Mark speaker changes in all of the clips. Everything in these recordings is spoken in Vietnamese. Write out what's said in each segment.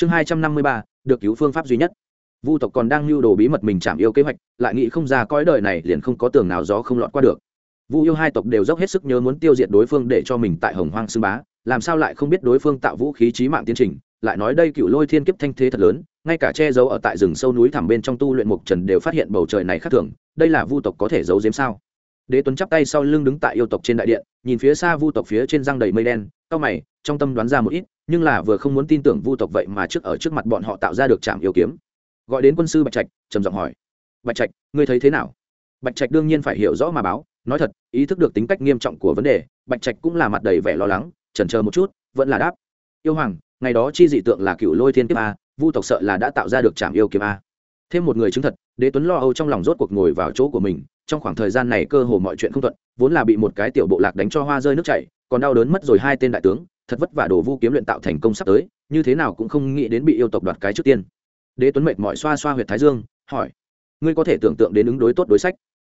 Speaker 1: chương hai trăm năm mươi ba, được cứu phương pháp duy nhất. Vu tộc còn đang lưu đồ bí mật mình chạm yêu kế hoạch, lại nghĩ không ra cõi đời này liền không có tường nào gió không lọt qua được. Vu yêu hai tộc đều dốc hết sức nhớ muốn tiêu diệt đối phương để cho mình tại hồng hoang xưng bá, làm sao lại không biết đối phương tạo vũ khí trí mạng tiến trình, lại nói đây cựu lôi thiên kiếp thanh thế thật lớn, ngay cả che giấu ở tại rừng sâu núi thẳm bên trong tu luyện mục trần đều phát hiện bầu trời này khác thường, đây là vu tộc có thể giấu giếm sao? Đế tuấn chắp tay sau lưng đứng tại yêu tộc trên đại điện, nhìn phía xa vu tộc phía trên răng đầy mây đen cao mày, trong tâm đoán ra một ít nhưng là vừa không muốn tin tưởng vu tộc vậy mà trước ở trước mặt bọn họ tạo ra được trạm yêu kiếm. Gọi đến quân sư bạch trạch, trầm giọng hỏi, bạch trạch, ngươi thấy thế nào? Bạch trạch đương nhiên phải hiểu rõ mà báo, nói thật, ý thức được tính cách nghiêm trọng của vấn đề, bạch trạch cũng là mặt đầy vẻ lo lắng, chần chờ một chút, vẫn là đáp, yêu hoàng, ngày đó chi dị tượng là cựu lôi thiên kiếp a, vu tộc sợ là đã tạo ra được trạm yêu kiếm a. Thêm một người chứng thật, đế tuấn lo âu trong lòng rốt cuộc ngồi vào chỗ của mình, trong khoảng thời gian này cơ hồ mọi chuyện không thuận, vốn là bị một cái tiểu bộ lạc đánh cho hoa rơi nước chảy, còn đau đớn mất rồi hai tên đại tướng thật vất vả đổ vu kiếm luyện tạo thành công sắp tới, như thế nào cũng không nghĩ đến bị yêu tộc đoạt cái trước tiên. Đế tuấn mệt mỏi xoa xoa huyệt thái dương, hỏi, ngươi có thể tưởng tượng đến ứng đối tốt đối sách?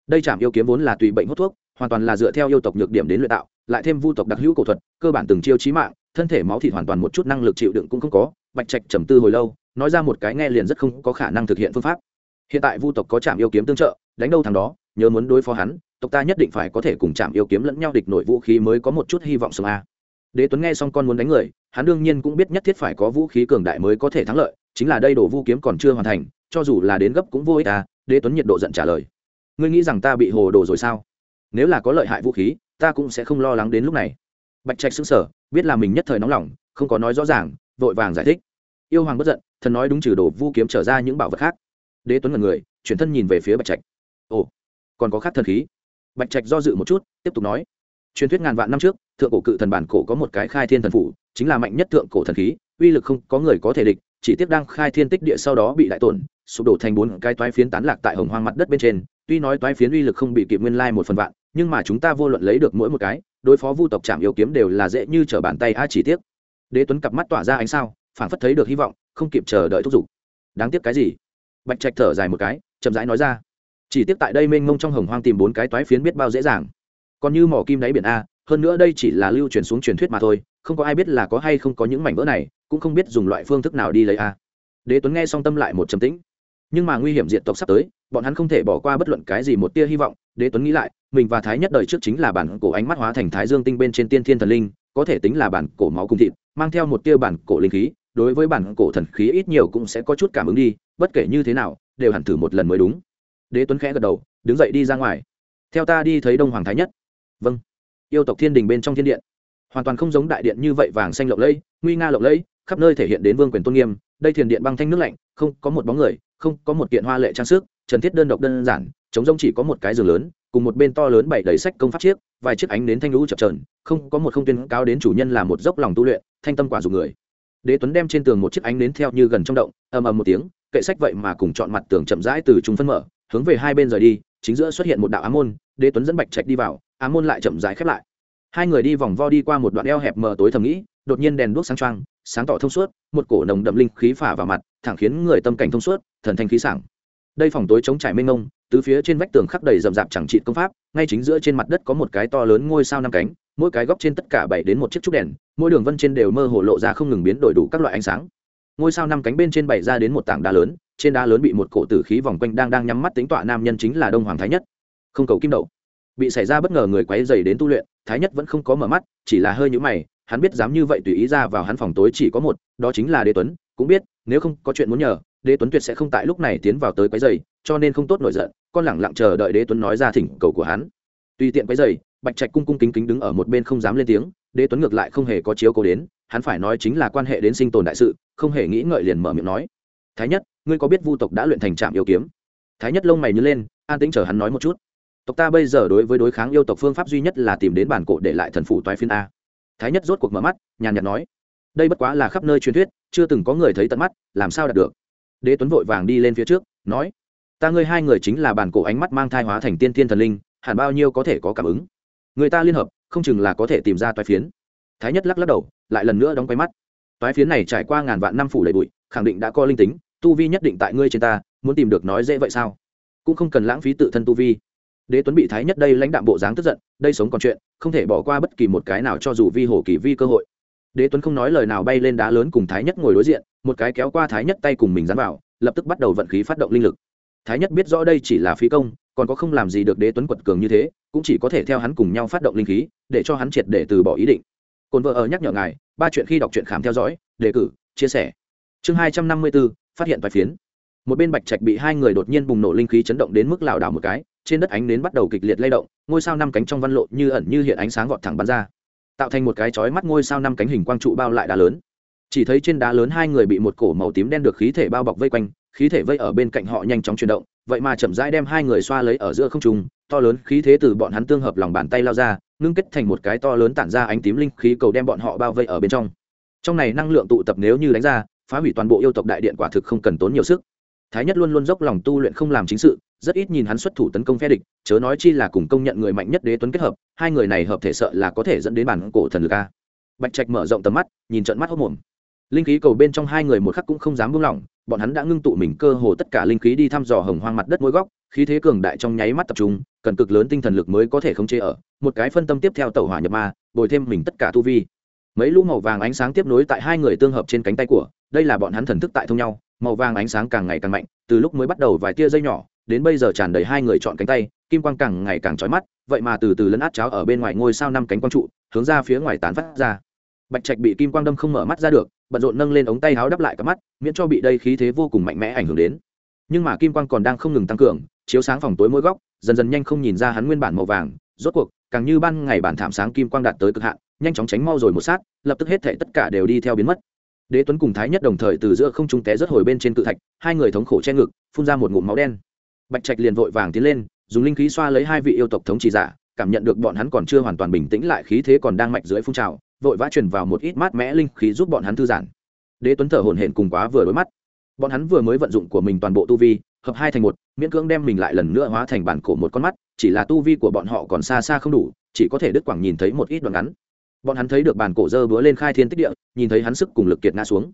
Speaker 1: Đây chạm yêu kiếm vốn là tùy bệnh hút thuốc, hoàn toàn là dựa theo yêu tộc nhược điểm đến luyện tạo, lại thêm vu tộc đặc hữu cổ thuật, cơ bản từng chiêu chí mạng, thân thể máu thịt hoàn toàn một chút năng lực chịu đựng cũng không có, bạch trạch trầm tư hồi lâu, nói ra một cái nghe liền rất không có khả năng thực hiện phương pháp. Hiện tại vu tộc có trạm yêu kiếm tương trợ, đánh đâu thằng đó, nhớ muốn đối phó hắn, tộc ta nhất định phải có thể cùng trạm yêu kiếm lẫn nhau địch nội vũ khí mới có một chút hy vọng sống a đế tuấn nghe xong con muốn đánh người, hắn đương nhiên cũng biết nhất thiết phải có vũ khí cường đại mới có thể thắng lợi, chính là đây đổ vu kiếm còn chưa hoàn thành, cho dù là đến gấp cũng vô ích à đế tuấn nhiệt độ giận trả lời. Ngươi nghĩ rằng ta bị hồ đồ rồi sao? Nếu là có lợi hại vũ khí, ta cũng sẽ không lo lắng đến lúc này. Bạch trạch xứng sở biết là mình nhất thời nóng lòng, không có nói rõ ràng, vội vàng giải thích. Yêu hoàng bất giận, thần nói đúng trừ đồ vu kiếm trở ra những bảo vật khác. Đế tuấn ngần người, chuyển thân nhìn về phía bạch trạch. Ồ, còn có khác thần khí. Bạch trạch do dự một chút, tiếp tục nói. Truyền thuyết ngàn vạn năm trước thượng cổ cự thần bản cổ có một cái khai thiên thần phủ, chính là mạnh nhất thượng cổ thần khí, uy lực không có người có thể địch, chỉ tiếc đang khai thiên tích địa sau đó bị đại tổn, sụp đổ thành bốn cái toái phiến tán lạc tại hồng hoang mặt đất bên trên. Tuy nói toái phiến uy lực không bị kịp nguyên lai một phần vạn, nhưng mà chúng ta vô luận lấy được mỗi một cái, đối phó vu tộc trạm yêu kiếm đều là dễ như trở bàn tay a chỉ tiếc. Đế tuấn cặp mắt tỏa ra ánh sao, phản phất thấy được hy vọng, không kịp chờ đợi thúc giục. Đáng tiếc cái gì? Bạch trạch thở dài một cái, chậm rãi nói ra. Chỉ tiếc tại đây mênh mông trong hồng hoang tìm bốn cái toái phiến biết bao dễ dàng. Còn như mỏ kim đáy biển a hơn nữa đây chỉ là lưu truyền xuống truyền thuyết mà thôi, không có ai biết là có hay không có những mảnh vỡ này, cũng không biết dùng loại phương thức nào đi lấy a. Đế tuấn nghe xong tâm lại một trầm tĩnh. Nhưng mà nguy hiểm diện tộc sắp tới, bọn hắn không thể bỏ qua bất luận cái gì một tia hy vọng. Đế tuấn nghĩ lại, mình và thái nhất đời trước chính là bản cổ ánh mắt hóa thành thái dương tinh bên trên tiên thiên thần linh, có thể tính là bản cổ máu cung thịt, mang theo một tia bản cổ linh khí, đối với bản cổ thần khí ít nhiều cũng sẽ có chút cảm ứng đi, bất kể như thế nào, đều hẳn thử một lần mới đúng. Đế tuấn khẽ gật đầu, đứng dậy đi ra ngoài. Theo ta đi thấy đông hoàng thái nhất. Vâng yêu tộc thiên đình bên trong thiên điện. Hoàn toàn không giống đại điện như vậy vàng xanh lộng lẫy, nguy nga lộng lẫy, khắp nơi thể hiện đến vương quyền tôn nghiêm. Đây thiền điện băng thanh nước lạnh, không có một bóng người, không có một kiện hoa lệ trang sức, trần thiết đơn độc đơn giản chống rông chỉ có một cái giường lớn, cùng một bên to lớn bảy đầy sách công pháp chiếc, vài chiếc ánh đến thanh lũ chập trờn không có một không tuyên cao đến chủ nhân là một dốc lòng tu luyện, thanh tâm quả dùng người. Đế tuấn đem trên tường một chiếc ánh đến theo như gần trong động, ầm ầm một tiếng, kệ sách vậy mà cùng chọn mặt tường chậm rãi từ chúng phân mở, hướng về hai bên rời đi, chính giữa xuất hiện một đạo ám môn, đế tuấn dẫn bạch trạch đi vào ám môn lại chậm rãi khép lại. Hai người đi vòng vo đi qua một đoạn eo hẹp mờ tối thầm nghĩ, đột nhiên đèn đuốc sáng trăng sáng tỏ thông suốt, một cổ nồng đậm linh khí phả vào mặt, thẳng khiến người tâm cảnh thông suốt, thần thanh khí sảng. Đây phòng tối chống trải mênh mông, tứ phía trên vách tường khắc đầy rậm rạp chẳng trị công pháp, ngay chính giữa trên mặt đất có một cái to lớn ngôi sao năm cánh, mỗi cái góc trên tất cả bảy đến một chiếc trúc đèn, mỗi đường vân trên đều mơ hồ lộ ra không ngừng biến đổi đủ các loại ánh sáng. Ngôi sao năm cánh bên trên bảy ra đến một tảng đá lớn, trên đá lớn bị một cổ tử khí vòng quanh đang đang nhắm mắt tính tọa nam nhân chính là đông hoàng thái nhất. Không cầu kim đậu bị xảy ra bất ngờ người quấy dày đến tu luyện, thái nhất vẫn không có mở mắt, chỉ là hơi nhũ mày, hắn biết dám như vậy tùy ý ra vào hắn phòng tối chỉ có một, đó chính là đế tuấn, cũng biết, nếu không có chuyện muốn nhờ, đế tuấn tuyệt sẽ không tại lúc này tiến vào tới quấy dày cho nên không tốt nổi giận, con lẳng lặng chờ đợi đế tuấn nói ra thỉnh cầu của hắn. Tùy tiện quấy dày bạch trạch cung cung kính kính đứng ở một bên không dám lên tiếng, đế tuấn ngược lại không hề có chiếu cố đến, hắn phải nói chính là quan hệ đến sinh tồn đại sự, không hề nghĩ ngợi liền mở miệng nói. Thái nhất, ngươi có biết vu tộc đã luyện thành trạm yêu kiếm? Thái nhất lông mày nhớ lên, an tĩnh chờ hắn nói một chút tộc ta bây giờ đối với đối kháng yêu tộc phương pháp duy nhất là tìm đến bản cổ để lại thần phủ toái phiên a. Thái nhất rốt cuộc mở mắt, nhàn nhạt nói, đây bất quá là khắp nơi truyền thuyết, chưa từng có người thấy tận mắt, làm sao đạt được? Đế tuấn vội vàng đi lên phía trước, nói, ta ngươi hai người chính là bản cổ ánh mắt mang thai hóa thành tiên thiên thần linh, hẳn bao nhiêu có thể có cảm ứng? Người ta liên hợp, không chừng là có thể tìm ra toái phiến. Thái nhất lắc lắc đầu, lại lần nữa đóng quay mắt. Toái phiến này trải qua ngàn vạn năm phủ đầy bụi, khẳng định đã có linh tính, tu vi nhất định tại ngươi trên ta, muốn tìm được nói dễ vậy sao? Cũng không cần lãng phí tự thân tu vi đế tuấn bị thái nhất đây lãnh đạm bộ dáng tức giận, đây sống còn chuyện, không thể bỏ qua bất kỳ một cái nào cho dù vi hồ kỳ vi cơ hội. Đế tuấn không nói lời nào bay lên đá lớn cùng thái nhất ngồi đối diện, một cái kéo qua thái nhất tay cùng mình dán vào, lập tức bắt đầu vận khí phát động linh lực. Thái nhất biết rõ đây chỉ là phí công, còn có không làm gì được đế tuấn quật cường như thế, cũng chỉ có thể theo hắn cùng nhau phát động linh khí, để cho hắn triệt để từ bỏ ý định. Cồn vợ ở nhắc nhở ngài, ba chuyện khi đọc truyện khám theo dõi, đề cử, chia sẻ. Chương hai trăm năm mươi bốn, phát hiện vài phiến một bên bạch trạch bị hai người đột nhiên bùng nổ linh khí chấn động đến mức lảo đảo một cái, trên đất ánh nến bắt đầu kịch liệt lay động, ngôi sao năm cánh trong văn lộ như ẩn như hiện ánh sáng gọt thẳng bắn ra, tạo thành một cái chói mắt ngôi sao năm cánh hình quang trụ bao lại đá lớn. Chỉ thấy trên đá lớn hai người bị một cổ màu tím đen được khí thể bao bọc vây quanh, khí thể vây ở bên cạnh họ nhanh chóng chuyển động, vậy mà chậm rãi đem hai người xoa lấy ở giữa không trung, to lớn khí thế từ bọn hắn tương hợp lòng bàn tay lao ra, ngưng kết thành một cái to lớn tản ra ánh tím linh khí cầu đem bọn họ bao vây ở bên trong. Trong này năng lượng tụ tập nếu như đánh ra, phá hủy toàn bộ yêu tộc đại điện quả thực không cần tốn nhiều sức thái nhất luôn luôn dốc lòng tu luyện không làm chính sự, rất ít nhìn hắn xuất thủ tấn công phe địch, chớ nói chi là cùng công nhận người mạnh nhất đế tuấn kết hợp, hai người này hợp thể sợ là có thể dẫn đến bản cổ thần lực a. Bạch trạch mở rộng tầm mắt, nhìn trận mắt hốc mồm. Linh khí cầu bên trong hai người một khắc cũng không dám buông lỏng, bọn hắn đã ngưng tụ mình cơ hồ tất cả linh khí đi thăm dò hồng hoang mặt đất mỗi góc, khí thế cường đại trong nháy mắt tập trung, cần cực lớn tinh thần lực mới có thể khống chế ở, một cái phân tâm tiếp theo tàu hỏa nhập ma, bồi thêm mình tất cả tu vi. Mấy lũ màu vàng ánh sáng tiếp nối tại hai người tương hợp trên cánh tay của, đây là bọn hắn thần thức tại thông nhau màu vàng ánh sáng càng ngày càng mạnh, từ lúc mới bắt đầu vài tia dây nhỏ, đến bây giờ tràn đầy hai người chọn cánh tay, kim quang càng ngày càng trói mắt, vậy mà từ từ lấn át cháo ở bên ngoài ngôi sao năm cánh quang trụ, hướng ra phía ngoài tán phát ra. Bạch trạch bị kim quang đâm không mở mắt ra được, bận rộn nâng lên ống tay áo đắp lại cả mắt, miễn cho bị đây khí thế vô cùng mạnh mẽ ảnh hưởng đến. Nhưng mà kim quang còn đang không ngừng tăng cường, chiếu sáng phòng tối mỗi góc, dần dần nhanh không nhìn ra hắn nguyên bản màu vàng, rốt cuộc, càng như ban ngày bản thảm sáng kim quang đạt tới cực hạn, nhanh chóng tránh mau rồi một sát, lập tức hết thể tất cả đều đi theo biến mất đế tuấn cùng thái nhất đồng thời từ giữa không trung té rất hồi bên trên cự thạch, hai người thống khổ che ngực, phun ra một ngụm máu đen. Bạch trạch liền vội vàng tiến lên, dùng linh khí xoa lấy hai vị yêu tộc thống trị giả, cảm nhận được bọn hắn còn chưa hoàn toàn bình tĩnh lại khí thế còn đang mạnh dưới phun trào, vội vã truyền vào một ít mát mẽ linh khí giúp bọn hắn thư giãn. Đế tuấn thở hổn hển cùng quá vừa đối mắt. Bọn hắn vừa mới vận dụng của mình toàn bộ tu vi, hợp hai thành một, miễn cưỡng đem mình lại lần nữa hóa thành bản cổ một con mắt, chỉ là tu vi của bọn họ còn xa xa không đủ, chỉ có thể đứt quảng nhìn thấy một ít đoạn ngắn bọn hắn thấy được bản cổ dơ búa lên khai thiên tích địa, nhìn thấy hắn sức cùng lực kiệt ngã xuống.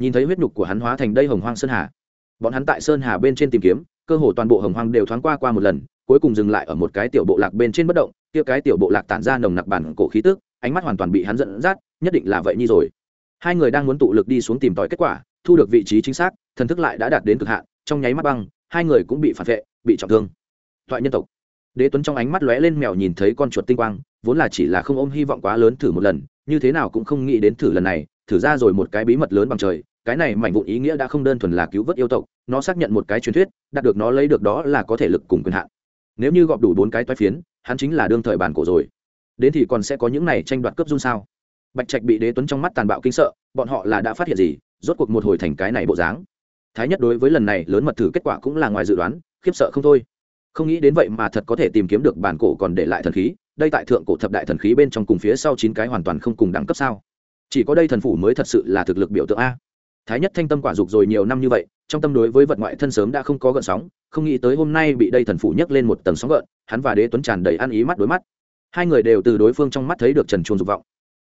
Speaker 1: Nhìn thấy huyết nhục của hắn hóa thành đây hồng hoang sơn hà. Bọn hắn tại sơn hà bên trên tìm kiếm, cơ hồ toàn bộ hồng hoang đều thoáng qua qua một lần, cuối cùng dừng lại ở một cái tiểu bộ lạc bên trên bất động, kia cái tiểu bộ lạc tản ra nồng nặc bản cổ khí tức, ánh mắt hoàn toàn bị hắn dẫn dắt, nhất định là vậy nhi rồi. Hai người đang muốn tụ lực đi xuống tìm tòi kết quả, thu được vị trí chính xác, thần thức lại đã đạt đến cực hạn, trong nháy mắt băng, hai người cũng bị phản vệ, bị trọng thương. Thoại nhân tộc đế tuấn trong ánh mắt lóe lên mèo nhìn thấy con chuột tinh quang, vốn là chỉ là không ôm hy vọng quá lớn thử một lần, như thế nào cũng không nghĩ đến thử lần này, thử ra rồi một cái bí mật lớn bằng trời, cái này mảnh vụn ý nghĩa đã không đơn thuần là cứu vớt yêu tộc, nó xác nhận một cái truyền thuyết, đạt được nó lấy được đó là có thể lực cùng quyền hạn. Nếu như gọp đủ bốn cái toái phiến, hắn chính là đương thời bản cổ rồi. Đến thì còn sẽ có những này tranh đoạt cướp dung sao? Bạch trạch bị đế tuấn trong mắt tàn bạo kinh sợ, bọn họ là đã phát hiện gì, rốt cuộc một hồi thành cái này bộ dáng. Thái nhất đối với lần này lớn mật thử kết quả cũng là ngoài dự đoán, khiếp sợ không thôi không nghĩ đến vậy mà thật có thể tìm kiếm được bản cổ còn để lại thần khí, đây tại thượng cổ thập đại thần khí bên trong cùng phía sau chín cái hoàn toàn không cùng đẳng cấp sao? Chỉ có đây thần phủ mới thật sự là thực lực biểu tượng a. Thái nhất thanh tâm quả dục rồi nhiều năm như vậy, trong tâm đối với vật ngoại thân sớm đã không có gợn sóng, không nghĩ tới hôm nay bị đây thần phủ nhấc lên một tầng sóng gợn, hắn và đế tuấn tràn đầy ăn ý mắt đối mắt. Hai người đều từ đối phương trong mắt thấy được trần chuồn dục vọng.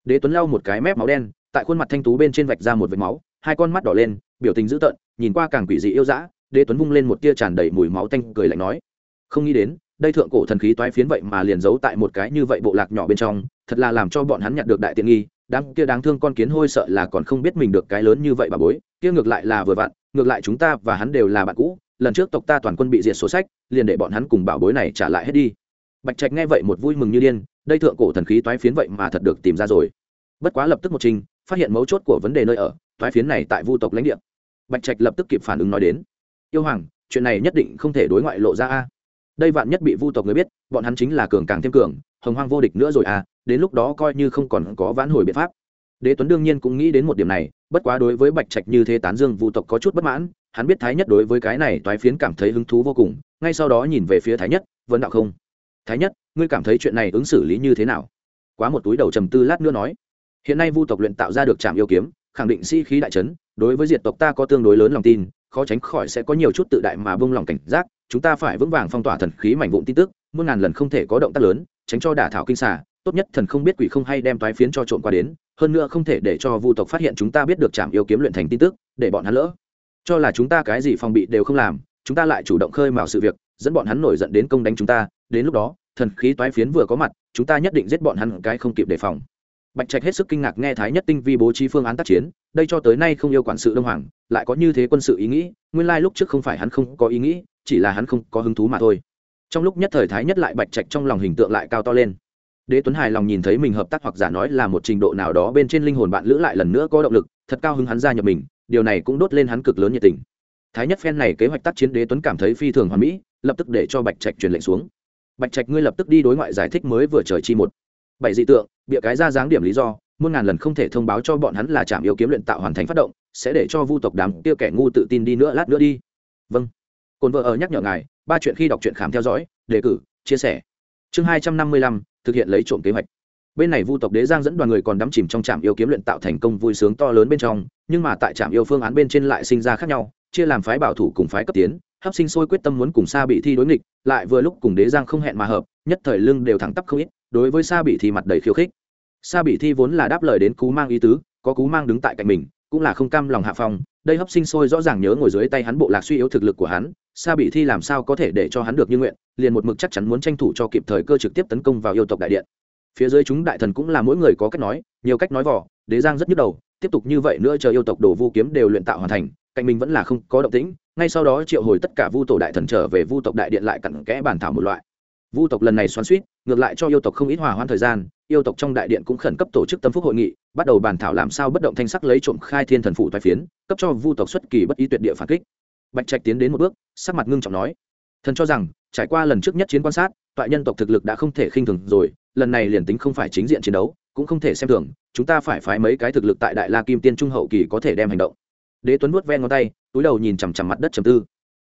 Speaker 1: Đế tuấn lau một cái mép máu đen, tại khuôn mặt thanh tú bên trên vạch ra một vệt máu, hai con mắt đỏ lên, biểu tình dữ tợn, nhìn qua càng quỷ dị yêu dã, đế tuấn vung lên một tia tràn đầy mùi máu tanh, cười lạnh nói không nghĩ đến, đây thượng cổ thần khí toái phiến vậy mà liền giấu tại một cái như vậy bộ lạc nhỏ bên trong, thật là làm cho bọn hắn nhặt được đại tiện nghi đáng kia đáng thương con kiến hôi sợ là còn không biết mình được cái lớn như vậy bà bối, kia ngược lại là vừa vặn, ngược lại chúng ta và hắn đều là bạn cũ, lần trước tộc ta toàn quân bị diệt sổ sách, liền để bọn hắn cùng bảo bối này trả lại hết đi. Bạch trạch nghe vậy một vui mừng như điên, đây thượng cổ thần khí toái phiến vậy mà thật được tìm ra rồi. Bất quá lập tức một trình, phát hiện mấu chốt của vấn đề nơi ở, toái phiến này tại vu tộc lãnh địa. Bạch trạch lập tức kịp phản ứng nói đến, yêu hoàng, chuyện này nhất định không thể đối ngoại lộ ra a đây vạn nhất bị vu tộc người biết, bọn hắn chính là cường càng thêm cường, hồng hoang vô địch nữa rồi à đến lúc đó coi như không còn có vãn hồi biện pháp. Đế tuấn đương nhiên cũng nghĩ đến một điểm này, bất quá đối với bạch trạch như thế tán dương vu tộc có chút bất mãn, hắn biết thái nhất đối với cái này toái phiến cảm thấy hứng thú vô cùng, ngay sau đó nhìn về phía thái nhất vẫn đạo không? Thái nhất, ngươi cảm thấy chuyện này ứng xử lý như thế nào? Quá một túi đầu trầm tư lát nữa nói, hiện nay vu tộc luyện tạo ra được trạm yêu kiếm, khẳng định sĩ、si、khí đại trấn đối với diệt tộc ta có tương đối lớn lòng tin khó tránh khỏi sẽ có nhiều chút tự đại mà bông lòng cảnh giác, chúng ta phải vững vàng phong tỏa thần khí mảnh vụn tin tức, muôn ngàn lần không thể có động tác lớn, tránh cho đả thảo kinh xả tốt nhất thần không biết quỷ không hay đem toái phiến cho trộm qua đến, hơn nữa không thể để cho vu tộc phát hiện chúng ta biết được trạm yêu kiếm luyện thành tin tức, để bọn hắn lỡ. Cho là chúng ta cái gì phòng bị đều không làm, chúng ta lại chủ động khơi mào sự việc, dẫn bọn hắn nổi giận đến công đánh chúng ta, đến lúc đó, thần khí toái phiến vừa có mặt, chúng ta nhất định giết bọn hắn cái không kịp đề phòng bạch trạch hết sức kinh ngạc nghe thái nhất tinh vi bố trí phương án tác chiến, đây cho tới nay không yêu quản sự đông hoàng, lại có như thế quân sự ý nghĩ, nguyên lai lúc trước không phải hắn không có ý nghĩ, chỉ là hắn không có hứng thú mà thôi. Trong lúc nhất thời thái nhất lại bạch trạch trong lòng hình tượng lại cao to lên. Đế tuấn hài lòng nhìn thấy mình hợp tác hoặc giả nói là một trình độ nào đó bên trên linh hồn bạn lữ lại lần nữa có động lực, thật cao hứng hắn ra nhập mình, điều này cũng đốt lên hắn cực lớn nhiệt tình. Thái nhất phen này kế hoạch tác chiến đế tuấn cảm thấy phi thường hoàn mỹ, lập tức để cho bạch trạch truyền lệnh xuống. Bạch trạch ngươi lập tức đi đối ngoại giải thích mới vừa trời chi một bảy dị tượng, bịa cái ra dáng điểm lý do, muôn ngàn lần không thể thông báo cho bọn hắn là trạm yêu kiếm luyện tạo hoàn thành phát động, sẽ để cho vu tộc đám kia kẻ ngu tự tin đi nữa, lát nữa đi. Vâng. Cồn vợ ở nhắc nhở ngài, ba chuyện khi đọc truyện khám theo dõi, đề cử, chia sẻ. Chương hai trăm năm mươi lăm, thực hiện lấy trộm kế hoạch. Bên này vu tộc đế giang dẫn đoàn người còn đắm chìm trong trạm yêu kiếm luyện tạo thành công vui sướng to lớn bên trong, nhưng mà tại trạm yêu phương án bên trên lại sinh ra khác nhau, chia làm phái bảo thủ cùng phái cấp tiến, hấp sinh sôi quyết tâm muốn cùng xa bị thi đối nghịch, lại vừa lúc cùng đế giang không hẹn mà hợp, nhất thời lưng đều thẳng tắp không ít đối với Sa bị thi mặt đầy khiêu khích. Sa bị thi vốn là đáp lời đến cú mang ý tứ, có cú mang đứng tại cạnh mình, cũng là không cam lòng hạ phong, đây hấp sinh sôi rõ ràng nhớ ngồi dưới tay hắn bộ lạc suy yếu thực lực của hắn, Sa bị thi làm sao có thể để cho hắn được như nguyện, liền một mực chắc chắn muốn tranh thủ cho kịp thời cơ trực tiếp tấn công vào yêu tộc đại điện. Phía dưới chúng đại thần cũng là mỗi người có cách nói, nhiều cách nói vỏ đế giang rất nhức đầu, tiếp tục như vậy nữa chờ yêu tộc đổ vu kiếm đều luyện tạo hoàn thành, cạnh mình vẫn là không có động tĩnh, ngay sau đó triệu hồi tất cả vu tổ đại thần trở về vu tộc đại điện lại cặn kẽ bản thảo một loại vu tộc lần này xoắn suýt ngược lại cho yêu tộc không ít hòa hoãn thời gian, yêu tộc trong đại điện cũng khẩn cấp tổ chức tâm phúc hội nghị, bắt đầu bàn thảo làm sao bất động thanh sắc lấy trộm khai thiên thần phủ thoái phiến, cấp cho vu tộc xuất kỳ bất ý tuyệt địa phản kích. Bạch trạch tiến đến một bước, sắc mặt ngưng trọng nói, thần cho rằng, trải qua lần trước nhất chiến quan sát, toại nhân tộc thực lực đã không thể khinh thường rồi, lần này liền tính không phải chính diện chiến đấu, cũng không thể xem thường, chúng ta phải phái mấy cái thực lực tại đại la kim tiên trung hậu kỳ có thể đem hành động. Đế tuấn nuốt ven ngón tay, túi đầu nhìn chằm chằm mặt đất trầm tư.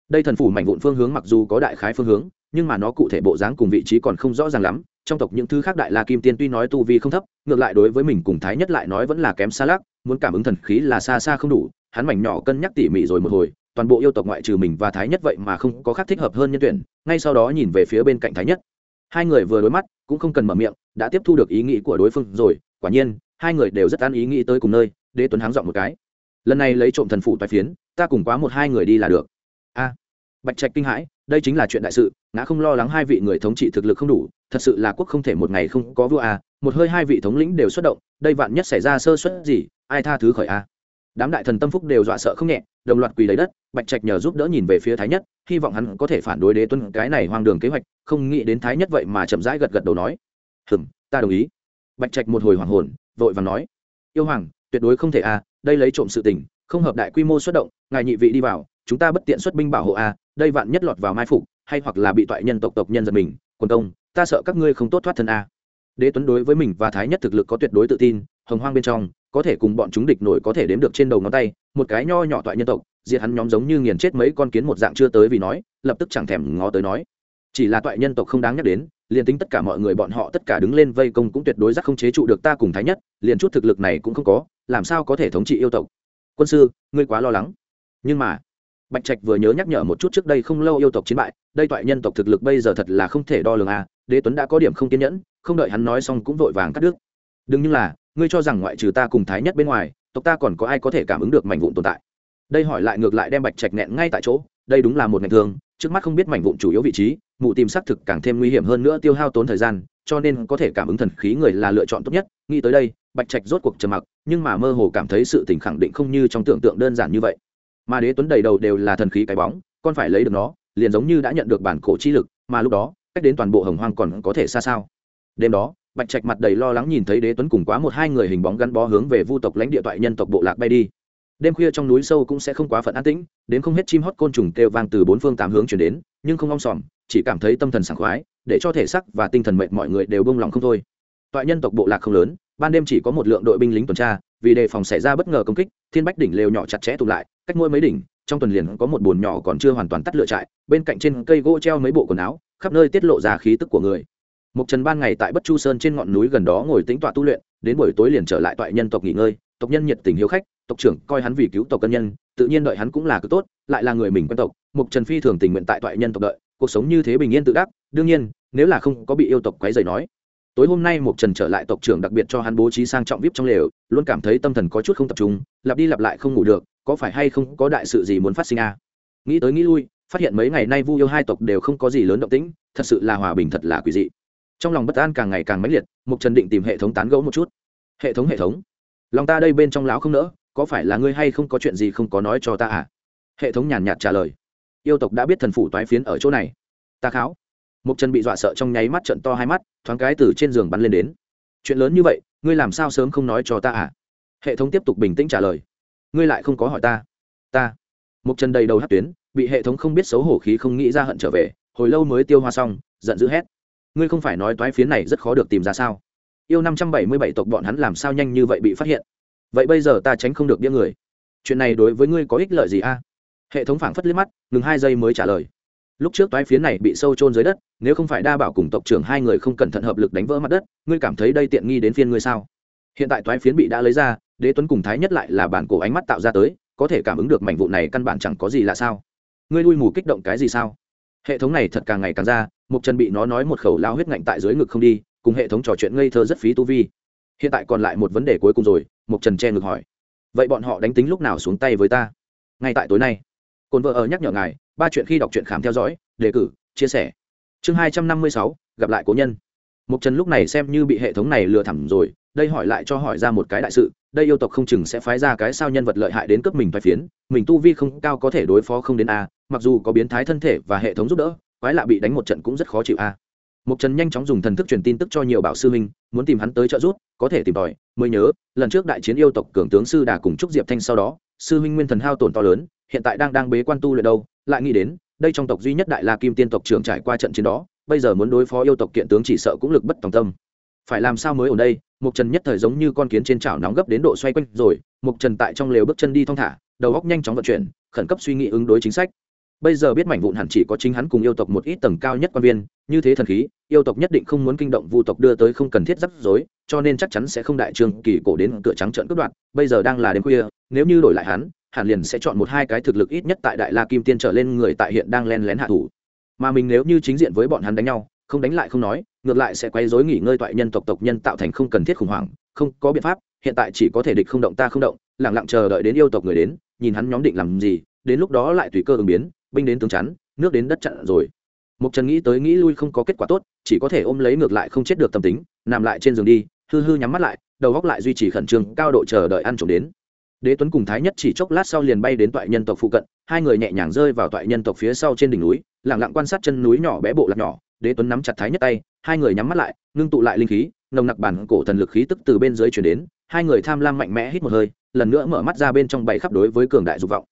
Speaker 1: Đây thần phủ mảnh vụn phương hướng mặc dù có đại khái phương hướng nhưng mà nó cụ thể bộ dáng cùng vị trí còn không rõ ràng lắm. Trong tộc những thứ khác đại la kim tiên tuy nói tu vi không thấp, ngược lại đối với mình cùng thái nhất lại nói vẫn là kém xa lắc, muốn cảm ứng thần khí là xa xa không đủ, hắn mảnh nhỏ cân nhắc tỉ mỉ rồi một hồi, toàn bộ yêu tộc ngoại trừ mình và thái nhất vậy mà không có khác thích hợp hơn nhân tuyển, ngay sau đó nhìn về phía bên cạnh thái nhất. Hai người vừa đối mắt, cũng không cần mở miệng, đã tiếp thu được ý nghĩ của đối phương rồi, quả nhiên, hai người đều rất an ý nghĩ tới cùng nơi, đế tuấn háng dọn một cái. Lần này lấy trộm thần phụ toái phiến, ta cùng quá một hai người đi là được. A, bạch trạch kinh hãi đây chính là chuyện đại sự, ngã không lo lắng hai vị người thống trị thực lực không đủ, thật sự là quốc không thể một ngày không có vua à? một hơi hai vị thống lĩnh đều xuất động, đây vạn nhất xảy ra sơ suất gì, ai tha thứ khởi a đám đại thần tâm phúc đều dọa sợ không nhẹ, đồng loạt quỳ lấy đất, bạch trạch nhờ giúp đỡ nhìn về phía thái nhất, hy vọng hắn có thể phản đối đế tuân cái này hoang đường kế hoạch, không nghĩ đến thái nhất vậy mà chậm rãi gật gật đầu nói. Hừm, ta đồng ý. Bạch trạch một hồi hoàng hồn, vội vàng nói. Yêu hoàng, tuyệt đối không thể a đây lấy trộm sự tình, không hợp đại quy mô xuất động, ngài nhị vị đi vào, chúng ta bất tiện xuất binh bảo hộ a đây vạn nhất lọt vào mai phục, hay hoặc là bị toại nhân tộc tộc nhân giật mình quân công, ta sợ các ngươi không tốt thoát thân a. Đế tuấn đối với mình và thái nhất thực lực có tuyệt đối tự tin, hồng hoang bên trong, có thể cùng bọn chúng địch nổi có thể đếm được trên đầu ngón tay, một cái nho nhỏ toại nhân tộc, diệt hắn nhóm giống như nghiền chết mấy con kiến một dạng chưa tới vì nói, lập tức chẳng thèm ngó tới nói. Chỉ là toại nhân tộc không đáng nhắc đến, liền tính tất cả mọi người bọn họ tất cả đứng lên vây công cũng tuyệt đối giác không chế trụ được ta cùng thái nhất, liền chút thực lực này cũng không có, làm sao có thể thống trị yêu tộc? Quân sư, ngươi quá lo lắng. Nhưng mà bạch trạch vừa nhớ nhắc nhở một chút trước đây không lâu yêu tộc chiến bại, đây toại nhân tộc thực lực bây giờ thật là không thể đo lường à đế tuấn đã có điểm không kiên nhẫn, không đợi hắn nói xong cũng vội vàng cắt đứt. Đừng như là, ngươi cho rằng ngoại trừ ta cùng thái nhất bên ngoài, tộc ta còn có ai có thể cảm ứng được mảnh vụn tồn tại? Đây hỏi lại ngược lại đem bạch trạch nẹn ngay tại chỗ, đây đúng là một ngành thường, trước mắt không biết mảnh vụn chủ yếu vị trí, mụ tìm xác thực càng thêm nguy hiểm hơn nữa tiêu hao tốn thời gian, cho nên có thể cảm ứng thần khí người là lựa chọn tốt nhất, nghĩ tới đây, bạch trạch rốt cuộc trầm mặc, nhưng mà mơ hồ cảm thấy sự tình khẳng định không như trong tưởng tượng đơn giản như vậy mà đế tuấn đầy đầu đều là thần khí cái bóng, con phải lấy được nó, liền giống như đã nhận được bản cổ chi lực, mà lúc đó, cách đến toàn bộ hồng hoang còn có thể xa sao. Đêm đó, bạch trạch mặt đầy lo lắng nhìn thấy đế tuấn cùng quá một hai người hình bóng gắn bó hướng về vu tộc lãnh địa toại nhân tộc bộ lạc bay đi. Đêm khuya trong núi sâu cũng sẽ không quá phận an tĩnh, đến không hết chim hót côn trùng kêu vang từ bốn phương tám hướng chuyển đến, nhưng không om sòm, chỉ cảm thấy tâm thần sảng khoái, để cho thể sắc và tinh thần mệnh mọi người đều bông lòng không thôi. Toại nhân tộc bộ lạc không lớn, ban đêm chỉ có một lượng đội binh lính tuần tra, vì đề phòng xảy ra bất ngờ công kích, thiên bách đỉnh lều nhỏ chặt chẽ tụ lại cách mỗi mấy đỉnh trong tuần liền có một bồn nhỏ còn chưa hoàn toàn tắt lửa trại bên cạnh trên cây gỗ treo mấy bộ quần áo khắp nơi tiết lộ ra khí tức của người Mục Trần ban ngày tại Bất Chu Sơn trên ngọn núi gần đó ngồi tĩnh tọa tu luyện, đến buổi tối liền trở lại toại nhân tộc nghỉ ngơi, tộc nhân nhiệt tình hiếu khách, tộc trưởng coi hắn vì cứu tộc cân nhân, tự nhiên đợi hắn cũng là cực tốt, lại là người mình quen tộc, Mục Trần phi thường tình nguyện tại toại nhân tộc đợi, cuộc sống như thế bình yên tự đắc, đương nhiên, nếu là không có bị yêu tộc quấy rầy nói. Tối hôm nay Mục Trần trở lại tộc trưởng đặc biệt cho hắn bố trí sang trọng vip trong lều, luôn cảm thấy tâm thần có chút không tập trung, lặp đi lặp lại không ngủ được, có phải hay không có đại sự gì muốn phát sinh? À? Nghĩ tới nghĩ lui, phát hiện mấy ngày nay Vu yêu hai tộc đều không có gì lớn động tĩnh, thật sự là hòa bình thật là quỷ dị. Trong lòng bất an càng ngày càng mãnh liệt mục trần định tìm hệ thống tán gẫu một chút. Hệ thống hệ thống. Lòng ta đây bên trong lão không nỡ có phải là ngươi hay không có chuyện gì không có nói cho ta à? Hệ thống nhàn nhạt trả lời. Yêu tộc đã biết thần phủ toái phiến ở chỗ này. Ta kháo. Mục trần bị dọa sợ trong nháy mắt trận to hai mắt thoáng cái từ trên giường bắn lên đến. Chuyện lớn như vậy ngươi làm sao sớm không nói cho ta à? Hệ thống tiếp tục bình tĩnh trả lời ngươi lại không có hỏi ta. Ta. Một chân đầy đầu hát tuyến, bị hệ thống không biết xấu hổ khí không nghĩ ra hận trở về, hồi lâu mới tiêu hoa xong, giận dữ hét. Ngươi không phải nói toái phiến này rất khó được tìm ra sao? Yêu năm trăm bảy mươi bảy tộc bọn hắn làm sao nhanh như vậy bị phát hiện? Vậy bây giờ ta tránh không được biết người. Chuyện này đối với ngươi có ích lợi gì a? Hệ thống phảng phất liếc mắt, ngừng hai giây mới trả lời. Lúc trước toái phiến này bị sâu trôn dưới đất, nếu không phải đa bảo cùng tộc trưởng hai người không cẩn thận hợp lực đánh vỡ mặt đất, ngươi cảm thấy đây tiện nghi đến phiên ngươi sao? Hiện tại toái phiến bị đã lấy ra đế tuấn cùng thái nhất lại là bản cổ ánh mắt tạo ra tới, có thể cảm ứng được mảnh vụ này căn bản chẳng có gì là sao. Ngươi lui mù kích động cái gì sao? Hệ thống này thật càng ngày càng ra mục trần bị nó nói một khẩu lao huyết ngạnh tại dưới ngực không đi, cùng hệ thống trò chuyện ngây thơ rất phí tu vi. Hiện tại còn lại một vấn đề cuối cùng rồi mục trần che ngực hỏi. Vậy bọn họ đánh tính lúc nào xuống tay với ta? Ngay tại tối nay. Cồn vợ ở nhắc nhở ngài, ba chuyện khi đọc truyện khám theo dõi, đề cử, chia sẻ. Chương hai trăm năm mươi sáu, gặp lại cố nhân. Mục trần lúc này xem như bị hệ thống này lừa thẳm rồi đây hỏi lại cho hỏi ra một cái đại sự đây yêu tộc không chừng sẽ phái ra cái sao nhân vật lợi hại đến cấp mình phải phiến mình tu vi không cao có thể đối phó không đến a mặc dù có biến thái thân thể và hệ thống giúp đỡ quái lạ bị đánh một trận cũng rất khó chịu a Mục Trần nhanh chóng dùng thần thức truyền tin tức cho nhiều bảo sư huynh, muốn tìm hắn tới trợ giúp, có thể tìm tòi, mới nhớ, lần trước đại chiến yêu tộc cường tướng sư đà cùng trúc diệp thanh sau đó, sư huynh nguyên thần hao tổn to lớn, hiện tại đang đang bế quan tu luyện đâu, lại nghĩ đến, đây trong tộc duy nhất đại la kim tiên tộc trưởng trải qua trận chiến đó, bây giờ muốn đối phó yêu tộc kiện tướng chỉ sợ cũng lực bất tòng tâm. Phải làm sao mới ở đây? Mục Trần nhất thời giống như con kiến trên chảo nóng gấp đến độ xoay quanh rồi, Mục Trần tại trong lều bước chân đi thong thả, đầu óc nhanh chóng vận chuyển, khẩn cấp suy nghĩ ứng đối chính sách. Bây giờ biết mảnh vụn hẳn chỉ có chính hắn cùng yêu tộc một ít tầng cao nhất quan viên như thế thần khí yêu tộc nhất định không muốn kinh động vu tộc đưa tới không cần thiết rắc rối cho nên chắc chắn sẽ không đại trương kỳ cổ đến cửa trắng trận cướp đoạt. Bây giờ đang là đêm khuya nếu như đổi lại hắn hẳn liền sẽ chọn một hai cái thực lực ít nhất tại đại la kim tiên trở lên người tại hiện đang len lén hạ thủ. Mà mình nếu như chính diện với bọn hắn đánh nhau không đánh lại không nói ngược lại sẽ quay rối nghỉ ngơi toại nhân tộc tộc nhân tạo thành không cần thiết khủng hoảng, không có biện pháp, hiện tại chỉ có thể địch không động ta không động lẳng lặng chờ đợi đến yêu tộc người đến, nhìn hắn nhóm định làm gì, đến lúc đó lại tùy cơ ứng biến, binh đến tướng chắn, nước đến đất chặn rồi. Mục trần nghĩ tới nghĩ lui không có kết quả tốt, chỉ có thể ôm lấy ngược lại không chết được tâm tính, nằm lại trên giường đi, hư hư nhắm mắt lại, đầu góc lại duy trì khẩn trương, cao độ chờ đợi ăn trộm đến. Đế tuấn cùng thái nhất chỉ chốc lát sau liền bay đến toại nhân tộc phụ cận, hai người nhẹ nhàng rơi vào toại nhân tộc phía sau trên đỉnh núi lẳng lặng quan sát chân núi nhỏ bé bộ lạc nhỏ đế tuấn nắm chặt thái nhất tay, hai người nhắm mắt lại, ngưng tụ lại linh khí, nồng nặc bản cổ thần lực khí tức từ bên dưới chuyển đến, hai người tham lam mạnh mẽ hít một hơi, lần nữa mở mắt ra bên trong bày khắp đối với cường đại dục vọng.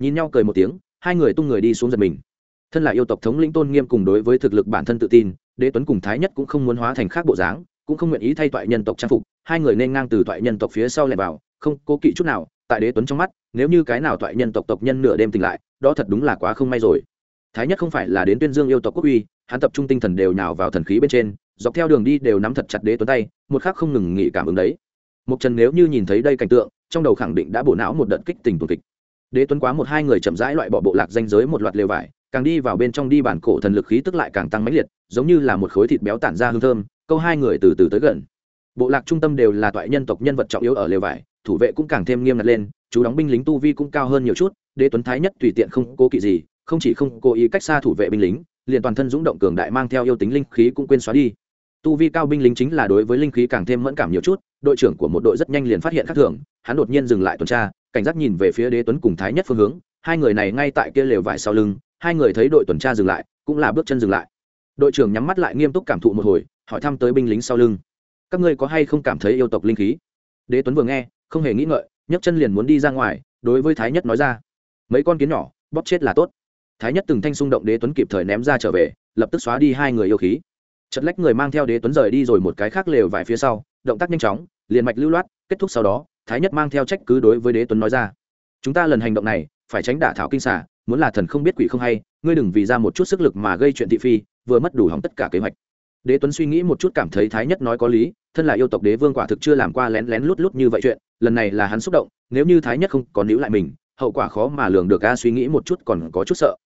Speaker 1: Nhìn nhau cười một tiếng, hai người tung người đi xuống giật mình. Thân là yêu tộc thống lĩnh tôn nghiêm cùng đối với thực lực bản thân tự tin, đế tuấn cùng thái nhất cũng không muốn hóa thành khác bộ dáng, cũng không nguyện ý thay toại nhân tộc trang phục, hai người nên ngang từ toại nhân tộc phía sau lẻn vào, không cố kỵ chút nào, tại đế tuấn trong mắt, nếu như cái nào toại nhân tộc tộc nhân nửa đêm tỉnh lại, đó thật đúng là quá không may rồi thái nhất không phải là đến tuyên dương yêu tộc quốc uy, hắn tập trung tinh thần đều nhào vào thần khí bên trên, dọc theo đường đi đều nắm thật chặt đế tuấn tay, một khác không ngừng nghỉ cảm ứng đấy. Mục trần nếu như nhìn thấy đây cảnh tượng, trong đầu khẳng định đã bổ não một đợt kích tình tuần kịch. Đế tuấn quá một hai người chậm rãi loại bỏ bộ lạc danh giới một loạt lều vải, càng đi vào bên trong đi bản cổ thần lực khí tức lại càng tăng mãnh liệt, giống như là một khối thịt béo tản ra hương thơm, câu hai người từ từ tới gần. Bộ lạc trung tâm đều là toại nhân tộc nhân vật trọng yếu ở lều vải, thủ vệ cũng càng thêm nghiêm ngặt lên, chú đóng binh lính tu vi cũng cao hơn nhiều chút, đế tuấn thái nhất tùy tiện không cố kỵ gì không chỉ không cố ý cách xa thủ vệ binh lính, liền toàn thân dũng động cường đại mang theo yêu tính linh khí cũng quên xóa đi. Tu vi cao binh lính chính là đối với linh khí càng thêm mẫn cảm nhiều chút, đội trưởng của một đội rất nhanh liền phát hiện khác thường, hắn đột nhiên dừng lại tuần tra, cảnh giác nhìn về phía đế tuấn cùng thái nhất phương hướng, hai người này ngay tại kia lều vải sau lưng, hai người thấy đội tuần tra dừng lại, cũng là bước chân dừng lại. Đội trưởng nhắm mắt lại nghiêm túc cảm thụ một hồi, hỏi thăm tới binh lính sau lưng. Các ngươi có hay không cảm thấy yêu tộc linh khí? Đế tuấn vừa nghe, không hề nghĩ ngợi, nhấc chân liền muốn đi ra ngoài, đối với thái nhất nói ra. Mấy con kiến nhỏ, bóp chết là tốt thái nhất từng thanh xung động đế tuấn kịp thời ném ra trở về, lập tức xóa đi hai người yêu khí. Chật lách người mang theo đế tuấn rời đi rồi một cái khác lều vải phía sau, động tác nhanh chóng, liền mạch lưu loát, kết thúc sau đó, thái nhất mang theo trách cứ đối với đế tuấn nói ra. Chúng ta lần hành động này, phải tránh đả thảo kinh xả, muốn là thần không biết quỷ không hay, ngươi đừng vì ra một chút sức lực mà gây chuyện thị phi, vừa mất đủ hỏng tất cả kế hoạch. Đế tuấn suy nghĩ một chút cảm thấy thái nhất nói có lý, thân là yêu tộc đế vương quả thực chưa làm qua lén lén lút lút như vậy chuyện, lần này là hắn xúc động, nếu như thái nhất không có níu lại mình, hậu quả khó mà lường được, a, suy nghĩ một chút còn có chút sợ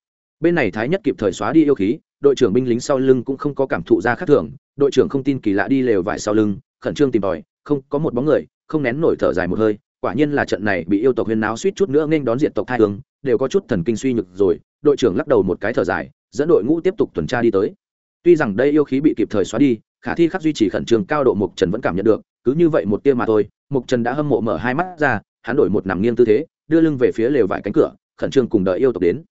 Speaker 1: bên này thái nhất kịp thời xóa đi yêu khí, đội trưởng binh lính sau lưng cũng không có cảm thụ ra khác thường, đội trưởng không tin kỳ lạ đi lều vải sau lưng, khẩn trương tìm tòi, không, có một bóng người, không nén nổi thở dài một hơi, quả nhiên là trận này bị yêu tộc huyên náo suýt chút nữa nên đón diện tộc thai hướng đều có chút thần kinh suy nhược rồi, đội trưởng lắc đầu một cái thở dài, dẫn đội ngũ tiếp tục tuần tra đi tới. Tuy rằng đây yêu khí bị kịp thời xóa đi, khả thi khắc duy trì khẩn trương cao độ mục trần vẫn cảm nhận được, cứ như vậy một tia mà thôi mục trần đã hâm mộ mở hai mắt ra, hắn đổi một nằm nghiêng tư thế, đưa lưng về phía lều vải cánh cửa, khẩn trương cùng đợi yêu tộc đến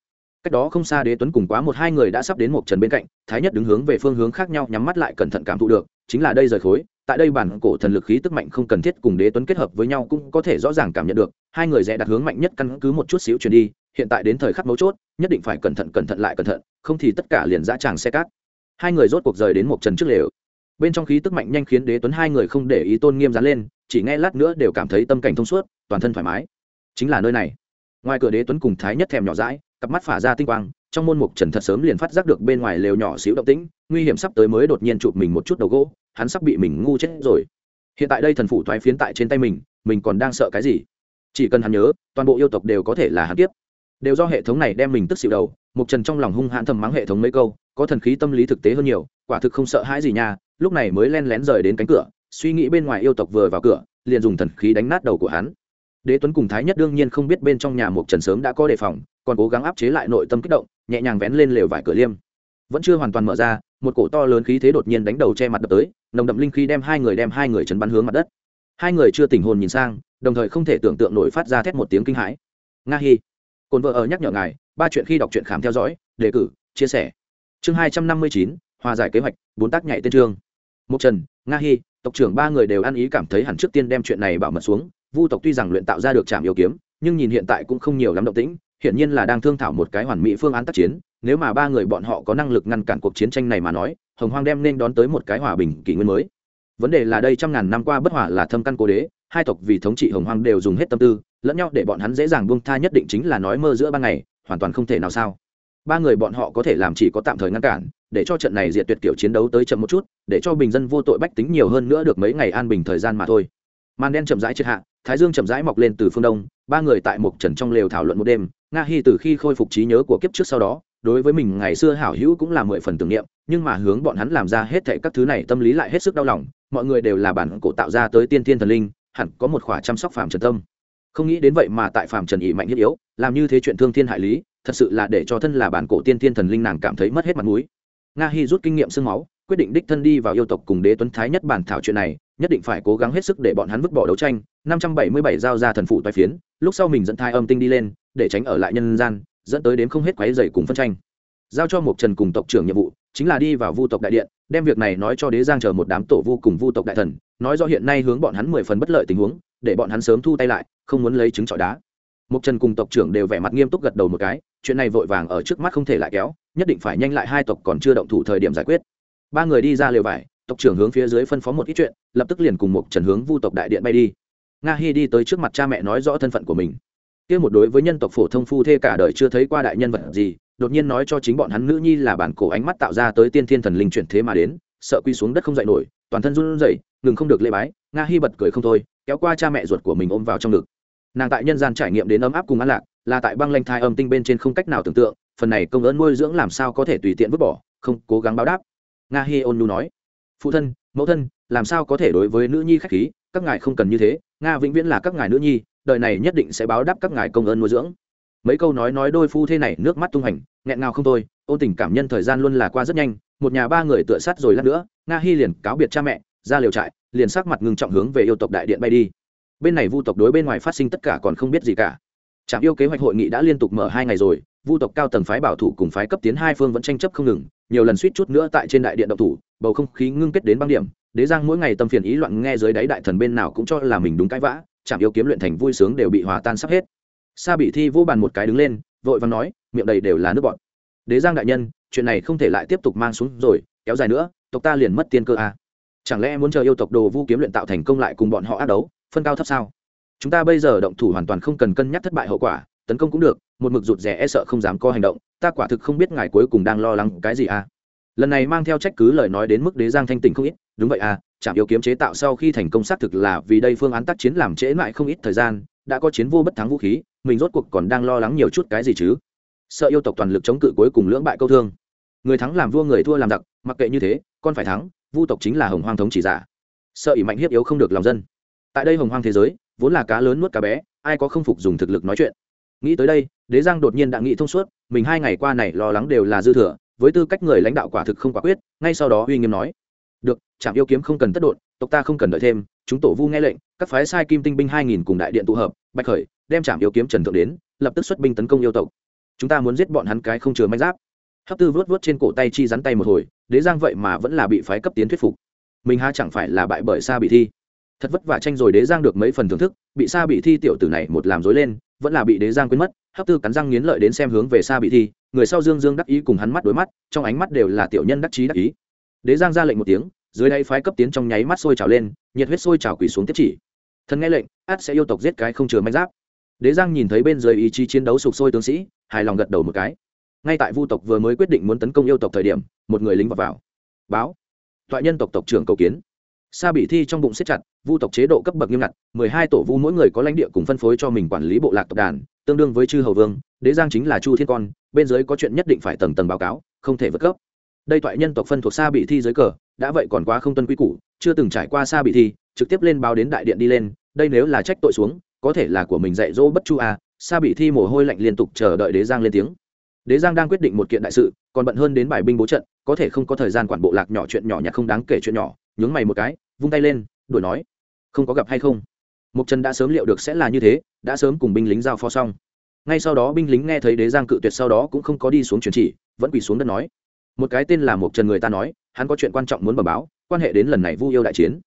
Speaker 1: cách đó không xa đế tuấn cùng quá một hai người đã sắp đến một trần bên cạnh, thái nhất đứng hướng về phương hướng khác nhau nhắm mắt lại cẩn thận cảm thụ được, chính là đây rời khối, tại đây bản cổ thần lực khí tức mạnh không cần thiết cùng đế tuấn kết hợp với nhau cũng có thể rõ ràng cảm nhận được, hai người rẽ đặt hướng mạnh nhất căn cứ một chút xíu chuyển đi, hiện tại đến thời khắc mấu chốt, nhất định phải cẩn thận cẩn thận lại cẩn thận, không thì tất cả liền dã tràng xe cát. Hai người rốt cuộc rời đến một trần trước lều. Bên trong khí tức mạnh nhanh khiến đế tuấn hai người không để ý tôn nghiêm dán lên, chỉ nghe lát nữa đều cảm thấy tâm cảnh thông suốt, toàn thân thoải mái. Chính là nơi này. Ngoài cửa đế tuấn cùng thái nhất thèm nhỏ rãi cặp mắt phả ra tinh quang, trong môn mục trần thật sớm liền phát giác được bên ngoài lều nhỏ xíu động tĩnh, nguy hiểm sắp tới mới đột nhiên chụp mình một chút đầu gỗ, hắn sắp bị mình ngu chết rồi. Hiện tại đây thần phủ thoái phiến tại trên tay mình mình còn đang sợ cái gì? Chỉ cần hắn nhớ, toàn bộ yêu tộc đều có thể là hắn tiếp đều do hệ thống này đem mình tức xịu đầu, mục trần trong lòng hung hãn thầm mắng hệ thống mấy câu, có thần khí tâm lý thực tế hơn nhiều, quả thực không sợ hãi gì nha, lúc này mới len lén rời đến cánh cửa, suy nghĩ bên ngoài yêu tộc vừa vào cửa, liền dùng thần khí đánh nát đầu của hắn. Đế tuấn cùng thái nhất đương nhiên không biết bên trong nhà mục trần sớm đã có đề phòng còn cố gắng áp chế lại nội tâm kích động, nhẹ nhàng vén lên lều vải cửa liêm. Vẫn chưa hoàn toàn mở ra, một cổ to lớn khí thế đột nhiên đánh đầu che mặt đập tới, nồng đậm linh khí đem hai người đem hai người chấn bắn hướng mặt đất. Hai người chưa tỉnh hồn nhìn sang, đồng thời không thể tưởng tượng nổi phát ra thét một tiếng kinh hãi. Nga hi cồn vợ ở nhắc nhở ngài, ba chuyện khi đọc truyện khám theo dõi, đề cử, chia sẻ. Chương hai trăm năm mươi chín, hòa giải kế hoạch, bốn tác nhảy tên trương. Mục trần, nga hi, tộc trưởng ba người đều ăn ý cảm thấy hẳn trước tiên đem chuyện này bảo mật xuống. Vu tộc tuy rằng luyện tạo ra được trạm yêu kiếm, nhưng nhìn hiện tại cũng không nhiều lắm động tĩnh hiển nhiên là đang thương thảo một cái hoàn mỹ phương án tác chiến, nếu mà ba người bọn họ có năng lực ngăn cản cuộc chiến tranh này mà nói, hồng hoang đem nên đón tới một cái hòa bình kỷ nguyên mới. Vấn đề là đây trăm ngàn năm qua bất hòa là thâm căn cố đế, hai tộc vì thống trị hồng hoang đều dùng hết tâm tư, lẫn nhau để bọn hắn dễ dàng buông tha nhất định chính là nói mơ giữa ban ngày, hoàn toàn không thể nào sao. Ba người bọn họ có thể làm chỉ có tạm thời ngăn cản, để cho trận này diệt tuyệt kiểu chiến đấu tới chậm một chút, để cho bình dân vô tội bách tính nhiều hơn nữa được mấy ngày an bình thời gian mà thôi. Màn đen chậm rãi triệt hạ thái dương chậm rãi mọc lên từ phương đông, ba người tại một trần trong lều thảo luận một đêm, nga hy từ khi khôi phục trí nhớ của kiếp trước sau đó, đối với mình ngày xưa hảo hữu cũng là mười phần tưởng niệm, nhưng mà hướng bọn hắn làm ra hết thệ các thứ này tâm lý lại hết sức đau lòng, mọi người đều là bản cổ tạo ra tới tiên thiên thần linh, hẳn có một khỏa chăm sóc phàm trần tâm. Không nghĩ đến vậy mà tại phàm trần ỵ mạnh thiết yếu, làm như thế chuyện thương thiên hại lý, thật sự là để cho thân là bản cổ tiên thiên thần linh nàng cảm thấy mất hết mặt mũi. Nga hy rút kinh nghiệm sương máu, quyết định đích thân đi vào yêu tộc cùng đế tuấn thái nhất bản thảo chuyện này, nhất định phải cố gắng hết sức để bọn hắn vứt bỏ đấu tranh năm trăm bảy mươi bảy giao ra thần phụ toái phiến lúc sau mình dẫn thai âm tinh đi lên để tránh ở lại nhân gian dẫn tới đến không hết quấy dày cùng phân tranh giao cho một trần cùng tộc trưởng nhiệm vụ chính là đi vào vu tộc đại điện đem việc này nói cho đế giang chờ một đám tổ vu cùng vu tộc đại thần nói do hiện nay hướng bọn hắn mười phần bất lợi tình huống để bọn hắn sớm thu tay lại không muốn lấy trứng trọi đá Mục Trần cùng tộc trưởng đều vẻ mặt nghiêm túc gật đầu một cái, chuyện này vội vàng ở trước mắt không thể lại kéo, nhất định phải nhanh lại hai tộc còn chưa động thủ thời điểm giải quyết. Ba người đi ra lều vải, tộc trưởng hướng phía dưới phân phó một ít chuyện, lập tức liền cùng Mục Trần hướng Vu tộc đại điện bay đi. Nga Hi đi tới trước mặt cha mẹ nói rõ thân phận của mình. Kia một đối với nhân tộc phổ thông phu thê cả đời chưa thấy qua đại nhân vật gì, đột nhiên nói cho chính bọn hắn nữ nhi là bản cổ ánh mắt tạo ra tới tiên thiên thần linh chuyển thế mà đến, sợ quy xuống đất không dậy nổi, toàn thân run rẩy, ngừng không được lễ bái, Nga Hi bật cười không thôi, kéo qua cha mẹ ruột của mình ôm vào trong ngực. Nàng tại nhân gian trải nghiệm đến ấm áp cùng an lạc là tại băng lanh thai âm tinh bên trên không cách nào tưởng tượng phần này công ơn nuôi dưỡng làm sao có thể tùy tiện vứt bỏ không cố gắng báo đáp. Nga hi ôn nhu nói phụ thân mẫu thân làm sao có thể đối với nữ nhi khách khí? Các ngài không cần như thế, nga vĩnh viễn là các ngài nữ nhi, đời này nhất định sẽ báo đáp các ngài công ơn nuôi dưỡng. Mấy câu nói nói đôi phu thế này nước mắt tung hành nghẹn ngào không thôi, ôn tình cảm nhân thời gian luôn là qua rất nhanh, một nhà ba người tựa sát rồi lát nữa, nga hi liền cáo biệt cha mẹ, ra liều trại, liền sắc mặt ngưng trọng hướng về yêu tộc đại điện bay đi. Bên này vu tộc đối bên ngoài phát sinh tất cả còn không biết gì cả. Trạm yêu kế hoạch hội nghị đã liên tục mở hai ngày rồi, vu tộc cao tầng phái bảo thủ cùng phái cấp tiến hai phương vẫn tranh chấp không ngừng, nhiều lần suýt chút nữa tại trên đại điện động thủ, bầu không khí ngưng kết đến băng điểm đế giang mỗi ngày tâm phiền ý loạn nghe dưới đáy đại thần bên nào cũng cho là mình đúng cãi vã chạm yêu kiếm luyện thành vui sướng đều bị hòa tan sắp hết. Sa bị thi vô bàn một cái đứng lên, vội và nói, miệng đầy đều là nước bọn đế giang đại nhân, chuyện này không thể lại tiếp tục mang xuống rồi, kéo dài nữa, tộc ta liền mất tiên cơ à. chẳng lẽ muốn chờ yêu tộc đồ vu kiếm luyện tạo thành công lại cùng bọn họ ác đấu, phân cao thấp sao? Chúng ta bây giờ động thủ hoàn toàn không cần cân nhắc thất bại hậu quả, tấn công cũng được, một mực rụt rè e sợ không dám có hành động, ta quả thực không biết ngài cuối cùng đang lo lắng cái gì à. Lần này mang theo trách cứ lời nói đến mức đế giang thanh tỉnh không ít đúng vậy à trạm yêu kiếm chế tạo sau khi thành công xác thực là vì đây phương án tác chiến làm trễ mãi không ít thời gian, đã có chiến vô bất thắng vũ khí, mình rốt cuộc còn đang lo lắng nhiều chút cái gì chứ? Sợ yêu tộc toàn lực chống cự cuối cùng lưỡng bại câu thương. Người thắng làm vua người thua làm giặc, mặc kệ như thế, con phải thắng, vu tộc chính là hồng hoang thống chỉ giả. Sợ ỉ mạnh hiếp yếu không được lòng dân. Tại đây hồng hoang thế giới, vốn là cá lớn nuốt cá bé, ai có không phục dùng thực lực nói chuyện. Nghĩ tới đây, đế giang đột nhiên đã nghĩ thông suốt, mình hai ngày qua này lo lắng đều là dư thừa, với tư cách người lãnh đạo quả thực không quả quyết, ngay sau đó uy nghiêm nói được trạm yêu kiếm không cần tất độn, tộc ta không cần đợi thêm, chúng tổ vu nghe lệnh, các phái sai kim tinh binh hai nghìn cùng đại điện tụ hợp, bạch khởi đem trạm yêu kiếm trần thượng đến, lập tức xuất binh tấn công yêu tộc. Chúng ta muốn giết bọn hắn cái không chừa manh giáp. Hấp tư vớt vớt trên cổ tay chi rắn tay một hồi, đế giang vậy mà vẫn là bị phái cấp tiến thuyết phục. Mình ha chẳng phải là bại bởi xa bị thi. Thật vất vả tranh rồi đế giang được mấy phần thưởng thức, bị xa bị thi tiểu tử này một làm dối lên, vẫn là bị đế giang quên mất, hấp tư cắn răng nghiến lợi đến xem hướng về xa bị thi, người sau dương dương đắc ý cùng hắn mắt đối mắt, trong ánh mắt đều là tiểu nhân đắc chí đắc ý đế giang ra lệnh một tiếng dưới đây phái cấp tiến trong nháy mắt sôi trào lên nhiệt huyết sôi trào quỳ xuống tiếp chỉ. Thần nghe lệnh át sẽ yêu tộc giết cái không chừa manh giáp. Đế giang nhìn thấy bên dưới ý chí chiến đấu sục sôi tướng sĩ hài lòng gật đầu một cái. Ngay tại vu tộc vừa mới quyết định muốn tấn công yêu tộc thời điểm một người lính vào, vào. báo. Thoại nhân tộc tộc trưởng cầu kiến. Sa bị thi trong bụng siết chặt vu tộc chế độ cấp bậc nghiêm ngặt mười hai tổ vu mỗi người có lãnh địa cùng phân phối cho mình quản lý bộ lạc tộc đàn tương đương với chư hầu vương đế giang chính là chu thiên con bên dưới có chuyện nhất định phải tầng tầng báo cáo không thể vượt cấp đây thoại nhân tộc phân thuộc xa bị thi dưới cờ, đã vậy còn quá không tuân quy củ, chưa từng trải qua xa bị thi, trực tiếp lên báo đến đại điện đi lên, đây nếu là trách tội xuống, có thể là của mình dạy dỗ bất chu à xa bị thi mồ hôi lạnh liên tục chờ đợi đế giang lên tiếng. Đế giang đang quyết định một kiện đại sự, còn bận hơn đến bài binh bố trận, có thể không có thời gian quản bộ lạc nhỏ chuyện nhỏ nhặt không đáng kể chuyện nhỏ, nhướng mày một cái, vung tay lên, đuổi nói, không có gặp hay không? Mục trần đã sớm liệu được sẽ là như thế, đã sớm cùng binh lính giao phó xong. Ngay sau đó binh lính nghe thấy đế giang cự tuyệt sau đó cũng không có đi xuống truyền chỉ, vẫn quỳ xuống đất nói một cái tên là mục trần người ta nói, hắn có chuyện quan trọng muốn bẩm báo, quan hệ đến lần này vu yêu đại chiến.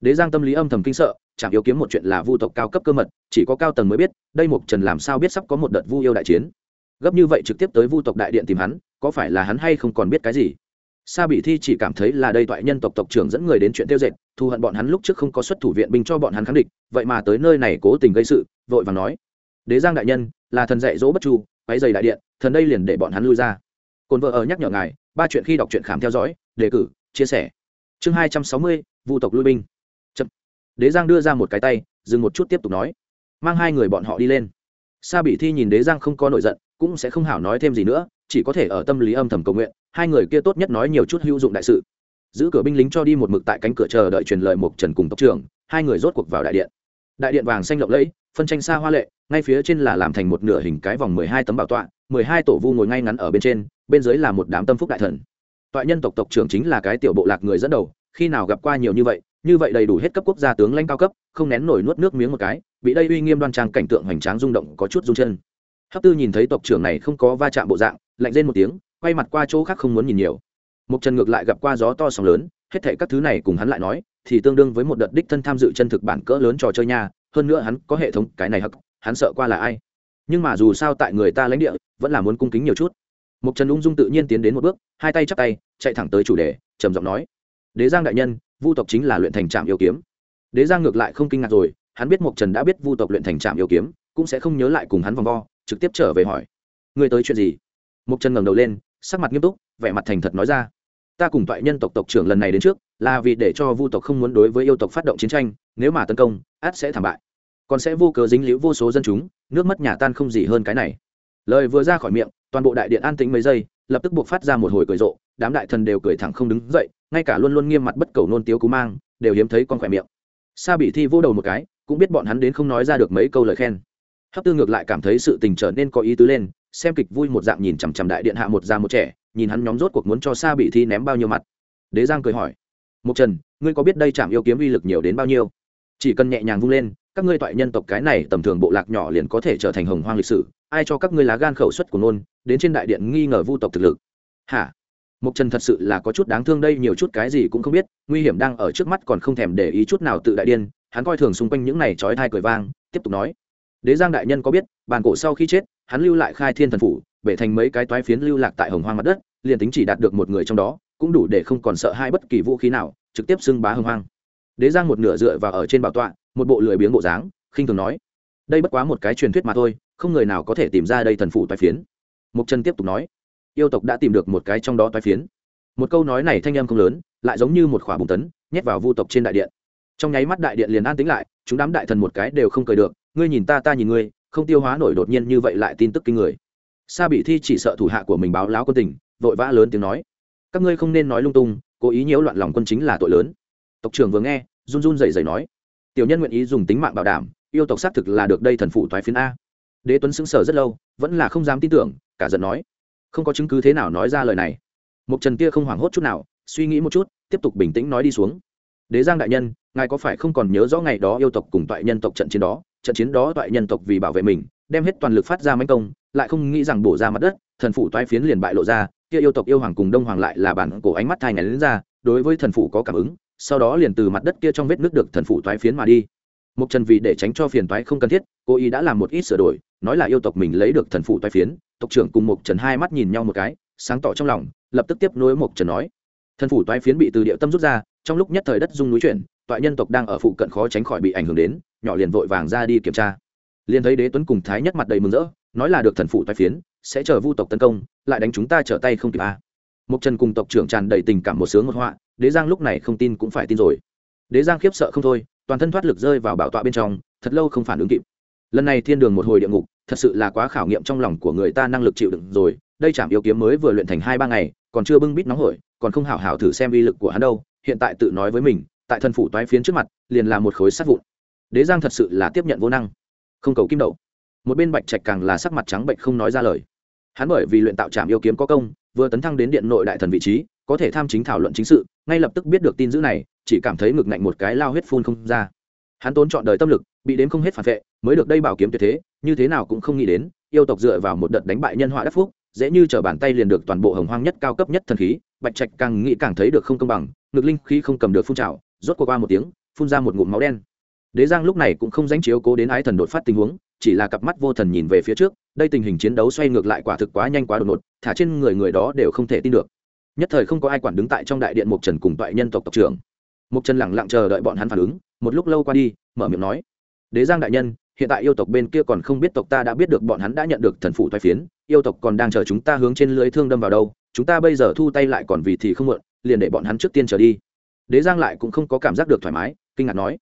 Speaker 1: Đế giang tâm lý âm thầm kinh sợ, chẳng yêu kiếm một chuyện là vu tộc cao cấp cơ mật, chỉ có cao tầng mới biết, đây mục trần làm sao biết sắp có một đợt vu yêu đại chiến. Gấp như vậy trực tiếp tới vu tộc đại điện tìm hắn, có phải là hắn hay không còn biết cái gì? Sa bị thi chỉ cảm thấy là đây toại nhân tộc tộc trưởng dẫn người đến chuyện tiêu dệt, thù hận bọn hắn lúc trước không có xuất thủ viện binh cho bọn hắn kháng địch, vậy mà tới nơi này cố tình gây sự, vội vàng nói. Đế giang đại nhân, là thần dạy dỗ bất chu váy dày đại điện, thần đây liền để bọn hắn lui ra cồn vợ ở nhắc nhở ngài, ba chuyện khi đọc truyện khám theo dõi, đề cử, chia sẻ. Chương hai trăm sáu mươi, vu tộc lui binh. Chậm. đế giang đưa ra một cái tay, dừng một chút tiếp tục nói. Mang hai người bọn họ đi lên. Sa bị thi nhìn đế giang không có nổi giận, cũng sẽ không hảo nói thêm gì nữa, chỉ có thể ở tâm lý âm thầm cầu nguyện, hai người kia tốt nhất nói nhiều chút hữu dụng đại sự. Giữ cửa binh lính cho đi một mực tại cánh cửa chờ đợi truyền lời mục trần cùng tộc trưởng, hai người rốt cuộc vào đại điện đại điện vàng xanh lộng lẫy, phân tranh xa hoa lệ, ngay phía trên là làm thành một nửa hình cái vòng mười hai tấm bảo tọa, mười hai tổ vu ngồi ngay ngắn ở bên trên, bên dưới là một đám tâm phúc đại thần. Tọa nhân tộc tộc trưởng chính là cái tiểu bộ lạc người dẫn đầu, khi nào gặp qua nhiều như vậy như vậy đầy đủ hết cấp quốc gia tướng lãnh cao cấp, không nén nổi nuốt nước miếng một cái, bị đây uy nghiêm đoan trang cảnh tượng hoành tráng rung động có chút rung chân. Hấp tư nhìn thấy tộc trưởng này không có va chạm bộ dạng, lạnh lên một tiếng, quay mặt qua chỗ khác không muốn nhìn nhiều mục trần ngược lại gặp qua gió to sóng lớn, hết thảy các thứ này cùng hắn lại nói, thì tương đương với một đợt đích thân tham dự chân thực bản cỡ lớn trò chơi nha, hơn nữa hắn có hệ thống, cái này hắc, hắn sợ qua là ai? Nhưng mà dù sao tại người ta lãnh địa, vẫn là muốn cung kính nhiều chút. Mục trần ung dung tự nhiên tiến đến một bước, hai tay chắp tay, chạy thẳng tới chủ đề, trầm giọng nói. Đế giang đại nhân, vu tộc chính là luyện thành trạm yêu kiếm. Đế giang ngược lại không kinh ngạc rồi, hắn biết mục trần đã biết vu tộc luyện thành trạm yêu kiếm, cũng sẽ không nhớ lại cùng hắn vòng vo, trực tiếp trở về hỏi. Ngươi tới chuyện gì? Mục trần ngẩng đầu lên, sắc mặt nghiêm túc, vẻ mặt thành thật nói ra ta cùng toại nhân tộc tộc trưởng lần này đến trước, là vì để cho vu tộc không muốn đối với yêu tộc phát động chiến tranh, nếu mà tấn công át sẽ thảm bại. Còn sẽ vô cớ dính liễu vô số dân chúng, nước mất nhà tan không gì hơn cái này. Lời vừa ra khỏi miệng, toàn bộ đại điện an tĩnh mấy giây, lập tức buộc phát ra một hồi cười rộ, đám đại thần đều cười thẳng không đứng dậy, ngay cả luôn luôn nghiêm mặt bất cầu nôn tiếu cú mang, đều hiếm thấy con khỏe miệng. Sa bị thi vô đầu một cái, cũng biết bọn hắn đến không nói ra được mấy câu lời khen. Hấp tư ngược lại cảm thấy sự tình trở nên có ý tứ lên xem kịch vui một dạng nhìn chằm chằm đại điện hạ một già một trẻ, nhìn hắn nhóm rốt cuộc muốn cho sa bị thi ném bao nhiêu mặt. Đế giang cười hỏi mục trần, ngươi có biết đây chạm yêu kiếm uy lực nhiều đến bao nhiêu? Chỉ cần nhẹ nhàng vung lên, các ngươi toại nhân tộc cái này tầm thường bộ lạc nhỏ liền có thể trở thành hồng hoang lịch sử, ai cho các ngươi lá gan khẩu suất của nôn, đến trên đại điện nghi ngờ vu tộc thực lực? Hả? Mục trần thật sự là có chút đáng thương đây, nhiều chút cái gì cũng không biết, nguy hiểm đang ở trước mắt còn không thèm để ý chút nào tự đại điên, hắn coi thường xung quanh những này trói thai cười vang, tiếp tục nói, đế giang đại nhân có biết, bàn cổ sau khi chết hắn lưu lại khai thiên thần phủ, bể thành mấy cái toái phiến lưu lạc tại hồng hoang mặt đất, liền tính chỉ đạt được một người trong đó, cũng đủ để không còn sợ hai bất kỳ vũ khí nào, trực tiếp xưng bá hồng hoang. Đế giang một nửa dựa vào ở trên bảo tọa, một bộ lười biếng bộ dáng, khinh thường nói, đây bất quá một cái truyền thuyết mà thôi, không người nào có thể tìm ra đây thần phủ toái phiến. Mục trần tiếp tục nói, yêu tộc đã tìm được một cái trong đó toái phiến. Một câu nói này thanh âm không lớn, lại giống như một khỏa bùng tấn, nhét vào vu tộc trên đại điện. Trong nháy mắt đại điện liền an tĩnh lại, chúng đám đại thần một cái đều không cười được, ngươi nhìn ta ta nhìn ngươi không tiêu hóa nổi đột nhiên như vậy lại tin tức kinh người. Sa bị thi chỉ sợ thủ hạ của mình báo láo quân tình, vội vã lớn tiếng nói. Các ngươi không nên nói lung tung, cố ý nhiễu loạn lòng quân chính là tội lớn. Tộc trưởng vừa nghe, run run rẩy rẩy nói. Tiểu nhân nguyện ý dùng tính mạng bảo đảm, yêu tộc xác thực là được đây thần phụ thoái phiến a. Đế tuấn sững sờ rất lâu, vẫn là không dám tin tưởng, cả giận nói. Không có chứng cứ thế nào nói ra lời này. Mục trần kia không hoảng hốt chút nào, suy nghĩ một chút, tiếp tục bình tĩnh nói đi xuống. Đế giang đại nhân, ngài có phải không còn nhớ rõ ngày đó yêu tộc cùng toại nhân tộc trận chiến đó? Trận chiến đó toại nhân tộc vì bảo vệ mình đem hết toàn lực phát ra mánh công lại không nghĩ rằng bổ ra mặt đất thần phủ toái phiến liền bại lộ ra kia yêu tộc yêu hoàng cùng đông hoàng lại là bản cổ ánh mắt thai ngày đến ra đối với thần phủ có cảm ứng sau đó liền từ mặt đất kia trong vết nước được thần phủ toái phiến mà đi. Mục Trần vì để tránh cho phiền toái không cần thiết, cô ý đã làm một ít sửa đổi, nói là yêu tộc mình lấy được thần phụ toái phiến, tộc trưởng cùng Mục Trần hai mắt nhìn nhau một cái, sáng tỏ trong lòng, lập tức tiếp nối Mục Trần nói: "Thần phủ toái phiến bị từ địa tâm rút ra, trong lúc nhất thời đất rung núi chuyển, toại nhân tộc đang ở phụ cận khó tránh khỏi bị ảnh hưởng đến, nhỏ liền vội vàng ra đi kiểm tra. Liền thấy Đế Tuấn cùng Thái Nhất mặt đầy mừng rỡ, nói là được thần phụ toái phiến, sẽ chờ Vu tộc tấn công, lại đánh chúng ta trở tay không kịp a." À. Mục Trần cùng tộc trưởng tràn đầy tình cảm một sướng một họa, Đế Giang lúc này không tin cũng phải tin rồi. Đế Giang khiếp sợ không thôi, toàn thân thoát lực rơi vào bảo tọa bên trong thật lâu không phản ứng kịp lần này thiên đường một hồi địa ngục thật sự là quá khảo nghiệm trong lòng của người ta năng lực chịu đựng rồi đây chạm yêu kiếm mới vừa luyện thành hai ba ngày còn chưa bưng bít nóng hổi còn không hảo hảo thử xem uy lực của hắn đâu hiện tại tự nói với mình tại thân phủ toái phiến trước mặt liền là một khối sắt vụn đế giang thật sự là tiếp nhận vô năng. Không cầu kim đậu. Một bên bạch trạch càng là sắc mặt trắng bệnh không nói ra lời. Hắn bởi vì luyện tạo trạm yêu kiếm có công, vừa tấn thăng đến điện nội đại thần vị trí, có thể tham chính thảo luận chính sự, ngay lập tức biết được tin dữ này, chỉ cảm thấy ngực ngạnh một cái lao huyết phun không ra. Hắn tốn chọn đời tâm lực, bị đến không hết phản vệ, mới được đây bảo kiếm tuyệt thế, như thế nào cũng không nghĩ đến, yêu tộc dựa vào một đợt đánh bại nhân họa đắc phúc, dễ như t bàn tay liền được toàn bộ hồng hoang nhất cao cấp nhất thần khí, bạch trạch càng nghĩ càng thấy được không công bằng, ngực linh khí không cầm được phun trào, rốt qua qua một tiếng, phun ra một ngụm máu đen đế giang lúc này cũng không dánh chiếu cố đến ái thần đột phát tình huống, chỉ là cặp mắt vô thần nhìn về phía trước, đây tình hình chiến đấu xoay ngược lại quả thực quá nhanh quá đột ngột, thả trên người người đó đều không thể tin được. Nhất thời không có ai quản đứng tại trong đại điện mục trần cùng toại nhân tộc tộc trưởng. Mục trần lẳng lặng chờ đợi bọn hắn phản ứng, một lúc lâu qua đi, mở miệng nói, đế giang đại nhân, hiện tại yêu tộc bên kia còn không biết tộc ta đã biết được bọn hắn đã nhận được thần phụ thoái phiến, yêu tộc còn đang chờ chúng ta hướng trên lưới thương đâm vào đâu, chúng ta bây giờ thu tay lại còn vì thì không muộn, liền để bọn hắn trước tiên trở đi. Đế giang lại cũng không có cảm giác được thoải mái, kinh ngạc nói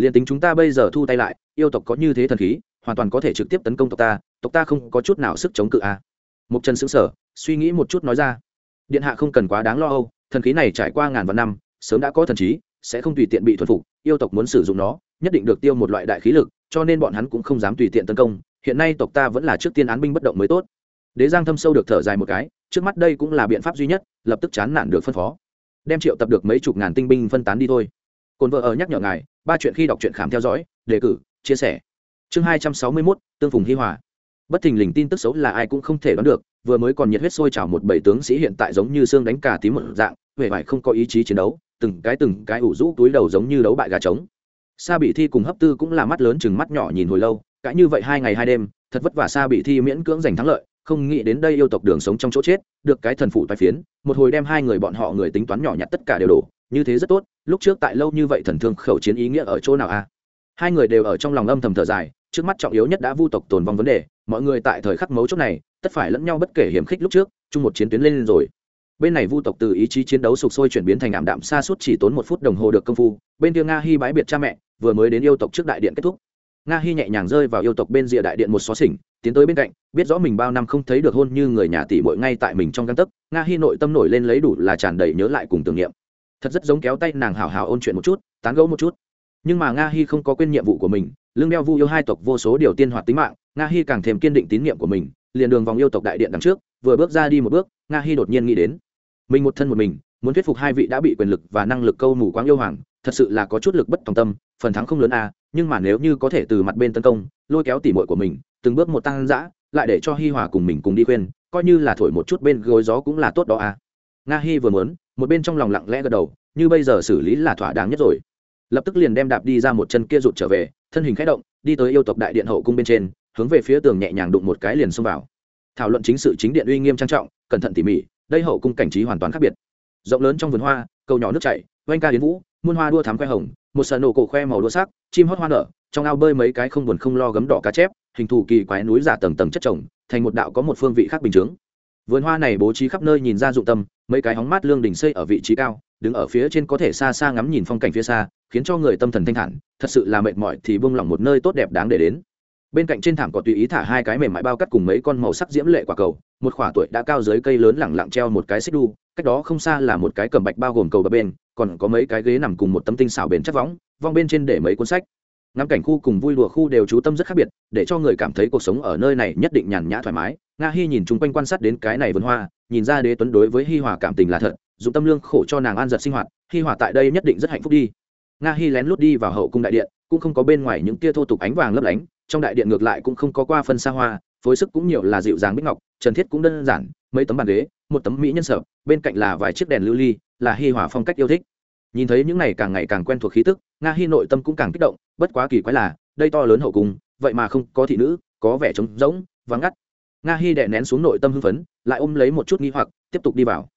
Speaker 1: liền tính chúng ta bây giờ thu tay lại, yêu tộc có như thế thần khí, hoàn toàn có thể trực tiếp tấn công tộc ta tộc ta không có chút nào sức chống cự à. mục trần xứng sở suy nghĩ một chút nói ra. Điện hạ không cần quá đáng lo âu, thần khí này trải qua ngàn vạn năm, sớm đã có thần trí, sẽ không tùy tiện bị thuần phục, yêu tộc muốn sử dụng nó, nhất định được tiêu một loại đại khí lực, cho nên bọn hắn cũng không dám tùy tiện tấn công, hiện nay tộc ta vẫn là trước tiên án binh bất động mới tốt. Đế giang thâm sâu được thở dài một cái, trước mắt đây cũng là biện pháp duy nhất, lập tức chán nản được phân phó. Đem triệu tập được mấy chục ngàn tinh binh phân tán đi thôi cồn vợ ở nhắc nhở ngài, ba chuyện khi đọc truyện khám theo dõi, đề cử, chia sẻ. Chương hai trăm sáu mươi mốt, tương phùng hi hòa. Bất thình lình tin tức xấu là ai cũng không thể đoán được, vừa mới còn nhiệt huyết sôi trào một bảy tướng sĩ hiện tại giống như xương đánh cả tím một dạng huệ vải không có ý chí chiến đấu, từng cái từng cái ủ rũ túi đầu giống như đấu bại gà trống. Sa bị thi cùng hấp tư cũng là mắt lớn chừng mắt nhỏ nhìn hồi lâu, cãi như vậy hai ngày hai đêm, thật vất vả sa bị thi miễn cưỡng giành thắng lợi, không nghĩ đến đây yêu tộc đường sống trong chỗ chết, được cái thần phụ toai phiến, một hồi đem hai người bọn họ người tính toán nhỏ nhặt tất cả đều đổ như thế rất tốt, lúc trước tại lâu như vậy thần thương khẩu chiến ý nghĩa ở chỗ nào a hai người đều ở trong lòng âm thầm thở dài, trước mắt trọng yếu nhất đã vu tộc tồn vong vấn đề, mọi người tại thời khắc mấu chốt này, tất phải lẫn nhau bất kể hiểm khích lúc trước, chung một chiến tuyến lên rồi. Bên này vu tộc từ ý chí chiến đấu sục sôi chuyển biến thành ảm đạm, xa suốt chỉ tốn một phút đồng hồ được công phu, bên kia nga hy bái biệt cha mẹ, vừa mới đến yêu tộc trước đại điện kết thúc. Nga hy nhẹ nhàng rơi vào yêu tộc bên rìa đại điện một xó xỉnh, tiến tới bên cạnh, biết rõ mình bao năm không thấy được hôn như người nhà tỷ bội ngay tại mình trong căn tấc, nga hy nội tâm nổi lên lấy đủ là tràn đầy nhớ lại cùng tưởng niệm thật rất giống kéo tay nàng hào hào ôn chuyện một chút, tán gẫu một chút. Nhưng mà nga hy không có quên nhiệm vụ của mình, lương đeo vu yêu hai tộc vô số điều tiên hoạt tính mạng, nga hy càng thêm kiên định tín nhiệm của mình, liền đường vòng yêu tộc đại điện đằng trước, vừa bước ra đi một bước, nga hy đột nhiên nghĩ đến, mình một thân một mình, muốn thuyết phục hai vị đã bị quyền lực và năng lực câu mù quáng yêu hoàng, thật sự là có chút lực bất tòng tâm, phần thắng không lớn à nhưng mà nếu như có thể từ mặt bên tấn công, lôi kéo tỉ mội của mình, từng bước một tăng dã, lại để cho hi hòa cùng mình cùng đi khuyên, coi như là thổi một chút bên gối gió cũng là tốt đó à nga hi vừa muốn một bên trong lòng lặng lẽ gật đầu, như bây giờ xử lý là thỏa đáng nhất rồi. Lập tức liền đem đạp đi ra một chân kia rụt trở về, thân hình khẽ động, đi tới yêu tộc đại điện hậu cung bên trên, hướng về phía tường nhẹ nhàng đụng một cái liền xông vào. Thảo luận chính sự chính điện uy nghiêm trang trọng, cẩn thận tỉ mỉ, đây hậu cung cảnh trí hoàn toàn khác biệt. Rộng lớn trong vườn hoa, cầu nhỏ nước chảy, oanh ca đến vũ, muôn hoa đua thắm khoe hồng, một sờ nổ cổ khoe màu đua sắc, chim hót hoa nở, trong ao bơi mấy cái không buồn không lo gấm đỏ cá chép, hình thù kỳ quái núi giả tầng tầng chất trồng thành một đạo có một phương vị khác bình chướng vườn hoa này bố trí khắp nơi nhìn ra dụng tâm, mấy cái hóng mát lương đỉnh xây ở vị trí cao, đứng ở phía trên có thể xa xa ngắm nhìn phong cảnh phía xa, khiến cho người tâm thần thanh thản, thật sự là mệt mỏi thì buông lỏng một nơi tốt đẹp đáng để đến. Bên cạnh trên thảm có tùy ý thả hai cái mềm mại bao cắt cùng mấy con màu sắc diễm lệ quả cầu, một khỏa tuổi đã cao dưới cây lớn lẳng lặng treo một cái xích đu, cách đó không xa là một cái cầm bạch bao gồm cầu bờ bên, còn có mấy cái ghế nằm cùng một tấm tinh xảo bền chắc võng vong bên trên để mấy cuốn sách ngắm cảnh khu cùng vui đùa khu đều chú tâm rất khác biệt, để cho người cảm thấy cuộc sống ở nơi này nhất định nhàn nhã thoải mái. Nga hy nhìn chung quanh quan sát đến cái này vườn hoa, nhìn ra đế tuấn đối với hi hòa cảm tình là thật dùng tâm lương khổ cho nàng an giật sinh hoạt, hi hòa tại đây nhất định rất hạnh phúc đi. Nga hy lén lút đi vào hậu cung đại điện, cũng không có bên ngoài những tia thô tục ánh vàng lấp lánh, trong đại điện ngược lại cũng không có qua phân xa hoa, phối sức cũng nhiều là dịu dàng bích ngọc, trần thiết cũng đơn giản, mấy tấm bàn ghế, một tấm mỹ nhân sở, bên cạnh là vài chiếc đèn lưu ly, là hi hòa phong cách yêu thích nhìn thấy những này càng ngày càng quen thuộc khí tức, nga hi nội tâm cũng càng kích động, bất quá kỳ quái là, đây to lớn hậu cung, vậy mà không có thị nữ, có vẻ trống rỗng, vắng ngắt. Nga hi đè nén xuống nội tâm hưng phấn, lại ôm lấy một chút nghi hoặc, tiếp tục đi vào.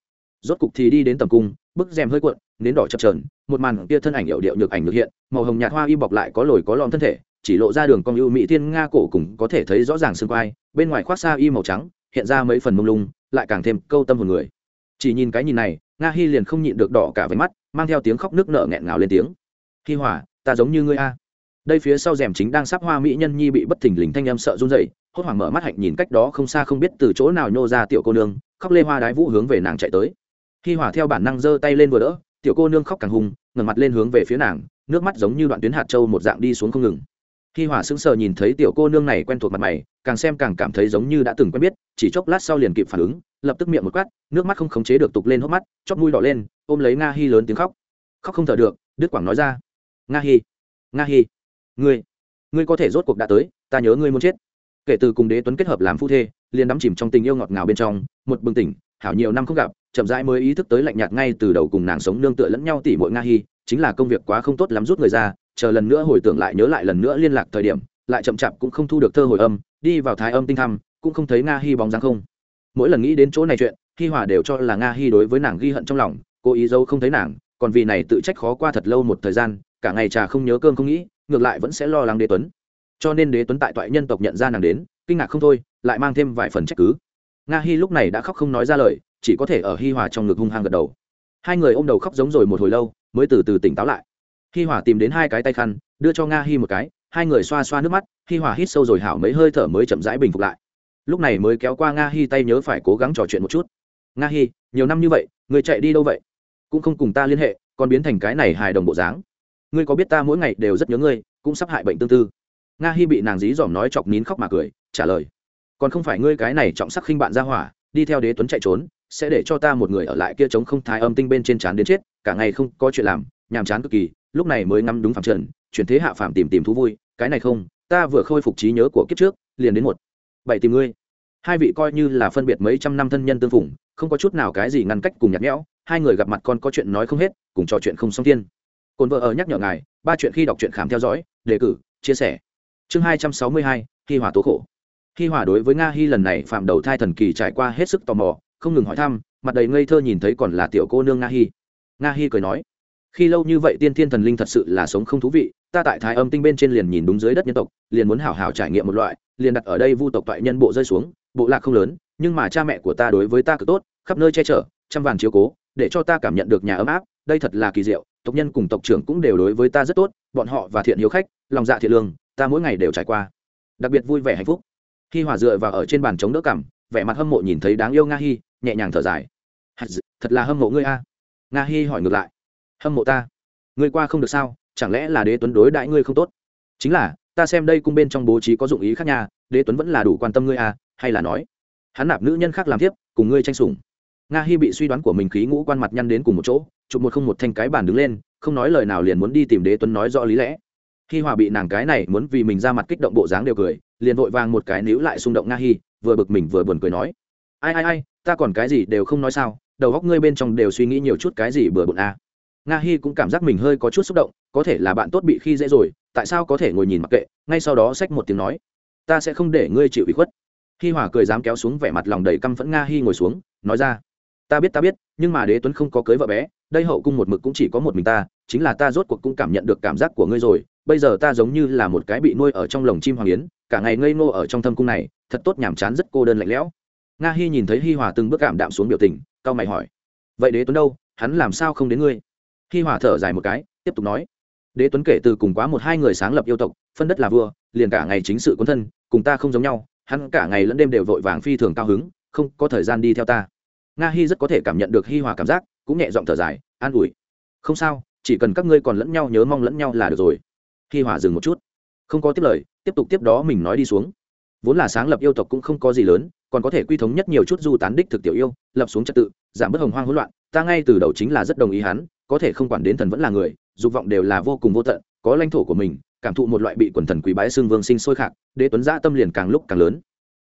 Speaker 1: Rốt cục thì đi đến tầm cung, bức rèm hơi cuộn, nến đỏ chập trờn một màn kia thân ảnh hiệu điệu nhược ảnh được hiện, màu hồng nhạt hoa y bọc lại có lồi có lõm thân thể, chỉ lộ ra đường cong ưu mỹ thiên nga cổ cùng có thể thấy rõ ràng xương quai, bên ngoài khoác xa y màu trắng, hiện ra mấy phần mông lung, lại càng thêm câu tâm hồn người. Chỉ nhìn cái nhìn này nga hi liền không nhịn được đỏ cả váy mắt, mang theo tiếng khóc nước nợ nghẹn ngào lên tiếng. Hi hỏa ta giống như ngươi a. Đây phía sau rèm chính đang sắp hoa mỹ nhân nhi bị bất thình lình thanh em sợ run rẩy, hốt hoảng mở mắt hạnh nhìn cách đó không xa không biết từ chỗ nào nhô ra tiểu cô nương, khóc lê hoa đái vũ hướng về nàng chạy tới. Hi hỏa theo bản năng giơ tay lên vừa đỡ, tiểu cô nương khóc càng hùng ngẩng mặt lên hướng về phía nàng, nước mắt giống như đoạn tuyến hạt châu một dạng đi xuống không ngừng. Hi hỏa sững sờ nhìn thấy tiểu cô nương này quen thuộc mặt mày, càng xem càng cảm thấy giống như đã từng quen biết, chỉ chốc lát sau liền kịp phản ứng lập tức miệng một quát, nước mắt không khống chế được tục lên hốc mắt, chóp mũi đỏ lên, ôm lấy nga hi lớn tiếng khóc. Khóc không thở được đứt quảng nói ra. Nga hi nga hi, ngươi ngươi có thể rốt cuộc đã tới, ta nhớ ngươi muốn chết. Kể từ cùng đế tuấn kết hợp làm phu thê, liền đắm chìm trong tình yêu ngọt ngào bên trong, một bừng tỉnh, hảo nhiều năm không gặp, chậm rãi mới ý thức tới lạnh nhạt ngay từ đầu cùng nàng sống nương tựa lẫn nhau tỉ mội nga hi, chính là công việc quá không tốt lắm rút người ra, chờ lần nữa hồi tưởng lại nhớ lại lần nữa liên lạc thời điểm, lại chậm chạp cũng không thu được thơ hồi âm, đi vào thái âm tinh thăm, cũng không thấy nga hi bóng dáng không mỗi lần nghĩ đến chỗ này chuyện, hi hòa đều cho là nga hi đối với nàng ghi hận trong lòng cô ý dâu không thấy nàng, còn vì này tự trách khó qua thật lâu một thời gian, cả ngày trà không nhớ cơm không nghĩ, ngược lại vẫn sẽ lo lắng đế tuấn. Cho nên đế tuấn tại toại nhân tộc nhận ra nàng đến, kinh ngạc không thôi, lại mang thêm vài phần trách cứ. Nga hi lúc này đã khóc không nói ra lời, chỉ có thể ở hi hòa trong ngực hung hăng gật đầu. Hai người ôm đầu khóc giống rồi một hồi lâu, mới từ từ tỉnh táo lại. Hi hòa tìm đến hai cái tay khăn, đưa cho nga hi một cái, hai người xoa xoa nước mắt, hi hòa hít sâu rồi hảo mấy hơi thở mới chậm rãi bình phục lại lúc này mới kéo qua nga hi tay nhớ phải cố gắng trò chuyện một chút. Nga hi, nhiều năm như vậy, người chạy đi đâu vậy? Cũng không cùng ta liên hệ còn biến thành cái này hài đồng bộ dáng. Ngươi có biết ta mỗi ngày đều rất nhớ ngươi, cũng sắp hại bệnh tương tư. Nga hi bị nàng dí dỏm nói chọc nín khóc mà cười, trả lời. Còn không phải ngươi cái này trọng sắc khinh bạn ra hỏa, đi theo đế tuấn chạy trốn, sẽ để cho ta một người ở lại kia chống không thái âm tinh bên trên chán đến chết, cả ngày không có chuyện làm, nhàm chán cực kỳ, lúc này mới ngắm đúng phạm trần, chuyển thế hạ phạm tìm tìm thú vui, cái này không, ta vừa khôi phục trí nhớ của kiếp trước, liền đến một bảy tìm ngươi. Hai vị coi như là phân biệt mấy trăm năm thân nhân tương phùng, không có chút nào cái gì ngăn cách cùng nhạt nhẽo, hai người gặp mặt con có chuyện nói không hết, cùng trò chuyện không xong tiên cồn vợ ở nhắc nhở ngài, ba chuyện khi đọc truyện khám theo dõi, đề cử, chia sẻ. Chương hai trăm sáu mươi hai, hi hòa tố khổ. Hi hòa đối với nga hi lần này phạm đầu thai thần kỳ trải qua hết sức tò mò, không ngừng hỏi thăm, mặt đầy ngây thơ nhìn thấy còn là tiểu cô nương nga hi. Nga hi cười nói, khi lâu như vậy tiên thiên thần linh thật sự là sống không thú vị, ta tại thái âm tinh bên trên liền nhìn đúng dưới đất nhân tộc, liền muốn hảo hảo trải nghiệm một loại liền đặt ở đây vu tộc toại nhân bộ rơi xuống, bộ lạc không lớn, nhưng mà cha mẹ của ta đối với ta cực tốt, khắp nơi che chở chăm vàng chiếu cố, để cho ta cảm nhận được nhà ấm áp, đây thật là kỳ diệu, tộc nhân cùng tộc trưởng cũng đều đối với ta rất tốt, bọn họ và thiện hiếu khách, lòng dạ thiện lương, ta mỗi ngày đều trải qua. Đặc biệt vui vẻ hạnh phúc. Khi hòa dựa vào ở trên bàn chống đỡ cảm, vẻ mặt hâm mộ nhìn thấy đáng yêu nga hi, nhẹ nhàng thở dài. Thật là hâm mộ ngươi a. Nga hi hỏi ngược lại. Hâm mộ ta? Ngươi qua không được sao? Chẳng lẽ là đế tuấn đối đại ngươi không tốt? Chính là ta xem đây cung bên trong bố trí có dụng ý khác nha, đế tuấn vẫn là đủ quan tâm ngươi à hay là nói, hắn nạp nữ nhân khác làm tiếp, cùng ngươi tranh sủng. Nga hy bị suy đoán của mình khí ngũ quan mặt nhăn đến cùng một chỗ, chụp một không một thanh cái bàn đứng lên, không nói lời nào liền muốn đi tìm đế tuấn nói rõ lý lẽ. Khi hòa bị nàng cái này muốn vì mình ra mặt kích động bộ dáng đều cười, liền vội vàng một cái níu lại xung động nga hy vừa bực mình vừa buồn cười nói, ai ai ai, ta còn cái gì đều không nói sao, đầu góc ngươi bên trong đều suy nghĩ nhiều chút cái gì bừa bộn à. Nga hi cũng cảm giác mình hơi có chút xúc động, có thể là bạn tốt bị khi dễ rồi tại sao có thể ngồi nhìn mặc kệ, ngay sau đó xách một tiếng nói, ta sẽ không để ngươi chịu ủy khuất. Hi hòa cười dám kéo xuống vẻ mặt lòng đầy căm phẫn nga hi ngồi xuống, nói ra, ta biết ta biết, nhưng mà đế tuấn không có cưới vợ bé, đây hậu cung một mực cũng chỉ có một mình ta, chính là ta rốt cuộc cũng cảm nhận được cảm giác của ngươi rồi, bây giờ ta giống như là một cái bị nuôi ở trong lồng chim hoàng yến, cả ngày ngây ngô ở trong thâm cung này, thật tốt nhàm chán rất cô đơn lạnh lẽo. Nga hi nhìn thấy hi hòa từng bước cảm đạm xuống biểu tình cao mày hỏi, vậy đế tuấn đâu? Hắn làm sao không đến ngươi? Hi hòa thở dài một cái, tiếp tục nói đế tuấn kể từ cùng quá một hai người sáng lập yêu tộc, phân đất là vua, liền cả ngày chính sự quân thân, cùng ta không giống nhau, hắn cả ngày lẫn đêm đều vội vàng phi thường cao hứng, không có thời gian đi theo ta. Nga hi rất có thể cảm nhận được hi hòa cảm giác, cũng nhẹ giọng thở dài, an ủi. Không sao, chỉ cần các ngươi còn lẫn nhau nhớ mong lẫn nhau là được rồi. Hi hòa dừng một chút. Không có tiếp lời, tiếp tục tiếp đó mình nói đi xuống. Vốn là sáng lập yêu tộc cũng không có gì lớn, còn có thể quy thống nhất nhiều chút du tán đích thực tiểu yêu, lập xuống trật tự, giảm bớt hồng hoang hỗn loạn, ta ngay từ đầu chính là rất đồng ý hắn có thể không quản đến thần vẫn là người, dục vọng đều là vô cùng vô tận, có lãnh thổ của mình, cảm thụ một loại bị quần thần quý bái xương vương sinh sôi khạc, đế tuấn giã tâm liền càng lúc càng lớn.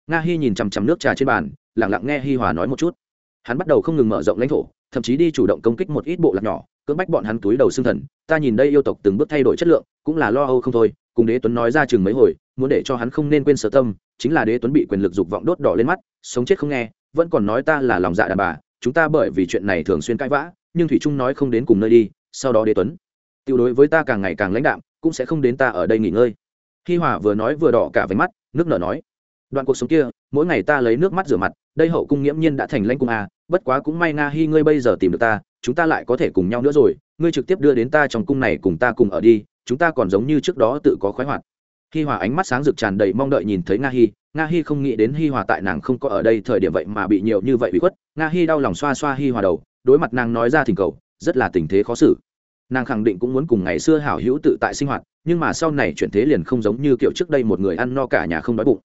Speaker 1: Nga hy nhìn chằm chằm nước trà trên bàn lẳng lặng nghe hi hòa nói một chút. Hắn bắt đầu không ngừng mở rộng lãnh thổ, thậm chí đi chủ động công kích một ít bộ lạc nhỏ, cưỡng bách bọn hắn túi đầu xương thần. Ta nhìn đây yêu tộc từng bước thay đổi chất lượng, cũng là lo âu không thôi, cùng đế tuấn nói ra chừng mấy hồi, muốn để cho hắn không nên quên sở tâm, chính là đế tuấn bị quyền lực dục vọng đốt đỏ lên mắt, sống chết không nghe, vẫn còn nói ta là lòng dạ đàn bà, chúng ta bởi vì chuyện này thường xuyên cãi vã nhưng thủy trung nói không đến cùng nơi đi, sau đó đế tuấn. Tiêu đối với ta càng ngày càng lãnh đạm, cũng sẽ không đến ta ở đây nghỉ ngơi. Hi hòa vừa nói vừa đỏ cả váy mắt, nước nở nói. Đoạn cuộc sống kia, mỗi ngày ta lấy nước mắt rửa mặt, đây hậu cung nghiễm nhiên đã thành lãnh cung à? bất quá cũng may nga hi ngươi bây giờ tìm được ta, chúng ta lại có thể cùng nhau nữa rồi, ngươi trực tiếp đưa đến ta trong cung này cùng ta cùng ở đi, chúng ta còn giống như trước đó tự có khoái hoạt. Hi hòa ánh mắt sáng rực tràn đầy mong đợi nhìn thấy nga hi nga hi không nghĩ đến hi hòa tại nàng không có ở đây thời điểm vậy mà bị nhiều như vậy bị khuất, nga hi đau lòng xoa xoa hi hòa đầu đối mặt nàng nói ra thỉnh cầu, rất là tình thế khó xử. Nàng khẳng định cũng muốn cùng ngày xưa hảo hữu tự tại sinh hoạt, nhưng mà sau này chuyển thế liền không giống như kiểu trước đây một người ăn no cả nhà không đói bụng.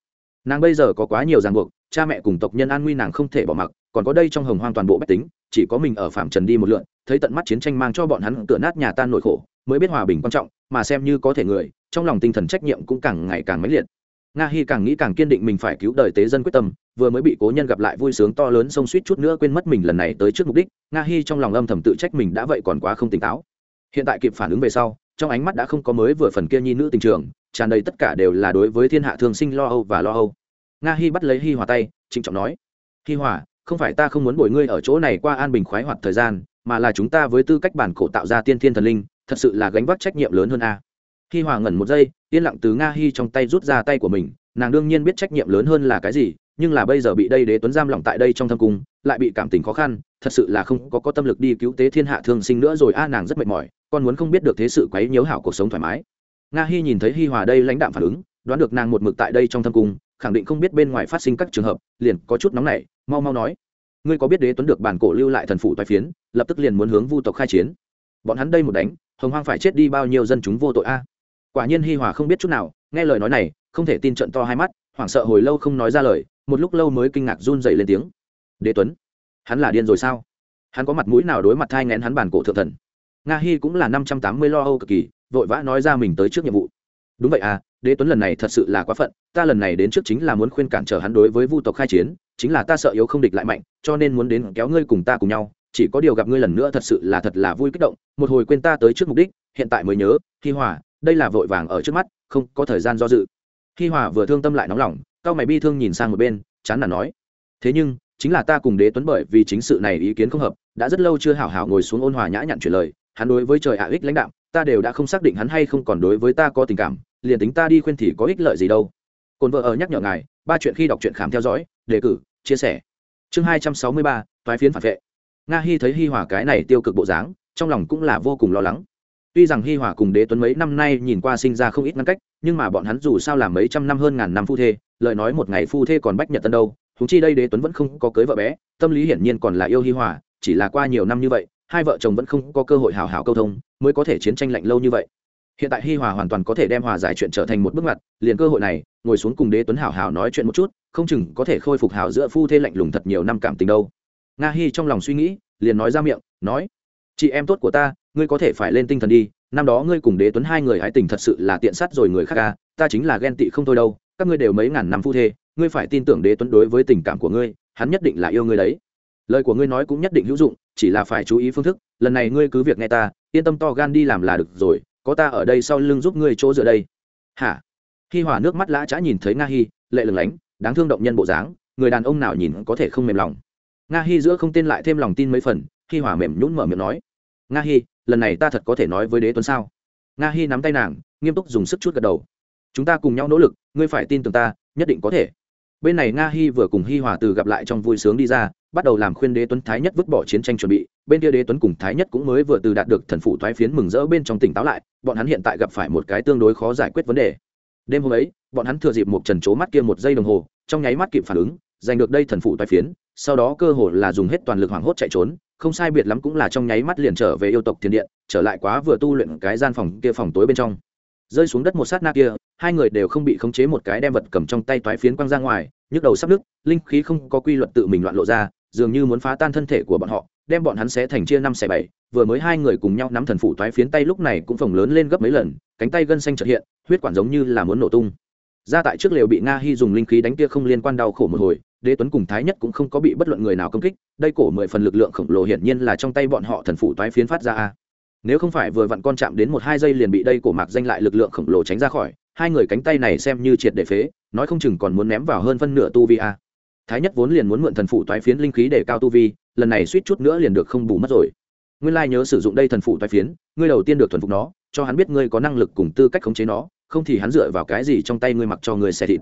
Speaker 1: Nàng bây giờ có quá nhiều ràng buộc, cha mẹ cùng tộc nhân an nguy nàng không thể bỏ mặc, còn có đây trong hồng hoang toàn bộ bách tính, chỉ có mình ở phạm trần đi một lượn, thấy tận mắt chiến tranh mang cho bọn hắn tựa nát nhà tan nỗi khổ, mới biết hòa bình quan trọng, mà xem như có thể người, trong lòng tinh thần trách nhiệm cũng càng ngày càng mãnh liệt nga hy càng nghĩ càng kiên định mình phải cứu đời tế dân quyết tâm, vừa mới bị cố nhân gặp lại vui sướng to lớn xông suýt chút nữa quên mất mình lần này tới trước mục đích, nga hy trong lòng âm thầm tự trách mình đã vậy còn quá không tỉnh táo. Hiện tại kịp phản ứng về sau, trong ánh mắt đã không có mới vừa phần kia nhi nữ tình trường, tràn đầy tất cả đều là đối với thiên hạ thương sinh lo âu và lo âu. Nga hy bắt lấy hi hòa tay, trịnh trọng nói, hi hòa, không phải ta không muốn bồi ngươi ở chỗ này qua an bình khoái hoạt thời gian, mà là chúng ta với tư cách bản cổ tạo ra tiên thiên thần linh, thật sự là gánh vác trách nhiệm lớn hơn a hi hòa ngẩn một giây, yên lặng từ nga hi trong tay rút ra tay của mình, nàng đương nhiên biết trách nhiệm lớn hơn là cái gì, nhưng là bây giờ bị đây đế tuấn giam lỏng tại đây trong thâm cung, lại bị cảm tình khó khăn, thật sự là không có có tâm lực đi cứu tế thiên hạ thương sinh nữa rồi. A, nàng rất mệt mỏi, con muốn không biết được thế sự quấy nhiễu hảo cuộc sống thoải mái. Nga hi nhìn thấy hi hòa đây lãnh đạm phản ứng, đoán được nàng một mực tại đây trong thâm cung, khẳng định không biết bên ngoài phát sinh các trường hợp, liền có chút nóng nảy, mau mau nói. Ngươi có biết đế tuấn được bản cổ lưu lại thần phủ toái phiến, lập tức liền muốn hướng vu tộc khai chiến. Bọn hắn đây một đánh, hồng hoang phải chết đi bao nhiêu dân chúng vô tội a quả nhiên hi hòa không biết chút nào, nghe lời nói này, không thể tin trận to hai mắt, hoảng sợ hồi lâu không nói ra lời, một lúc lâu mới kinh ngạc run dậy lên tiếng. Đế tuấn, hắn là điên rồi sao? Hắn có mặt mũi nào đối mặt thai ngén hắn bản cổ thượng thần? Nga hi cũng là năm trăm tám mươi lo âu cực kỳ, vội vã nói ra mình tới trước nhiệm vụ. Đúng vậy à đế tuấn lần này thật sự là quá phận, ta lần này đến trước chính là muốn khuyên cản trở hắn đối với vu tộc khai chiến, chính là ta sợ yếu không địch lại mạnh, cho nên muốn đến kéo ngươi cùng ta cùng nhau, chỉ có điều gặp ngươi lần nữa thật sự là thật là vui kích động, một hồi quên ta tới trước mục đích, hiện tại mới nhớ, hi hòa đây là vội vàng ở trước mắt, không có thời gian do dự. Hi hòa vừa thương tâm lại nóng lòng, cao mày bi thương nhìn sang một bên, chán là nói, thế nhưng, chính là ta cùng đế tuấn bởi vì chính sự này ý kiến không hợp, đã rất lâu chưa hảo hảo ngồi xuống ôn hòa nhã nhặn chuyển lời, hắn đối với trời ạ ích lãnh đạo ta đều đã không xác định hắn hay không còn đối với ta có tình cảm, liền tính ta đi khuyên thì có ích lợi gì đâu. Cồn vợ ở nhắc nhở ngài, ba chuyện khi đọc truyện khám theo dõi, đề cử, chia sẻ. Chương hai trăm sáu mươi ba thoái phiến phản vệ. Nga hy thấy hi hòa cái này tiêu cực bộ dáng, trong lòng cũng là vô cùng lo lắng tuy rằng hi hòa cùng đế tuấn mấy năm nay nhìn qua sinh ra không ít ngăn cách, nhưng mà bọn hắn dù sao làm mấy trăm năm hơn ngàn năm phu thê, lời nói một ngày phu thê còn bách nhật tân đâu húng chi đây đế tuấn vẫn không có cưới vợ bé, tâm lý hiển nhiên còn là yêu hi hòa, chỉ là qua nhiều năm như vậy, hai vợ chồng vẫn không có cơ hội hào hào câu thông, mới có thể chiến tranh lạnh lâu như vậy. Hiện tại hi hòa hoàn toàn có thể đem hòa giải chuyện trở thành một bước ngoặt, liền cơ hội này, ngồi xuống cùng đế tuấn hảo hảo nói chuyện một chút, không chừng có thể khôi phục hảo giữa phu thê lạnh lùng thật nhiều năm cảm tình đâu. Nga hi trong lòng suy nghĩ, liền nói ra miệng, nói, chị em tốt của ta ngươi có thể phải lên tinh thần đi, năm đó ngươi cùng đế tuấn hai người hãy tình thật sự là tiện sát rồi người khác ca ta chính là ghen tị không thôi đâu, các ngươi đều mấy ngàn năm phu thê, ngươi phải tin tưởng đế tuấn đối với tình cảm của ngươi, hắn nhất định là yêu ngươi đấy. Lời của ngươi nói cũng nhất định hữu dụng, chỉ là phải chú ý phương thức, lần này ngươi cứ việc nghe ta, yên tâm to gan đi làm là được rồi, có ta ở đây sau lưng giúp ngươi chỗ dựa đây. Hả? Hi hòa nước mắt lã chã nhìn thấy nga hi, lệ lừng lánh, đáng thương động nhân bộ dáng, người đàn ông nào nhìn có thể không mềm lòng. Nga hi giữa không tên lại thêm lòng tin mấy phần, hi hòa mềm nhún mở miệng nói. Nga hi lần này ta thật có thể nói với đế tuấn sao? Nga hi nắm tay nàng, nghiêm túc dùng sức chút gật đầu. Chúng ta cùng nhau nỗ lực, ngươi phải tin tưởng ta, nhất định có thể. Bên này nga hi vừa cùng hi hòa từ gặp lại trong vui sướng đi ra, bắt đầu làm khuyên đế tuấn thái nhất vứt bỏ chiến tranh chuẩn bị. Bên kia đế tuấn cùng thái nhất cũng mới vừa từ đạt được thần phụ thoái phiến mừng rỡ bên trong tỉnh táo lại, bọn hắn hiện tại gặp phải một cái tương đối khó giải quyết vấn đề. Đêm hôm ấy, bọn hắn thừa dịp một trần c mắt kia một giây đồng hồ, trong nháy mắt kịp phản ứng, giành được đây thần phụ thoái phiến, sau đó cơ hồ là dùng hết toàn lực hoảng hốt chạy trốn không sai biệt lắm cũng là trong nháy mắt liền trở về yêu tộc thiền điện, trở lại quá vừa tu luyện cái gian phòng kia phòng tối bên trong. Rơi xuống đất một sát na kia, hai người đều không bị khống chế một cái đem vật cầm trong tay toái phiến quăng ra ngoài, nhức đầu sắp nứt, linh khí không có quy luật tự mình loạn lộ ra, dường như muốn phá tan thân thể của bọn họ, đem bọn hắn xé thành chia năm xẻ bảy, vừa mới hai người cùng nhau nắm thần phủ toái phiến tay lúc này cũng phồng lớn lên gấp mấy lần, cánh tay gân xanh trật hiện, huyết quản giống như là muốn nổ tung. Ra tại trước lều bị nga hy dùng linh khí đánh kia không liên quan đau khổ một hồi đế tuấn cùng thái nhất cũng không có bị bất luận người nào công kích, đây cổ mười phần lực lượng khổng lồ hiển nhiên là trong tay bọn họ thần phủ toái phiến phát ra a. Nếu không phải vừa vặn con chạm đến một hai giây liền bị đây cổ mạc danh lại lực lượng khổng lồ tránh ra khỏi, hai người cánh tay này xem như triệt để phế, nói không chừng còn muốn ném vào hơn phân nửa tu vi a. Thái nhất vốn liền muốn mượn thần phủ toái phiến linh khí để cao tu vi, lần này suýt chút nữa liền được không bù mất rồi. Nguyên lai nhớ sử dụng đây thần phủ toái phiến, ngươi đầu tiên được thuần phục nó, cho hắn biết ngươi có năng lực cùng tư cách khống chế nó, không thì hắn dựa vào cái gì trong tay ngươi mặc cho ngươi xẻ thịt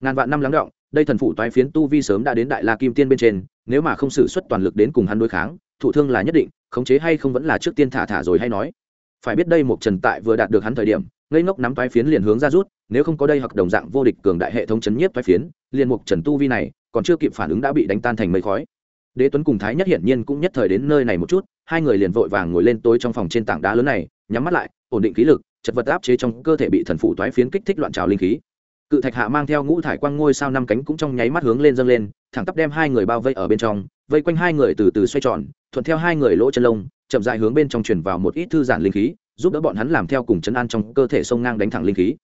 Speaker 1: ngàn vạn năm lắng động, đây thần phủ toái phiến tu vi sớm đã đến đại la kim tiên bên trên, nếu mà không sử xuất toàn lực đến cùng hắn đối kháng, thụ thương là nhất định, khống chế hay không vẫn là trước tiên thả thả rồi hay nói. Phải biết đây một trần tại vừa đạt được hắn thời điểm, ngây ngốc nắm toái phiến liền hướng ra rút, nếu không có đây hoặc đồng dạng vô địch cường đại hệ thống chấn nhiếp toái phiến, liền mục trần tu vi này, còn chưa kịp phản ứng đã bị đánh tan thành mây khói. Đế tuấn cùng thái nhất hiển nhiên cũng nhất thời đến nơi này một chút, hai người liền vội vàng ngồi lên tối trong phòng trên tảng đá lớn này, nhắm mắt lại, ổn định khí lực, chật vật áp chế trong cơ thể bị thần phủ toái phiến kích thích loạn trào linh khí cự thạch hạ mang theo ngũ thải quang ngôi sao năm cánh cũng trong nháy mắt hướng lên dâng lên, thẳng tắp đem hai người bao vây ở bên trong, vây quanh hai người từ từ xoay tròn, thuận theo hai người lỗ chân lông, chậm dại hướng bên trong truyền vào một ít thư giản linh khí, giúp đỡ bọn hắn làm theo cùng chấn an trong cơ thể sông ngang đánh thẳng linh khí.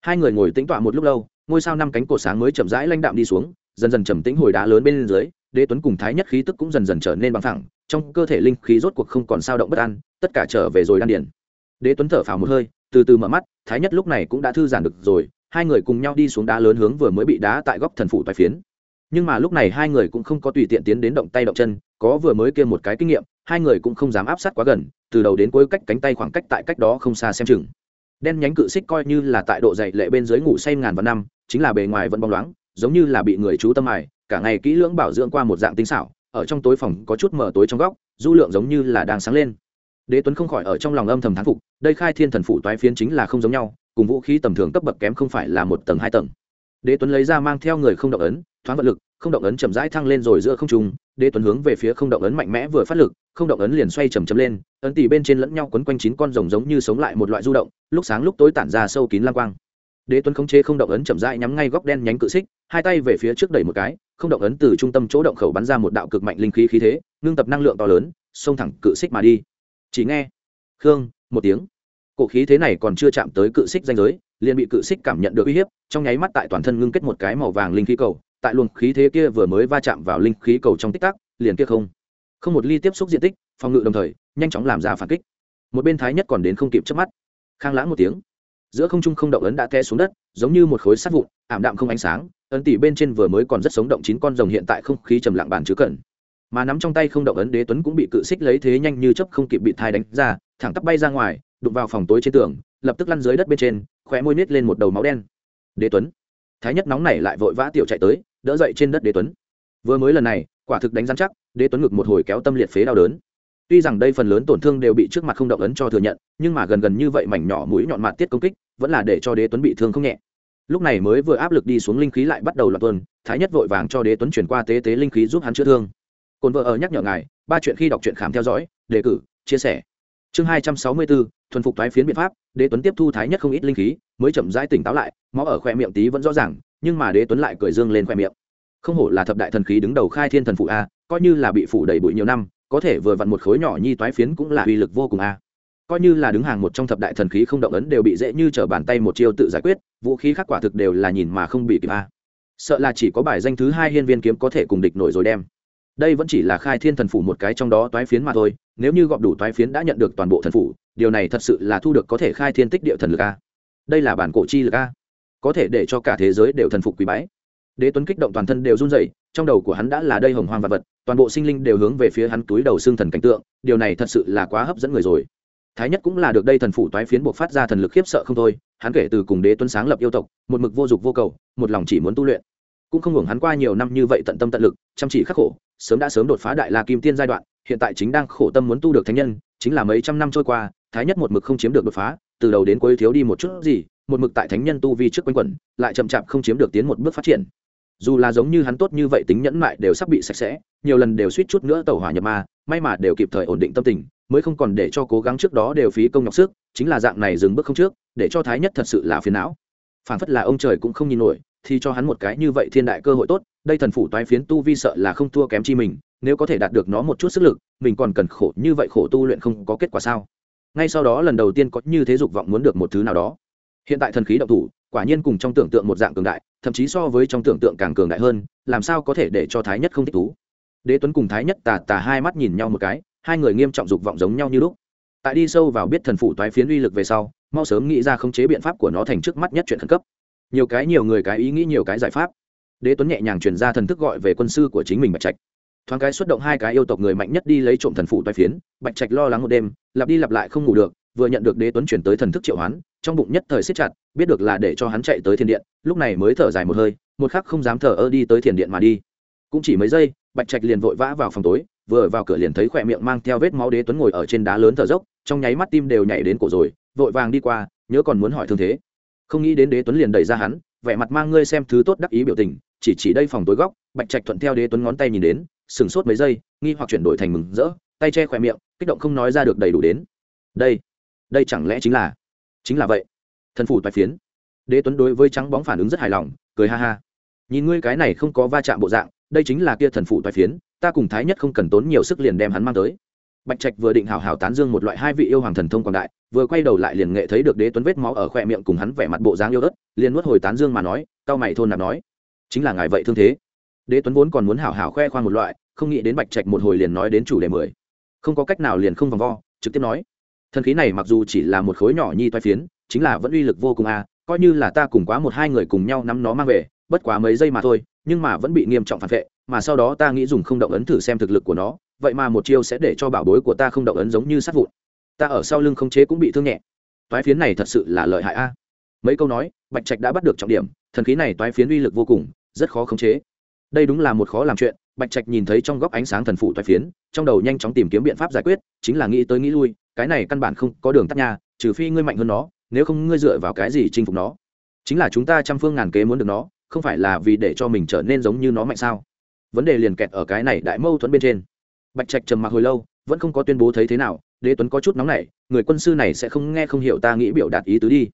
Speaker 1: Hai người ngồi tĩnh tọa một lúc lâu, ngôi sao năm cánh cổ sáng mới chậm rãi lanh đạm đi xuống, dần dần trầm tĩnh hồi đá lớn bên dưới, đế tuấn cùng thái nhất khí tức cũng dần dần trở nên bằng thẳng, trong cơ thể linh khí rốt cuộc không còn sao động bất an, tất cả trở về rồi đan điển đế tuấn thở phào một hơi, từ từ mở mắt, thái nhất lúc này cũng đã thư giãn được rồi hai người cùng nhau đi xuống đá lớn hướng vừa mới bị đá tại góc thần phủ toái phiến. Nhưng mà lúc này hai người cũng không có tùy tiện tiến đến động tay động chân, có vừa mới kia một cái kinh nghiệm, hai người cũng không dám áp sát quá gần, từ đầu đến cuối cách cánh tay khoảng cách tại cách đó không xa xem chừng. Đen nhánh cự xích coi như là tại độ dày lệ bên dưới ngủ say ngàn vạn năm, chính là bề ngoài vẫn bóng loáng, giống như là bị người chú tâm ải cả ngày kỹ lưỡng bảo dưỡng qua một dạng tinh xảo, ở trong tối phòng có chút mở tối trong góc, du lượng giống như là đang sáng lên. Đế tuấn không khỏi ở trong lòng âm thầm thán phục, đây khai thiên thần phủ toái phiến chính là không giống nhau cùng vũ khí tầm thường cấp bậc kém không phải là một tầng hai tầng. Đế tuấn lấy ra mang theo người không động ấn, thoáng vận lực, không động ấn chậm rãi thăng lên rồi giữa không trung, đế tuấn hướng về phía không động ấn mạnh mẽ vừa phát lực, không động ấn liền xoay chầm chầm lên, ấn tỉ bên trên lẫn nhau quấn quanh chín con rồng giống như sống lại một loại du động, lúc sáng lúc tối tản ra sâu kín lang quang. Đế tuấn khống chế không động ấn chậm rãi nhắm ngay góc đen nhánh cự xích, hai tay về phía trước đẩy một cái, không động ấn từ trung tâm chỗ động khẩu bắn ra một đạo cực mạnh linh khí khí thế ngưng tập năng lượng to lớn, xông thẳng cự xích mà đi. Chỉ nghe, khương, một tiếng cổ khí thế này còn chưa chạm tới cự xích danh giới liền bị cự xích cảm nhận được uy hiếp trong nháy mắt tại toàn thân ngưng kết một cái màu vàng linh khí cầu tại luồng khí thế kia vừa mới va chạm vào linh khí cầu trong tích tắc liền kia không. Không một ly tiếp xúc diện tích phòng ngự đồng thời nhanh chóng làm ra phản kích. Một bên thái nhất còn đến không kịp chớp mắt. Khang lãng một tiếng. Giữa không trung không động ấn đã té xuống đất giống như một khối sắt vụn ảm đạm không ánh sáng ấn tỷ bên trên vừa mới còn rất sống động chín con rồng hiện tại không khí trầm lặng bàn chứ cẩn, mà nắm trong tay không động ấn đế tuấn cũng bị cự xích lấy thế nhanh như chấp không kịp bị thai đánh ra thẳng tắp bay ra ngoài đụng vào phòng tối trên tường, lập tức lăn dưới đất bên trên, khóe môi nít lên một đầu máu đen. Đế tuấn. Thái nhất nóng này lại vội vã tiểu chạy tới, đỡ dậy trên đất đế tuấn. Vừa mới lần này, quả thực đánh rắn chắc, đế tuấn ngực một hồi kéo tâm liệt phế đau đớn. Tuy rằng đây phần lớn tổn thương đều bị trước mặt không động ấn cho thừa nhận, nhưng mà gần gần như vậy mảnh nhỏ mũi nhọn mặt tiết công kích, vẫn là để cho đế tuấn bị thương không nhẹ. Lúc này mới vừa áp lực đi xuống linh khí lại bắt đầu loạt tuần thái nhất vội vàng cho đế tuấn chuyển qua tế tế linh khí giúp hắn chữa thương. Cồn vợ ở nhắc nhở ngài, ba chuyện khi đọc truyện khám theo dõi, đề cử, chia sẻ. Chương hai trăm sáu mươi bốn thuần phục thoái phiến biện pháp, đế tuấn tiếp thu thái nhất không ít linh khí, mới chậm rãi tỉnh táo lại, máu ở khoe miệng tí vẫn rõ ràng, nhưng mà đế tuấn lại cười dương lên khoe miệng. Không hổ là thập đại thần khí đứng đầu khai thiên thần phụ a, coi như là bị phủ đầy bụi nhiều năm, có thể vừa vặn một khối nhỏ nhi toái phiến cũng là uy lực vô cùng a. Coi như là đứng hàng một trong thập đại thần khí không động ấn đều bị dễ như trở bàn tay một chiêu tự giải quyết, vũ khí khác quả thực đều là nhìn mà không bị kịp a. Sợ là chỉ có bài danh thứ hai hiên viên kiếm có thể cùng địch nổi rồi đem. Đây vẫn chỉ là khai thiên thần phủ một cái trong đó toái phiến mà thôi nếu như gọp đủ toái phiến đã nhận được toàn bộ thần phủ, điều này thật sự là thu được có thể khai thiên tích địa thần lực a. Đây là bản cổ chi lực a. Có thể để cho cả thế giới đều thần phục quý bái. Đế tuấn kích động toàn thân đều run rẩy, trong đầu của hắn đã là đây hồng hoang vật vật, toàn bộ sinh linh đều hướng về phía hắn túi đầu xương thần cảnh tượng, điều này thật sự là quá hấp dẫn người rồi. Thái nhất cũng là được đây thần phủ toái phiến buộc phát ra thần lực khiếp sợ không thôi, hắn kể từ cùng đế tuấn sáng lập yêu tộc, một mực vô dục vô cầu, một lòng chỉ muốn tu luyện. Cũng không hưởng hắn qua nhiều năm như vậy tận tâm tận lực, chăm chỉ khắc khổ, sớm đã sớm đột phá đại la kim tiên giai đoạn hiện tại chính đang khổ tâm muốn tu được thánh nhân, chính là mấy trăm năm trôi qua, thái nhất một mực không chiếm được đột phá, từ đầu đến cuối thiếu đi một chút gì, một mực tại thánh nhân tu vi trước quanh quẩn, lại chậm chạp không chiếm được tiến một bước phát triển. Dù là giống như hắn tốt như vậy tính nhẫn mại đều sắp bị sạch sẽ, nhiều lần đều suýt chút nữa tàu hỏa nhập ma, may mà đều kịp thời ổn định tâm tình, mới không còn để cho cố gắng trước đó đều phí công nhọc sức, chính là dạng này dừng bước không trước, để cho thái nhất thật sự là phiền não. Phản phất là ông trời cũng không nhìn nổi, thì cho hắn một cái như vậy thiên đại cơ hội tốt, đây thần phủ toái phiến tu vi sợ là không thua kém chi mình nếu có thể đạt được nó một chút sức lực, mình còn cần khổ như vậy khổ tu luyện không có kết quả sao? Ngay sau đó lần đầu tiên có như thế dục vọng muốn được một thứ nào đó. Hiện tại thần khí động thủ, quả nhiên cùng trong tưởng tượng một dạng cường đại, thậm chí so với trong tưởng tượng càng cường đại hơn, làm sao có thể để cho thái nhất không thích thú? Đế tuấn cùng thái nhất tà tà hai mắt nhìn nhau một cái, hai người nghiêm trọng dục vọng giống nhau như lúc. Tại đi sâu vào biết thần phủ toái phiến uy lực về sau, mau sớm nghĩ ra khống chế biện pháp của nó thành trước mắt nhất chuyện khẩn cấp. Nhiều cái nhiều người cái ý nghĩ nhiều cái giải pháp. Đế tuấn nhẹ nhàng truyền ra thần thức gọi về quân sư của chính mình bạch trạch thoáng cái xuất động hai cái yêu tộc người mạnh nhất đi lấy trộm thần phụ toái phiến, bạch trạch lo lắng một đêm, lặp đi lặp lại không ngủ được, vừa nhận được đế tuấn chuyển tới thần thức triệu hoán, trong bụng nhất thời siết chặt, biết được là để cho hắn chạy tới thiền điện, lúc này mới thở dài một hơi, một khắc không dám thở ơ đi tới thiền điện mà đi. Cũng chỉ mấy giây, bạch trạch liền vội vã vào phòng tối, vừa vào cửa liền thấy khỏe miệng mang theo vết máu đế tuấn ngồi ở trên đá lớn thở dốc, trong nháy mắt tim đều nhảy đến cổ rồi, vội vàng đi qua, nhớ còn muốn hỏi thương thế. Không nghĩ đến đế tuấn liền đẩy ra hắn, vẻ mặt mang ngươi xem thứ tốt đắc ý biểu tình, chỉ chỉ đây phòng tối góc, bạch trạch thuận theo đế tuấn ngón tay nhìn đến sừng sốt mấy giây, nghi hoặc chuyển đổi thành mừng rỡ, tay che khỏe miệng, kích động không nói ra được đầy đủ đến. Đây đây chẳng lẽ chính là chính là vậy? Thần phủ toại phiến. Đế tuấn đối với trắng bóng phản ứng rất hài lòng, cười ha ha. Nhìn ngươi cái này không có va chạm bộ dạng, đây chính là kia thần phủ toại phiến, ta cùng thái nhất không cần tốn nhiều sức liền đem hắn mang tới. Bạch trạch vừa định hào hào tán dương một loại hai vị yêu hoàng thần thông quảng đại, vừa quay đầu lại liền nghệ thấy được đế tuấn vết máu ở khoe miệng cùng hắn vẻ mặt bộ dáng yêu ớt, liền nuốt hồi tán dương mà nói, cao mày thôn nạp nói, chính là ngài vậy thương thế. Đế tuấn vốn còn muốn hào hào khoe khoang một loại không nghĩ đến bạch trạch một hồi liền nói đến chủ đề mười. Không có cách nào liền không vòng vo, trực tiếp nói. Thần khí này mặc dù chỉ là một khối nhỏ nhi toai phiến, chính là vẫn uy lực vô cùng a coi như là ta cùng quá một hai người cùng nhau nắm nó mang về, bất quá mấy giây mà thôi, nhưng mà vẫn bị nghiêm trọng phản vệ, mà sau đó ta nghĩ dùng không động ấn thử xem thực lực của nó, vậy mà một chiêu sẽ để cho bảo bối của ta không động ấn giống như sát vụn. Ta ở sau lưng không chế cũng bị thương nhẹ. Toái phiến này thật sự là lợi hại a mấy câu nói, bạch trạch đã bắt được trọng điểm, thần khí này toái phiến uy lực vô cùng, rất khó khống chế. Đây đúng là một khó làm chuyện bạch trạch nhìn thấy trong góc ánh sáng thần phụ toái phiến trong đầu nhanh chóng tìm kiếm biện pháp giải quyết chính là nghĩ tới nghĩ lui cái này căn bản không có đường tắt nhà, trừ phi ngươi mạnh hơn nó nếu không ngươi dựa vào cái gì chinh phục nó? Chính là chúng ta trăm phương ngàn kế muốn được nó không phải là vì để cho mình trở nên giống như nó mạnh sao? Vấn đề liền kẹt ở cái này đại mâu thuẫn bên trên. Bạch trạch trầm mặc hồi lâu vẫn không có tuyên bố thấy thế nào đế tuấn có chút nóng nảy người quân sư này sẽ không nghe không hiểu ta nghĩ biểu đạt ý tứ đi.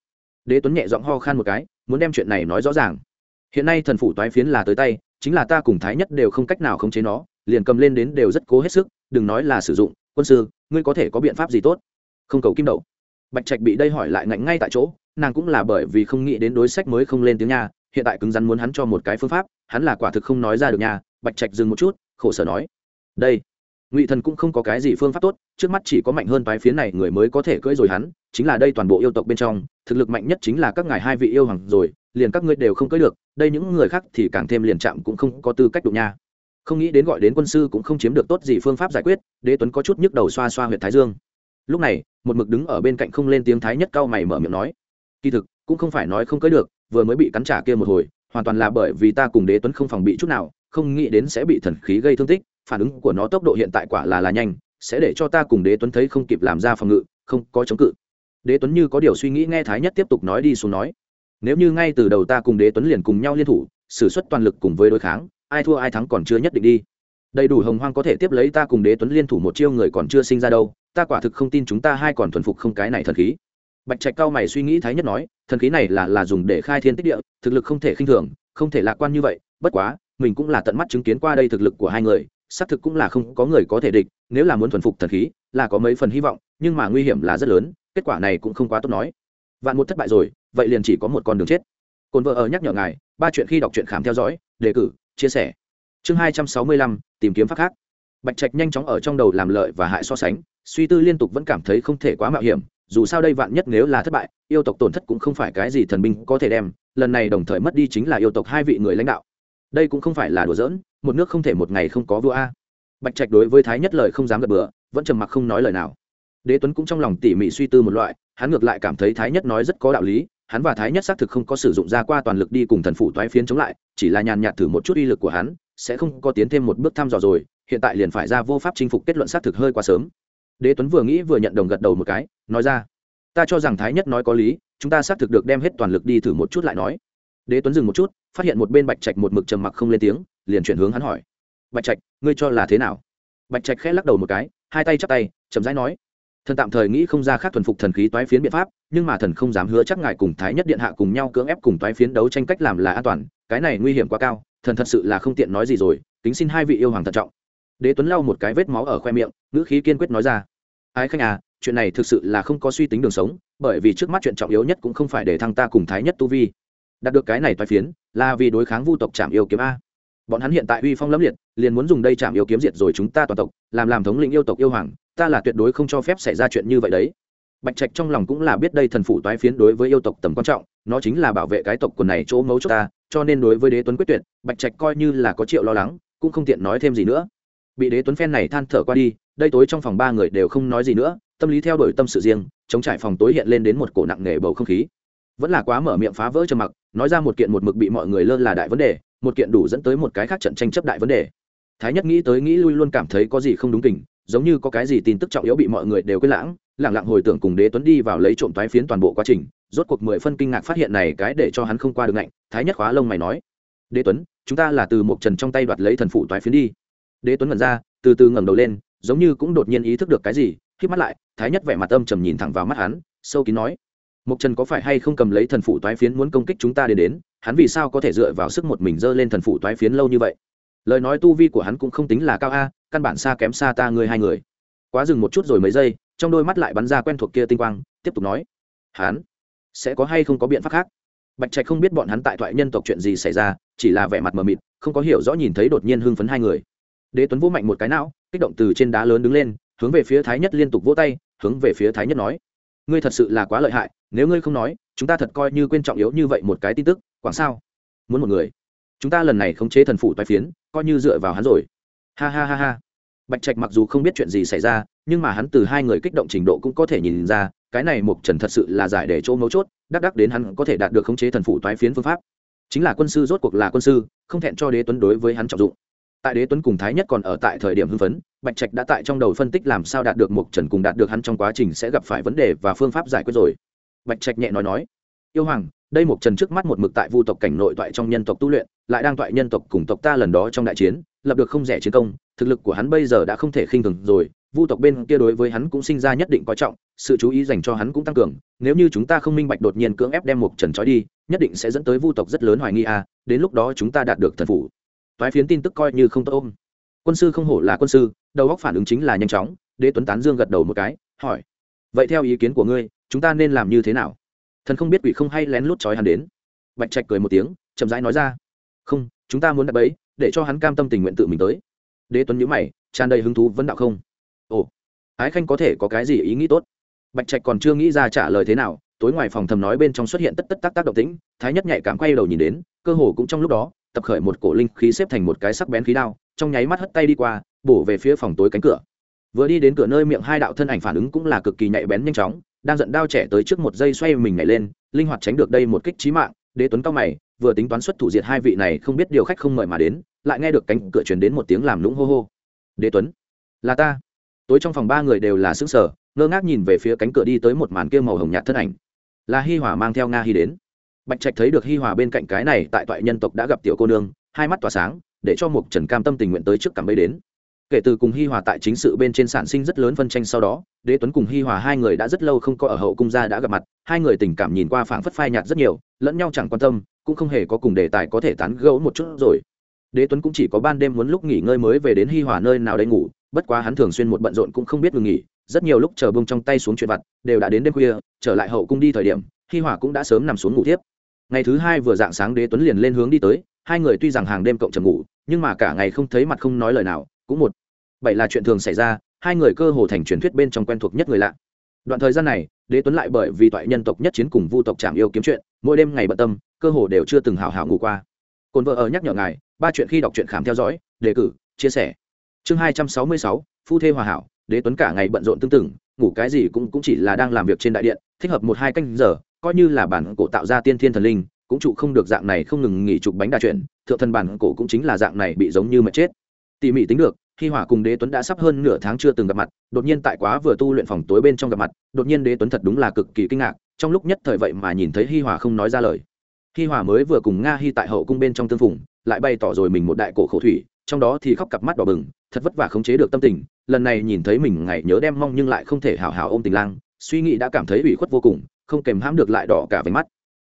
Speaker 1: Đế tuấn nhẹ giọng ho khan một cái muốn đem chuyện này nói rõ ràng. Hiện nay thần phủ toái phiến là tới tay chính là ta cùng thái nhất đều không cách nào khống chế nó, liền cầm lên đến đều rất cố hết sức, đừng nói là sử dụng, quân sư, ngươi có thể có biện pháp gì tốt? Không cầu kim đậu. Bạch trạch bị đây hỏi lại ngạnh ngay tại chỗ, nàng cũng là bởi vì không nghĩ đến đối sách mới không lên tiếng nha, hiện tại cứng rắn muốn hắn cho một cái phương pháp, hắn là quả thực không nói ra được nha. Bạch trạch dừng một chút, khổ sở nói, đây, ngụy thần cũng không có cái gì phương pháp tốt, trước mắt chỉ có mạnh hơn toái phiến này người mới có thể cưỡi rồi hắn, chính là đây toàn bộ yêu tộc bên trong, thực lực mạnh nhất chính là các ngài hai vị yêu hoàng rồi liền các ngươi đều không cưới được, đây những người khác thì càng thêm liền chạm cũng không có tư cách đụng nha. Không nghĩ đến gọi đến quân sư cũng không chiếm được tốt gì phương pháp giải quyết, đế tuấn có chút nhức đầu xoa xoa huyện thái dương. Lúc này, một mực đứng ở bên cạnh không lên tiếng thái nhất cao mày mở miệng nói, kỳ thực, cũng không phải nói không cưới được, vừa mới bị cắn trả kia một hồi, hoàn toàn là bởi vì ta cùng đế tuấn không phòng bị chút nào, không nghĩ đến sẽ bị thần khí gây thương tích, phản ứng của nó tốc độ hiện tại quả là là nhanh, sẽ để cho ta cùng đế tuấn thấy không kịp làm ra phòng ngự, không có chống cự. Đế tuấn như có điều suy nghĩ nghe thái nhất tiếp tục nói đi xuống nói nếu như ngay từ đầu ta cùng đế tuấn liền cùng nhau liên thủ s ử suất toàn lực cùng với đối kháng, ai thua ai thắng còn chưa nhất định đi. Đầy đủ hồng hoang có thể tiếp lấy ta cùng đế tuấn liên thủ một chiêu người còn chưa sinh ra đâu, ta quả thực không tin chúng ta hai còn thuần phục không cái này thần khí. Bạch trạch cao mày suy nghĩ thái nhất nói, thần khí này là là dùng để khai thiên tích địa, thực lực không thể khinh thường, không thể lạc quan như vậy, bất quá, mình cũng là tận mắt chứng kiến qua đây thực lực của hai người, xác thực cũng là không có người có thể địch, nếu là muốn thuần phục thần khí, là có mấy phần hy vọng, nhưng mà nguy hiểm là rất lớn, kết quả này cũng không quá tốt nói vạn một thất bại rồi, vậy liền chỉ có một con đường chết. Cồn vợ ở nhắc nhở ngài, ba chuyện khi đọc truyện khám theo dõi, đề cử, chia sẻ. Chương hai trăm sáu mươi lăm, tìm kiếm pháp khác. Bạch trạch nhanh chóng ở trong đầu làm lợi và hại so sánh, suy tư liên tục vẫn cảm thấy không thể quá mạo hiểm, dù sao đây vạn nhất nếu là thất bại, yêu tộc tổn thất cũng không phải cái gì thần binh có thể đem, lần này đồng thời mất đi chính là yêu tộc hai vị người lãnh đạo. Đây cũng không phải là đùa giỡn, một nước không thể một ngày không có vua a. Bạch trạch đối với thái nhất lời không dám gật bừa, vẫn trầm mặc không nói lời nào đế tuấn cũng trong lòng tỉ mỉ suy tư một loại, hắn ngược lại cảm thấy thái nhất nói rất có đạo lý, hắn và thái nhất xác thực không có sử dụng ra qua toàn lực đi cùng thần phủ toái phiến chống lại, chỉ là nhàn nhạt thử một chút uy lực của hắn, sẽ không có tiến thêm một bước thăm dò rồi, hiện tại liền phải ra vô pháp chinh phục kết luận xác thực hơi quá sớm. Đế tuấn vừa nghĩ vừa nhận đồng gật đầu một cái, nói ra, ta cho rằng thái nhất nói có lý, chúng ta xác thực được đem hết toàn lực đi thử một chút lại nói. Đế tuấn dừng một chút, phát hiện một bên bạch trạch một mực trầm mặc không lên tiếng, liền chuyển hướng hắn hỏi, bạch trạch, ngươi cho là thế nào? Bạch trạch khẽ lắc đầu một cái, hai tay chắp tay, chậm rãi nói thần tạm thời nghĩ không ra khác thuần phục thần khí toái phiến biện pháp, nhưng mà thần không dám hứa chắc ngài cùng thái nhất điện hạ cùng nhau cưỡng ép cùng toái phiến đấu tranh cách làm là an toàn, cái này nguy hiểm quá cao, thần thật sự là không tiện nói gì rồi, kính xin hai vị yêu hoàng thận trọng. Đế tuấn lau một cái vết máu ở khoe miệng, ngữ khí kiên quyết nói ra. Ái khanh à chuyện này thực sự là không có suy tính đường sống, bởi vì trước mắt chuyện trọng yếu nhất cũng không phải để thăng ta cùng thái nhất tu vi. Đạt được cái này toái phiến, là vì đối kháng vu tộc trạm yêu kiếm a. Bọn hắn hiện tại uy phong lẫm liệt, liền muốn dùng đây trạm yêu kiếm diệt rồi chúng ta toàn tộc, làm làm thống lĩnh yêu tộc yêu hoàng ta là tuyệt đối không cho phép xảy ra chuyện như vậy đấy. Bạch trạch trong lòng cũng là biết đây thần phủ toái phiến đối với yêu tộc tầm quan trọng, nó chính là bảo vệ cái tộc quần này chỗ mấu chốt ta, cho nên đối với đế tuấn quyết tuyệt, bạch trạch coi như là có triệu lo lắng, cũng không tiện nói thêm gì nữa. Bị đế tuấn phen này than thở qua đi, đây tối trong phòng ba người đều không nói gì nữa, tâm lý theo đuổi tâm sự riêng, chống trải phòng tối hiện lên đến một cổ nặng nề bầu không khí. Vẫn là quá mở miệng phá vỡ trầm mặc, nói ra một kiện một mực bị mọi người lơ là đại vấn đề, một kiện đủ dẫn tới một cái khác trận tranh chấp đại vấn đề. Thái nhất nghĩ tới nghĩ lui luôn cảm thấy có gì không đúng tình giống như có cái gì tin tức trọng yếu bị mọi người đều quên lãng lẳng lặng hồi tưởng cùng đế tuấn đi vào lấy trộm toái phiến toàn bộ quá trình, rốt cuộc mười phân kinh ngạc phát hiện này cái để cho hắn không qua được ngạnh, thái nhất khóa lông mày nói, đế tuấn, chúng ta là từ một trần trong tay đoạt lấy thần phụ toái phiến đi. Đế tuấn ngẩn ra, từ từ ngẩng đầu lên, giống như cũng đột nhiên ý thức được cái gì khi mắt lại, thái nhất vẻ mặt âm trầm nhìn thẳng vào mắt hắn, sâu kín nói mục trần có phải hay không cầm lấy thần phụ toái phiến muốn công kích chúng ta đến đến, hắn vì sao có thể dựa vào sức một mình dơ lên thần phụ toái phiến lâu như vậy? Lời nói tu vi của hắn cũng không tính là cao a căn bản xa kém xa ta người hai người. Quá dừng một chút rồi mấy giây, trong đôi mắt lại bắn ra quen thuộc kia tinh quang, tiếp tục nói, hắn sẽ có hay không có biện pháp khác? Bạch trạch không biết bọn hắn tại thoại nhân tộc chuyện gì xảy ra, chỉ là vẻ mặt mờ mịt, không có hiểu rõ nhìn thấy đột nhiên hưng phấn hai người. Đế tuấn vỗ mạnh một cái não, kích động từ trên đá lớn đứng lên, hướng về phía thái nhất liên tục vỗ tay, hướng về phía thái nhất nói, ngươi thật sự là quá lợi hại, nếu ngươi không nói, chúng ta thật coi như quên trọng yếu như vậy một cái tin tức, quảng sao? Muốn một người. Chúng ta lần này khống chế thần phủ toái phiến, coi như dựa vào hắn rồi ha ha ha ha. Bạch trạch mặc dù không biết chuyện gì xảy ra, nhưng mà hắn từ hai người kích động trình độ cũng có thể nhìn ra, cái này mục trần thật sự là giải để chỗ mấu chốt, đắc đắc đến hắn có thể đạt được khống chế thần phủ toái phiến phương pháp. Chính là quân sư rốt cuộc là quân sư, không thẹn cho đế tuấn đối với hắn trọng dụng. Tại đế tuấn cùng thái nhất còn ở tại thời điểm hưng phấn, bạch trạch đã tại trong đầu phân tích làm sao đạt được mục trần cùng đạt được hắn trong quá trình sẽ gặp phải vấn đề và phương pháp giải quyết rồi. Bạch trạch nhẹ nói nói, yêu hoàng đây mục trần trước mắt một mực tại vu tộc cảnh nội toại trong nhân tộc tu luyện, lại đang toại nhân tộc cùng tộc ta lần đó trong đại chiến, lập được không rẻ chiến công, thực lực của hắn bây giờ đã không thể khinh thường rồi, vu tộc bên kia đối với hắn cũng sinh ra nhất định coi trọng, sự chú ý dành cho hắn cũng tăng cường, nếu như chúng ta không minh bạch đột nhiên cưỡng ép đem mục trần trói đi, nhất định sẽ dẫn tới vu tộc rất lớn hoài nghi a đến lúc đó chúng ta đạt được thần phủ. Toái phiến tin tức coi như không tốt ôm. Quân sư không hổ là quân sư, đầu góc phản ứng chính là nhanh chóng, đế tuấn tán dương gật đầu một cái, hỏi, vậy theo ý kiến của ngươi, chúng ta nên làm như thế nào? Thần không biết quỷ không hay lén lút trói hắn đến. Bạch trạch cười một tiếng, chậm rãi nói ra, không, chúng ta muốn đặt bẫy, để cho hắn cam tâm tình nguyện tự mình tới. Đế tuấn nhữ mày, tràn đầy hứng thú vấn đạo không. Ồ, ái khanh có thể có cái gì ý nghĩ tốt? Bạch trạch còn chưa nghĩ ra trả lời thế nào, tối ngoài phòng thầm nói bên trong xuất hiện tất tất tác tác động tĩnh, thái nhất nhạy cảm quay đầu nhìn đến, cơ hồ cũng trong lúc đó, tập khởi một cổ linh khí xếp thành một cái sắc bén khí đao, trong nháy mắt hất tay đi qua, bổ về phía phòng tối cánh cửa vừa đi đến cửa nơi miệng hai đạo thân ảnh phản ứng cũng là cực kỳ nhạy bén nhanh chóng, đang giận đao trẻ tới trước một giây xoay mình nhảy lên, linh hoạt tránh được đây một kích trí mạng, đế tuấn cao mày, vừa tính toán xuất thủ diệt hai vị này không biết điều khách không mời mà đến, lại nghe được cánh cửa truyền đến một tiếng làm lũng hô hô. Đế tuấn, là ta. Tối trong phòng ba người đều là xứng sở ngơ ngác nhìn về phía cánh cửa đi tới một màn kia màu hồng nhạt thân ảnh. Là hi hòa mang theo nga hi đến. Bạch trạch thấy được hi hòa bên cạnh cái này tại toại nhân tộc đã gặp tiểu cô nương, hai mắt tỏa sáng, để cho một trần cam tâm tình nguyện tới trước cảm bấy đến kể từ cùng hi hòa tại chính sự bên trên sản sinh rất lớn phân tranh sau đó, đế tuấn cùng hi hòa hai người đã rất lâu không có ở hậu cung gia đã gặp mặt, hai người tình cảm nhìn qua phảng phất phai nhạt rất nhiều, lẫn nhau chẳng quan tâm, cũng không hề có cùng đề tài có thể tán gẫu một chút rồi. Đế tuấn cũng chỉ có ban đêm muốn lúc nghỉ ngơi mới về đến hi hòa nơi nào đấy ngủ, bất quá hắn thường xuyên một bận rộn cũng không biết ngừng nghỉ, rất nhiều lúc chờ bông trong tay xuống chuyện vặt, đều đã đến đêm khuya, trở lại hậu cung đi thời điểm, hi hòa cũng đã sớm nằm xuống ngủ tiếp. Ngày thứ hai vừa dạng sáng đế tuấn liền lên hướng đi tới, hai người tuy rằng hàng đêm cộng trầm ngủ, nhưng mà cả ngày không thấy mặt không nói lời nào cũng một. Bảy là chuyện thường xảy ra, hai người cơ hồ thành truyền thuyết bên trong quen thuộc nhất người lạ. Đoạn thời gian này, đế tuấn lại bởi vì toại nhân tộc nhất chiến cùng vu tộc chạm yêu kiếm chuyện, mỗi đêm ngày bận tâm, cơ hồ đều chưa từng hào hào ngủ qua. Cồn vợ ở nhắc nhở ngài, ba chuyện khi đọc truyện khám theo dõi, đề cử, chia sẻ. Chương hai trăm sáu mươi sáu, phu thê hòa hảo, đế tuấn cả ngày bận rộn tương tự, ngủ cái gì cũng cũng chỉ là đang làm việc trên đại điện, thích hợp một hai canh giờ, coi như là bản cổ tạo ra tiên thiên thần linh, cũng trụ không được dạng này không ngừng nghỉ chụp bánh đa chuyển thượng thần bản cổ cũng chính là dạng này bị giống như mà chết tỉ mỉ tính được, khi hỏa cùng đế tuấn đã sắp hơn nửa tháng chưa từng gặp mặt, đột nhiên tại quá vừa tu luyện phòng tối bên trong gặp mặt, đột nhiên đế tuấn thật đúng là cực kỳ kinh ngạc, trong lúc nhất thời vậy mà nhìn thấy hi hòa không nói ra lời. Hi hòa mới vừa cùng nga hi tại hậu cung bên trong tương phùng, lại bày tỏ rồi mình một đại cổ khổ thủy, trong đó thì khóc cặp mắt đỏ bừng, thật vất vả khống chế được tâm tình, lần này nhìn thấy mình ngày nhớ đem mong nhưng lại không thể hào hào ôm tình lang, suy nghĩ đã cảm thấy ủy khuất vô cùng, không kèm hãm được lại đỏ cả váy mắt.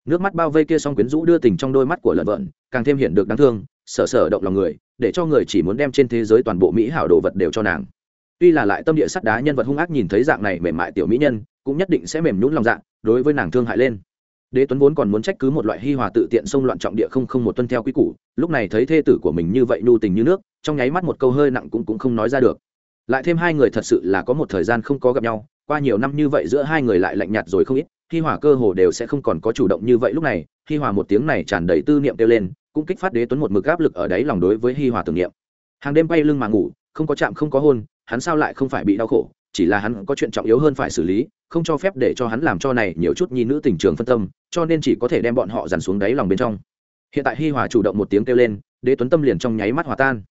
Speaker 1: Nước mắt bao vây kia xong quyến rũ đưa tình trong đôi mắt của lợn vợn, càng thêm hiện được đáng thương sở sở động lòng người, để cho người chỉ muốn đem trên thế giới toàn bộ mỹ hảo đồ vật đều cho nàng. Tuy là lại tâm địa sắt đá nhân vật hung ác nhìn thấy dạng này mềm mại tiểu mỹ nhân, cũng nhất định sẽ mềm nhún lòng dạng đối với nàng thương hại lên. Đế tuấn vốn còn muốn trách cứ một loại hi hòa tự tiện xông loạn trọng địa không không một tuân theo quy củ, lúc này thấy thê tử của mình như vậy nhu tình như nước, trong nháy mắt một câu hơi nặng cũng cũng không nói ra được. Lại thêm hai người thật sự là có một thời gian không có gặp nhau, qua nhiều năm như vậy giữa hai người lại lạnh nhạt rồi không ít, hi hòa cơ hồ đều sẽ không còn có chủ động như vậy lúc này, hi hòa một tiếng này tràn đầy tư niệm kêu lên cũng kích phát đế tuấn một mực áp lực ở đáy lòng đối với hi hòa tưởng niệm. Hàng đêm bay lưng mà ngủ, không có chạm, không có hôn, hắn sao lại không phải bị đau khổ, chỉ là hắn có chuyện trọng yếu hơn phải xử lý, không cho phép để cho hắn làm cho này nhiều chút nhi nữ tình trường phân tâm, cho nên chỉ có thể đem bọn họ dằn xuống đáy lòng bên trong. Hiện tại hi hòa chủ động một tiếng kêu lên, đế tuấn tâm liền trong nháy mắt hòa tan.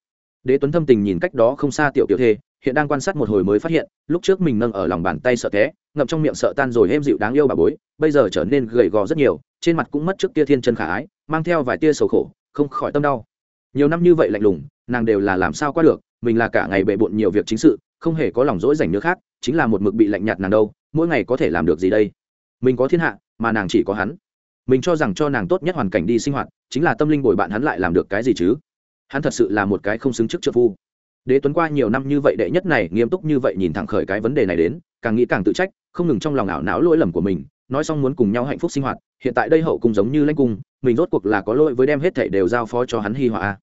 Speaker 1: Đế tuấn thâm tình nhìn cách đó không xa tiểu tiểu thê hiện đang quan sát một hồi mới phát hiện, lúc trước mình nâng ở lòng bàn tay sợ té, ngậm trong miệng sợ tan rồi êm dịu đáng yêu bà bối, bây giờ trở nên gầy gò rất nhiều, trên mặt cũng mất trước tia thiên chân khả ái, mang theo vài tia sầu khổ, không khỏi tâm đau. Nhiều năm như vậy lạnh lùng, nàng đều là làm sao qua được, mình là cả ngày bệ bộn nhiều việc chính sự, không hề có lòng rỗi dành nữa khác, chính là một mực bị lạnh nhạt nàng đâu, mỗi ngày có thể làm được gì đây? Mình có thiên hạ, mà nàng chỉ có hắn. Mình cho rằng cho nàng tốt nhất hoàn cảnh đi sinh hoạt, chính là tâm linh bồi bạn hắn lại làm được cái gì chứ? Hắn thật sự là một cái không xứng trước trợ phu đế tuấn qua nhiều năm như vậy đệ nhất này, nghiêm túc như vậy nhìn thẳng khởi cái vấn đề này đến, càng nghĩ càng tự trách, không ngừng trong lòng ảo não lỗi lầm của mình, nói xong muốn cùng nhau hạnh phúc sinh hoạt, hiện tại đây hậu cung giống như lãnh cung, mình rốt cuộc là có lỗi với đem hết thảy đều giao phó cho hắn hi hòa.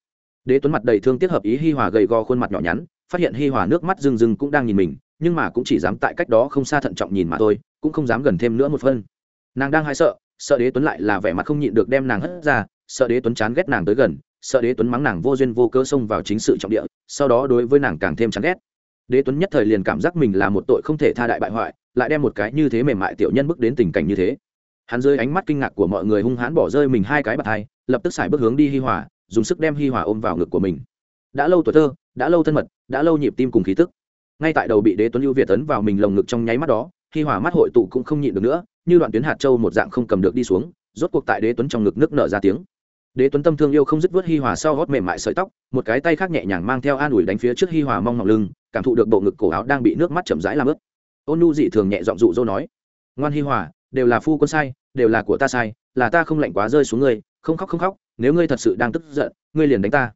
Speaker 1: Đế tuấn mặt đầy thương tiếc hợp ý hi hòa gầy gò, khuôn mặt nhỏ nhắn, phát hiện hi hòa nước mắt rưng rưng cũng đang nhìn mình, nhưng mà cũng chỉ dám tại cách đó không xa thận trọng nhìn mà thôi, cũng không dám gần thêm nữa một phân. Nàng đang hay sợ sợ đế tuấn lại là vẻ mặt không nhịn được đem nàng hất ra, sợ đế tuấn chán ghét nàng tới gần sợ đế tuấn mắng nàng vô duyên vô cớ xông vào chính sự trọng địa, sau đó đối với nàng càng thêm chán ghét. Đế tuấn nhất thời liền cảm giác mình là một tội không thể tha đại bại hoại, lại đem một cái như thế mềm mại tiểu nhân bước đến tình cảnh như thế. Hắn rơi ánh mắt kinh ngạc của mọi người hung hãn bỏ rơi mình hai cái bạt hai, lập tức xài bước hướng đi hi hòa, dùng sức đem hi hòa ôm vào ngực của mình. Đã lâu tuổi thơ, đã lâu thân mật, đã lâu nhịp tim cùng khí tức. Ngay tại đầu bị đế tuấn ưu việt tấn vào mình lồng ngực trong nháy mắt đó, hi hòa mắt hội tụ cũng không nhịn được nữa, như đoạn tuyến hạt châu một dạng không cầm được đi xuống, rốt cuộc tại đế tuấn trong ngực nước nở ra tiếng đế tuấn tâm thương yêu không dứt vớt hi hòa sau gót mềm mại sợi tóc, một cái tay khác nhẹ nhàng mang theo an ủi đánh phía trước hi hòa mong ngọc lưng, cảm thụ được bộ ngực cổ áo đang bị nước mắt chậm rãi làm ướt. Ôn nu dị thường nhẹ giọng dụ dỗ nói, ngoan hi hòa, đều là phu quân sai, đều là của ta sai, là ta không lạnh quá rơi xuống ngươi, không khóc không khóc, nếu ngươi thật sự đang tức giận, ngươi liền đánh ta.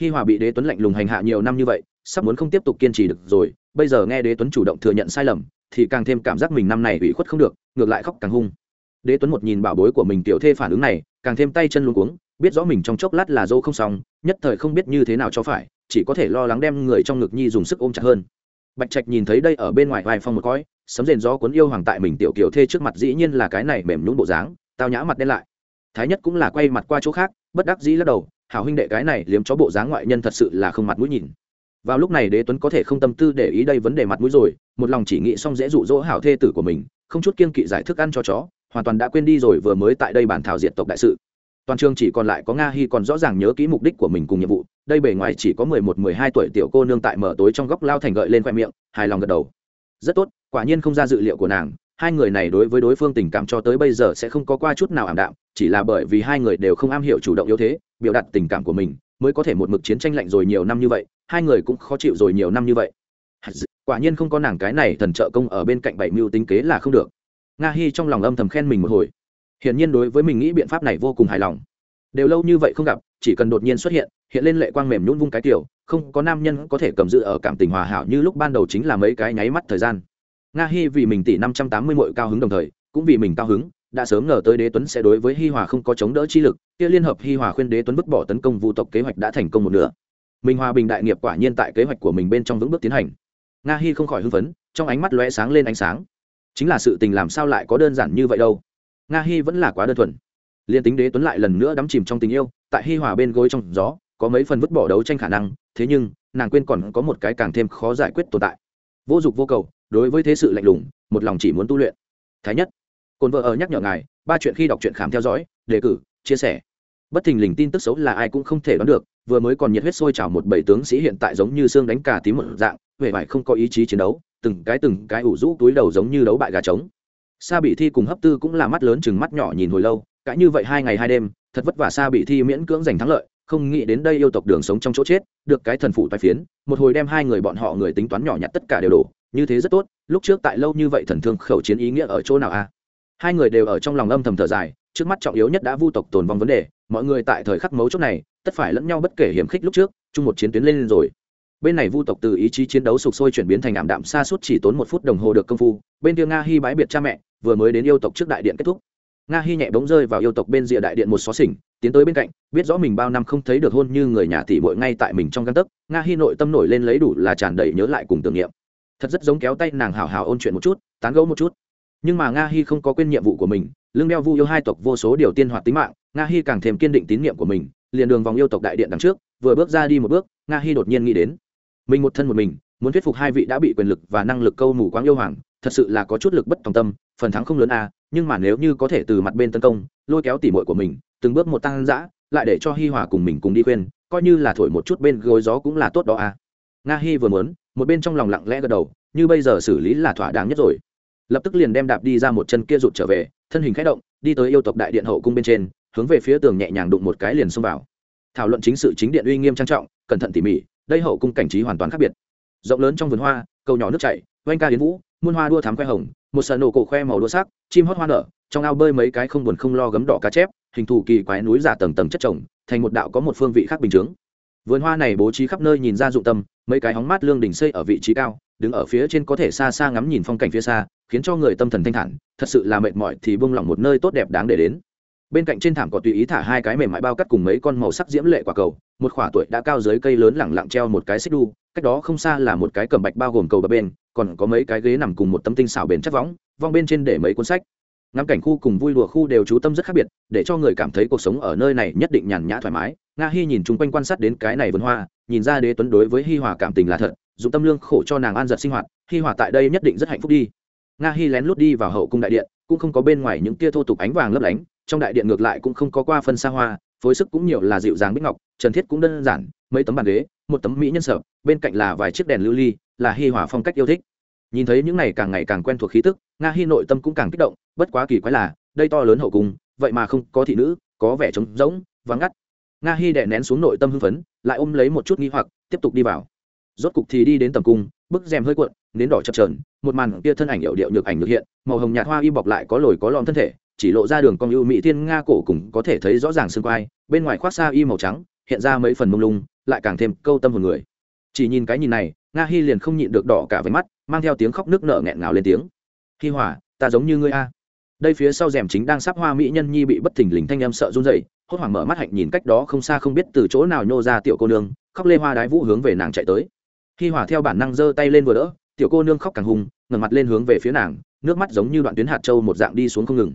Speaker 1: Hi hòa bị đế tuấn lạnh lùng hành hạ nhiều năm như vậy, sắp muốn không tiếp tục kiên trì được rồi, bây giờ nghe đế tuấn chủ động thừa nhận sai lầm, thì càng thêm cảm giác mình năm này ủy khuất không được, ngược lại khóc càng hung. Đế tuấn một nhìn bảo bối của mình tiểu thê phản ứng này, càng thêm tay chân luôn cuống biết rõ mình trong chốc lát là dô không xong, nhất thời không biết như thế nào cho phải, chỉ có thể lo lắng đem người trong ngực nhi dùng sức ôm chặt hơn. Bạch trạch nhìn thấy đây ở bên ngoài vài phong một cõi, sấm rền gió cuốn yêu hoàng tại mình tiểu kiều thê trước mặt dĩ nhiên là cái này mềm nhún bộ dáng, tao nhã mặt đen lại. Thái nhất cũng là quay mặt qua chỗ khác, bất đắc dĩ lắc đầu, hảo huynh đệ, cái này liếm chó bộ dáng ngoại nhân thật sự là không mặt mũi nhìn. Vào lúc này đế tuấn có thể không tâm tư để ý đây vấn đề mặt mũi rồi, một lòng chỉ nghĩ xong dễ dụ dỗ hảo thê tử của mình, không chút kiên kỵ giải thức ăn cho chó, hoàn toàn đã quên đi rồi vừa mới tại đây bản thảo diệt tộc đại sự toàn trường chỉ còn lại có nga hy còn rõ ràng nhớ kỹ mục đích của mình cùng nhiệm vụ đây bề ngoài chỉ có mười một, mười hai tuổi tiểu cô nương tại mở tối trong góc lao thành gợi lên khoe miệng, hài lòng gật đầu. Rất tốt, quả nhiên không ra dự liệu của nàng, hai người này đối với đối phương tình cảm cho tới bây giờ sẽ không có qua chút nào ảm đạm, chỉ là bởi vì hai người đều không am hiểu chủ động yếu thế, biểu đạt tình cảm của mình, mới có thể một mực chiến tranh lạnh rồi nhiều năm như vậy, hai người cũng khó chịu rồi nhiều năm như vậy. Quả nhiên không có nàng cái này thần trợ công ở bên cạnh bảy mưu tính kế là không được. Nga hy trong lòng âm thầm khen mình một hồi hiển nhiên đối với mình nghĩ biện pháp này vô cùng hài lòng. Đều lâu như vậy không gặp, chỉ cần đột nhiên xuất hiện hiện lên lệ quang mềm nhún vung cái kiểu không có nam nhân có thể cầm giữ ở cảm tình hòa hảo như lúc ban đầu chính là mấy cái nháy mắt thời gian. Nga hy vì mình tỷ năm trăm tám mươi mội cao hứng đồng thời, cũng vì mình cao hứng, đã sớm ngờ tới đế tuấn sẽ đối với hi hòa không có chống đỡ chi lực, kia liên hợp hi hòa khuyên đế tuấn vứt bỏ tấn công vu tộc kế hoạch đã thành công một nửa. Minh hòa bình đại nghiệp quả nhiên tại kế hoạch của mình bên trong vững bước tiến hành. Nga hy không khỏi hưng phấn, trong ánh mắt lóe sáng lên ánh sáng. Chính là sự tình làm sao lại có đơn giản như vậy đâu? Nga hy vẫn là quá đơn thuần. Liên tính đế tuấn lại lần nữa đắm chìm trong tình yêu, tại hi hòa bên gối trong gió, có mấy phần vứt bỏ đấu tranh khả năng, thế nhưng, nàng quên còn có một cái càng thêm khó giải quyết tồn tại. Vô dụng vô cầu, đối với thế sự lạnh lùng, một lòng chỉ muốn tu luyện. Thái nhất, cồn vợ ở nhắc nhở ngài, ba chuyện khi đọc truyện khám theo dõi, đề cử, chia sẻ. Bất thình lình tin tức xấu là ai cũng không thể đoán được, vừa mới còn nhiệt huyết sôi trào một bảy tướng sĩ hiện tại giống như xương đánh cà tím một dạng huệ vải không có ý chí chiến đấu, từng cái từng cái ủ rũ túi đầu giống như đấu bại gà trống sa bị thi cùng hấp tư cũng là mắt lớn chừng mắt nhỏ nhìn hồi lâu, cãi như vậy hai ngày hai đêm, thật vất vả sa bị thi miễn cưỡng giành thắng lợi, không nghĩ đến đây yêu tộc đường sống trong chỗ chết, được cái thần phụ toai phiến, một hồi đem hai người bọn họ người tính toán nhỏ nhặt tất cả đều đổ, như thế rất tốt, lúc trước tại lâu như vậy thần thương khẩu chiến ý nghĩa ở chỗ nào a? Hai người đều ở trong lòng âm thầm thở dài, trước mắt trọng yếu nhất đã vu tộc tồn vong vấn đề, mọi người tại thời khắc mấu chốt này, tất phải lẫn nhau bất kể hiểm khích lúc trước, chung một chiến tuyến lên rồi. Bên này vu tộc từ ý chí chiến đấu sục sôi chuyển biến thành ảm đạm xa suốt chỉ tốn một phút đồng hồ được công phu, bên kia nga hy bãi biệt cha mẹ vừa mới đến yêu tộc trước đại điện kết thúc. Nga hy nhẹ bóng rơi vào yêu tộc bên rìa đại điện một xó xỉnh, tiến tới bên cạnh, biết rõ mình bao năm không thấy được hôn như người nhà tỷ bội ngay tại mình trong căn tấc, nga hy nội tâm nổi lên lấy đủ là tràn đầy nhớ lại cùng tưởng niệm. Thật rất giống kéo tay nàng hào hào ôn chuyện một chút, tán gẫu một chút. Nhưng mà nga hy không có quên nhiệm vụ của mình lương đeo vu yêu hai tộc vô số điều tiên hoạt tính mạng, nga hy càng thêm kiên định tín nhiệm của mình, liền đường vòng yêu tộc đại điện đằng trước, vừa bước ra đi một bước, nga hy đột nhiên nghĩ đến, mình một thân một mình muốn thuyết phục hai vị đã bị quyền lực và năng lực câu mù quáng yêu hoàng, thật sự là có chút lực bất tòng tâm, phần thắng không lớn à nhưng mà nếu như có thể từ mặt bên tấn công, lôi kéo tỉ mội của mình, từng bước một tăng dã, lại để cho hi hòa cùng mình cùng đi khuyên, coi như là thổi một chút bên gối gió cũng là tốt đó à. Nga hi vừa muốn, một bên trong lòng lặng lẽ gật đầu, như bây giờ xử lý là thỏa đáng nhất rồi. Lập tức liền đem đạp đi ra một chân kia rụt trở về, thân hình khẽ động, đi tới yêu tộc đại điện hậu cung bên trên, hướng về phía tường nhẹ nhàng đụng một cái liền xông vào. Thảo luận chính sự chính điện uy nghiêm trang trọng, cẩn thận tỉ mỉ, đây hậu cung cảnh trí hoàn toàn khác biệt rộng lớn trong vườn hoa, cầu nhỏ nước chảy, oanh ca hiến vũ, muôn hoa đua thám khoe hồng, một sờ nổ cổ khoe màu đua sắc, chim hót hoa nở, trong ao bơi mấy cái không buồn không lo gấm đỏ cá chép, hình thù kỳ quái núi giả tầng tầng chất trồng thành một đạo có một phương vị khác bình chướng. Vườn hoa này bố trí khắp nơi nhìn ra dụng tâm, mấy cái hóng mát lương đỉnh xây ở vị trí cao, đứng ở phía trên có thể xa xa ngắm nhìn phong cảnh phía xa, khiến cho người tâm thần thanh thản, thật sự là mệt mỏi thì bông lỏng một nơi tốt đẹp đáng để đến bên cạnh trên thảm có tùy ý thả hai cái mềm mại bao cắt cùng mấy con màu sắc diễm lệ quả cầu, một khỏa tuổi đã cao dưới cây lớn lẳng lặng treo một cái xích đu, cách đó không xa là một cái cầm bạch bao gồm cầu bờ bên, còn có mấy cái ghế nằm cùng một tấm tinh xảo bền chắc võng, vong bên trên để mấy cuốn sách. Ngắm cảnh khu cùng vui đùa khu đều chú tâm rất khác biệt, để cho người cảm thấy cuộc sống ở nơi này nhất định nhàn nhã thoải mái. Nga hy nhìn chung quanh quan sát đến cái này vườn hoa, nhìn ra đế tuấn đối với hi hòa cảm tình là thật dùng tâm lương khổ cho nàng an giật sinh hoạt, hi hòa tại đây nhất định rất hạnh phúc đi. Nga hy lén lút đi vào hậu cung đại điện, cũng không có bên ngoài những kia thô tục ánh vàng lấp lánh trong đại điện ngược lại cũng không có qua phân xa hoa, phối sức cũng nhiều là dịu dàng bích ngọc, trần thiết cũng đơn giản, mấy tấm bàn ghế, một tấm mỹ nhân sợ bên cạnh là vài chiếc đèn lưu ly, là hi hòa phong cách yêu thích. Nhìn thấy những này càng ngày càng quen thuộc khí tức, nga hi nội tâm cũng càng kích động, bất quá kỳ quái là, đây to lớn hậu cung, vậy mà không có thị nữ, có vẻ trống rỗng, vắng ngắt. Nga hi đè nén xuống nội tâm hưng phấn, lại ôm lấy một chút nghi hoặc, tiếp tục đi vào. Rốt cục thì đi đến tầm cung, bức rèm hơi cuộn, nến đỏ chập trờn một màn kia thân ảnh hiệu điệu nhược ảnh nhược hiện, màu hồng nhạt hoa y bọc lại có lồi có lõm thân thể chỉ lộ ra đường cong ưu mỹ thiên nga cổ cùng có thể thấy rõ ràng xương quai, bên ngoài khoác xa y màu trắng, hiện ra mấy phần mông lung, lại càng thêm câu tâm hồn người. Chỉ nhìn cái nhìn này, nga hi liền không nhịn được đỏ cả váy mắt, mang theo tiếng khóc nước nở nghẹn ngào lên tiếng. Hi hỏa ta giống như ngươi a. Đây phía sau rèm chính đang sắp hoa mỹ nhân nhi bị bất thình lình thanh em sợ run rẩy, hốt hoảng mở mắt hạnh nhìn cách đó không xa không biết từ chỗ nào nhô ra tiểu cô nương, khóc lê hoa đái vũ hướng về nàng chạy tới. Hi hỏa theo bản năng giơ tay lên vừa đỡ, tiểu cô nương khóc càng hùng ngẩng mặt lên hướng về phía nàng, nước mắt giống như đoạn tuyến hạt châu một dạng đi xuống không ngừng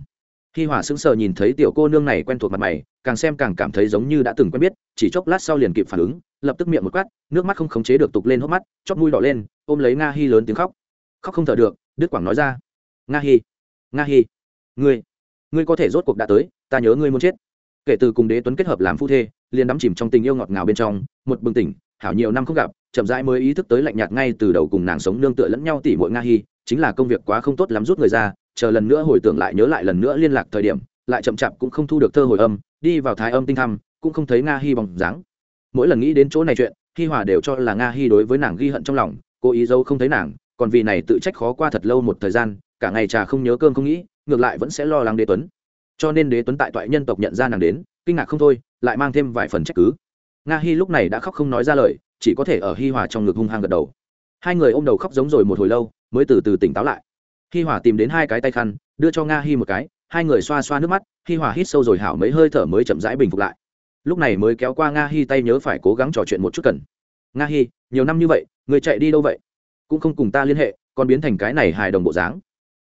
Speaker 1: hi hỏa sững sờ nhìn thấy tiểu cô nương này quen thuộc mặt mày, càng xem càng cảm thấy giống như đã từng quen biết, chỉ chốc lát sau liền kịp phản ứng, lập tức miệng một quát, nước mắt không khống chế được tục lên hốc mắt, chóp mũi đỏ lên, ôm lấy nga hi lớn tiếng khóc. Khóc không thở được, đức quảng nói ra. Nga hi nga hi, ngươi ngươi có thể rốt cuộc đã tới, ta nhớ ngươi muốn chết. Kể từ cùng đế tuấn kết hợp làm phu thê, liền đắm chìm trong tình yêu ngọt ngào bên trong, một bừng tỉnh, hảo nhiều năm không gặp, chậm rãi mới ý thức tới lạnh nhạt ngay từ đầu cùng nàng sống nương tựa lẫn nhau tỉ muội nga hi, chính là công việc quá không tốt lắm rút người ra chờ lần nữa hồi tưởng lại nhớ lại lần nữa liên lạc thời điểm, lại chậm chạp cũng không thu được thơ hồi âm, đi vào thái âm tinh thăm, cũng không thấy nga hi bóng dáng. Mỗi lần nghĩ đến chỗ này chuyện, hi hòa đều cho là nga hi đối với nàng ghi hận trong lòng, cố ý dâu không thấy nàng, còn vì này tự trách khó qua thật lâu một thời gian, cả ngày trà không nhớ cơm không nghĩ, ngược lại vẫn sẽ lo lắng đế tuấn. Cho nên đế tuấn tại toại nhân tộc nhận ra nàng đến, kinh ngạc không thôi, lại mang thêm vài phần trách cứ. Nga hi lúc này đã khóc không nói ra lời, chỉ có thể ở hi hòa trong ngực hung hăng gật đầu. Hai người ôm đầu khóc giống rồi một hồi lâu, mới từ từ tỉnh táo lại hi hòa tìm đến hai cái tay khăn, đưa cho nga hi một cái, hai người xoa xoa nước mắt, hi hòa hít sâu rồi hảo mấy hơi thở mới chậm rãi bình phục lại. Lúc này mới kéo qua nga hi tay nhớ phải cố gắng trò chuyện một chút cần. Nga hi, nhiều năm như vậy, người chạy đi đâu vậy? Cũng không cùng ta liên hệ, còn biến thành cái này hài đồng bộ dáng.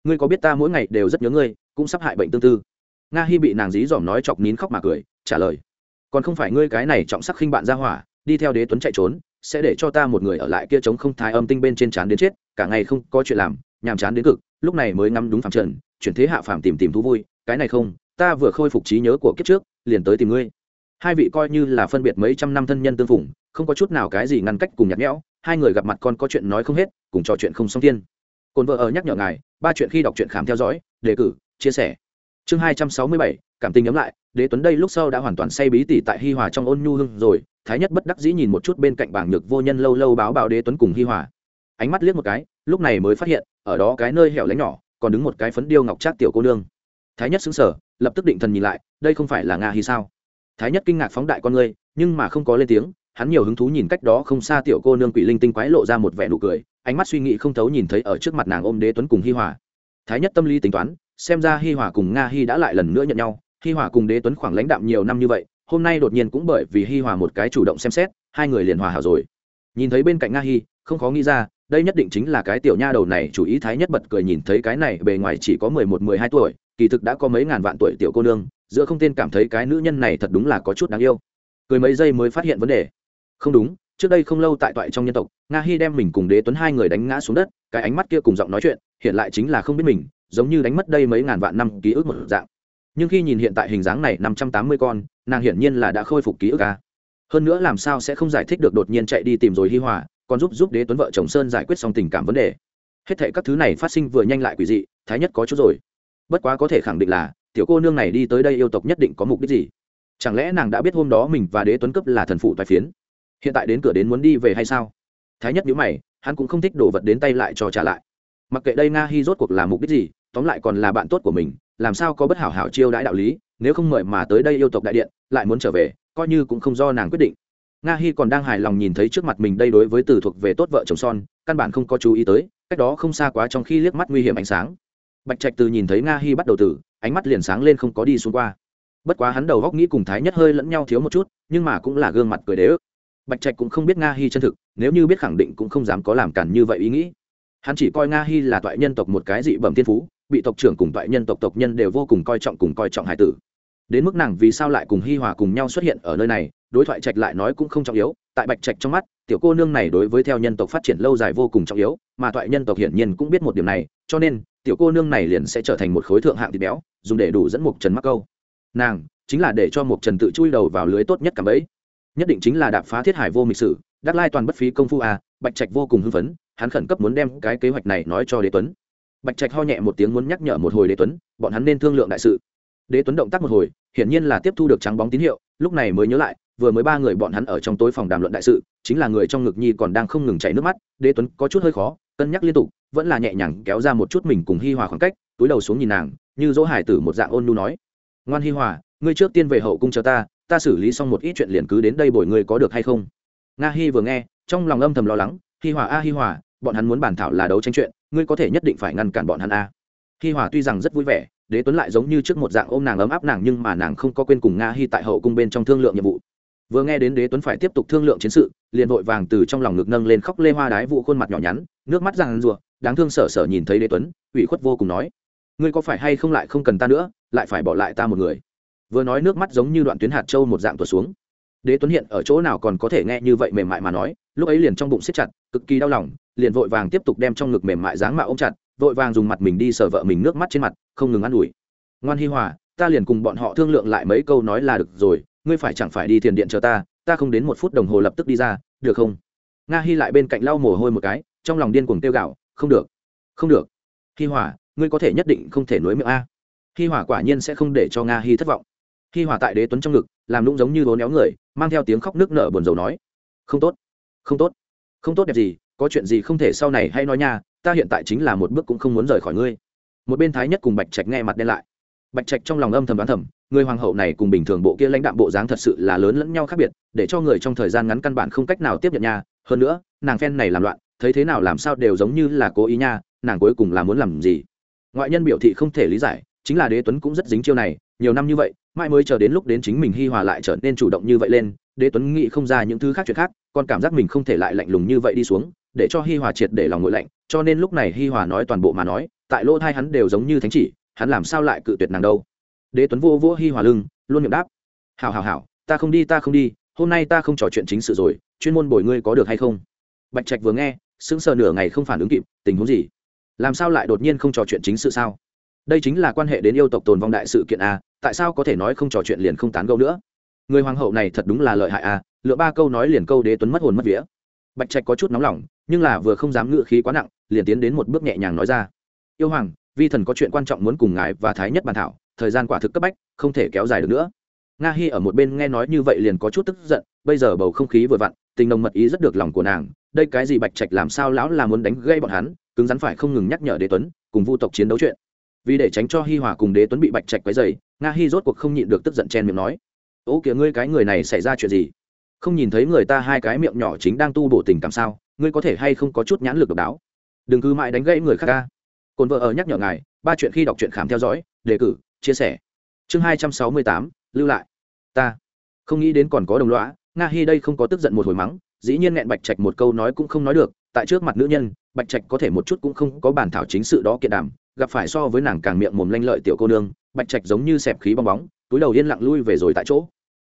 Speaker 1: Ngươi có biết ta mỗi ngày đều rất nhớ ngươi, cũng sắp hại bệnh tương tư. Nga hi bị nàng dí dỏm nói chọc nín khóc mà cười, trả lời. Còn không phải ngươi cái này trọng sắc khinh bạn ra hỏa, đi theo đế tuấn chạy trốn, sẽ để cho ta một người ở lại kia chống không thái âm tinh bên trên chán đến chết, cả ngày không có chuyện làm, nhàm chán đến cực lúc này mới ngắm đúng phạm trần, chuyển thế hạ phàm tìm tìm thú vui, cái này không, ta vừa khôi phục trí nhớ của kiếp trước, liền tới tìm ngươi. Hai vị coi như là phân biệt mấy trăm năm thân nhân tương phùng, không có chút nào cái gì ngăn cách cùng nhạt nhẽo, hai người gặp mặt con có chuyện nói không hết, cùng trò chuyện không xong tiên. Cồn vợ ở nhắc nhở ngài, ba chuyện khi đọc truyện khám theo dõi, đề cử, chia sẻ. Chương hai trăm sáu mươi bảy, cảm tình nhắm lại, đế tuấn đây lúc sau đã hoàn toàn say bí tỉ tại hi hòa trong ôn nhu hưng rồi, thái nhất bất đắc dĩ nhìn một chút bên cạnh bảng nhược vô nhân lâu lâu báo báo đế tuấn cùng hi hòa ánh mắt liếc một cái, lúc này mới phát hiện, ở đó cái nơi hẻo lánh nhỏ, còn đứng một cái phấn điêu ngọc trác tiểu cô nương. Thái nhất xứng sở lập tức định thần nhìn lại, đây không phải là nga hi sao? Thái nhất kinh ngạc phóng đại con ngươi, nhưng mà không có lên tiếng, hắn nhiều hứng thú nhìn cách đó không xa tiểu cô nương quỷ linh tinh quái lộ ra một vẻ nụ cười, ánh mắt suy nghĩ không thấu nhìn thấy ở trước mặt nàng ôm đế tuấn cùng hi hòa. Thái nhất tâm lý tính toán, xem ra hi hòa cùng nga hi đã lại lần nữa nhận nhau, hi hòa cùng đế tuấn khoảng lãnh đạm nhiều năm như vậy, hôm nay đột nhiên cũng bởi vì hi hòa một cái chủ động xem xét, hai người liền hòa hảo rồi. Nhìn thấy bên cạnh nga hi không khó nghĩ ra đây nhất định chính là cái tiểu nha đầu này chủ ý thái nhất bật cười nhìn thấy cái này bề ngoài chỉ có mười một, mười hai tuổi, kỳ thực đã có mấy ngàn vạn tuổi tiểu cô nương, giữa không tên cảm thấy cái nữ nhân này thật đúng là có chút đáng yêu. Cười mấy giây mới phát hiện vấn đề. Không đúng, trước đây không lâu tại toại trong nhân tộc, nga hi đem mình cùng đế tuấn hai người đánh ngã xuống đất, cái ánh mắt kia cùng giọng nói chuyện, hiện lại chính là không biết mình, giống như đánh mất đây mấy ngàn vạn năm ký ức một dạng. Nhưng khi nhìn hiện tại hình dáng này năm trăm tám mươi con, nàng hiển nhiên là đã khôi phục ký ức ca hơn nữa làm sao sẽ không giải thích được đột nhiên chạy đi tìm rồi hi hòa còn giúp giúp đế tuấn vợ chồng sơn giải quyết xong tình cảm vấn đề hết thệ các thứ này phát sinh vừa nhanh lại quỷ dị thái nhất có chút rồi bất quá có thể khẳng định là tiểu cô nương này đi tới đây yêu tộc nhất định có mục đích gì chẳng lẽ nàng đã biết hôm đó mình và đế tuấn cấp là thần phụ toài phiến hiện tại đến cửa đến muốn đi về hay sao thái nhất nhữ mày hắn cũng không thích đổ vật đến tay lại cho trả lại mặc kệ đây nga hy rốt cuộc là mục đích gì tóm lại còn là bạn tốt của mình làm sao có bất hảo hảo chiêu đãi đạo lý nếu không mời mà tới đây yêu tộc đại điện lại muốn trở về coi như cũng không do nàng quyết định nga hy còn đang hài lòng nhìn thấy trước mặt mình đây đối với từ thuộc về tốt vợ chồng son, căn bản không có chú ý tới, cách đó không xa quá trong khi liếc mắt nguy hiểm ánh sáng. Bạch trạch từ nhìn thấy nga hy bắt đầu tử, ánh mắt liền sáng lên không có đi xuống qua. Bất quá hắn đầu góc nghĩ cùng thái nhất hơi lẫn nhau thiếu một chút, nhưng mà cũng là gương mặt cười đế ức. Bạch trạch cũng không biết nga hy chân thực, nếu như biết khẳng định cũng không dám có làm cản như vậy ý nghĩ. Hắn chỉ coi nga hy là toại nhân tộc một cái dị bẩm thiên phú, bị tộc trưởng cùng toại nhân tộc tộc nhân đều vô cùng coi trọng cùng coi trọng hải tử đến mức nàng vì sao lại cùng hi hòa cùng nhau xuất hiện ở nơi này, đối thoại trạch lại nói cũng không trọng yếu, tại bạch trạch trong mắt, tiểu cô nương này đối với theo nhân tộc phát triển lâu dài vô cùng trọng yếu, mà thoại nhân tộc hiển nhiên cũng biết một điểm này, cho nên, tiểu cô nương này liền sẽ trở thành một khối thượng hạng thịt béo, dùng để đủ dẫn mục trần mắc câu. Nàng, chính là để cho mục trần tự chui đầu vào lưới tốt nhất cả bấy nhất định chính là đạp phá thiết hải vô mịch sử, đắc lai toàn bất phí công phu à bạch trạch vô cùng hưng phấn, hắn khẩn cấp muốn đem cái kế hoạch này nói cho đế tuấn. Bạch trạch ho nhẹ một tiếng muốn nhắc nhở một hồi đế tuấn, bọn hắn nên thương lượng đại sự. Đế tuấn động tác một hồi hiển nhiên là tiếp thu được trắng bóng tín hiệu, lúc này mới nhớ lại, vừa mới ba người bọn hắn ở trong tối phòng đàm luận đại sự, chính là người trong ngực nhi còn đang không ngừng chảy nước mắt, đế tuấn có chút hơi khó, cân nhắc liên tục, vẫn là nhẹ nhàng kéo ra một chút mình cùng hi hòa khoảng cách, túi đầu xuống nhìn nàng, như dỗ hải tử một dạng ôn nhu nói. Ngoan hi hòa, ngươi trước tiên về hậu cung chờ ta ta xử lý xong một ít chuyện liền cứ đến đây bồi ngươi có được hay không? Nga hi vừa nghe, trong lòng âm thầm lo lắng, hi hòa a, hi hòa, bọn hắn muốn bàn thảo là đấu tranh chuyện, ngươi có thể nhất định phải ngăn cản bọn hắn a. Hi hòa tuy rằng rất vui vẻ đế tuấn lại giống như trước một dạng ôm nàng ấm áp nàng nhưng mà nàng không có quên cùng nga hi tại hậu cung bên trong thương lượng nhiệm vụ vừa nghe đến đế tuấn phải tiếp tục thương lượng chiến sự liền vội vàng từ trong lòng ngực nâng lên khóc lê hoa đái vụ khuôn mặt nhỏ nhắn nước mắt ràng rùa đáng thương sở sở nhìn thấy đế tuấn ủy khuất vô cùng nói ngươi có phải hay không lại không cần ta nữa lại phải bỏ lại ta một người vừa nói nước mắt giống như đoạn tuyến hạt châu một dạng tuột xuống đế tuấn hiện ở chỗ nào còn có thể nghe như vậy mềm mại mà nói lúc ấy liền trong bụng siết chặt cực kỳ đau lòng liền vội vàng tiếp tục đem trong ngực mềm mại dáng mạo ôm chặt vội vàng dùng mặt mình đi sờ vợ mình nước mắt trên mặt, không ngừng ă n ủi. Ngoan hi hòa, ta liền cùng bọn họ thương lượng lại mấy câu nói là được rồi, ngươi phải chẳng phải đi thiền điện chờ ta ta không đến một phút đồng hồ lập tức đi ra, được không? Nga hi lại bên cạnh lau mồ hôi một cái, trong lòng điên cuồng tiêu gạo không được không được. Hi hòa, ngươi có thể nhất định không thể nối miệng a. Hi hòa quả nhiên sẽ không để cho nga hi thất vọng. Hi hòa tại đế tuấn trong ngực, làm lũng giống như vốn éo người, mang theo tiếng khóc nước nở buồn rầu nói, không tốt không tốt không tốt đẹp gì, có chuyện gì không thể sau này hay nói nha ta hiện tại chính là một bước cũng không muốn rời khỏi ngươi. Một bên thái nhất cùng bạch trạch nghe mặt đen lại. Bạch trạch trong lòng âm thầm đoán thầm, người hoàng hậu này cùng bình thường bộ kia lãnh đạm bộ dáng thật sự là lớn lẫn nhau khác biệt, để cho người trong thời gian ngắn căn bản không cách nào tiếp nhận nha. Hơn nữa, nàng phen này làm loạn, thấy thế nào làm sao đều giống như là cố ý nha, nàng cuối cùng là muốn làm gì? Ngoại nhân biểu thị không thể lý giải, chính là đế tuấn cũng rất dính chiêu này, nhiều năm như vậy, mãi mới chờ đến lúc đến chính mình hi hòa lại trở nên chủ động như vậy lên, đế tuấn nghĩ không ra những thứ khác chuyện khác, còn cảm giác mình không thể lại lạnh lùng như vậy đi xuống để cho hi hòa triệt để lòng ngội lạnh, cho nên lúc này hi hòa nói toàn bộ mà nói, tại lỗ thai hắn đều giống như thánh chỉ, hắn làm sao lại cự tuyệt nàng đâu? Đế tuấn vô vô hi hòa lưng, luôn miệng đáp hào hào hào ta không đi, ta không đi, hôm nay ta không trò chuyện chính sự rồi, chuyên môn bồi ngươi có được hay không? Bạch trạch vừa nghe, sững sờ nửa ngày không phản ứng kịp, tình huống gì? Làm sao lại đột nhiên không trò chuyện chính sự sao? Đây chính là quan hệ đến yêu tộc tồn vong đại sự kiện a tại sao có thể nói không trò chuyện liền không tán gẫu nữa? Người hoàng hậu này thật đúng là lợi hại a lựa ba câu nói liền câu đế tuấn mất hồn mất vía bạch trạch có chút nóng lòng, nhưng là vừa không dám ngự khí quá nặng, liền tiến đến một bước nhẹ nhàng nói ra. Yêu hoàng, vi thần có chuyện quan trọng muốn cùng ngài và thái nhất bàn thảo, thời gian quả thực cấp bách, không thể kéo dài được nữa. Nga hi ở một bên nghe nói như vậy liền có chút tức giận, bây giờ bầu không khí vừa vặn, tình đồng mật ý rất được lòng của nàng, đây cái gì bạch trạch làm sao lão là muốn đánh gây bọn hắn, cứng rắn phải không ngừng nhắc nhở đế tuấn, cùng vu tộc chiến đấu chuyện. Vì để tránh cho hi hòa cùng đế tuấn bị bạch trạch quấy dày nga hi rốt cuộc không nhịn được tức giận chen miệng nói, ô kìa ngươi cái người này xảy ra chuyện gì? Không nhìn thấy người ta hai cái miệng nhỏ chính đang tu bổ tình cảm sao, ngươi có thể hay không có chút nhãn lực độc đáo? Đừng cứ mãi đánh gãy người khác ca. Cồn vợ ở nhắc nhở ngài, ba chuyện khi đọc truyện khám theo dõi, đề cử, chia sẻ. Chương hai trăm sáu mươi tám, lưu lại. Ta không nghĩ đến còn có đồng lõa, nga hy đây không có tức giận một hồi mắng, dĩ nhiên nghẹn bạch trạch một câu nói cũng không nói được, tại trước mặt nữ nhân, bạch trạch có thể một chút cũng không có bản thảo chính sự đó kiện đàm gặp phải so với nàng càng miệng mồm lanh lợi tiểu cô nương, bạch trạch giống như xẹp khí bong bóng, túi đầu yên lặng lui về rồi tại chỗ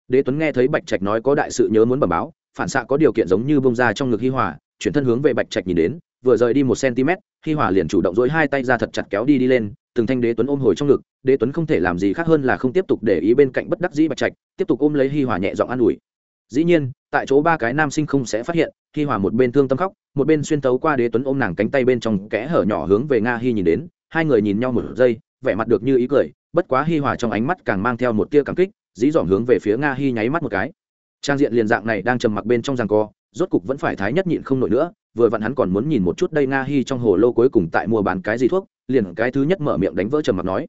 Speaker 1: đế tuấn nghe thấy bạch trạch nói có đại sự nhớ muốn bẩm báo, phản xạ có điều kiện giống như bông ra trong ngực hi hòa, chuyển thân hướng về bạch trạch nhìn đến, vừa rời đi một cm, hi hòa liền chủ động dối hai tay ra thật chặt kéo đi đi lên, từng thanh đế tuấn ôm hồi trong ngực, đế tuấn không thể làm gì khác hơn là không tiếp tục để ý bên cạnh bất đắc dĩ bạch trạch, tiếp tục ôm lấy hi hòa nhẹ giọng an ủi. Dĩ nhiên, tại chỗ ba cái nam sinh không sẽ phát hiện, hi hòa một bên thương tâm khóc, một bên xuyên tấu qua đế tuấn ôm nàng cánh tay bên trong kẽ hở nhỏ hướng về nga hi nhìn đến, hai người nhìn nhau một giây, vẻ mặt được như ý cười bất quá hi hòa trong ánh mắt càng mang theo một tia cảm kích dĩ dỏm hướng về phía nga hi nháy mắt một cái. Trang diện liền dạng này đang trầm mặc bên trong giằng co, rốt cục vẫn phải thái nhất nhịn không nổi nữa, vừa vặn hắn còn muốn nhìn một chút đây nga hi trong hồ lô cuối cùng tại mua bán cái gì thuốc, liền cái thứ nhất mở miệng đánh vỡ trầm mặc nói,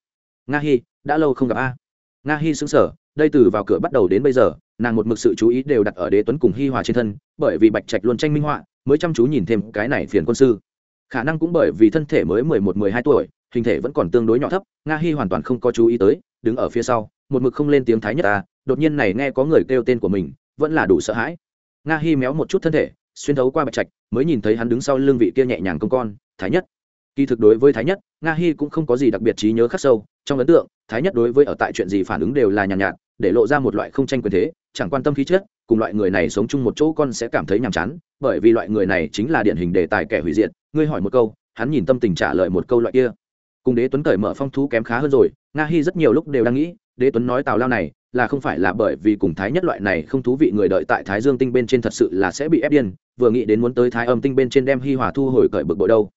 Speaker 1: nga hi, đã lâu không gặp a. Nga hi sững sờ, đây từ vào cửa bắt đầu đến bây giờ, nàng một mực sự chú ý đều đặt ở đế tuấn cùng hi hòa trên thân, bởi vì bạch trạch luôn tranh minh họa, mới chăm chú nhìn thêm cái này phiền quân sư. Khả năng cũng bởi vì thân thể mới mười một, mười hai tuổi hình thể vẫn còn tương đối nhỏ thấp nga hi hoàn toàn không có chú ý tới đứng ở phía sau một mực không lên tiếng thái nhất ta đột nhiên này nghe có người kêu tên của mình vẫn là đủ sợ hãi. Nga hi méo một chút thân thể xuyên thấu qua bạch trạch mới nhìn thấy hắn đứng sau lưng vị kia nhẹ nhàng công con thái nhất. Kỳ thực đối với thái nhất nga hi cũng không có gì đặc biệt trí nhớ khắc sâu trong ấn tượng thái nhất đối với ở tại chuyện gì phản ứng đều là nhàn nhạt, nhạt để lộ ra một loại không tranh quyền thế chẳng quan tâm khí chất cùng loại người này sống chung một chỗ con sẽ cảm thấy nhàm chán bởi vì loại người này chính là điển hình đề tài kẻ hủy diệt. Ngươi hỏi một câu hắn nhìn tâm tình trả lời một câu loại kia cùng đế tuấn cởi mở phong thú kém khá hơn rồi, nga hi rất nhiều lúc đều đang nghĩ, đế tuấn nói tào lao này là không phải là bởi vì cùng thái nhất loại này không thú vị người đợi tại thái dương tinh bên trên thật sự là sẽ bị ép điên, vừa nghĩ đến muốn tới thái âm tinh bên trên đem hi hòa thu hồi cởi bực bội đâu.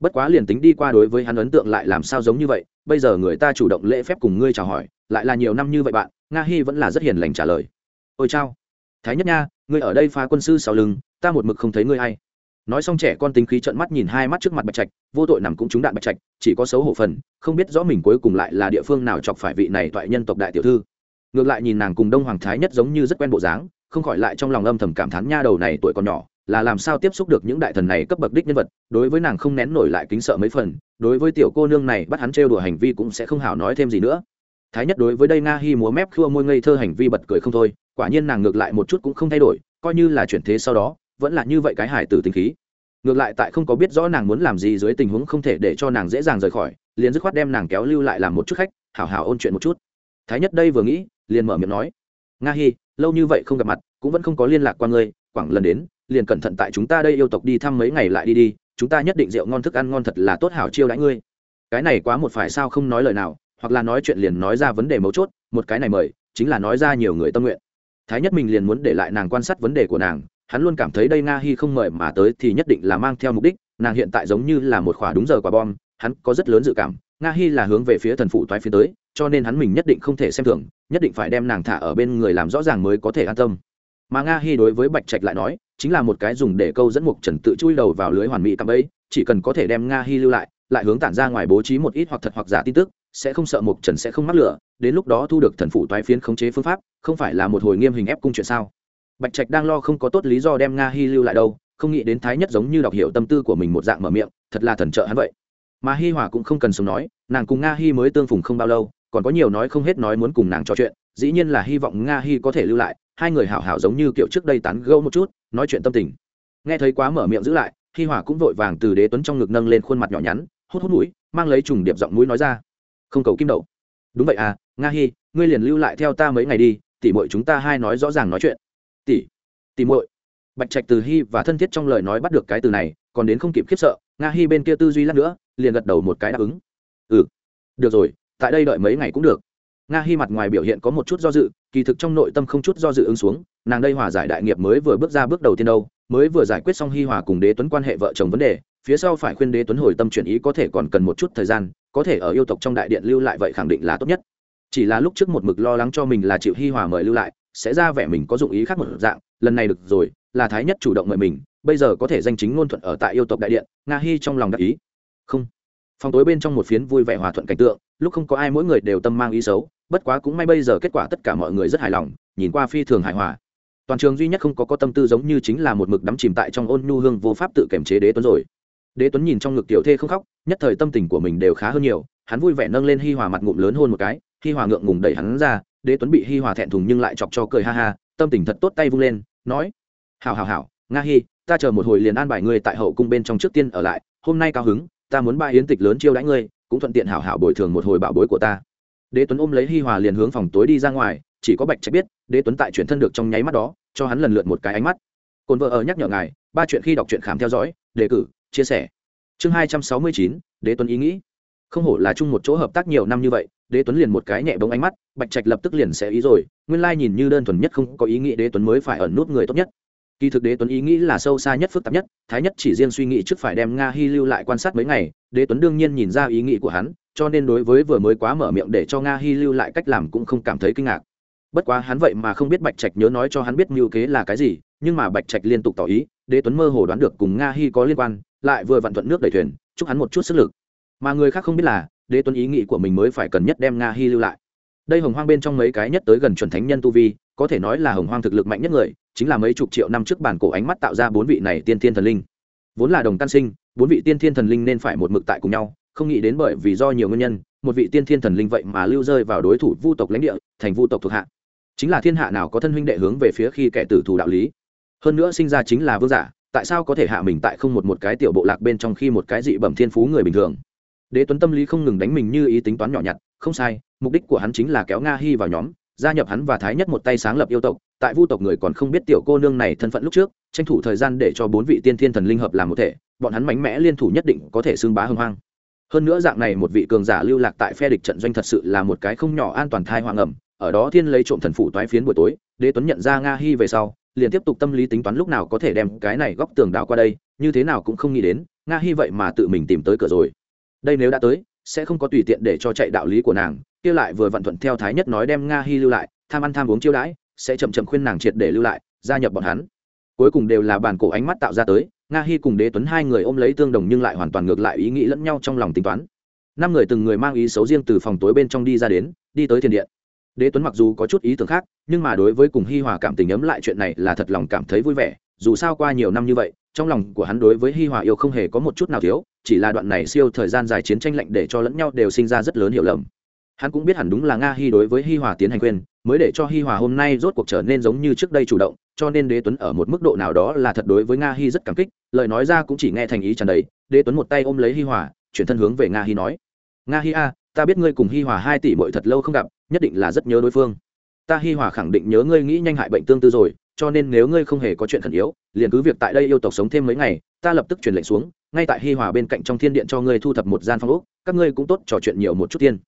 Speaker 1: Bất quá liền tính đi qua đối với hắn ấn tượng lại làm sao giống như vậy, bây giờ người ta chủ động lễ phép cùng ngươi chào hỏi, lại là nhiều năm như vậy bạn, nga hi vẫn là rất hiền lành trả lời. Ôi chao. Thái nhất nha, ngươi ở đây phá quân sư sau lưng, ta một mực không thấy ngươi hay nói xong trẻ con tính khí trợn mắt nhìn hai mắt trước mặt bạch trạch, vô tội nằm cũng trúng đạn bạch trạch, chỉ có xấu hổ phần, không biết rõ mình cuối cùng lại là địa phương nào chọc phải vị này toại nhân tộc đại tiểu thư. Ngược lại nhìn nàng cùng đông hoàng thái nhất giống như rất quen bộ dáng, không khỏi lại trong lòng âm thầm cảm thán nha đầu này tuổi còn nhỏ, là làm sao tiếp xúc được những đại thần này cấp bậc đích nhân vật, đối với nàng không nén nổi lại kính sợ mấy phần, đối với tiểu cô nương này bắt hắn trêu đùa hành vi cũng sẽ không hảo nói thêm gì nữa. Thái nhất đối với đây nga hi múa mép khua môi ngây thơ hành vi bật cười không thôi, quả nhiên nàng ngược lại một chút cũng không thay đổi, coi như là chuyển thế sau đó vẫn là như vậy cái hải tử tình khí. Ngược lại tại không có biết rõ nàng muốn làm gì dưới tình huống không thể để cho nàng dễ dàng rời khỏi, liền dứt khoát đem nàng kéo lưu lại làm một chút khách, hảo hảo ôn chuyện một chút. Thái nhất đây vừa nghĩ, liền mở miệng nói, nga hi, lâu như vậy không gặp mặt, cũng vẫn không có liên lạc qua ngươi, quảng lần đến, liền cẩn thận tại chúng ta đây yêu tộc đi thăm mấy ngày lại đi đi, chúng ta nhất định rượu ngon thức ăn ngon thật là tốt hảo chiêu đãi ngươi. Cái này quá một phải sao không nói lời nào, hoặc là nói chuyện liền nói ra vấn đề mấu chốt, một cái này mời, chính là nói ra nhiều người tâm nguyện. Thái nhất mình liền muốn để lại nàng quan sát vấn đề của nàng hắn luôn cảm thấy đây nga hi không mời mà tới thì nhất định là mang theo mục đích, nàng hiện tại giống như là một khỏa đúng giờ quả bom, hắn có rất lớn dự cảm, nga hi là hướng về phía thần phụ toái phía tới, cho nên hắn mình nhất định không thể xem thường, nhất định phải đem nàng thả ở bên người làm rõ ràng mới có thể an tâm. Mà nga hi đối với bạch trạch lại nói, chính là một cái dùng để câu dẫn mục trần tự chui đầu vào lưới hoàn mỹ cạm ấy, chỉ cần có thể đem nga hi lưu lại lại hướng tản ra ngoài bố trí một ít hoặc thật hoặc giả tin tức, sẽ không sợ mục trần sẽ không mắc lửa, đến lúc đó thu được thần phụ toái phiến khống chế phương pháp, không phải là một hồi nghiêm hình ép cung chuyện sao? Bạch trạch đang lo không có tốt lý do đem nga hi lưu lại đâu, không nghĩ đến thái nhất giống như đọc hiểu tâm tư của mình một dạng mở miệng, thật là thần trợ hắn vậy. Mà hi hòa cũng không cần sống nói, nàng cùng nga hi mới tương phùng không bao lâu, còn có nhiều nói không hết nói muốn cùng nàng trò chuyện, dĩ nhiên là hy vọng nga hi có thể lưu lại, hai người hảo hảo giống như kiểu trước đây tán gẫu một chút, nói chuyện tâm tình. Nghe thấy quá mở miệng giữ lại, hi hòa cũng vội vàng từ đế tuấn trong ngực nâng lên khuôn mặt nhỏ nhắn, hút hút mũi, mang lấy trùng điệp giọng mũi nói ra. Không cầu kim đậu đúng vậy à nga hi, ngươi liền lưu lại theo ta mấy ngày đi, tỉ mọi chúng ta hai nói rõ ràng nói chuyện tỷ tỷ muội. Bạch trạch từ hy và thân thiết trong lời nói bắt được cái từ này, còn đến không kịp khiếp sợ, nga hy bên kia tư duy lát nữa, liền gật đầu một cái đáp ứng. Ừ được rồi, tại đây đợi mấy ngày cũng được. Nga hy mặt ngoài biểu hiện có một chút do dự, kỳ thực trong nội tâm không chút do dự ứng xuống, nàng đây hòa giải đại nghiệp mới vừa bước ra bước đầu tiên đâu, mới vừa giải quyết xong hi hòa cùng đế tuấn quan hệ vợ chồng vấn đề, phía sau phải khuyên đế tuấn hồi tâm chuyển ý có thể còn cần một chút thời gian, có thể ở yêu tộc trong đại điện lưu lại vậy khẳng định là tốt nhất. Chỉ là lúc trước một mực lo lắng cho mình là chịu hi hòa mời lưu lại sẽ ra vẻ mình có dụng ý khác một dạng, lần này được rồi, là thái nhất chủ động mời mình, bây giờ có thể danh chính ngôn thuận ở tại yêu tộc đại điện, nga hy trong lòng đắc ý. Không. Phòng tối bên trong một phiến vui vẻ hòa thuận cảnh tượng, lúc không có ai mỗi người đều tâm mang ý xấu, bất quá cũng may bây giờ kết quả tất cả mọi người rất hài lòng, nhìn qua phi thường hài hòa. Toàn trường duy nhất không có có tâm tư giống như chính là một mực đắm chìm tại trong ôn nhu hương vô pháp tự kiềm chế đế tuấn rồi. Đế tuấn nhìn trong ngực tiểu thê không khóc, nhất thời tâm tình của mình đều khá hơn nhiều, hắn vui vẻ nâng lên hi hòa mặt ngụm lớn hôn một cái, hi hòa ngượng ngùng đẩy hắn ra đế tuấn bị hi hòa thẹn thùng nhưng lại chọc cho cười ha ha, tâm tình thật tốt tay vung lên, nói hào hào hào nga hi, ta chờ một hồi liền an bài ngươi tại hậu cung bên trong trước tiên ở lại, hôm nay cao hứng, ta muốn ba yến tịch lớn chiêu đãi ngươi, cũng thuận tiện hảo hảo bồi thường một hồi bảo bối của ta. Đế tuấn ôm lấy hi hòa liền hướng phòng tối đi ra ngoài, chỉ có bạch trạch biết, đế tuấn tại chuyển thân được trong nháy mắt đó, cho hắn lần lượt một cái ánh mắt. Cồn vợ ở nhắc nhở ngài, ba chuyện khi đọc truyện khám theo dõi, đề cử, chia sẻ. Chương hai trăm sáu mươi chín, đế tuấn ý nghĩ. Không hổ là chung một chỗ hợp tác nhiều năm như vậy đế tuấn liền một cái nhẹ bóng ánh mắt, bạch trạch lập tức liền sẽ ý rồi, nguyên lai nhìn như đơn thuần nhất không có ý nghĩ đế tuấn mới phải ẩn nút người tốt nhất. Kỳ thực đế tuấn ý nghĩ là sâu xa nhất, phức tạp nhất, thái nhất chỉ riêng suy nghĩ trước phải đem nga hy lưu lại quan sát mấy ngày, đế tuấn đương nhiên nhìn ra ý nghĩ của hắn, cho nên đối với vừa mới quá mở miệng để cho nga hy lưu lại cách làm cũng không cảm thấy kinh ngạc. Bất quá hắn vậy mà không biết bạch trạch nhớ nói cho hắn biết mưu kế là cái gì, nhưng mà bạch trạch liên tục tỏ ý, đế tuấn mơ hồ đoán được cùng nga hy có liên quan, lại vừa vặn thuận nước đẩy thuyền, chúc hắn một chút sức lực. Mà người khác không biết là đế tuấn ý nghĩ của mình mới phải cần nhất đem nga hy lưu lại đây hồng hoang bên trong mấy cái nhất tới gần chuẩn thánh nhân tu vi có thể nói là hồng hoang thực lực mạnh nhất người chính là mấy chục triệu năm trước bản cổ ánh mắt tạo ra bốn vị này tiên thiên thần linh vốn là đồng tan sinh bốn vị tiên thiên thần linh nên phải một mực tại cùng nhau không nghĩ đến bởi vì do nhiều nguyên nhân một vị tiên thiên thần linh vậy mà lưu rơi vào đối thủ vu tộc lãnh địa thành vu tộc thuộc hạ chính là thiên hạ nào có thân huynh đệ hướng về phía khi kẻ tử thủ đạo lý hơn nữa sinh ra chính là vương giả tại sao có thể hạ mình tại không một một cái tiểu bộ lạc bên trong khi một cái dị bẩm thiên phú người bình thường đế tuấn tâm lý không ngừng đánh mình như ý tính toán nhỏ nhặt, không sai, mục đích của hắn chính là kéo nga hy vào nhóm, gia nhập hắn và thái nhất một tay sáng lập yêu tộc, tại vu tộc người còn không biết tiểu cô nương này thân phận lúc trước, tranh thủ thời gian để cho bốn vị tiên thiên thần linh hợp làm một thể, bọn hắn mạnh mẽ liên thủ nhất định có thể xưng bá hưng hoang. Hơn nữa dạng này một vị cường giả lưu lạc tại phe địch trận doanh thật sự là một cái không nhỏ an toàn thai hoang ẩm, ở đó thiên lấy trộm thần phủ toái phiến buổi tối, đế tuấn nhận ra nga hy về sau, liền tiếp tục tâm lý tính toán lúc nào có thể đem cái này góc tường đạo qua đây, như thế nào cũng không nghĩ đến, nga hy vậy mà tự mình tìm tới cửa rồi đây nếu đã tới, sẽ không có tùy tiện để cho chạy đạo lý của nàng, kia lại vừa vặn thuận theo thái nhất nói đem nga hy lưu lại, tham ăn tham uống chiêu đãi, sẽ chậm chậm khuyên nàng triệt để lưu lại, gia nhập bọn hắn. Cuối cùng đều là bản cổ ánh mắt tạo ra tới, nga hy cùng đế tuấn hai người ôm lấy tương đồng nhưng lại hoàn toàn ngược lại ý nghĩ lẫn nhau trong lòng tính toán. Năm người từng người mang ý xấu riêng từ phòng tối bên trong đi ra đến, đi tới thiền điện. Đế tuấn mặc dù có chút ý tưởng khác, nhưng mà đối với cùng hi hòa cảm tình ấm lại chuyện này là thật lòng cảm thấy vui vẻ, dù sao qua nhiều năm như vậy, trong lòng của hắn đối với hi hòa yêu không hề có một chút nào thiếu chỉ là đoạn này siêu thời gian dài chiến tranh lạnh để cho lẫn nhau đều sinh ra rất lớn hiểu lầm. Hắn cũng biết hẳn đúng là nga hi đối với hi hòa tiến hành quên, mới để cho hi hòa hôm nay rốt cuộc trở nên giống như trước đây chủ động, cho nên đế tuấn ở một mức độ nào đó là thật đối với nga hi rất cảm kích, lời nói ra cũng chỉ nghe thành ý tràn đầy, đế tuấn một tay ôm lấy hi hòa, chuyển thân hướng về nga hi nói, nga hi a, ta biết ngươi cùng hi hòa hai tỷ mỗi thật lâu không gặp, nhất định là rất nhớ đối phương. Ta hi hòa khẳng định nhớ ngươi nghĩ nhanh hại bệnh tương tư rồi, cho nên nếu ngươi không hề có chuyện khẩn yếu, liền cứ việc tại đây yêu tộc sống thêm mấy ngày, ta lập tức truyền lệnh xuống ngay tại hi hòa bên cạnh trong thiên điện cho ngươi thu thập một gian phòng ốc, các ngươi cũng tốt trò chuyện nhiều một chút tiên.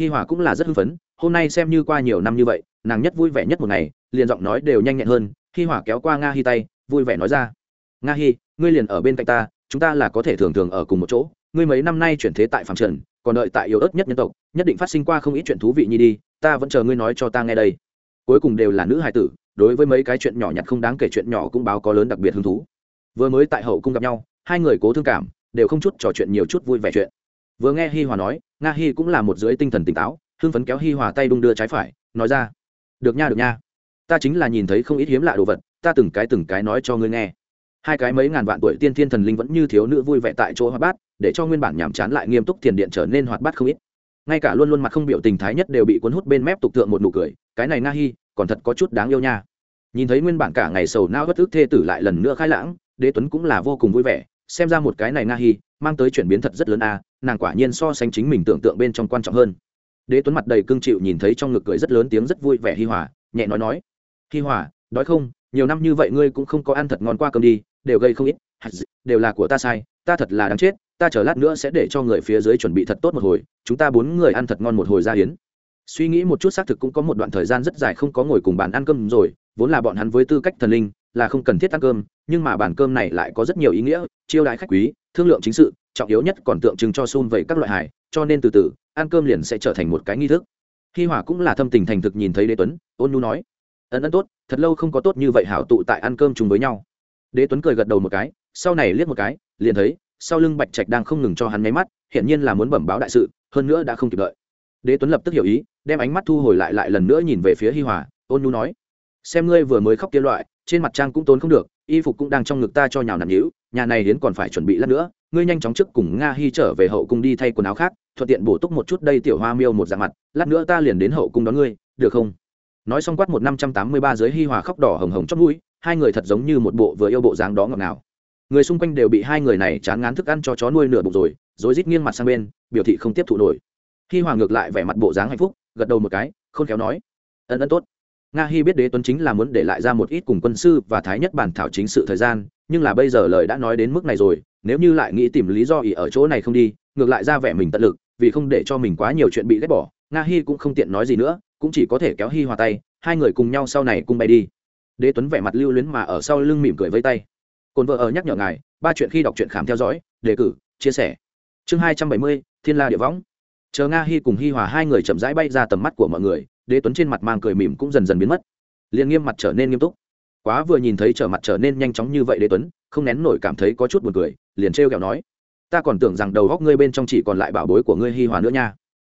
Speaker 1: Hi hòa cũng là rất hưng phấn, hôm nay xem như qua nhiều năm như vậy, nàng nhất vui vẻ nhất một ngày, liền giọng nói đều nhanh nhẹn hơn, hi hòa kéo qua nga hi tay, vui vẻ nói ra. Nga hi, ngươi liền ở bên cạnh ta, chúng ta là có thể thường thường ở cùng một chỗ, ngươi mấy năm nay chuyển thế tại phạm trần, còn đợi tại yếu ớt nhất nhân tộc, nhất định phát sinh qua không ít chuyện thú vị như đi, ta vẫn chờ ngươi nói cho ta nghe đây. Cuối cùng đều là nữ hài tử, đối với mấy cái chuyện nhỏ nhặt không đáng kể chuyện nhỏ cũng báo có lớn đặc biệt hứng thú. Vừa mới tại hậu cung gặp nhau hai người cố thương cảm, đều không chút trò chuyện nhiều chút vui vẻ chuyện. Vừa nghe hi hòa nói, nga hi cũng là một dưới tinh thần tỉnh táo, hưng phấn kéo hi hòa tay đung đưa trái phải, nói ra, được nha được nha. Ta chính là nhìn thấy không ít hiếm lạ đồ vật, ta từng cái từng cái nói cho ngươi nghe. Hai cái mấy ngàn vạn tuổi tiên thiên thần linh vẫn như thiếu nữ vui vẻ tại chỗ hoạt bát, để cho nguyên bản nhàm chán lại nghiêm túc thiền điện trở nên hoạt bát không ít. Ngay cả luôn luôn mặt không biểu tình thái nhất đều bị cuốn hút bên mép tục tượng một nụ cười, cái này na hi, còn thật có chút đáng yêu nha. Nhìn thấy nguyên bản cả ngày sầu nao bất ức thê tử lại lần nữa khai lãng, đế tuấn cũng là vô cùng vui vẻ xem ra một cái này na hi, mang tới chuyển biến thật rất lớn a, nàng quả nhiên so sánh chính mình tưởng tượng bên trong quan trọng hơn. Đế tuấn mặt đầy cương chịu nhìn thấy trong ngực cười rất lớn tiếng rất vui vẻ hi hòa, nhẹ nói nói. Hi hòa, đói không? Nhiều năm như vậy ngươi cũng không có ăn thật ngon qua cơm đi, đều gây không ít. Đều là của ta sai, ta thật là đáng chết, ta chờ lát nữa sẽ để cho người phía dưới chuẩn bị thật tốt một hồi, chúng ta bốn người ăn thật ngon một hồi ra hiến suy nghĩ một chút xác thực cũng có một đoạn thời gian rất dài không có ngồi cùng bàn ăn cơm rồi, vốn là bọn hắn với tư cách thần linh, là không cần thiết ăn cơm, nhưng mà bàn cơm này lại có rất nhiều ý nghĩa chiêu đãi khách quý, thương lượng chính sự, trọng yếu nhất còn tượng trưng cho xung vầy các loại hải cho nên từ từ, ăn cơm liền sẽ trở thành một cái nghi thức. Hi hỏa cũng là thâm tình thành thực nhìn thấy đế tuấn, ôn nhu nói ân ân tốt, thật lâu không có tốt như vậy hảo tụ tại ăn cơm chung với nhau. Đế tuấn cười gật đầu một cái, sau này liếc một cái, liền thấy, sau lưng bạch trạch đang không ngừng cho hắn máy mắt hiện nhiên là muốn bẩm báo đại sự, hơn nữa đã không kịp đợi. Đế tuấn lập tức hiểu ý, đem ánh mắt thu hồi lại lại lần nữa nhìn về phía hi hòa ôn nhu nói, xem ngươi vừa mới khóc kia loại, trên mặt trang cũng tốn không được, y phục cũng đang trong ngực ta cho nhào nặn nhữ nhà này đến còn phải chuẩn bị lát nữa, ngươi nhanh chóng trước cùng nga hy trở về hậu cung đi thay quần áo khác, thuận tiện bổ túc một chút đây tiểu hoa miêu một dạng mặt, lát nữa ta liền đến hậu cung đón ngươi, được không? Nói xong quát một năm trăm tám mươi ba giới hi hòa khóc đỏ hồng hồng chót mũi, hai người thật giống như một bộ vừa yêu bộ dáng đó ngọt ngào. Người xung quanh đều bị hai người này chán ngán thức ăn cho chó nuôi nửa bụng rồi rồi rít nghiêng mặt sang bên, biểu thị không tiếp thụ nổi. Hi hòa ngược lại vẻ mặt bộ dáng hạnh phúc, gật đầu một cái không khéo nói, ân ân, tốt. Nga hy biết đế tuấn chính là muốn để lại ra một ít cùng quân sư và thái nhất bản thảo chính sự thời gian nhưng là bây giờ lời đã nói đến mức này rồi, nếu như lại nghĩ tìm lý do ỉ ở chỗ này không đi, ngược lại ra vẻ mình tận lực, vì không để cho mình quá nhiều chuyện bị ghét bỏ, nga hy cũng không tiện nói gì nữa, cũng chỉ có thể kéo hi hòa tay, hai người cùng nhau sau này cùng bay đi. Đế tuấn vẻ mặt lưu luyến mà ở sau lưng mỉm cười với tay. Cồn vợ ở nhắc nhở ngài, ba chuyện khi đọc truyện khám theo dõi, đề cử, chia sẻ. Chương hai trăm bảy mươi, thiên la địa võng. Chờ nga hy cùng hi hòa hai người chậm rãi bay ra tầm mắt của mọi người, đế tuấn trên mặt mang cười mỉm cũng dần dần biến mất. Liền nghiêm mặt trở nên nghiêm túc quá vừa nhìn thấy trở mặt trở nên nhanh chóng như vậy đế tuấn, không nén nổi cảm thấy có chút buồn cười, liền trêu kẹo nói, ta còn tưởng rằng đầu góc ngươi bên trong chỉ còn lại bảo bối của ngươi hi hòa nữa nha.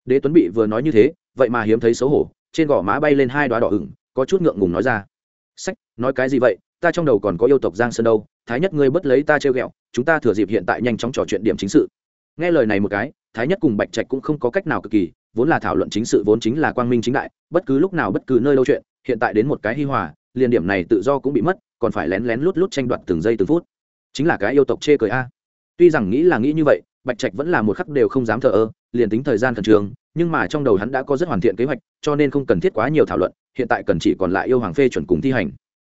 Speaker 1: Đế tuấn bị vừa nói như thế, vậy mà hiếm thấy xấu hổ, trên gò má bay lên hai đoá đỏ ửng, có chút ngượng ngùng nói ra, sách, nói cái gì vậy? Ta trong đầu còn có yêu tộc giang sơn đâu, thái nhất ngươi bất lấy ta trêu ghẹo, chúng ta thừa dịp hiện tại nhanh chóng trò chuyện điểm chính sự. Nghe lời này một cái, thái nhất cùng bạch trạch cũng không có cách nào cực kỳ, vốn là thảo luận chính sự vốn chính là quang minh chính đại, bất cứ lúc nào bất cứ nơi đâu chuyện, hiện tại đến một cái hi hòa liền điểm này tự do cũng bị mất, còn phải lén lén lút lút tranh đoạt từng giây từng phút. Chính là cái yêu tộc chê cười a. Tuy rằng nghĩ là nghĩ như vậy, bạch trạch vẫn là một khắc đều không dám thờ ơ, liền tính thời gian khẩn trường nhưng mà trong đầu hắn đã có rất hoàn thiện kế hoạch, cho nên không cần thiết quá nhiều thảo luận, hiện tại cần chỉ còn lại yêu hoàng phê chuẩn cùng thi hành.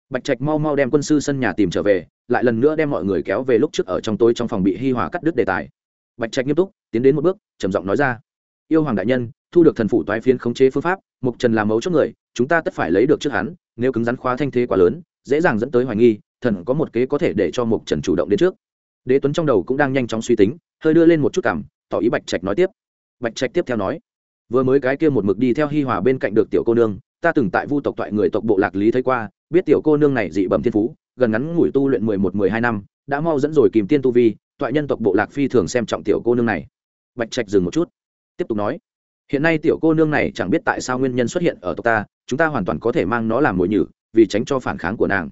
Speaker 1: Bạch trạch mau mau đem quân sư sân nhà tìm trở về, lại lần nữa đem mọi người kéo về lúc trước ở trong tối trong phòng bị hi hòa cắt đứt đề tài. Bạch trạch nghiêm túc, tiến đến một bước, trầm giọng nói ra. Yêu hoàng đại nhân thu được thần phủ toái phiến khống chế phương pháp mục trần làm mấu chốt người, chúng ta tất phải lấy được trước hắn, nếu cứng rắn khóa thanh thế quá lớn, dễ dàng dẫn tới hoài nghi, thần có một kế có thể để cho mục trần chủ động đến trước. Đế tuấn trong đầu cũng đang nhanh chóng suy tính, hơi đưa lên một chút cảm, tỏ ý bạch trạch nói tiếp. Bạch trạch tiếp theo nói, vừa mới cái kia một mực đi theo hi hòa bên cạnh được tiểu cô nương, ta từng tại vu tộc toại người tộc bộ lạc lý thấy qua, biết tiểu cô nương này dị bẩm thiên phú, gần ngắn ngủi tu luyện mười một, mười hai năm, đã mau dẫn rồi kìm tiên tu vi, toại nhân tộc bộ lạc phi thường xem trọng tiểu cô nương này. Bạch trạch dừng một chút, tiếp tục nói hiện nay tiểu cô nương này chẳng biết tại sao nguyên nhân xuất hiện ở tộc ta, chúng ta hoàn toàn có thể mang nó làm mồi nhử, vì tránh cho phản kháng của nàng.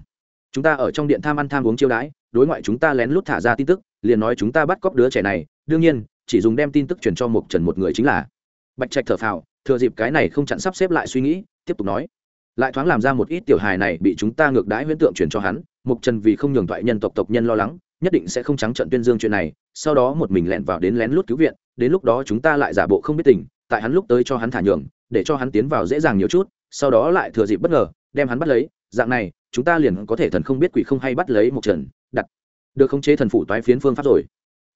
Speaker 1: Chúng ta ở trong điện tham ăn tham uống chiêu đãi, đối ngoại chúng ta lén lút thả ra tin tức, liền nói chúng ta bắt cóc đứa trẻ này, đương nhiên, chỉ dùng đem tin tức truyền cho một trần một người chính là. Bạch trạch thở phào, thừa dịp cái này không chặn sắp xếp lại suy nghĩ, tiếp tục nói. Lại thoáng làm ra một ít tiểu hài này bị chúng ta ngược đãi huyễn tượng truyền cho hắn mục trần vì không nhường thoại nhân tộc tộc nhân lo lắng, nhất định sẽ không trắng trận tuyên dương chuyện này, sau đó một mình lẻn vào đến lén lút cứu viện, đến lúc đó chúng ta lại giả bộ không biết tình tại hắn lúc tới cho hắn thả nhường, để cho hắn tiến vào dễ dàng nhiều chút, sau đó lại thừa dịp bất ngờ, đem hắn bắt lấy, dạng này, chúng ta liền có thể thần không biết quỷ không hay bắt lấy một trần đặt, được khống chế thần phủ toái phiến phương pháp rồi.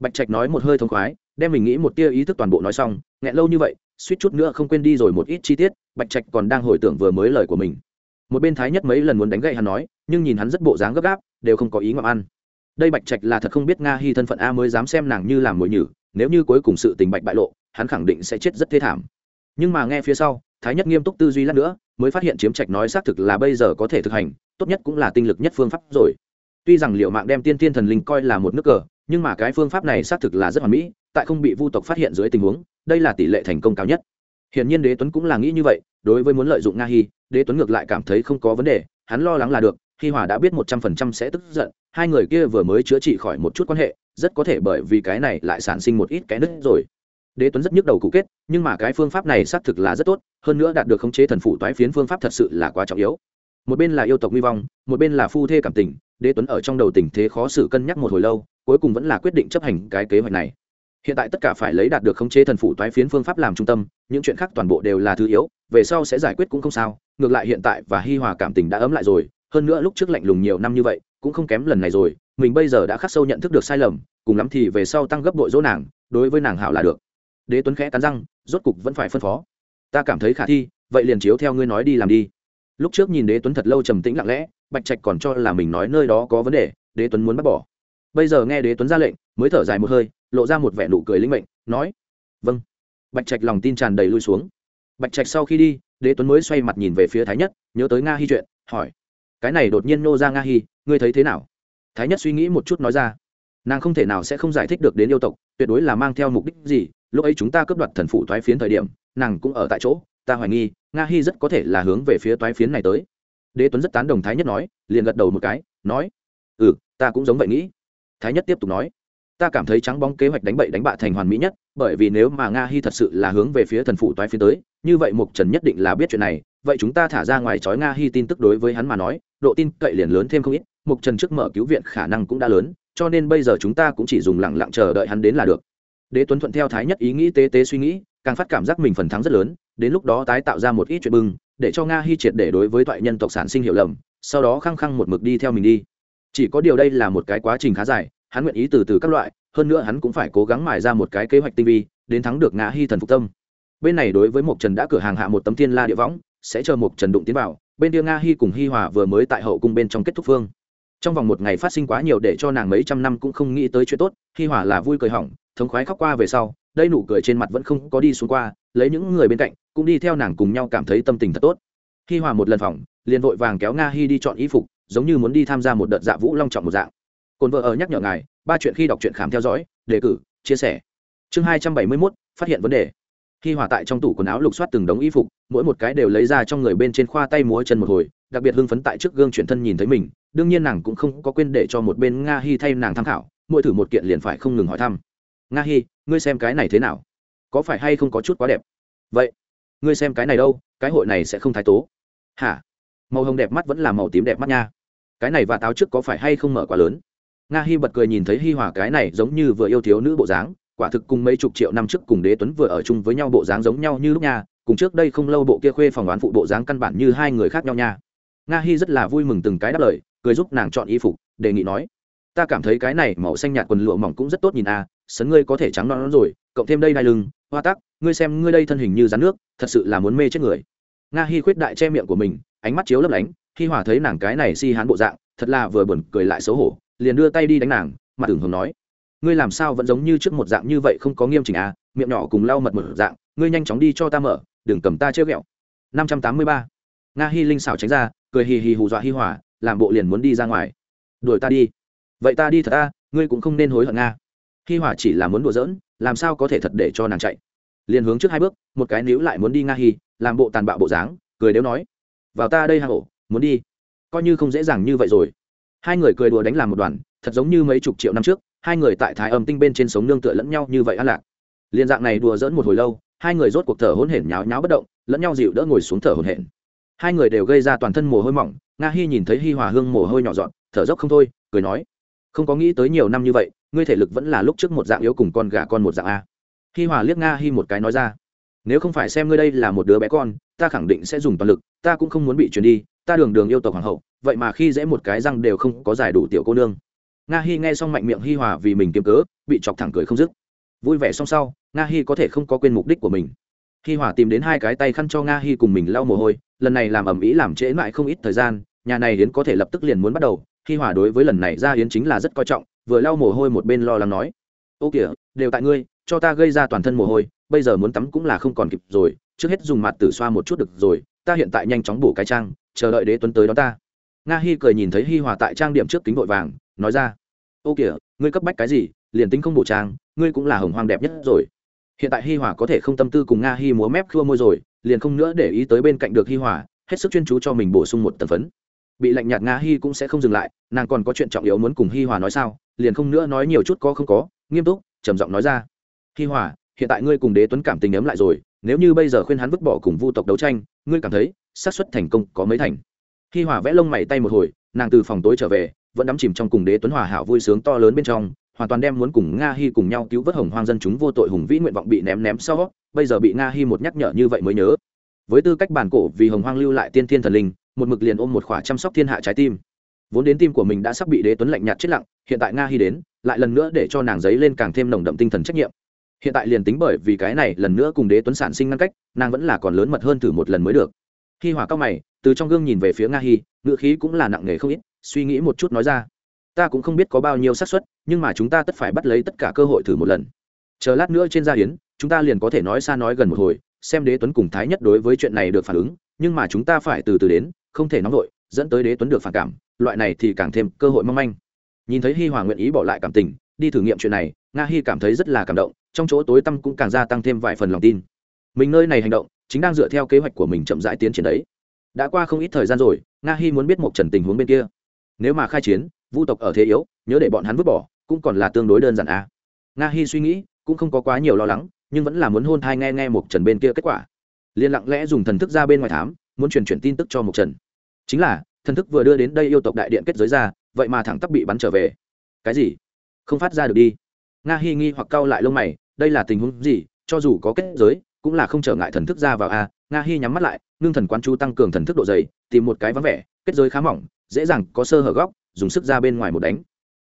Speaker 1: Bạch trạch nói một hơi thông khoái, đem mình nghĩ một tia ý thức toàn bộ nói xong, nghẹn lâu như vậy, suýt chút nữa không quên đi rồi một ít chi tiết, bạch trạch còn đang hồi tưởng vừa mới lời của mình. Một bên thái nhất mấy lần muốn đánh gậy hắn nói, nhưng nhìn hắn rất bộ dáng gấp gáp, đều không có ý ngậm ăn. Đây bạch trạch là thật không biết nga hi thân phận a mới dám xem nàng như làm mồi nhử, nếu như cuối cùng sự tình bạch bại lộ hắn khẳng định sẽ chết rất thê thảm. Nhưng mà nghe phía sau, thái nhất nghiêm túc tư duy lát nữa, mới phát hiện chiếm trạch nói xác thực là bây giờ có thể thực hành, tốt nhất cũng là tinh lực nhất phương pháp rồi. Tuy rằng liệu mạng đem tiên tiên thần linh coi là một nước cờ, nhưng mà cái phương pháp này xác thực là rất hoàn mỹ, tại không bị vu tộc phát hiện dưới tình huống, đây là tỷ lệ thành công cao nhất. Hiển nhiên đế tuấn cũng là nghĩ như vậy, đối với muốn lợi dụng nga hi đế tuấn ngược lại cảm thấy không có vấn đề, hắn lo lắng là được, hi hòa đã biết một trăm phần trăm sẽ tức giận, hai người kia vừa mới chữa trị khỏi một chút quan hệ, rất có thể bởi vì cái này lại sản sinh một ít cái nứt rồi đế tuấn rất nhức đầu cụ kết, nhưng mà cái phương pháp này xác thực là rất tốt, hơn nữa đạt được khống chế thần phụ toái phiến phương pháp thật sự là quá trọng yếu. Một bên là yêu tộc nguy vong, một bên là phu thê cảm tình, đế tuấn ở trong đầu tình thế khó xử cân nhắc một hồi lâu, cuối cùng vẫn là quyết định chấp hành cái kế hoạch này. Hiện tại tất cả phải lấy đạt được khống chế thần phụ toái phiến phương pháp làm trung tâm, những chuyện khác toàn bộ đều là thứ yếu, về sau sẽ giải quyết cũng không sao, ngược lại hiện tại và hi hòa cảm tình đã ấm lại rồi, hơn nữa lúc trước lạnh lùng nhiều năm như vậy, cũng không kém lần này rồi, mình bây giờ đã khắc sâu nhận thức được sai lầm, cùng lắm thì về sau tăng gấp bội dỗ nàng, đối với nàng hảo là được đế tuấn khẽ cắn răng, rốt cục vẫn phải phân phó. Ta cảm thấy khả thi, vậy liền chiếu theo ngươi nói đi làm đi. Lúc trước nhìn đế tuấn thật lâu trầm tĩnh lặng lẽ, bạch trạch còn cho là mình nói nơi đó có vấn đề, đế tuấn muốn bắt bỏ. Bây giờ nghe đế tuấn ra lệnh, mới thở dài một hơi, lộ ra một vẻ nụ cười linh mệnh, nói vâng. Bạch trạch lòng tin tràn đầy lui xuống. Bạch trạch sau khi đi, đế tuấn mới xoay mặt nhìn về phía thái nhất, nhớ tới nga hy chuyện, hỏi, cái này đột nhiên nô ra nga hy ngươi thấy thế nào? Thái nhất suy nghĩ một chút nói ra, nàng không thể nào sẽ không giải thích được đến yêu tộc, tuyệt đối là mang theo mục đích gì lúc ấy chúng ta cướp đoạt thần phủ toái phiến thời điểm, nàng cũng ở tại chỗ, ta hoài nghi, nga hy rất có thể là hướng về phía toái phiến này tới. Đế tuấn rất tán đồng thái nhất nói, liền gật đầu một cái, nói ừ ta cũng giống vậy nghĩ. Thái nhất tiếp tục nói, ta cảm thấy trắng bóng kế hoạch đánh bậy đánh bạ thành hoàn mỹ nhất, bởi vì nếu mà nga hy thật sự là hướng về phía thần phủ toái phiến tới, như vậy mục trần nhất định là biết chuyện này. Vậy chúng ta thả ra ngoài chói nga hy tin tức đối với hắn mà nói, độ tin cậy liền lớn thêm không ít mục trần trước mở cứu viện khả năng cũng đã lớn, cho nên bây giờ chúng ta cũng chỉ dùng lẳng lặng chờ đợi hắn đến là được đế tuấn thuận theo thái nhất ý nghĩ tế tế suy nghĩ, càng phát cảm giác mình phần thắng rất lớn, đến lúc đó tái tạo ra một ít chuyện bưng để cho nga hy triệt để đối với thoại nhân tộc sản sinh hiểu lầm, sau đó khăng khăng một mực đi theo mình đi. Chỉ có điều đây là một cái quá trình khá dài, hắn nguyện ý từ từ các loại, hơn nữa hắn cũng phải cố gắng mài ra một cái kế hoạch tinh vi, đến thắng được nga hy thần phục tâm. Bên này đối với mộc trần đã cửa hàng hạ một tấm thiên la địa võng, sẽ chờ mộc trần đụng tiến vào, bên kia nga hy cùng hy hòa vừa mới tại hậu cung bên trong kết thúc phương. Trong vòng một ngày phát sinh quá nhiều để cho nàng mấy trăm năm cũng không nghĩ tới chuyện tốt hy hòa là vui cười hỏng thống khoái khóc qua về sau, đây nụ cười trên mặt vẫn không có đi xuống qua, lấy những người bên cạnh, cũng đi theo nàng cùng nhau cảm thấy tâm tình thật tốt. Khi hòa một lần phòng, liền vội vàng kéo nga hy đi chọn y phục, giống như muốn đi tham gia một đợt dạ vũ long trọng một dạng. Cồn vợ ở nhắc nhở ngài, ba chuyện khi đọc truyện khám theo dõi, đề cử, chia sẻ. Chương hai trăm bảy mươi mốt, phát hiện vấn đề. Khi hòa tại trong tủ quần áo lục soát từng đống y phục, mỗi một cái đều lấy ra trong người bên trên khoa tay múa chân một hồi, đặc biệt hưng phấn tại trước gương chuyển thân nhìn thấy mình, đương nhiên nàng cũng không có quên để cho một bên nga hy thay nàng tham khảo, mỗi thử một kiện liền phải không ngừng hỏi thăm nga Hi, ngươi xem cái này thế nào? Có phải hay không có chút quá đẹp? Vậy ngươi xem cái này đâu cái hội này sẽ không thái tố. Hả? Màu hồng đẹp mắt vẫn là màu tím đẹp mắt nha. Cái này và táo trước có phải hay không mở quá lớn? Nga Hi bật cười nhìn thấy hi hòa cái này giống như vừa yêu thiếu nữ bộ dáng quả thực cùng mấy chục triệu năm trước cùng đế tuấn vừa ở chung với nhau bộ dáng giống nhau như lúc nha cùng trước đây không lâu bộ kia khuê phòng đoán phụ bộ dáng căn bản như hai người khác nhau nha. Nga Hi rất là vui mừng từng cái đáp lời cười giúp nàng chọn y phục đề nghị nói ta cảm thấy cái này màu xanh nhạt quần lụa mỏng cũng rất tốt nhìn à sấn ngươi có thể trắng non rồi, cộng thêm đây đai lưng, hoa tắc, ngươi xem ngươi đây thân hình như rắn nước, thật sự là muốn mê chết người. Nga hy khuyết đại che miệng của mình, ánh mắt chiếu lấp lánh, khi hòa thấy nàng cái này si hán bộ dạng, thật là vừa buồn cười lại xấu hổ, liền đưa tay đi đánh nàng mà tưởng hồng nói, ngươi làm sao vẫn giống như trước một dạng như vậy không có nghiêm chỉnh à miệng nhỏ cùng lau mật một dạng, ngươi nhanh chóng đi cho ta mở, đừng cầm ta chơi ghẹo. Năm trăm tám mươi ba. Nga hy linh xảo tránh ra, cười hì hì hù dọa hi hỏa làm bộ liền muốn đi ra ngoài. Đuổi ta đi. Vậy ta đi thật ta ngươi cũng không nên hối hận nga hi Hòa chỉ là muốn đùa giỡn, làm sao có thể thật để cho nàng chạy? Liền hướng trước hai bước, một cái níu lại muốn đi nga hi, làm bộ tàn bạo bộ dáng, cười đếu nói, vào ta đây hang ổ muốn đi. Coi như không dễ dàng như vậy rồi. Hai người cười đùa đánh làm một đoàn, thật giống như mấy chục triệu năm trước, hai người tại thái âm tinh bên trên sống nương tựa lẫn nhau như vậy an lạc. Liên dạng này đùa dỡn một hồi lâu, hai người rốt cuộc thở hổn hển nháo nháo bất động, lẫn nhau dịu đỡ ngồi xuống thở hổn hển. Hai người đều gây ra toàn thân mồ hôi mỏng, nga Hi nhìn thấy hi hòa hương mồ hôi nhỏ dọn, thở dốc không thôi, cười nói, không có nghĩ tới nhiều năm như vậy ngươi thể lực vẫn là lúc trước một dạng yếu cùng con gà con một dạng a. Hi hòa liếc nga hi một cái nói ra, nếu không phải xem ngươi đây là một đứa bé con, ta khẳng định sẽ dùng toàn lực, ta cũng không muốn bị truyền đi, ta đường đường yêu tộc hoàng hậu, vậy mà khi dễ một cái răng đều không có giải đủ tiểu cô nương. Nga hi nghe xong mạnh miệng hi hòa vì mình kiếm cớ, bị chọc thẳng cười không dứt. Vui vẻ xong sau, nga hi có thể không có quên mục đích của mình. Hi hòa tìm đến hai cái tay khăn cho nga hi cùng mình lau mồ hôi, lần này làm ầm ĩ làm trễ mãi không ít thời gian, nhà này hiến có thể lập tức liền muốn bắt đầu. Hi hòa đối với lần này ra hiến chính là rất coi trọng vừa lau mồ hôi một bên lo lắng nói, ô kìa, đều tại ngươi, cho ta gây ra toàn thân mồ hôi, bây giờ muốn tắm cũng là không còn kịp rồi, trước hết dùng mặt tử xoa một chút được rồi, ta hiện tại nhanh chóng bổ cái trang, chờ đợi đế tuấn tới đó ta. Nga hi cười nhìn thấy hi hòa tại trang điểm trước kính vội vàng, nói ra, ô kìa, ngươi cấp bách cái gì, liền tính không bổ trang, ngươi cũng là hồng hoang đẹp nhất rồi. Hiện tại hi hòa có thể không tâm tư cùng nga hi múa mép khua môi rồi, liền không nữa để ý tới bên cạnh được hi hòa, hết sức chuyên chú cho mình bổ sung một tần phấn. Bị lạnh nhạt nga hi cũng sẽ không dừng lại, nàng còn có chuyện trọng yếu muốn cùng hi hòa nói sao? Liền không nữa nói nhiều chút có không có, nghiêm túc, trầm giọng nói ra. Hi hòa, hiện tại ngươi cùng đế tuấn cảm tình ấm lại rồi, nếu như bây giờ khuyên hắn vứt bỏ cùng vu tộc đấu tranh, ngươi cảm thấy xác suất thành công có mấy thành? Hi hòa vẽ lông mày tay một hồi, nàng từ phòng tối trở về, vẫn đắm chìm trong cùng đế tuấn hòa hảo vui sướng to lớn bên trong, hoàn toàn đem muốn cùng nga hi cùng nhau cứu vớt hồng hoang dân chúng vô tội hùng vĩ nguyện vọng bị ném ném sau, bây giờ bị nga hi một nhắc nhở như vậy mới nhớ. Với tư cách bản cổ vì hồng hoang lưu lại tiên thiên thần linh, một mực liền ôm một khỏa chăm sóc thiên hạ trái tim vốn đến tim của mình đã sắp bị đế tuấn lạnh nhạt chết lặng, hiện tại nga hi đến, lại lần nữa để cho nàng giấy lên càng thêm nồng đậm tinh thần trách nhiệm. Hiện tại liền tính bởi vì cái này lần nữa cùng đế tuấn sản sinh ngăn cách, nàng vẫn là còn lớn mật hơn thử một lần mới được. Hi hòa cao mày, từ trong gương nhìn về phía nga hi ngựa khí cũng là nặng nề không ít, suy nghĩ một chút nói ra. Ta cũng không biết có bao nhiêu xác suất, nhưng mà chúng ta tất phải bắt lấy tất cả cơ hội thử một lần. Chờ lát nữa trên gia hiến, chúng ta liền có thể nói xa nói gần một hồi, xem đế tuấn cùng thái nhất đối với chuyện này được phản ứng, nhưng mà chúng ta phải từ từ đến, không thể nóng vội, dẫn tới đế tuấn được phản cảm loại này thì càng thêm cơ hội mong manh. Nhìn thấy hi hòa nguyện ý bỏ lại cảm tình, đi thử nghiệm chuyện này, nga hi cảm thấy rất là cảm động, trong chỗ tối tăm cũng càng gia tăng thêm vài phần lòng tin. Mình nơi này hành động, chính đang dựa theo kế hoạch của mình chậm rãi tiến triển đấy. Đã qua không ít thời gian rồi, nga Hi muốn biết một trần tình huống bên kia. Nếu mà khai chiến, vu tộc ở thế yếu, nhớ để bọn hắn vứt bỏ, cũng còn là tương đối đơn giản à. nga Hi suy nghĩ, cũng không có quá nhiều lo lắng, nhưng vẫn là muốn hôn thai nghe nghe một trần bên kia kết quả. Liên lặng lẽ dùng thần thức ra bên ngoài thám, muốn truyền chuyển tin tức cho một trần chính là thần thức vừa đưa đến đây yêu tộc đại điện kết giới ra, vậy mà thẳng tắp bị bắn trở về. Cái gì? Không phát ra được đi. Nga hy nghi hoặc cau lại lông mày, đây là tình huống gì? Cho dù có kết giới, cũng là không trở ngại thần thức ra vào a. Nga hy nhắm mắt lại, ngưng thần quán chú tăng cường thần thức độ dày, tìm một cái vắng vẻ, kết giới khá mỏng, dễ dàng có sơ hở góc, dùng sức ra bên ngoài một đánh.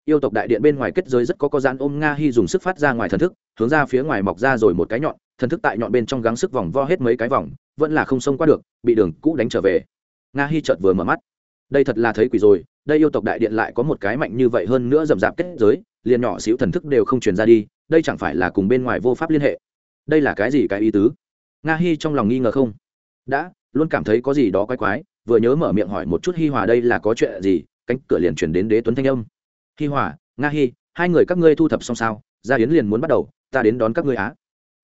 Speaker 1: Yêu tộc đại điện bên ngoài kết giới rất có có gian ôm nga hy dùng sức phát ra ngoài thần thức, hướng ra phía ngoài mọc ra rồi một cái nhọn, thần thức tại nhọn bên trong gắng sức vòng vo hết mấy cái vòng, vẫn là không xông qua được, bị đường cũ đánh trở về. Nga hy chợt vừa mở mắt đây thật là thấy quỷ rồi, đây yêu tộc đại điện lại có một cái mạnh như vậy hơn nữa rậm rạp kết giới, liền nhỏ xíu thần thức đều không truyền ra đi, đây chẳng phải là cùng bên ngoài vô pháp liên hệ. Đây là cái gì cái ý tứ? Nga hy trong lòng nghi ngờ không? Đã, luôn cảm thấy có gì đó quái quái, vừa nhớ mở miệng hỏi một chút hi hòa đây là có chuyện gì, cánh cửa liền chuyển đến đế tuấn thanh âm. Hi hòa, nga hy hai người các ngươi thu thập xong sao? Gia yến liền muốn bắt đầu, ta đến đón các ngươi á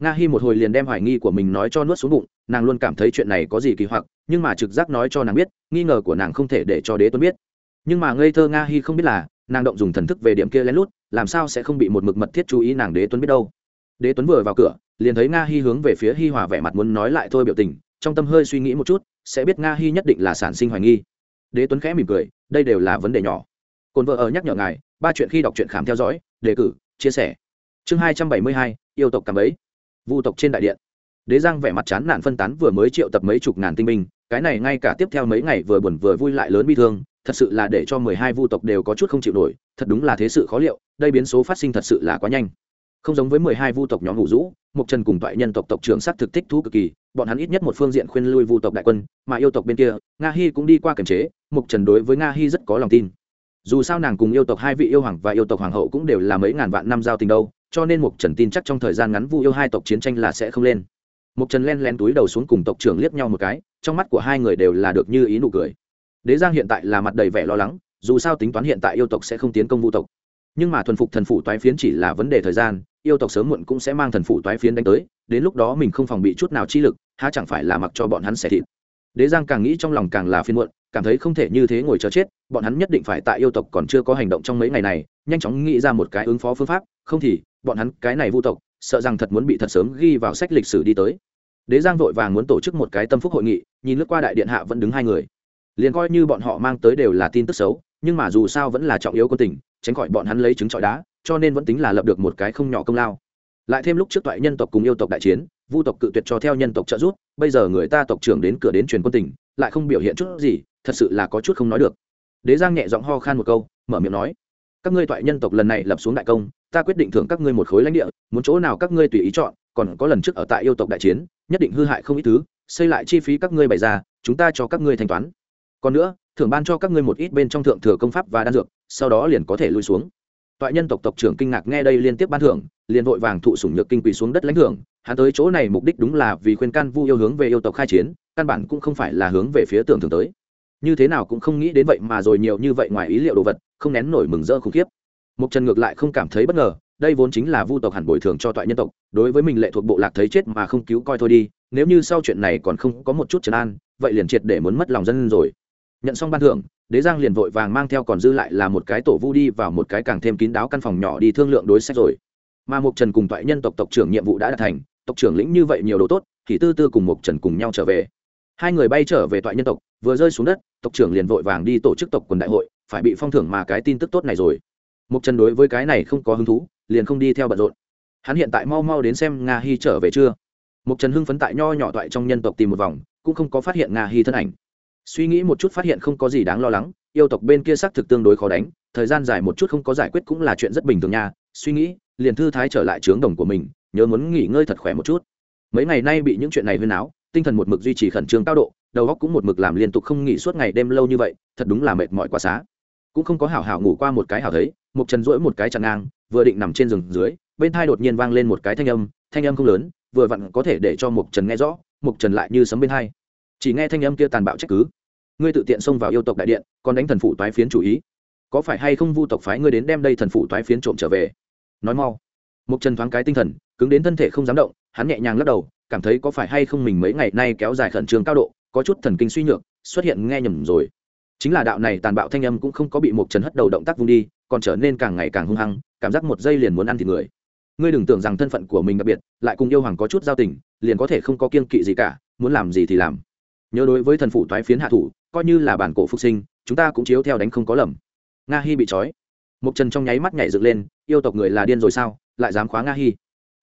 Speaker 1: nga hy một hồi liền đem hoài nghi của mình nói cho nuốt xuống bụng, nàng luôn cảm thấy chuyện này có gì kỳ hoặc, nhưng mà trực giác nói cho nàng biết, nghi ngờ của nàng không thể để cho đế tuấn biết. Nhưng mà ngây thơ nga hy không biết là, nàng động dùng thần thức về điểm kia lén lút, làm sao sẽ không bị một mực mật thiết chú ý nàng đế tuấn biết đâu. Đế tuấn vừa vào cửa, liền thấy nga hy hướng về phía hi hòa vẻ mặt muốn nói lại thôi biểu tình, trong tâm hơi suy nghĩ một chút, sẽ biết nga hy nhất định là sản sinh hoài nghi. Đế tuấn khẽ mỉm cười, đây đều là vấn đề nhỏ. Cồn vợ ở nhắc nhở ngài, ba chuyện khi đọc truyện khám theo dõi, đề cử, chia sẻ. Chương hai trăm bảy mươi hai, yêu tộc cảm ấy vu tộc trên đại điện. Đế giang vẻ mặt chán nản phân tán vừa mới triệu tập mấy chục ngàn tinh binh, cái này ngay cả tiếp theo mấy ngày vừa buồn vừa vui lại lớn bi thương, thật sự là để cho mười hai vu tộc đều có chút không chịu nổi, thật đúng là thế sự khó liệu, đây biến số phát sinh thật sự là quá nhanh. Không giống với mười hai vu tộc nhóm ngụ rũ mục trần cùng toại nhân tộc tộc trưởng sắc thực thích thú cực kỳ, bọn hắn ít nhất một phương diện khuyên lui vu tộc đại quân, mà yêu tộc bên kia, nga hy cũng đi qua kiềm chế mục trần đối với nga hy rất có lòng tin. Dù sao nàng cùng yêu tộc hai vị yêu hoàng và yêu tộc hoàng hậu cũng đều là mấy ngàn vạn năm giao tình đâu cho nên mục trần tin chắc trong thời gian ngắn vu yêu hai tộc chiến tranh là sẽ không lên. Mục trần len len túi đầu xuống cùng tộc trưởng liếc nhau một cái, trong mắt của hai người đều là được như ý nụ cười. Đế giang hiện tại là mặt đầy vẻ lo lắng, dù sao tính toán hiện tại yêu tộc sẽ không tiến công vu tộc. Nhưng mà thuần phục thần phủ toái phiến chỉ là vấn đề thời gian, yêu tộc sớm muộn cũng sẽ mang thần phủ toái phiến đánh tới, đến lúc đó mình không phòng bị chút nào chi lực, há chẳng phải là mặc cho bọn hắn xẻ thịt. Đế giang càng nghĩ trong lòng càng là phiên muộn, cảm thấy không thể như thế ngồi chờ chết, bọn hắn nhất định phải tại yêu tộc còn chưa có hành động trong mấy ngày này, nhanh chóng nghĩ ra một cái ứng phó phương pháp, không thì bọn hắn cái này vu tộc, sợ rằng thật muốn bị thật sớm ghi vào sách lịch sử đi tới. Đế giang vội vàng muốn tổ chức một cái tâm phúc hội nghị, nhìn lướt qua đại điện hạ vẫn đứng hai người. Liền coi như bọn họ mang tới đều là tin tức xấu, nhưng mà dù sao vẫn là trọng yếu quân tình, tránh khỏi bọn hắn lấy trứng trọi đá, cho nên vẫn tính là lập được một cái không nhỏ công lao. Lại thêm lúc trước toại nhân tộc cùng yêu tộc đại chiến, vu tộc cự tuyệt cho theo nhân tộc trợ giúp, bây giờ người ta tộc trưởng đến cửa đến truyền quân tình, lại không biểu hiện chút gì, thật sự là có chút không nói được. Đế giang nhẹ giọng ho khan một câu, mở miệng nói, các ngươi toại nhân tộc lần này lập xuống đại công ta quyết định thưởng các ngươi một khối lãnh địa, muốn chỗ nào các ngươi tùy ý chọn, còn có lần trước ở tại yêu tộc đại chiến, nhất định hư hại không ít thứ, xây lại chi phí các ngươi bày ra, chúng ta cho các ngươi thanh toán. Còn nữa, thưởng ban cho các ngươi một ít bên trong thượng thừa công pháp và đan dược, sau đó liền có thể lui xuống. Toại nhân tộc tộc trưởng kinh ngạc nghe đây liên tiếp ban thưởng, liền vội vàng thụ sủng nhược kinh quỳ xuống đất lãnh thưởng, hắn tới chỗ này mục đích đúng là vì khuyên can vu yêu hướng về yêu tộc khai chiến, căn bản cũng không phải là hướng về phía tưởng thường tới. Như thế nào cũng không nghĩ đến vậy mà rồi nhiều như vậy ngoài ý liệu đồ vật, không nén nổi mừng rỡ khủng khiếp mục trần ngược lại không cảm thấy bất ngờ, đây vốn chính là vu tộc hẳn bồi thường cho toại nhân tộc, đối với mình lệ thuộc bộ lạc thấy chết mà không cứu coi thôi đi, nếu như sau chuyện này còn không có một chút trấn an, vậy liền triệt để muốn mất lòng dân rồi. Nhận xong ban thưởng, đế giang liền vội vàng mang theo còn dư lại là một cái tổ vu đi vào một cái càng thêm kín đáo căn phòng nhỏ đi thương lượng đối sách rồi. Mà mục trần cùng toại nhân tộc tộc trưởng nhiệm vụ đã đạt thành, tộc trưởng lĩnh như vậy nhiều đồ tốt, thì tư tư cùng mục trần cùng nhau trở về. Hai người bay trở về toại nhân tộc, vừa rơi xuống đất, tộc trưởng liền vội vàng đi tổ chức tộc quần đại hội, phải bị phong thưởng mà cái tin tức tốt này rồi mục trần đối với cái này không có hứng thú, liền không đi theo bận rộn. Hắn hiện tại mau mau đến xem nga hi trở về chưa? Mục trần hưng phấn tại nho nhỏ toại trong nhân tộc tìm một vòng, cũng không có phát hiện nga hi thân ảnh. Suy nghĩ một chút phát hiện không có gì đáng lo lắng, yêu tộc bên kia xác thực tương đối khó đánh, thời gian dài một chút không có giải quyết cũng là chuyện rất bình thường nha. Suy nghĩ, liền thư thái trở lại trướng đồng của mình, nhớ muốn nghỉ ngơi thật khỏe một chút. Mấy ngày nay bị những chuyện này huyên áo, tinh thần một mực duy trì khẩn trương cao độ, đầu óc cũng một mực làm liên tục không nghỉ suốt ngày đêm lâu như vậy, thật đúng là mệt mỏi quá xá cũng không có hảo hảo ngủ qua một cái hảo thấy, một chân rỗi một cái chặn ngang, vừa định nằm trên giường dưới, bên thai đột nhiên vang lên một cái thanh âm thanh âm không lớn, vừa vặn có thể để cho một trần nghe rõ một trần lại như sấm bên hai. Chỉ nghe thanh âm kia tàn bạo trách cứ. Ngươi tự tiện xông vào yêu tộc đại điện, còn đánh thần phụ toái phiến chủ ý. Có phải hay không vu tộc phái ngươi đến đem đây thần phụ toái phiến trộm trở về? Nói mau. Một trần thoáng cái tinh thần, cứng đến thân thể không dám động, hắn nhẹ nhàng lắc đầu, cảm thấy có phải hay không mình mấy ngày nay kéo dài khẩn trương cao độ, có chút thần kinh suy nhược, xuất hiện nghe nhầm rồi chính là đạo này tàn bạo thanh âm cũng không có bị một trần hất đầu động tác vung đi, còn trở nên càng ngày càng hung hăng, cảm giác một giây liền muốn ăn thịt người. Ngươi đừng tưởng rằng thân phận của mình đặc biệt, lại cùng yêu hoàng có chút giao tình, liền có thể không có kiên kỵ gì cả, muốn làm gì thì làm. Nhớ đối với thần phủ toái phiến hạ thủ, coi như là bản cổ phục sinh, chúng ta cũng chiếu theo đánh không có lầm. Nga hi bị trói. Mục trần trong nháy mắt nhảy dựng lên, yêu tộc người là điên rồi sao, lại dám khóa nga hi.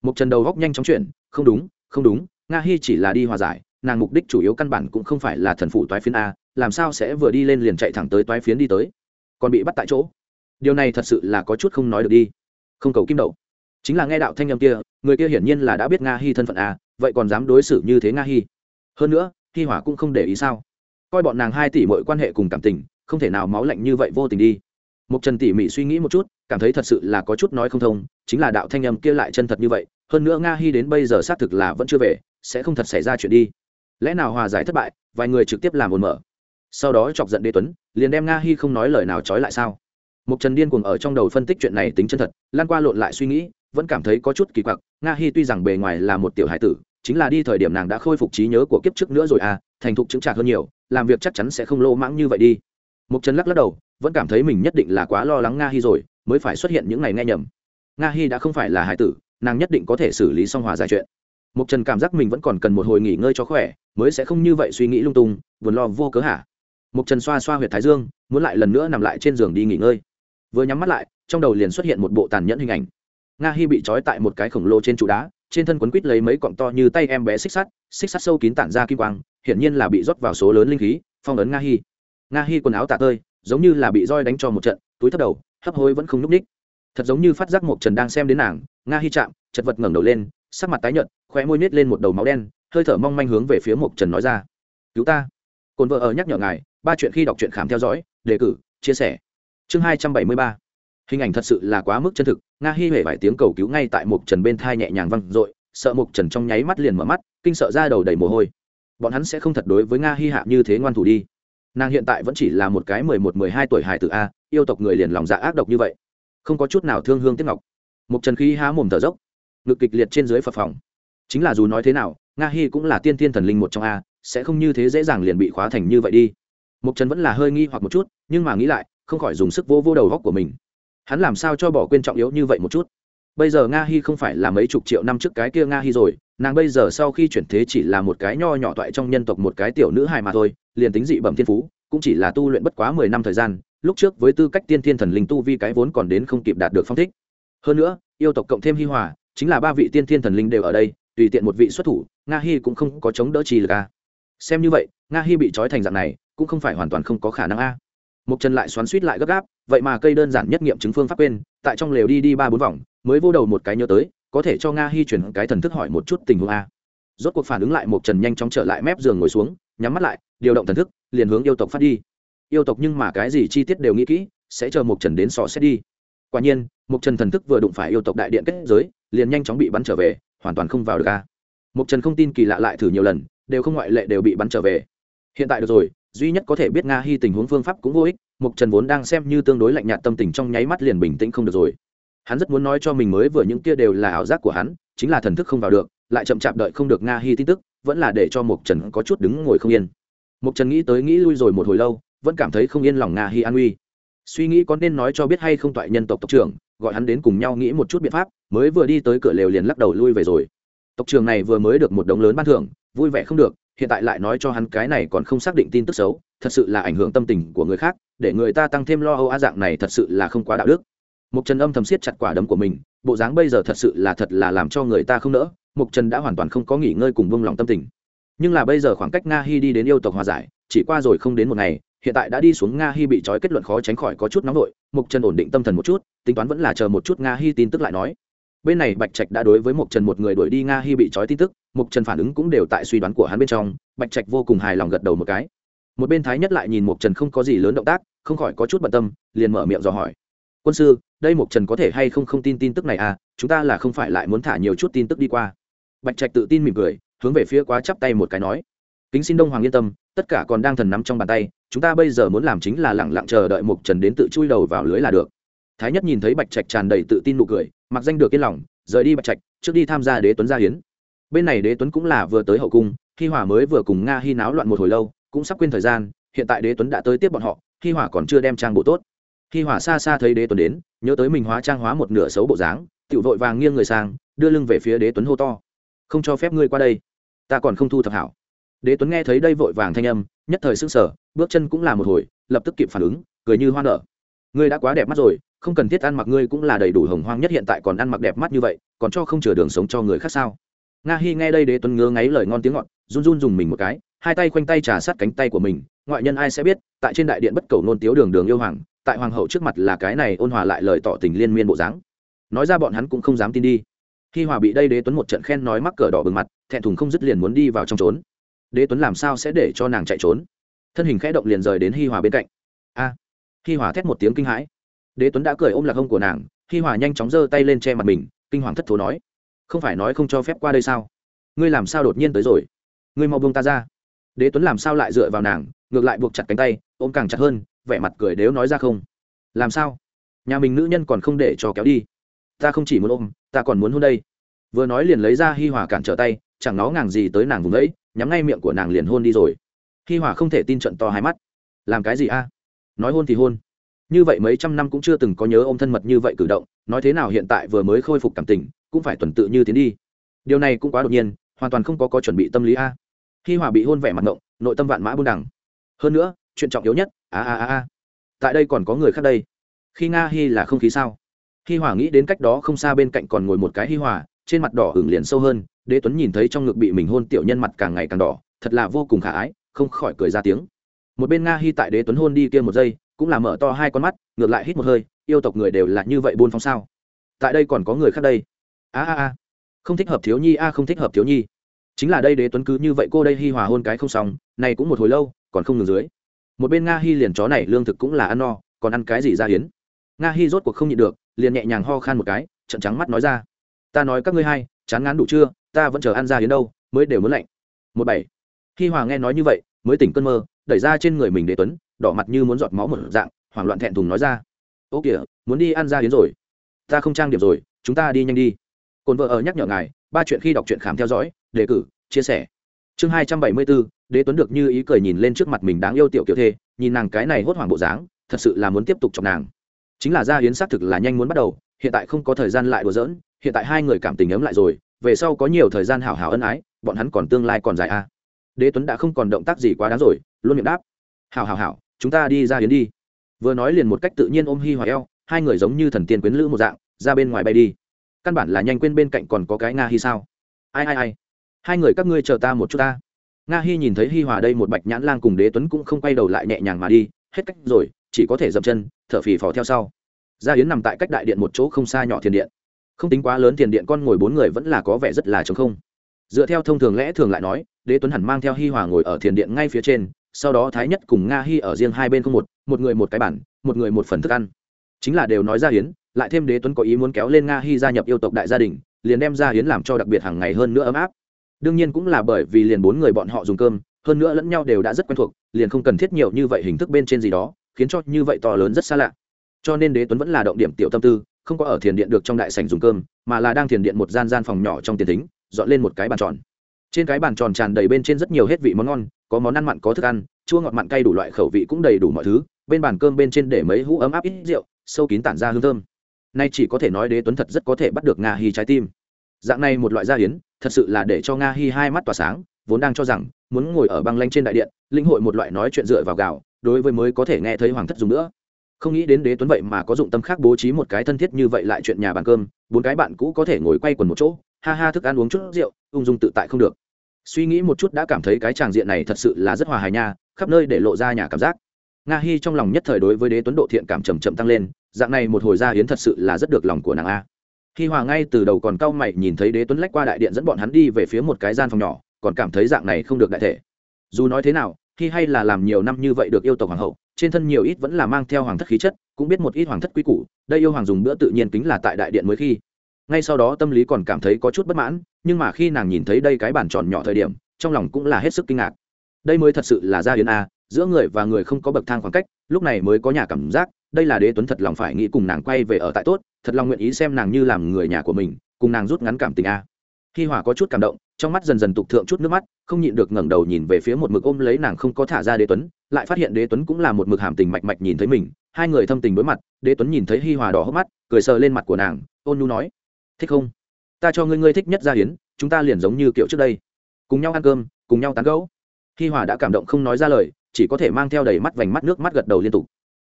Speaker 1: Mục trần đầu góc nhanh chóng chuyển, không đúng không đúng, nga hi chỉ là đi hòa giải, nàng mục đích chủ yếu căn bản cũng không phải là thần phụ toái phiến a làm sao sẽ vừa đi lên liền chạy thẳng tới toái phiến đi tới? Còn bị bắt tại chỗ? Điều này thật sự là có chút không nói được đi. Không cầu kim đậu. Chính là nghe đạo thanh âm kia người kia hiển nhiên là đã biết nga hy thân phận à, vậy còn dám đối xử như thế nga hy hơn nữa hi hỏa cũng không để ý sao? Coi bọn nàng hai tỷ mọi quan hệ cùng cảm tình không thể nào máu lạnh như vậy vô tình đi. Mục trần tỉ mỉ suy nghĩ một chút cảm thấy thật sự là có chút nói không thông chính là đạo thanh âm kia lại chân thật như vậy hơn nữa nga hy đến bây giờ xác thực là vẫn chưa về sẽ không thật xảy ra chuyện đi. Lẽ nào hòa giải thất bại vài người trực tiếp làm ồn mở? Sau đó chọc giận đế tuấn, liền đem nga hy không nói lời nào trói lại sao? Mục trần điên cuồng ở trong đầu phân tích chuyện này tính chân thật, lan qua lộn lại suy nghĩ, vẫn cảm thấy có chút kỳ quặc, nga hy tuy rằng bề ngoài là một tiểu hải tử, chính là đi thời điểm nàng đã khôi phục trí nhớ của kiếp trước nữa rồi à thành thục chứng trạc hơn nhiều, làm việc chắc chắn sẽ không lô mãng như vậy đi. Mục trần lắc lắc đầu, vẫn cảm thấy mình nhất định là quá lo lắng nga hy rồi, mới phải xuất hiện những ngày nghe nhầm. Nga hy đã không phải là hải tử, nàng nhất định có thể xử lý xong hòa giải chuyện. Mục trần cảm giác mình vẫn còn cần một hồi nghỉ ngơi cho khỏe, mới sẽ không như vậy suy nghĩ lung tung, buồn lo vô cớ hả? Mục trần xoa xoa huyệt thái dương, muốn lại lần nữa nằm lại trên giường đi nghỉ ngơi. Vừa nhắm mắt lại, trong đầu liền xuất hiện một bộ tàn nhẫn hình ảnh. Nga Hi bị trói tại một cái khổng lồ trên trụ đá, trên thân quấn quít lấy mấy cọng to như tay em bé xích sắt xích sắt sâu kín tản ra kim quang, hiển nhiên là bị rót vào số lớn linh khí, phong ấn nga Hi. nga Hi quần áo tạ tơi, giống như là bị roi đánh cho một trận, túi thấp đầu, hấp hối vẫn không nhúc ních thật giống như phát giác mộc trần đang xem đến nàng, nga Hi chạm, chật vật ngẩng đầu lên, sắc mặt tái nhợt, khóe môi nết lên một đầu máu đen, hơi thở mong manh hướng về phía mộc trần nói ra, cứu ta cồn vợ ở nhắc nhở ngài, ba chuyện khi đọc truyện khám theo dõi, đề cử, chia sẻ. Chương hai trăm bảy mươi ba. Hình ảnh thật sự là quá mức chân thực, nga hi huệ vài tiếng cầu cứu ngay tại mục trần bên thai nhẹ nhàng văng r ộ i sợ mục trần trong nháy mắt liền mở mắt, kinh sợ ra đầu đầy mồ hôi. Bọn hắn sẽ không thật đối với nga hi hạ như thế ngoan thủ đi. Nàng hiện tại vẫn chỉ là một cái mười một, mười hai tuổi hải tử a, yêu tộc người liền lòng dạ ác độc như vậy. Không có chút nào thương hương tiếc ngọc. Mục trần khí há mồm thở dốc, ngực kịch liệt trên dưới phật phòng chính là dù nói thế nào, nga hi cũng là tiên thiên thần linh một trong a sẽ không như thế dễ dàng liền bị khóa thành như vậy đi. Một trần vẫn là hơi nghi hoặc một chút, nhưng mà nghĩ lại, không khỏi dùng sức vô vô đầu góc của mình. Hắn làm sao cho bỏ quên trọng yếu như vậy một chút? Bây giờ nga hi không phải là mấy chục triệu năm trước cái kia nga hi rồi, nàng bây giờ sau khi chuyển thế chỉ là một cái nho nhỏ toại trong nhân tộc một cái tiểu nữ hài mà thôi, liền tính dị bẩm thiên phú, cũng chỉ là tu luyện bất quá mười năm thời gian, lúc trước với tư cách tiên thiên thần linh tu vi cái vốn còn đến không kịp đạt được phong thích. Hơn nữa, yêu tộc cộng thêm hi hòa, chính là ba vị tiên thiên thần linh đều ở đây, tùy tiện một vị xuất thủ, nga hi cũng không có chống đỡ chi lực a xem như vậy, nga hi bị trói thành dạng này, cũng không phải hoàn toàn không có khả năng a. Một chân lại xoắn suýt lại gấp gáp, vậy mà cây đơn giản nhất nghiệm chứng phương pháp quên, tại trong lều đi đi ba bốn vòng, mới vô đầu một cái nhớ tới, có thể cho nga hi chuyển cái thần thức hỏi một chút tình huống a. Rốt cuộc phản ứng lại một trần nhanh chóng trở lại mép giường ngồi xuống, nhắm mắt lại, điều động thần thức, liền hướng yêu tộc phát đi. Yêu tộc nhưng mà cái gì chi tiết đều nghĩ kỹ, sẽ chờ một trần đến sò xét đi. Quả nhiên một trần thần thức vừa đụng phải yêu tộc đại điện kết giới, liền nhanh chóng bị bắn trở về, hoàn toàn không vào được a. Một trần không tin kỳ lạ lại thử nhiều lần đều không ngoại lệ đều bị bắn trở về. Hiện tại được rồi, duy nhất có thể biết nga hy tình huống phương pháp cũng vô ích mục trần vốn đang xem như tương đối lạnh nhạt tâm tình trong nháy mắt liền bình tĩnh không được rồi. Hắn rất muốn nói cho mình mới vừa những kia đều là ảo giác của hắn, chính là thần thức không vào được, lại chậm chạp đợi không được nga hy tin tức, vẫn là để cho mục trần có chút đứng ngồi không yên. Mục trần nghĩ tới nghĩ lui rồi một hồi lâu, vẫn cảm thấy không yên lòng nga hy an uy suy nghĩ có nên nói cho biết hay không toại nhân tộc tộc trưởng, gọi hắn đến cùng nhau nghĩ một chút biện pháp, mới vừa đi tới cửa lều liền lắc đầu lui về rồi. Tộc trưởng này vừa mới được một đống lớn ban thưởng vui vẻ không được, hiện tại lại nói cho hắn cái này còn không xác định tin tức xấu, thật sự là ảnh hưởng tâm tình của người khác, để người ta tăng thêm lo âu a dạng này thật sự là không quá đạo đức. Mục trần âm thầm siết chặt quả đấm của mình, bộ dáng bây giờ thật sự là thật là làm cho người ta không nỡ, mục trần đã hoàn toàn không có nghỉ ngơi cùng vung lòng tâm tình. Nhưng là bây giờ khoảng cách nga hy đi đến yêu tộc hòa giải, chỉ qua rồi không đến một ngày, hiện tại đã đi xuống nga hy bị trói kết luận khó tránh khỏi có chút nóng nổi mục trần ổn định tâm thần một chút, tính toán vẫn là chờ một chút nga hy tin tức lại nói. Bên này bạch trạch đã đối với mục trần một người đuổi đi nga hy bị trói tin tức mục trần phản ứng cũng đều tại suy đoán của hắn bên trong, bạch trạch vô cùng hài lòng gật đầu một cái. Một bên thái nhất lại nhìn mục trần không có gì lớn động tác, không khỏi có chút bận tâm, liền mở miệng dò hỏi. Quân sư, đây mục trần có thể hay không không tin tin tức này à? Chúng ta là không phải lại muốn thả nhiều chút tin tức đi qua. Bạch trạch tự tin mỉm cười, hướng về phía quá chắp tay một cái nói. Kính xin đông hoàng yên tâm, tất cả còn đang thần nắm trong bàn tay, chúng ta bây giờ muốn làm chính là lẳng lặng chờ đợi mục trần đến tự chui đầu vào lưới là được. Thái nhất nhìn thấy bạch trạch tràn đầy tự tin nụ cười, mặc danh được yên lòng, rời đi bạch trạch, trước đi tham gia đế tuấn gia hiến bên này đế tuấn cũng là vừa tới hậu cung, hi hòa mới vừa cùng nga hi náo loạn một hồi lâu, cũng sắp quên thời gian, hiện tại đế tuấn đã tới tiếp bọn họ, hi hòa còn chưa đem trang bộ tốt. Hi hòa xa xa thấy đế tuấn đến, nhớ tới mình hóa trang hóa một nửa xấu bộ dáng tự vội vàng nghiêng người sang, đưa lưng về phía đế tuấn hô to. Không cho phép ngươi qua đây. Ta còn không thu thập hảo. Đế tuấn nghe thấy đây vội vàng thanh âm, nhất thời sững sờ, bước chân cũng là một hồi, lập tức kịp phản ứng, cười như hoa nở. Ngươi đã quá đẹp mắt rồi, không cần thiết ăn mặc ngươi cũng là đầy đủ hồng hoang nhất hiện tại còn ăn mặc đẹp mắt như vậy, còn cho không chừa đường sống cho người khác sao? Nga hi nghe đây đế tuấn ngứa ngáy lời ngon tiếng ngọt run run dùng mình một cái hai tay khoanh tay trà sát cánh tay của mình. Ngoại nhân ai sẽ biết tại trên đại điện bất cầu nôn tiếu đường đường yêu hoàng tại hoàng hậu trước mặt là cái này ôn hòa lại lời tỏ tình liên miên bộ dáng. Nói ra bọn hắn cũng không dám tin đi. Khi hòa bị đây đế tuấn một trận khen nói mắc cờ đỏ bừng mặt thẹn thùng không dứt liền muốn đi vào trong trốn. Đế tuấn làm sao sẽ để cho nàng chạy trốn? Thân hình khẽ động liền rời đến hi hòa bên cạnh. A! À, hi hòa thét một tiếng kinh hãi. Đế tuấn đã cười ôm lạc hông của nàng hi hòa nhanh chóng giơ tay lên che mặt mình kinh hoàng thất thố nói không phải nói không cho phép qua đây sao? Ngươi làm sao đột nhiên tới rồi? Ngươi mau buông ta ra. Đế tuấn làm sao lại dựa vào nàng, ngược lại buộc chặt cánh tay, ôm càng chặt hơn, vẻ mặt cười nếu nói ra không. Làm sao? Nhà mình nữ nhân còn không để cho kéo đi. Ta không chỉ muốn ôm, ta còn muốn hôn đây. Vừa nói liền lấy ra hi hòa cản trở tay, chẳng nó ngàng gì tới nàng vùng đấy, nhắm ngay miệng của nàng liền hôn đi rồi. Hi hòa không thể tin trận to hai mắt. Làm cái gì a? Nói hôn thì hôn. Như vậy mấy trăm năm cũng chưa từng có nhớ ôm thân mật như vậy cử động, nói thế nào hiện tại vừa mới khôi phục cảm tình cũng phải tuần tự như tiến đi. Điều này cũng quá đột nhiên, hoàn toàn không có có chuẩn bị tâm lý a. Hi hòa bị hôn vẻ mặt ngộng, nội tâm vạn mã buông đẳng hơn nữa, chuyện trọng yếu nhất, a a a a. Tại đây còn có người khác đây. Khi nga hi là không khí sao? Hi hòa nghĩ đến cách đó không xa bên cạnh còn ngồi một cái hi hòa, trên mặt đỏ hửng liền sâu hơn, đế tuấn nhìn thấy trong ngực bị mình hôn tiểu nhân mặt càng ngày càng đỏ, thật là vô cùng khả ái, không khỏi cười ra tiếng. Một bên nga hi tại đế tuấn hôn đi kia một giây, cũng là mở to hai con mắt, ngược lại hít một hơi, yêu tộc người đều là như vậy buôn phong sao? Tại đây còn có người khác đây a a a. Không thích hợp thiếu nhi, a, không thích hợp thiếu nhi. Chính là đây đế tuấn cứ như vậy cô đây hi hòa hôn cái không xong, này cũng một hồi lâu, còn không ngừng dưới. Một bên nga hi liền chó này lương thực cũng là ăn no, còn ăn cái gì ra hiến. Nga hi rốt cuộc không nhịn được, liền nhẹ nhàng ho khan một cái trận trắng mắt nói ra. Ta nói các ngươi hai, chán ngán đủ chưa, ta vẫn chờ ăn ra hiến đâu, mới đều muốn lạnh. Một bảy. Hi hòa nghe nói như vậy, mới tỉnh cơn mơ, đẩy ra trên người mình đế tuấn, đỏ mặt như muốn giọt máu một dạng, hoảng loạn thẹn thùng nói ra. Ô kìa, muốn đi ăn ra hiến rồi. Ta không trang điểm rồi, chúng ta đi nhanh đi cồn vợ ở nhắc nhở ngài, ba chuyện khi đọc truyện khám theo dõi, đề cử, chia sẻ. Chương hai trăm bảy mươi bốn đế tuấn được như ý cười nhìn lên trước mặt mình đáng yêu tiểu kiểu thê, nhìn nàng cái này hốt hoảng bộ dáng, thật sự là muốn tiếp tục chọc nàng. Chính là gia hiến xác thực là nhanh muốn bắt đầu, hiện tại không có thời gian lại đùa giỡn, hiện tại hai người cảm tình ấm lại rồi, về sau có nhiều thời gian hảo hảo ân ái, bọn hắn còn tương lai còn dài a. À. đế tuấn đã không còn động tác gì quá đáng rồi, luôn miệng đáp. Hảo hảo hảo, chúng ta đi ra hiến đi. Vừa nói liền một cách tự nhiên ôm hi hoài eo, hai người giống như thần tiên quyến lữ một dạng, ra bên ngoài bay đi căn bản là nhanh quên bên cạnh còn có cái nga hi sao? Ai ai ai? Hai người các ngươi chờ ta một chút ta. Nga hi nhìn thấy hi hòa đây một bạch nhãn lang cùng đế tuấn cũng không quay đầu lại nhẹ nhàng mà đi, hết cách rồi, chỉ có thể dậm chân, thở phì phò theo sau. Gia yến nằm tại cách đại điện một chỗ không xa nhỏ thiền điện. Không tính quá lớn thiền điện con ngồi bốn người vẫn là có vẻ rất là trống không. Dựa theo thông thường lẽ thường lại nói, đế tuấn hẳn mang theo hi hòa ngồi ở thiền điện ngay phía trên, sau đó thái nhất cùng nga hi ở riêng hai bên không một một người một cái bản một người một phần thức ăn. Chính là đều nói gia hiến lại thêm đế tuấn có ý muốn kéo lên nga hi gia nhập yêu tộc đại gia đình, liền đem gia hiến làm cho đặc biệt hàng ngày hơn nữa ấm áp. Đương nhiên cũng là bởi vì liền bốn người bọn họ dùng cơm, hơn nữa lẫn nhau đều đã rất quen thuộc, liền không cần thiết nhiều như vậy hình thức bên trên gì đó, khiến cho như vậy to lớn rất xa lạ. Cho nên đế tuấn vẫn là động điểm tiểu tâm tư, không có ở thiền điện được trong đại sảnh dùng cơm, mà là đang thiền điện một gian gian phòng nhỏ trong tiền thính, dọn lên một cái bàn tròn. Trên cái bàn tròn tràn đầy bên trên rất nhiều hết vị món ngon, có món ăn mặn, có thức ăn, chua ngọt mặn cay đủ loại khẩu vị cũng đầy đủ mọi thứ, bên bàn cơm bên trên để mấy hũ ấm áp ít rượu, sâu kín tản ra hương thơm nay chỉ có thể nói đế tuấn thật rất có thể bắt được nga hy trái tim. Dạng này một loại gia hiến, thật sự là để cho nga hy hai mắt tỏa sáng, vốn đang cho rằng, muốn ngồi ở băng lanh trên đại điện, linh hội một loại nói chuyện dựa vào gạo, đối với mới có thể nghe thấy hoàng thất dùng nữa. Không nghĩ đến đế tuấn vậy mà có dụng tâm khác bố trí một cái thân thiết như vậy lại chuyện nhà bàn cơm, bốn cái bạn cũ có thể ngồi quay quần một chỗ, ha ha thức ăn uống chút rượu, ung dung tự tại không được. Suy nghĩ một chút đã cảm thấy cái tràng diện này thật sự là rất hòa hài nha, khắp nơi để lộ ra nhà cảm giác. Nga hy trong lòng nhất thời đối với đế tuấn độ thiện cảm trầm trầm tăng lên dạng này một hồi gia hiến thật sự là rất được lòng của nàng a. Khi hòa ngay từ đầu còn cau mày nhìn thấy đế tuấn lách qua đại điện dẫn bọn hắn đi về phía một cái gian phòng nhỏ, còn cảm thấy dạng này không được đại thể. Dù nói thế nào khi hay là làm nhiều năm như vậy được yêu tộc hoàng hậu, trên thân nhiều ít vẫn là mang theo hoàng thất khí chất, cũng biết một ít hoàng thất quý củ, đây yêu hoàng dùng bữa tự nhiên kính là tại đại điện mới khi. Ngay sau đó tâm lý còn cảm thấy có chút bất mãn, nhưng mà khi nàng nhìn thấy đây cái bàn tròn nhỏ thời điểm, trong lòng cũng là hết sức kinh ngạc. Đây mới thật sự là gia hiến a, giữa người và người không có bậc thang khoảng cách, lúc này mới có nhà cảm giác đây là đế tuấn thật lòng phải nghĩ cùng nàng quay về ở tại tốt, thật lòng nguyện ý xem nàng như làm người nhà của mình, cùng nàng rút ngắn cảm tình a. Hi hòa có chút cảm động, trong mắt dần dần tục thượng chút nước mắt, không nhịn được ngẩng đầu nhìn về phía một mực ôm lấy nàng không có thả ra đế tuấn, lại phát hiện đế tuấn cũng là một mực hàm tình mạch mạch nhìn thấy mình, hai người thâm tình đối mặt, đế tuấn nhìn thấy hi hòa đỏ hốc mắt, cười sờ lên mặt của nàng, ôn nhu nói, thích không? Ta cho ngươi ngươi thích nhất gia hiến, chúng ta liền giống như kiểu trước đây. Cùng nhau ăn cơm, cùng nhau tán gẫu. Hi hòa đã cảm động không nói ra lời, chỉ có thể mang theo đầy mắt vành mắt nước mắt gật đầu liên tục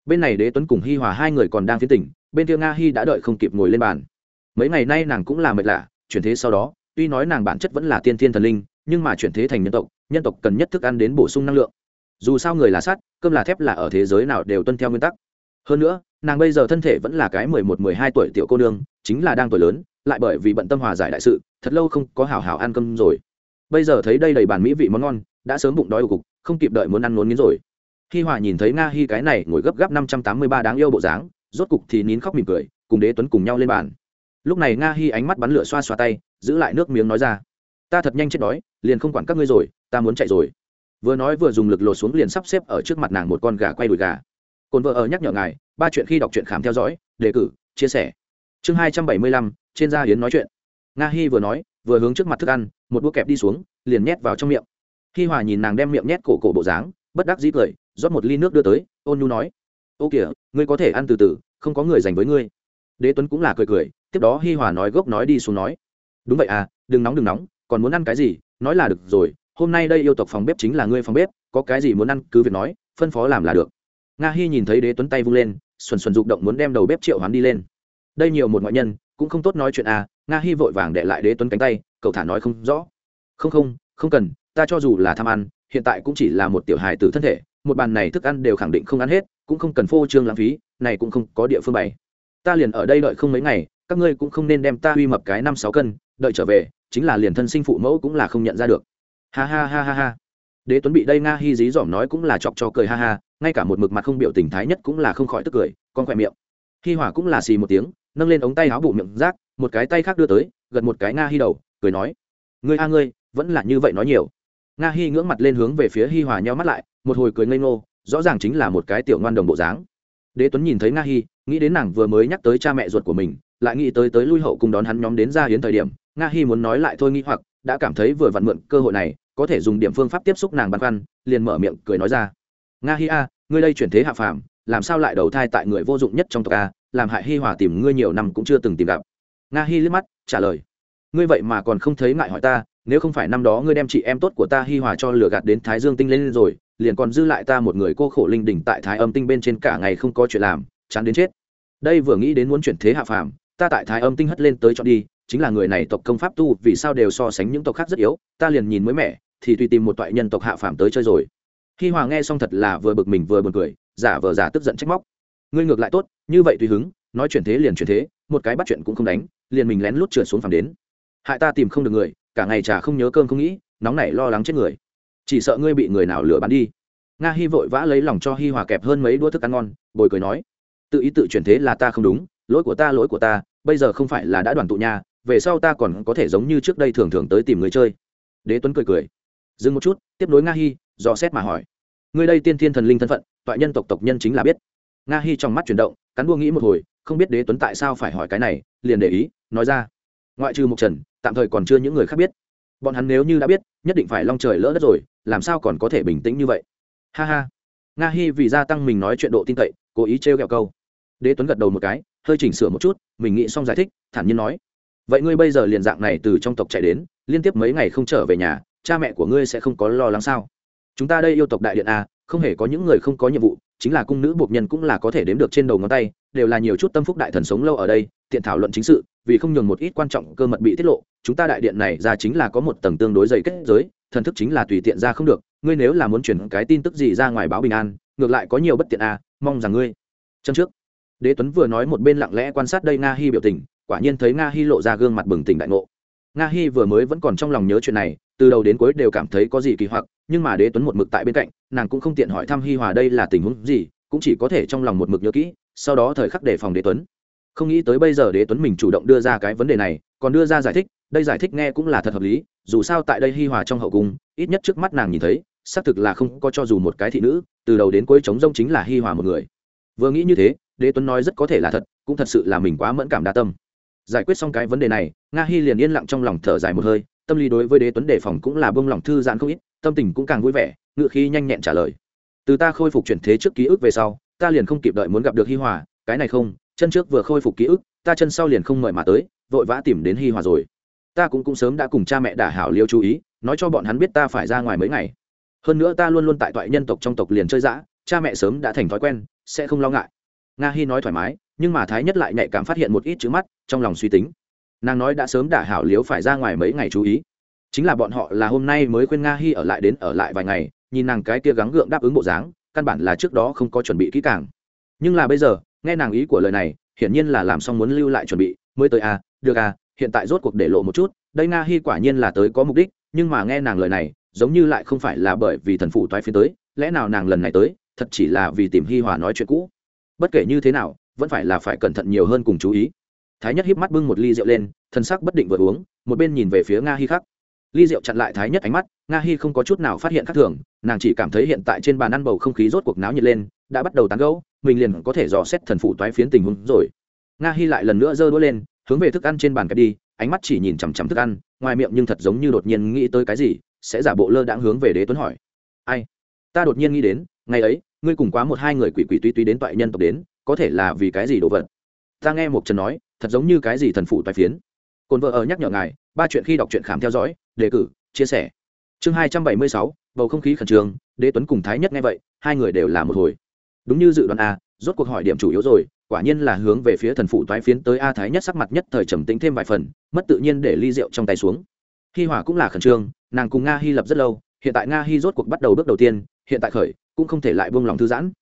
Speaker 1: bên này đế tuấn cùng hi hòa hai người còn đang phiến tỉnh, bên kia nga hi đã đợi không kịp ngồi lên bàn. mấy ngày nay nàng cũng là mệt lạ, chuyển thế sau đó, tuy nói nàng bản chất vẫn là tiên thiên thần linh, nhưng mà chuyển thế thành nhân tộc nhân tộc cần nhất thức ăn đến bổ sung năng lượng. dù sao người là sắt cơm là thép là ở thế giới nào đều tuân theo nguyên tắc. hơn nữa, nàng bây giờ thân thể vẫn là cái mười một, mười hai tuổi tiểu cô nương, chính là đang tuổi lớn, lại bởi vì bận tâm hòa giải đại sự, thật lâu không có hào hào ăn cơm rồi. bây giờ thấy đây đầy bàn mỹ vị món ngon, đã sớm bụng đói ủ cục, không kịp đợi muốn ăn muốn nghiến rồi hi hòa nhìn thấy nga hi cái này ngồi gấp gáp năm trăm tám mươi ba đáng yêu bộ dáng, rốt cục thì nín khóc mỉm cười, cùng đế tuấn cùng nhau lên bàn. Lúc này nga hi ánh mắt bắn lửa xoa xoa tay, giữ lại nước miếng nói ra, ta thật nhanh chết đói, liền không quản các ngươi rồi, ta muốn chạy rồi. Vừa nói vừa dùng lực lột xuống liền sắp xếp ở trước mặt nàng một con gà quay đùi gà. Cồn vợ ở nhắc nhở ngài, ba chuyện khi đọc truyện khám theo dõi, đề cử, chia sẻ. Chương hai trăm bảy mươi lăm, trên gia hiến nói chuyện. Nga hi vừa nói, vừa hướng trước mặt thức ăn, một đũa kẹp đi xuống, liền nhét vào trong miệng. Hi hòa nhìn nàng đem miệng nhét cổ cổ bộ dáng, bất đắc dĩ cười rót một ly nước đưa tới, ôn nhu nói, ô kìa, ngươi có thể ăn từ từ, không có người dành với ngươi. Đế tuấn cũng là cười cười, tiếp đó hi hòa nói gốc nói đi xuống nói, đúng vậy à đừng nóng đừng nóng, còn muốn ăn cái gì, nói là được rồi, hôm nay đây yêu tộc phòng bếp chính là ngươi phòng bếp, có cái gì muốn ăn cứ việc nói, phân phó làm là được. Nga hi nhìn thấy đế tuấn tay vung lên, xuẩn xuẩn rụng động muốn đem đầu bếp triệu hắn đi lên. Đây nhiều một ngoại nhân, cũng không tốt nói chuyện à. Nga hi vội vàng để lại đế tuấn cánh tay, cậu thả nói không rõ. Không không không cần, ta cho dù là tham ăn, hiện tại cũng chỉ là một tiểu hài tử thân thể một bàn này thức ăn đều khẳng định không ăn hết, cũng không cần phô trương lãng phí, này cũng không có địa phương bày. Ta liền ở đây đợi không mấy ngày, các ngươi cũng không nên đem ta uy mập cái năm sáu cân, đợi trở về, chính là liền thân sinh phụ mẫu cũng là không nhận ra được. Ha ha ha ha ha. Đế tuấn bị đây nga hi dí dỏm nói cũng là chọc cho cười ha ha, ngay cả một mực mặt không biểu tình thái nhất cũng là không khỏi tức cười, con khỏe miệng. Hi hỏa cũng là xì một tiếng, nâng lên ống tay áo bụ miệng rác, một cái tay khác đưa tới, gật một cái nga hi đầu, cười nói, ngươi a ngươi, vẫn là như vậy nói nhiều. Nga hi ngưỡng mặt lên hướng về phía hi hòa nheo mắt lại một hồi cười ngây ngô, rõ ràng chính là một cái tiểu ngoan đồng bộ dáng. Đế tuấn nhìn thấy nga hi, nghĩ đến nàng vừa mới nhắc tới cha mẹ ruột của mình, lại nghĩ tới tới lui hậu cùng đón hắn nhóm đến ra hiến thời điểm, nga hi muốn nói lại thôi nghĩ hoặc, đã cảm thấy vừa vặn mượn cơ hội này, có thể dùng điểm phương pháp tiếp xúc nàng băn khoăn, liền mở miệng cười nói ra. Nga hi a, ngươi đây chuyển thế hạ phàm, làm sao lại đầu thai tại người vô dụng nhất trong tộc a, làm hại hi hòa tìm ngươi nhiều năm cũng chưa từng tìm gặp. Nga hi liếc mắt, trả lời. Ngươi vậy mà còn không thấy ngại hỏi ta, nếu không phải năm đó ngươi đem chị em tốt của ta hi hòa cho lừa gạt đến thái dương tinh lên rồi liền còn dư lại ta một người cô khổ linh đỉnh tại thái âm tinh bên trên cả ngày không có chuyện làm, chán đến chết. Đây vừa nghĩ đến muốn chuyển thế hạ phàm, ta tại thái âm tinh hất lên tới chọn đi, chính là người này tộc công pháp tu vì sao đều so sánh những tộc khác rất yếu, ta liền nhìn mới mẻ, thì tùy tìm một toại nhân tộc hạ phàm tới chơi rồi. Khi hòa nghe xong thật là vừa bực mình vừa buồn cười, giả vờ giả tức giận trách móc. Ngươi ngược lại tốt, như vậy tùy hứng, nói chuyển thế liền chuyển thế, một cái bắt chuyện cũng không đánh, liền mình lén lút trượt xuống phàm đến. Hại ta tìm không được người, cả ngày trà không nhớ cơm không nghĩ, nóng nảy lo lắng chết người chỉ sợ ngươi bị người nào lừa bán đi. Nga hy vội vã lấy lòng cho hi hòa kẹp hơn mấy đũa thức ăn ngon, bồi cười nói, tự ý tự chuyển thế là ta không đúng, lỗi của ta, lỗi của ta, bây giờ không phải là đã đoàn tụ nhà, về sau ta còn có thể giống như trước đây thường thường tới tìm người chơi. Đế tuấn cười cười, dừng một chút, tiếp nối nga hy do xét mà hỏi, ngươi đây tiên thiên thần linh thân phận, toại nhân tộc tộc nhân chính là biết. Nga hy trong mắt chuyển động, cắn đua nghĩ một hồi, không biết đế tuấn tại sao phải hỏi cái này, liền để ý, nói ra, ngoại trừ mục trần, tạm thời còn chưa những người khác biết bọn hắn nếu như đã biết, nhất định phải long trời lỡ đất rồi, làm sao còn có thể bình tĩnh như vậy? Ha ha. Nga hy vì gia tăng mình nói chuyện độ tin cậy, cố ý trêu ghẹo câu. Đế tuấn gật đầu một cái, hơi chỉnh sửa một chút, mình nghĩ xong giải thích, thản nhiên nói. Vậy ngươi bây giờ liền dạng này từ trong tộc chạy đến, liên tiếp mấy ngày không trở về nhà, cha mẹ của ngươi sẽ không có lo lắng sao? Chúng ta đây yêu tộc đại điện a không hề có những người không có nhiệm vụ, chính là cung nữ buộc nhân cũng là có thể đếm được trên đầu ngón tay, đều là nhiều chút tâm phúc đại thần sống lâu ở đây, tiện thảo luận chính sự vì không nhường một ít quan trọng cơ mật bị tiết lộ, chúng ta đại điện này ra chính là có một tầng tương đối dày kết giới, thần thức chính là tùy tiện ra không được, ngươi nếu là muốn chuyển cái tin tức gì ra ngoài báo bình an, ngược lại có nhiều bất tiện à mong rằng ngươi chân trước. Đế tuấn vừa nói một bên lặng lẽ quan sát đây nga hi biểu tình, quả nhiên thấy nga hi lộ ra gương mặt bừng tỉnh đại ngộ. Nga hi vừa mới vẫn còn trong lòng nhớ chuyện này, từ đầu đến cuối đều cảm thấy có gì kỳ hoặc, nhưng mà đế tuấn một mực tại bên cạnh, nàng cũng không tiện hỏi thăm hi hòa đây là tình huống gì, cũng chỉ có thể trong lòng một mực nhớ kỹ, sau đó thời khắc đề phòng đế tuấn không nghĩ tới bây giờ đế tuấn mình chủ động đưa ra cái vấn đề này, còn đưa ra giải thích, đây giải thích nghe cũng là thật hợp lý, dù sao tại đây hi hòa trong hậu cung, ít nhất trước mắt nàng nhìn thấy, xác thực là không có cho dù một cái thị nữ, từ đầu đến cuối trống rông chính là hi hòa một người. Vừa nghĩ như thế, đế tuấn nói rất có thể là thật, cũng thật sự là mình quá mẫn cảm đa tâm. Giải quyết xong cái vấn đề này, nga hi liền yên lặng trong lòng thở dài một hơi, tâm lý đối với đế tuấn đề phòng cũng là bông lòng thư giãn không ít, tâm tình cũng càng vui vẻ ngự khí nhanh nhẹn trả lời. Từ ta khôi phục chuyển thế trước ký ức về sau, ta liền không kịp đợi muốn gặp được hi hòa, cái này không chân trước vừa khôi phục ký ức, ta chân sau liền không mời mà tới, vội vã tìm đến hi hòa rồi. Ta cũng cũng sớm đã cùng cha mẹ đả hảo liêu chú ý, nói cho bọn hắn biết ta phải ra ngoài mấy ngày. Hơn nữa ta luôn luôn tại toại nhân tộc trong tộc liền chơi dã, cha mẹ sớm đã thành thói quen, sẽ không lo ngại. Nga hi nói thoải mái, nhưng mà thái nhất lại nhạy cảm phát hiện một ít chữ mắt trong lòng suy tính. Nàng nói đã sớm đả hảo liếu phải ra ngoài mấy ngày chú ý. Chính là bọn họ là hôm nay mới khuyên nga hi ở lại đến ở lại vài ngày, nhìn nàng cái kia gắng gượng đáp ứng bộ dáng, căn bản là trước đó không có chuẩn bị kỹ càng. Nhưng là bây giờ nghe nàng ý của lời này, hiển nhiên là làm xong muốn lưu lại chuẩn bị, mới tới à được à hiện tại rốt cuộc để lộ một chút, đây nga hi quả nhiên là tới có mục đích, nhưng mà nghe nàng lời này, giống như lại không phải là bởi vì thần phụ toái phiến tới, lẽ nào nàng lần này tới, thật chỉ là vì tìm hi hòa nói chuyện cũ. Bất kể như thế nào, vẫn phải là phải cẩn thận nhiều hơn cùng chú ý. Thái nhất híp mắt bưng một ly rượu lên thân sắc bất định vừa uống, một bên nhìn về phía nga hi khắc ly rượu chặn lại thái nhất ánh mắt, nga hi không có chút nào phát hiện khác thường, nàng chỉ cảm thấy hiện tại trên bàn ăn bầu không khí rốt cuộc náo nhiệt lên, đã bắt đầu tán gẫu mình liền có thể dò xét thần phụ toái phiến tình huống rồi. Nga hi lại lần nữa giơ đũa lên, hướng về thức ăn trên bàn kẹp đi, ánh mắt chỉ nhìn chằm chằm thức ăn, ngoài miệng nhưng thật giống như đột nhiên nghĩ tới cái gì, sẽ giả bộ lơ đãng hướng về đế tuấn hỏi. Ai? Ta đột nhiên nghĩ đến, ngày ấy, ngươi cùng quá một hai người quỷ quỷ tuy tuy đến toại nhân tộc đến, có thể là vì cái gì đồ vật? Ta nghe một trần nói, thật giống như cái gì thần phụ toại phiến. Cồn vợ ở nhắc nhở ngài, ba chuyện khi đọc truyện khám theo dõi, đề cử, chia sẻ. Chương hai trăm bảy mươi sáu, bầu không khí khẩn trương, đế tuấn cùng thái nhất nghe vậy, hai người đều là một hồi đúng như dự đoán a rốt cuộc hỏi điểm chủ yếu rồi, quả nhiên là hướng về phía thần phụ toái phiến tới a thái nhất sắc mặt nhất thời trầm tĩnh thêm vài phần, mất tự nhiên để ly rượu trong tay xuống. Hi hỏa cũng là khẩn trương, nàng cùng nga hy lập rất lâu, hiện tại nga hy rốt cuộc bắt đầu bước đầu tiên, hiện tại khởi, cũng không thể lại buông lòng thư giãn.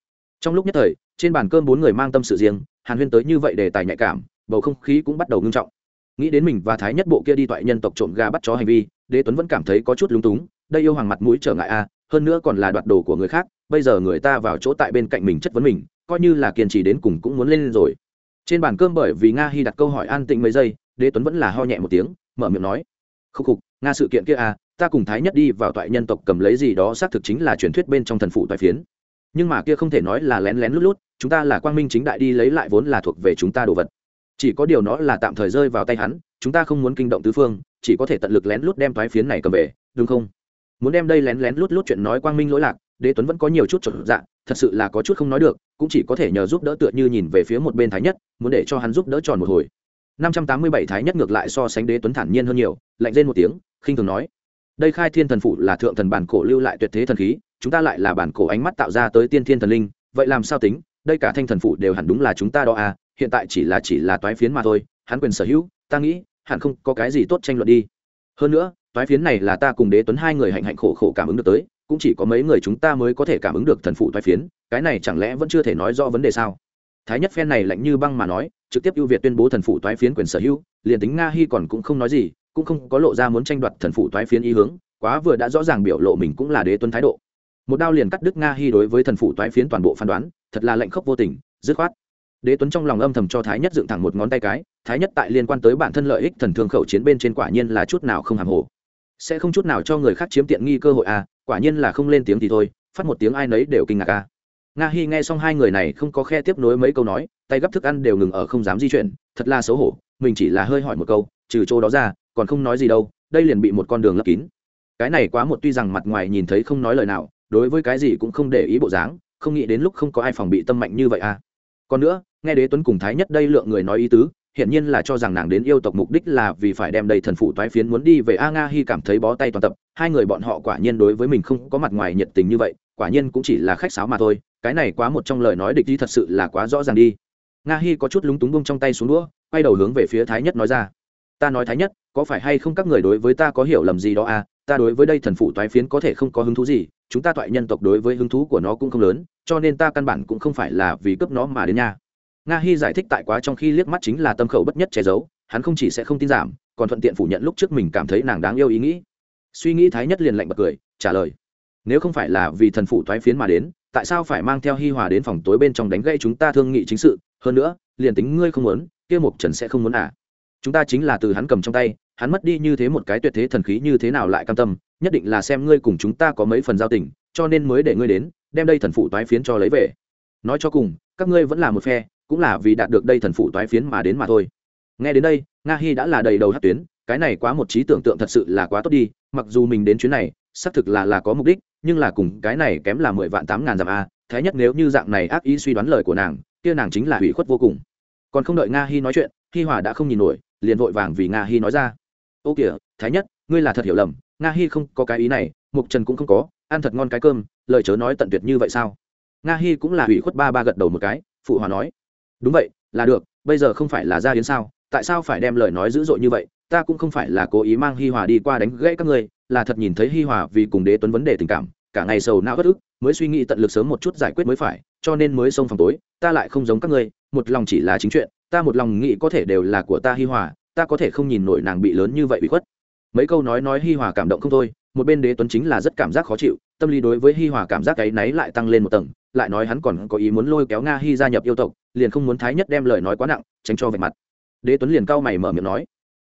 Speaker 1: Trong lúc nhất thời, trên bàn cơm bốn người mang tâm sự riêng, hàn huyên tới như vậy để tài nhạy cảm, bầu không khí cũng bắt đầu ngưng trọng. Nghĩ đến mình và thái nhất bộ kia đi toại nhân tộc trộm gà bắt chó hành vi, đế tuấn vẫn cảm thấy có chút lúng túng, đây yêu hoàng mặt mũi trở ngại a hơn nữa còn là đoạt đồ của người khác, bây giờ người ta vào chỗ tại bên cạnh mình chất vấn mình, coi như là kiên trì đến cùng cũng muốn lên rồi. Trên bàn cơm bởi vì nga hy đặt câu hỏi an tĩnh mấy giây, đế tuấn vẫn là ho nhẹ một tiếng, mở miệng nói, khúc khục, nga sự kiện kia à ta cùng thái nhất đi vào toại nhân tộc cầm lấy gì đó xác thực chính là truyền thuyết bên trong thần phụ toại phiến. Nhưng mà kia không thể nói là lén lén lút lút, chúng ta là quang minh chính đại đi lấy lại vốn là thuộc về chúng ta đồ vật. Chỉ có điều nó là tạm thời rơi vào tay hắn, chúng ta không muốn kinh động tứ phương, chỉ có thể tận lực lén lút đem toái phiến này cầm về, đúng không? Muốn đem đây lén lén lút lút chuyện nói quang minh lỗi lạc, đế tuấn vẫn có nhiều chút trộn dạ thật sự là có chút không nói được, cũng chỉ có thể nhờ giúp đỡ tựa như nhìn về phía một bên thái nhất, muốn để cho hắn giúp đỡ tròn một hồi. Năm trăm tám mươi bảy thái nhất ngược lại so sánh đế tuấn thản nhiên hơn nhiều, lạnh lên một tiếng, khinh thường nói, đây khai thiên thần phụ là thượng thần bản cổ lưu lại tuyệt thế thần khí, chúng ta lại là bản cổ ánh mắt tạo ra tới tiên thiên thần linh, vậy làm sao tính, đây cả thanh thần phụ đều hẳn đúng là chúng ta đó à hiện tại chỉ là chỉ là toái phiến mà thôi, hắn quyền sở hữu, ta nghĩ, hẳn không có cái gì tốt tranh luận đi. Hơn nữa toái phiến này là ta cùng đế tuấn hai người hạnh hạnh khổ khổ cảm ứng được tới, cũng chỉ có mấy người chúng ta mới có thể cảm ứng được thần phụ toái phiến, cái này chẳng lẽ vẫn chưa thể nói rõ vấn đề sao? Thái nhất phen này lạnh như băng mà nói, trực tiếp ưu việt tuyên bố thần phụ toái phiến quyền sở hữu, liền tính nga hy còn cũng không nói gì, cũng không có lộ ra muốn tranh đoạt thần phụ toái phiến ý hướng, quá vừa đã rõ ràng biểu lộ mình cũng là đế tuấn thái độ. Một đao liền cắt đứt nga hy đối với thần phụ toái phiến toàn bộ phán đoán, thật là lạnh khốc vô tình, dứt khoát. Đế tuấn trong lòng âm thầm cho thái nhất dựng thẳng một ngón tay cái, thái nhất tại liên quan tới bản thân lợi ích thần thương khẩu chiến bên trên quả nhiên là chút nào không hàng hồ sẽ không chút nào cho người khác chiếm tiện nghi cơ hội à quả nhiên là không lên tiếng thì thôi, phát một tiếng ai nấy đều kinh ngạc à. Nga hy nghe xong hai người này không có khe tiếp nối mấy câu nói, tay gấp thức ăn đều ngừng ở không dám di chuyển, thật là xấu hổ, mình chỉ là hơi hỏi một câu, trừ chỗ đó ra, còn không nói gì đâu, đây liền bị một con đường lấp kín. Cái này quá một tuy rằng mặt ngoài nhìn thấy không nói lời nào, đối với cái gì cũng không để ý bộ dáng, không nghĩ đến lúc không có ai phòng bị tâm mạnh như vậy à. Còn nữa, nghe đế tuấn cùng thái nhất đây lượng người nói ý tứ hiện nhiên là cho rằng nàng đến yêu tộc mục đích là vì phải đem đầy thần phụ toái phiến muốn đi về a nga hy cảm thấy bó tay toàn tập. Hai người bọn họ quả nhiên đối với mình không có mặt ngoài nhiệt tình như vậy, quả nhiên cũng chỉ là khách sáo mà thôi. Cái này quá một trong lời nói địch đi thật sự là quá rõ ràng đi. Nga hy có chút lúng túng bông trong tay xuống đũa, quay đầu hướng về phía thái nhất nói ra. Ta nói thái nhất, có phải hay không các người đối với ta có hiểu lầm gì đó à? Ta đối với đây thần phụ toái phiến có thể không có hứng thú gì, chúng ta toại nhân tộc đối với hứng thú của nó cũng không lớn, cho nên ta căn bản cũng không phải là vì cướp nó mà đến nhà nga hy giải thích tại quá trong khi liếc mắt chính là tâm khẩu bất nhất che giấu, hắn không chỉ sẽ không tin giảm, còn thuận tiện phủ nhận lúc trước mình cảm thấy nàng đáng yêu ý nghĩ. Suy nghĩ thái nhất liền lạnh bật cười, trả lời. Nếu không phải là vì thần phụ thoái phiến mà đến, tại sao phải mang theo hi hòa đến phòng tối bên trong đánh gây chúng ta thương nghị chính sự? Hơn nữa, liền tính ngươi không muốn, kia mục trần sẽ không muốn à? Chúng ta chính là từ hắn cầm trong tay, hắn mất đi như thế một cái tuyệt thế thần khí như thế nào lại cam tâm? Nhất định là xem ngươi cùng chúng ta có mấy phần giao tình, cho nên mới để ngươi đến, đem đây thần phụ toái phiến cho lấy về. Nói cho cùng, các ngươi vẫn là một phe cũng là vì đạt được đây thần phụ toái phiến mà đến mà thôi. Nghe đến đây, nga hi đã là đầy đầu hát tuyến, cái này quá một trí tưởng tượng thật sự là quá tốt đi, mặc dù mình đến chuyến này, xác thực là là có mục đích, nhưng là cùng cái này kém là mười vạn tám ngàn dặm a, thái nhất nếu như dạng này ác ý suy đoán lời của nàng, kia nàng chính là hủy khuất vô cùng. Còn không đợi nga hi nói chuyện, hi hòa đã không nhìn nổi, liền vội vàng vì nga hi nói ra. Ô kìa, thái nhất, ngươi là thật hiểu lầm, nga hi không có cái ý này, mục trần cũng không có, ăn thật ngon cái cơm, lời chớ nói tận tuyệt như vậy sao? Nga hi cũng là hủy khuất ba ba gật đầu một cái, phụ hòa nói đúng vậy, là được, bây giờ không phải là gia hiến sao? Tại sao phải đem lời nói dữ dội như vậy? Ta cũng không phải là cố ý mang hi hòa đi qua đánh gãy các ngươi, là thật nhìn thấy hi hòa vì cùng đế tuấn vấn đề tình cảm, cả ngày sầu não bất ức, mới suy nghĩ tận lực sớm một chút giải quyết mới phải, cho nên mới xông phòng tối. Ta lại không giống các ngươi, một lòng chỉ là chính chuyện, ta một lòng nghĩ có thể đều là của ta hi hòa, ta có thể không nhìn nổi nàng bị lớn như vậy bị khuất. Mấy câu nói nói hi hòa cảm động không thôi, một bên đế tuấn chính là rất cảm giác khó chịu, tâm lý đối với hi hòa cảm giác cái náy lại tăng lên một tầng lại nói hắn còn có ý muốn lôi kéo nga hi gia nhập yêu tộc, liền không muốn thái nhất đem lời nói quá nặng, tránh cho vạch mặt. Đế tuấn liền cau mày mở miệng nói,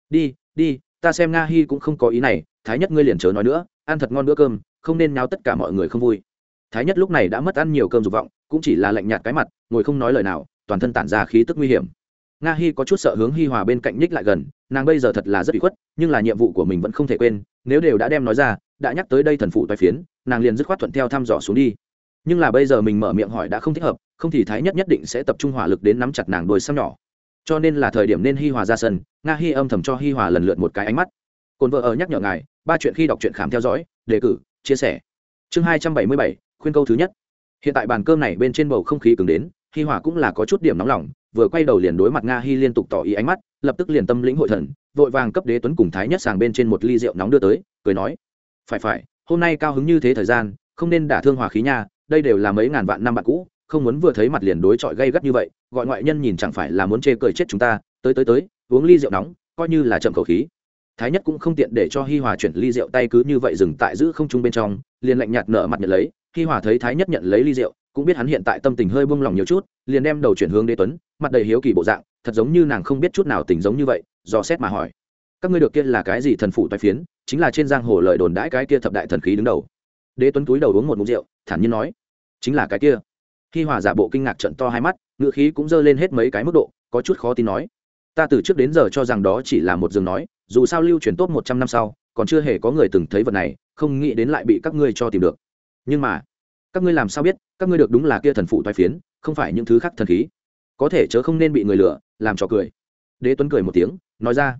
Speaker 1: đi đi, ta xem nga hi cũng không có ý này, thái nhất ngươi liền chớ nói nữa, ăn thật ngon bữa cơm, không nên náo tất cả mọi người không vui. Thái nhất lúc này đã mất ăn nhiều cơm dục vọng, cũng chỉ là lạnh nhạt cái mặt, ngồi không nói lời nào, toàn thân tản ra khí tức nguy hiểm. Nga hi có chút sợ hướng hi hòa bên cạnh nhích lại gần, nàng bây giờ thật là rất bị khuất, nhưng là nhiệm vụ của mình vẫn không thể quên, nếu đều đã đem nói ra, đã nhắc tới đây thần phụ toai phiến, nàng liền dứt khoát thuận theo thăm dò xuống đi nhưng là bây giờ mình mở miệng hỏi đã không thích hợp, không thì thái nhất nhất định sẽ tập trung hỏa lực đến nắm chặt nàng đôi xăm nhỏ. Cho nên là thời điểm nên hi hòa ra sân, nga hi âm thầm cho hi hòa lần lượt một cái ánh mắt. Cồn vợ ở nhắc nhở ngài, ba chuyện khi đọc truyện khám theo dõi, đề cử, chia sẻ. Chương hai trăm bảy mươi bảy, khuyên câu thứ nhất. Hiện tại bàn cơm này bên trên bầu không khí cứng đến, hi hòa cũng là có chút điểm nóng lòng, vừa quay đầu liền đối mặt nga hi liên tục tỏ ý ánh mắt, lập tức liền tâm lĩnh hội thần, vội vàng cấp đế tuấn cùng thái nhất sàng bên trên một ly rượu nóng đưa tới, cười nói, phải phải, hôm nay cao hứng như thế thời gian, không nên đả thương hòa khí nha đây đều là mấy ngàn vạn năm bạn cũ, không muốn vừa thấy mặt liền đối chọi gây gắt như vậy, gọi ngoại nhân nhìn chẳng phải là muốn chê cười chết chúng ta, tới tới tới, uống ly rượu nóng, coi như là chậm khẩu khí. Thái nhất cũng không tiện để cho hi hòa chuyển ly rượu tay cứ như vậy dừng tại giữ không trung bên trong, liền lạnh nhạt nở mặt nhận lấy. Hi hòa thấy thái nhất nhận lấy ly rượu, cũng biết hắn hiện tại tâm tình hơi buông lỏng nhiều chút, liền đem đầu chuyển hướng đế tuấn, mặt đầy hiếu kỳ bộ dạng, thật giống như nàng không biết chút nào tình giống như vậy do xét mà hỏi. Các ngươi được kia là cái gì thần phụ toái phiến, chính là trên giang hồ lợi đồn đãi cái kia thập đại thần khí đứng đầu. Đế tuấn túi đầu uống một mục rượu, thản nhiên nói chính là cái kia. Khi hòa giả bộ kinh ngạc trận to hai mắt ngựa khí cũng dơ lên hết mấy cái mức độ, có chút khó tin nói. Ta từ trước đến giờ cho rằng đó chỉ là một giường nói, dù sao lưu truyền tốt một trăm năm sau, còn chưa hề có người từng thấy vật này, không nghĩ đến lại bị các ngươi cho tìm được. Nhưng mà, các ngươi làm sao biết, các ngươi được đúng là kia thần phụ toái phiến, không phải những thứ khác thần khí. Có thể chớ không nên bị người lừa, làm trò cười. Đế tuấn cười một tiếng, nói ra.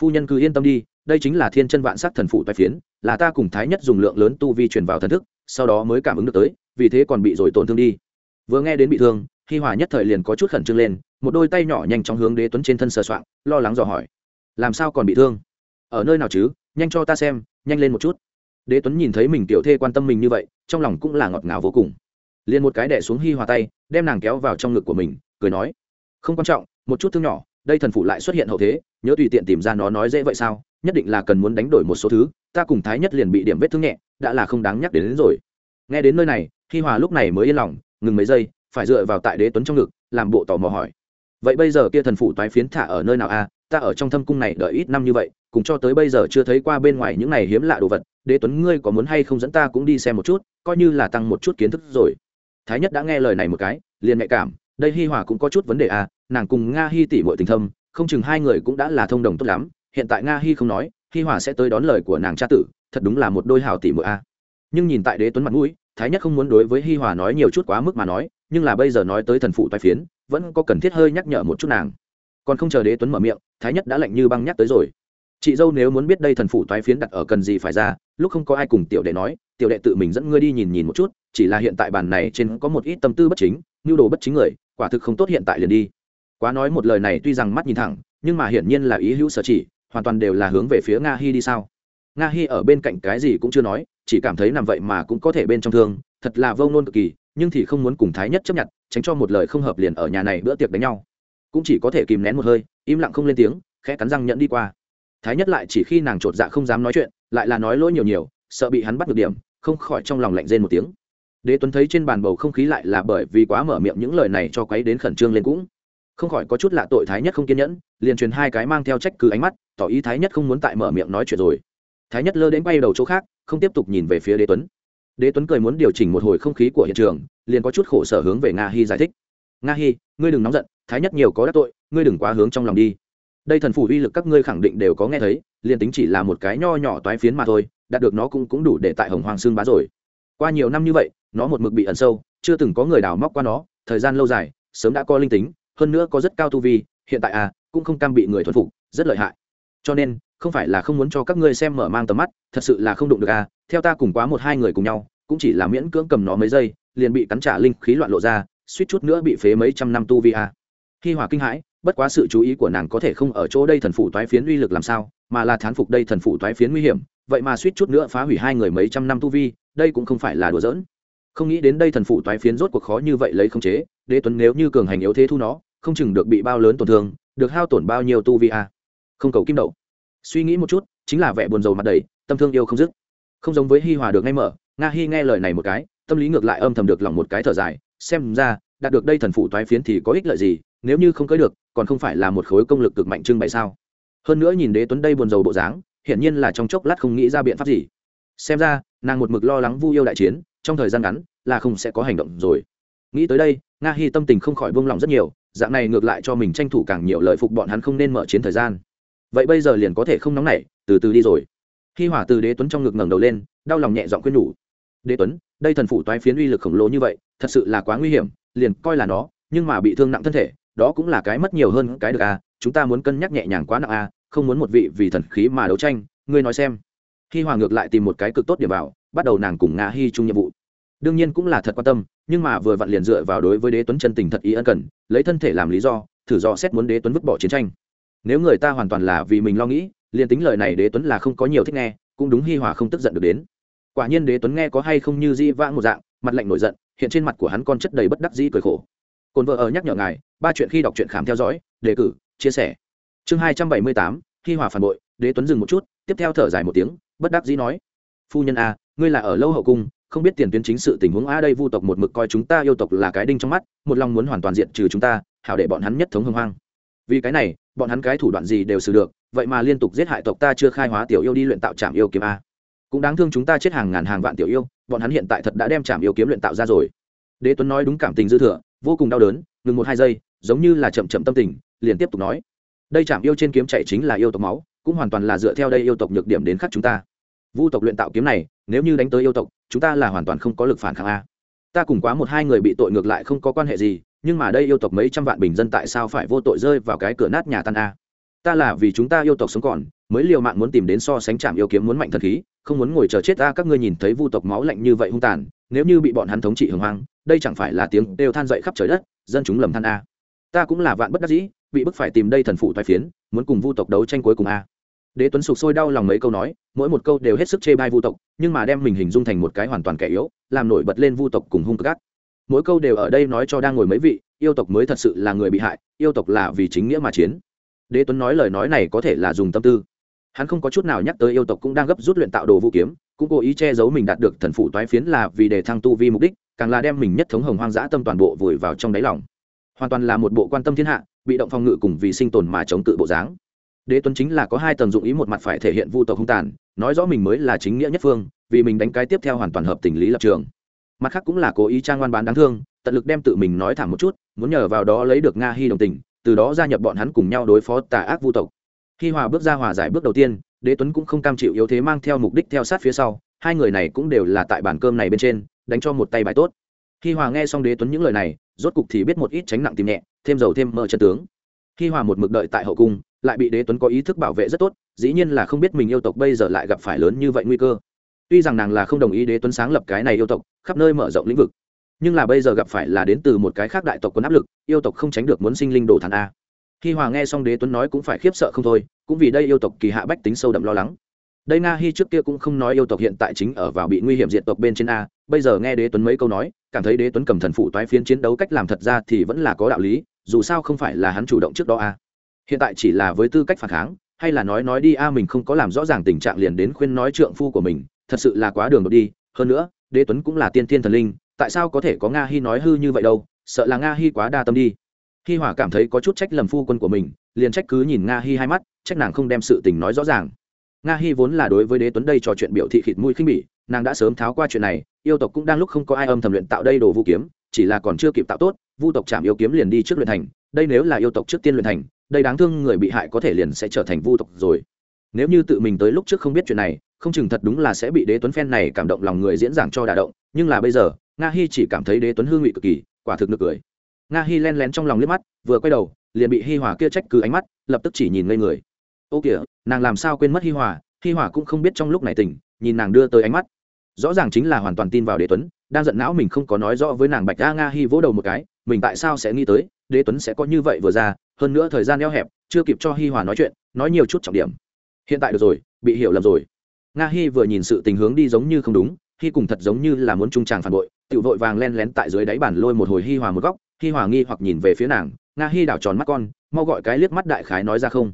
Speaker 1: Phu nhân cứ yên tâm đi, đây chính là thiên chân vạn sắc thần phụ toái phiến, là ta cùng thái nhất dùng lượng lớn tu vi truyền vào thần thức, sau đó mới cảm ứng được tới vì thế còn bị rồi tổn thương đi. Vừa nghe đến bị thương hi hòa nhất thời liền có chút khẩn trương lên một đôi tay nhỏ nhanh chóng hướng đế tuấn trên thân sờ soạng lo lắng dò hỏi. Làm sao còn bị thương? Ở nơi nào chứ? Nhanh cho ta xem nhanh lên một chút. Đế tuấn nhìn thấy mình tiểu thê quan tâm mình như vậy trong lòng cũng là ngọt ngào vô cùng. Liền một cái đẻ xuống hi hòa tay đem nàng kéo vào trong ngực của mình cười nói. Không quan trọng một chút thương nhỏ đây thần phụ lại xuất hiện hậu thế nhớ tùy tiện tìm ra nó nói dễ vậy sao? Nhất định là cần muốn đánh đổi một số thứ ta cùng thái nhất liền bị điểm vết thương nhẹ đã là không đáng nhắc đến, đến rồi nghe đến nơi này, hi hòa lúc này mới yên lòng, ngừng mấy giây, phải dựa vào tại đế tuấn trong ngực, làm bộ tò mò hỏi. Vậy bây giờ kia thần phụ toái phiến thả ở nơi nào a ta ở trong thâm cung này đợi ít năm như vậy, cùng cho tới bây giờ chưa thấy qua bên ngoài những này hiếm lạ đồ vật. Đế tuấn ngươi có muốn hay không dẫn ta cũng đi xem một chút, coi như là tăng một chút kiến thức rồi. Thái nhất đã nghe lời này một cái, liền nhạy cảm, đây hi hòa cũng có chút vấn đề à nàng cùng nga hi tỷ muội tình thâm, không chừng hai người cũng đã là thông đồng tốt lắm. Hiện tại nga hi không nói, hi hòa sẽ tới đón lời của nàng cha tử, thật đúng là một đôi hào tỷ muội a à nhưng nhìn tại đế tuấn mặt mũi, thái nhất không muốn đối với hi hòa nói nhiều chút quá mức mà nói, nhưng là bây giờ nói tới thần phụ toai phiến, vẫn có cần thiết hơi nhắc nhở một chút nàng. Còn không chờ đế tuấn mở miệng, thái nhất đã lạnh như băng nhắc tới rồi. Chị dâu nếu muốn biết đây thần phụ toái phiến đặt ở cần gì phải ra, lúc không có ai cùng tiểu đệ nói, tiểu đệ tự mình dẫn ngươi đi nhìn nhìn một chút, chỉ là hiện tại bàn này trên có một ít tâm tư bất chính, nhu đồ bất chính người, quả thực không tốt hiện tại liền đi. Quá nói một lời này tuy rằng mắt nhìn thẳng, nhưng mà hiển nhiên là ý hữu sở chỉ, hoàn toàn đều là hướng về phía nga hi đi sao? Nga hi ở bên cạnh cái gì cũng chưa nói, chỉ cảm thấy nằm vậy mà cũng có thể bên trong thương, thật là vông nôn cực kỳ, nhưng thì không muốn cùng thái nhất chấp nhận, tránh cho một lời không hợp liền ở nhà này bữa tiệc đánh nhau. Cũng chỉ có thể kìm nén một hơi, im lặng không lên tiếng, khẽ cắn răng nhẫn đi qua. Thái nhất lại chỉ khi nàng chột dạ không dám nói chuyện, lại là nói lỗi nhiều nhiều, sợ bị hắn bắt được điểm, không khỏi trong lòng lạnh rên một tiếng. Đế tuấn thấy trên bàn bầu không khí lại là bởi vì quá mở miệng những lời này cho quấy đến khẩn trương lên cũng. Không khỏi có chút lạ tội thái nhất không kiên nhẫn, liền truyền hai cái mang theo trách cứ ánh mắt, tỏ ý thái nhất không muốn tại mở miệng nói chuyện rồi thái nhất lơ đến quay đầu chỗ khác, không tiếp tục nhìn về phía đế tuấn. Đế tuấn cười muốn điều chỉnh một hồi không khí của hiện trường, liền có chút khổ sở hướng về nga hy giải thích. Nga hy ngươi đừng nóng giận, thái nhất nhiều có đắc tội, ngươi đừng quá hướng trong lòng đi. Đây thần phủ uy lực các ngươi khẳng định đều có nghe thấy, liền tính chỉ là một cái nho nhỏ toái phiến mà thôi, đạt được nó cũng cũng đủ để tại hồng hoàng xương bá rồi. Qua nhiều năm như vậy, nó một mực bị ẩn sâu, chưa từng có người đào móc qua nó, thời gian lâu dài, sớm đã có linh tính, hơn nữa có rất cao tu vi, hiện tại à cũng không cam bị người thuần phục, rất lợi hại. Cho nên không phải là không muốn cho các ngươi xem mở mang tầm mắt, thật sự là không đụng được à theo ta cùng quá một hai người cùng nhau, cũng chỉ là miễn cưỡng cầm nó mấy giây, liền bị cắn trả linh khí loạn lộ ra, suýt chút nữa bị phế mấy trăm năm tu vi à. Hi hòa kinh hãi, bất quá sự chú ý của nàng có thể không ở chỗ đây thần phủ toái phiến uy lực làm sao, mà là thán phục đây thần phủ toái phiến nguy hiểm, vậy mà suýt chút nữa phá hủy hai người mấy trăm năm tu vi, đây cũng không phải là đùa giỡn không nghĩ đến đây thần phủ toái phiến rốt cuộc khó như vậy lấy không chế, đế tuấn nếu như cường hành yếu thế thu nó, không chừng được bị bao lớn tổn thương, được hao tổn bao nhiêu tu vi à. không cầu kim đậu suy nghĩ một chút, chính là vẻ buồn rầu mặt đầy, tâm thương yêu không dứt. Không giống với hi hòa được ngay mở, nga hi nghe lời này một cái, tâm lý ngược lại âm thầm được lòng một cái thở dài, xem ra, đạt được đây thần phụ toái phiến thì có ích lợi gì, nếu như không cưới được, còn không phải là một khối công lực cực mạnh trưng bày sao? Hơn nữa nhìn đế tuấn đây buồn rầu bộ dáng, hiển nhiên là trong chốc lát không nghĩ ra biện pháp gì. Xem ra, nàng một mực lo lắng vu yêu đại chiến, trong thời gian ngắn là không sẽ có hành động rồi. Nghĩ tới đây, nga hy tâm tình không khỏi buông lòng rất nhiều, dạng này ngược lại cho mình tranh thủ càng nhiều lợi phục bọn hắn không nên mở chiến thời gian vậy bây giờ liền có thể không nóng nảy, từ từ đi rồi. Khi hỏa từ đế tuấn trong ngực ngẩng đầu lên, đau lòng nhẹ giọng khuyên nhủ. Đế tuấn, đây thần phủ toái phiến uy lực khổng lồ như vậy, thật sự là quá nguy hiểm, liền coi là nó, nhưng mà bị thương nặng thân thể, đó cũng là cái mất nhiều hơn cái được a chúng ta muốn cân nhắc nhẹ nhàng quá nặng a không muốn một vị vì thần khí mà đấu tranh, ngươi nói xem. Khi hòa ngược lại tìm một cái cực tốt điểm vào, bắt đầu nàng cùng nga hy chung nhiệm vụ. Đương nhiên cũng là thật quan tâm, nhưng mà vừa vặn liền dựa vào đối với đế tuấn chân tình thật ý ân cần, lấy thân thể làm lý do, thử do xét muốn đế tuấn vứt bỏ chiến tranh nếu người ta hoàn toàn là vì mình lo nghĩ, liền tính lời này đế tuấn là không có nhiều thích nghe, cũng đúng hi hòa không tức giận được đến. Quả nhiên đế tuấn nghe có hay không như di vãng một dạng, mặt lạnh nổi giận, hiện trên mặt của hắn con chất đầy bất đắc dĩ cười khổ. Cồn vợ ở nhắc nhở ngài, ba chuyện khi đọc truyện khám theo dõi, đề cử, chia sẻ. Chương hai trăm bảy mươi tám, hi hòa phản bội, đế tuấn dừng một chút, tiếp theo thở dài một tiếng, bất đắc dĩ nói. Phu nhân a ngươi là ở lâu hậu cung, không biết tiền tuyến chính sự tình huống a đây vu tộc một mực coi chúng ta yêu tộc là cái đinh trong mắt, một lòng muốn hoàn toàn diện trừ chúng ta, hảo để bọn hắn nhất thống hưng hoang. Vì cái này bọn hắn cái thủ đoạn gì đều xử được, vậy mà liên tục giết hại tộc ta chưa khai hóa tiểu yêu đi luyện tạo trạm yêu kiếm a. Cũng đáng thương chúng ta chết hàng ngàn hàng vạn tiểu yêu, bọn hắn hiện tại thật đã đem trạm yêu kiếm luyện tạo ra rồi. Đế tuấn nói đúng cảm tình dư thừa, vô cùng đau đớn, ngừng một hai giây, giống như là chậm chậm tâm tình, liền tiếp tục nói. Đây trạm yêu trên kiếm chạy chính là yêu tộc máu, cũng hoàn toàn là dựa theo đây yêu tộc nhược điểm đến khắc chúng ta. Vu tộc luyện tạo kiếm này, nếu như đánh tới yêu tộc, chúng ta là hoàn toàn không có lực phản kháng a. Ta cùng quá một hai người bị tội ngược lại không có quan hệ gì nhưng mà đây yêu tộc mấy trăm vạn bình dân tại sao phải vô tội rơi vào cái cửa nát nhà tan a? Ta là vì chúng ta yêu tộc sống còn, mới liều mạng muốn tìm đến so sánh trạm yêu kiếm muốn mạnh thần khí, không muốn ngồi chờ chết ta, các ngươi nhìn thấy vu tộc máu lạnh như vậy hung tàn, nếu như bị bọn hắn thống trị hưng hoang, đây chẳng phải là tiếng đều than dậy khắp trời đất, dân chúng lầm than a. Ta cũng là vạn bất đắc dĩ, bị bức phải tìm đây thần phụ thoái phiến, muốn cùng vu tộc đấu tranh cuối cùng a. Đế tuấn sục sôi đau lòng mấy câu nói, mỗi một câu đều hết sức chê bai vu tộc, nhưng mà đem mình hình dung thành một cái hoàn toàn kẻ yếu, làm nổi bật lên vu tộc cùng hung cực mỗi câu đều ở đây nói cho đang ngồi mấy vị, yêu tộc mới thật sự là người bị hại, yêu tộc là vì chính nghĩa mà chiến. Đế tuấn nói lời nói này có thể là dùng tâm tư. Hắn không có chút nào nhắc tới yêu tộc cũng đang gấp rút luyện tạo đồ vũ kiếm, cũng cố ý che giấu mình đạt được thần phụ toái phiến là vì để thăng tu vi mục đích, càng là đem mình nhất thống hồng hoang dã tâm toàn bộ vùi vào trong đáy lòng. Hoàn toàn là một bộ quan tâm thiên hạ, bị động phòng ngự cùng vì sinh tồn mà chống cự bộ dáng. Đế tuấn chính là có hai tầng dụng ý, một mặt phải thể hiện vu tộc hung tàn, nói rõ mình mới là chính nghĩa nhất phương, vì mình đánh cái tiếp theo hoàn toàn hợp tình lý lập trường mặt khác cũng là cố ý trang ngoan bán đáng thương, tận lực đem tự mình nói thẳng một chút, muốn nhờ vào đó lấy được nga hy đồng tình, từ đó gia nhập bọn hắn cùng nhau đối phó tà ác vu tộc. Khi hòa bước ra hòa giải bước đầu tiên, đế tuấn cũng không cam chịu yếu thế mang theo mục đích theo sát phía sau, hai người này cũng đều là tại bàn cơm này bên trên, đánh cho một tay bài tốt. Khi hòa nghe xong đế tuấn những lời này, rốt cục thì biết một ít tránh nặng tìm nhẹ, thêm dầu thêm mỡ chân tướng. Khi hòa một mực đợi tại hậu cung, lại bị đế tuấn có ý thức bảo vệ rất tốt, dĩ nhiên là không biết mình yêu tộc bây giờ lại gặp phải lớn như vậy nguy cơ tuy rằng nàng là không đồng ý đế tuấn sáng lập cái này yêu tộc, khắp nơi mở rộng lĩnh vực, nhưng là bây giờ gặp phải là đến từ một cái khác đại tộc quân áp lực, yêu tộc không tránh được muốn sinh linh đồ thàn a. Khi hòa nghe xong đế tuấn nói cũng phải khiếp sợ không thôi, cũng vì đây yêu tộc kỳ hạ bách tính sâu đậm lo lắng. Đây nga hi trước kia cũng không nói yêu tộc hiện tại chính ở vào bị nguy hiểm diện tộc bên trên a, bây giờ nghe đế tuấn mấy câu nói, cảm thấy đế tuấn cầm thần phụ toái phiến chiến đấu cách làm thật ra thì vẫn là có đạo lý, dù sao không phải là hắn chủ động trước đó a. Hiện tại chỉ là với tư cách phản kháng, hay là nói nói đi a mình không có làm rõ ràng tình trạng liền đến khuyên nói trượng phu của mình thật sự là quá đường đột đi. Hơn nữa, đế tuấn cũng là tiên thiên thần linh, tại sao có thể có nga hy nói hư như vậy đâu? Sợ là nga hy quá đa tâm đi. Hi hỏa cảm thấy có chút trách lầm phu quân của mình, liền trách cứ nhìn nga hy hai mắt, trách nàng không đem sự tình nói rõ ràng. Nga hy vốn là đối với đế tuấn đây trò chuyện biểu thị khịt mũi khinh bỉ, nàng đã sớm tháo qua chuyện này, yêu tộc cũng đang lúc không có ai âm thầm luyện tạo đây đồ vũ kiếm, chỉ là còn chưa kịp tạo tốt, vu tộc chạm yêu kiếm liền đi trước luyện thành, đây nếu là yêu tộc trước tiên luyện thành, đây đáng thương người bị hại có thể liền sẽ trở thành vu tộc rồi. Nếu như tự mình tới lúc trước không biết chuyện này không chừng thật đúng là sẽ bị đế tuấn phen này cảm động lòng người diễn giảng cho đà động, nhưng là bây giờ, nga hi chỉ cảm thấy đế tuấn hương vị cực kỳ, quả thực nực cười. Nga hi len lén trong lòng liếc mắt, vừa quay đầu, liền bị hi hòa kia trách cứ ánh mắt, lập tức chỉ nhìn ngây người. Ô kìa, nàng làm sao quên mất hi hòa hi hòa cũng không biết trong lúc này tỉnh, nhìn nàng đưa tới ánh mắt. Rõ ràng chính là hoàn toàn tin vào đế tuấn, đang giận não mình không có nói rõ với nàng bạch a nga hi vỗ đầu một cái, mình tại sao sẽ nghĩ tới, đế tuấn sẽ có như vậy vừa ra, hơn nữa thời gian eo hẹp, chưa kịp cho hi hòa nói chuyện, nói nhiều chút trọng điểm. Hiện tại được rồi, bị hiểu lầm rồi nga hi vừa nhìn sự tình hướng đi giống như không đúng, hi cùng thật giống như là muốn trung tràng phản bội tự vội vàng len lén tại dưới đáy bàn lôi một hồi hi hòa một góc, hi hòa nghi hoặc nhìn về phía nàng, nga hi đảo tròn mắt con, mau gọi cái liếc mắt đại khái nói ra không.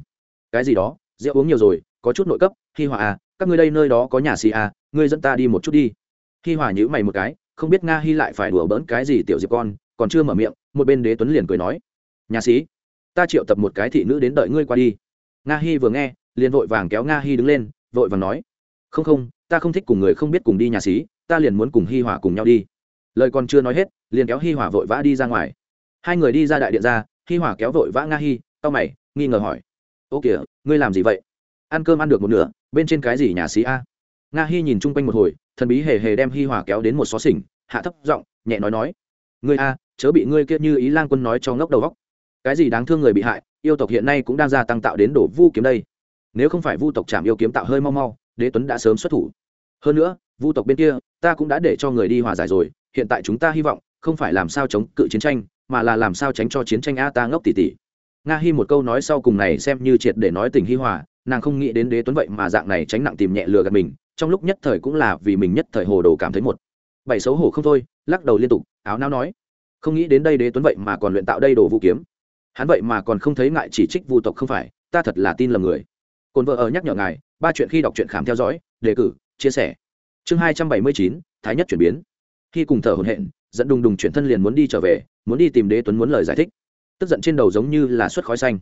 Speaker 1: Cái gì đó, rượu uống nhiều rồi, có chút nội cấp, hi hòa à các ngươi đây nơi đó có nhà xì à ngươi dẫn ta đi một chút đi. Hi hòa nhữ mày một cái, không biết nga hi lại phải đùa bỡn cái gì tiểu diệp con, còn chưa mở miệng, một bên đế tuấn liền cười nói, nhà sĩ ta triệu tập một cái thị nữ đến đợi ngươi qua đi. Nga hi vừa nghe, liền vội vàng kéo nga hi đứng lên, vội vàng nói không không, ta không thích cùng người không biết cùng đi nhà sĩ ta liền muốn cùng hi hòa cùng nhau đi. Lời còn chưa nói hết, liền kéo hi hòa vội vã đi ra ngoài. Hai người đi ra đại điện ra, hi hòa kéo vội vã nga hi tao mày, nghi ngờ hỏi. Ô kìa, ngươi làm gì vậy? Ăn cơm ăn được một nửa, bên trên cái gì nhà sĩ a? Nga hi nhìn chung quanh một hồi, thần bí hề hề đem hi hòa kéo đến một xó xỉnh, hạ thấp giọng, nhẹ nói nói. Ngươi a, chớ bị ngươi kia như ý lang quân nói cho ngốc đầu góc. Cái gì đáng thương người bị hại, yêu tộc hiện nay cũng đang gia tăng tạo đến đổ vu kiếm đây. Nếu không phải vu tộc chạm yêu kiếm tạo hơi mau mau đế tuấn đã sớm xuất thủ. Hơn nữa, vu tộc bên kia, ta cũng đã để cho người đi hòa giải rồi, hiện tại chúng ta hy vọng, không phải làm sao chống cự chiến tranh, mà là làm sao tránh cho chiến tranh a ta ngốc tỉ tỉ. Nga hi một câu nói sau cùng này xem như triệt để nói tình hi hòa, nàng không nghĩ đến đế tuấn vậy mà dạng này tránh nặng tìm nhẹ lừa gạt mình, trong lúc nhất thời cũng là vì mình nhất thời hồ đồ cảm thấy một. Bảy xấu hổ không thôi, lắc đầu liên tục, áo nao nói. Không nghĩ đến đây đế tuấn vậy mà còn luyện tạo đây đồ vũ kiếm. Hắn vậy mà còn không thấy ngại chỉ trích vu tộc không phải, ta thật là tin lầm người. Cồn vợ ở nhắc nhở ngài ba chuyện khi đọc truyện khám theo dõi, đề cử, chia sẻ. Chương hai trăm bảy mươi chín, thái nhất chuyển biến. Khi cùng thở hồn hện dẫn đùng đùng chuyển thân liền muốn đi trở về, muốn đi tìm đế tuấn muốn lời giải thích. Tức giận trên đầu giống như là suất khói xanh.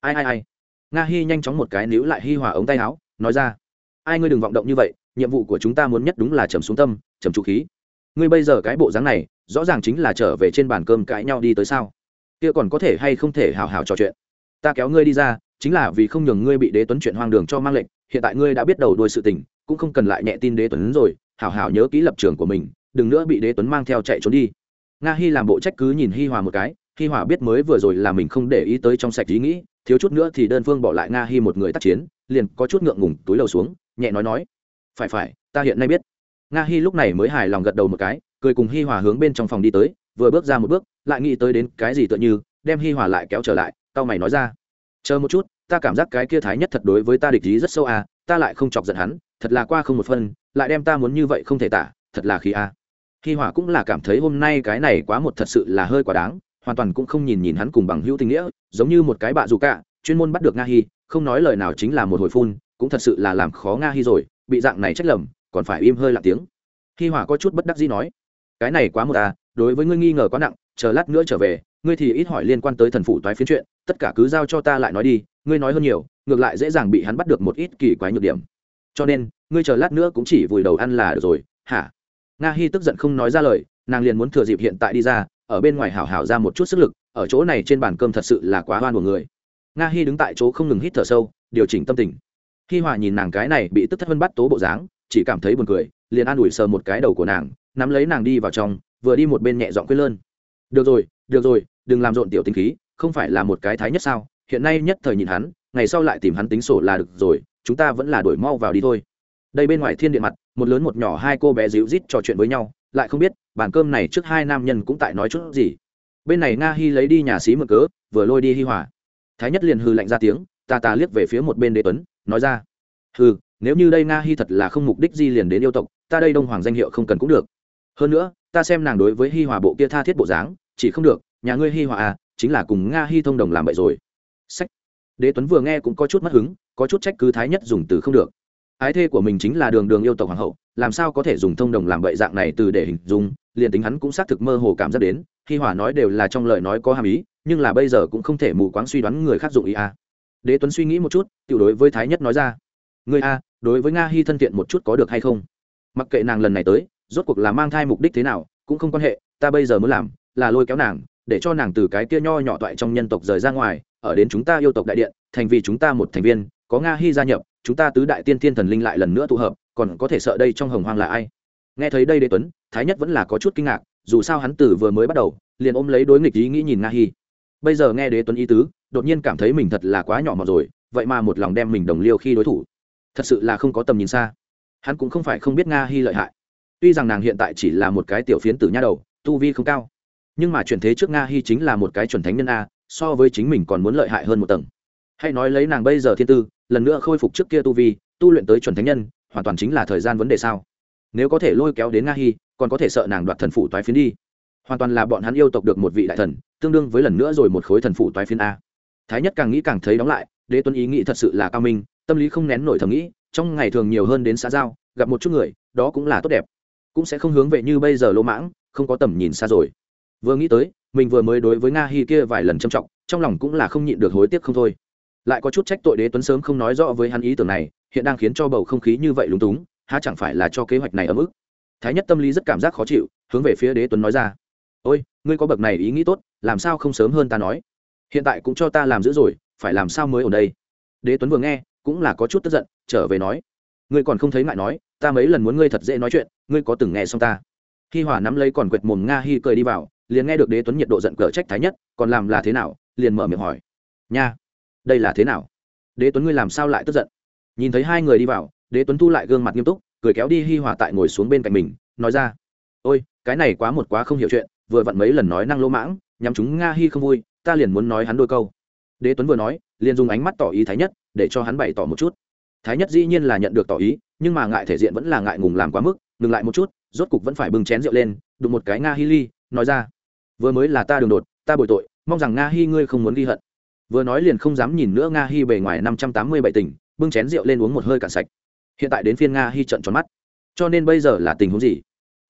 Speaker 1: Ai ai ai. Nga hi nhanh chóng một cái níu lại hi hòa ống tay áo, nói ra. Ai ngươi đừng vọng động như vậy, nhiệm vụ của chúng ta muốn nhất đúng là trầm xuống tâm, trầm trụ khí. Ngươi bây giờ cái bộ dáng này, rõ ràng chính là trở về trên bàn cơm cãi nhau đi tới sao? Kia còn có thể hay không thể hào hào trò chuyện? Ta kéo ngươi đi ra, chính là vì không nhường ngươi bị đế tuấn chuyện hoang đường cho mang lệnh hiện tại ngươi đã biết đầu đuôi sự tình, cũng không cần lại nhẹ tin đế tuấn rồi, hảo hảo nhớ kỹ lập trường của mình, đừng nữa bị đế tuấn mang theo chạy trốn đi. Nga hi làm bộ trách cứ nhìn hi hòa một cái, hi hòa biết mới vừa rồi là mình không để ý tới trong sạch ý nghĩ, thiếu chút nữa thì đơn phương bỏ lại nga hi một người tác chiến, liền có chút ngượng ngùng túi lầu xuống, nhẹ nói nói, phải phải, ta hiện nay biết. Nga hi lúc này mới hài lòng gật đầu một cái, cười cùng hi hòa hướng bên trong phòng đi tới, vừa bước ra một bước, lại nghĩ tới đến cái gì tựa như, đem hi hòa lại kéo trở lại tao mày nói ra, chờ một chút ta cảm giác cái kia thái nhất thật đối với ta địch ý rất sâu à ta lại không chọc giận hắn, thật là qua không một phân, lại đem ta muốn như vậy không thể tả, thật là khí a à. hi hòa cũng là cảm thấy hôm nay cái này quá một thật sự là hơi quá đáng, hoàn toàn cũng không nhìn nhìn hắn cùng bằng hữu tình nghĩa, giống như một cái bạ dù cả, chuyên môn bắt được nga hi, không nói lời nào chính là một hồi phun, cũng thật sự là làm khó nga hi rồi, bị dạng này trách lầm, còn phải im hơi lặng tiếng hi hòa có chút bất đắc dĩ nói, cái này quá một à đối với ngươi nghi ngờ quá nặng, chờ lát nữa trở về, ngươi thì ít hỏi liên quan tới thần phủ toái phiến chuyện, tất cả cứ giao cho ta lại nói đi ngươi nói hơn nhiều, ngược lại dễ dàng bị hắn bắt được một ít kỳ quái nhược điểm. Cho nên, ngươi chờ lát nữa cũng chỉ vùi đầu ăn là được rồi, hả? Nga hi tức giận không nói ra lời, nàng liền muốn thừa dịp hiện tại đi ra, ở bên ngoài hảo hảo ra một chút sức lực, ở chỗ này trên bàn cơm thật sự là quá hoan của người. Nga hi đứng tại chỗ không ngừng hít thở sâu, điều chỉnh tâm tình. Hi hòa nhìn nàng cái này bị tức thất vân bắt tố bộ dáng, chỉ cảm thấy buồn cười, liền an ủi sờ một cái đầu của nàng, nắm lấy nàng đi vào trong, vừa đi một bên nhẹ dọn quên lơn. Được rồi được rồi, đừng làm rộn tiểu tinh khí, không phải là một cái thái nhất sao? Hiện nay nhất thời nhìn hắn, ngày sau lại tìm hắn tính sổ là được rồi, chúng ta vẫn là đổi mau vào đi thôi. Đây bên ngoài thiên điện mặt, một lớn một nhỏ hai cô bé dịu rít trò chuyện với nhau, lại không biết, bàn cơm này trước hai nam nhân cũng tại nói chút gì. Bên này nga hi lấy đi nhà xí mượn cớ, vừa lôi đi hi hòa. Thái nhất liền hư lạnh ra tiếng, ta ta liếc về phía một bên đế tuấn, nói ra. Hư nếu như đây nga hi thật là không mục đích gì liền đến yêu tộc, ta đây đông hoàng danh hiệu không cần cũng được. Hơn nữa, ta xem nàng đối với hi hòa bộ kia tha thiết bộ dáng, chỉ không được, nhà ngươi hi hòa à chính là cùng nga hi thông đồng làm vậy rồi sách. Đế tuấn vừa nghe cũng có chút mất hứng, có chút trách cứ thái nhất dùng từ không được. Ái thê của mình chính là đường đường yêu tộc hoàng hậu, làm sao có thể dùng thông đồng làm bậy dạng này từ để hình dung, liền tính hắn cũng xác thực mơ hồ cảm giác đến, khi hòa nói đều là trong lời nói có hàm ý, nhưng là bây giờ cũng không thể mù quáng suy đoán người khác dụng ý à. đế tuấn suy nghĩ một chút tự đối với thái nhất nói ra người a, đối với nga hy thân thiện một chút có được hay không? Mặc kệ nàng lần này tới, rốt cuộc là mang thai mục đích thế nào, cũng không quan hệ, ta bây giờ muốn làm, là lôi kéo nàng, để cho nàng từ cái kia nho nhỏ toại trong nhân tộc rời ra ngoài ở đến chúng ta yêu tộc đại điện, thành vì chúng ta một thành viên, có nga hy gia nhập, chúng ta tứ đại tiên thiên thần linh lại lần nữa tụ hợp, còn có thể sợ đây trong hồng hoang là ai? Nghe thấy đây đế tuấn, thái nhất vẫn là có chút kinh ngạc, dù sao hắn tử vừa mới bắt đầu, liền ôm lấy đối nghịch ý nghĩ nhìn nga hi. Bây giờ nghe đế tuấn ý tứ, đột nhiên cảm thấy mình thật là quá nhỏ mọt rồi, vậy mà một lòng đem mình đồng liêu khi đối thủ. Thật sự là không có tầm nhìn xa. Hắn cũng không phải không biết nga hi lợi hại. Tuy rằng nàng hiện tại chỉ là một cái tiểu phiến tử nha đầu, tu vi không cao, nhưng mà chuyển thế trước nga hi chính là một cái chuẩn thánh nhân a so với chính mình còn muốn lợi hại hơn một tầng. Hay nói lấy nàng bây giờ thiên tư, lần nữa khôi phục trước kia tu vi, tu luyện tới chuẩn thánh nhân, hoàn toàn chính là thời gian vấn đề sao? Nếu có thể lôi kéo đến nga hi, còn có thể sợ nàng đoạt thần phủ toái phiến đi. Hoàn toàn là bọn hắn yêu tộc được một vị đại thần, tương đương với lần nữa rồi một khối thần phủ toái phiến a. Thái nhất càng nghĩ càng thấy đóng lại, đế tuấn ý nghĩ thật sự là cao minh, tâm lý không nén nổi thầm nghĩ, trong ngày thường nhiều hơn đến xã giao, gặp một chút người, đó cũng là tốt đẹp. Cũng sẽ không hướng về như bây giờ lỗ mãng, không có tầm nhìn xa rồi. Vừa nghĩ tới mình vừa mới đối với nga hi kia vài lần châm trọng, trong lòng cũng là không nhịn được hối tiếc không thôi. Lại có chút trách tội đế tuấn sớm không nói rõ với hắn ý tưởng này, hiện đang khiến cho bầu không khí như vậy lúng túng, há chẳng phải là cho kế hoạch này ở mức thái nhất tâm lý rất cảm giác khó chịu, hướng về phía đế tuấn nói ra. Ôi, ngươi có bậc này ý nghĩ tốt, làm sao không sớm hơn ta nói? Hiện tại cũng cho ta làm giữ rồi, phải làm sao mới ở đây? Đế tuấn vừa nghe, cũng là có chút tức giận, trở về nói. Ngươi còn không thấy ngại nói, ta mấy lần muốn ngươi thật dễ nói chuyện, ngươi có từng nghe xong ta? Khi hỏa nắm lấy còn quệt mồm nga hi cười đi vào liền nghe được đế tuấn nhiệt độ giận cờ trách thái nhất, còn làm là thế nào, liền mở miệng hỏi. Nha, đây là thế nào? Đế tuấn ngươi làm sao lại tức giận? Nhìn thấy hai người đi vào, đế tuấn thu lại gương mặt nghiêm túc, cười kéo đi hi hòa tại ngồi xuống bên cạnh mình, nói ra. Ôi, cái này quá một quá không hiểu chuyện, vừa vặn mấy lần nói năng lỗ mãng, nhắm chúng nga hi không vui, ta liền muốn nói hắn đôi câu. Đế tuấn vừa nói, liền dùng ánh mắt tỏ ý thái nhất, để cho hắn bày tỏ một chút. Thái nhất dĩ nhiên là nhận được tỏ ý, nhưng mà ngại thể diện vẫn là ngại ngùng làm quá mức, ngừng lại một chút, rốt cục vẫn phải bưng chén rượu lên, đụng một cái nga hi ly, nói ra vừa mới là ta đường đột, ta bồi tội, mong rằng nga hi ngươi không muốn ghi hận. Vừa nói liền không dám nhìn nữa nga hi bề ngoài năm trăm tám mươi bảy tỉnh, bưng chén rượu lên uống một hơi cạn sạch. Hiện tại đến phiên nga hi trận tròn mắt. Cho nên bây giờ là tình huống gì?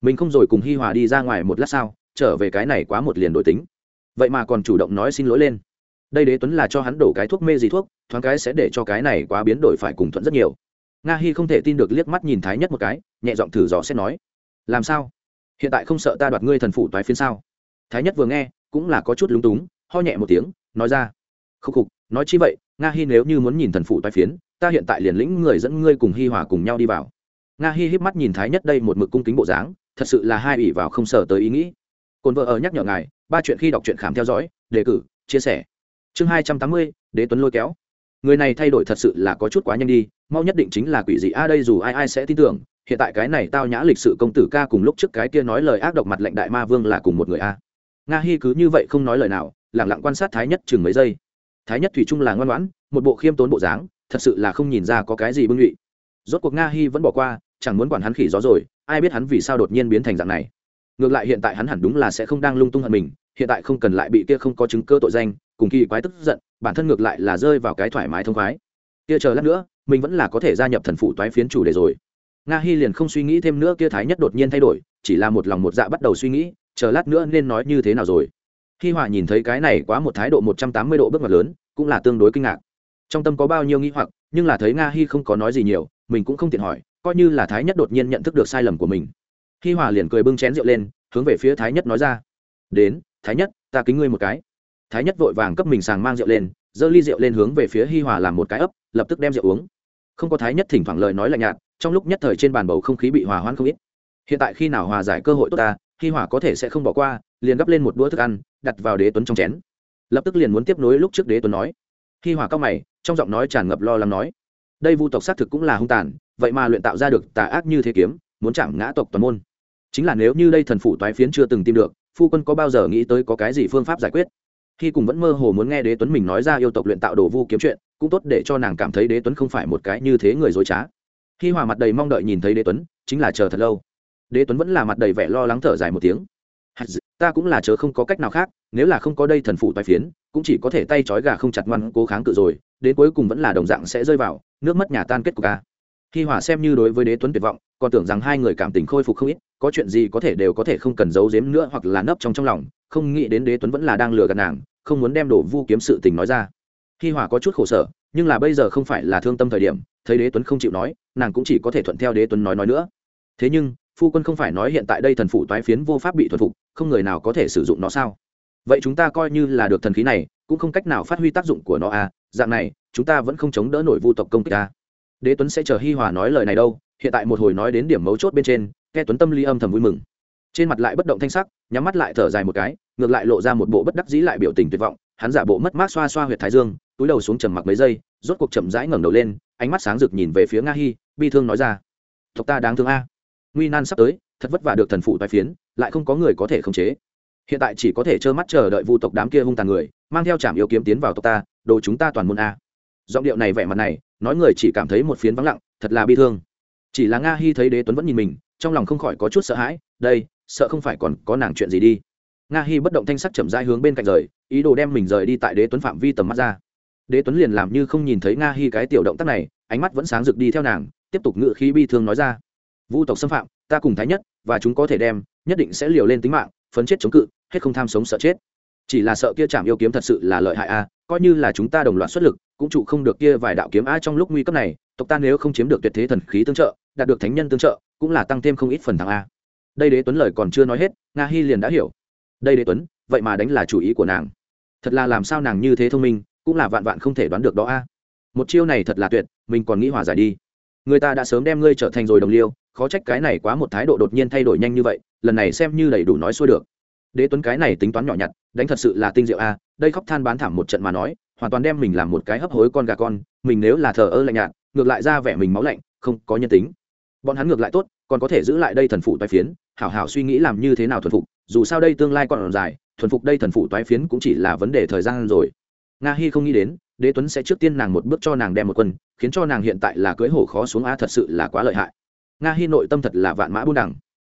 Speaker 1: Mình không rồi cùng hi hòa đi ra ngoài một lát sao, trở về cái này quá một liền đổi tính. Vậy mà còn chủ động nói xin lỗi lên. Đây đế tuấn là cho hắn đổ cái thuốc mê gì thuốc, thoáng cái sẽ để cho cái này quá biến đổi phải cùng thuận rất nhiều. Nga hi không thể tin được liếc mắt nhìn thái nhất một cái, nhẹ giọng thử dò xét nói, làm sao? Hiện tại không sợ ta đoạt ngươi thần phủ toái phiến sao? Thái nhất vừa nghe, cũng là có chút lúng túng, ho nhẹ một tiếng, nói ra, khúc khục, nói chi vậy, nga hi nếu như muốn nhìn thần phủ tai phiến, ta hiện tại liền lĩnh người dẫn ngươi cùng hi hòa cùng nhau đi vào. Nga hi híp mắt nhìn thái nhất đây một mực cung kính bộ dáng, thật sự là hai ủy vào không sở tới ý nghĩ. Cồn vợ ở nhắc nhở ngài, ba chuyện khi đọc truyện khám theo dõi, đề cử, chia sẻ. Chương hai trăm tám mươi, đế tuấn lôi kéo. Người này thay đổi thật sự là có chút quá nhanh đi, mau nhất định chính là quỷ dị. A, đây dù ai ai sẽ tin tưởng, hiện tại cái này tao nhã lịch sự công tử ca cùng lúc trước cái kia nói lời ác độc mặt lệnh đại ma vương là cùng một người a nga hi cứ như vậy không nói lời nào lẳng lặng quan sát thái nhất chừng mấy giây thái nhất thủy trung là ngoan ngoãn một bộ khiêm tốn bộ dáng thật sự là không nhìn ra có cái gì bưng nhụy rốt cuộc nga hi vẫn bỏ qua chẳng muốn quản hắn khỉ gió rồi ai biết hắn vì sao đột nhiên biến thành dạng này ngược lại hiện tại hắn hẳn đúng là sẽ không đang lung tung hận mình hiện tại không cần lại bị kia không có chứng cơ tội danh cùng kỳ quái tức giận bản thân ngược lại là rơi vào cái thoải mái thông khoái kia chờ lát nữa mình vẫn là có thể gia nhập thần phụ toái phiến chủ đề rồi nga hi liền không suy nghĩ thêm nữa kia thái nhất đột nhiên thay đổi chỉ là một lòng một dạ bắt đầu suy nghĩ chờ lát nữa nên nói như thế nào rồi? Khi hòa nhìn thấy cái này quá một thái độ một trăm tám mươi độ bước ngoặt lớn, cũng là tương đối kinh ngạc. Trong tâm có bao nhiêu nghĩ hoặc, nhưng là thấy nga hi không có nói gì nhiều, mình cũng không tiện hỏi, coi như là thái nhất đột nhiên nhận thức được sai lầm của mình. Hi hòa liền cười bưng chén rượu lên, hướng về phía thái nhất nói ra. Đến, thái nhất, ta kính ngươi một cái. Thái nhất vội vàng cấp mình sàng mang rượu lên, giơ ly rượu lên hướng về phía hi hòa làm một cái ấp, lập tức đem rượu uống. Không có thái nhất thỉnh thoảng lời nói lạnh nhạt, trong lúc nhất thời trên bàn bầu không khí bị hòa hoãn không ít. Hiện tại khi nào hòa giải cơ hội tốt ta hi hòa có thể sẽ không bỏ qua, liền gấp lên một đũa thức ăn, đặt vào đế tuấn trong chén. Lập tức liền muốn tiếp nối lúc trước đế tuấn nói. Hi hòa cao mày, trong giọng nói tràn ngập lo lắng nói. Đây vu tộc xác thực cũng là hung tàn, vậy mà luyện tạo ra được tà ác như thế kiếm, muốn chạm ngã tộc toàn môn. Chính là nếu như đây thần phụ toái phiến chưa từng tìm được, phu quân có bao giờ nghĩ tới có cái gì phương pháp giải quyết? Khi cùng vẫn mơ hồ muốn nghe đế tuấn mình nói ra yêu tộc luyện tạo đồ vu kiếm chuyện, cũng tốt để cho nàng cảm thấy đế tuấn không phải một cái như thế người dối trá. Khi hòa mặt đầy mong đợi nhìn thấy đế tuấn, chính là chờ thật lâu đế tuấn vẫn là mặt đầy vẻ lo lắng thở dài một tiếng. Ta cũng là chớ không có cách nào khác, nếu là không có đây thần phụ toái phiến, cũng chỉ có thể tay trói gà không chặt ngoan cố kháng cự rồi, đến cuối cùng vẫn là đồng dạng sẽ rơi vào, nước mất nhà tan kết của ca khi hòa xem như đối với đế tuấn tuyệt vọng, còn tưởng rằng hai người cảm tình khôi phục không ít, có chuyện gì có thể đều có thể không cần giấu giếm nữa hoặc là nấp trong trong lòng, không nghĩ đến đế tuấn vẫn là đang lừa gạt nàng, không muốn đem đổ vu kiếm sự tình nói ra. Khi hòa có chút khổ sở, nhưng là bây giờ không phải là thương tâm thời điểm, thấy đế tuấn không chịu nói, nàng cũng chỉ có thể thuận theo đế tuấn nói nói nữa. Thế nhưng phu quân không phải nói hiện tại đây thần phụ toái phiến vô pháp bị thuần phục, không người nào có thể sử dụng nó sao? Vậy chúng ta coi như là được thần khí này, cũng không cách nào phát huy tác dụng của nó à? Dạng này, chúng ta vẫn không chống đỡ nổi vu tộc công kích à? Đế tuấn sẽ chờ hi hòa nói lời này đâu, hiện tại một hồi nói đến điểm mấu chốt bên trên nghe tuấn tâm ly âm thầm vui mừng. Trên mặt lại bất động thanh sắc, nhắm mắt lại thở dài một cái, ngược lại lộ ra một bộ bất đắc dĩ lại biểu tình tuyệt vọng, hắn giả bộ mất mát xoa xoa huyệt thái dương, túi đầu xuống trầm mặc mấy giây, rốt cuộc chậm rãi ngẩng đầu lên, ánh mắt sáng rực nhìn về phía nga hi, bi thương nói ra, tộc ta đáng thương a nguy nan sắp tới, thật vất vả được thần phụ tai phiến, lại không có người có thể khống chế. Hiện tại chỉ có thể trơ mắt chờ đợi vu tộc đám kia hung tàn người, mang theo trảm yêu kiếm tiến vào tộc ta, đồ chúng ta toàn môn a. Giọng điệu này vẻ mặt này, nói người chỉ cảm thấy một phiến vắng lặng, thật là bi thương. Chỉ là nga hi thấy đế tuấn vẫn nhìn mình, trong lòng không khỏi có chút sợ hãi, đây, sợ không phải còn có nàng chuyện gì đi. Nga hi bất động thanh sắc chậm rãi hướng bên cạnh rời, ý đồ đem mình rời đi tại đế tuấn phạm vi tầm mắt ra. Đế tuấn liền làm như không nhìn thấy nga hi cái tiểu động tác này, ánh mắt vẫn sáng rực đi theo nàng, tiếp tục ngự khí bi thương nói ra vu tộc xâm phạm, ta cùng thái nhất, và chúng có thể đem, nhất định sẽ liều lên tính mạng, phấn chết chống cự, hết không tham sống sợ chết. Chỉ là sợ kia chạm yêu kiếm thật sự là lợi hại a, coi như là chúng ta đồng loạt xuất lực, cũng trụ không được kia vài đạo kiếm a trong lúc nguy cấp này, tộc ta nếu không chiếm được tuyệt thế thần khí tương trợ, đạt được thánh nhân tương trợ, cũng là tăng thêm không ít phần thắng a. Đây đế tuấn lời còn chưa nói hết, nga hy liền đã hiểu. Đây đế tuấn, vậy mà đánh là chủ ý của nàng. Thật là làm sao nàng như thế thông minh, cũng là vạn vạn không thể đoán được đó a. Một chiêu này thật là tuyệt, mình còn nghĩ hòa giải đi. Người ta đã sớm đem ngươi trở thành rồi đồng liêu khó trách cái này quá một thái độ đột nhiên thay đổi nhanh như vậy, lần này xem như đầy đủ nói xuôi được. Đế tuấn cái này tính toán nhỏ nhặt, đánh thật sự là tinh diệu a, đây khóc than bán thảm một trận mà nói, hoàn toàn đem mình làm một cái hấp hối con gà con, mình nếu là thờ ơ lạnh nhạt, ngược lại ra vẻ mình máu lạnh, không có nhân tính. Bọn hắn ngược lại tốt, còn có thể giữ lại đây thần phụ toái phiến, hảo hảo suy nghĩ làm như thế nào thuần phục, dù sao đây tương lai còn dài, thuần phục đây thần phụ toái phiến cũng chỉ là vấn đề thời gian rồi. Nga hy không nghĩ đến, đế tuấn sẽ trước tiên nàng một bước cho nàng đem một quân, khiến cho nàng hiện tại là cưới hổ khó xuống a thật sự là quá lợi hại nga hy nội tâm thật là vạn mã buôn đẳng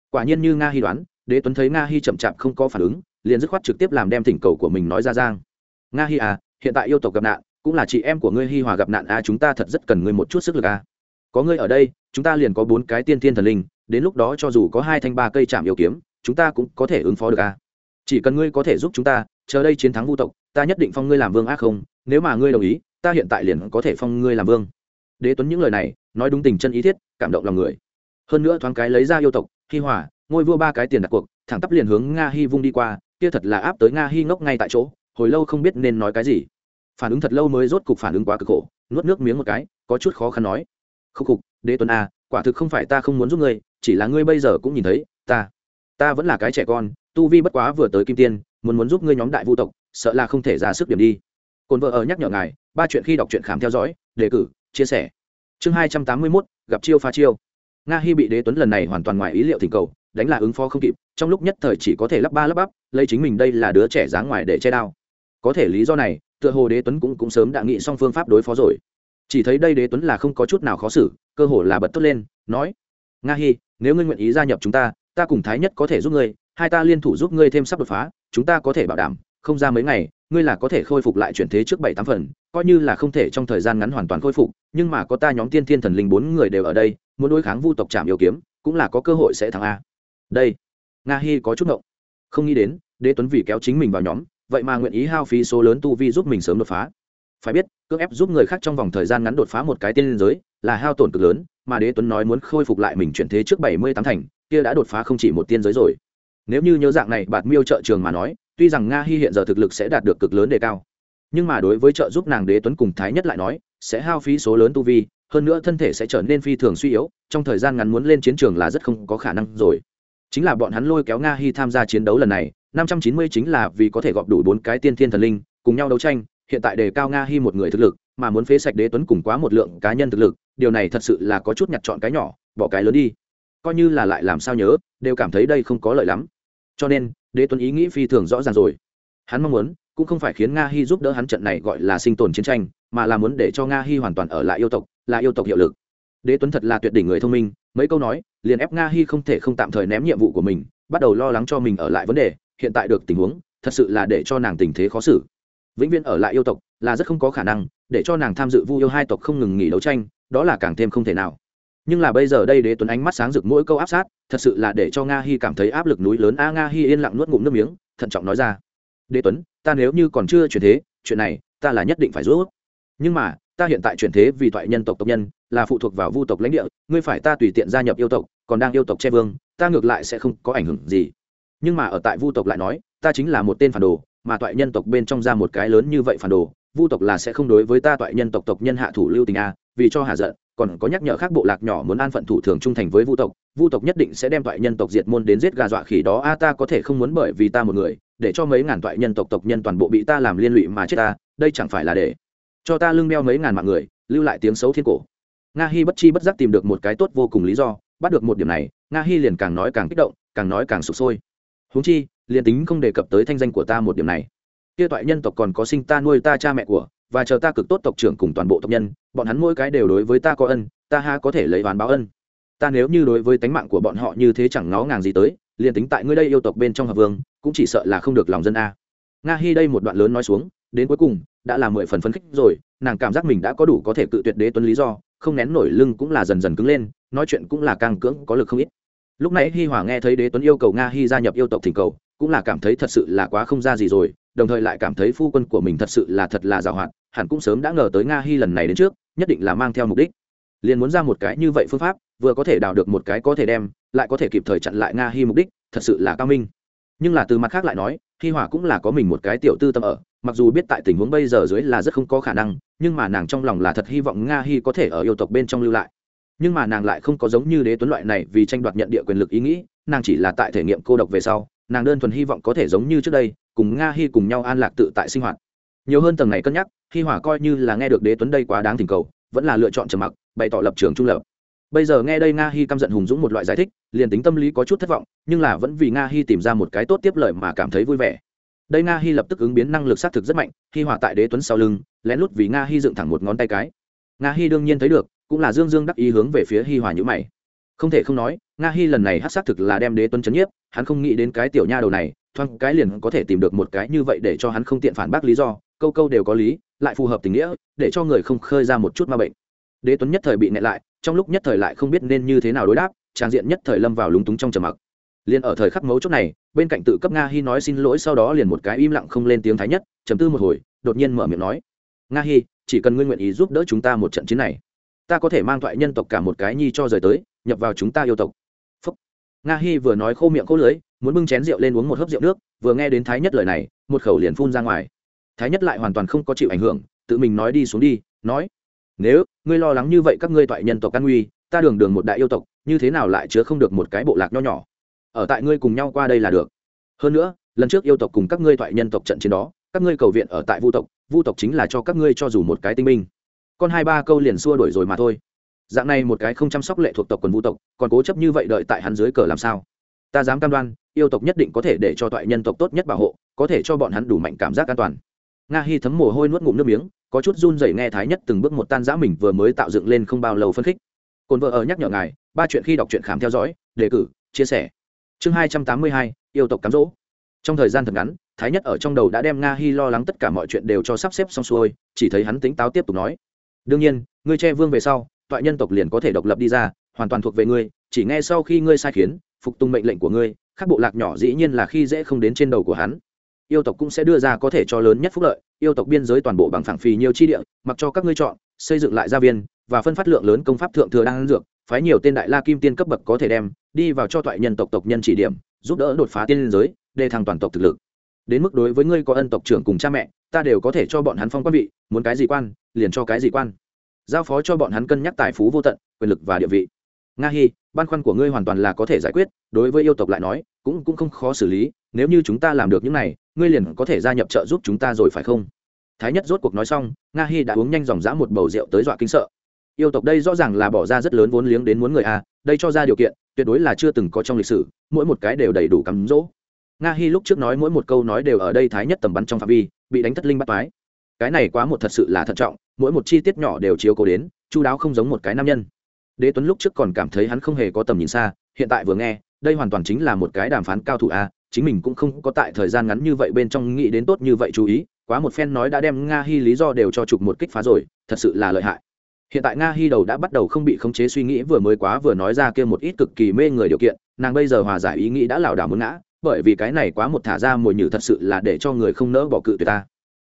Speaker 1: quả nhiên như nga hy đoán đế tuấn thấy nga hy chậm chạp không có phản ứng liền dứt khoát trực tiếp làm đem thỉnh cầu của mình nói ra giang nga hy à hiện tại yêu tộc gặp nạn cũng là chị em của ngươi hi hòa gặp nạn à, chúng ta thật rất cần ngươi một chút sức lực à. có ngươi ở đây chúng ta liền có bốn cái tiên tiên thần linh đến lúc đó cho dù có hai thanh ba cây chạm yêu kiếm chúng ta cũng có thể ứng phó được à. chỉ cần ngươi có thể giúp chúng ta chờ đây chiến thắng vu tộc ta nhất định phong ngươi làm vương ác không nếu mà ngươi đồng ý ta hiện tại liền có thể phong ngươi làm vương đế tuấn những lời này nói đúng tình chân ý thiết cảm động lòng người hơn nữa thoáng cái lấy ra yêu tộc hi hòa ngôi vua ba cái tiền đặt cuộc thẳng tắp liền hướng nga hi vung đi qua kia thật là áp tới nga hi ngốc ngay tại chỗ hồi lâu không biết nên nói cái gì. Phản ứng thật lâu mới rốt cục phản ứng quá cực khổ nuốt nước miếng một cái có chút khó khăn nói. Khúc khục đế tuấn a à, quả thực không phải ta không muốn giúp ngươi chỉ là ngươi bây giờ cũng nhìn thấy ta ta vẫn là cái trẻ con tu vi bất quá vừa tới kim tiên muốn muốn giúp ngươi nhóm đại vũ tộc sợ là không thể ra sức điểm đi. Cồn vợ ở nhắc nhở ngài ba chuyện khi đọc truyện khám theo dõi đề cử chia sẻ. Chương hai trăm tám mươi mốt gặp chiêu pha chiêu nga hy bị đế tuấn lần này hoàn toàn ngoài ý liệu thỉnh cầu, đánh là ứng phó không kịp, trong lúc nhất thời chỉ có thể lắp ba lắp bắp, lấy chính mình đây là đứa trẻ dáng ngoài để che đao. Có thể lý do này, tựa hồ đế tuấn cũng cũng sớm đã nghĩ xong phương pháp đối phó rồi. Chỉ thấy đây đế tuấn là không có chút nào khó xử, cơ hồ là bật tốt lên, nói, nga hy nếu ngươi nguyện ý gia nhập chúng ta ta cùng thái nhất có thể giúp ngươi, hai ta liên thủ giúp ngươi thêm sắp đột phá, chúng ta có thể bảo đảm, không ra mấy ngày, ngươi là có thể khôi phục lại chuyển thế trước bảy tám phần, coi như là không thể trong thời gian ngắn hoàn toàn khôi phục, nhưng mà có ta nhóm tiên thiên thần linh bốn người đều ở đây muốn đối kháng vu tộc trạm yêu kiếm, cũng là có cơ hội sẽ thắng a. Đây, nga hy có chút ngộng. Không nghĩ đến, đế tuấn vì kéo chính mình vào nhóm, vậy mà nguyện ý hao phí số lớn tu vi giúp mình sớm đột phá. Phải biết, cưỡng ép giúp người khác trong vòng thời gian ngắn đột phá một cái tiên liên giới, là hao tổn cực lớn, mà đế tuấn nói muốn khôi phục lại mình chuyển thế trước bảy mươi tám thành, kia đã đột phá không chỉ một tiên giới rồi. Nếu như nhớ dạng này, bạt miêu trợ trường mà nói, tuy rằng nga hy hiện giờ thực lực sẽ đạt được cực lớn đề cao, nhưng mà đối với trợ giúp nàng đế tuấn cùng thái nhất lại nói, sẽ hao phí số lớn tu vi hơn nữa thân thể sẽ trở nên phi thường suy yếu, trong thời gian ngắn muốn lên chiến trường là rất không có khả năng rồi. Chính là bọn hắn lôi kéo nga hy tham gia chiến đấu lần này, năm trăm chín mươi chính là vì có thể gọp đủ bốn cái tiên thiên thần linh, cùng nhau đấu tranh, hiện tại đề cao nga hy một người thực lực, mà muốn phế sạch đế tuấn cùng quá một lượng cá nhân thực lực, điều này thật sự là có chút nhặt chọn cái nhỏ, bỏ cái lớn đi. Coi như là lại làm sao nhớ, đều cảm thấy đây không có lợi lắm. Cho nên, đế tuấn ý nghĩ phi thường rõ ràng rồi. Hắn mong muốn, cũng không phải khiến nga hy giúp đỡ hắn trận này gọi là sinh tồn chiến tranh, mà là muốn để cho nga hy hoàn toàn ở lại yêu tộc là yêu tộc hiệu lực. Đế tuấn thật là tuyệt đỉnh người thông minh, mấy câu nói, liền ép nga hy không thể không tạm thời ném nhiệm vụ của mình, bắt đầu lo lắng cho mình ở lại vấn đề, hiện tại được tình huống, thật sự là để cho nàng tình thế khó xử. Vĩnh viễn ở lại yêu tộc là rất không có khả năng, để cho nàng tham dự vu yêu hai tộc không ngừng nghỉ đấu tranh, đó là càng thêm không thể nào. Nhưng là bây giờ đây đế tuấn ánh mắt sáng rực mỗi câu áp sát, thật sự là để cho nga hy cảm thấy áp lực núi lớn. A nga hy yên lặng nuốt ngụm nước miếng, thận trọng nói ra. Đế tuấn, ta nếu như còn chưa chuyển thế, chuyện này ta là nhất định phải rút. Nhưng mà ta hiện tại chuyển thế vì thoại nhân tộc tộc nhân, là phụ thuộc vào vu tộc lãnh địa, ngươi phải ta tùy tiện gia nhập yêu tộc, còn đang yêu tộc che vương, ta ngược lại sẽ không có ảnh hưởng gì. Nhưng mà ở tại vu tộc lại nói, ta chính là một tên phản đồ, mà toại nhân tộc bên trong ra một cái lớn như vậy phản đồ, vu tộc là sẽ không đối với ta toại nhân tộc tộc nhân hạ thủ lưu tình a, vì cho hạ giận, còn có nhắc nhở các bộ lạc nhỏ muốn an phận thủ thường trung thành với vu tộc vu tộc nhất định sẽ đem toại nhân tộc diệt môn đến giết gà dọa khỉ đó a, ta có thể không muốn bởi vì ta một người, để cho mấy ngàn toại nhân tộc tộc nhân toàn bộ bị ta làm liên lụy mà chết ta, đây chẳng phải là để cho ta lưng đeo mấy ngàn mạng người, lưu lại tiếng xấu thiên cổ. Nga hy bất chi bất giác tìm được một cái tốt vô cùng lý do, bắt được một điểm này, nga hy liền càng nói càng kích động, càng nói càng sụp sôi. Huống chi, liền tính không đề cập tới thanh danh của ta một điểm này. Kia toại nhân tộc còn có sinh ta nuôi ta cha mẹ của, và chờ ta cực tốt tộc trưởng cùng toàn bộ tộc nhân, bọn hắn mỗi cái đều đối với ta có ân, ta ha có thể lấy oán báo ân. Ta nếu như đối với tánh mạng của bọn họ như thế chẳng ngó ngàng gì tới, liền tính tại ngươi đây yêu tộc bên trong hợp vương, cũng chỉ sợ là không được lòng dân a. Nga hy đây một đoạn lớn nói xuống đến cuối cùng đã là mười phần phấn khích rồi nàng cảm giác mình đã có đủ có thể cự tuyệt đế tuấn lý do không nén nổi lưng cũng là dần dần cứng lên nói chuyện cũng là càng cưỡng có lực không ít. Lúc nãy hi hòa nghe thấy đế tuấn yêu cầu nga Hi gia nhập yêu tộc thỉnh cầu cũng là cảm thấy thật sự là quá không ra gì rồi đồng thời lại cảm thấy phu quân của mình thật sự là thật là giàu hạn, hẳn cũng sớm đã ngờ tới nga Hi lần này đến trước nhất định là mang theo mục đích. Liền muốn ra một cái như vậy phương pháp vừa có thể đào được một cái có thể đem lại có thể kịp thời chặn lại nga Hi mục đích thật sự là cao minh. Nhưng là từ mặt khác lại nói hi hòa cũng là có mình một cái tiểu tư tâm ở mặc dù biết tại tình huống bây giờ dưới là rất không có khả năng, nhưng mà nàng trong lòng là thật hy vọng nga hy có thể ở yêu tộc bên trong lưu lại. Nhưng mà nàng lại không có giống như đế tuấn loại này vì tranh đoạt nhận địa quyền lực ý nghĩ, nàng chỉ là tại thể nghiệm cô độc về sau, nàng đơn thuần hy vọng có thể giống như trước đây, cùng nga hy cùng nhau an lạc tự tại sinh hoạt. Nhiều hơn tầng này cân nhắc, hi hòa coi như là nghe được đế tuấn đây quá đáng tình cầu, vẫn là lựa chọn trầm mặc, bày tỏ lập trường trung lập. Bây giờ nghe đây nga hy căm giận hùng dũng một loại giải thích, liền tính tâm lý có chút thất vọng, nhưng là vẫn vì nga hy tìm ra một cái tốt tiếp lời mà cảm thấy vui vẻ đây nga hy lập tức ứng biến năng lực xác thực rất mạnh hi hỏa tại đế tuấn sau lưng, lén lút vì nga hy dựng thẳng một ngón tay cái. Nga hy đương nhiên thấy được, cũng là dương dương đắc ý hướng về phía hi hòa nhữ mày. Không thể không nói, nga hy lần này hát xác thực là đem đế tuấn chấn nhiếp, hắn không nghĩ đến cái tiểu nha đầu này, thoáng cái liền có thể tìm được một cái như vậy để cho hắn không tiện phản bác lý do, câu câu đều có lý, lại phù hợp tình nghĩa, để cho người không khơi ra một chút ma bệnh. Đế tuấn nhất thời bị nẹ lại, trong lúc nhất thời lại không biết nên như thế nào đối đáp, trang diện nhất thời lâm vào lúng túng trong trầm mặc. Liền ở thời khắc mấu chốt này bên cạnh tự cấp nga hy nói xin lỗi, sau đó liền một cái im lặng không lên tiếng thái nhất chấm tư một hồi, đột nhiên mở miệng nói, nga hy chỉ cần ngươi nguyện ý giúp đỡ chúng ta một trận chiến này, ta có thể mang thoại nhân tộc cả một cái nhi cho rời tới, nhập vào chúng ta yêu tộc. Phúc. nga hy vừa nói khô miệng khô lưới muốn bưng chén rượu lên uống một hớp rượu nước, vừa nghe đến thái nhất lời này, một khẩu liền phun ra ngoài. Thái nhất lại hoàn toàn không có chịu ảnh hưởng, tự mình nói đi xuống đi, nói, nếu ngươi lo lắng như vậy các ngươi thoại nhân tộc căn nguy, ta đường đường một đại yêu tộc, như thế nào lại chứa không được một cái bộ lạc nho nhỏ? Ở tại ngươi cùng nhau qua đây là được. Hơn nữa, lần trước yêu tộc cùng các ngươi thoại nhân tộc trận chiến đó, các ngươi cầu viện ở tại vu tộc vu tộc chính là cho các ngươi cho dù một cái tinh minh. Con hai ba câu liền xua đuổi rồi mà thôi. Dạng này một cái không chăm sóc lệ thuộc tộc quần vu tộc, còn cố chấp như vậy đợi tại hắn dưới cờ làm sao? Ta dám cam đoan, yêu tộc nhất định có thể để cho thoại nhân tộc tốt nhất bảo hộ, có thể cho bọn hắn đủ mạnh cảm giác an toàn. Nga hy thấm mồ hôi nuốt ngụm nước miếng, có chút run rẩy nghe thái nhất từng bước một tan giã mình vừa mới tạo dựng lên không bao lâu phân khích. Cồn vợ ở nhắc nhở ngài, ba chuyện khi đọc truyện khám theo dõi, đề cử, chia sẻ chương hai trăm tám mươi hai, yêu tộc cám dỗ. Trong thời gian thật ngắn, thái nhất ở trong đầu đã đem nga hy lo lắng tất cả mọi chuyện đều cho sắp xếp xong xuôi, chỉ thấy hắn tính táo tiếp tục nói. Đương nhiên, ngươi che vương về sau, toại nhân tộc liền có thể độc lập đi ra, hoàn toàn thuộc về ngươi, chỉ nghe sau khi ngươi sai khiến, phục tùng mệnh lệnh của ngươi các bộ lạc nhỏ dĩ nhiên là khi dễ không đến trên đầu của hắn. Yêu tộc cũng sẽ đưa ra có thể cho lớn nhất phúc lợi, yêu tộc biên giới toàn bộ bằng phẳng phì nhiều chi địa, mặc cho các ngươi chọn, xây dựng lại gia viên, và phân phát lượng lớn công pháp thượng thừa đang dược phái nhiều tên đại la kim tiên cấp bậc có thể đem, đi vào cho toại nhân tộc tộc nhân chỉ điểm, giúp đỡ đột phá tiên giới, đề thăng toàn tộc thực lực. Đến mức đối với ngươi có ân tộc trưởng cùng cha mẹ, ta đều có thể cho bọn hắn phong quan vị, muốn cái gì quan, liền cho cái gì quan. Giao phó cho bọn hắn cân nhắc tài phú vô tận, quyền lực và địa vị. Nga hy băn khoăn của ngươi hoàn toàn là có thể giải quyết, đối với yêu tộc lại nói, cũng cũng không khó xử lý, nếu như chúng ta làm được những này, ngươi liền có thể gia nhập trợ giúp chúng ta rồi phải không? Thái nhất rốt cuộc nói xong, nga hy đã uống nhanh dòng dã một bầu rượu tới dọa kinh sợ yêu tộc đây rõ ràng là bỏ ra rất lớn vốn liếng đến muốn người a, đây cho ra điều kiện, tuyệt đối là chưa từng có trong lịch sử, mỗi một cái đều đầy đủ cắm rỗ nga hy lúc trước nói mỗi một câu nói đều ở đây thái nhất tầm bắn trong phạm vi, bị đánh thất linh bắt toái. Cái này quá một thật sự là thận trọng, mỗi một chi tiết nhỏ đều chiếu cố đến, chu đáo không giống một cái nam nhân. Đế tuấn lúc trước còn cảm thấy hắn không hề có tầm nhìn xa, hiện tại vừa nghe, đây hoàn toàn chính là một cái đàm phán cao thủ a, chính mình cũng không có tại thời gian ngắn như vậy bên trong nghĩ đến tốt như vậy chú ý, quá một phen nói đã đem nga hy lý do đều cho chụp một kích phá rồi, thật sự là lợi hại hiện tại nga hy đầu đã bắt đầu không bị khống chế suy nghĩ vừa mới quá vừa nói ra kia một ít cực kỳ mê người điều kiện, nàng bây giờ hòa giải ý nghĩ đã lảo đảo muốn ngã, bởi vì cái này quá một thả ra mồi nhử thật sự là để cho người không nỡ bỏ cự tuyệt ta.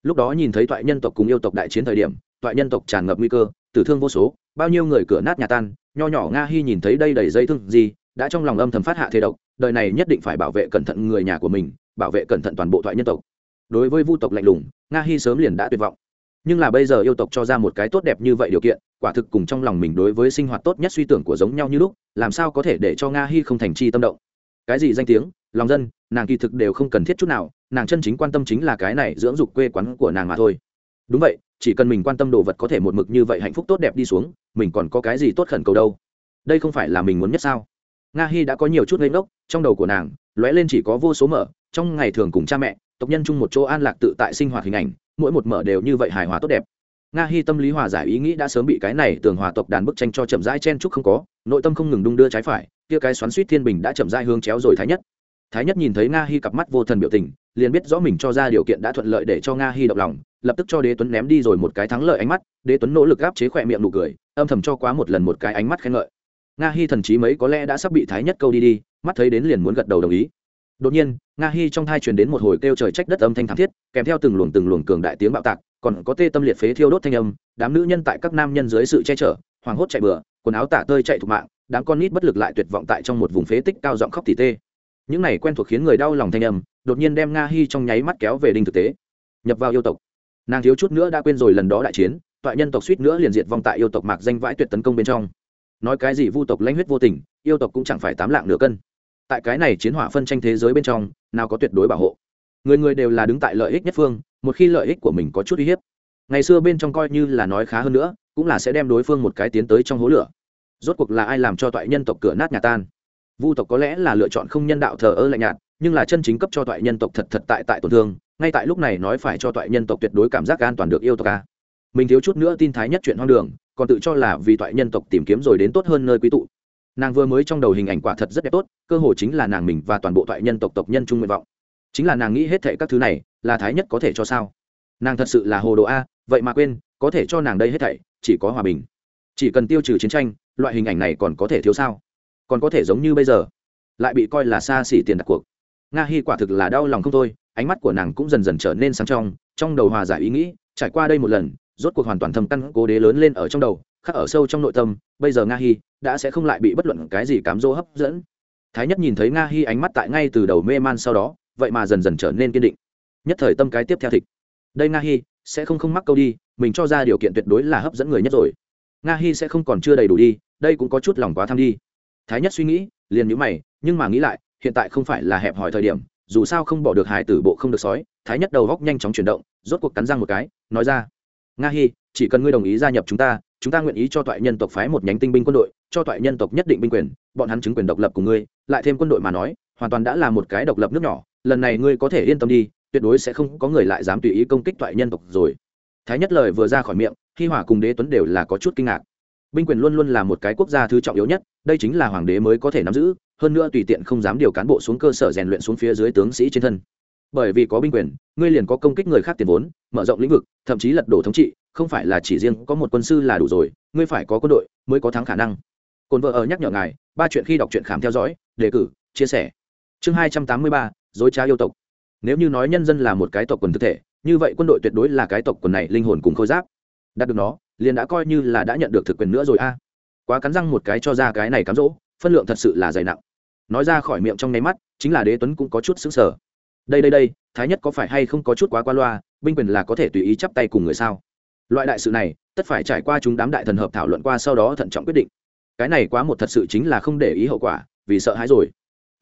Speaker 1: Lúc đó nhìn thấy toại nhân tộc cùng yêu tộc đại chiến thời điểm, toại nhân tộc tràn ngập nguy cơ, tử thương vô số, bao nhiêu người cửa nát nhà tan, nho nhỏ nga hy nhìn thấy đây đầy dây thương gì, đã trong lòng âm thầm phát hạ thế độc, đời này nhất định phải bảo vệ cẩn thận người nhà của mình, bảo vệ cẩn thận toàn bộ thoại nhân tộc. Đối với vu tộc lạnh lùng, nga hy sớm liền đã tuyệt vọng nhưng là bây giờ yêu tộc cho ra một cái tốt đẹp như vậy điều kiện, quả thực cùng trong lòng mình đối với sinh hoạt tốt nhất suy tưởng của giống nhau như lúc, làm sao có thể để cho nga hy không thành chi tâm động. Cái gì danh tiếng, lòng dân, nàng kỳ thực đều không cần thiết chút nào, nàng chân chính quan tâm chính là cái này dưỡng dục quê quán của nàng mà thôi. Đúng vậy, chỉ cần mình quan tâm đồ vật có thể một mực như vậy hạnh phúc tốt đẹp đi xuống, mình còn có cái gì tốt khẩn cầu đâu? Đây không phải là mình muốn nhất sao? Nga hy đã có nhiều chút lên ngốc, trong đầu của nàng lóe lên chỉ có vô số mở, trong ngày thường cùng cha mẹ, tộc nhân chung một chỗ an lạc tự tại sinh hoạt hình ảnh mỗi một mở đều như vậy hài hòa tốt đẹp. Nga hy tâm lý hòa giải ý nghĩ đã sớm bị cái này tường hòa tộc đàn bức tranh cho chậm rãi chen chúc không có, nội tâm không ngừng đung đưa trái phải, kia cái xoắn suýt thiên bình đã chậm rãi hướng chéo rồi thái nhất. Thái nhất nhìn thấy nga hy cặp mắt vô thần biểu tình, liền biết rõ mình cho ra điều kiện đã thuận lợi để cho nga hy động lòng, lập tức cho đế tuấn ném đi rồi một cái thắng lợi ánh mắt, đế tuấn nỗ lực gáp chế khỏe miệng nụ cười, âm thầm cho quá một lần một cái ánh mắt khen ngợi. Nga hy thần chí mấy có lẽ đã sắp bị thái nhất câu đi đi, mắt thấy đến liền muốn gật đầu đồng ý đột nhiên, nga hy trong thai truyền đến một hồi kêu trời trách đất âm thanh thảm thiết, kèm theo từng luồng từng luồng cường đại tiếng bạo tạc, còn có tê tâm liệt phế thiêu đốt thanh âm, đám nữ nhân tại các nam nhân dưới sự che chở, hoảng hốt chạy bừa, quần áo tả tơi chạy thục mạng, đám con nít bất lực lại tuyệt vọng tại trong một vùng phế tích cao giọng khóc tỉ tê. Những này quen thuộc khiến người đau lòng thanh âm, đột nhiên đem nga hy trong nháy mắt kéo về đinh thực tế. Nhập vào yêu tộc. Nàng thiếu chút nữa đã quên rồi lần đó đại chiến, toại nhân tộc suýt nữa liền diệt vong tại yêu tộc mạc danh vãi tuyệt tấn công bên trong. Nói cái gì vu tộc lãnh huyết vô tình, yêu tộc cũng chẳng phải tám lạng nửa cân tại cái này chiến hỏa phân tranh thế giới bên trong, nào có tuyệt đối bảo hộ. Người người đều là đứng tại lợi ích nhất phương, một khi lợi ích của mình có chút uy hiếp, ngày xưa bên trong coi như là nói khá hơn nữa, cũng là sẽ đem đối phương một cái tiến tới trong hố lửa. Rốt cuộc là ai làm cho toại nhân tộc cửa nát nhà tan? Vu tộc có lẽ là lựa chọn không nhân đạo thờ ơ lạnh nhạt, nhưng là chân chính cấp cho toại nhân tộc thật thật tại tại tổn thương, ngay tại lúc này nói phải cho toại nhân tộc tuyệt đối cảm giác an toàn được yêu tộc a. Mình thiếu chút nữa tin thái nhất chuyện hoang đường, còn tự cho là vì toại nhân tộc tìm kiếm rồi đến tốt hơn nơi quý tụ nàng vừa mới trong đầu hình ảnh quả thật rất đẹp tốt, cơ hồ chính là nàng mình và toàn bộ thoại nhân tộc tộc nhân chung nguyện vọng. Chính là nàng nghĩ hết thệ các thứ này, là thái nhất có thể cho sao? Nàng thật sự là hồ đồ a, vậy mà quên, có thể cho nàng đây hết thảy, chỉ có hòa bình. Chỉ cần tiêu trừ chiến tranh, loại hình ảnh này còn có thể thiếu sao? Còn có thể giống như bây giờ, lại bị coi là xa xỉ tiền đặt cuộc. Nga hy quả thực là đau lòng không thôi, ánh mắt của nàng cũng dần dần trở nên sáng trong trong đầu hòa giải ý nghĩ, trải qua đây một lần, rốt cuộc hoàn toàn thâm căn cố đế lớn lên ở trong đầu khắc ở sâu trong nội tâm, bây giờ nga hy đã sẽ không lại bị bất luận cái gì cám dỗ hấp dẫn. Thái nhất nhìn thấy nga hy ánh mắt tại ngay từ đầu mê man sau đó, vậy mà dần dần trở nên kiên định. Nhất thời tâm cái tiếp theo thịt. Đây nga hy sẽ không không mắc câu đi, mình cho ra điều kiện tuyệt đối là hấp dẫn người nhất rồi. Nga hy sẽ không còn chưa đầy đủ đi, đây cũng có chút lòng quá tham đi. Thái nhất suy nghĩ, liền nhữ mày, nhưng mà nghĩ lại, hiện tại không phải là hẹp hòi thời điểm, dù sao không bỏ được hải tử bộ không được sói, thái nhất đầu góc nhanh chóng chuyển động, rốt cuộc cắn răng một cái, nói ra, nga hy chỉ cần ngươi đồng ý gia nhập chúng ta chúng ta nguyện ý cho toại nhân tộc phái một nhánh tinh binh quân đội, cho toại nhân tộc nhất định binh quyền, bọn hắn chứng quyền độc lập của ngươi, lại thêm quân đội mà nói, hoàn toàn đã là một cái độc lập nước nhỏ, lần này ngươi có thể yên tâm đi, tuyệt đối sẽ không có người lại dám tùy ý công kích toại nhân tộc rồi. Thái nhất lời vừa ra khỏi miệng, hi hỏa cùng đế tuấn đều là có chút kinh ngạc. Binh quyền luôn luôn là một cái quốc gia thứ trọng yếu nhất, đây chính là hoàng đế mới có thể nắm giữ, hơn nữa tùy tiện không dám điều cán bộ xuống cơ sở rèn luyện xuống phía dưới tướng sĩ trên thân bởi vì có binh quyền, ngươi liền có công kích người khác tiền vốn, mở rộng lĩnh vực, thậm chí lật đổ thống trị, không phải là chỉ riêng có một quân sư là đủ rồi, ngươi phải có quân đội mới có thắng khả năng. Cồn vợ ở nhắc nhở ngài, ba chuyện khi đọc truyện khám theo dõi, đề cử, chia sẻ. Chương hai trăm tám mươi ba, dối trá yêu tộc. Nếu như nói nhân dân là một cái tộc quần thực thể, như vậy quân đội tuyệt đối là cái tộc quần này linh hồn cùng khôi giáp. Đạt được nó, liền đã coi như là đã nhận được thực quyền nữa rồi a. Quá cắn răng một cái cho ra cái này cám dỗ, phân lượng thật sự là dày nặng. Nói ra khỏi miệng trong nháy mắt, chính là đế tuấn cũng có chút xứng sở đây đây đây, thái nhất có phải hay không có chút quá qua loa, binh quyền là có thể tùy ý chắp tay cùng người sao? Loại đại sự này, tất phải trải qua chúng đám đại thần hợp thảo luận qua sau đó thận trọng quyết định. Cái này quá một thật sự chính là không để ý hậu quả, vì sợ hãi rồi.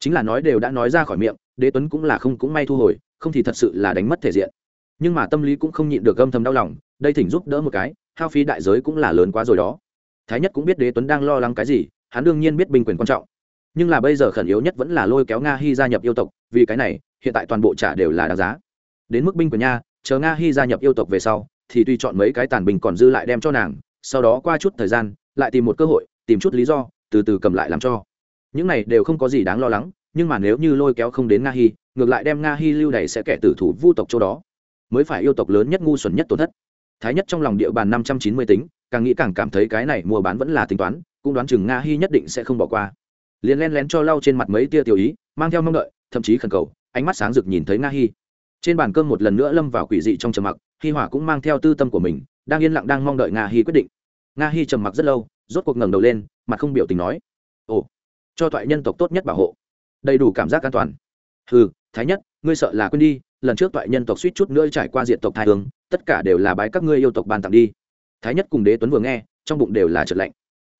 Speaker 1: Chính là nói đều đã nói ra khỏi miệng, đế tuấn cũng là không cũng may thu hồi, không thì thật sự là đánh mất thể diện. Nhưng mà tâm lý cũng không nhịn được gâm thầm đau lòng, đây thỉnh giúp đỡ một cái, hao phí đại giới cũng là lớn quá rồi đó. Thái nhất cũng biết đế tuấn đang lo lắng cái gì, hắn đương nhiên biết binh quyền quan trọng. Nhưng là bây giờ khẩn yếu nhất vẫn là lôi kéo nga hy gia nhập yêu tộc, vì cái này hiện tại toàn bộ trả đều là đáng giá. Đến mức binh của nha, chờ nga hy gia nhập yêu tộc về sau, thì tùy chọn mấy cái tàn bình còn dư lại đem cho nàng, sau đó qua chút thời gian, lại tìm một cơ hội, tìm chút lý do, từ từ cầm lại làm cho. Những này đều không có gì đáng lo lắng, nhưng mà nếu như lôi kéo không đến nga hy, ngược lại đem nga hy lưu đày sẽ kẻ tử thủ vu tộc chỗ đó, mới phải yêu tộc lớn nhất ngu xuẩn nhất tổn thất. Thái nhất trong lòng địa bàn năm trăm chín mươi tính, càng nghĩ càng cảm thấy cái này mua bán vẫn là tính toán, cũng đoán chừng nga hy nhất định sẽ không bỏ qua. Liền len lén cho lau trên mặt mấy tia tiểu ý, mang theo mong đợi, thậm chí khẩn cầu ánh mắt sáng rực nhìn thấy nga Hi, trên bàn cơm một lần nữa lâm vào quỷ dị trong trầm mặc hi hỏa cũng mang theo tư tâm của mình đang yên lặng đang mong đợi nga Hi quyết định. Nga Hi trầm mặc rất lâu rốt cuộc ngẩng đầu lên mặt không biểu tình nói ồ cho thoại nhân tộc tốt nhất bảo hộ. Đầy đủ cảm giác an toàn. Ừ thái nhất ngươi sợ là quên đi lần trước toại nhân tộc suýt chút nữa trải qua diện tộc thai hướng tất cả đều là bái các ngươi yêu tộc ban tặng đi. Thái nhất cùng đế tuấn vừa nghe trong bụng đều là trợt lạnh.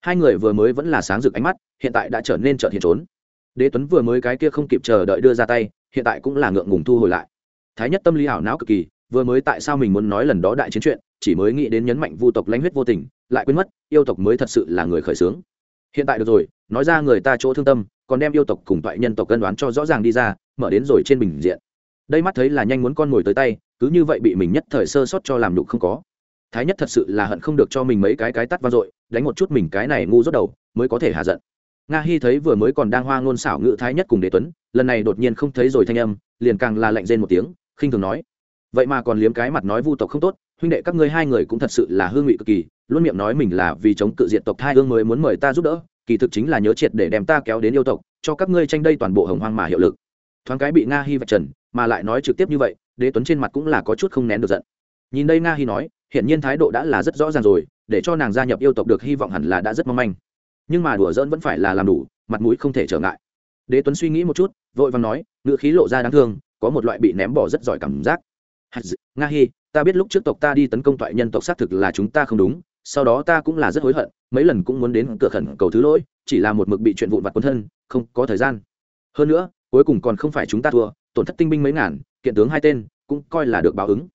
Speaker 1: Hai người vừa mới vẫn là sáng rực ánh mắt hiện tại đã trở nên trợt hiện trốn đế tuấn vừa mới cái kia không kịp chờ đợi đưa ra tay hiện tại cũng là ngượng ngùng thu hồi lại. Thái nhất tâm lý hảo não cực kỳ, vừa mới tại sao mình muốn nói lần đó đại chiến chuyện, chỉ mới nghĩ đến nhấn mạnh vu tộc lãnh huyết vô tình, lại quên mất, yêu tộc mới thật sự là người khởi xướng. Hiện tại được rồi, nói ra người ta chỗ thương tâm, còn đem yêu tộc cùng toại nhân tộc cân đoán cho rõ ràng đi ra, mở đến rồi trên bình diện. Đây mắt thấy là nhanh muốn con ngồi tới tay, cứ như vậy bị mình nhất thời sơ sót cho làm nhục không có. Thái nhất thật sự là hận không được cho mình mấy cái cái tắt vang dội, đánh một chút mình cái này ngu rốt đầu, mới có thể hạ giận nga hy thấy vừa mới còn đang hoa ngôn xảo ngữ thái nhất cùng đế tuấn, lần này đột nhiên không thấy rồi thanh âm, liền càng là lạnh rên một tiếng, khinh thường nói. Vậy mà còn liếm cái mặt nói vu tộc không tốt, huynh đệ các ngươi hai người cũng thật sự là hương vị cực kỳ, luôn miệng nói mình là vì chống cự diện tộc hai hương mới muốn mời ta giúp đỡ, kỳ thực chính là nhớ triệt để đem ta kéo đến yêu tộc, cho các ngươi tranh đây toàn bộ hồng hoang mà hiệu lực. Thoáng cái bị nga hy vạch trần, mà lại nói trực tiếp như vậy, đế tuấn trên mặt cũng là có chút không nén được giận. Nhìn đây nga hy nói hiện nhiên thái độ đã là rất rõ ràng rồi, để cho nàng gia nhập yêu tộc được hy vọng hẳn là đã rất mong manh nhưng mà đùa dỡn vẫn phải là làm đủ, mặt mũi không thể trở ngại. Đế tuấn suy nghĩ một chút, vội vàng nói, ngữ khí lộ ra đáng thương, có một loại bị ném bỏ rất giỏi cảm giác. Nga hi, ta biết lúc trước tộc ta đi tấn công toại nhân tộc xác thực là chúng ta không đúng, sau đó ta cũng là rất hối hận, mấy lần cũng muốn đến cửa khẩn cầu thứ lỗi, chỉ là một mực bị chuyện vụn vặt quân thân, không có thời gian. Hơn nữa, cuối cùng còn không phải chúng ta thua, tổn thất tinh binh mấy ngàn, kiện tướng hai tên, cũng coi là được báo ứng.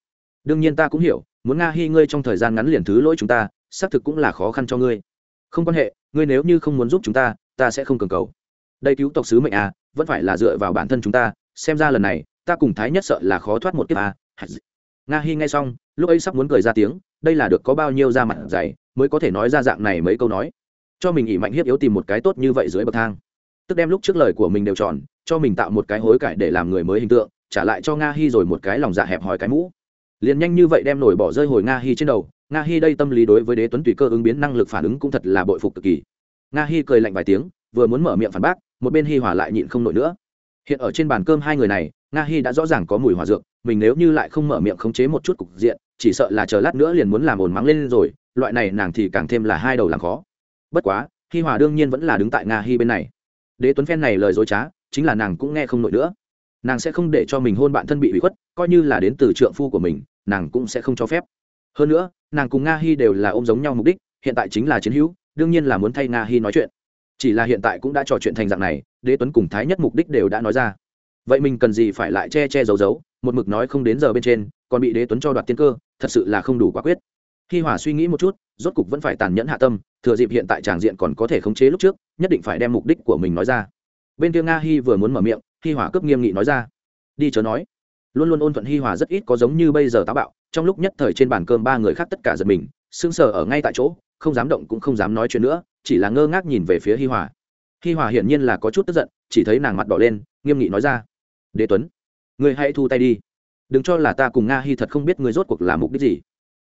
Speaker 1: Đương nhiên ta cũng hiểu, muốn nga hi ngươi trong thời gian ngắn liền thứ lỗi chúng ta, xác thực cũng là khó khăn cho ngươi không quan hệ, ngươi nếu như không muốn giúp chúng ta ta sẽ không cường cầu. Đây cứu tộc sứ mệnh à vẫn phải là dựa vào bản thân chúng ta, xem ra lần này, ta cùng thái nhất sợ là khó thoát một kiếp à. Nga hy nghe xong, lúc ấy sắp muốn cười ra tiếng, đây là được có bao nhiêu da mặt dày, mới có thể nói ra dạng này mấy câu nói. Cho mình ỉ mạnh hiếp yếu tìm một cái tốt như vậy dưới bậc thang. Tức đem lúc trước lời của mình đều tròn cho mình tạo một cái hối cải để làm người mới hình tượng, trả lại cho nga hy rồi một cái lòng dạ hẹp hòi cái mũ. Liền nhanh như vậy đem nổi bỏ rơi hồi nga hy trên đầu nga hy đây tâm lý đối với đế tuấn tùy cơ ứng biến năng lực phản ứng cũng thật là bội phục cực kỳ nga hy cười lạnh vài tiếng vừa muốn mở miệng phản bác một bên hy hỏa lại nhịn không nổi nữa hiện ở trên bàn cơm hai người này nga hy đã rõ ràng có mùi hỏa dược mình nếu như lại không mở miệng khống chế một chút cục diện chỉ sợ là chờ lát nữa liền muốn làm ồn mắng lên rồi loại này nàng thì càng thêm là hai đầu làm khó bất quá hi hòa đương nhiên vẫn là đứng tại nga hi bên này đế tuấn phen này lời dối trá chính là nàng cũng nghe không nổi nữa nàng sẽ không để cho mình hôn bạn thân bị bị khuất coi như là đến từ trượng phu của mình nàng cũng sẽ không cho phép hơn nữa, nàng cùng nga hi đều là ôm giống nhau mục đích, hiện tại chính là chiến hữu, đương nhiên là muốn thay nga hi nói chuyện. Chỉ là hiện tại cũng đã trò chuyện thành dạng này, đế tuấn cùng thái nhất mục đích đều đã nói ra. Vậy mình cần gì phải lại che che giấu giấu, một mực nói không đến giờ bên trên, còn bị đế tuấn cho đoạt tiên cơ, thật sự là không đủ quả quyết. Hi hòa suy nghĩ một chút, rốt cục vẫn phải tàn nhẫn hạ tâm, thừa dịp hiện tại tràng diện còn có thể khống chế lúc trước, nhất định phải đem mục đích của mình nói ra. Bên kia nga hi vừa muốn mở miệng, hi hòa cấp nghiêm nghị nói ra. Đi chớ nói. Luôn luôn ôn thuận hi hòa rất ít có giống như bây giờ táo bạo trong lúc nhất thời trên bàn cơm ba người khác tất cả giật mình, sững sờ ở ngay tại chỗ, không dám động cũng không dám nói chuyện nữa, chỉ là ngơ ngác nhìn về phía hi hòa. Hi hòa hiển nhiên là có chút tức giận, chỉ thấy nàng mặt đỏ lên, nghiêm nghị nói ra, đế tuấn, ngươi hãy thu tay đi. Đừng cho là ta cùng nga hi thật không biết ngươi rốt cuộc là mục đích gì.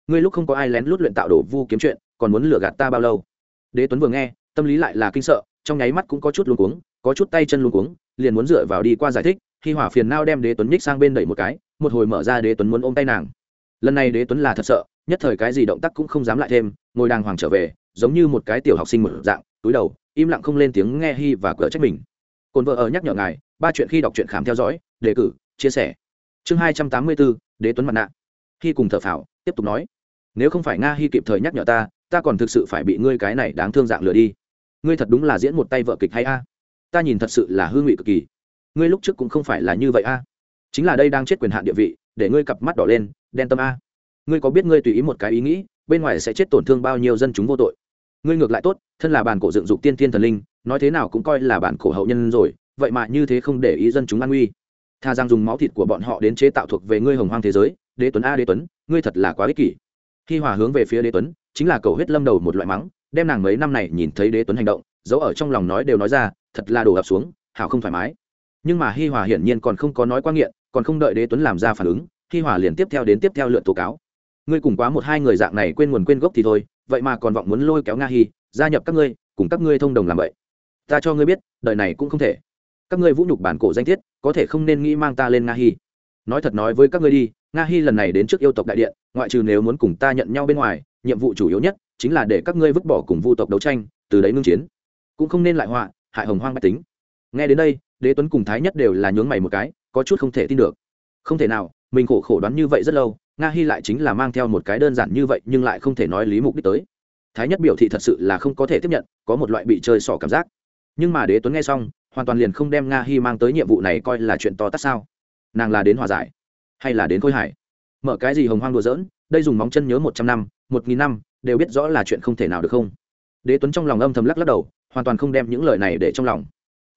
Speaker 1: Ngươi lúc không có ai lén lút luyện tạo đổ vu kiếm chuyện, còn muốn lừa gạt ta bao lâu? Đế tuấn vừa nghe, tâm lý lại là kinh sợ, trong nháy mắt cũng có chút luống cuống, có chút tay chân luống cuống, liền muốn dựa vào đi qua giải thích khi hỏa phiền nao đem đế tuấn nhích sang bên đẩy một cái, một hồi mở ra đế tuấn muốn ôm tay nàng lần này đế tuấn là thật sợ, nhất thời cái gì động tác cũng không dám lại thêm, ngồi đàng hoàng trở về, giống như một cái tiểu học sinh một dạng, túi đầu, im lặng không lên tiếng nghe hi và cửa trách mình. Cồn vợ ở nhắc nhở ngài, ba chuyện khi đọc truyện khám theo dõi, đề cử, chia sẻ. Chương hai trăm tám mươi bốn, đế tuấn mặt nạ. Khi cùng thở phào, tiếp tục nói. Nếu không phải nga hy kịp thời nhắc nhở ta ta còn thực sự phải bị ngươi cái này đáng thương dạng lừa đi. Ngươi thật đúng là diễn một tay vợ kịch hay a? Ta nhìn thật sự là hư ngụy cực kỳ. Ngươi lúc trước cũng không phải là như vậy a. Chính là đây đang chết quyền hạn địa vị để ngươi cặp mắt đỏ lên, đen tâm a. Ngươi có biết ngươi tùy ý một cái ý nghĩ, bên ngoài sẽ chết tổn thương bao nhiêu dân chúng vô tội? Ngươi ngược lại tốt, thân là bản cổ dựng dục tiên thiên thần linh, nói thế nào cũng coi là bản cổ hậu nhân rồi, vậy mà như thế không để ý dân chúng an nguy. Tha rằng dùng máu thịt của bọn họ đến chế tạo thuộc về ngươi hồng hoang thế giới, đế tuấn a đế tuấn, ngươi thật là quá ích kỷ. Khi hòa hướng về phía đế tuấn, chính là cầu huyết lâm đầu một loại mắng, đem nàng mấy năm này nhìn thấy đế tuấn hành động dẫu ở trong lòng nói đều nói ra, thật là đổ ập xuống, hảo không thoải mái nhưng mà hi hòa hiển nhiên còn không có nói qua nghiện, còn không đợi đế tuấn làm ra phản ứng, hi hòa liền tiếp theo đến tiếp theo lượt tố cáo. Ngươi cùng quá một hai người dạng này quên nguồn quên gốc thì thôi, vậy mà còn vọng muốn lôi kéo nga hi, gia nhập các ngươi, cùng các ngươi thông đồng làm vậy. Ta cho ngươi biết, đời này cũng không thể. Các ngươi vũ nhục bản cổ danh thiết, có thể không nên nghĩ mang ta lên nga hi. Nói thật nói với các ngươi đi, nga hi lần này đến trước yêu tộc đại điện, ngoại trừ nếu muốn cùng ta nhận nhau bên ngoài, nhiệm vụ chủ yếu nhất chính là để các ngươi vứt bỏ cùng vu tộc đấu tranh, từ đấy ngưng chiến. Cũng không nên lại họa, hại hồng hoang bách tính. Nghe đến đây đế tuấn cùng thái nhất đều là nhướng mày một cái, có chút không thể tin được. Không thể nào, mình khổ khổ đoán như vậy rất lâu, nga hy lại chính là mang theo một cái đơn giản như vậy nhưng lại không thể nói lý mục đích tới. Thái nhất biểu thị thật sự là không có thể tiếp nhận, có một loại bị chơi xỏ cảm giác. Nhưng mà đế tuấn nghe xong, hoàn toàn liền không đem nga hy mang tới nhiệm vụ này coi là chuyện to tát sao. Nàng là đến hòa giải, hay là đến khôi hải mở cái gì hồng hoang đùa dỡn đây dùng móng chân nhớ một trăm năm, một nghìn năm, đều biết rõ là chuyện không thể nào được không? Đế tuấn trong lòng âm thầm lắc lắc đầu, hoàn toàn không đem những lời này để trong lòng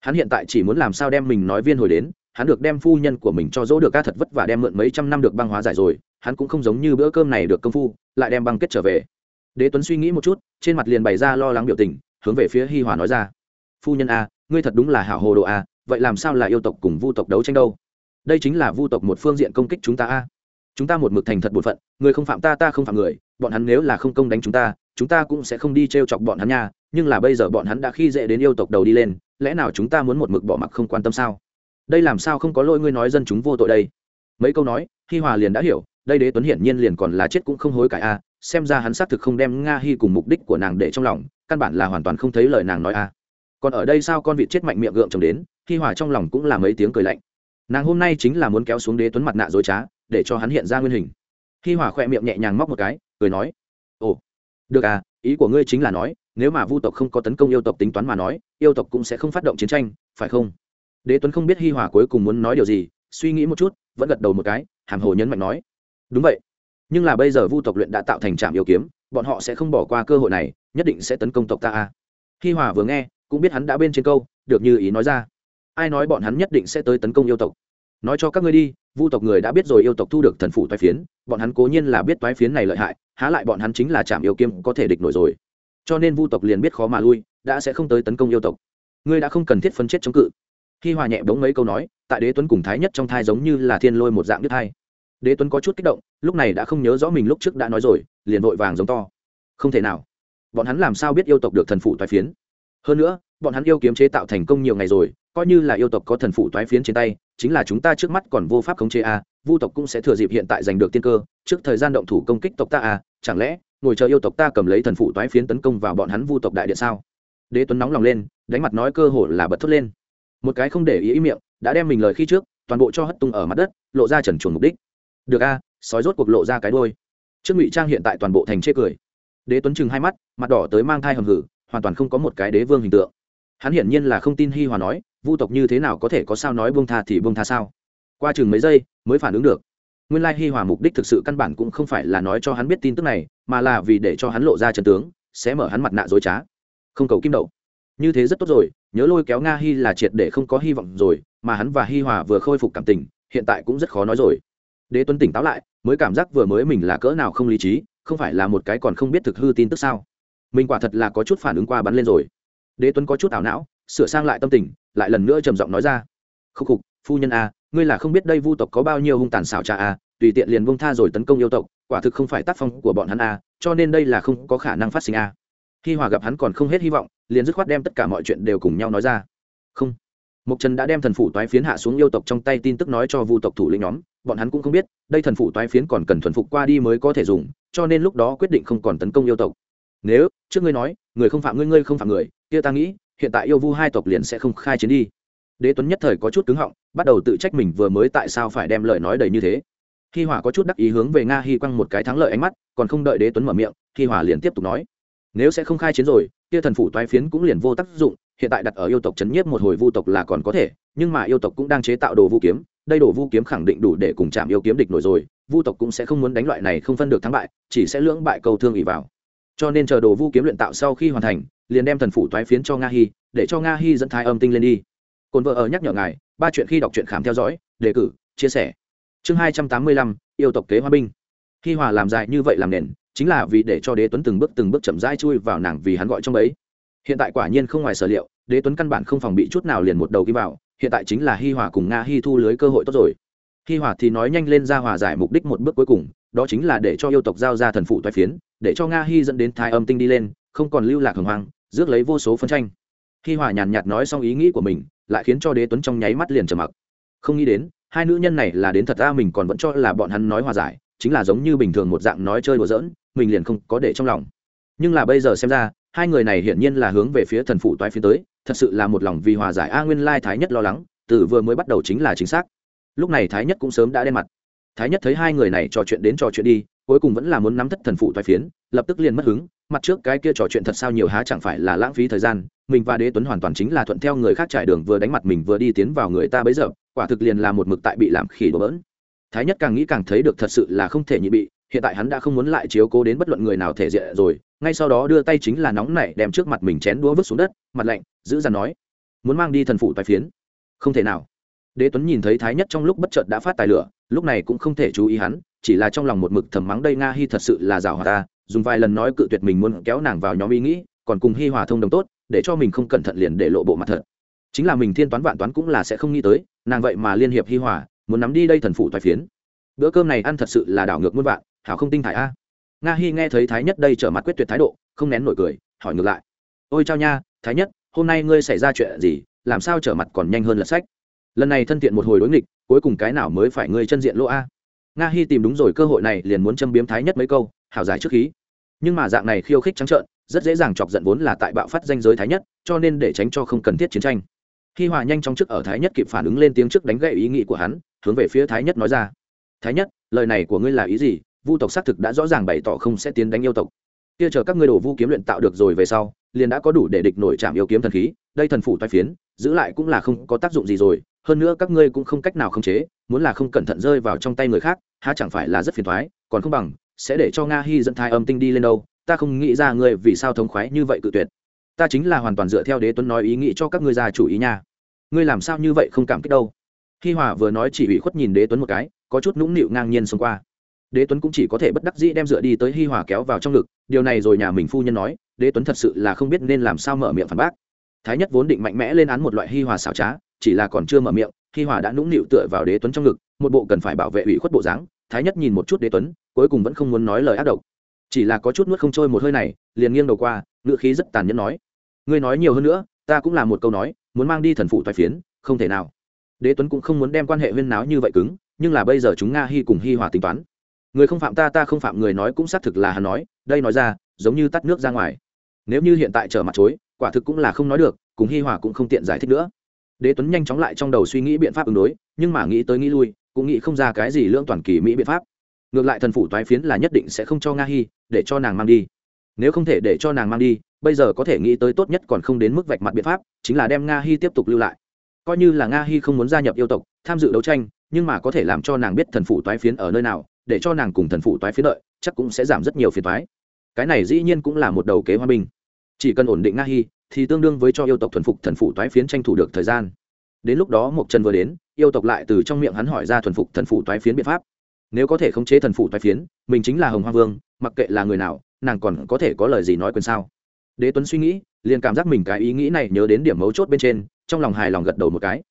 Speaker 1: hắn hiện tại chỉ muốn làm sao đem mình nói viên hồi đến, hắn được đem phu nhân của mình cho dỗ được ca thật vất và đem mượn mấy trăm năm được băng hóa giải rồi, hắn cũng không giống như bữa cơm này được công phu, lại đem băng kết trở về. Đế tuấn suy nghĩ một chút, trên mặt liền bày ra lo lắng biểu tình, hướng về phía hi hòa nói ra. Phu nhân a, ngươi thật đúng là hảo hồ đồ a, vậy làm sao là yêu tộc cùng vu tộc đấu tranh đâu? Đây chính là vu tộc một phương diện công kích chúng ta a. Chúng ta một mực thành thật bổn phận, người không phạm ta ta không phạm người, bọn hắn nếu là không công đánh chúng ta chúng ta cũng sẽ không đi t r e o chọc bọn hắn nha, nhưng là bây giờ bọn hắn đã khi dễ đến yêu tộc đầu đi lên, lẽ nào chúng ta muốn một mực bỏ mặc không quan tâm sao? Đây làm sao không có lỗi ngươi nói dân chúng vô tội đây? Mấy câu nói, hi hòa liền đã hiểu, đây đế tuấn hiển nhiên liền còn là chết cũng không hối cải a, xem ra hắn xác thực không đem nga hi cùng mục đích của nàng để trong lòng, căn bản là hoàn toàn không thấy lời nàng nói a. Còn ở đây sao con vịt chết mạnh miệng gượng chồng đến, hi hòa trong lòng cũng là mấy tiếng cười lạnh. Nàng hôm nay chính là muốn kéo xuống đế tuấn mặt nạ dối trá, để cho hắn hiện ra nguyên hình. Hi hòa khỏe miệng nhẹ nhàng móc một cái, cười nói được à ý của ngươi chính là nói, nếu mà vu tộc không có tấn công yêu tộc tính toán mà nói, yêu tộc cũng sẽ không phát động chiến tranh, phải không? Đế tuấn không biết hi hòa cuối cùng muốn nói điều gì, suy nghĩ một chút, vẫn gật đầu một cái, hàm hồ nhấn mạnh nói. Đúng vậy. Nhưng là bây giờ vu tộc luyện đã tạo thành trạm yêu kiếm, bọn họ sẽ không bỏ qua cơ hội này, nhất định sẽ tấn công tộc ta a hi hòa vừa nghe, cũng biết hắn đã bên trên câu, được như ý nói ra. Ai nói bọn hắn nhất định sẽ tới tấn công yêu tộc? Nói cho các ngươi đi vu tộc người đã biết rồi yêu tộc thu được thần phủ toái phiến, bọn hắn cố nhiên là biết toái phiến này lợi hại, há lại bọn hắn chính là chạm yêu kiêm có thể địch nổi rồi. Cho nên vu tộc liền biết khó mà lui, đã sẽ không tới tấn công yêu tộc. Ngươi đã không cần thiết phân chết chống cự. Khi hòa nhẹ bóng mấy câu nói, tại đế tuấn cùng thái nhất trong thai giống như là thiên lôi một dạng đứt thai đế tuấn có chút kích động, lúc này đã không nhớ rõ mình lúc trước đã nói rồi, liền vội vàng giống to. Không thể nào. Bọn hắn làm sao biết yêu tộc được thần phủ toái phiến? Hơn nữa bọn hắn yêu kiếm chế tạo thành công nhiều ngày rồi coi như là yêu tộc có thần phụ toái phiến trên tay chính là chúng ta trước mắt còn vô pháp khống chế a vu tộc cũng sẽ thừa dịp hiện tại giành được tiên cơ trước thời gian động thủ công kích tộc ta a chẳng lẽ ngồi chờ yêu tộc ta cầm lấy thần phụ toái phiến tấn công vào bọn hắn vu tộc đại điện sao? Đế tuấn nóng lòng lên đánh mặt nói cơ hồ là bật thốt lên. Một cái không để ý, ý miệng đã đem mình lời khi trước toàn bộ cho hất tung ở mặt đất lộ ra trần chuồng mục đích. Được a sói rốt cuộc lộ ra cái đôi trước ngụy trang hiện tại toàn bộ thành chê cười. Đế tuấn chừng hai mắt mặt đỏ tới mang thai hầm hử hoàn toàn không có một cái đế vương hình tượng. Hắn hiển nhiên là không tin hi hòa nói, vu tộc như thế nào có thể có sao nói bông tha thì bông tha sao? Qua chừng mấy giây, mới phản ứng được. Nguyên lai hi hòa mục đích thực sự căn bản cũng không phải là nói cho hắn biết tin tức này, mà là vì để cho hắn lộ ra chân tướng, sẽ mở hắn mặt nạ dối trá. Không cầu kim đậu. Như thế rất tốt rồi, nhớ lôi kéo nga hi là triệt để không có hy vọng rồi, mà hắn và hi hòa vừa khôi phục cảm tình, hiện tại cũng rất khó nói rồi. Đế tuấn tỉnh táo lại, mới cảm giác vừa mới mình là cỡ nào không lý trí, không phải là một cái còn không biết thực hư tin tức sao? Mình quả thật là có chút phản ứng qua bắn lên rồi. Đế tuấn có chút ảo não, sửa sang lại tâm tình, lại lần nữa trầm giọng nói ra. Khúc khục, phu nhân a, ngươi là không biết đây vu tộc có bao nhiêu hung tàn xảo trá a, tùy tiện liền bông tha rồi tấn công yêu tộc, quả thực không phải tác phong của bọn hắn a, cho nên đây là không có khả năng phát sinh a. Khi hòa gặp hắn còn không hết hy vọng, liền dứt khoát đem tất cả mọi chuyện đều cùng nhau nói ra. Không. Mục trần đã đem thần phủ toái phiến hạ xuống yêu tộc trong tay tin tức nói cho vu tộc thủ lĩnh nhóm, bọn hắn cũng không biết, đây thần phủ toái phiến còn cần thuần phục qua đi mới có thể dùng, cho nên lúc đó quyết định không còn tấn công yêu tộc nếu trước ngươi nói, người không phạm ngươi ngươi không phạm người, kia ta nghĩ, hiện tại yêu vu hai tộc liền sẽ không khai chiến đi. Đế tuấn nhất thời có chút cứng họng, bắt đầu tự trách mình vừa mới tại sao phải đem lời nói đầy như thế. Hi hỏa có chút đắc ý hướng về nga hi quăng một cái thắng lợi ánh mắt, còn không đợi đế tuấn mở miệng, hi hỏa liền tiếp tục nói. Nếu sẽ không khai chiến rồi, kia thần phủ toái phiến cũng liền vô tác dụng, hiện tại đặt ở yêu tộc chấn nhiếp một hồi vu tộc là còn có thể, nhưng mà yêu tộc cũng đang chế tạo đồ vu kiếm, đây đồ vu kiếm khẳng định đủ để cùng chạm yêu kiếm địch nổi rồi, vu tộc cũng sẽ không muốn đánh loại này không phân được thắng bại, chỉ sẽ lưỡng bại câu thương ỉ vào cho nên chờ đồ vu kiếm luyện tạo sau khi hoàn thành, liền đem thần phủ toái phiến cho nga hi, để cho nga hi dẫn thái âm tinh lên đi. Cồn vợ ở nhắc nhở ngài, ba chuyện khi đọc truyện khám theo dõi, đề cử, chia sẻ. Chương hai trăm tám mươi lăm, yêu tộc kế hoa binh. Hi hòa làm dài như vậy làm nền, chính là vì để cho đế tuấn từng bước từng bước chậm rãi chui vào nàng vì hắn gọi trong ấy hiện tại quả nhiên không ngoài sở liệu, đế tuấn căn bản không phòng bị chút nào liền một đầu ghi vào, hiện tại chính là hi hòa cùng nga hi thu lưới cơ hội tốt rồi. Hi hòa thì nói nhanh lên ra hòa giải mục đích một bước cuối cùng đó chính là để cho yêu tộc giao ra thần phụ toái phiến, để cho nga hy dẫn đến thái âm tinh đi lên, không còn lưu lạc hồng hoang, rước lấy vô số phân tranh. Khi hòa nhàn nhạt nói xong ý nghĩ của mình, lại khiến cho đế tuấn trong nháy mắt liền trầm mặc. Không nghĩ đến, hai nữ nhân này là đến thật ra mình còn vẫn cho là bọn hắn nói hòa giải, chính là giống như bình thường một dạng nói chơi đùa giỡn, mình liền không có để trong lòng. Nhưng là bây giờ xem ra, hai người này hiển nhiên là hướng về phía thần phụ toái phiến tới, thật sự là một lòng vì hòa giải a nguyên lai thái nhất lo lắng, từ vừa mới bắt đầu chính là chính xác. Lúc này thái nhất cũng sớm đã đen mặt thái nhất thấy hai người này trò chuyện đến trò chuyện đi, cuối cùng vẫn là muốn nắm thất thần phụ thoái phiến, lập tức liền mất hứng, mặt trước cái kia trò chuyện thật sao nhiều há chẳng phải là lãng phí thời gian, mình và đế tuấn hoàn toàn chính là thuận theo người khác trải đường vừa đánh mặt mình vừa đi tiến vào người ta bấy giờ, quả thực liền là một mực tại bị làm khỉ đổ bỡn. Thái nhất càng nghĩ càng thấy được thật sự là không thể nhị bị, hiện tại hắn đã không muốn lại chiếu cố đến bất luận người nào thể diện rồi, ngay sau đó đưa tay chính là nóng nảy đem trước mặt mình chén đũa vứt xuống đất, mặt lạnh, giữ dằn nói, muốn mang đi thần phụ tài phiến. Không thể nào. Đế tuấn nhìn thấy thái nhất trong lúc bất chợt đã phát tài lửa lúc này cũng không thể chú ý hắn, chỉ là trong lòng một mực thầm mắng đây nga hi thật sự là rào hòa ta, dùng vài lần nói cự tuyệt mình muốn kéo nàng vào nhóm ý nghĩ, còn cùng hi hòa thông đồng tốt, để cho mình không cẩn thận liền để lộ bộ mặt thật. Chính là mình thiên toán vạn toán cũng là sẽ không nghĩ tới, nàng vậy mà liên hiệp hi hòa, muốn nắm đi đây thần phụ thoại phiến. Bữa cơm này ăn thật sự là đảo ngược muôn vạn, hảo không tinh thải a. Nga hi nghe thấy thái nhất đây trở mặt quyết tuyệt thái độ, không nén nổi cười, hỏi ngược lại. Ôi chao nha, thái nhất, hôm nay ngươi xảy ra chuyện gì, làm sao trở mặt còn nhanh hơn lật sách? Lần này thân thiện một hồi đối nghịch, cuối cùng cái nào mới phải ngươi chân diện lỗ a? Nga hi tìm đúng rồi cơ hội này liền muốn châm biếm thái nhất mấy câu, hảo giải trước khí. Nhưng mà dạng này khiêu khích trắng trợn, rất dễ dàng chọc giận vốn là tại bạo phát danh giới thái nhất, cho nên để tránh cho không cần thiết chiến tranh. Khi hòa nhanh trong trước ở thái nhất kịp phản ứng lên tiếng trước đánh gậy ý nghĩ của hắn, hướng về phía thái nhất nói ra. Thái nhất, lời này của ngươi là ý gì? Vu tộc xác thực đã rõ ràng bày tỏ không sẽ tiến đánh yêu tộc. Kia chờ các ngươi đổ vu kiếm luyện tạo được rồi về sau, liền đã có đủ để địch nổi trạm yêu kiếm thần khí, đây thần phủ toai phiến, giữ lại cũng là không có tác dụng gì rồi hơn nữa các ngươi cũng không cách nào khống chế, muốn là không cẩn thận rơi vào trong tay người khác, há chẳng phải là rất phiền thoái còn không bằng, sẽ để cho nga hi dẫn thai âm tinh đi lên đâu, ta không nghĩ ra ngươi vì sao thống khoái như vậy cự tuyệt. Ta chính là hoàn toàn dựa theo đế tuấn nói ý nghĩ cho các ngươi ra chủ ý nha. Ngươi làm sao như vậy không cảm kích đâu? Hi hòa vừa nói chỉ ủy khuất nhìn đế tuấn một cái, có chút nũng nịu ngang nhiên xông qua. Đế tuấn cũng chỉ có thể bất đắc dĩ đem dựa đi tới hi hòa kéo vào trong ngực, điều này rồi nhà mình phu nhân nói, đế tuấn thật sự là không biết nên làm sao mở miệng phản bác. Thái nhất vốn định mạnh mẽ lên án một loại hi hòa xảo trá chỉ là còn chưa mở miệng, hi hòa đã nũng nịu tựa vào đế tuấn trong ngực, một bộ cần phải bảo vệ ủy khuất bộ dáng, thái nhất nhìn một chút đế tuấn, cuối cùng vẫn không muốn nói lời ác độc. Chỉ là có chút nuốt không trôi một hơi này, liền nghiêng đầu qua ngựa khí rất tàn nhẫn nói, ngươi nói nhiều hơn nữa, ta cũng là một câu nói, muốn mang đi thần phụ toại phiến, không thể nào. Đế tuấn cũng không muốn đem quan hệ huyên náo như vậy cứng, nhưng là bây giờ chúng nga hy cùng hi hòa tính toán. Người không phạm ta ta không phạm người nói cũng xác thực là hắn nói, đây nói ra, giống như tắt nước ra ngoài. Nếu như hiện tại trở mặt chối, quả thực cũng là không nói được, cùng hi hòa cũng không tiện giải thích nữa đế tuấn nhanh chóng lại trong đầu suy nghĩ biện pháp ứng đối, nhưng mà nghĩ tới nghĩ lui, cũng nghĩ không ra cái gì lưỡng toàn kỳ mỹ biện pháp. Ngược lại thần phủ toái phiến là nhất định sẽ không cho nga hy để cho nàng mang đi. Nếu không thể để cho nàng mang đi, bây giờ có thể nghĩ tới tốt nhất còn không đến mức vạch mặt biện pháp, chính là đem nga hy tiếp tục lưu lại. Coi như là nga hy không muốn gia nhập yêu tộc, tham dự đấu tranh, nhưng mà có thể làm cho nàng biết thần phủ toái phiến ở nơi nào, để cho nàng cùng thần phủ toái phiến đợi, chắc cũng sẽ giảm rất nhiều phiền toái. Cái này dĩ nhiên cũng là một đầu kế hòa bình chỉ cần ổn định nga hy thì tương đương với cho yêu tộc thuần phục thần phủ toái phiến tranh thủ được thời gian. Đến lúc đó một trần vừa đến, yêu tộc lại từ trong miệng hắn hỏi ra thuần phục thần phủ toái phiến biện pháp. Nếu có thể khống chế thần phủ toái phiến, mình chính là hồng hoa vương, mặc kệ là người nào, nàng còn có thể có lời gì nói quyền sao? Đế tuấn suy nghĩ, liền cảm giác mình cái ý nghĩ này nhớ đến điểm mấu chốt bên trên, trong lòng hài lòng gật đầu một cái.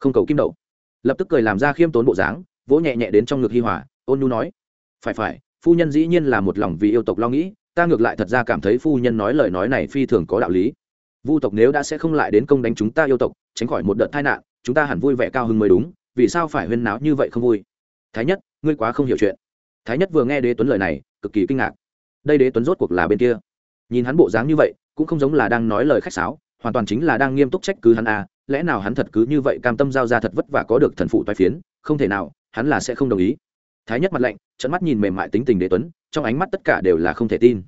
Speaker 1: Không cầu kim đậu. Lập tức cười làm ra khiêm tốn bộ dáng, vỗ nhẹ nhẹ đến trong ngực hi hòa, ôn nhu nói, phải phải, phu nhân dĩ nhiên là một lòng vì yêu tộc lo nghĩ, ta ngược lại thật ra cảm thấy phu nhân nói lời nói này phi thường có đạo lý vu tộc nếu đã sẽ không lại đến công đánh chúng ta yêu tộc, tránh khỏi một đợt tai nạn, chúng ta hẳn vui vẻ cao hơn mới đúng, vì sao phải huyên náo như vậy không vui? Thái nhất, ngươi quá không hiểu chuyện. Thái nhất vừa nghe đế tuấn lời này, cực kỳ kinh ngạc. Đây đế tuấn rốt cuộc là bên kia. Nhìn hắn bộ dáng như vậy, cũng không giống là đang nói lời khách sáo, hoàn toàn chính là đang nghiêm túc trách cứ hắn à lẽ nào hắn thật cứ như vậy cam tâm giao ra thật vất vả có được thần phụ toai phiến, không thể nào, hắn là sẽ không đồng ý. Thái nhất mặt lạnh trận mắt nhìn mềm mại tính tình đế tuấn, trong ánh mắt tất cả đều là không thể tin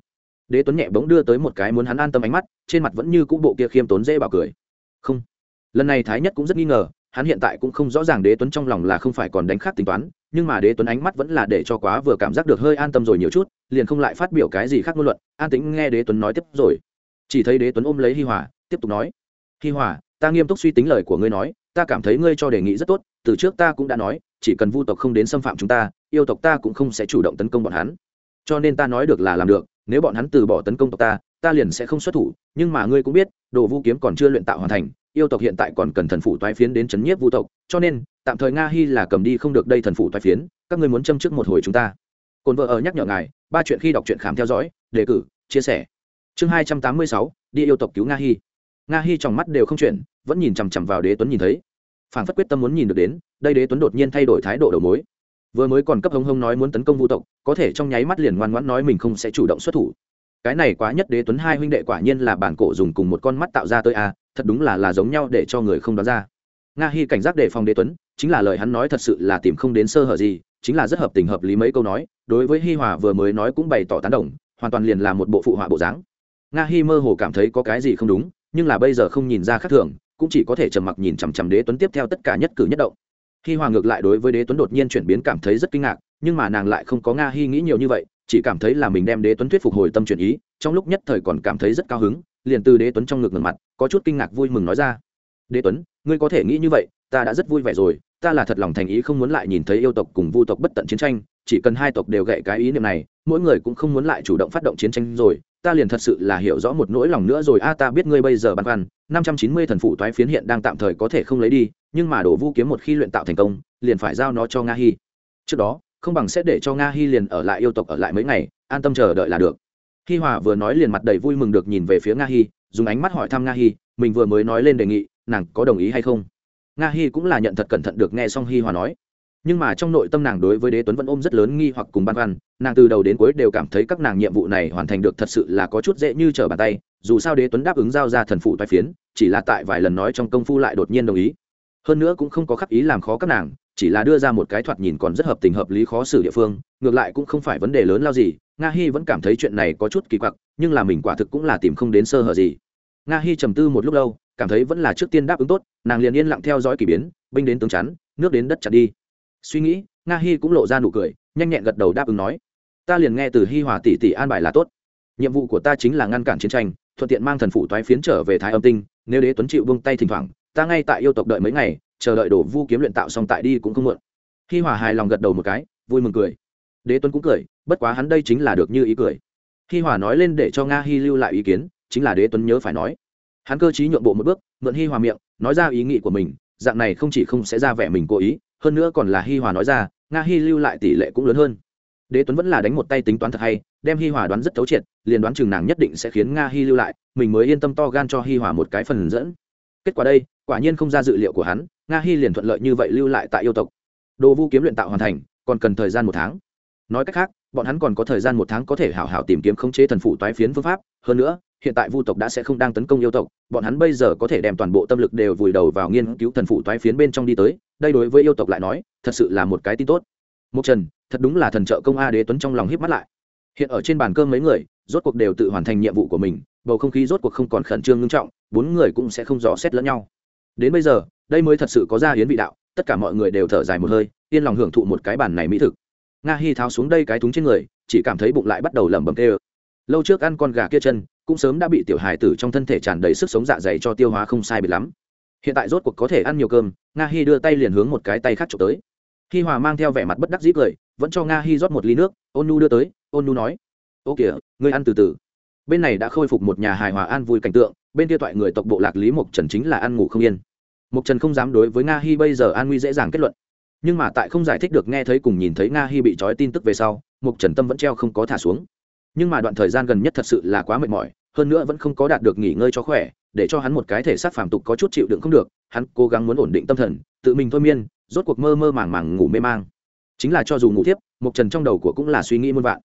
Speaker 1: đế tuấn nhẹ bỗng đưa tới một cái muốn hắn an tâm ánh mắt, trên mặt vẫn như cũ bộ kia khiêm tốn dễ bảo cười. Không. Lần này thái nhất cũng rất nghi ngờ, hắn hiện tại cũng không rõ ràng đế tuấn trong lòng là không phải còn đánh khác tính toán, nhưng mà đế tuấn ánh mắt vẫn là để cho quá vừa cảm giác được hơi an tâm rồi nhiều chút, liền không lại phát biểu cái gì khác ngôn luận, an tĩnh nghe đế tuấn nói tiếp rồi. Chỉ thấy đế tuấn ôm lấy hi hòa, tiếp tục nói. Hi hòa, ta nghiêm túc suy tính lời của ngươi nói, ta cảm thấy ngươi cho đề nghị rất tốt, từ trước ta cũng đã nói, chỉ cần vu tộc không đến xâm phạm chúng ta, yêu tộc ta cũng không sẽ chủ động tấn công bọn hắn. Cho nên ta nói được là làm được nếu bọn hắn từ bỏ tấn công tộc ta ta liền sẽ không xuất thủ, nhưng mà ngươi cũng biết, đồ vu kiếm còn chưa luyện tạo hoàn thành, yêu tộc hiện tại còn cần thần phủ toái phiến đến chấn nhiếp vu tộc, cho nên, tạm thời nga hi là cầm đi không được đây thần phủ toái phiến, các ngươi muốn châm trước một hồi chúng ta. Cồn vợ ở nhắc nhở ngài, ba chuyện khi đọc truyện khám theo dõi, đề cử, chia sẻ. Chương hai trăm tám mươi sáu, đi yêu tộc cứu nga hi. nga hi trong mắt đều không chuyển, vẫn nhìn chằm chằm vào đế tuấn nhìn thấy. Phản phất quyết tâm muốn nhìn được đến, đây đế tuấn đột nhiên thay đổi thái độ đầu mối vừa mới còn cấp hống hống nói muốn tấn công vu tộc, có thể trong nháy mắt liền ngoan ngoãn nói mình không sẽ chủ động xuất thủ. Cái này quá nhất đế tuấn hai huynh đệ quả nhiên là bản cổ dùng cùng một con mắt tạo ra tới a, thật đúng là là giống nhau để cho người không đoán ra. Nga hy cảnh giác đề phòng đế tuấn, chính là lời hắn nói thật sự là tìm không đến sơ hở gì, chính là rất hợp tình hợp lý mấy câu nói, đối với hi hòa vừa mới nói cũng bày tỏ tán đồng, hoàn toàn liền là một bộ phụ họa bộ dáng. Nga hi mơ hồ cảm thấy có cái gì không đúng, nhưng là bây giờ không nhìn ra khác thường, cũng chỉ có thể trầm mặc nhìn chằm chằm đế tuấn tiếp theo tất cả nhất cử nhất động hi hòa ngược lại đối với đế tuấn đột nhiên chuyển biến cảm thấy rất kinh ngạc, nhưng mà nàng lại không có nga hi nghĩ nhiều như vậy, chỉ cảm thấy là mình đem đế tuấn thuyết phục hồi tâm chuyển ý, trong lúc nhất thời còn cảm thấy rất cao hứng, liền từ đế tuấn trong ngực ngừng mặt, có chút kinh ngạc vui mừng nói ra, đế tuấn, ngươi có thể nghĩ như vậy, ta đã rất vui vẻ rồi, ta là thật lòng thành ý không muốn lại nhìn thấy yêu tộc cùng vu tộc bất tận chiến tranh, chỉ cần hai tộc đều gậy cái ý niệm này, mỗi người cũng không muốn lại chủ động phát động chiến tranh rồi, ta liền thật sự là hiểu rõ một nỗi lòng nữa rồi. A, ta biết ngươi bây giờ băn khoăn, năm trăm chín mươi thần phụ toái phiến hiện đang tạm thời có thể không lấy đi nhưng mà đổ vu kiếm một khi luyện tạo thành công, liền phải giao nó cho nga hy trước đó, không bằng sẽ để cho nga hy liền ở lại yêu tộc ở lại mấy ngày, an tâm chờ đợi là được. Hi hòa vừa nói liền mặt đầy vui mừng được nhìn về phía nga hy dùng ánh mắt hỏi thăm nga hy mình vừa mới nói lên đề nghị, nàng có đồng ý hay không? Nga hy cũng là nhận thật cẩn thận được nghe xong hi hòa nói. Nhưng mà trong nội tâm nàng đối với đế tuấn vẫn ôm rất lớn nghi hoặc cùng băn khoăn, nàng từ đầu đến cuối đều cảm thấy các nàng nhiệm vụ này hoàn thành được thật sự là có chút dễ như trở bàn tay, dù sao đế tuấn đáp ứng giao ra thần phụ toai phiến, chỉ là tại vài lần nói trong công phu lại đột nhiên đồng ý hơn nữa cũng không có khắc ý làm khó các nàng, chỉ là đưa ra một cái thoạt nhìn còn rất hợp tình hợp lý khó xử địa phương, ngược lại cũng không phải vấn đề lớn lao gì, nga hy vẫn cảm thấy chuyện này có chút kỳ quặc, nhưng là mình quả thực cũng là tìm không đến sơ hở gì. Nga hy trầm tư một lúc lâu, cảm thấy vẫn là trước tiên đáp ứng tốt, nàng liền yên lặng theo dõi k ỳ biến, binh đến tướng chắn, nước đến đất chặt đi. Suy nghĩ, nga hy cũng lộ ra nụ cười, nhanh nhẹn gật đầu đáp ứng nói, ta liền nghe từ hi hòa tỷ tỷ an bài là tốt. Nhiệm vụ của ta chính là ngăn cản chiến tranh, thuận tiện mang thần phủ toái phiến trở về thái âm tinh, nếu đế tuấn chịu vung tay thỉnh thoảng ta ngay tại yêu tộc đợi mấy ngày, chờ đợi đổ vu kiếm luyện tạo xong tại đi cũng không muộn. Hi hòa hài lòng gật đầu một cái, vui mừng cười. Đế tuấn cũng cười, bất quá hắn đây chính là được như ý cười. Hi hòa nói lên để cho nga hi lưu lại ý kiến, chính là đế tuấn nhớ phải nói. Hắn cơ chí nhượng bộ một bước, mượn hi hòa miệng, nói ra ý nghĩ của mình, dạng này không chỉ không sẽ ra vẻ mình cố ý, hơn nữa còn là hi hòa nói ra, nga hi lưu lại tỷ lệ cũng lớn hơn. Đế tuấn vẫn là đánh một tay tính toán thật hay, đem hi hòa đoán rất thấu triệt, liền đoán chừng nàng nhất định sẽ khiến nga hi lưu lại, mình mới yên tâm to gan cho hi hòa một cái phần dẫn. Kết quả đây quả nhiên không ra dự liệu của hắn, nga hi liền thuận lợi như vậy lưu lại tại yêu tộc. Đồ vu kiếm luyện tạo hoàn thành, còn cần thời gian một tháng. Nói cách khác, bọn hắn còn có thời gian một tháng có thể hảo hảo tìm kiếm khống chế thần phụ toái phiến phương pháp. Hơn nữa, hiện tại vu tộc đã sẽ không đang tấn công yêu tộc, bọn hắn bây giờ có thể đem toàn bộ tâm lực đều vùi đầu vào nghiên cứu thần phụ toái phiến bên trong đi tới. Đây đối với yêu tộc lại nói, thật sự là một cái tin tốt. Mục trần, thật đúng là thần trợ công a đế tuấn trong lòng hiếp mắt lại. Hiện ở trên bàn cơm mấy người, rốt cuộc đều tự hoàn thành nhiệm vụ của mình, bầu không khí rốt cuộc không còn khẩn trương ngưng trọng, bốn người cũng sẽ không dò xét lẫn nhau đến bây giờ, đây mới thật sự có ra hiến vị đạo, tất cả mọi người đều thở dài một hơi, yên lòng hưởng thụ một cái bàn này mỹ thực. Nga hi tháo xuống đây cái thúng trên người, chỉ cảm thấy bụng lại bắt đầu lẩm bẩm tê ơ lâu trước ăn con gà kia chân, cũng sớm đã bị tiểu hài tử trong thân thể tràn đầy sức sống dạ dày cho tiêu hóa không sai bị lắm. Hiện tại rốt cuộc có thể ăn nhiều cơm, nga hi đưa tay liền hướng một cái tay khác trộm tới. Hi hòa mang theo vẻ mặt bất đắc dĩ cười, vẫn cho nga hi rót một ly nước, ôn nu đưa tới, ôn nu nói, ô kìa, ngươi ăn từ từ. Bên này đã khôi phục một nhà hài hòa an vui cảnh tượng bên kia toại người tộc bộ lạc lý mộc trần chính là ăn ngủ không yên. Mộc trần không dám đối với nga hi bây giờ an nguy dễ dàng kết luận. Nhưng mà tại không giải thích được nghe thấy cùng nhìn thấy nga hi bị trói tin tức về sau, mộc trần tâm vẫn treo không có thả xuống. Nhưng mà đoạn thời gian gần nhất thật sự là quá mệt mỏi, hơn nữa vẫn không có đạt được nghỉ ngơi cho khỏe, để cho hắn một cái thể xác phàm tục có chút chịu đựng không được, hắn cố gắng muốn ổn định tâm thần, tự mình thôi miên, rốt cuộc mơ mơ màng màng ngủ mê mang. Chính là cho dù ngủ tiếp mộc trần trong đầu của cũng là suy nghĩ muôn vạn.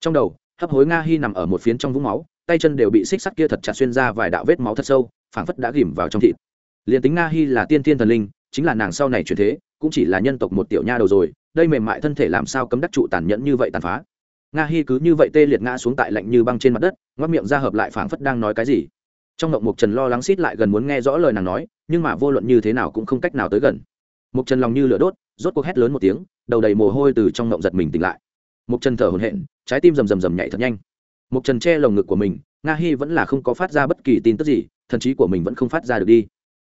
Speaker 1: Trong đầu, hấp hối nga hy nằm ở một phiến trong vũng máu tay chân đều bị xích sắt kia thật chặt xuyên ra vài đạo vết máu thật sâu, phảng phất đã ghìm vào trong thịt. Liền tính nga hy là tiên thiên thần linh, chính là nàng sau này chuyển thế, cũng chỉ là nhân tộc một tiểu nha đầu rồi, đây mềm mại thân thể làm sao cấm đắc trụ tàn nhẫn như vậy tàn phá. Nga hy cứ như vậy tê liệt ngã xuống tại lạnh như băng trên mặt đất ngoắc miệng ra hợp lại phảng phất đang nói cái gì. Trong ngộng mục trần lo lắng xít lại gần muốn nghe rõ lời nàng nói, nhưng mà vô luận như thế nào cũng không cách nào tới gần. Mục trần lòng như lửa đốt, rốt cuộc hét lớn một tiếng, đầu đầy mồ hôi từ trong ngộng giật mình tỉnh lại. Mục trần thở hổn hển, trái tim rầm rầm rầm nhảy thật nhanh mục trần che lồng ngực của mình, nga Hi vẫn là không có phát ra bất kỳ tin tức gì thần trí của mình vẫn không phát ra được đi.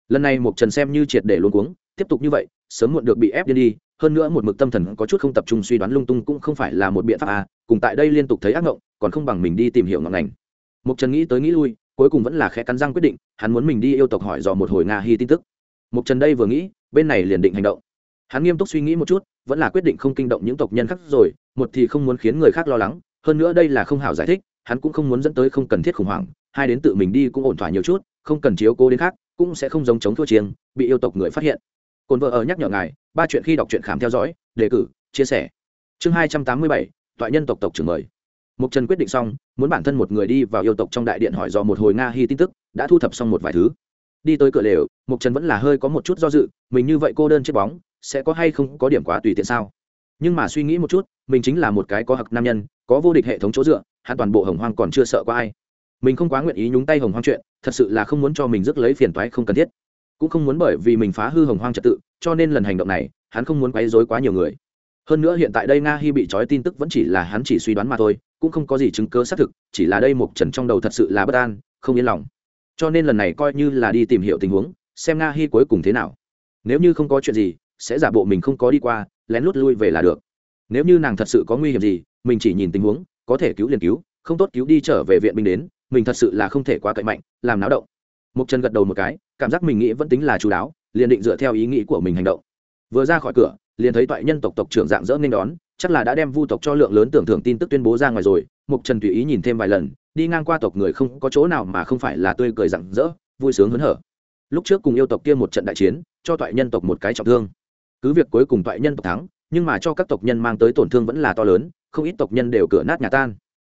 Speaker 1: Lần này mục trần xem như triệt để luôn cuống, tiếp tục như vậy, sớm muộn được bị ép điên đi, hơn nữa một mực tâm thần có chút không tập trung suy đoán lung tung cũng không phải là một biện pháp à cùng tại đây liên tục thấy ác ngộng, còn không bằng mình đi tìm hiểu ngọn ngành. Mục trần nghĩ tới nghĩ lui, cuối cùng vẫn là khẽ cắn răng quyết định, hắn muốn mình đi yêu tộc hỏi dò một hồi nga Hi tin tức. Mục trần đây vừa nghĩ, bên này liền định hành động. Hắn nghiêm túc suy nghĩ một chút, vẫn là quyết định không kinh động những tộc nhân khác rồi, một thì không muốn khiến người khác lo lắng, hơn nữa đây là không hảo giải thích hắn cũng không muốn dẫn tới không cần thiết khủng hoảng, hai đến tự mình đi cũng ổn thỏa nhiều chút, không cần chiếu cố đến khác, cũng sẽ không giống chống thua chiêng, bị yêu tộc người phát hiện. Cồn vợ ở nhắc nhở ngài, ba chuyện khi đọc truyện khám theo dõi, đề cử, chia sẻ. Chương hai trăm tám mươi bảy, toại nhân tộc tộc trưởng mời. Mục trần quyết định xong, muốn bản thân một người đi vào yêu tộc trong đại điện hỏi do một hồi nga hy tin tức, đã thu thập xong một vài thứ. Đi tới cửa lều, mục trần vẫn là hơi có một chút do dự, mình như vậy cô đơn chết bóng, sẽ có hay không có điểm quá tùy tiện sao? Nhưng mà suy nghĩ một chút, mình chính là một cái có hặc nam nhân, có vô địch hệ thống chỗ dựa hắn toàn bộ hồng hoang còn chưa sợ qua ai. Mình không quá nguyện ý nhúng tay hồng hoang chuyện, thật sự là không muốn cho mình rước lấy phiền toái không cần thiết. Cũng không muốn bởi vì mình phá hư hồng hoang trật tự, cho nên lần hành động này, hắn không muốn quấy rối quá nhiều người. Hơn nữa hiện tại đây nga hy bị trói tin tức vẫn chỉ là hắn chỉ suy đoán mà thôi, cũng không có gì chứng cớ xác thực, chỉ là đây một trần trong đầu thật sự là bất an, không yên lòng. Cho nên lần này coi như là đi tìm hiểu tình huống, xem nga hy cuối cùng thế nào. Nếu như không có chuyện gì, sẽ giả bộ mình không có đi qua, lén lút lui về là được. Nếu như nàng thật sự có nguy hiểm gì, mình chỉ nhìn tình huống có thể cứu liền cứu, không tốt cứu đi trở về viện binh đến, mình thật sự là không thể quá cậy mạnh, làm náo động. Mục trần gật đầu một cái, cảm giác mình nghĩ vẫn tính là chú đáo, liền định dựa theo ý nghĩ của mình hành động. Vừa ra khỏi cửa, liền thấy toại nhân tộc tộc trưởng dạng dỡ nên đón, chắc là đã đem vu tộc cho lượng lớn tưởng thưởng tin tức tuyên bố ra ngoài rồi. Mục trần tùy ý nhìn thêm vài lần, đi ngang qua tộc người không có chỗ nào mà không phải là tươi cười rạng rỡ, vui sướng hớn hở. Lúc trước cùng yêu tộc kia một trận đại chiến, cho toại nhân tộc một cái trọng thương. Cứ việc cuối cùng toại nhân tộc thắng, nhưng mà cho các tộc nhân mang tới tổn thương vẫn là to lớn không ít tộc nhân đều cửa nát nhà tan.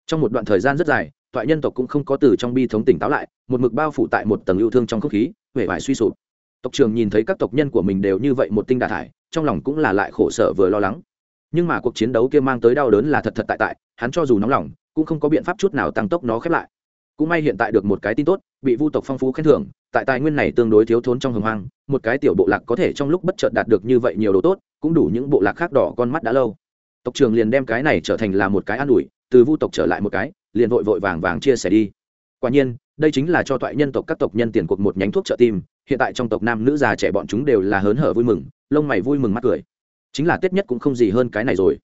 Speaker 1: Trong một đoạn thời gian rất dài toại nhân tộc cũng không có từ trong bi thống tỉnh táo lại, một mực bao phủ tại một tầng yêu thương trong không khí, vẻ vải suy sụp. Tộc trường nhìn thấy các tộc nhân của mình đều như vậy một tinh đà thải, trong lòng cũng là lại khổ sở vừa lo lắng. Nhưng mà cuộc chiến đấu kia mang tới đau đớn là thật thật tại tại, hắn cho dù nóng lòng, cũng không có biện pháp chút nào tăng tốc nó khép lại. Cũng may hiện tại được một cái tin tốt, bị vu tộc phong phú khen thưởng, tại tài nguyên này tương đối thiếu thốn trong hồng hoang, một cái tiểu bộ lạc có thể trong lúc bất chợt đạt được như vậy nhiều đồ tốt, cũng đủ những bộ lạc khác đỏ con mắt đã lâu tộc trường liền đem cái này trở thành là một cái an ủi, từ vu tộc trở lại một cái, liền vội vội vàng vàng chia sẻ đi. Quả nhiên, đây chính là cho toại nhân tộc các tộc nhân tiền cuộc một nhánh thuốc trợ tim, hiện tại trong tộc nam nữ già trẻ bọn chúng đều là hớn hở vui mừng, lông mày vui mừng mắt cười. Chính là tết nhất cũng không gì hơn cái này rồi.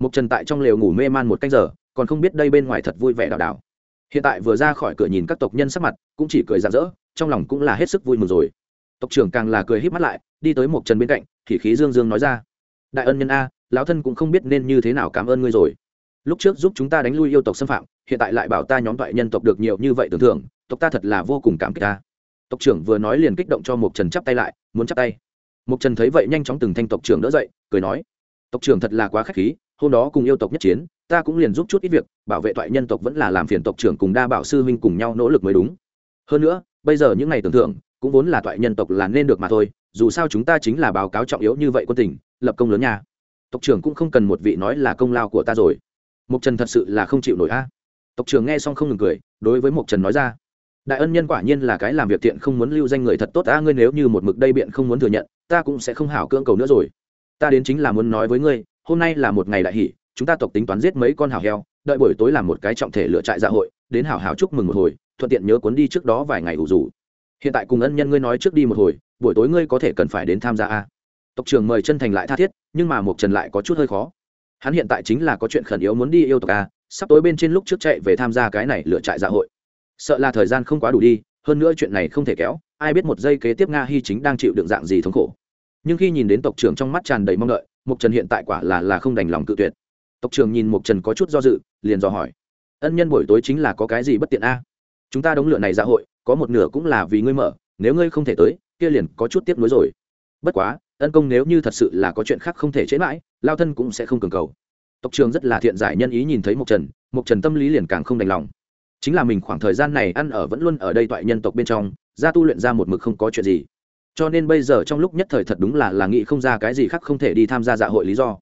Speaker 1: Mục trần tại trong lều ngủ mê man một canh giờ, còn không biết đây bên ngoài thật vui vẻ đào đào. Hiện tại vừa ra khỏi cửa nhìn các tộc nhân sắc mặt, cũng chỉ cười rạng rỡ, trong lòng cũng là hết sức vui mừng rồi. Tộc trưởng càng là cười híp mắt lại, đi tới mục trần bên cạnh, thì khí dương dương nói ra. Đại ân nhân a lão thân cũng không biết nên như thế nào cảm ơn ngươi rồi. Lúc trước giúp chúng ta đánh lui yêu tộc xâm phạm, hiện tại lại bảo ta nhóm toại nhân tộc được nhiều như vậy tưởng thưởng, tộc ta thật là vô cùng cảm kích ta. Tộc trưởng vừa nói liền kích động cho mục trần chắp tay lại, muốn chắp tay. Mục trần thấy vậy nhanh chóng từng thanh tộc trưởng đỡ dậy, cười nói, tộc trưởng thật là quá k h á c h khí, hôm đó cùng yêu tộc nhất chiến, ta cũng liền giúp chút ít việc, bảo vệ toại nhân tộc vẫn là làm phiền tộc trưởng cùng đa bảo sư huynh cùng nhau nỗ lực mới đúng. Hơn nữa, bây giờ những ngày tưởng thưởng, cũng vốn là toại nhân tộc là nên được mà thôi, dù sao chúng ta chính là báo cáo trọng yếu như vậy quân tình, lập công lớn nhà tộc trưởng cũng không cần một vị nói là công lao của ta rồi. Mục trần thật sự là không chịu nổi a. Tộc trưởng nghe xong không ngừng cười, đối với mục trần nói ra. Đại ân nhân quả nhiên là cái làm việc tiện không muốn lưu danh người thật tốt a, ngươi nếu như một mực đây biện không muốn thừa nhận, ta cũng sẽ không hảo cưỡng cầu nữa rồi. Ta đến chính là muốn nói với ngươi, hôm nay là một ngày đại hỷ, chúng ta tộc tính toán giết mấy con hảo heo, đợi buổi tối làm một cái trọng thể lựa trại dạ hội, đến hảo hảo chúc mừng một hồi, thuận tiện nhớ cuốn đi trước đó vài ngày ủ rủ. Hiện tại cùng ân nhân ngươi nói trước đi một hồi, buổi tối ngươi có thể cần phải đến tham gia a tộc trưởng mời chân thành lại tha thiết, nhưng mà mộc trần lại có chút hơi khó. Hắn hiện tại chính là có chuyện khẩn yếu muốn đi yêu tộc a sắp tối bên trên lúc trước chạy về tham gia cái này lựa trại dạ hội. Sợ là thời gian không quá đủ đi, hơn nữa chuyện này không thể kéo, ai biết một giây kế tiếp nga hy chính đang chịu đựng dạng gì thống khổ. Nhưng khi nhìn đến tộc trưởng trong mắt tràn đầy mong đợi mục trần hiện tại quả là là không đành lòng cự tuyệt. Tộc trưởng nhìn mục trần có chút do dự, liền dò hỏi. Ân nhân buổi tối chính là có cái gì bất tiện a? Chúng ta đóng lựa này dạ hội, có một nửa cũng là vì ngươi mở, nếu ngươi không thể tới, kia liền có chút tiếp nối rồi. Bất quá ân công nếu như thật sự là có chuyện khác không thể chế mãi, lao thân cũng sẽ không cường cầu. Tộc trường rất là thiện giải nhân ý nhìn thấy mộc trần mộc trần tâm lý liền càng không đành lòng. Chính là mình khoảng thời gian này ăn ở vẫn luôn ở đây toại nhân tộc bên trong ra tu luyện ra một mực không có chuyện gì. Cho nên bây giờ trong lúc nhất thời thật đúng là là nghĩ không ra cái gì khác không thể đi tham gia dạ hội lý do.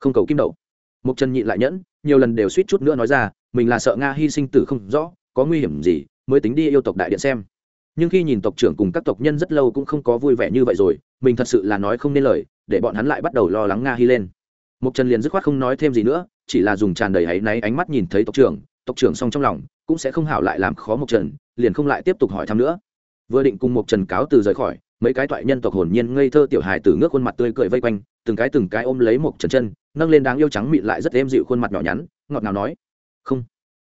Speaker 1: Không cầu kim đậu. Mộc trần nhịn lại nhẫn, nhiều lần đều suýt chút nữa nói ra, mình là sợ nga hy sinh tử không rõ, có nguy hiểm gì, mới tính đi yêu tộc đại điện xem nhưng khi nhìn tộc trưởng cùng các tộc nhân rất lâu cũng không có vui vẻ như vậy rồi, mình thật sự là nói không nên lời, để bọn hắn lại bắt đầu lo lắng nga hy lên. Mục trần liền dứt khoát không nói thêm gì nữa, chỉ là dùng tràn đầy áy náy ánh mắt nhìn thấy tộc trưởng tộc trưởng xong trong lòng cũng sẽ không hảo lại làm khó mục trần, liền không lại tiếp tục hỏi thăm nữa. Vừa định cùng mục trần cáo từ rời khỏi, mấy cái toại nhân tộc hồn nhiên ngây thơ tiểu hài từ ngước khuôn mặt tươi cười vây quanh, từng cái từng cái ôm lấy mục trần chân, nâng lên đáng yêu trắng mịn lại rất êm dịu khuôn mặt nhỏ nhắn, ngọt ngào nói, không.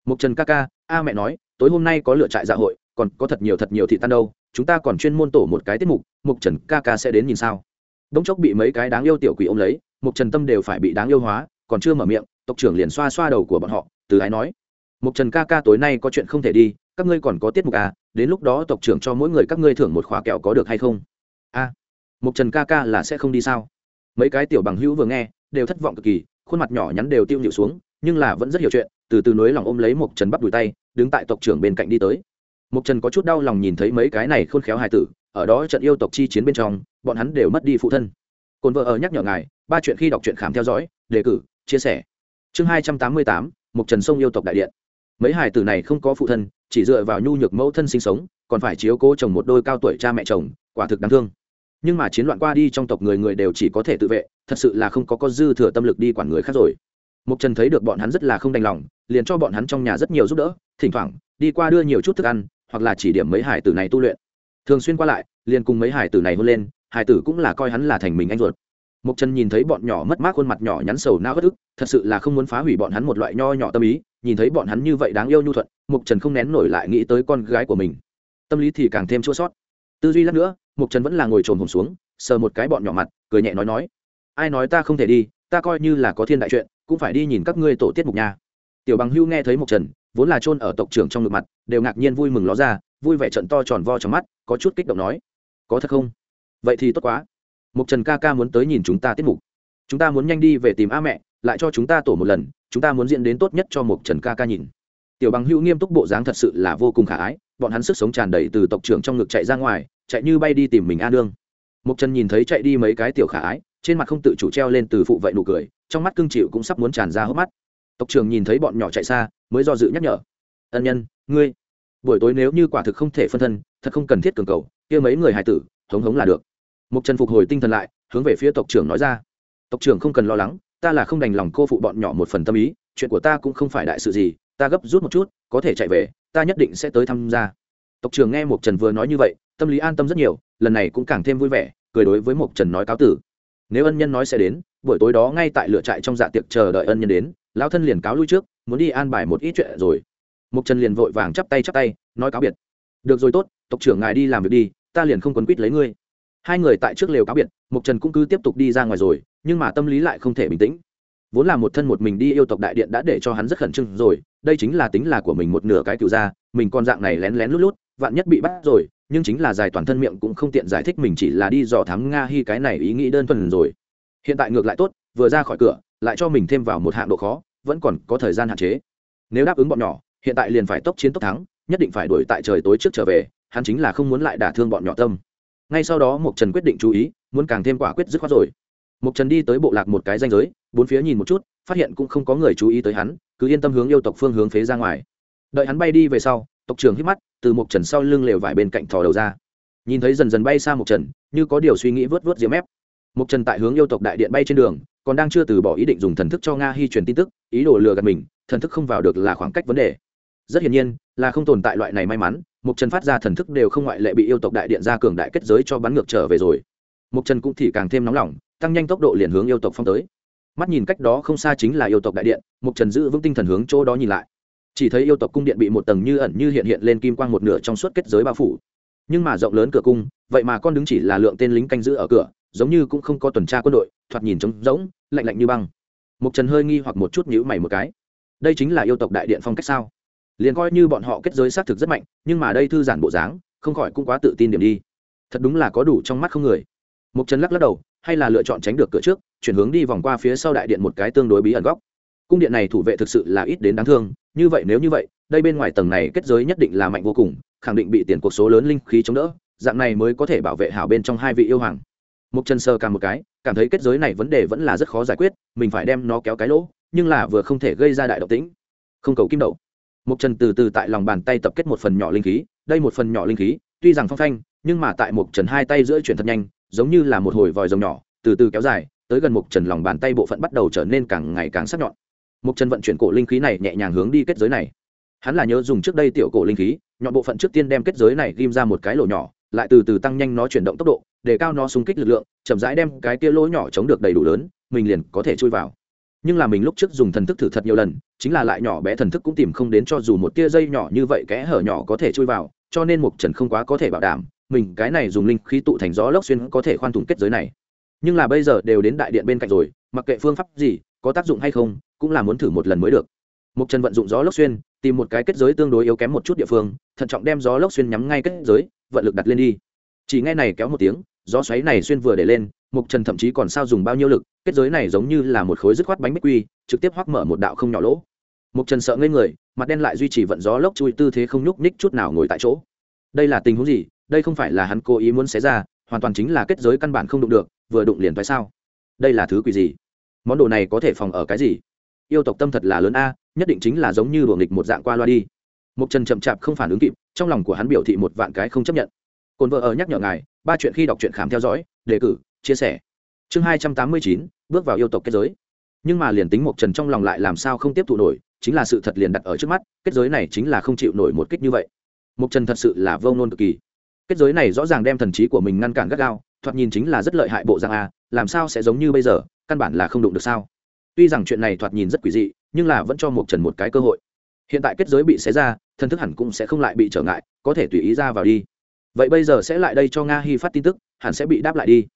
Speaker 1: Mục trần ca ca, a mẹ nói, tối hôm nay có lựa trại dạ hội còn có thật nhiều thật nhiều thị tan đâu chúng ta còn chuyên môn tổ một cái tiết mục mục trần ca ca sẽ đến nhìn sao? Đống chốc bị mấy cái đáng yêu tiểu quỷ ôm lấy mục trần tâm đều phải bị đáng yêu hóa còn chưa mở miệng tộc trưởng liền xoa xoa đầu của bọn họ từ ái nói mục trần ca ca tối nay có chuyện không thể đi các ngươi còn có tiết mục à đến lúc đó tộc trưởng cho mỗi người các ngươi thưởng một khóa kẹo có được hay không? A à, mục trần ca ca là sẽ không đi sao? Mấy cái tiểu bằng hữu vừa nghe đều thất vọng cực kỳ khuôn mặt nhỏ nhắn đều tiêu nhịu xuống nhưng là vẫn rất hiểu chuyện từ từ nối lòng ôm lấy mục trần bắp đùi tay đứng tại tộc trưởng bên cạnh đi tới mục trần có chút đau lòng nhìn thấy mấy cái này khôn khéo hài tử, ở đó trận yêu tộc chi chiến bên trong, bọn hắn đều mất đi phụ thân. Cồn vợ ở nhắc nhở ngài, ba chuyện khi đọc truyện khám theo dõi, đề cử, chia sẻ. Chương hai trăm tám mươi tám một trần sông yêu tộc đại điện. Mấy hài tử này không có phụ thân, chỉ dựa vào nhu nhược mẫu thân sinh sống, còn phải chiếu cố chồng một đôi cao tuổi cha mẹ chồng, quả thực đáng thương. Nhưng mà chiến loạn qua đi trong tộc người người đều chỉ có thể tự vệ, thật sự là không có có dư thừa tâm lực đi quản người khác rồi. Mục trần thấy được bọn hắn rất là không đành lòng, liền cho bọn hắn trong nhà rất nhiều giúp đỡ, thỉnh thoảng, đi qua đưa nhiều chút thức ăn hoặc là chỉ điểm mấy hải tử này tu luyện. Thường xuyên qua lại, liền cùng mấy hải tử này hôn lên, hải tử cũng là coi hắn là thành mình anh ruột. Mục trần nhìn thấy bọn nhỏ mất mát khuôn mặt nhỏ nhắn sầu não bất ức, thật sự là không muốn phá hủy bọn hắn một loại nho nhỏ tâm ý, nhìn thấy bọn hắn như vậy đáng yêu nhu thuận mục trần không nén nổi lại nghĩ tới con gái của mình. Tâm lý thì càng thêm chua sót. Tư duy lát nữa mục trần vẫn là ngồi trồn hồn xuống, sờ một cái bọn nhỏ mặt, cười nhẹ nói nói, ai nói ta không thể đi, ta coi như là có thiên đại chuyện, cũng phải đi nhìn các ngươi tổ tiết mục nha. Tiểu bằng hưu nghe thấy mục trần vốn là chôn ở tộc trưởng trong ngực mặt, đều ngạc nhiên vui mừng ló ra, vui vẻ trận to tròn vo trong mắt, có chút kích động nói, có thật không? Vậy thì tốt quá. Mục trần ca ca muốn tới nhìn chúng ta tiết mục. Chúng ta muốn nhanh đi về tìm a mẹ, lại cho chúng ta tổ một lần, chúng ta muốn diễn đến tốt nhất cho mục trần ca ca nhìn. Tiểu bằng hữu nghiêm túc bộ dáng thật sự là vô cùng khả ái, bọn hắn sức sống tràn đầy từ tộc trưởng trong ngực chạy ra ngoài, chạy như bay đi tìm mình a nương. Mục trần nhìn thấy chạy đi mấy cái tiểu khả ái, trên mặt không tự chủ treo lên từ phụ vậy nụ cười, trong mắt cưng chịu cũng sắp muốn tràn ra hốc mắt tộc trưởng nhìn thấy bọn nhỏ chạy xa, mới do dự nhắc nhở. Ân nhân, ngươi, buổi tối nếu như quả thực không thể phân thân, thật không cần thiết cường cầu, kia mấy người hài tử, hống hống là được. Mục trần phục hồi tinh thần lại, hướng về phía tộc trưởng nói ra. Tộc trưởng không cần lo lắng, ta là không đành lòng cô phụ bọn nhỏ một phần tâm ý, chuyện của ta cũng không phải đại sự gì, ta gấp rút một chút, có thể chạy về, ta nhất định sẽ tới tham gia. Tộc trưởng nghe mục trần vừa nói như vậy, tâm lý an tâm rất nhiều, lần này cũng càng thêm vui vẻ, cười đối với mục trần nói cáo tử. Nếu ân nhân nói sẽ đến, buổi tối đó ngay tại lựa trại trong dạ tiệc chờ đợi ân nhân đến lão thân liền cáo lui trước, muốn đi an bài một ít chuyện rồi. Mục trần liền vội vàng chắp tay chắp tay, nói cáo biệt. Được rồi tốt, tộc trưởng ngài đi làm việc đi, ta liền không quấn quýt lấy ngươi. Hai người tại trước lều cáo biệt, mục trần cũng cứ tiếp tục đi ra ngoài rồi, nhưng mà tâm lý lại không thể bình tĩnh. Vốn là một thân một mình đi yêu tộc đại điện đã để cho hắn rất khẩn trương rồi, đây chính là tính là của mình một nửa cái cựu ra mình còn dạng này lén lén lút lút, vạn nhất bị bắt rồi, nhưng chính là dài toàn thân miệng cũng không tiện giải thích mình chỉ là đi dò thám nga hi cái này ý nghĩ đơn thuần rồi. Hiện tại ngược lại tốt, vừa ra khỏi cửa lại cho mình thêm vào một hạng độ khó, vẫn còn có thời gian hạn chế. Nếu đáp ứng bọn nhỏ, hiện tại liền phải tốc chiến tốc thắng, nhất định phải đuổi tại trời tối trước trở về, hắn chính là không muốn lại đả thương bọn nhỏ tâm. Ngay sau đó mục trần quyết định chú ý, muốn càng thêm quả quyết dứt khoát rồi. Mục trần đi tới bộ lạc một cái danh giới, bốn phía nhìn một chút, phát hiện cũng không có người chú ý tới hắn, cứ yên tâm hướng yêu tộc phương hướng phế ra ngoài. Đợi hắn bay đi về sau, tộc trưởng hít mắt, từ mục trần sau lưng lều vải bên cạnh thò đầu ra. Nhìn thấy dần dần bay xa mục trần, như có điều suy nghĩ vớt vớt diếm mép mục trần tại hướng yêu tộc đại điện bay trên đường còn đang chưa từ bỏ ý định dùng thần thức cho nga hy truyền tin tức, ý đồ lừa gạt mình, thần thức không vào được là khoảng cách vấn đề. Rất hiển nhiên, là không tồn tại loại này may mắn mục trần phát ra thần thức đều không ngoại lệ bị yêu tộc đại điện ra cường đại kết giới cho bắn ngược trở về rồi. Mục trần cũng thì càng thêm nóng lòng, tăng nhanh tốc độ liền hướng yêu tộc phong tới. Mắt nhìn cách đó không xa chính là yêu tộc đại điện mục trần giữ vững tinh thần hướng chỗ đó nhìn lại. Chỉ thấy yêu tộc cung điện bị một tầng như ẩn như hiện hiện lên kim quang một nửa trong suốt kết giới bao phủ. Nhưng mà rộng lớn cửa cung, vậy mà con đứng chỉ là lượng tên lính canh giữ ở cửa, giống như cũng không có tuần tra quân đội, thoạt nhìn trống rỗng lạnh lạnh như băng. Mục trần hơi nghi hoặc một chút nhữ mày một cái. Đây chính là yêu tộc đại điện phong cách sao? Liền coi như bọn họ kết giới xác thực rất mạnh, nhưng mà đây thư giản bộ dáng, không khỏi cũng quá tự tin điểm đi. Thật đúng là có đủ trong mắt không người. Mục trần lắc lắc đầu, hay là lựa chọn tránh được cửa trước, chuyển hướng đi vòng qua phía sau đại điện một cái tương đối bí ẩn góc. Cung điện này thủ vệ thực sự là ít đến đáng thương, như vậy nếu như vậy, đây bên ngoài tầng này kết giới nhất định là mạnh vô cùng, khẳng định bị tiền cuộc số lớn linh khí chống đỡ, dạng này mới có thể bảo vệ hảo bên trong hai vị yêu hoàng mục trần sơ cả một cái, cảm thấy kết giới này vấn đề vẫn là rất khó giải quyết, mình phải đem nó kéo cái lỗ, nhưng là vừa không thể gây ra đại động tĩnh. Không cầu kim đậu. Mục trần từ từ tại lòng bàn tay tập kết một phần nhỏ linh khí, đây một phần nhỏ linh khí, tuy rằng phong phanh, nhưng mà tại mục trần hai tay giữa chuyển thật nhanh, giống như là một hồi vòi rồng nhỏ, từ từ kéo dài, tới gần mục trần lòng bàn tay bộ phận bắt đầu trở nên càng ngày càng sắc nhọn. Mục trần vận chuyển cổ linh khí này nhẹ nhàng hướng đi kết giới này. Hắn là nhớ dùng trước đây tiểu cổ linh khí, nhọn bộ phận trước tiên đem kết giới này ghim ra một cái lỗ nhỏ, lại từ từ tăng nhanh nó chuyển động tốc độ để cao nó xung kích lực lượng, chậm rãi đem cái kia lỗ nhỏ chống được đầy đủ lớn, mình liền có thể chui vào. Nhưng là mình lúc trước dùng thần thức thử thật nhiều lần, chính là lại nhỏ bé thần thức cũng tìm không đến cho dù một tia dây nhỏ như vậy kẽ hở nhỏ có thể chui vào, cho nên mục trần không quá có thể bảo đảm, mình cái này dùng linh khí tụ thành gió lốc xuyên có thể khoan thủng kết giới này. Nhưng là bây giờ đều đến đại điện bên cạnh rồi, mặc kệ phương pháp gì, có tác dụng hay không, cũng là muốn thử một lần mới được. Mục trần vận dụng gió lốc xuyên, tìm một cái kết giới tương đối yếu kém một chút địa phương, thận trọng đem gió lốc xuyên nhắm ngay kết giới, vận lực đặt lên đi. Chỉ ngay này kéo một tiếng gió xoáy này xuyên vừa để lên mục trần thậm chí còn sao dùng bao nhiêu lực, kết giới này giống như là một khối dứt khoát bánh bích quy, trực tiếp hoắc mở một đạo không nhỏ lỗ. Mục trần sợ ngây người, mặt đen lại duy trì vận gió lốc chui tư thế không nhúc nhích chút nào ngồi tại chỗ. Đây là tình huống gì? Đây không phải là hắn cố ý muốn xé ra, hoàn toàn chính là kết giới căn bản không đụng được, vừa đụng liền phải sao? Đây là thứ quỷ gì? Món đồ này có thể phòng ở cái gì? Yêu tộc tâm thật là lớn a, nhất định chính là giống như luồng nghịch một dạng qua loa đi. Mục trần chậm chạp không phản ứng kịp, trong lòng của hắn biểu thị một vạn cái không chấp nhận. Cồn vợ ở nhắc nhở ngài ba chuyện khi đọc truyện khám theo dõi, đề cử, chia sẻ. Chương hai trăm tám mươi chín, bước vào yêu tộc kết giới. Nhưng mà liền tính mộc trần trong lòng lại làm sao không tiếp thụ nổi, chính là sự thật liền đặt ở trước mắt, kết giới này chính là không chịu nổi một kích như vậy. Mộc trần thật sự là vô nôn cực kỳ. Kết giới này rõ ràng đem thần trí của mình ngăn cản gắt gao, thoạt nhìn chính là rất lợi hại bộ dạng a, làm sao sẽ giống như bây giờ, căn bản là không đụng được sao? Tuy rằng chuyện này thoạt nhìn rất quỷ dị, nhưng là vẫn cho mộc trần một cái cơ hội. Hiện tại kết giới bị xé ra, thần thức hẳn cũng sẽ không lại bị trở ngại, có thể tùy ý ra vào đi vậy bây giờ sẽ lại đây cho nga hy phát tin tức, hẳn sẽ bị đáp lại đi.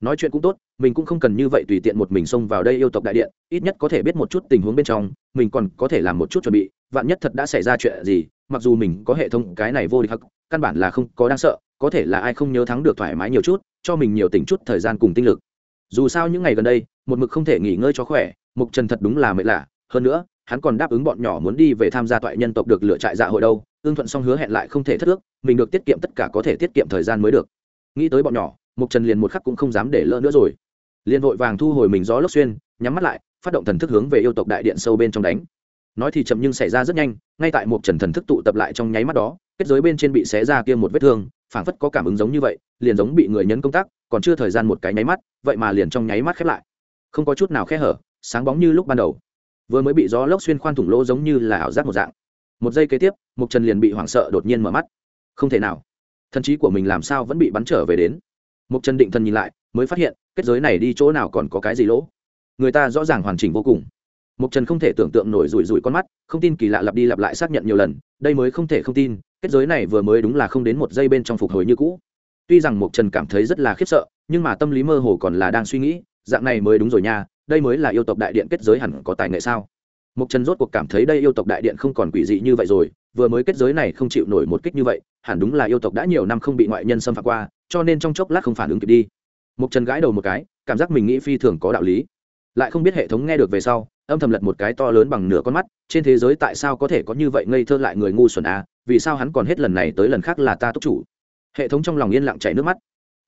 Speaker 1: Nói chuyện cũng tốt, mình cũng không cần như vậy tùy tiện một mình xông vào đây yêu tộc đại điện, ít nhất có thể biết một chút tình huống bên trong, mình còn có thể làm một chút chuẩn bị, vạn nhất thật đã xảy ra chuyện gì, mặc dù mình có hệ thống cái này vô địch hắc, căn bản là không có đáng sợ, có thể là ai không nhớ thắng được thoải mái nhiều chút, cho mình nhiều tỉnh chút thời gian cùng tinh lực. Dù sao những ngày gần đây, một mực không thể nghỉ ngơi cho khỏe mục trần thật đúng là mệt lạ. Hơn nữa hắn còn đáp ứng bọn nhỏ muốn đi về tham gia toại nhân tộc được lựa trại dạ hội đâu ương thuận xong hứa hẹn lại không thể thất ước, mình được tiết kiệm tất cả có thể tiết kiệm thời gian mới được. Nghĩ tới bọn nhỏ, mục trần liền một khắc cũng không dám để lỡ nữa rồi. Liền vội vàng thu hồi mình gió lốc xuyên, nhắm mắt lại, phát động thần thức hướng về yêu tộc đại điện sâu bên trong đánh. Nói thì chậm nhưng xảy ra rất nhanh, ngay tại một trần thần thức tụ tập lại trong nháy mắt đó, kết giới bên trên bị xé ra kia một vết thương, phảng phất có cảm ứng giống như vậy, liền giống bị người nhấn công tác còn chưa thời gian một cái nháy mắt, vậy mà liền trong nháy mắt khép lại. Không có chút nào khe hở, sáng bóng như lúc ban đầu vừa mới bị gió lốc xuyên khoan thủng lỗ giống như là ảo giác một dạng. Một giây kế tiếp, mục trần liền bị hoảng sợ đột nhiên mở mắt. Không thể nào. Thần trí của mình làm sao vẫn bị bắn trở về đến? Mục trần định thần nhìn lại, mới phát hiện, kết giới này đi chỗ nào còn có cái gì lỗ? Người ta rõ ràng hoàn chỉnh vô cùng. Mục trần không thể tưởng tượng nổi rủi rủi con mắt, không tin kỳ lạ lặp đi lặp lại xác nhận nhiều lần, đây mới không thể không tin, kết giới này vừa mới đúng là không đến một giây bên trong phục hồi như cũ. Tuy rằng mục trần cảm thấy rất là khiếp sợ, nhưng mà tâm lý mơ hồ còn là đang suy nghĩ, dạng này mới đúng rồi nha đây mới là yêu tộc đại điện kết giới hẳn có tài nghệ sao? Mục trần rốt cuộc cảm thấy đây yêu tộc đại điện không còn quỷ dị như vậy rồi, vừa mới kết giới này không chịu nổi một kích như vậy, hẳn đúng là yêu tộc đã nhiều năm không bị ngoại nhân xâm phạm qua, cho nên trong chốc lát không phản ứng kịp đi. Mục trần gãi đầu một cái, cảm giác mình nghĩ phi thường có đạo lý. Lại không biết hệ thống nghe được về sau, âm thầm lật một cái to lớn bằng nửa con mắt, trên thế giới tại sao có thể có như vậy ngây thơ lại người ngu xuẩn à vì sao hắn còn hết lần này tới lần khác là ta túc chủ? Hệ thống trong lòng yên lặng chảy nước mắt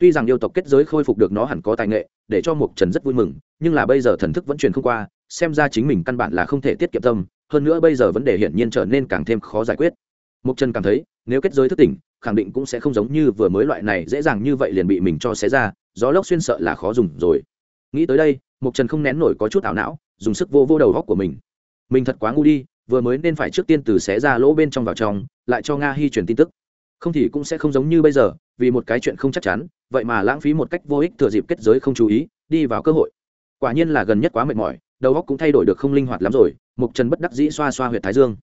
Speaker 1: tuy rằng yêu tộc kết giới khôi phục được nó hẳn có tài nghệ, để cho mục trần rất vui mừng, nhưng là bây giờ thần thức vẫn truyền không qua, xem ra chính mình căn bản là không thể tiết kiệm tâm, hơn nữa bây giờ vấn đề hiển nhiên trở nên càng thêm khó giải quyết. Mục trần cảm thấy, nếu kết giới thức tỉnh, khẳng định cũng sẽ không giống như vừa mới loại này dễ dàng như vậy liền bị mình cho xé ra, gió lốc xuyên sợ là khó dùng rồi. Nghĩ tới đây mục trần không nén nổi có chút ảo não, dùng sức vô vô đầu góc của mình. Mình thật quá ngu đi, vừa mới nên phải trước tiên từ xé ra lỗ bên trong vào trong, lại cho nga hy truyền tin tức không thì cũng sẽ không giống như bây giờ, vì một cái chuyện không chắc chắn, vậy mà lãng phí một cách vô ích thừa dịp kết giới không chú ý, đi vào cơ hội. Quả nhiên là gần nhất quá mệt mỏi, đầu óc cũng thay đổi được không linh hoạt lắm rồi, mục trần bất đắc dĩ xoa xoa huyệt thái dương.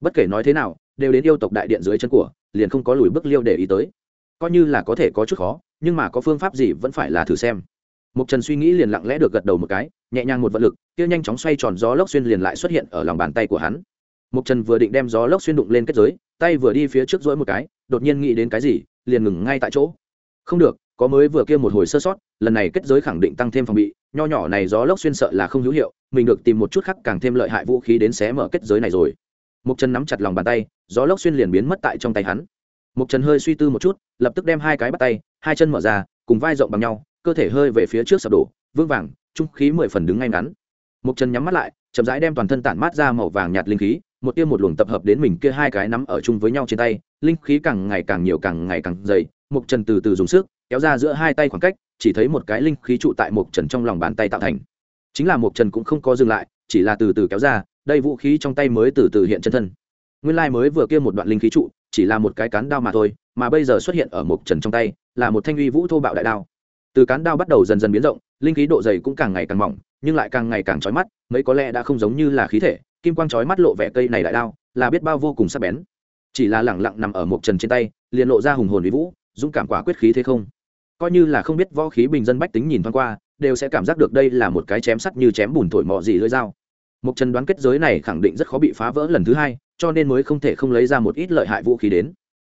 Speaker 1: Bất kể nói thế nào, đều đến yêu tộc đại điện dưới chân của, liền không có lùi bước liêu để ý tới. Coi như là có thể có chút khó, nhưng mà có phương pháp gì vẫn phải là thử xem. Mục trần suy nghĩ liền lặng lẽ được gật đầu một cái, nhẹ nhàng một vận lực, kia nhanh chóng xoay tròn gió lốc xuyên liền lại xuất hiện ở lòng bàn tay của hắn. Mục trần vừa định đem gió lốc xuyên đụng lên kết giới, tay vừa đi phía trước rỗi một cái đột nhiên nghĩ đến cái gì, liền ngừng ngay tại chỗ. Không được, có mới vừa kia một hồi sơ sót, lần này kết giới khẳng định tăng thêm phòng bị, nho nhỏ này gió lốc xuyên sợ là không hữu hiệu, mình được tìm một chút khác càng thêm lợi hại vũ khí đến xé mở kết giới này rồi. Mục trần nắm chặt lòng bàn tay, gió lốc xuyên liền biến mất tại trong tay hắn. Mục trần hơi suy tư một chút, lập tức đem hai cái bắt tay, hai chân mở ra, cùng vai rộng bằng nhau, cơ thể hơi về phía trước sập đổ, vững vàng, trung khí mười phần đứng ngay ngắn. Mục trần nhắm mắt lại, chậm rãi đem toàn thân tản mát ra màu vàng nhạt linh khí một tia một luồng tập hợp đến mình kia hai cái nắm ở chung với nhau trên tay, linh khí càng ngày càng nhiều càng ngày càng dày mục trần từ từ dùng sức, kéo ra giữa hai tay khoảng cách, chỉ thấy một cái linh khí trụ tại mục trần trong lòng bàn tay tạo thành. Chính là mục trần cũng không có dừng lại, chỉ là từ từ kéo ra, đây vũ khí trong tay mới từ từ hiện chân thân. Nguyên lai mới vừa kia một đoạn linh khí trụ, chỉ là một cái cán đao mà thôi, mà bây giờ xuất hiện ở mục trần trong tay, là một thanh uy vũ thô bạo đại đao. Từ cán đao bắt đầu dần dần biến rộng, linh khí độ dày cũng càng ngày càng mỏng, nhưng lại càng ngày càng trói mắt, mấy có lẽ đã không giống như là khí thể kim quang chói mắt lộ vẻ cây này đại đao, là biết bao vô cùng sắc bén. Chỉ là lẳng lặng nằm ở một trần trên tay, liền lộ ra hùng hồn vĩ vũ, dũng cảm quả quyết khí thế không. Coi như là không biết võ khí bình dân bách tính nhìn thoáng qua, đều sẽ cảm giác được đây là một cái chém sắt như chém bùn thổi mọ gì lưỡi dao. Một trần đoán kết giới này khẳng định rất khó bị phá vỡ lần thứ hai, cho nên mới không thể không lấy ra một ít lợi hại vũ khí đến.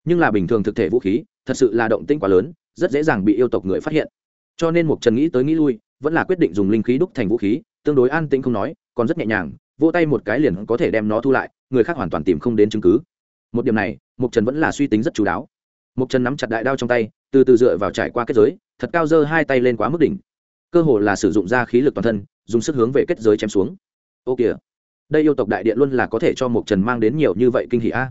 Speaker 1: Nhưng là bình thường thực thể vũ khí, thật sự là động tĩnh quá lớn, rất dễ dàng bị yêu tộc người phát hiện. Cho nên một trần nghĩ tới nghĩ lui, vẫn là quyết định dùng linh khí đúc thành vũ khí, tương đối an tĩnh không nói, còn rất nhẹ nhàng vỗ tay một cái liền có thể đem nó thu lại, người khác hoàn toàn tìm không đến chứng cứ. Một điểm này mục trần vẫn là suy tính rất chú đáo. Mục trần nắm chặt đại đao trong tay, từ từ dựa vào trải qua kết giới, thật cao dơ hai tay lên quá mức đỉnh. Cơ hồ là sử dụng ra khí lực toàn thân, dùng sức hướng về kết giới chém xuống. Ô kìa, đây yêu tộc đại điện luôn là có thể cho Mục trần mang đến nhiều như vậy kinh hỷ a.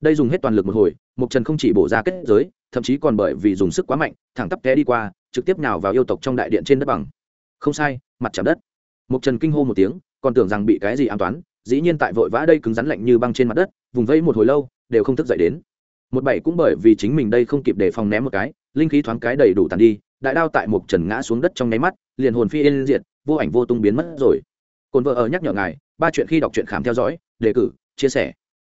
Speaker 1: Đây dùng hết toàn lực một hồi Mục trần không chỉ bổ ra kết giới, thậm chí còn bởi vì dùng sức quá mạnh, thẳng tắp té đi qua, trực tiếp nào vào yêu tộc trong đại điện trên đất bằng. Không sai, mặt chạm đất. Mục trần kinh hô một tiếng còn tưởng rằng bị cái gì an toán, dĩ nhiên tại vội vã đây cứng rắn lạnh như băng trên mặt đất, vùng vây một hồi lâu, đều không thức dậy đến. Một bảy cũng bởi vì chính mình đây không kịp để phòng ném một cái, linh khí thoáng cái đầy đủ tàn đi, đại đao tại một trần ngã xuống đất trong nháy mắt, liền hồn phi yên diệt, vô ảnh vô tung biến mất rồi. Cồn vợ ở nhắc nhở ngài, ba chuyện khi đọc truyện khám theo dõi, đề cử, chia sẻ.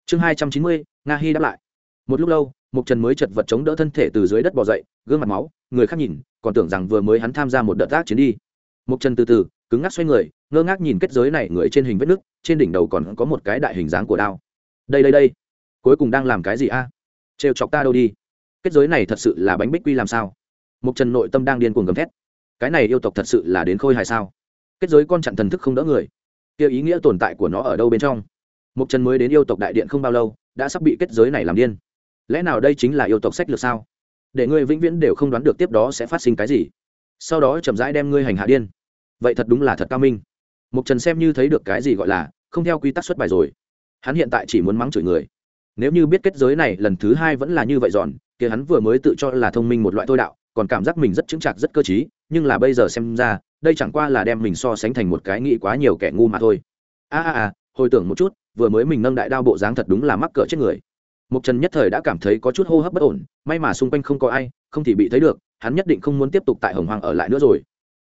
Speaker 1: Chương hai trăm chín mươi, nga hy đáp lại. Một lúc lâu mục trần mới chật vật chống đỡ thân thể từ dưới đất bò dậy, gương mặt máu, người khác nhìn, còn tưởng rằng vừa mới hắn tham gia một đợt tác chiến đi. Mục trần từ từ cứng ngắc xoay người, ngơ ngác nhìn kết giới này người trên hình vết nứt trên đỉnh đầu còn có một cái đại hình dáng của đao. Đây đây đây. Cuối cùng đang làm cái gì a? À? trêu chọc ta đâu đi. Kết giới này thật sự là bánh bích quy làm sao? Mục trần nội tâm đang điên cuồng gầm thét. Cái này yêu tộc thật sự là đến khôi hài sao? Kết giới con chặn thần thức không đỡ người. Kia ý nghĩa tồn tại của nó ở đâu bên trong? Mục trần mới đến yêu tộc đại điện không bao lâu, đã sắp bị kết giới này làm điên. Lẽ nào đây chính là yêu tộc sách lược sao? Để ngươi vĩnh viễn đều không đoán được tiếp đó sẽ phát sinh cái gì. Sau đó chậm rãi đem ngươi hành hạ điên vậy thật đúng là thật cao minh. Mục trần xem như thấy được cái gì gọi là, không theo quy tắc xuất bài rồi. Hắn hiện tại chỉ muốn mắng chửi người. Nếu như biết kết giới này lần thứ hai vẫn là như vậy giòn kia hắn vừa mới tự cho là thông minh một loại thôi đạo, còn cảm giác mình rất chững chạc, rất cơ t nhưng là bây giờ xem ra, đây chẳng qua là đem mình so sánh thành một cái nghĩ quá nhiều kẻ ngu mà thôi. A a a, hồi tưởng một chút, vừa mới mình nâng đại đao bộ dáng thật đúng là mắc cỡ chết người. Mục trần nhất thời đã cảm thấy có chút hô hấp bất ổn, may mà xung quanh không có ai, không thì bị thấy được, hắn nhất định không muốn tiếp tục tại hồng hoàng ở lại nữa rồi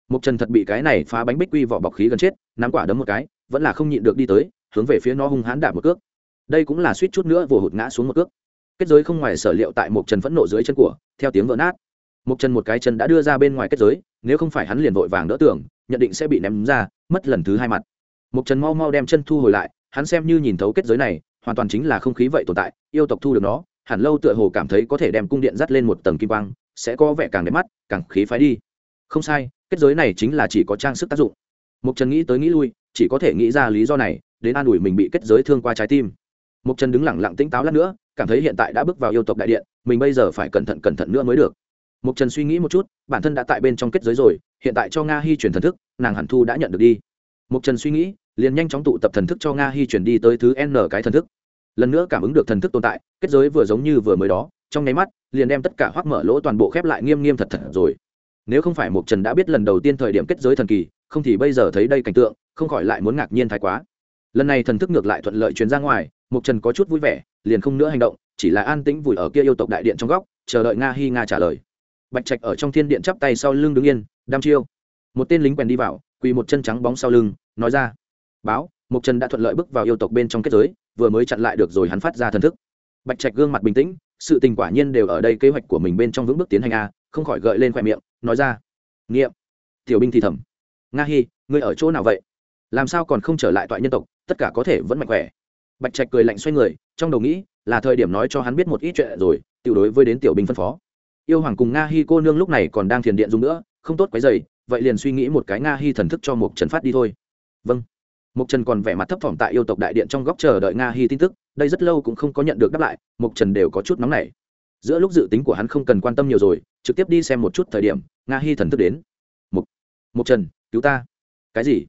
Speaker 1: mục trần thật bị cái này phá bánh bích quy vỏ bọc khí gần chết, nắm quả đấm một cái, vẫn là không nhịn được đi tới, hướng về phía nó hung hãn đạp một cước. Đây cũng là suýt chút nữa vồ hụt ngã xuống một cước. Kết giới không ngoài sở liệu tại mục trần phẫn nộ dưới chân của, theo tiếng vỡ nát. Mục trần một cái chân đã đưa ra bên ngoài kết giới, nếu không phải hắn liền vội vàng đỡ tưởng nhận định sẽ bị ném ra, mất lần thứ hai mặt. Mục trần mau mau đem chân thu hồi lại, hắn xem như nhìn thấu kết giới này, hoàn toàn chính là không khí vậy tồn tại, yêu tộc thu được nó, hẳn lâu tựa hồ cảm thấy có thể đem cung điện dắt lên một tầng kim quang, sẽ có vẻ càng đẹp mắt, càng khí phái đi không sai, kết giới này chính là chỉ có trang sức tác dụng. Mục trần nghĩ tới nghĩ lui, chỉ có thể nghĩ ra lý do này, đến an ủi mình bị kết giới thương qua trái tim. Mục trần đứng lặng lặng tĩnh táo lát nữa, cảm thấy hiện tại đã bước vào yêu tộc đại điện, mình bây giờ phải cẩn thận cẩn thận nữa mới được. Mục trần suy nghĩ một chút, bản thân đã tại bên trong kết giới rồi, hiện tại cho nga hy chuyển thần thức, nàng hẳn thu đã nhận được đi. Mục trần suy nghĩ, liền nhanh chóng tụ tập thần thức cho nga hy chuyển đi tới thứ n cái thần thức. Lần nữa cảm ứng được thần thức tồn tại, kết giới vừa giống như vừa mới đó, trong nháy mắt, liền đem tất cả hoác mở lỗ toàn bộ khép lại nghiêm nghiêm thật thật rồi nếu không phải mục trần đã biết lần đầu tiên thời điểm kết giới thần kỳ, không thì bây giờ thấy đây cảnh tượng, không khỏi lại muốn ngạc nhiên thái quá. Lần này thần thức ngược lại thuận lợi truyền ra ngoài mục trần có chút vui vẻ, liền không nữa hành động, chỉ là an tĩnh vùi ở kia yêu tộc đại điện trong góc, chờ đợi nga hi nga trả lời. Bạch trạch ở trong thiên điện chắp tay sau lưng đứng yên, đăm chiêu. Một tên lính quèn đi vào, quỳ một chân trắng bóng sau lưng, nói ra, báo mục trần đã thuận lợi bước vào yêu tộc bên trong kết giới, vừa mới chặn lại được rồi hắn phát ra thần thức. Bạch trạch gương mặt bình tĩnh, sự tình quả nhiên đều ở đây kế hoạch của mình bên trong vững bước tiến hành a, không khỏi gợi lên khoe miệng nói ra. Nghiệm. Tiểu binh thì thầm. Nga hi, ngươi ở chỗ nào vậy? Làm sao còn không trở lại toại nhân tộc, tất cả có thể vẫn mạnh khỏe? Bạch trạch cười lạnh xoay người, trong đầu nghĩ, là thời điểm nói cho hắn biết một ít chuyện rồi, tiểu đối với đến tiểu binh phân phó. Yêu hoàng cùng nga hi cô nương lúc này còn đang thiền điện dùng nữa, không tốt quấy dày vậy liền suy nghĩ một cái nga hi thần thức cho mục trần phát đi thôi. Vâng. Mục trần còn vẻ mặt thấp thỏm tại yêu tộc đại điện trong góc chờ đợi nga hi tin tức, đây rất lâu cũng không có nhận được đáp lại mục trần đều có chút nóng nảy. Giữa lúc dự tính của hắn không cần quan tâm nhiều rồi, trực tiếp đi xem một chút thời điểm nga hi thần thức đến. Mục mục trần, cứu ta. Cái gì?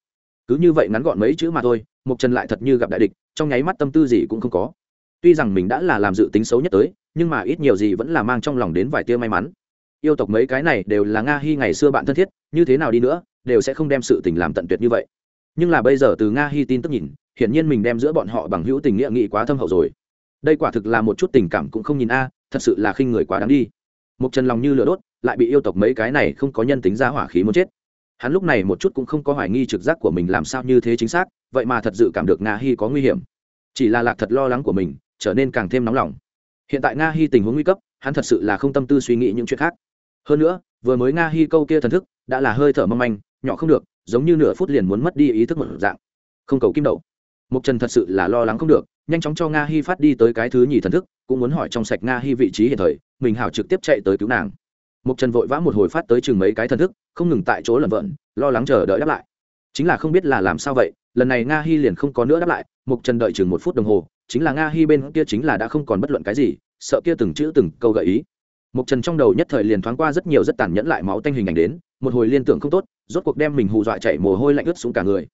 Speaker 1: Cứ như vậy ngắn gọn mấy chữ mà thôi, mục trần lại thật như gặp đại địch, trong nháy mắt tâm tư gì cũng không có. Tuy rằng mình đã là làm dự tính xấu nhất tới, nhưng mà ít nhiều gì vẫn là mang trong lòng đến vài tia may mắn. Yêu tộc mấy cái này đều là nga hy ngày xưa bạn thân thiết, như thế nào đi nữa, đều sẽ không đem sự tình làm tận tuyệt như vậy. Nhưng là bây giờ từ nga hy tin tức nhìn, hiển nhiên mình đem giữa bọn họ bằng hữu tình nghĩa nghị quá thâm hậu rồi. Đây quả thực là một chút tình cảm cũng không nhìn a, thật sự là khinh người quá đáng đi. Một Trần lòng như lửa đốt lại bị yêu tộc mấy cái này không có nhân tính ra hỏa khí muốn chết. Hắn lúc này một chút cũng không có hoài nghi trực giác của mình làm sao như thế chính xác, vậy mà thật sự cảm được nga hi có nguy hiểm. Chỉ là lạc thật lo lắng của mình, trở nên càng thêm nóng lòng. Hiện tại nga hi tình huống nguy cấp, hắn thật sự là không tâm tư suy nghĩ những chuyện khác. Hơn nữa, vừa mới nga hi câu kia thần thức, đã là hơi thở mâm anh nhỏ không được, giống như nửa phút liền muốn mất đi ý thức một dạng. Không cầu kim đậu. Mục trần thật sự là lo lắng không được, nhanh chóng cho nga hi phát đi tới cái thứ nhì thần thức, cũng muốn hỏi trong sạch nga hi vị trí hiện thời, mình hảo trực tiếp chạy tới cứu nàng mục trần vội vã một hồi phát tới chừng mấy cái thần thức không ngừng tại chỗ lẩn vợn lo lắng chờ đợi đáp lại chính là không biết là làm sao vậy lần này nga Hi liền không có nữa đáp lại mục trần đợi chừng một phút đồng hồ chính là nga Hi bên kia chính là đã không còn bất luận cái gì sợ kia từng chữ từng câu gợi ý Mục Trần trong đầu nhất thời liền thoáng qua rất nhiều rất tàn nhẫn lại máu tanh hình ảnh đến, một hồi liên tưởng không tốt, rốt cuộc đem mình hù dọa chảy mồ hôi lạnh ướt xuống cả người.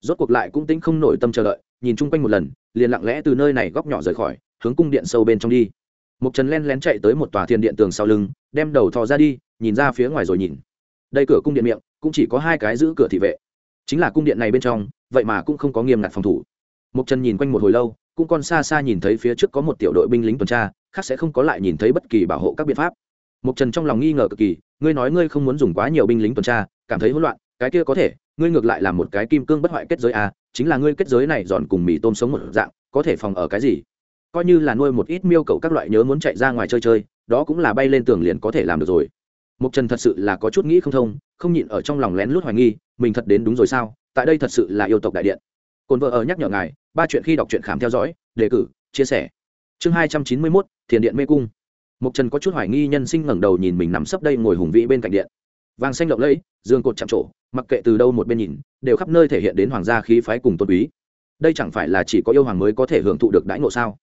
Speaker 1: Rốt cuộc lại cũng tính không nổi tâm chờ đợi, nhìn chung quanh một lần, liền lặng lẽ từ nơi này góc nhỏ rời khỏi, hướng cung điện sâu bên trong đi. Mục Trần len lén chạy tới một tòa thiên điện tường sau lưng, đem đầu thò ra đi, nhìn ra phía ngoài rồi nhìn. Đây cửa cung điện miệng, cũng chỉ có hai cái giữ cửa thị vệ. Chính là cung điện này bên trong, vậy mà cũng không có nghiêm ngặt phòng thủ. Mục Trần nhìn quanh một hồi lâu, cũng còn xa xa nhìn thấy phía trước có một tiểu đội binh lính tuần tra, khác sẽ không có lại nhìn thấy bất kỳ bảo hộ các biện pháp mục trần trong lòng nghi ngờ cực kỳ ngươi nói ngươi không muốn dùng quá nhiều binh lính tuần tra cảm thấy hỗn loạn cái kia có thể ngươi ngược lại làm một cái kim cương bất hoại kết giới a à, chính là ngươi kết giới này dọn cùng mì tôm sống một dạng có thể phòng ở cái gì coi như là nuôi một ít miêu cầu các loại nhớ muốn chạy ra ngoài chơi chơi đó cũng là bay lên tường liền có thể làm được rồi. Mục trần thật sự là có chút nghĩ không thông, không nhịn ở trong lòng lén lút hoài nghi, mình thật đến đúng rồi sao? Tại đây thật sự là yêu tộc đại điện. Cồn vợ ở nhắc nhở ngài, ba chuyện khi đọc truyện khám theo dõi, đề cử, chia sẻ. Chương hai trăm chín mươi mốt, thiền điện mê cung. Mục trần có chút hoài nghi nhân sinh ngẩng đầu nhìn mình nằm sấp đây ngồi hùng vĩ bên cạnh điện. Vàng xanh lộng lẫy, dương cột chạm trổ, mặc kệ từ đâu một bên nhìn, đều khắp nơi thể hiện đến hoàng gia khí phái cùng tôn quý. Đây chẳng phải là chỉ có yêu hoàng mới có thể hưởng thụ được đãi ngộ sao?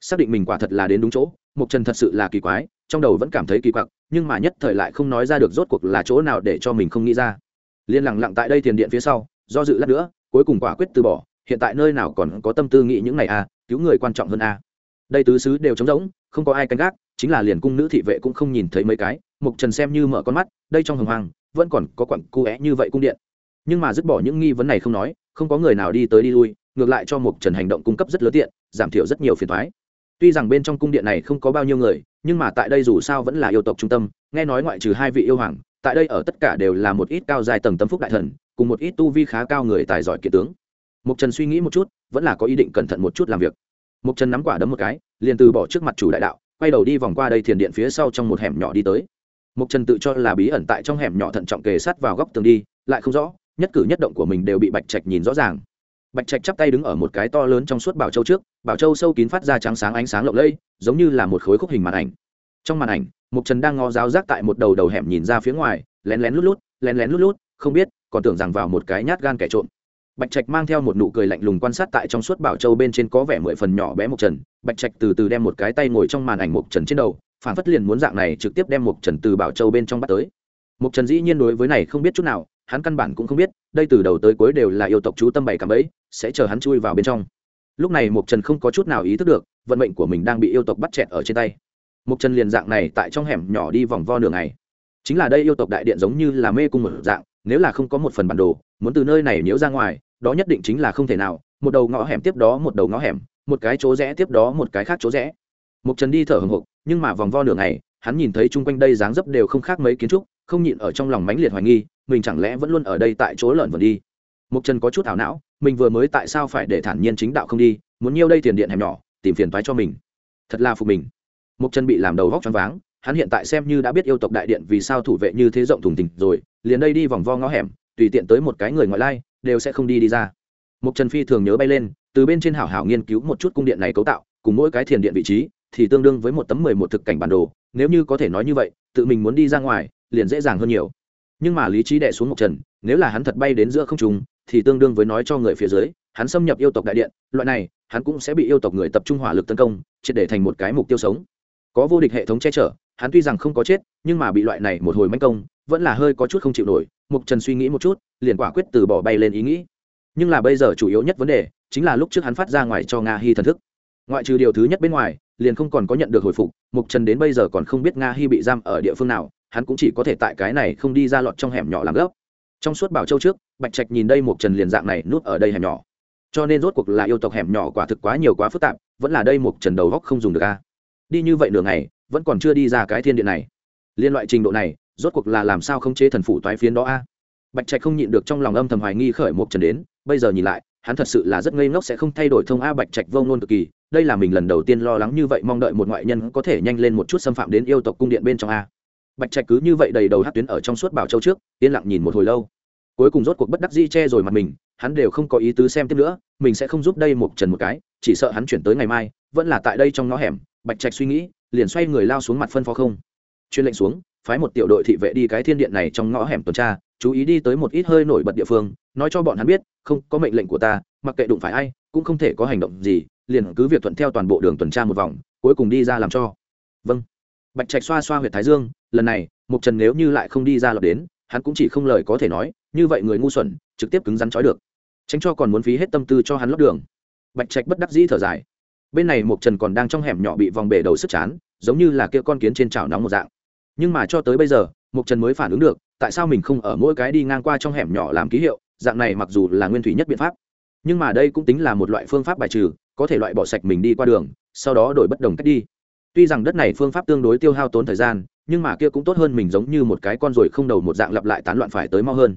Speaker 1: Xác định mình quả thật là đến đúng chỗ mục trần thật sự là kỳ quái, trong đầu vẫn cảm thấy kỳ quặc, nhưng mà nhất thời lại không nói ra được rốt cuộc là chỗ nào để cho mình không nghĩ ra. Liên lặng lặng tại đây tiền điện phía sau, do dự lát nữa, cuối cùng quả quyết từ bỏ, hiện tại nơi nào còn có tâm tư nghĩ những này à cứu người quan trọng hơn à. Đây tứ xứ đều trống rỗng, không có ai canh gác, chính là liền cung nữ thị vệ cũng không nhìn thấy mấy cái mục trần xem như mở con mắt, đây trong hồng hoàng, vẫn còn có quặng cu é như vậy cung điện. Nhưng mà dứt bỏ những nghi vấn này không nói, không có người nào đi tới đi lui, ngược lại cho mục trần hành động cung cấp rất lớn tiện, giảm thiểu rất nhiều phiền thoái tuy rằng bên trong cung điện này không có bao nhiêu người, nhưng mà tại đây dù sao vẫn là yêu tộc trung tâm, nghe nói ngoại trừ hai vị yêu hoàng, tại đây ở tất cả đều là một ít cao dài tầng tâm phúc đại thần, cùng một ít tu vi khá cao người tài giỏi kiện tướng. Mục trần suy nghĩ một chút, vẫn là có ý định cẩn thận một chút làm việc. Mục trần nắm quả đấm một cái, liền từ bỏ trước mặt chủ đại đạo, quay đầu đi vòng qua đây thiền điện phía sau trong một hẻm nhỏ đi tới. Mục trần tự cho là bí ẩn tại trong hẻm nhỏ thận trọng kề sát vào góc tường đi, lại không rõ, nhất cử nhất động của mình đều bị bạch trạch nhìn rõ ràng bạch trạch chắp tay đứng ở một cái to lớn trong suốt bảo châu trước, bảo châu sâu kín phát ra trắng sáng ánh sáng lộng lẫy, giống như là một khối khúc hình màn ảnh. Trong màn ảnh, mục trần đang ngó giáo giác tại một đầu đầu hẻm nhìn ra phía ngoài, lén lén lút lút, lén lén lút lút, không biết, còn tưởng rằng vào một cái nhát gan kẻ trộm. Bạch trạch mang theo một nụ cười lạnh lùng quan sát tại trong suốt bảo châu bên trên có vẻ mười phần nhỏ bé mục trần. Bạch trạch từ từ đem một cái tay ngồi trong màn ảnh mục trần trên đầu, phản phất liền muốn dạng này trực tiếp đem mục trần từ bảo châu bên trong bắt tới. Mục trần dĩ nhiên đối với này không biết chút nào hắn căn bản cũng không biết, đây từ đầu tới cuối đều là yêu tộc chú tâm bày cảm ấy sẽ chờ hắn chui vào bên trong. Lúc này mộc trần không có chút nào ý thức được, vận mệnh của mình đang bị yêu tộc bắt chẹt ở trên tay. Mộc trần liền dạng này tại trong hẻm nhỏ đi vòng vo nửa ngày. Chính là đây yêu tộc đại điện giống như là mê cung một dạng, nếu là không có một phần bản đồ, muốn từ nơi này nhiễu ra ngoài, đó nhất định chính là không thể nào, một đầu ngõ hẻm tiếp đó một đầu ngõ hẻm, một cái chỗ rẽ tiếp đó một cái khác chỗ rẽ. Mục trần đi thở hồng hộc, nhưng mà vòng vo nửa ngày, hắn nhìn thấy chung quanh đây dáng dấp đều không khác mấy kiến trúc không nhịn ở trong lòng mãnh liệt hoài nghi mình chẳng lẽ vẫn luôn ở đây tại chỗ lợn vần đi? Mục trần có chút ảo não mình vừa mới tại sao phải để thản nhiên chính đạo không đi muốn nhiêu đây tiền điện hẻm nhỏ tìm phiền toái cho mình. Thật là phục mình. Mục trần bị làm đầu vóc choáng váng hắn hiện tại xem như đã biết yêu tộc đại điện vì sao thủ vệ như thế rộng thùng tình rồi liền đây đi vòng vo ngõ hẻm tùy tiện tới một cái người ngoại lai đều sẽ không đi đi ra. Mục Trần Phi thường nhớ bay lên, từ bên trên hảo hảo nghiên cứu một chút cung điện này cấu tạo, cùng mỗi cái thiền điện vị trí, thì tương đương với một tấm mười một thực cảnh bản đồ, nếu như có thể nói như vậy, tự mình muốn đi ra ngoài, liền dễ dàng hơn nhiều. Nhưng mà lý trí đè xuống một Trần, nếu là hắn thật bay đến giữa không trung, thì tương đương với nói cho người phía dưới, hắn xâm nhập yêu tộc đại điện, loại này, hắn cũng sẽ bị yêu tộc người tập trung hỏa lực tấn công, triệt để thành một cái mục tiêu sống. Có vô địch hệ thống che chở, hắn tuy rằng không có chết, nhưng mà bị loại này một hồi mãnh công, vẫn là hơi có chút không chịu nổi. Mục Trần suy nghĩ một chút, liền quả quyết từ bỏ bay lên ý nghĩ nhưng là bây giờ chủ yếu nhất vấn đề chính là lúc trước hắn phát ra ngoài cho nga hi thần thức ngoại trừ điều thứ nhất bên ngoài, liền không còn có nhận được hồi phục, mục trần đến bây giờ còn không biết nga hy bị giam ở địa phương nào, hắn cũng chỉ có thể tại cái này không đi ra lọt trong hẻm nhỏ làm gốc trong suốt bảo châu trước, bạch trạch nhìn đây mục trần liền dạng này núp ở đây hẻm nhỏ. Cho nên rốt cuộc là yêu tộc hẻm nhỏ quả thực quá nhiều quá phức tạp, vẫn là đây mục trần đầu góc không dùng được a. Đi như vậy nửa ngày, vẫn còn chưa đi ra cái thiên điện này. Liên loại trình độ này, rốt cuộc là làm sao không chế thần phủ toái phiến đó a? Bạch trạch không nhịn được trong lòng âm thầm hoài nghi khởi mục trần đến, bây giờ nhìn lại, hắn thật sự là rất ngây ngốc sẽ không thay đổi thông a bạch trạch vông nôn cực kỳ đây là mình lần đầu tiên lo lắng như vậy, mong đợi một ngoại nhân có thể nhanh lên một chút xâm phạm đến yêu tộc cung điện bên trong a. Bạch trạch cứ như vậy đầy đầu hát tuyến ở trong suốt bảo châu trước, yên lặng nhìn một hồi lâu. Cuối cùng rốt cuộc bất đắc di che rồi mặt mình, hắn đều không có ý tứ xem tiếp nữa, mình sẽ không giúp đây một trần một cái, chỉ sợ hắn chuyển tới ngày mai, vẫn là tại đây trong ngõ hẻm, bạch trạch suy nghĩ, liền xoay người lao xuống mặt phân phó không. Chuyên lệnh xuống, phái một tiểu đội thị vệ đi cái thiên điện này trong ngõ hẻm tuần tra, chú ý đi tới một ít hơi nổi bật địa phương, nói cho bọn hắn biết, không, có mệnh lệnh của ta, mặc kệ đụng phải ai, cũng không thể có hành động gì liền cứ việc thuận theo toàn bộ đường tuần tra một vòng, cuối cùng đi ra làm cho. Vâng. Bạch trạch xoa xoa h u y ệ t thái dương, lần này mục trần nếu như lại không đi ra lọt đến, hắn cũng chỉ không lời có thể nói, như vậy người ngu xuẩn, trực tiếp cứng rắn trói được. Tránh cho còn muốn phí hết tâm tư cho hắn lót đường. Bạch trạch bất đắc dĩ thở dài. Bên này mục trần còn đang trong hẻm nhỏ bị vòng bể đầu sức chán, giống như là kia con kiến trên chảo nóng một dạng. Nhưng mà cho tới bây giờ mục trần mới phản ứng được, tại sao mình không ở mỗi cái đi ngang qua trong hẻm nhỏ làm ký hiệu, dạng này mặc dù là nguyên thủy nhất biện pháp. Nhưng mà đây cũng tính là một loại phương pháp bài trừ có thể loại bỏ sạch mình đi qua đường, sau đó đổi bất đồng cách đi. Tuy rằng đất này phương pháp tương đối tiêu hao tốn thời gian, nhưng mà kia cũng tốt hơn mình giống như một cái con ruồi không đầu một dạng lặp lại tán loạn phải tới mau hơn.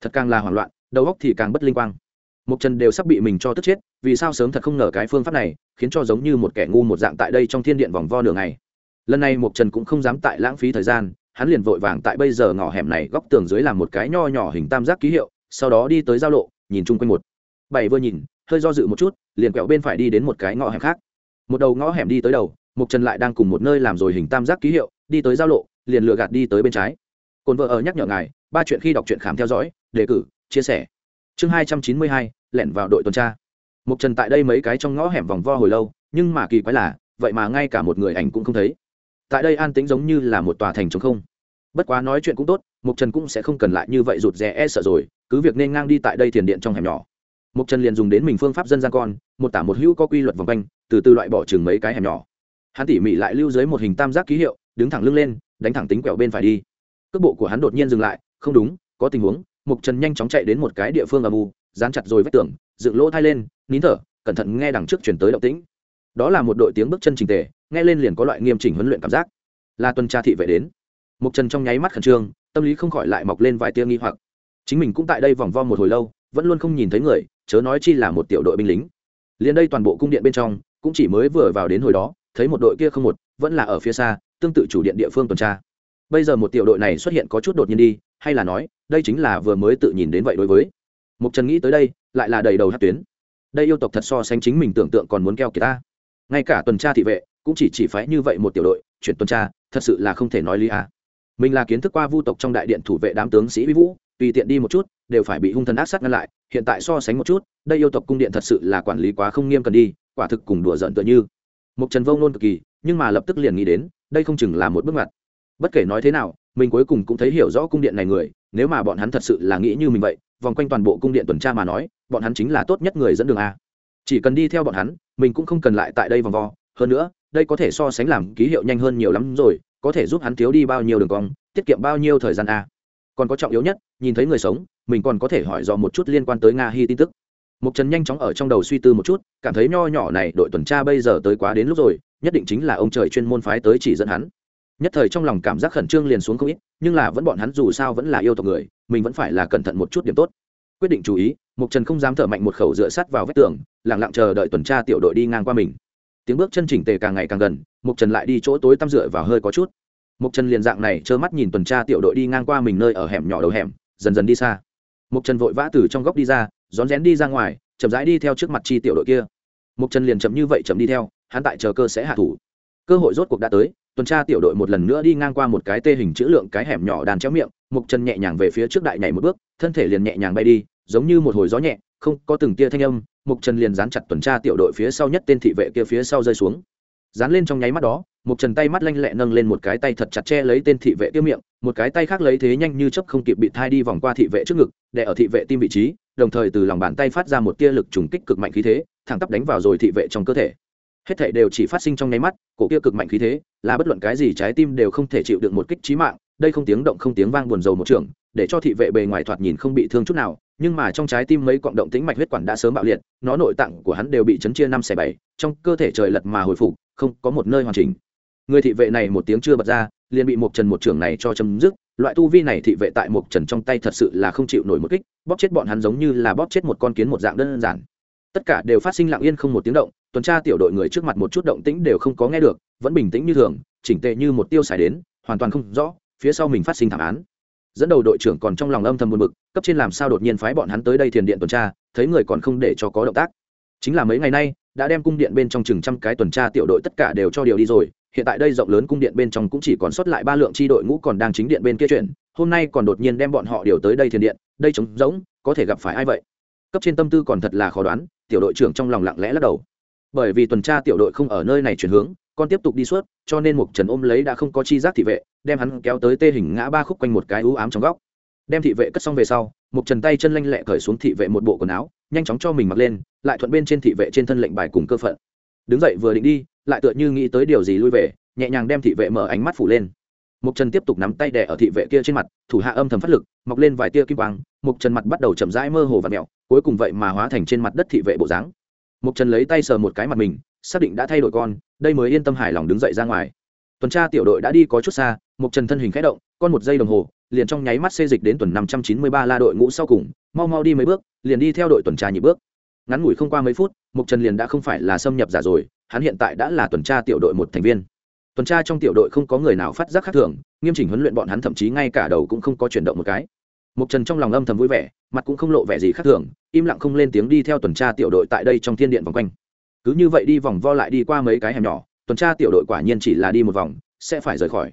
Speaker 1: Thật càng là hoảng loạn, đầu óc thì càng bất linh quang. Mục trần đều sắp bị mình cho tức chết, vì sao sớm thật không ngờ cái phương pháp này, khiến cho giống như một kẻ ngu một dạng tại đây trong thiên điện vòng vo nửa ngày. Lần này mục trần cũng không dám tại lãng phí thời gian, hắn liền vội vàng tại bây giờ ngõ hẻm này góc tường dưới làm một cái nho nhỏ hình tam giác ký hiệu, sau đó đi tới giao lộ, nhìn chung quanh một. Bảy vừa nhìn hơi do dự một chút, liền quẹo bên phải đi đến một cái ngõ hẻm khác. Một đầu ngõ hẻm đi tới đầu, mục trần lại đang cùng một nơi làm rồi hình tam giác ký hiệu, đi tới giao lộ, liền lựa gạt đi tới bên trái. Cồn vợ ở nhắc nhở ngài, ba chuyện khi đọc truyện khám theo dõi, đề cử, chia sẻ. Chương hai trăm chín mươi hai, lẻn vào đội tuần tra. Mục trần tại đây mấy cái trong ngõ hẻm vòng vo hồi lâu, nhưng mà kỳ quái là, vậy mà ngay cả một người ảnh cũng không thấy. Tại đây an tĩnh giống như là một tòa thành trống không. Bất quá nói chuyện cũng tốt, mục trần cũng sẽ không cần lại như vậy rụt rè e sợ rồi, cứ việc nên ngang đi tại đây thiền điện trong hẻm nhỏ mục trần liền dùng đến mình phương pháp dân gian con, một tả một hữu có quy luật vòng quanh, từ từ loại bỏ chừng mấy cái hẻm nhỏ. Hắn tỉ mỉ lại lưu dưới một hình tam giác ký hiệu, đứng thẳng lưng lên, đánh thẳng tính quẹo bên phải đi. Cước bộ của hắn đột nhiên dừng lại, không đúng, có tình huống mục trần nhanh chóng chạy đến một cái địa phương âm u, dán chặt rồi vách tường, dựng lỗ thai lên, nín thở, cẩn thận nghe đằng trước chuyển tới động tĩnh. Đó là một đội tiếng bước chân trình tề, nghe lên liền có loại nghiêm chỉnh huấn luyện cảm giác. Là tuần tra thị vệ đến. Mục trần trong nháy mắt khẩn trương, tâm lý không khỏi lại mọc lên vài tia nghi hoặc. Chính mình cũng tại đây vòng vo một hồi lâu, vẫn luôn không nhìn thấy người chớ nói chi là một tiểu đội binh lính. Liền đây toàn bộ cung điện bên trong, cũng chỉ mới vừa vào đến hồi đó, thấy một đội kia không một, vẫn là ở phía xa, tương tự chủ điện địa phương tuần tra. Bây giờ một tiểu đội này xuất hiện có chút đột nhiên đi, hay là nói, đây chính là vừa mới tự nhìn đến vậy đối với. Mục trần nghĩ tới đây, lại là đầy đầu hát tuyến. Đây yêu tộc thật so sánh chính mình tưởng tượng còn muốn keo kiệt ta. Ngay cả tuần tra thị vệ, cũng chỉ chỉ phái như vậy một tiểu đội chuyển tuần tra, thật sự là không thể nói lý à. mình là kiến thức qua vu tộc trong đại điện thủ vệ đám tướng sĩ vi vũ tùy tiện đi một chút, đều phải bị hung thần ác sát ngăn lại, hiện tại so sánh một chút, đây yêu tộc cung điện thật sự là quản lý quá không nghiêm cần đi, quả thực cùng đùa giận tựa như. Mục trần vông nôn cực kỳ, nhưng mà lập tức liền nghĩ đến, đây không chừng là một bước ngoặt. Bất kể nói thế nào, mình cuối cùng cũng thấy hiểu rõ cung điện này người, nếu mà bọn hắn thật sự là nghĩ như mình vậy, vòng quanh toàn bộ cung điện tuần tra mà nói, bọn hắn chính là tốt nhất người dẫn đường a. Chỉ cần đi theo bọn hắn, mình cũng không cần lại tại đây vòng vo. Hơn nữa, đây có thể so sánh làm ký hiệu nhanh hơn nhiều lắm rồi, có thể giúp hắn thiếu đi bao nhiêu đường cong, tiết kiệm bao nhiêu thời gian a còn có trọng yếu nhất, nhìn thấy người sống, mình còn có thể hỏi dò một chút liên quan tới nga hy tin tức. Mục trần nhanh chóng ở trong đầu suy tư một chút, cảm thấy nho nhỏ này đội tuần tra bây giờ tới quá đến lúc rồi, nhất định chính là ông trời chuyên môn phái tới chỉ dẫn hắn. Nhất thời trong lòng cảm giác khẩn trương liền xuống không ít, nhưng là vẫn bọn hắn dù sao vẫn là yêu tộc người, mình vẫn phải là cẩn thận một chút điểm tốt. Quyết định chú ý, mục trần không dám thở mạnh một khẩu dựa sắt vào vách tường lẳng lặng chờ đợi tuần tra tiểu đội đi ngang qua mình. Tiếng bước chân chỉnh tề càng ngày càng gần, mục trần lại đi chỗ tối tăm dựa vào hơi có chút mục trần liền dạng này trơ mắt nhìn tuần tra tiểu đội đi ngang qua mình nơi ở hẻm nhỏ đầu hẻm, dần dần đi xa. Mục trần vội vã từ trong góc đi ra, rón rén đi ra ngoài, chậm rãi đi theo trước mặt chi tiểu đội kia. Mục trần liền chậm như vậy chậm đi theo, hắn tại chờ cơ sẽ hạ thủ. Cơ hội rốt cuộc đã tới, tuần tra tiểu đội một lần nữa đi ngang qua một cái tê hình chữ lượng cái hẻm nhỏ đàn chéo miệng mục trần nhẹ nhàng về phía trước đại nhảy một bước, thân thể liền nhẹ nhàng bay đi, giống như một hồi gió nhẹ, không có từng tia thanh âm mục trần liền dán chặt tuần tra tiểu đội phía sau nhất tên thị vệ kia phía sau rơi xuống. Dán lên trong nháy mắt đó một trần tay mắt lanh lẹ nâng lên một cái tay thật chặt che lấy tên thị vệ tiêu miệng, một cái tay khác lấy thế nhanh như chấp không kịp bị thai đi vòng qua thị vệ trước ngực để ở thị vệ tim vị trí, đồng thời từ lòng bàn tay phát ra một tia lực trùng kích cực mạnh khí thế, thẳng tắp đánh vào rồi thị vệ trong cơ thể. Hết thể đều chỉ phát sinh trong nháy mắt, cổ kia cực mạnh khí thế, là bất luận cái gì trái tim đều không thể chịu được một kích trí mạng, đây không tiếng động không tiếng vang buồn rầu một trường, để cho thị vệ bề ngoài thoạt nhìn không bị thương chút nào, nhưng mà trong trái tim mấy cọng động tĩnh mạch huyết quản đã sớm bạo liệt, nó nội tạng của hắn đều bị chấn chia năm xẻ bảy, trong cơ thể trời lật mà hồi phục, không có một nơi hoàn chỉnh người thị vệ này một tiếng chưa bật ra, liền bị một trần một trưởng này cho chấm dứt. Loại tu vi này thị vệ tại một trần trong tay thật sự là không chịu nổi một kích, bóp chết bọn hắn giống như là bóp chết một con kiến một dạng đơn giản. Tất cả đều phát sinh lặng yên không một tiếng động, tuần tra tiểu đội người trước mặt một chút động tĩnh đều không có nghe được, vẫn bình tĩnh như thường, chỉnh tệ như một tiêu xài đến, hoàn toàn không rõ, phía sau mình phát sinh thảm án. Dẫn đầu đội trưởng còn trong lòng âm thầm buồn bực, cấp trên làm sao đột nhiên phái bọn hắn tới đây thiền điện tuần tra, thấy người còn không để cho có động tác. Chính là mấy ngày nay, đã đem cung điện bên trong chừng trăm cái tuần tra tiểu đội tất cả đều cho điều đi rồi hiện tại đây rộng lớn cung điện bên trong cũng chỉ còn sót lại ba lượng chi đội ngũ còn đang chính điện bên kia chuyển, hôm nay còn đột nhiên đem bọn họ điều tới đây thiền điện, đây trống rỗng, có thể gặp phải ai vậy? Cấp trên tâm tư còn thật là khó đoán, tiểu đội trưởng trong lòng lặng lẽ lắc đầu. Bởi vì tuần tra tiểu đội không ở nơi này chuyển hướng, con tiếp tục đi suốt, cho nên mục trần ôm lấy đã không có chi giác thị vệ, đem hắn kéo tới tê hình ngã ba khúc quanh một cái ưu ám trong góc. Đem thị vệ cất xong về sau, mục trần tay chân lanh lẹ cởi xuống thị vệ một bộ quần áo, nhanh chóng cho mình mặc lên, lại thuận bên trên thị vệ trên thân lệnh bài cùng cơ phận. Đứng dậy vừa định đi lại tựa như nghĩ tới điều gì lui về, nhẹ nhàng đem thị vệ mở ánh mắt phủ lên. Mục trần tiếp tục nắm tay đè ở thị vệ kia trên mặt, thủ hạ âm thầm phát lực, mọc lên vài tia kim quang, mục trần mặt bắt đầu chậm rãi mơ hồ và mẹo, cuối cùng vậy mà hóa thành trên mặt đất thị vệ bộ dáng. Mục trần lấy tay sờ một cái mặt mình, xác định đã thay đổi con, đây mới yên tâm hài lòng đứng dậy ra ngoài. Tuần tra tiểu đội đã đi có chút xa, mục trần thân hình khẽ động, con một giây đồng hồ, liền trong nháy mắt xê dịch đến tuần năm trăm chín mươi ba la đội ngũ sau cùng, mau mau đi mấy bước, liền đi theo đội tuần tra nhị bước. Ngắn ngủi không qua mấy phút, mục trần liền đã không phải là xâm nhập giả rồi hắn hiện tại đã là tuần tra tiểu đội một thành viên. Tuần tra trong tiểu đội không có người nào phát giác khác thường, nghiêm chỉnh huấn luyện bọn hắn thậm chí ngay cả đầu cũng không có chuyển động một cái. Mục trần trong lòng âm thầm vui vẻ, mặt cũng không lộ vẻ gì khác thường, im lặng không lên tiếng đi theo tuần tra tiểu đội tại đây trong thiên điện vòng quanh. Cứ như vậy đi vòng vo lại đi qua mấy cái hẻm nhỏ, tuần tra tiểu đội quả nhiên chỉ là đi một vòng, sẽ phải rời khỏi.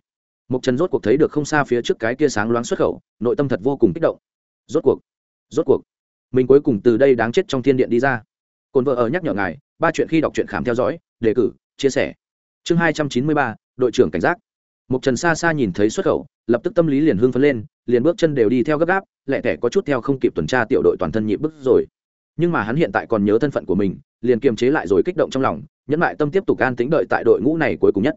Speaker 1: Mục trần rốt cuộc thấy được không xa phía trước cái kia sáng loáng xuất khẩu, nội tâm thật vô cùng kích động. Rốt cuộc rốt cuộc, mình cuối cùng từ đây đáng chết trong thiên điện đi ra. Cồn vợ ở nhắc nhở ngài ba chuyện khi đọc truyện khám theo dõi, đề cử, chia sẻ. Chương hai trăm chín mươi ba, đội trưởng cảnh giác. Mục trần xa xa nhìn thấy xuất khẩu, lập tức tâm lý liền hưng phấn lên, liền bước chân đều đi theo gấp gáp, lẹ tẻ có chút theo không kịp tuần tra tiểu đội toàn thân nhịp bức rồi. Nhưng mà hắn hiện tại còn nhớ thân phận của mình, liền kiềm chế lại rồi kích động trong lòng, nhẫn lại tâm tiếp tục an tính đợi tại đội ngũ này cuối cùng nhất.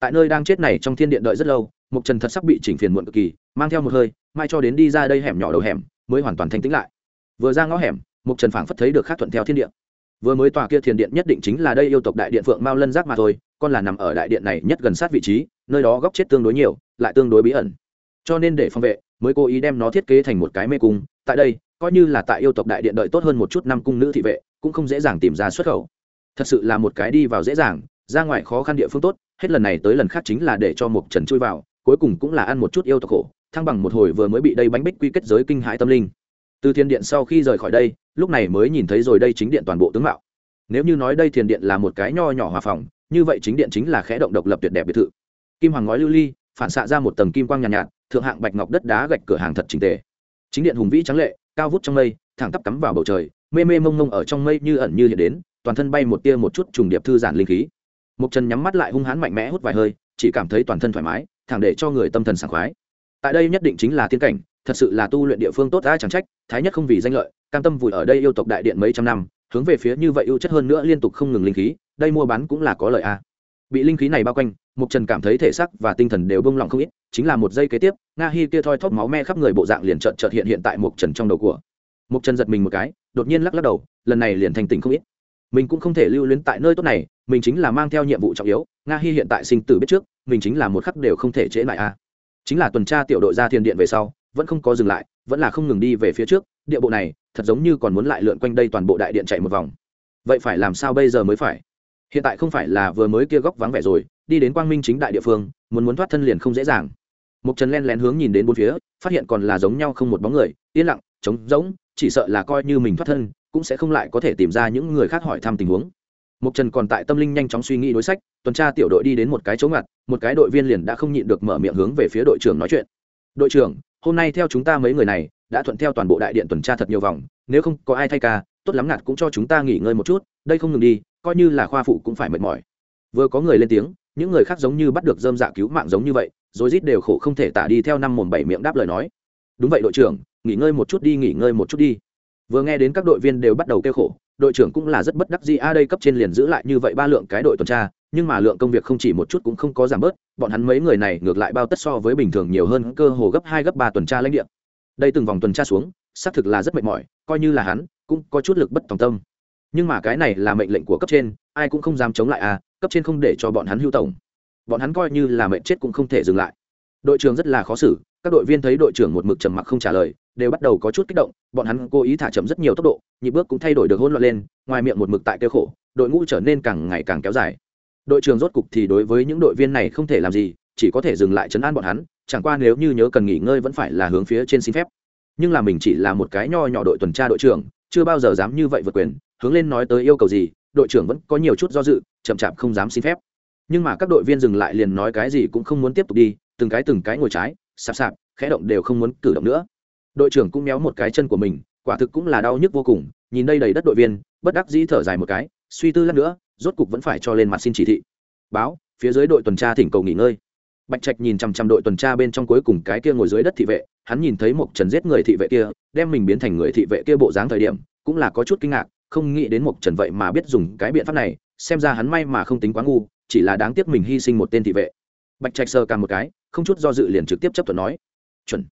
Speaker 1: Tại nơi đang chết này trong thiên điện đợi rất lâu, mục trần thật sắc bị chỉnh phiền muộn cực kỳ, mang theo một hơi, mai cho đến đi ra đây hẻm nhỏ đầu hẻm, mới hoàn toàn thanh tĩnh lại. Vừa ra ngõ hẻm, mục trần phảng phất thấy được khác thuận theo thiên điện vừa mới tòa kia thiền điện nhất định chính là đây yêu tộc đại điện phượng mao lân giác mà thôi, con là nằm ở đại điện này nhất gần sát vị trí, nơi đó góc chết tương đối nhiều, lại tương đối bí ẩn. Cho nên để phòng vệ, mới cố ý đem nó thiết kế thành một cái mê cung. Tại đây, coi như là tại yêu tộc đại điện đợi tốt hơn một chút năm cung nữ thị vệ, cũng không dễ dàng tìm ra xuất khẩu. Thật sự là một cái đi vào dễ dàng, ra ngoài khó khăn địa phương tốt, hết lần này tới lần khác chính là để cho một trần chui vào, cuối cùng cũng là ăn một chút yêu tộc khổ, thăng bằng một hồi vừa mới bị đây bánh bích quy kết giới kinh hãi tâm linh từ thiên điện sau khi rời khỏi đây lúc này mới nhìn thấy rồi đây chính điện toàn bộ tướng mạo. Nếu như nói đây thiền điện là một cái nho nhỏ hòa phòng như vậy chính điện chính là khẽ động độc lập tuyệt đẹp biệt thự. Kim hoàng ngói lưu ly phản xạ ra một tầng kim quang nhàn nhạt, nhạt thượng hạng bạch ngọc đất đá gạch cửa hàng thật trình tề. Chính điện hùng vĩ trắng lệ cao vút trong mây thẳng tắp cắm vào bầu trời mê mê mông mông ở trong mây như ẩn như hiện đến toàn thân bay một tia một chút trùng điệp thư giản linh khí. Mục trần nhắm mắt lại hung hãn mạnh mẽ hút vài hơi chỉ cảm thấy toàn thân thoải mái thẳng để cho người tâm thần sảng khoái. Tại đây nhất định chính là tiên cảnh thật sự là tu luyện địa phương tốt ta chẳng trách, thái nhất không vì danh lợi, cam tâm vùi ở đây yêu tộc đại điện mấy trăm năm, hướng về phía như vậy ưu chất hơn nữa liên tục không ngừng linh khí, đây mua bán cũng là có lợi a. Bị linh khí này bao quanh, mục trần cảm thấy thể xác và tinh thần đều bông lòng không ít, chính là một giây kế tiếp, nga hi kia thoi thóp máu me khắp người bộ dạng liền trợn trợt hiện hiện tại mục trần trong đầu của. Mục trần giật mình một cái, đột nhiên lắc lắc đầu, lần này liền thành tỉnh không ít. Mình cũng không thể lưu luyến tại nơi tốt này, mình chính là mang theo nhiệm vụ trọng yếu, nga hi hiện tại sinh tử biết trước, mình chính là một khắc đều không thể trễ lại a. Chính là tuần tra tiểu đội ra thiền điện về sau vẫn không có dừng lại vẫn là không ngừng đi về phía trước địa bộ này thật giống như còn muốn lại lượn quanh đây toàn bộ đại điện chạy một vòng. Vậy phải làm sao bây giờ mới phải? Hiện tại không phải là vừa mới kia góc vắng vẻ rồi đi đến quang minh chính đại địa phương muốn muốn thoát thân liền không dễ dàng. Một trần len lén hướng nhìn đến bốn phía phát hiện còn là giống nhau không một bóng người yên lặng trống rỗng chỉ sợ là coi như mình thoát thân cũng sẽ không lại có thể tìm ra những người khác hỏi thăm tình huống. Mục Trần còn tại tâm linh nhanh chóng suy nghĩ đối sách, tuần tra tiểu đội đi đến một cái chỗ ngặt, một cái đội viên liền đã không nhịn được mở miệng hướng về phía đội trưởng nói chuyện. "Đội trưởng, hôm nay theo chúng ta mấy người này, đã thuận theo toàn bộ đại điện tuần tra thật nhiều vòng, nếu không có ai thay ca, tốt lắm ngặt cũng cho chúng ta nghỉ ngơi một chút, đây không ngừng đi, coi như là khoa phụ cũng phải mệt mỏi." Vừa có người lên tiếng, những người khác giống như bắt được dơm dạ cứu mạng giống như vậy, rồi rít đều khổ không thể tả đi theo năm mồm bảy miệng đáp lời nói. "Đúng vậy đội trưởng, nghỉ ngơi một chút đi, nghỉ ngơi một chút đi." Vừa nghe đến các đội viên đều bắt đầu kêu khổ, đội trưởng cũng là rất bất đắc dĩ a đây cấp trên liền giữ lại như vậy ba lượng cái đội tuần tra nhưng mà lượng công việc không chỉ một chút cũng không có giảm bớt, bọn hắn mấy người này ngược lại bao tất so với bình thường nhiều hơn cơ hồ gấp hai, gấp ba tuần tra lãnh địa. Đây từng vòng tuần tra xuống, xác thực là rất mệt mỏi, coi như là hắn, cũng có chút lực bất tòng tâm. Nhưng mà cái này là mệnh lệnh của cấp trên, ai cũng không dám chống lại a cấp trên không để cho bọn hắn hưu tổng. Bọn hắn coi như là mệnh chết cũng không thể dừng lại. Đội trưởng rất là khó xử, các đội viên thấy đội trưởng một mực trầm mặc không trả lời, đều bắt đầu có chút kích động, bọn hắn cố ý thả chậm rất nhiều tốc độ, nhịp bước cũng thay đổi được hỗn loạn lên, ngoài miệng một mực tại kêu khổ, đội ngũ trở nên càng ngày càng kéo dài đội trưởng rốt cục thì đối với những đội viên này không thể làm gì, chỉ có thể dừng lại chấn an bọn hắn, chẳng qua nếu như nhớ cần nghỉ ngơi vẫn phải là hướng phía trên xin phép. Nhưng là mình chỉ là một cái nho nhỏ đội tuần tra đội trưởng, chưa bao giờ dám như vậy vượt quyền, hướng lên nói tới yêu cầu gì, đội trưởng vẫn có nhiều chút do dự, chậm chạp không dám xin phép. Nhưng mà các đội viên dừng lại liền nói cái gì cũng không muốn tiếp tục đi, từng cái từng cái ngồi trái, sạp sạp, khẽ động đều không muốn cử động nữa. Đội trưởng cũng méo một cái chân của mình, quả thực cũng là đau nhức vô cùng, nhìn đây đầy đất đội viên, bất đắc dĩ thở dài một cái, suy tư lát nữa rốt cục vẫn phải cho lên mặt xin chỉ thị. Báo, phía dưới đội tuần tra thỉnh cầu nghỉ ngơi. Bạch trạch nhìn chằm chằm đội tuần tra bên trong cuối cùng cái kia ngồi dưới đất thị vệ, hắn nhìn thấy một trần giết người thị vệ kia, đem mình biến thành người thị vệ kia bộ dáng thời điểm, cũng là có chút kinh ngạc, không nghĩ đến một trần vậy mà biết dùng cái biện pháp này, xem ra hắn may mà không tính quá ngu, chỉ là đáng tiếc mình hy sinh một tên thị vệ. Bạch trạch sờ càng một cái, không chút do dự liền trực tiếp chấp thuận nói, chuẩn.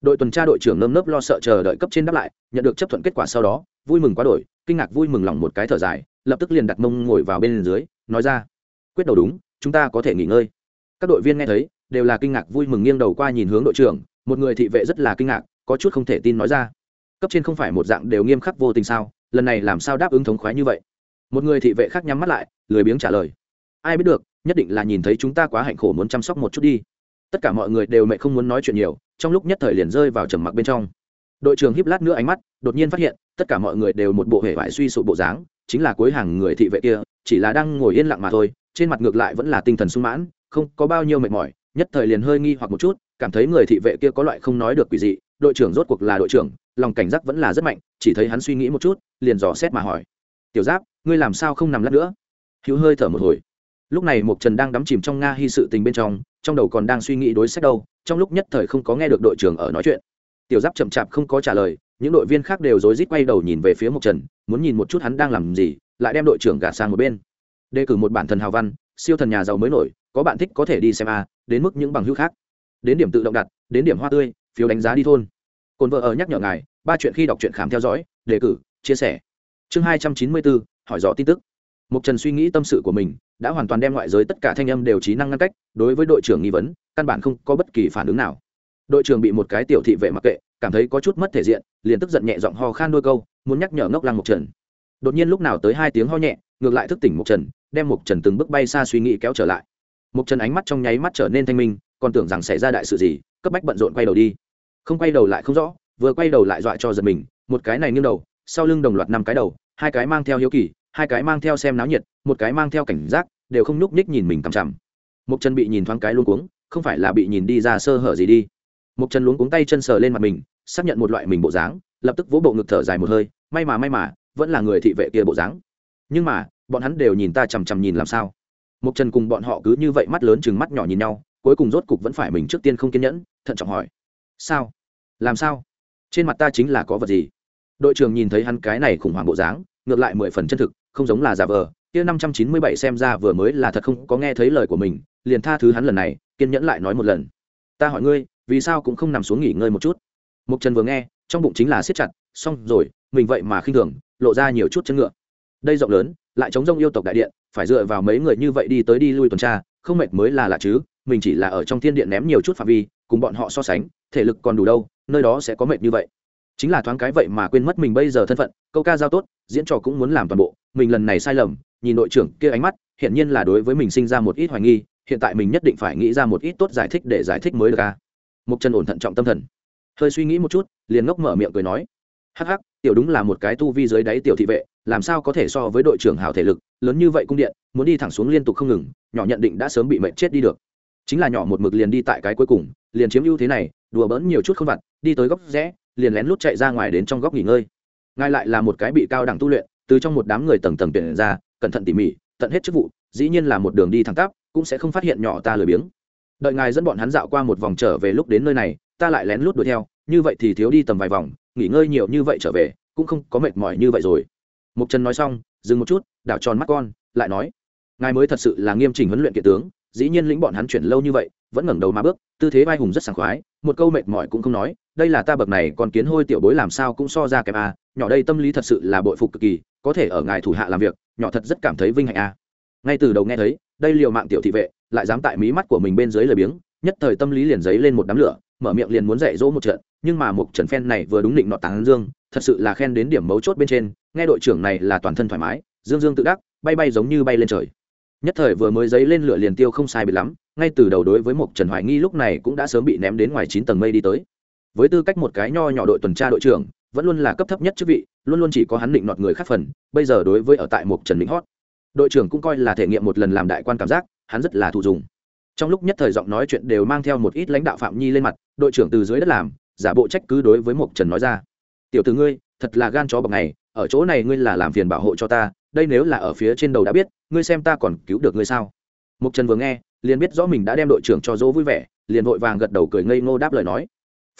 Speaker 1: Đội tuần tra đội trưởng nơm nớp lo sợ chờ đợi cấp trên đáp lại, nhận được chấp thuận kết quả sau đó, vui mừng quá đổi, kinh ngạc vui mừng lòng một cái thở dài lập tức liền đặt mông ngồi vào bên dưới, nói ra, quyết đầu đúng, chúng ta có thể nghỉ ngơi. Các đội viên nghe thấy, đều là kinh ngạc vui mừng nghiêng đầu qua nhìn hướng đội trưởng, một người thị vệ rất là kinh ngạc, có chút không thể tin nói ra, cấp trên không phải một dạng đều nghiêm khắc vô tình sao, lần này làm sao đáp ứng thống khoái như vậy? Một người thị vệ khác nhắm mắt lại, lười biếng trả lời, ai biết được, nhất định là nhìn thấy chúng ta quá hạnh khổ muốn chăm sóc một chút đi. Tất cả mọi người đều mẹ không muốn nói chuyện nhiều, trong lúc nhất thời liền rơi vào trầm mặc bên trong. Đội trưởng híp lát nữa ánh mắt, đột nhiên phát hiện, tất cả mọi người đều một bộ hệ vải suy sụp bộ dáng chính là cuối hàng người thị vệ kia, chỉ là đang ngồi yên lặng mà thôi, trên mặt ngược lại vẫn là tinh thần sung mãn, không có bao nhiêu mệt mỏi, nhất thời liền hơi nghi hoặc một chút, cảm thấy người thị vệ kia có loại không nói được quỷ dị, đội trưởng rốt cuộc là đội trưởng, lòng cảnh giác vẫn là rất mạnh, chỉ thấy hắn suy nghĩ một chút, liền dò xét mà hỏi. Tiểu giáp, ngươi làm sao không nằm lát nữa? Hữu hơi thở một hồi. Lúc này mục trần đang đắm chìm trong nga hy sự tình bên trong trong đầu còn đang suy nghĩ đối sách đâu, trong lúc nhất thời không có nghe được đội trưởng ở nói chuyện. Tiểu giáp chậm chạp không có trả lời những đội viên khác đều rối rít quay đầu nhìn về phía mục trần, muốn nhìn một chút hắn đang làm gì, lại đem đội trưởng gạt sang một bên. Đề cử một bản thần hào văn, siêu thần nhà giàu mới nổi, có bạn thích có thể đi xem a, đến mức những bằng hữu khác. Đến điểm tự động đặt, đến điểm hoa tươi, phiếu đánh giá đi thôn. Cồn vợ ở nhắc nhở ngài, ba chuyện khi đọc truyện khám theo dõi, đề cử, chia sẻ. Chương hai trăm chín mươi bốn hỏi rõ tin tức. Mục trần suy nghĩ tâm sự của mình, đã hoàn toàn đem ngoại giới tất cả thanh âm đều trí năng ngăn cách, đối với đội trưởng nghi vấn, căn bản không có bất kỳ phản ứng nào. Đội trưởng bị một cái tiểu thị vệ mặc kệ cảm thấy có chút mất thể diện, liền tức giận nhẹ giọng ho khan đôi câu, muốn nhắc nhở ngốc lăng mục trần. Đột nhiên lúc nào tới hai tiếng ho nhẹ, ngược lại thức tỉnh mục trần, đem mục trần từng bước bay xa suy nghĩ kéo trở lại. Mục trần ánh mắt trong nháy mắt trở nên thanh minh, còn tưởng rằng xảy ra đại sự gì, cấp bách bận rộn quay đầu đi. Không quay đầu lại không rõ, vừa quay đầu lại dọa cho giật mình, một cái này nghiêng đầu, sau lưng đồng loạt năm cái đầu, hai cái mang theo hiếu kỳ, hai cái mang theo xem náo nhiệt, một cái mang theo cảnh giác, đều không nhúc nhích nhìn mình cằm chằm. Mục trần bị nhìn thoáng cái luôn cuống, không phải là bị nhìn đi ra sơ hở gì đi. Mục trần luống cuống tay chân sờ lên mặt mình xác nhận một loại mình bộ dáng, lập tức vỗ bộ ngực thở dài một hơi, may mà may mà, vẫn là người thị vệ kia bộ dáng. Nhưng mà, bọn hắn đều nhìn ta chằm chằm nhìn làm sao. Mục trần cùng bọn họ cứ như vậy mắt lớn chừng mắt nhỏ nhìn nhau, cuối cùng rốt cục vẫn phải mình trước tiên không kiên nhẫn, thận trọng hỏi, sao? Làm sao? Trên mặt ta chính là có vật gì? Đội trưởng nhìn thấy hắn cái này khủng hoảng bộ dáng, ngược lại mười phần chân thực, không giống là giả vờ. Kia năm trăm chín mươi bảy xem ra vừa mới là thật không có nghe thấy lời của mình, liền tha thứ hắn lần này, kiên nhẫn lại nói một lần, ta hỏi ngươi, vì sao cũng không nằm xuống nghỉ ngơi một chút? Mục trần vừa nghe, trong bụng chính là siết chặt, xong rồi, mình vậy mà khinh thường, lộ ra nhiều chút chân ngựa. Đây rộng lớn, lại chống rông yêu tộc đại điện, phải dựa vào mấy người như vậy đi tới đi lui tuần tra, không mệt mới là lạ chứ, mình chỉ là ở trong thiên điện ném nhiều chút phạm vi, cùng bọn họ so sánh, thể lực còn đủ đâu, nơi đó sẽ có mệt như vậy. Chính là thoáng cái vậy mà quên mất mình bây giờ thân phận, câu ca giao tốt, diễn trò cũng muốn làm toàn bộ, mình lần này sai lầm, nhìn đội trưởng kia ánh mắt hiện nhiên là đối với mình sinh ra một ít hoài nghi, hiện tại mình nhất định phải nghĩ ra một ít tốt giải thích để giải thích mới được ca mục trần ổn thận trọng tâm thần hơi suy nghĩ một chút, liền ngốc mở miệng cười nói. Hắc hắc, tiểu đúng là một cái tu vi dưới đáy tiểu thị vệ, làm sao có thể so với đội trưởng hào thể lực, lớn như vậy cung điện, muốn đi thẳng xuống liên tục không ngừng, nhỏ nhận định đã sớm bị mệnh chết đi được. Chính là nhỏ một mực liền đi tại cái cuối cùng, liền chiếm ưu thế này, đùa bỡn nhiều chút không vặt, đi tới góc rẽ, liền lén lút chạy ra ngoài đến trong góc nghỉ ngơi. Ngài lại là một cái bị cao đẳng tu luyện, từ trong một đám người tầng tầng tuyển ra, cẩn thận tỉ mỉ, tận hết chức vụ, dĩ nhiên là một đường đi thẳng tắp, cũng sẽ không phát hiện nhỏ ta lười biếng. Đợi ngài dẫn bọn hắn dạo qua một vòng trở về lúc đến nơi này ta lại lén lút đuổi theo, như vậy thì thiếu đi tầm vài vòng, nghỉ ngơi nhiều như vậy trở về, cũng không có mệt mỏi như vậy rồi. Mục trần nói xong, dừng một chút, đảo tròn mắt con, lại nói, ngài mới thật sự là nghiêm chỉnh huấn luyện kiện tướng, dĩ nhiên lĩnh bọn hắn chuyển lâu như vậy, vẫn ngẩng đầu mà bước, tư thế vai hùng rất sảng khoái, một câu mệt mỏi cũng không nói, đây là ta bậc này, còn kiến hôi tiểu bối làm sao cũng so ra kém a, nhỏ đây tâm lý thật sự là bội phục cực kỳ, có thể ở ngài thủ hạ làm việc, nhỏ thật rất cảm thấy vinh hạnh a. Ngay từ đầu nghe thấy, đây liều mạng tiểu thị vệ, lại dám tại mí mắt của mình bên dưới lời biếng, nhất thời tâm lý liền giấy lên một đám lửa mở miệng liền muốn dạy dỗ một trận, nhưng mà một trần phen này vừa đúng định nọ tán dương, thật sự là khen đến điểm mấu chốt bên trên, nghe đội trưởng này là toàn thân thoải mái, dương dương tự đắc, bay bay giống như bay lên trời. Nhất thời vừa mới giấy lên lửa liền tiêu không sai bị lắm, ngay từ đầu đối với một trần hoài nghi lúc này cũng đã sớm bị ném đến ngoài chín tầng mây đi tới. Với tư cách một cái nho nhỏ đội tuần tra đội trưởng, vẫn luôn là cấp thấp nhất chức vị, luôn luôn chỉ có hắn định nọt người khác phần, bây giờ đối với ở tại một trần lĩnh hót, đội trưởng cũng coi là thể nghiệm một lần làm đại quan cảm giác, hắn rất là thụ dùng trong lúc nhất thời giọng nói chuyện đều mang theo một ít lãnh đạo phạm nhi lên mặt, đội trưởng từ dưới đất làm, giả bộ trách cứ đối với mộc trần nói ra. Tiểu từ ngươi, thật là gan chó bậc này, ở chỗ này ngươi là làm phiền bảo hộ cho ta, đây nếu là ở phía trên đầu đã biết, ngươi xem ta còn cứu được ngươi sao? Mục trần vừa nghe, liền biết rõ mình đã đem đội trưởng cho dỗ vui vẻ, liền vội vàng gật đầu cười ngây ngô đáp lời nói.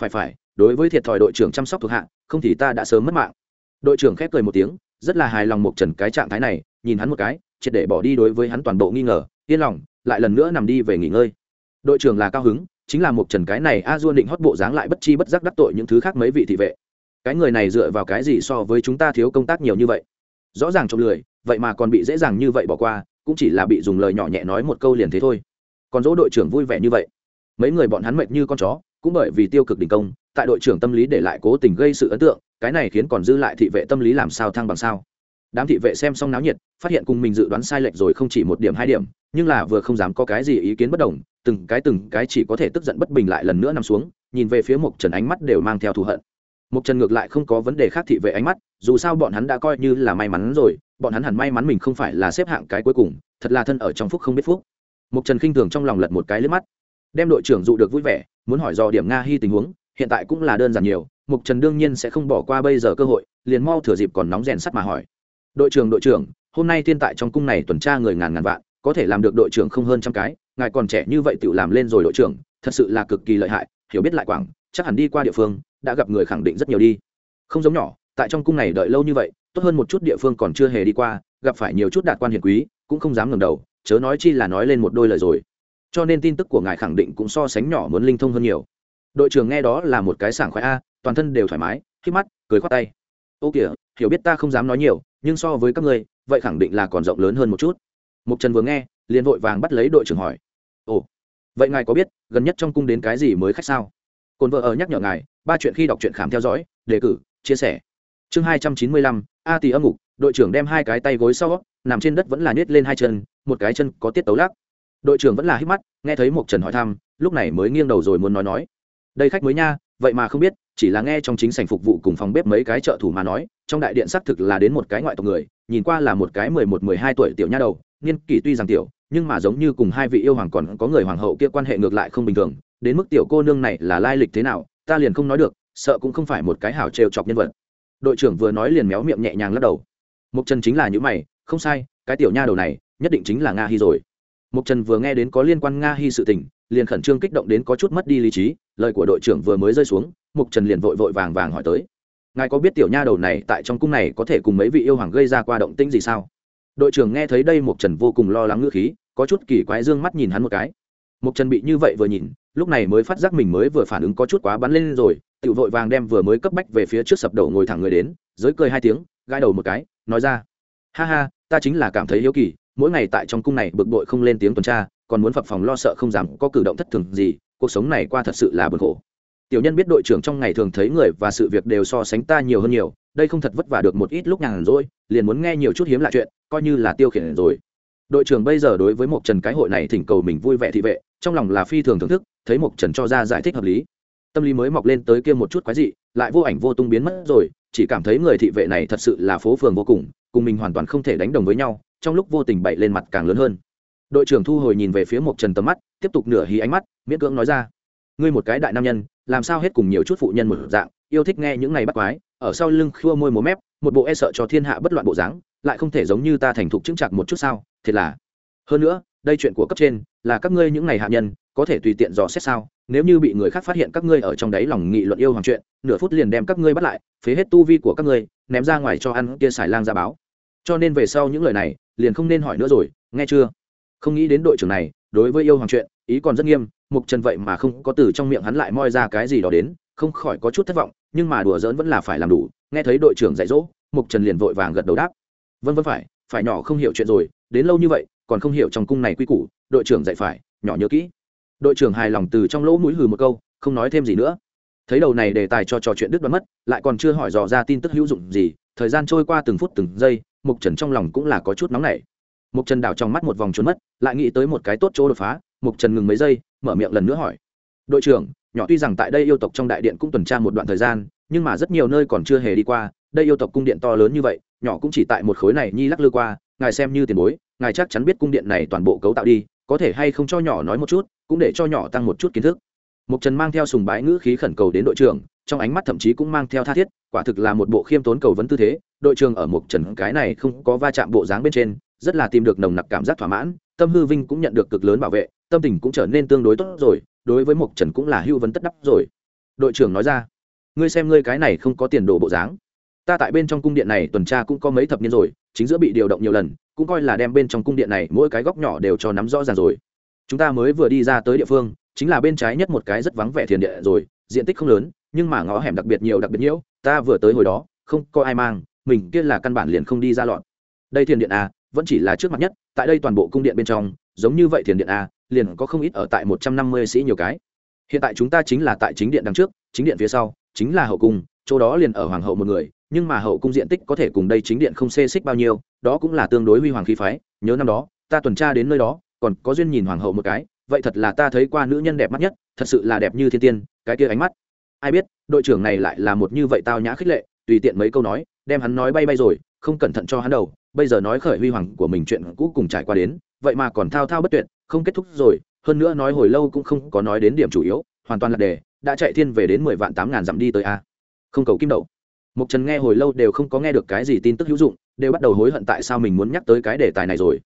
Speaker 1: Phải phải, đối với thiệt thòi đội trưởng chăm sóc thuộc hạ, không thì ta đã sớm mất mạng. Đội trưởng khép cười một tiếng, rất là hài lòng mục trần cái trạng thái này, nhìn hắn một cái, triệt để bỏ đi đối với hắn toàn bộ nghi ngờ, yên lòng lại lần nữa nằm đi về nghỉ ngơi. Đội trưởng là cao hứng, chính là một trần cái này a duôn định hót bộ dáng lại bất chi bất giác đắc tội những thứ khác mấy vị thị vệ. Cái người này dựa vào cái gì so với chúng ta thiếu công tác nhiều như vậy? Rõ ràng trong lười, vậy mà còn bị dễ dàng như vậy bỏ qua, cũng chỉ là bị dùng lời nhỏ nhẹ nói một câu liền thế thôi. Còn dỗ đội trưởng vui vẻ như vậy? Mấy người bọn hắn mệt như con chó, cũng bởi vì tiêu cực đình công, tại đội trưởng tâm lý để lại cố tình gây sự ấn tượng, cái này khiến còn dư lại thị vệ tâm lý làm sao thăng bằng sao? Đám thị vệ xem xong náo nhiệt phát hiện cùng mình dự đoán sai lệch rồi không chỉ một điểm hai điểm, nhưng là vừa không dám có cái gì ý kiến bất đồng, từng cái từng cái chỉ có thể tức giận bất bình lại lần nữa nằm xuống, nhìn về phía mục trần ánh mắt đều mang theo thù hận. Mục trần ngược lại không có vấn đề khác thị vệ ánh mắt, dù sao bọn hắn đã coi như là may mắn rồi, bọn hắn hẳn may mắn mình không phải là xếp hạng cái cuối cùng, thật là thân ở trong phúc không biết phúc. Mục trần khinh thường trong lòng lật một cái lướt mắt. Đem đội trưởng dụ được vui vẻ, muốn hỏi dò điểm nga hy tình huống, hiện tại cũng là đơn giản nhiều mục trần đương nhiên sẽ không bỏ qua bây giờ cơ hội, liền mau thừa dịp còn nóng rèn sắt mà hỏi. Đội trưởng đội trưởng hôm nay thiên tại trong cung này tuần tra người ngàn ngàn vạn, có thể làm được đội trưởng không hơn trăm cái, ngài còn trẻ như vậy tự làm lên rồi đội trưởng, thật sự là cực kỳ lợi hại, hiểu biết lại quảng, chắc hẳn đi qua địa phương, đã gặp người khẳng định rất nhiều đi. Không giống nhỏ, tại trong cung này đợi lâu như vậy, tốt hơn một chút địa phương còn chưa hề đi qua, gặp phải nhiều chút đạt quan hiền quý, cũng không dám ngẩng đầu, chớ nói chi là nói lên một đôi lời rồi. Cho nên tin tức của ngài khẳng định cũng so sánh nhỏ muốn linh thông hơn nhiều. Đội trưởng nghe đó là một cái sảng khoái a, toàn thân đều thoải mái khi mắt, cười khoát tay. Ô kìa, hiểu biết ta không dám nói nhiều nhưng so với các ngươi, vậy khẳng định là còn rộng lớn hơn một chút. Mục trần vừa nghe, liền vội vàng bắt lấy đội trưởng hỏi. Ồ, vậy ngài có biết gần nhất trong cung đến cái gì mới khách sao? Cồn vợ ở nhắc nhở ngài, ba chuyện khi đọc truyện khám theo dõi, đề cử, chia sẻ. Chương hai trăm chín mươi lăm, a tì âm ngục, đội trưởng đem hai cái tay gối sau, nằm trên đất vẫn là nết lên hai chân, một cái chân có tiết tấu lắc. Đội trưởng vẫn là hít mắt, nghe thấy Mục trần hỏi thăm, lúc này mới nghiêng đầu rồi muốn nói nói. Đây khách mới nha, vậy mà không biết chỉ là nghe trong chính sảnh phục vụ cùng phòng bếp mấy cái trợ thủ mà nói, trong đại điện xác thực là đến một cái ngoại tộc người, nhìn qua là một cái mười một, mười hai tuổi tiểu nha đầu, niên kỷ tuy rằng tiểu, nhưng mà giống như cùng hai vị yêu hoàng còn có người hoàng hậu kia quan hệ ngược lại không bình thường, đến mức tiểu cô nương này là lai lịch thế nào, ta liền không nói được, sợ cũng không phải một cái hảo trêu chọc nhân vật. Đội trưởng vừa nói liền méo miệng nhẹ nhàng lắc đầu. Mục trần chính là những mày, không sai, cái tiểu nha đầu này, nhất định chính là nga hi rồi. Mục trần vừa nghe đến có liên quan nga hi sự tình, liền khẩn trương kích động đến có chút mất đi lý trí, lời của đội trưởng vừa mới rơi xuống mục trần liền vội vội vàng vàng hỏi tới. Ngài có biết tiểu nha đầu này tại trong cung này có thể cùng mấy vị yêu hoàng gây ra qua động tĩnh gì sao? Đội trưởng nghe thấy đây, mục trần vô cùng lo lắng ngữ khí, có chút kỳ quái dương mắt nhìn hắn một cái. Mục trần bị như vậy vừa nhìn, lúc này mới phát giác mình mới vừa phản ứng có chút quá bắn lên rồi tự vội vàng đem vừa mới cấp bách về phía trước sập đầu ngồi thẳng người đến, giới cười hai tiếng gai đầu một cái, nói ra. Ha ha, ta chính là cảm thấy yếu kỳ, mỗi ngày tại trong cung này bực bội không lên tiếng tuần tra, còn muốn phập phòng lo sợ không dám có cử động thất thường gì, cuộc sống này qua thật sự là bực khổ tiểu nhân biết đội trưởng trong ngày thường thấy người và sự việc đều so sánh ta nhiều hơn nhiều, đây không thật vất vả được một ít lúc nhàn rỗi, liền muốn nghe nhiều chút hiếm lạ chuyện, coi như là tiêu khiển rồi. Đội trưởng bây giờ đối với một trần cái hội này thỉnh cầu mình vui vẻ thị vệ, trong lòng là phi thường thưởng thức, thấy một trần cho ra giải thích hợp lý. Tâm lý mới mọc lên tới kia một chút quái dị, lại vô ảnh vô tung biến mất rồi, chỉ cảm thấy người thị vệ này thật sự là phố phường vô cùng cùng mình hoàn toàn không thể đánh đồng với nhau, trong lúc vô tình bậy lên mặt càng lớn hơn. Đội trưởng thu hồi nhìn về phía một trần tầm mắt, tiếp tục nửa hí ánh mắt, miễn cưỡng nói ra, ngươi một cái đại nam nhân làm sao hết cùng nhiều chút phụ nhân một dạng, yêu thích nghe những ngày bắt quái, ở sau lưng khua môi múa mép, một bộ e sợ cho thiên hạ bất loạn bộ dáng, lại không thể giống như ta thành thục chứng chặt một chút sao, thiệt là. Hơn nữa, đây chuyện của cấp trên, là các ngươi những ngày hạ nhân, có thể tùy tiện dò xét sao, nếu như bị người khác phát hiện các ngươi ở trong đấy lòng nghị luận yêu hoàng chuyện, nửa phút liền đem các ngươi bắt lại, phế hết tu vi của các ngươi, ném ra ngoài cho ăn kia xài lang ra báo. Cho nên về sau những lời này, liền không nên hỏi nữa rồi, nghe chưa? Không nghĩ đến đội trưởng này, đối với yêu hoàng chuyện, ý còn rất nghiêm mục trần vậy mà không có từ trong miệng hắn lại moi ra cái gì đó đến, không khỏi có chút thất vọng, nhưng mà đùa giỡn vẫn là phải làm đủ. Nghe thấy đội trưởng dạy dỗ, mục trần liền vội vàng gật đầu đáp. Vân vân phải phải nhỏ không hiểu chuyện rồi, đến lâu như vậy, còn không hiểu trong cung này quy củ, đội trưởng dạy phải, nhỏ nhớ kỹ. Đội trưởng hài lòng từ trong lỗ mũi hừ một câu, không nói thêm gì nữa. Thấy đầu này đề tài cho trò chuyện đứt đoán mất, lại còn chưa hỏi dò ra tin tức hữu dụng gì, thời gian trôi qua từng phút từng giây, mục trần trong lòng cũng là có chút nóng nảy. Mục trần đảo trong mắt một vòng trốn mất, lại nghĩ tới một cái tốt chỗ đột phá, mục trần ngừng mấy giây mở miệng lần nữa hỏi. Đội trưởng, nhỏ tuy rằng tại đây yêu tộc trong đại điện cũng tuần tra một đoạn thời gian, nhưng mà rất nhiều nơi còn chưa hề đi qua, đây yêu tộc cung điện to lớn như vậy, nhỏ cũng chỉ tại một khối này nhi lắc lư qua, ngài xem như tiền bối, ngài chắc chắn biết cung điện này toàn bộ cấu tạo đi, có thể hay không cho nhỏ nói một chút, cũng để cho nhỏ tăng một chút kiến thức. Mục trần mang theo sùng bái ngữ khí khẩn cầu đến đội trưởng, trong ánh mắt thậm chí cũng mang theo tha thiết, quả thực là một bộ khiêm tốn cầu vấn tư thế, đội trưởng ở mục trần cái này không có va chạm bộ dáng bên trên rất là tìm được nồng nặc cảm giác thỏa mãn, tâm hư vinh cũng nhận được cực lớn bảo vệ, tâm tình cũng trở nên tương đối tốt rồi, đối với mộc trần cũng là hưu vấn tất đắp rồi. Đội trưởng nói ra, ngươi xem ngươi cái này không có tiền đồ bộ dáng. Ta tại bên trong cung điện này tuần tra cũng có mấy thập niên rồi, chính giữa bị điều động nhiều lần, cũng coi là đem bên trong cung điện này mỗi cái góc nhỏ đều cho nắm rõ ràng rồi. Chúng ta mới vừa đi ra tới địa phương, chính là bên trái nhất một cái rất vắng vẻ thiền địa rồi, diện tích không lớn, nhưng mà ngõ hẻm đặc biệt nhiều đặc biệt nhiễu, ta vừa tới hồi đó, không có ai mang, mình kia là căn bản liền không đi ra lọt. Đây thiền điện à vẫn chỉ là trước mặt nhất, tại đây toàn bộ cung điện bên trong, giống như vậy thiền điện a, liền có không ít ở tại một trăm năm mươi sĩ nhiều cái. Hiện tại chúng ta chính là tại chính điện đằng trước, chính điện phía sau, chính là hậu cung, chỗ đó liền ở hoàng hậu một người, nhưng mà hậu cung diện tích có thể cùng đây chính điện không xê xích bao nhiêu, đó cũng là tương đối huy hoàng khí phái, nhớ năm đó, ta tuần tra đến nơi đó, còn có duyên nhìn hoàng hậu một cái, vậy thật là ta thấy qua nữ nhân đẹp mắt nhất, thật sự là đẹp như thiên tiên, cái kia ánh mắt. Ai biết, đội trưởng này lại là một như vậy tao nhã khích lệ, tùy tiện mấy câu nói, đem hắn nói bay bay rồi, không cẩn thận cho hắn đầu bây giờ nói khởi huy hoàng của mình chuyện cũ cùng trải qua đến, vậy mà còn thao thao bất tuyệt, không kết thúc rồi, hơn nữa nói hồi lâu cũng không có nói đến điểm chủ yếu, hoàn toàn là đề đã chạy thiên về đến mười vạn tám ngàn dặm đi tới a. Không cầu kim đậu. Mục trần nghe hồi lâu đều không có nghe được cái gì tin tức hữu dụng, đều bắt đầu hối hận tại sao mình muốn nhắc tới cái đề tài này rồi.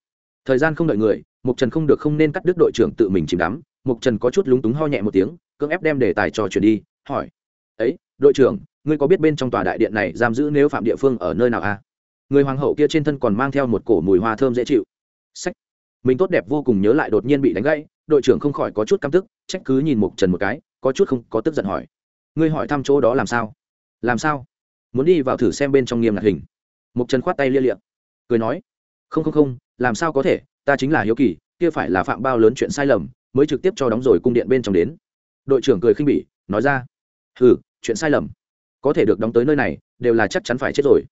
Speaker 1: Thời gian không đợi người, mục trần không được không nên cắt đứt đội trưởng tự mình chìm đắm. Mục trần có chút lúng túng ho nhẹ một tiếng, cưỡng ép đem đề tài trò chuyển đi, hỏi. Ấy, đội trưởng, ngươi có biết bên trong tòa đại điện này giam giữ nếu phạm địa phương ở nơi nào a? Người hoàng hậu kia trên thân còn mang theo một cổ mùi hoa thơm dễ chịu. Sách. Mình tốt đẹp vô cùng nhớ lại đột nhiên bị đánh gãy, đội trưởng không khỏi có chút căm tức, trách cứ nhìn mục trần một cái, có chút không có tức giận hỏi. Ngươi hỏi thăm chỗ đó làm sao? Làm sao? Muốn đi vào thử xem bên trong nghiêm ngặt hình. Mục trần khoát tay lia liệm cười nói. Không không không, làm sao có thể, ta chính là hiếu kỳ, kia phải là phạm bao lớn chuyện sai lầm, mới trực tiếp cho đóng rồi cung điện bên trong đến. Đội trưởng cười khinh bỉ, nói ra. Ừ chuyện sai lầm. Có thể được đóng tới nơi này, đều là chắc chắn phải chết rồi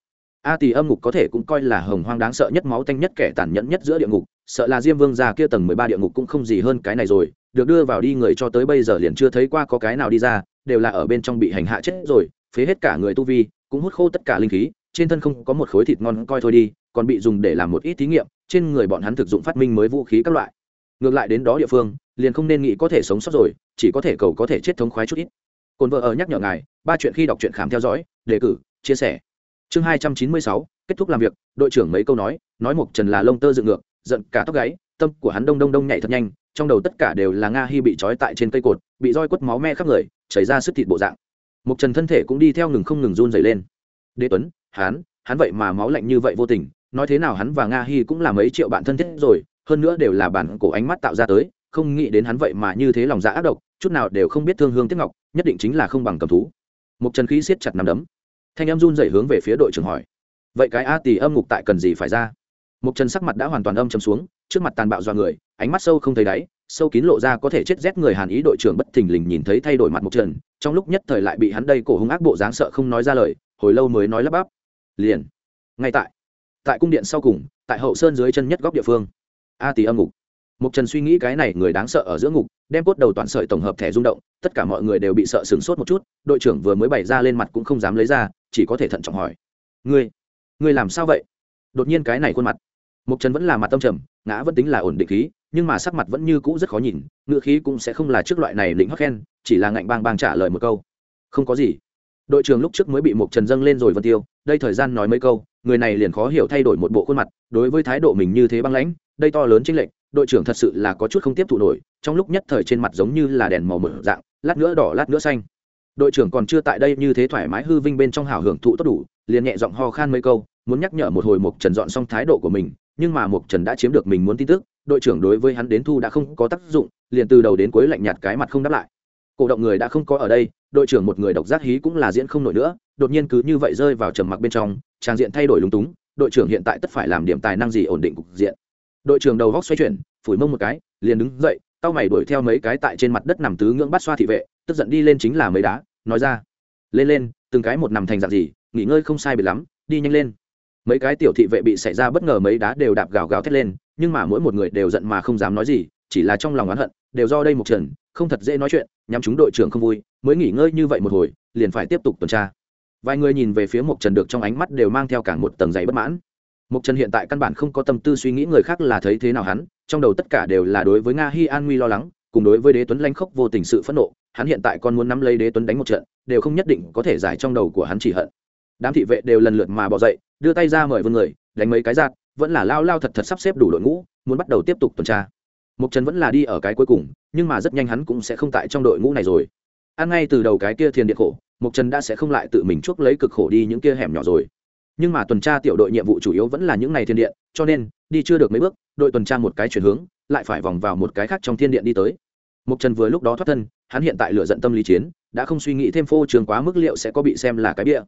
Speaker 1: a tỳ âm ngục có thể cũng coi là hồng hoang đáng sợ nhất, máu tanh nhất, kẻ tàn nhẫn nhất giữa địa ngục. Sợ là diêm vương già kia tầng mười ba địa ngục cũng không gì hơn cái này rồi, được đưa vào đi người cho tới bây giờ liền chưa thấy qua có cái nào đi ra, đều là ở bên trong bị hành hạ chết rồi, phế hết cả người tu vi, cũng hút khô tất cả linh khí, trên thân không có một khối thịt ngon coi thôi đi, còn bị dùng để làm một ít thí nghiệm, trên người bọn hắn thực dụng phát minh mới vũ khí các loại. Ngược lại đến đó địa phương, liền không nên nghĩ có thể sống sót rồi, chỉ có thể cầu có thể chết thống khoái chút ít. Cồn vợ ở nhắc nhở ngài, ba chuyện khi đọc truyện khám theo dõi, đề cử, chia sẻ chương hai trăm chín mươi sáu, kết thúc làm việc, đội trưởng mấy câu nói nói mục trần là lông tơ dựng ngược, giận cả tóc gáy, tâm của hắn đông đông đông nhảy thật nhanh, trong đầu tất cả đều là nga hy bị trói tại trên cây cột, bị roi quất máu me khắp người, chảy ra sức thịt bộ dạng. Mục trần thân thể cũng đi theo ngừng không ngừng run dày lên. Đế tuấn, hắn hắn vậy mà máu lạnh như vậy vô tình, nói thế nào hắn và nga hy cũng là mấy triệu bạn thân thiết rồi, hơn nữa đều là bản cổ ánh mắt tạo ra tới, không nghĩ đến hắn vậy mà như thế lòng dạ ác độc, chút nào đều không biết thương hương tiếc ngọc, nhất định chính là không bằng cầm thú. Một trần khí siết chặt nằm đấm thanh em run dậy hướng về phía đội trưởng hỏi. Vậy cái a tỷ âm ngục tại cần gì phải ra? Một trần sắc mặt đã hoàn toàn âm chấm xuống, trước mặt tàn bạo do người, ánh mắt sâu không thấy đáy, sâu kín lộ ra có thể chết rét người hàn ý đội trưởng bất thình lình nhìn thấy thay đổi mặt một trần, trong lúc nhất thời lại bị hắn đây cổ hung ác bộ dáng sợ không nói ra lời, hồi lâu mới nói lắp bắp. Liền. Ngay tại. Tại cung điện sau cùng, tại hậu sơn dưới chân nhất góc địa phương. A tỷ âm ngục. Mục Trần suy nghĩ cái này người đáng sợ ở giữa ngục, đem cốt đầu toàn sợi tổng hợp thẻ rung động, tất cả mọi người đều bị sợ sửng sốt một chút, đội trưởng vừa mới bày ra lên mặt cũng không dám lấy ra, chỉ có thể thận trọng hỏi: "Ngươi, ngươi làm sao vậy?" Đột nhiên cái này khuôn mặt, Mục Trần vẫn là mặt tâm trầm, ngã vẫn tính là ổn định khí, nhưng mà sắc mặt vẫn như cũ rất khó nhìn, ngựa khí cũng sẽ không là trước loại này lĩnh hót khen, chỉ là ngạnh bang bang trả lời một câu: "Không có gì." Đội trưởng lúc trước mới bị Mục Trần dâng lên rồi Vân Tiêu, đây thời gian nói mấy câu, người này liền khó hiểu thay đổi một bộ khuôn mặt, đối với thái độ mình như thế băng lãnh, đây to lớn chênh lệch, đội trưởng thật sự là có chút không tiếp thụ nổi, trong lúc nhất thời trên mặt giống như là đèn màu mở dạng, lát nữa đỏ, lát nữa xanh. Đội trưởng còn chưa tại đây như thế thoải mái hư vinh bên trong hào hưởng thụ tốt đủ, liền nhẹ giọng ho khan mấy câu, muốn nhắc nhở một hồi mục trần dọn xong thái độ của mình, nhưng mà mục trần đã chiếm được mình muốn tin tức, đội trưởng đối với hắn đến thu đã không có tác dụng, liền từ đầu đến cuối lạnh nhạt cái mặt không đáp lại. Cổ động người đã không có ở đây, đội trưởng một người độc giác hí cũng là diễn không nổi nữa, đột nhiên cứ như vậy rơi vào trầm mặc bên trong, trang diện thay đổi lúng túng, đội trưởng hiện tại tất phải làm điểm tài năng gì ổn định cục diện đội trưởng đầu góc xoay chuyển, phủi mông một cái, liền đứng dậy tao mày đuổi theo mấy cái tại trên mặt đất nằm tứ ngưỡng bắt xoa thị vệ, tức giận đi lên chính là mấy đá, nói ra, lên lên, từng cái một nằm thành dạng gì, nghỉ ngơi không sai biệt lắm, đi nhanh lên. Mấy cái tiểu thị vệ bị xảy ra bất ngờ mấy đá đều đạp gào gào thét lên, nhưng mà mỗi một người đều giận mà không dám nói gì, chỉ là trong lòng oán hận, đều do đây một trần không thật dễ nói chuyện, nhắm chúng đội trưởng không vui, mới nghỉ ngơi như vậy một hồi, liền phải tiếp tục tuần tra. Vài người nhìn về phía một trần được trong ánh mắt đều mang theo cả một tầng giày bất mãn. Mục Trần hiện tại căn bản không có tâm tư suy nghĩ người khác là thấy thế nào hắn, trong đầu tất cả đều là đối với Nga Hi An nguy lo lắng, cùng đối với Đế Tuấn lanh khốc vô tình sự phẫn nộ, hắn hiện tại còn muốn nắm lấy Đế Tuấn đánh một trận, đều không nhất định có thể giải trong đầu của hắn chỉ hận. Đám thị vệ đều lần lượt mà bỏ dậy, đưa tay ra mời vương người, đánh mấy cái giạt, vẫn là lao lao thật thật sắp xếp đủ đội ngũ, muốn bắt đầu tiếp tục tuần tra. Mục trần vẫn là đi ở cái cuối cùng nhưng mà rất nhanh hắn cũng sẽ không tại trong đội ngũ này rồi. Ăn ngay từ đầu cái kia thiền điện khổ mục trần đã sẽ không lại tự mình chuốc lấy cực khổ đi những kia hẻm nhỏ rồi nhưng mà tuần tra tiểu đội nhiệm vụ chủ yếu vẫn là những ngày thiên điện, cho nên, đi chưa được mấy bước, đội tuần tra một cái chuyển hướng, lại phải vòng vào một cái khác trong thiên điện đi tới. Mục trần vừa lúc đó thoát thân, hắn hiện tại lựa giận tâm lý chiến, đã không suy nghĩ thêm phô trường quá mức liệu sẽ có bị xem là cái bia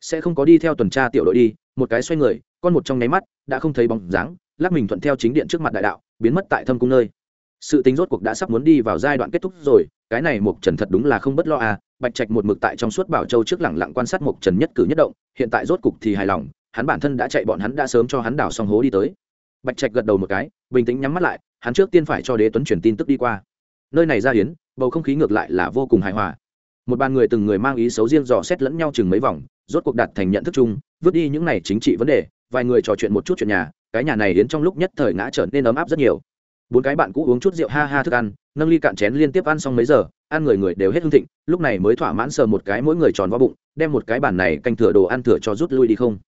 Speaker 1: sẽ không có đi theo tuần tra tiểu đội đi, một cái xoay người, con một trong nháy mắt, đã không thấy bóng dáng, lắc mình thuận theo chính điện trước mặt đại đạo, biến mất tại thâm cung nơi sự tính rốt cuộc đã sắp muốn đi vào giai đoạn kết thúc rồi, cái này mục trần thật đúng là không bất lo à bạch trạch một mực tại trong suốt bảo châu trước lẳng lặng quan sát mục trần nhất cử nhất động, hiện tại rốt cục thì hài lòng, hắn bản thân đã chạy bọn hắn đã sớm cho hắn đào xong hố đi tới. Bạch trạch gật đầu một cái, bình tĩnh nhắm mắt lại, hắn trước tiên phải cho đế tuấn truyền tin tức đi qua. Nơi này ra hiến, bầu không khí ngược lại là vô cùng hài hòa. Một bàn người từng người mang ý xấu riêng dò xét lẫn nhau chừng mấy vòng, rốt cuộc đạt thành nhận thức chung, vứt đi những này chính trị vấn đề, vài người trò chuyện một chút chuyện nhà, cái nhà này đến trong lúc nhất thời ngã trở nên ấm áp rất nhiều bốn cái bạn cũ uống chút rượu ha ha thức ăn, nâng ly cạn chén liên tiếp ăn xong mấy giờ, ăn người người đều hết hương thịnh, lúc này mới thỏa mãn sờ một cái mỗi người tròn vào bụng, đem một cái bàn này canh thừa đồ ăn thừa cho rút lui đi không.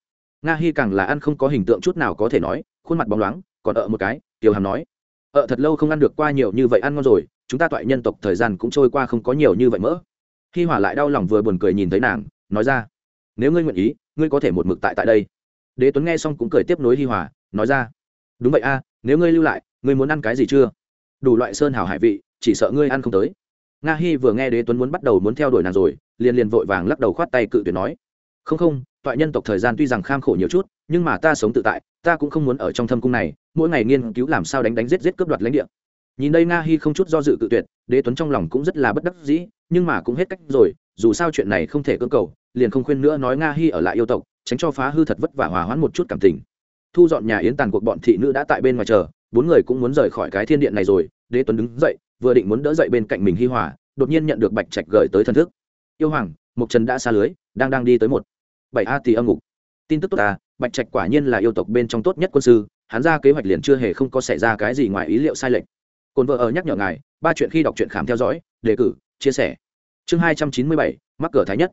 Speaker 1: Nga hy càng là ăn không có hình tượng chút nào có thể nói, khuôn mặt bóng loáng, còn ợ một cái, tiểu hàm nói, ợ thật lâu không ăn được qua nhiều như vậy ăn ngon rồi, chúng ta toại nhân tộc thời gian cũng trôi qua không có nhiều như vậy mỡ. Hi hỏa lại đau lòng vừa buồn cười nhìn thấy nàng, nói ra, nếu ngươi nguyện ý, ngươi có thể một mực tại tại đây. Đế tuấn nghe xong cũng cười tiếp nối hi hòa, nói ra đúng vậy a, nếu ngươi lưu lại, ngươi muốn ăn cái gì chưa? Đủ loại sơn hảo hải vị, chỉ sợ ngươi ăn không tới. Nga hi vừa nghe đế tuấn muốn bắt đầu muốn theo đuổi nàng rồi, liền liền vội vàng lắc đầu khoát tay cự tuyệt nói. Không không, toại nhân tộc thời gian tuy rằng kham khổ nhiều chút, nhưng mà ta sống tự tại, ta cũng không muốn ở trong thâm cung này, mỗi ngày nghiên cứu làm sao đánh đánh giết giết cướp đoạt lãnh địa. Nhìn đây nga hi không chút do dự cự tuyệt, đế tuấn trong lòng cũng rất là bất đắc dĩ, nhưng mà cũng hết cách rồi, dù sao chuyện này không thể cưỡng cầu, liền không khuyên nữa nói nga hi ở lại yêu tộc, tránh cho phá hư thật vất vả hòa hoãn một chút cảm tình thu dọn nhà yến tàn cuộc bọn thị nữ đã tại bên ngoài chờ, bốn người cũng muốn rời khỏi cái thiên điện này rồi, đế tuấn đứng dậy, vừa định muốn đỡ dậy bên cạnh mình hi hòa, đột nhiên nhận được bạch trạch gửi tới thân thức. Yêu hoàng mục trần đã xa lưới, đang đang đi tới một. Bảy a tỷ âm ngục. Tin tức tốt à bạch trạch quả nhiên là yêu tộc bên trong tốt nhất quân sư, hắn ra kế hoạch liền chưa hề không có xảy ra cái gì ngoài ý liệu sai lệch. Cồn vợ ở nhắc nhở ngài, ba chuyện khi đọc truyện khám theo dõi, đề cử, chia sẻ. Chương hai trăm chín mươi bảy, mắc cờ thái nhất.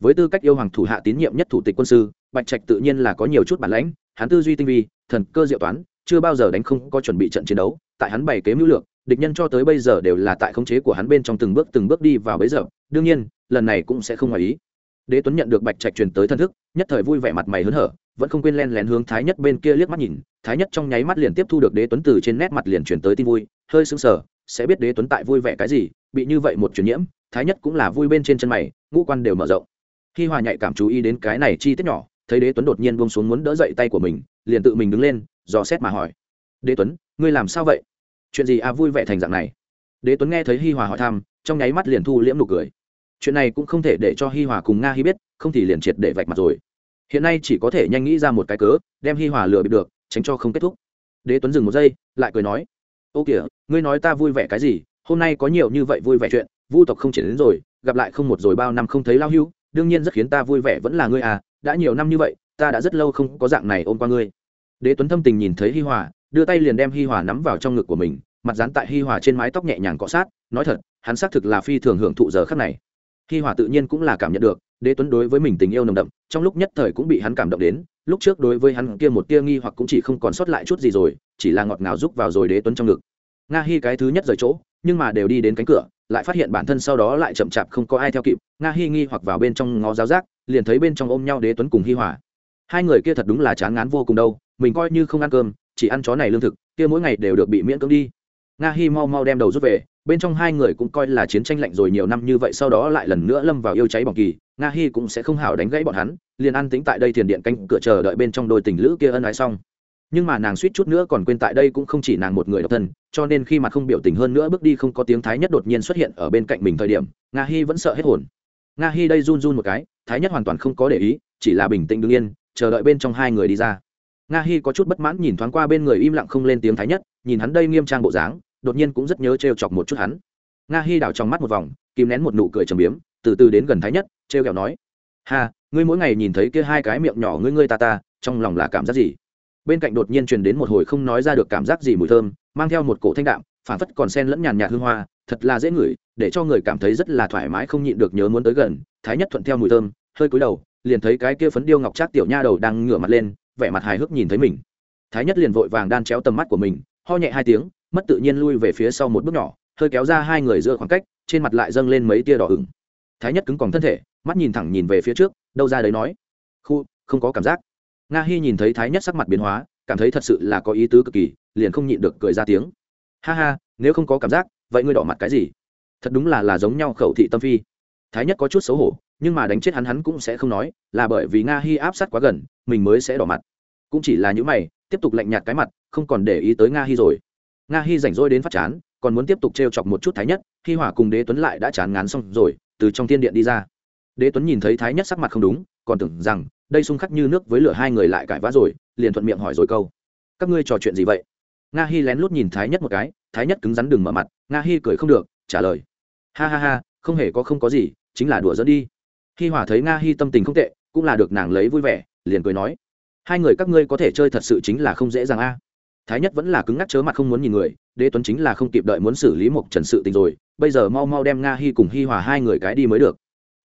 Speaker 1: Với tư cách yêu hoàng thủ hạ tín nhiệm nhất thủ tịch quân sư, bạch trạch tự nhiên là có nhiều chút bản lãnh hắn tư duy tinh vi, thần cơ diệu toán, chưa bao giờ đánh không có chuẩn bị trận chiến đấu, tại hắn bày kế mưu lược, địch nhân cho tới bây giờ đều là tại khống chế của hắn bên trong từng bước từng bước đi vào bấy giờ. Đương nhiên, lần này cũng sẽ không ngoài ý. Đế tuấn nhận được bạch trạch truyền tới thân thức, nhất thời vui vẻ mặt mày hớn hở, vẫn không quên len lén hướng thái nhất bên kia liếc mắt nhìn. Thái nhất trong nháy mắt liền tiếp thu được đế tuấn từ trên nét mặt liền truyền tới tin vui, hơi sững sờ, sẽ biết đế tuấn tại vui vẻ cái gì, bị như vậy một truyền nhiễm, thái nhất cũng là vui bên trên chân mày, ngũ quan đều mở rộng. Khi hòa nhạy cảm chú ý đến cái này chi tiết nhỏ thấy đế tuấn đột nhiên buông xuống muốn đỡ dậy tay của mình, liền tự mình đứng lên, dò xét mà hỏi. Đế tuấn, ngươi làm sao vậy? Chuyện gì à vui vẻ thành dạng này? Đế tuấn nghe thấy hi hòa hỏi thăm, trong nháy mắt liền thu liễm nụ cười. Chuyện này cũng không thể để cho hi hòa cùng nga hi biết, không thì liền triệt để vạch mặt rồi. Hiện nay chỉ có thể nhanh nghĩ ra một cái cớ, đem hi hòa lừa bịp được, tránh cho không kết thúc. Đế tuấn dừng một giây, lại cười nói, ô kìa, ngươi nói ta vui vẻ cái gì? Hôm nay có nhiều như vậy vui vẻ chuyện, vu tộc không triển đến rồi, gặp lại không một rồi bao năm không thấy lao hưu đương nhiên rất khiến ta vui vẻ vẫn là ngươi à đã nhiều năm như vậy, ta đã rất lâu không có dạng này ôm qua ngươi. Đế tuấn thâm tình nhìn thấy hi hòa, đưa tay liền đem hi hòa nắm vào trong ngực của mình, mặt dán tại hi hòa trên mái tóc nhẹ nhàng cọ sát, nói thật, hắn xác thực là phi thường hưởng thụ giờ khắc này. Hi hòa tự nhiên cũng là cảm nhận được, đế tuấn đối với mình tình yêu nồng đậm, trong lúc nhất thời cũng bị hắn cảm động đến, lúc trước đối với hắn kia một tia nghi hoặc cũng chỉ không còn sót lại chút gì rồi, chỉ là ngọt ngào rúc vào rồi đế tuấn trong ngực. Nga hi cái thứ nhất rời chỗ, nhưng mà đều đi đến cánh cửa lại phát hiện bản thân sau đó lại chậm chạp không có ai theo kịp, nga hi nghi hoặc vào bên trong ngó giáo giác, liền thấy bên trong ôm nhau đế tuấn cùng hi hòa. Hai người kia thật đúng là chán ngán vô cùng đâu, mình coi như không ăn cơm, chỉ ăn chó này lương thực, kia mỗi ngày đều được bị miễn cưỡng đi. Nga hi mau mau đem đầu rút về, bên trong hai người cũng coi là chiến tranh lạnh rồi nhiều năm như vậy sau đó lại lần nữa lâm vào yêu cháy bỏng kỳ, nga hi cũng sẽ không hảo đánh gãy bọn hắn, liền ăn tính tại đây thiền điện canh cửa chờ đợi bên trong đôi tình lữ kia ân ái xong nhưng mà nàng suýt chút nữa còn quên tại đây cũng không chỉ nàng một người độc thân, cho nên khi mặt không biểu tình hơn nữa bước đi không có tiếng thái nhất đột nhiên xuất hiện ở bên cạnh mình thời điểm, nga hi vẫn sợ hết hồn. Nga hi đây run run một cái, thái nhất hoàn toàn không có để ý, chỉ là bình tĩnh đứng yên, chờ đợi bên trong hai người đi ra. Nga hi có chút bất mãn nhìn thoáng qua bên người im lặng không lên tiếng thái nhất, nhìn hắn đây nghiêm trang bộ dáng, đột nhiên cũng rất nhớ trêu chọc một chút hắn. Nga hi đảo trong mắt một vòng, kìm nén một nụ cười trầm biếm, từ từ đến gần thái nhất, trêu kẹo nói, ha, ngươi mỗi ngày nhìn thấy kia hai cái miệng nhỏ ngươi ngươi ta ta, trong lòng là cảm giác gì? Bên cạnh đột nhiên truyền đến một hồi không nói ra được cảm giác gì mùi thơm, mang theo một cổ thanh đạm phản phất còn sen lẫn nhàn nhạt hương hoa, thật là dễ ngửi, để cho người cảm thấy rất là thoải mái không nhịn được nhớ muốn tới gần, thái nhất thuận theo mùi thơm, hơi cúi đầu, liền thấy cái kia phấn điêu ngọc trác tiểu nha đầu đang ngửa mặt lên, vẻ mặt hài hước nhìn thấy mình. Thái nhất liền vội vàng đan chéo tầm mắt của mình, ho nhẹ hai tiếng, mất tự nhiên lui về phía sau một bước nhỏ, hơi kéo ra hai người giữa khoảng cách, trên mặt lại dâng lên mấy tia đỏ ửng. Thái nhất cứng còn thân thể, mắt nhìn thẳng nhìn về phía trước, đâu ra đấy nói. Khu, không có cảm giác nga hy nhìn thấy thái nhất sắc mặt biến hóa, cảm thấy thật sự là có ý tứ cực kỳ, liền không nhịn được cười ra tiếng. Ha ha, nếu không có cảm giác, vậy ngươi đỏ mặt cái gì? Thật đúng là là giống nhau khẩu thị tâm phi. Thái nhất có chút xấu hổ, nhưng mà đánh chết hắn hắn cũng sẽ không nói, là bởi vì nga hy áp sát quá gần, mình mới sẽ đỏ mặt. Cũng chỉ là những mày, tiếp tục lạnh nhạt cái mặt, không còn để ý tới nga hy rồi. Nga hy rảnh rỗi đến phát chán, còn muốn tiếp tục t r e o chọc một chút thái nhất, khi hỏa cùng đế tuấn lại đã chán ngán xong rồi, từ trong thiên điện đi ra. Đế tuấn nhìn thấy thái nhất sắc mặt không đúng, còn tưởng rằng đây xung khắc như nước với lửa hai người lại cãi vã rồi, liền thuận miệng hỏi rồi câu, các ngươi trò chuyện gì vậy? Nga Hi lén lút nhìn thái nhất một cái, thái nhất cứng rắn đừng mở mặt, nga Hi cười không được, trả lời, ha ha ha, không hề có không có gì, chính là đùa dẫn đi. Hi hòa thấy nga hi tâm tình không tệ, cũng là được nàng lấy vui vẻ, liền cười nói, hai người các ngươi có thể chơi thật sự chính là không dễ dàng a. Thái nhất vẫn là cứng ngắc chớ mặt không muốn nhìn người, đế tuấn chính là không kịp đợi muốn xử lý một trần sự tình rồi, bây giờ mau mau đem nga hi cùng hi hòa hai người cái đi mới được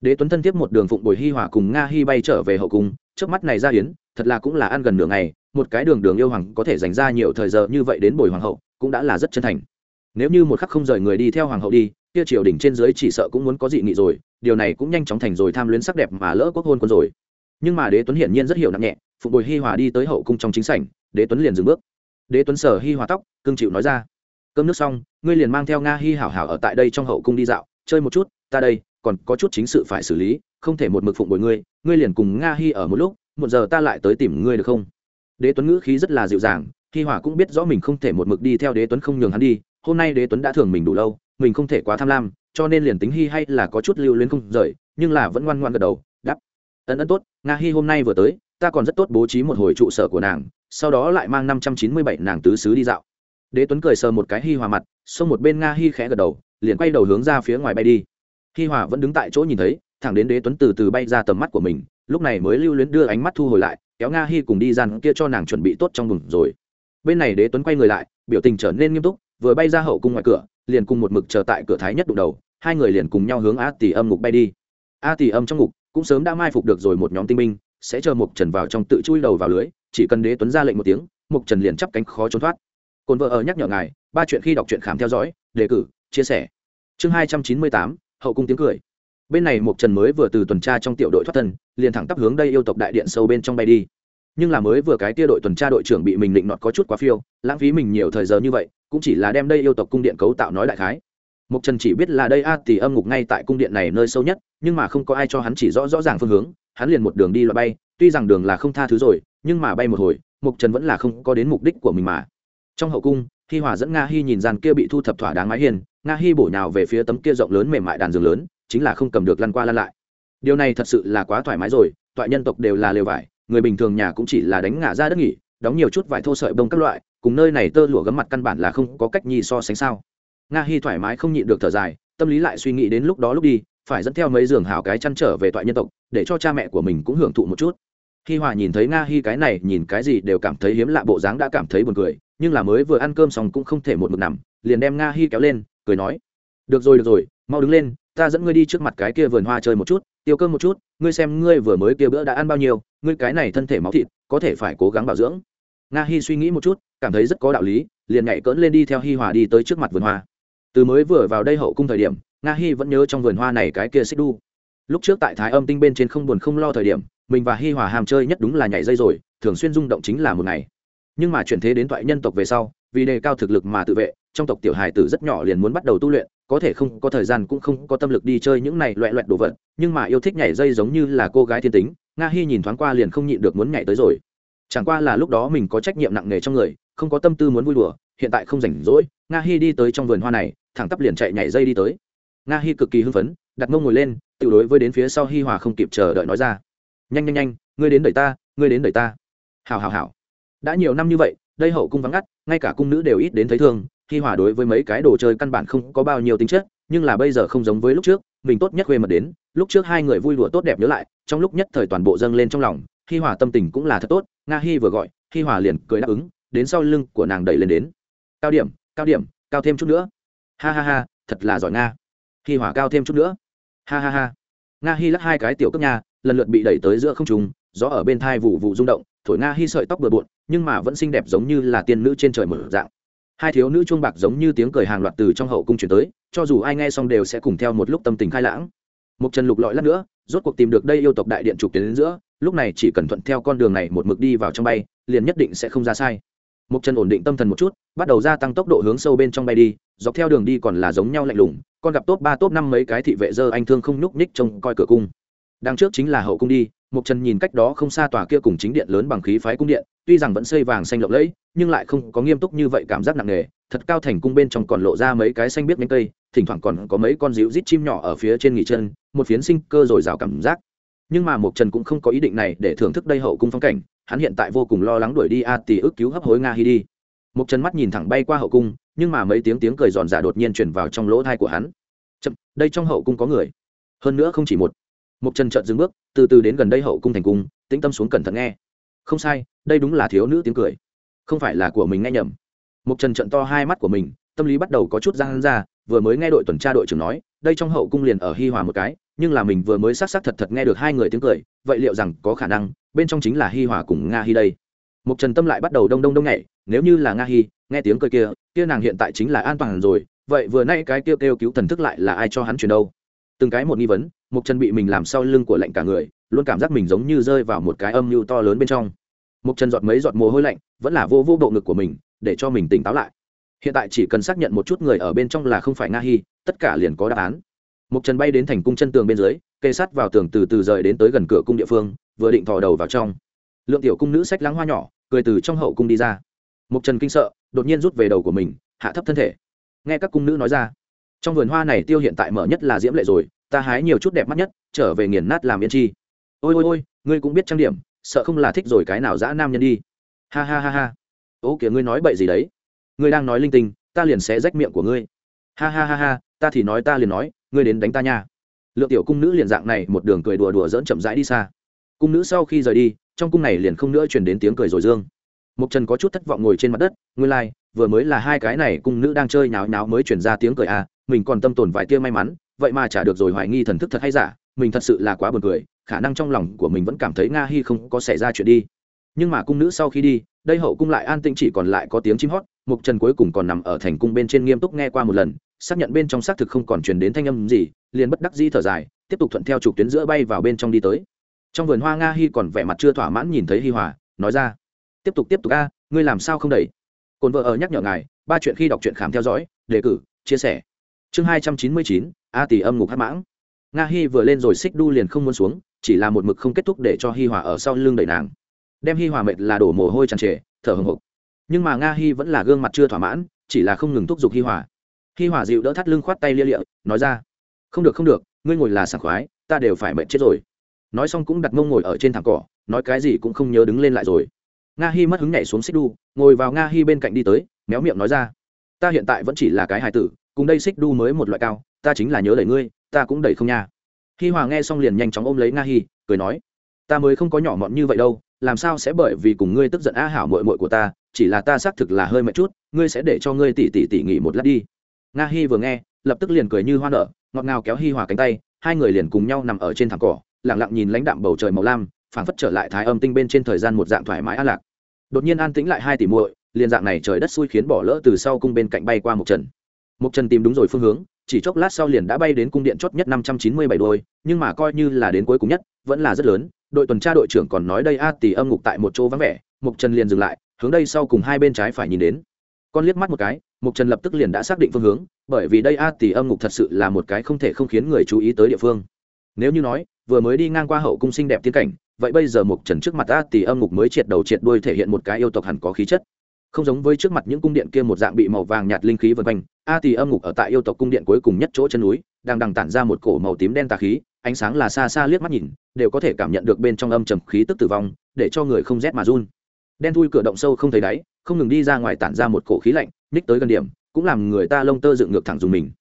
Speaker 1: đế tuấn thân tiếp một đường phụng bồi hi hòa cùng nga hi bay trở về hậu cung, trước mắt này ra hiến thật là cũng là ăn gần nửa ngày, một cái đường đường yêu hoàng có thể dành ra nhiều thời giờ như vậy đến bồi hoàng hậu, cũng đã là rất chân thành. Nếu như một khắc không rời người đi theo hoàng hậu đi, kia triều đình trên dưới chỉ sợ cũng muốn có dị nghị rồi, điều này cũng nhanh chóng thành rồi tham luyến sắc đẹp mà lỡ quốc hôn quân rồi. Nhưng mà đế tuấn hiển nhiên rất hiểu nặng nhẹ phụ bồi hi hòa đi tới hậu cung trong chính sảnh, đế tuấn liền dừng bước. Đế tuấn sở hi hòa tóc, cương chịu nói ra, cơm nước xong, ngươi liền mang theo nga hi hảo hảo ở tại đây trong hậu cung đi dạo, chơi một chút, ta đây còn có chút chính sự phải xử lý, không thể một mực phụng bồi ngươi ngươi liền cùng nga hi ở một lúc, một giờ ta lại tới tìm ngươi được không? Đế tuấn ngữ khí rất là dịu dàng, hi hỏa cũng biết rõ mình không thể một mực đi theo đế tuấn không nhường hắn đi, hôm nay đế tuấn đã thường mình đủ lâu, mình không thể quá tham lam, cho nên liền tính hi hay là có chút lưu luyến không rời, nhưng là vẫn ngoan ngoan gật đầu đắp ân ân tốt, nga hi hôm nay vừa tới, ta còn rất tốt bố trí một hồi trụ sở của nàng, sau đó lại mang năm trăm chín mươi bảy nàng tứ xứ đi dạo. Đế tuấn cười sờ một cái hi hòa mặt, xông một bên nga hi khẽ gật đầu, liền quay đầu hướng ra phía ngoài bay đi hi hòa vẫn đứng tại chỗ nhìn thấy, thẳng đến đế tuấn từ từ bay ra tầm mắt của mình, lúc này mới lưu luyến đưa ánh mắt thu hồi lại, kéo nga hi cùng đi gian kia cho nàng chuẩn bị tốt trong vùng rồi. Bên này đế tuấn quay người lại, biểu tình trở nên nghiêm túc, vừa bay ra hậu cung ngoài cửa, liền cùng một mực chờ tại cửa thái nhất đụng đầu, hai người liền cùng nhau hướng a tỷ âm ngục bay đi. A tỷ âm trong ngục, cũng sớm đã mai phục được rồi một nhóm tinh binh, sẽ chờ mục trần vào trong tự chui đầu vào lưới, chỉ cần đế tuấn ra lệnh một tiếng mục trần liền chắp cánh khó trốn thoát. Cồn vợ ở nhắc nhở ngài, ba chuyện khi đọc truyện khám theo dõi, đề cử, chia sẻ. Chương hai trăm chín mươi tám hậu cung tiếng cười. Bên này mục trần mới vừa từ tuần tra trong tiểu đội thoát thân, liền thẳng tắp hướng đây yêu tộc đại điện sâu bên trong bay đi. Nhưng là mới vừa cái tia đội tuần tra đội trưởng bị mình định nọt có chút quá phiêu, lãng phí mình nhiều thời giờ như vậy, cũng chỉ là đem đây yêu tộc cung điện cấu tạo nói đại khái. Mục trần chỉ biết là đây a tỷ âm ngục ngay tại cung điện này nơi sâu nhất, nhưng mà không có ai cho hắn chỉ rõ rõ ràng phương hướng, hắn liền một đường đi loại bay, tuy rằng đường là không tha thứ rồi, nhưng mà bay một hồi mục trần vẫn là không có đến mục đích của mình mà. Trong hậu cung thi hòa dẫn nga hy nhìn dàn kia bị thu thập thỏa đáng mái hiền nga hy bổ nhào về phía tấm kia rộng lớn mềm mại đàn giường lớn, chính là không cầm được lăn qua lăn lại. Điều này thật sự là quá thoải mái rồi, toại nhân tộc đều là lều vải, người bình thường nhà cũng chỉ là đánh ngả ra đất nghỉ, đóng nhiều chút vải thô sợi bông các loại, cùng nơi này tơ lụa gấm mặt căn bản là không có cách nhi so sánh sao. Nga hy thoải mái không nhịn được thở dài, tâm lý lại suy nghĩ đến lúc đó lúc đi, phải dẫn theo mấy giường hảo cái chăn trở về toại nhân tộc, để cho cha mẹ của mình cũng hưởng thụ một chút. Hi hòa nhìn thấy nga hy cái này, nhìn cái gì đều cảm thấy hiếm lạ bộ dáng đã cảm thấy buồn cười, nhưng là mới vừa ăn cơm xong cũng không thể một mực nằm, liền đem nga hy kéo lên cười nói, được rồi được rồi, mau đứng lên, ta dẫn ngươi đi trước mặt cái kia vườn hoa chơi một chút, tiêu cơm một chút, ngươi xem ngươi vừa mới kia bữa đã ăn bao nhiêu, ngươi cái này thân thể máu thịt, có thể phải cố gắng bảo dưỡng. Nga hy suy nghĩ một chút, cảm thấy rất có đạo lý, liền nhảy cỡn lên đi theo hi hòa đi tới trước mặt vườn hoa. Từ mới vừa vào đây hậu cung thời điểm, nga hy vẫn nhớ trong vườn hoa này cái kia xích đu. Lúc trước tại thái âm tinh bên trên không buồn không lo thời điểm, mình và hi hòa hàm chơi nhất đúng là nhảy dây rồi, thường xuyên rung động chính là một ngày. Nhưng mà chuyển thế đến toại nhân tộc về sau, vì đề cao thực lực mà tự vệ trong tộc tiểu hài tử rất nhỏ liền muốn bắt đầu tu luyện, có thể không có thời gian cũng không có tâm lực đi chơi những này loẹ loẹt đồ vật, nhưng mà yêu thích nhảy dây giống như là cô gái thiên tính, nga hy nhìn thoáng qua liền không nhịn được muốn nhảy tới rồi. Chẳng qua là lúc đó mình có trách nhiệm nặng nề trong người, không có tâm tư muốn vui đùa, hiện tại không rảnh rỗi, nga hy đi tới trong vườn hoa này, thẳng tắp liền chạy nhảy dây đi tới. Nga hy cực kỳ hưng phấn, đặt mông ngồi lên, tự đối với đến phía sau hi hòa không kịp chờ đợi nói ra. Nhanh nhanh nhanh, ngươi đến đợi ta, ngươi đến đợi ta. Hào hào hào đã nhiều năm như vậy, đây hậu cung vắng ngắt, ngay cả cung nữ đều ít đến thấy thương hi hòa đối với mấy cái đồ chơi căn bản không có bao nhiêu tính chất, nhưng là bây giờ không giống với lúc trước, mình tốt nhất quê mật đến, lúc trước hai người vui đùa tốt đẹp nhớ lại, trong lúc nhất thời toàn bộ dâng lên trong lòng hi hòa tâm tình cũng là thật tốt, nga hi vừa gọi hi hòa liền cười đáp ứng, đến sau lưng của nàng đẩy lên đến. Cao điểm cao điểm, cao thêm chút nữa. Ha ha ha, thật là giỏi nga. Hi hòa cao thêm chút nữa. Ha ha ha. Nga hi lắc hai cái tiểu cấp nha lần lượt bị đẩy tới giữa không trùng gió ở bên thai vụ vụ rung động, thổi nga hi sợi tóc bừa bộn, nhưng mà vẫn xinh đẹp giống như là tiên nữ trên trời mở dạng hai thiếu nữ chuông bạc giống như tiếng cười hàng loạt từ trong hậu cung chuyển tới, cho dù ai nghe xong đều sẽ cùng theo một lúc tâm tình khai lãng. Một trần lục lọi lát nữa, rốt cuộc tìm được đây yêu tộc đại điện trục tiến đến giữa, lúc này chỉ cần thuận theo con đường này một mực đi vào trong bay, liền nhất định sẽ không ra sai. Một trần ổn định tâm thần một chút, bắt đầu gia tăng tốc độ hướng sâu bên trong bay đi, dọc theo đường đi còn là giống nhau lạnh lùng, con gặp top ba, top năm mấy cái thị vệ dơ anh thương không nhúc nhích trông coi cửa cung đằng trước chính là hậu cung đi một trần nhìn cách đó không xa tòa kia cùng chính điện lớn bằng khí phái cung điện, tuy rằng vẫn xây vàng xanh lộng lẫy, nhưng lại không có nghiêm túc như vậy cảm giác nặng nề, thật cao thành cung bên trong còn lộ ra mấy cái xanh biết nhánh cây, thỉnh thoảng còn có mấy con dịu rít chim nhỏ ở phía trên nghỉ chân, một phiến sinh cơ rồi rào cảm giác. Nhưng mà mục trần cũng không có ý định này để thưởng thức đây hậu cung phong cảnh, hắn hiện tại vô cùng lo lắng đuổi đi a tỷ ức cứu hấp hối nga hi đi. Mục trần mắt nhìn thẳng bay qua hậu cung, nhưng mà mấy tiếng tiếng cười giòn giả đột nhiên truyền vào trong lỗ thai của hắn. Chậm, đây trong hậu cung có người. Hơn nữa không chỉ một mục trần chợt dừng bước, từ từ đến gần đây hậu cung thành cung, tĩnh tâm xuống cẩn thận nghe. Không sai, đây đúng là thiếu nữ tiếng cười. Không phải là của mình nghe nhầm. Mục trần trận to hai mắt của mình, tâm lý bắt đầu có chút răng ra, vừa mới nghe đội tuần tra đội trưởng nói, đây trong hậu cung liền ở hi hòa một cái, nhưng là mình vừa mới s á c s á c thật thật nghe được hai người tiếng cười, vậy liệu rằng có khả năng, bên trong chính là hi hòa cùng nga hi đây? Mục trần tâm lại bắt đầu đông đông đông nhảy, nếu như là nga hi, nghe tiếng cười kia kia nàng hiện tại chính là an toàn rồi, vậy vừa nay cái kêu kêu cứu thần thức lại là ai cho hắn chuyển đâu? Từng cái một nghi vấn mục trần bị mình làm sau lưng của lạnh cả người, luôn cảm giác mình giống như rơi vào một cái âm mưu to lớn bên trong. Mục trần giọt mấy giọt mồ hôi lạnh, vẫn là vô vô bộ ngực của mình, để cho mình tỉnh táo lại. Hiện tại chỉ cần xác nhận một chút người ở bên trong là không phải nga hi, tất cả liền có đáp án. Mục trần bay đến thành cung chân tường bên dưới, kê sát vào tường từ từ rời đến tới gần cửa cung địa phương, vừa định thò đầu vào trong. Lượng tiểu cung nữ sách lắng hoa nhỏ, cười từ trong hậu cung đi ra. Mục trần kinh sợ, đột nhiên rút về đầu của mình, hạ thấp thân thể. Nghe các cung nữ nói ra, trong vườn hoa này tiêu hiện tại mở nhất là diễm lệ rồi ta hái nhiều chút đẹp mắt nhất trở về nghiền nát làm yên chi. Ôi ôi ôi ngươi cũng biết trang điểm sợ không là thích rồi cái nào dã nam nhân đi. Ha ha ha ha. Ô kìa ngươi nói bậy gì đấy? Ngươi đang nói linh tinh ta liền sẽ rách miệng của ngươi. Ha ha ha ha ta thì nói ta liền nói ngươi đến đánh ta nha. Lượng tiểu cung nữ liền dạng này một đường cười đùa đùa dỡn chậm rãi đi xa. Cung nữ sau khi rời đi trong cung này liền không nữa truyền đến tiếng cười rồi dương. Mục trần có chút thất vọng ngồi trên mặt đất ngươi lai、like, vừa mới là hai cái này cung nữ đang chơi nháo nháo mới chuyển ra tiếng cười à mình còn tâm tồn vài tia may mắn vậy mà chả được rồi hoài nghi thần thức thật hay giả, mình thật sự là quá buồn cười, khả năng trong lòng của mình vẫn cảm thấy nga hy không có xảy ra chuyện đi. Nhưng mà cung nữ sau khi đi, đây hậu cung lại an tĩnh chỉ còn lại có tiếng chim hót, mục trần cuối cùng còn nằm ở thành cung bên trên nghiêm túc nghe qua một lần, xác nhận bên trong xác thực không còn truyền đến thanh âm gì, liền bất đắc di thở dài, tiếp tục thuận theo trục tuyến giữa bay vào bên trong đi tới. Trong vườn hoa nga hy còn vẻ mặt chưa thỏa mãn nhìn thấy hi hòa, nói ra, tiếp tục tiếp tục a, ngươi làm sao không đẩy? Cồn vợ ở nhắc nhở ngài, ba chuyện khi đọc truyện khám theo dõi, đề cử, chia sẻ chương hai trăm chín mươi chín, a tỷ âm ngục hát mãng. Nga hi vừa lên rồi xích đu liền không muốn xuống, chỉ là một mực không kết thúc để cho hi hòa ở sau lưng đẩy nàng. Đem hi hòa mệt là đổ mồ hôi tràn trề, thở hồng hộc. Nhưng mà nga hi vẫn là gương mặt chưa thỏa mãn, chỉ là không ngừng thúc giục hi hòa. Hi hòa dịu đỡ thắt lưng khoát tay lia lịa, nói ra, không được không được, ngươi ngồi là sảng khoái, ta đều phải mệt chết rồi. Nói xong cũng đặt mông ngồi ở trên thảm cỏ, nói cái gì cũng không nhớ đứng lên lại rồi. Nga hi mất hứng nhảy xuống xích đu, ngồi vào nga hi bên cạnh đi tới, méo miệng nói ra, ta hiện tại vẫn chỉ là cái hài tử cùng đây xích đu mới một loại cao, ta chính là nhớ đẩy ngươi, ta cũng đẩy không nha. Hi hòa nghe xong liền nhanh chóng ôm lấy nga hi, cười nói, ta mới không có nhỏ mọn như vậy đâu, làm sao sẽ bởi vì cùng ngươi tức giận á hảo mội mội của ta, chỉ là ta xác thực là hơi mệt chút, ngươi sẽ để cho ngươi tỉ tỉ tỉ nghỉ một lát đi. Nga hi vừa nghe, lập tức liền cười như hoa nở, ngọt ngào kéo hi hòa cánh tay, hai người liền cùng nhau nằm ở trên thảm cỏ lẳng lặng nhìn lãnh đạm bầu trời màu lam, phảng phất trở lại thái âm tinh bên trên thời gian một dạng thoải mái an lạc. Đột nhiên an tĩnh lại hai tỷ muội, liền dạng này trời đất xui khiến bỏ lỡ từ sau cung bên cạnh bay qua một trần mục trần tìm đúng rồi phương hướng, chỉ chốc lát sau liền đã bay đến cung điện chót nhất năm trăm chín mươi bảy đôi, nhưng mà coi như là đến cuối cùng nhất, vẫn là rất lớn. Đội tuần tra đội trưởng còn nói đây a tỷ âm ngục tại một chỗ vắng vẻ. Mục trần liền dừng lại, hướng đây sau cùng hai bên trái phải nhìn đến. Con liếc mắt một cái mục trần lập tức liền đã xác định phương hướng, bởi vì đây a tỷ âm ngục thật sự là một cái không thể không khiến người chú ý tới địa phương. Nếu như nói, vừa mới đi ngang qua hậu cung xinh đẹp tiên cảnh, vậy bây giờ mục trần trước mặt a tỷ âm ngục mới triệt đầu triệt đuôi thể hiện một cái yêu tộc hẳn có khí chất không giống với trước mặt những cung điện kia một dạng bị màu vàng nhạt linh khí vân quanh, a Tì âm ngục ở tại yêu tộc cung điện cuối cùng nhất chỗ chân núi, đang đằng tản ra một cổ màu tím đen tà khí, ánh sáng là xa xa liếc mắt nhìn, đều có thể cảm nhận được bên trong âm trầm khí tức tử vong, để cho người không rét mà run. Đen thui cửa động sâu không thấy đáy, không ngừng đi ra ngoài tản ra một cổ khí lạnh ních tới gần điểm, cũng làm người ta lông tơ dựng ngược thẳng dùng mình.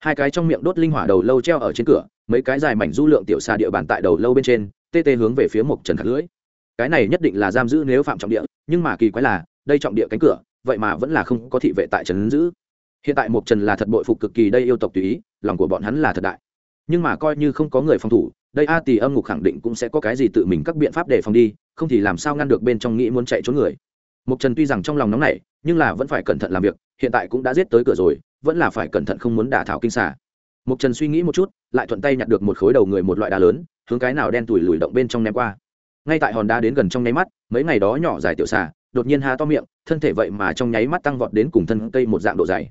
Speaker 1: Hai cái trong miệng đốt linh hỏa đầu lâu treo ở trên cửa, mấy cái dài mảnh du lượng tiểu xa địa bàn tại đầu lâu bên trên, tê tê hướng về phía một trần khạc lưỡi. Cái này nhất định là giam giữ nếu phạm trọng địa, nhưng mà kỳ quái là đây trọng địa cánh cửa, vậy mà vẫn là không có thị vệ tại trần giữ. Hiện tại mộc trần là thật bội phục cực kỳ đây yêu tộc tùy ý, lòng của bọn hắn là thật đại. Nhưng mà coi như không có người phòng thủ, đây a tì âm ngục khẳng định cũng sẽ có cái gì tự mình các biện pháp để phòng đi, không thì làm sao ngăn được bên trong nghĩ muốn chạy trốn người. Mục trần tuy rằng trong lòng nóng nảy, nhưng là vẫn phải cẩn thận làm việc, hiện tại cũng đã giết tới cửa rồi, vẫn là phải cẩn thận không muốn đả thảo kinh xà. Mục trần suy nghĩ một chút, lại thuận tay nhặt được một khối đầu người một loại đá lớn, hướng cái nào đen tủi lùi động bên trong ném qua. Ngay tại hòn đá đến gần trong nháy mắt, mấy ngày đó nhỏ dài tiểu xà đột nhiên há to miệng, thân thể vậy mà trong nháy mắt tăng vọt đến cùng thân cây một dạng độ dày.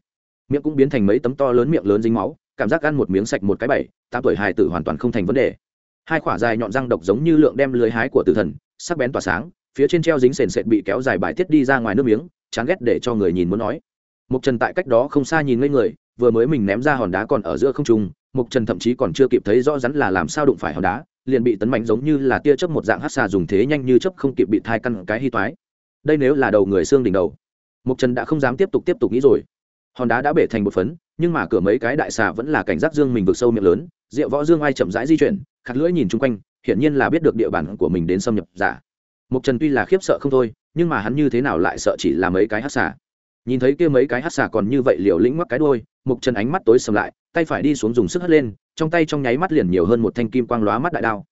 Speaker 1: Miệng cũng biến thành mấy tấm to lớn miệng lớn dính máu, cảm giác ăn một miếng sạch một cái bảy, tám tuổi hài tử hoàn toàn không thành vấn đề. Hai quả dài nhọn răng độc giống như lượng đem lưới hái của tử thần, sắc bén tỏa sáng, phía trên treo dính sền sệt bị kéo dài bài tiết đi ra ngoài nước miếng, chán ghét để cho người nhìn muốn nói. Mục trần tại cách đó không xa nhìn ngây người, vừa mới mình ném ra hòn đá còn ở giữa không trung mục trần thậm chí còn chưa kịp thấy rõ rắn là làm sao đụng phải hòn đá, liền bị tấn mạnh giống như là tia chớp một dạng hát xà dùng thế nhanh như chớp không kịp bị thai căn cái hy toái đây nếu là đầu người xương đỉnh đầu mục trần đã không dám tiếp tục tiếp tục nghĩ rồi. Hòn đá đã bể thành một phấn, nhưng mà cửa mấy cái đại xà vẫn là cảnh giác dương mình vượt sâu miệng lớn rượu võ dương ai chậm rãi di chuyển khát lưỡi nhìn chung quanh, hiển nhiên là biết được địa bàn của mình đến xâm nhập giả. Mục trần tuy là khiếp sợ không thôi, nhưng mà hắn như thế nào lại sợ chỉ là mấy cái hát xà? Nhìn thấy kia mấy cái hát xà còn như vậy liều lĩnh mắc cái đôi mục trần ánh mắt tối sầm lại, tay phải đi xuống dùng sức hất lên, trong tay trong nháy mắt liền nhiều hơn một thanh kim quang lóa mắt đại đao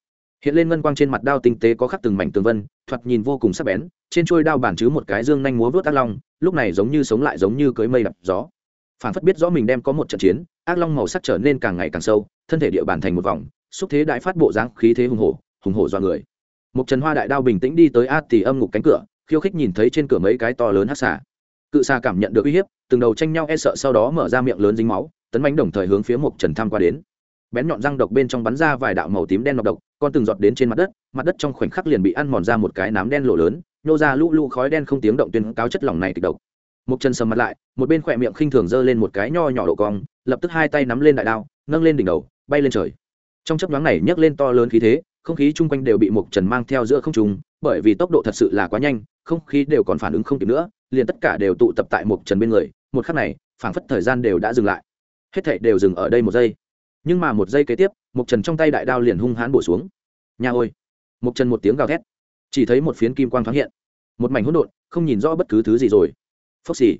Speaker 1: hiện lên ngân quang trên mặt đao tinh tế có khắc từng mảnh tường vân, thoạt nhìn vô cùng sắc bén, trên trôi đao bản chứ một cái dương nhanh múa vớt ác long, lúc này giống như sống lại giống như cưới mây đập gió. Phản phất biết rõ mình đem có một trận chiến, ác long màu sắc trở nên càng ngày càng sâu, thân thể địa bàn thành một vòng, xúc thế đại phát bộ dáng, khí thế hùng hổ hùng hổ do người. Một trần hoa đại đao bình tĩnh đi tới a tỷ âm ngục cánh cửa, khiêu khích nhìn thấy trên cửa mấy cái to lớn hát xả cự xà cảm nhận được uy hiếp, từng đầu tranh nhau e sợ sau đó mở ra miệng lớn dính máu, tấn bánh đồng thời hướng phía một trần tham qua đến bén nhọn răng độc bên trong bắn ra vài đạo màu tím đen nọc độc, con từng giọt đến trên mặt đất mặt đất trong khoảnh khắc liền bị ăn mòn ra một cái nám đen lộ lớn, nhô ra lũ lũ khói đen không tiếng động tuyên cáo chất lỏng này kịch độc. Mục Trần sầm mặt lại, một bên khỏe miệng khinh thường giơ lên một cái nho nhỏ độ cong, lập tức hai tay nắm lên đại đao, nâng lên đỉnh đầu, bay lên trời. Trong chấp nhoáng này nhấc lên to lớn khí thế, không khí chung quanh đều bị Mục trần mang theo giữa không trùng bởi vì tốc độ thật sự là quá nhanh, không khí đều còn phản ứng không kịp nữa, liền tất cả đều tụ tập tại Mục trần bên người, một khắc này, phảng phất thời gian đều đã dừng lại. Hết thảy đều dừng ở đây một giây nhưng mà một giây kế tiếp Mục trần trong tay đại đao liền hung hãn bổ xuống. Nhà ôi! Mục trần một tiếng gào thét. Chỉ thấy một phiến kim quang thoáng hiện. Một mảnh hỗn độn, không nhìn rõ bất cứ thứ gì rồi. Phốc xỉ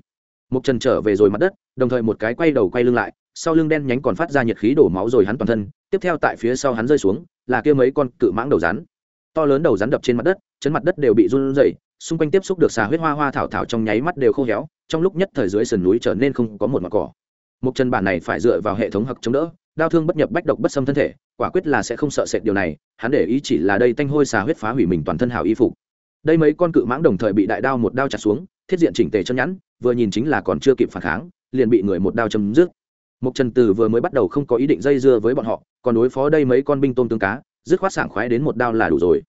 Speaker 1: mục trần trở về rồi mặt đất, đồng thời một cái quay đầu quay lưng lại, sau lưng đen nhánh còn phát ra nhiệt khí đổ máu rồi hắn toàn thân, tiếp theo tại phía sau hắn rơi xuống, là kia mấy con cự mãng đầu rắn. To lớn đầu rắn đập trên mặt đất, chấn mặt đất đều bị run rẩy, xung quanh tiếp xúc được xà huyết hoa hoa thảo thảo trong nháy mắt đều khô héo, trong lúc nhất thời dưới sườn núi trở nên không có một mặt cỏ. Một chân bản này phải dựa vào hệ thống hặc chống đỡ đau thương bất nhập bách độc bất xâm thân thể quả quyết là sẽ không sợ sệt điều này hắn để ý chỉ là đây tanh hôi xà huyết phá hủy mình toàn thân hào y phục đây mấy con cự mãng đồng thời bị đại đao một đao chặt xuống thiết diện chỉnh tề chân nhẵn vừa nhìn chính là còn chưa kịp phản kháng liền bị người một đao chấm dứt Mục Trần Từ vừa mới bắt đầu không có ý định dây dưa với bọn họ, còn đối phó đây mấy con binh tôm tương cá, dứt khoát sảng khoái đến một đao là đủ rồi.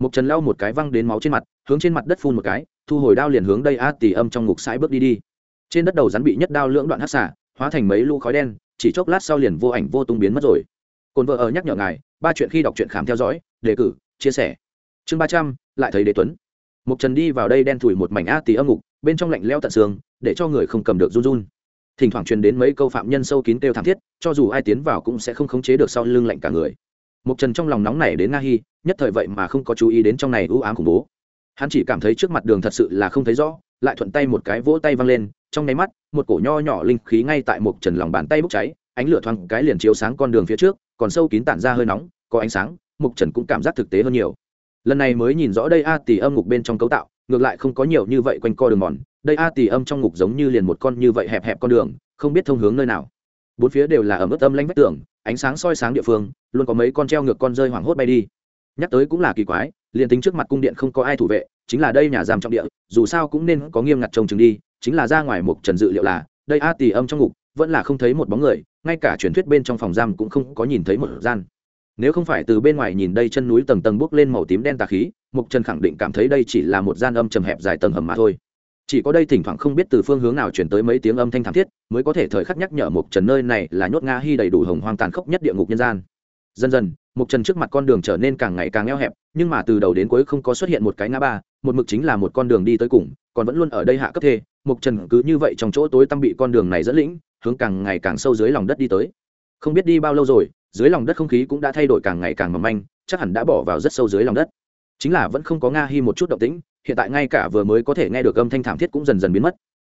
Speaker 1: Mục Trần lau một cái văng đến máu trên mặt, hướng trên mặt đất phun một cái, thu hồi đao liền hướng đây A Tỷ Âm trong ngục sãi bước đi đi. Trên đất đầu rắn bị nhất đao lưỡng đoạn hất xả, hóa thành mấy lũ khói đen, chỉ chốc lát sau liền vô ảnh vô tung biến mất rồi. Côn vợ ở nhắc nhở ngài, ba chuyện khi đọc truyện khám theo dõi, đề cử, chia sẻ. Chương ba trăm lại thấy Đế Tuấn. Mục Trần đi vào đây đen thủi một mảnh A tì Âm ngục, bên trong lạnh lẽo tận xương, để cho người không cầm được run run thỉnh thoảng truyền đến mấy câu phạm nhân sâu kín kêu thảm thiết cho dù ai tiến vào cũng sẽ không khống chế được sau lưng lạnh cả người mục trần trong lòng nóng này đến nga hi nhất thời vậy mà không có chú ý đến trong này ưu ám khủng bố hắn chỉ cảm thấy trước mặt đường thật sự là không thấy rõ lại thuận tay một cái vỗ tay văng lên, trong nháy mắt, một cổ nho nhỏ linh khí ngay tại mục trần lòng bàn tay bốc cháy, ánh lửa thoáng cái liền chiếu sáng con đường phía trước, còn sâu kín tản ra hơi nóng, có ánh sáng, mục trần cũng cảm giác thực tế hơn nhiều. Lần này mới nhìn rõ đây a tỷ âm ngục bên trong cấu tạo, ngược lại không có nhiều như vậy quanh co đường mòn, đây a tỷ âm trong ngục giống như liền một con như vậy hẹp hẹp con đường, không biết thông hướng nơi nào. Bốn phía đều là ở mức âm lanh vách tường, ánh sáng soi sáng địa phương, luôn có mấy con treo ngược con rơi hoảng hốt bay đi. Nhắc tới cũng là kỳ quái liền tính trước mặt cung điện không có ai thủ vệ, chính là đây nhà giam trọng địa, dù sao cũng nên có nghiêm ngặt trông chừng đi, chính là ra ngoài một trần dự liệu là, đây a tỷ âm trong ngục, vẫn là không thấy một bóng người, ngay cả truyền thuyết bên trong phòng giam cũng không có nhìn thấy một gian. Nếu không phải từ bên ngoài nhìn đây chân núi tầng tầng bước lên màu tím đen tà khí mục trần khẳng định cảm thấy đây chỉ là một gian âm trầm hẹp dài tầng hầm mà thôi. Chỉ có đây thỉnh thoảng không biết từ phương hướng nào chuyển tới mấy tiếng âm thanh thảm thiết, mới có thể thời khắc nhắc nhở mục trần nơi này là nhốt nga hy đầy đủ hồng hoang tàn khốc nhất địa ngục nhân gian. Dần dần mục trần trước mặt con đường trở nên càng ngày càng eo hẹp nhưng mà từ đầu đến cuối không có xuất hiện một cái ngã ba một mực chính là một con đường đi tới cùng còn vẫn luôn ở đây hạ cấp thê. Mục trần cứ như vậy trong chỗ tối tăm bị con đường này dẫn lĩnh hướng càng ngày càng sâu dưới lòng đất đi tới. Không biết đi bao lâu rồi dưới lòng đất không khí cũng đã thay đổi càng ngày càng mỏng manh chắc hẳn đã bỏ vào rất sâu dưới lòng đất. Chính là vẫn không có nga hi một chút động tĩnh hiện tại ngay cả vừa mới có thể nghe được âm thanh thảm thiết cũng dần dần biến mất.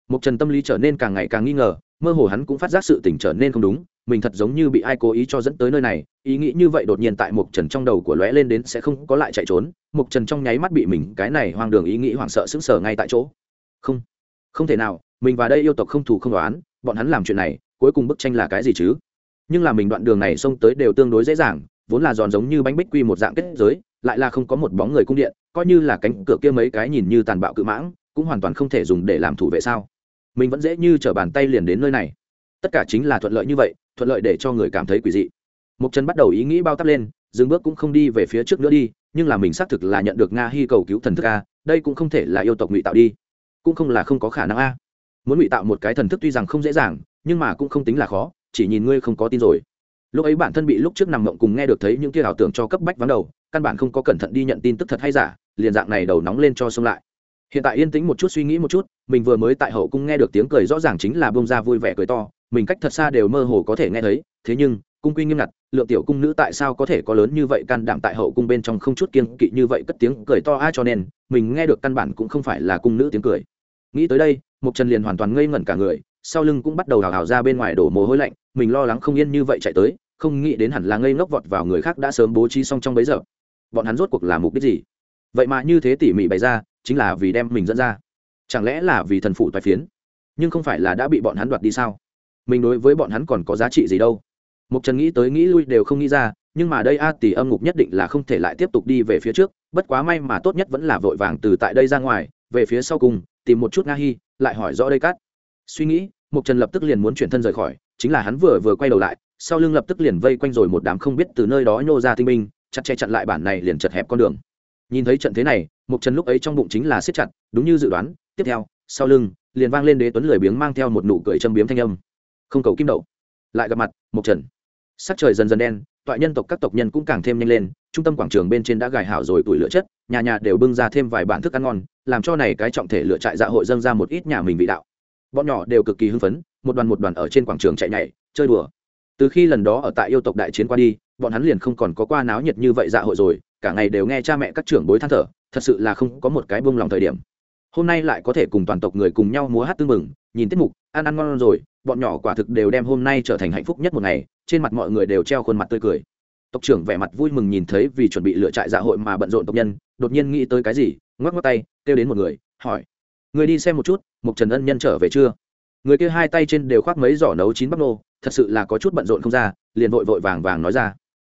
Speaker 1: Mục Trần tâm lý trở nên càng ngày càng nghi ngờ, mơ hồ hắn cũng phát giác sự tình trở nên không đúng, mình thật giống như bị ai cố ý cho dẫn tới nơi này, ý nghĩ như vậy đột nhiên tại Mục Trần trong đầu của lóe lên đến sẽ không có lại chạy trốn, Mục Trần trong nháy mắt bị mình cái này hoang đường ý nghĩ hoảng sợ sững sờ ngay tại chỗ. Không, không thể nào, mình và đây yêu tộc không thù không đoán bọn hắn làm chuyện này cuối cùng bức tranh là cái gì chứ? Nhưng là mình đoạn đường này xông tới đều tương đối dễ dàng vốn là giòn giống như bánh bích quy một dạng kết giới lại là không có một bóng người cung điện coi như là cánh cửa kia mấy cái nhìn như tàn bạo cự mãng cũng hoàn toàn không thể dùng để làm thủ vệ sao? Mình vẫn dễ như t r ở bàn tay liền đến nơi này. Tất cả chính là thuận lợi như vậy thuận lợi để cho người cảm thấy quỷ dị. Mục trần bắt đầu ý nghĩ bao tắp lên, dừng bước cũng không đi về phía trước nữa đi, nhưng là mình xác thực là nhận được nga hy cầu cứu thần thức a, đây cũng không thể là yêu tộc ngụy tạo đi. Cũng không là không có khả năng a. Muốn ngụy tạo một cái thần thức tuy rằng không dễ dàng, nhưng mà cũng không tính là khó, chỉ nhìn ngươi không có tin rồi. Lúc ấy bản thân bị lúc trước nằm mộng cùng nghe được thấy những kia ảo tưởng cho cấp bách vắng đầu, căn bản không có cẩn thận đi nhận tin tức thật hay giả, liền dạng này đầu nóng lên cho xông lại. Hiện tại yên tĩnh một chút, suy nghĩ một chút, mình vừa mới tại hậu cung nghe được tiếng cười rõ ràng chính là bông ra vui vẻ cười to mình cách thật xa đều mơ hồ có thể nghe thấy, thế nhưng, cung quy nghiêm ngặt, lượng tiểu cung nữ tại sao có thể có lớn như vậy can đảm tại hậu cung bên trong không chút kiên kỵ như vậy cất tiếng cười to ai cho nên, mình nghe được căn bản cũng không phải là cung nữ tiếng cười. Nghĩ tới đây mục trần liền hoàn toàn ngây ngẩn cả người, sau lưng cũng bắt đầu hào hào ra bên ngoài đổ mồ hôi lạnh, mình lo lắng không yên như vậy chạy tới, không nghĩ đến hẳn là ngây ngốc vọt vào người khác đã sớm bố trí xong trong bấy giờ. Bọn hắn rốt cuộc là mục đích gì? Vậy mà như thế tỉ mỉ bày ra, chính là vì đem mình dẫn ra. Chẳng lẽ là vì thần phụ toại phiến? Nhưng không phải là đã bị bọn hắn đoạt đi sao? Mình đối với bọn hắn còn có giá trị gì đâu. Mục trần nghĩ tới nghĩ lui đều không nghĩ ra, nhưng mà đây a tỷ âm ngục nhất định là không thể lại tiếp tục đi về phía trước, bất quá may mà tốt nhất vẫn là vội vàng từ tại đây ra ngoài, về phía sau cùng, tìm một chút nga hi, lại hỏi rõ đây cắt suy nghĩ, mục trần lập tức liền muốn chuyển thân rời khỏi, chính là hắn vừa vừa quay đầu lại, sau lưng lập tức liền vây quanh rồi một đám không biết từ nơi đó nhô ra tinh minh chặt che chặn lại bản này liền chật hẹp con đường. Nhìn thấy trận thế này, mục trần lúc ấy trong bụng chính là siết chặt, đúng như dự đoán, tiếp theo, sau lưng, liền vang lên đế tuấn lười biếng mang theo một nụ cười châm biếm thanh âm không cầu kim đậu, lại gặp mặt mộc trần sắc trời dần dần đen, toại nhân tộc các tộc nhân cũng càng thêm nhanh lên, trung tâm quảng trường bên trên đã gài hảo rồi tuổi lửa chất, nhà nhà đều bưng ra thêm vài bản thức ăn ngon, làm cho này cái trọng thể lựa trại dạ hội dâng ra một ít nhà mình vị đạo. Bọn nhỏ đều cực kỳ hưng phấn, một đoàn một đoàn ở trên quảng trường chạy nhảy, chơi đùa. Từ khi lần đó ở tại yêu tộc đại chiến qua đi, bọn hắn liền không còn có qua náo nhiệt như vậy dạ hội rồi, cả ngày đều nghe cha mẹ các trưởng bối than thở, thật sự là không có một cái buông lòng thời điểm. Hôm nay lại có thể cùng toàn tộc người cùng nhau múa hát tư mừng nhìn tiết mục, ăn ăn ngon rồi bọn nhỏ quả thực đều đem hôm nay trở thành hạnh phúc nhất một ngày, trên mặt mọi người đều treo khuôn mặt tươi cười. Tộc trưởng vẻ mặt vui mừng nhìn thấy vì chuẩn bị lựa trại dạ hội mà bận rộn tộc nhân, đột nhiên nghĩ tới cái gì, ngoắc ngoắc tay, kêu đến một người, hỏi. Người đi xem một chút mục trần ân nhân trở về chưa? Người kia hai tay trên đều khoác mấy giỏ nấu chín bắp nô, thật sự là có chút bận rộn không ra, liền vội vội vàng vàng nói ra.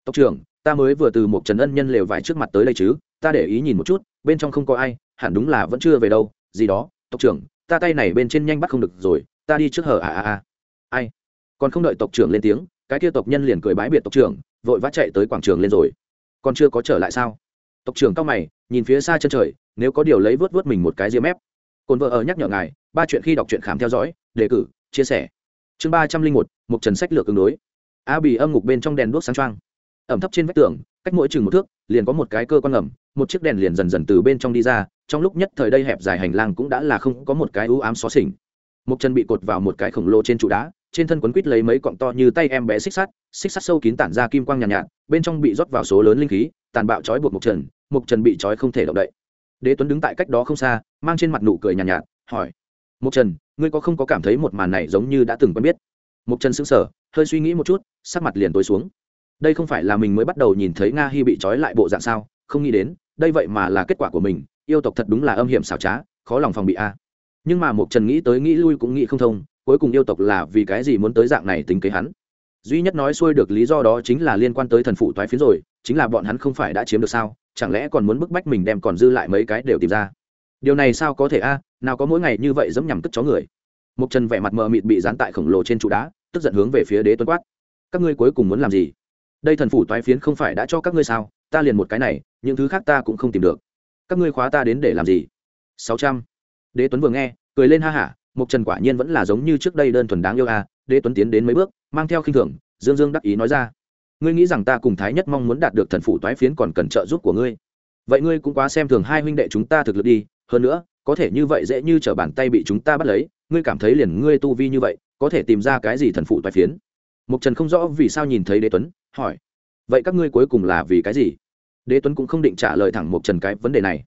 Speaker 1: Tộc trưởng, ta mới vừa từ một trần ân nhân lều vải trước mặt tới đây chứ, ta để ý nhìn một chút, bên trong không có ai, hẳn đúng là vẫn chưa về đâu, gì đó. Tộc trưởng, ta tay này bên trên nhanh bắt không được rồi ta đi trước hở à à à. Ai? Còn không đợi tộc trưởng lên tiếng, cái kia tộc nhân liền cười bái biệt tộc trưởng, vội vã chạy tới quảng trường lên rồi. Còn chưa có trở lại sao? Tộc trưởng cao mày, nhìn phía xa chân trời, nếu có điều lấy vớt vớt mình một cái diêm mép. Cồn vợ ở nhắc nhở ngài, ba chuyện khi đọc truyện khám theo dõi, đề cử, chia sẻ. Chương ba trăm linh một một trần sách lược ứng đối. A bì âm ngục bên trong đèn đuốc sáng trăng ẩm thấp trên vách tường, cách mỗi chừng một thước, liền có một cái cơ quan ngầm, một chiếc đèn liền dần dần từ bên trong đi ra, trong lúc nhất thời đây hẹp dài hành lang cũng đã là không có một cái ưu ám xó xỉnh một chân bị cột vào một cái khổng lồ trên trụ đá trên thân quấn quít lấy mấy cọng to như tay em bé xích sắt xích sắt sâu kín tản ra kim quang nhàn nhạt, nhạt bên trong bị rót vào số lớn linh khí tàn bạo trói buộc một trần một trần bị trói không thể động đậy. Đế tuấn đứng tại cách đó không xa mang trên mặt nụ cười nhàn nhạt, nhạt hỏi một trần ngươi có không có cảm thấy một màn này giống như đã từng quen biết? Một trần sững sờ hơi suy nghĩ một chút sắc mặt liền tối xuống. Đây không phải là mình mới bắt đầu nhìn thấy nga hy bị trói lại bộ dạng sao? Không nghĩ đến đây vậy mà là kết quả của mình yêu tộc thật đúng là âm hiểm xảo trá khó lòng phòng bị a nhưng mà một trần nghĩ tới nghĩ lui cũng nghĩ không thông, cuối cùng yêu tộc là vì cái gì muốn tới dạng này tính kế hắn? Duy nhất nói xuôi được lý do đó chính là liên quan tới thần phụ toái phiến rồi, chính là bọn hắn không phải đã chiếm được sao, chẳng lẽ còn muốn bức bách mình đem còn dư lại mấy cái đều tìm ra? Điều này sao có thể a, nào có mỗi ngày như vậy dẫm nhằm cất chó người? Một trần vẻ mặt mờ mịt bị dán tại khổng lồ trên trụ đá, tức giận hướng về phía đế tuấn quát. Các ngươi cuối cùng muốn làm gì? Đây thần phủ toái phiến không phải đã cho các ngươi sao? Ta liền một cái này, những thứ khác ta cũng không tìm được. Các ngươi khóa ta đến để làm gì? Sáu trăm. Đế tuấn vừa nghe cười lên ha hả mục trần quả nhiên vẫn là giống như trước đây đơn thuần đáng yêu à đế tuấn tiến đến mấy bước, mang theo khinh thường, dương dương đắc ý nói ra. Ngươi nghĩ rằng ta cùng thái nhất mong muốn đạt được thần phủ toái phiến còn cần trợ giúp của ngươi. Vậy ngươi cũng quá xem thường hai huynh đệ chúng ta thực lực đi, hơn nữa, có thể như vậy dễ như t r ở bàn tay bị chúng ta bắt lấy, ngươi cảm thấy liền ngươi tu vi như vậy, có thể tìm ra cái gì thần phụ toái phiến? Mục trần không rõ vì sao nhìn thấy đế tuấn, hỏi. Vậy các ngươi cuối cùng là vì cái gì? Đế tuấn cũng không định trả lời thẳng mục trần cái vấn đề này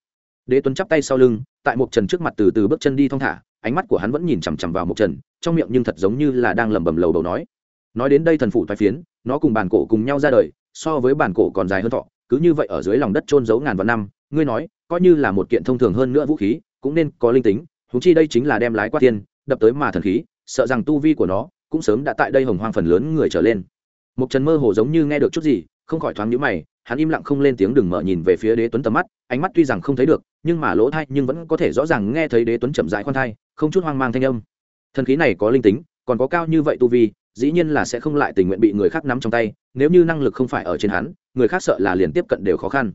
Speaker 1: đế tuấn chắp tay sau lưng, tại mục trần trước mặt từ từ bước chân đi thong thả, ánh mắt của hắn vẫn nhìn chằm chằm vào mục trần, trong miệng nhưng thật giống như là đang lẩm bẩm lầu đầu nói. Nói đến đây thần phụ toái phiến, nó cùng bản cổ cùng nhau ra đời, so với bản cổ còn dài hơn thọ, cứ như vậy ở dưới lòng đất trôn giấu ngàn vạn năm, ngươi nói, coi như là một kiện thông thường hơn nữa vũ khí, cũng nên có linh tính húng chi đây chính là đem lái qua tiên đập tới mà thần khí, sợ rằng tu vi của nó cũng sớm đã tại đây hồng hoang phần lớn người trở lên. Một trần mơ hồ giống như nghe được chút gì, không khỏi thoáng nhíu mày hắn im lặng không lên tiếng đừng mở nhìn về phía đế tuấn tầm mắt, ánh mắt tuy rằng không thấy được, nhưng mà lỗ thai nhưng vẫn có thể rõ ràng nghe thấy đế tuấn chậm rãi khoan thai, không chút hoang mang thanh âm. Thần khí này có linh tính, còn có cao như vậy tu vi, dĩ nhiên là sẽ không lại tình nguyện bị người khác nắm trong tay, nếu như năng lực không phải ở trên hắn, người khác sợ là liền tiếp cận đều khó khăn.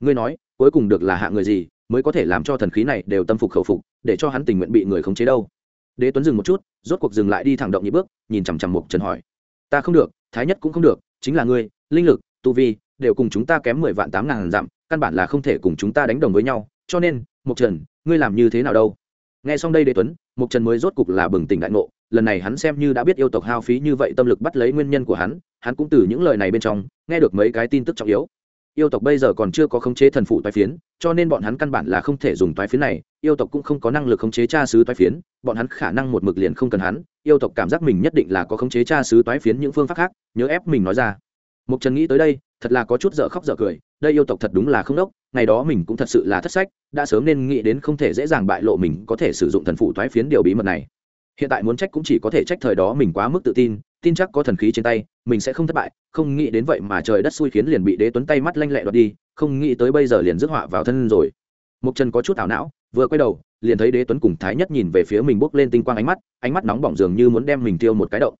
Speaker 1: Ngươi nói, cuối cùng được là hạ người gì, mới có thể làm cho thần khí này đều tâm phục khẩu phục, để cho hắn tình nguyện bị người khống chế đâu? Đế tuấn dừng một chút, rốt cuộc dừng lại đi thẳng động nhị bước, nhìn chằm chằm mục trần hỏi. Ta không được, thái nhất cũng không được, chính là ngươi, linh lực, tu vi đều cùng chúng ta kém mười vạn tám ngàn dặm, căn bản là không thể cùng chúng ta đánh đồng với nhau, cho nên mục trần, ngươi làm như thế nào đâu? Nghe xong đây đế tuấn mục trần mới rốt cục là bừng tỉnh đại ngộ, lần này hắn xem như đã biết yêu tộc hao phí như vậy tâm lực bắt lấy nguyên nhân của hắn hắn cũng từ những lời này bên trong, nghe được mấy cái tin tức trọng yếu. Yêu tộc bây giờ còn chưa có khống chế thần phụ toái phiến, cho nên bọn hắn căn bản là không thể dùng toái phiến này, yêu tộc cũng không có năng lực khống chế cha sứ toái phiến, bọn hắn khả năng một mực liền không cần hắn, yêu tộc cảm giác mình nhất định là có khống chế cha sứ toái phiến những phương pháp khác, nhớ ép mình nói ra. Mục trần nghĩ tới đây thật là có chút dở khóc dở cười, đây yêu tộc thật đúng là không đốc, ngày đó mình cũng thật sự là thất sách, đã sớm nên nghĩ đến không thể dễ dàng bại lộ mình có thể sử dụng thần phụ thoái phiến điều bí mật này. Hiện tại muốn trách cũng chỉ có thể trách thời đó mình quá mức tự tin tin chắc có thần khí trên tay, mình sẽ không thất bại, không nghĩ đến vậy mà trời đất xui khiến liền bị đế tuấn tay mắt lanh lẹ đoạt đi, không nghĩ tới bây giờ liền rước họa vào thân rồi. Mục trần có chút ảo não, vừa quay đầu, liền thấy đế tuấn cùng thái nhất nhìn về phía mình bốc lên tinh quang ánh mắt ánh mắt nóng bỏng dường như muốn đem mình tiêu một cái động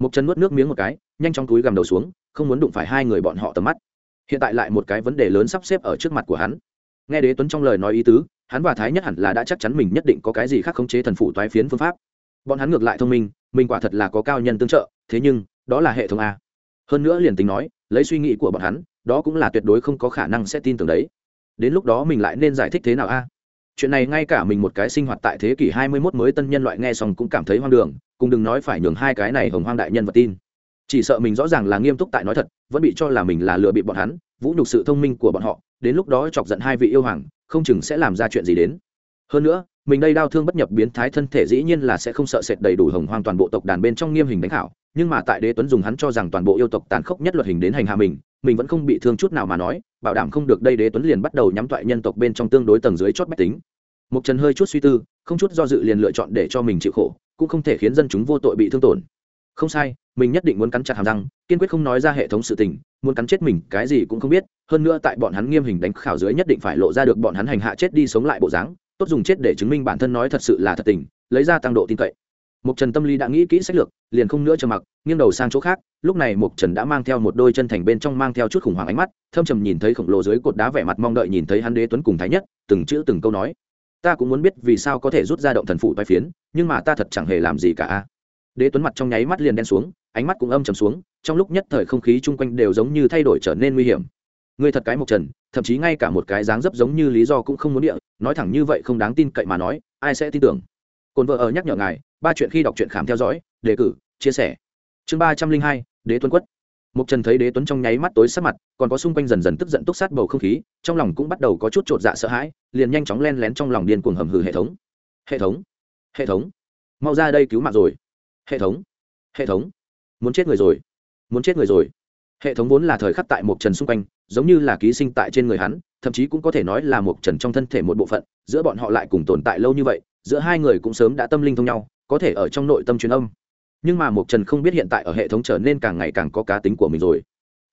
Speaker 1: mục trần nuốt nước miếng một cái, nhanh trong túi gầm đầu xuống, không muốn đụng phải hai người bọn họ tầm mắt. Hiện tại lại một cái vấn đề lớn sắp xếp ở trước mặt của hắn. Nghe đế tuấn trong lời nói ý tứ, hắn và thái nhất hẳn là đã chắc chắn mình nhất định có cái gì khác khống chế thần phủ toái phiến phương pháp. Bọn hắn ngược lại thông minh, mình quả thật là có cao nhân tương trợ, thế nhưng, đó là hệ thống a. Hơn nữa liền tính nói, lấy suy nghĩ của bọn hắn, đó cũng là tuyệt đối không có khả năng sẽ tin tưởng đấy. Đến lúc đó mình lại nên giải thích thế nào a? Chuyện này ngay cả mình một cái sinh hoạt tại thế kỷ hai mươi 21 mới tân nhân loại nghe xong cũng cảm thấy hoang đường cùng đừng nói phải nhường hai cái này hồng hoang đại nhân vật tin. Chỉ sợ mình rõ ràng là nghiêm túc tại nói thật, vẫn bị cho là mình là lừa bịp bọn hắn, vũ nhục sự thông minh của bọn họ, đến lúc đó chọc giận hai vị yêu hoàng, không chừng sẽ làm ra chuyện gì đến. Hơn nữa, mình đây đau thương bất nhập biến thái thân thể dĩ nhiên là sẽ không sợ sệt đầy đủ hồng hoang toàn bộ tộc đàn bên trong nghiêm hình đánh khảo, nhưng mà tại đế tuấn dùng hắn cho rằng toàn bộ yêu tộc tàn khốc nhất luật hình đến hành hạ mình mình vẫn không bị thương chút nào mà nói, bảo đảm không được đây đế tuấn liền bắt đầu nhắm toại nhân tộc bên trong tương đối tầng dưới chót bách tính. Một trần hơi chút suy tư, không chút do dự liền lựa chọn để cho mình chịu khổ cũng không thể khiến dân chúng vô tội bị thương tổn không sai mình nhất định muốn cắn chặt hàm răng kiên quyết không nói ra hệ thống sự tình muốn cắn chết mình cái gì cũng không biết hơn nữa tại bọn hắn nghiêm hình đánh khảo dưới nhất định phải lộ ra được bọn hắn hành hạ chết đi sống lại bộ dáng tốt dùng chết để chứng minh bản thân nói thật sự là thật tình lấy ra tăng độ tin cậy Mục Trần tâm lý đã nghĩ kỹ sách lược, liền không nữa trầm mặc, nghiêng đầu sang chỗ khác, lúc này Mục Trần đã mang theo một đôi chân thành bên trong mang theo chút khủng hoảng ánh mắt, thâm trầm nhìn thấy khổng lồ dưới cột đá vẻ mặt mong đợi nhìn thấy hắn đế tuấn cùng thái nhất, từng chữ từng câu nói. Ta cũng muốn biết vì sao có thể rút ra động thần phụ toái phiến, nhưng mà ta thật chẳng hề làm gì cả Đế tuấn mặt trong nháy mắt liền đen xuống, ánh mắt cũng âm trầm xuống, trong lúc nhất thời không khí chung quanh đều giống như thay đổi trở nên nguy hiểm. Ngươi thật cái Mục Trần, thậm chí ngay cả một cái dáng dấp giống như lý do cũng không muốn địa, nói thẳng như vậy không đáng tin cậy mà nói, ai sẽ tin tưởng? Côn vợ ở nhắc nhở ngài, ba chuyện khi đọc truyện khám theo dõi đề cử chia sẻ. Chương ba trăm linh hai đế tuấn quất. Mục trần thấy đế tuấn trong nháy mắt tối sắc mặt còn có xung quanh dần dần tức giận túc sát bầu không khí trong lòng cũng bắt đầu có chút t dạ sợ hãi liền nhanh chóng len lén trong lòng điên cuồng hầm hừ hệ thống. Hệ thống hệ thống. Mau ra đây cứu mạng rồi. Hệ thống. Hệ thống. Muốn chết người rồi. Muốn chết người rồi. Hệ thống vốn là thời khắc tại một trần xung quanh, giống như là ký sinh tại trên người hắn, thậm chí cũng có thể nói là một trần trong thân thể một bộ phận, giữa bọn họ lại cùng tồn tại lâu như vậy, giữa hai người cũng sớm đã tâm linh thông nhau, có thể ở trong nội tâm truyền âm. Nhưng mà mộc trần không biết hiện tại ở hệ thống trở nên càng ngày càng có cá tính của mình rồi.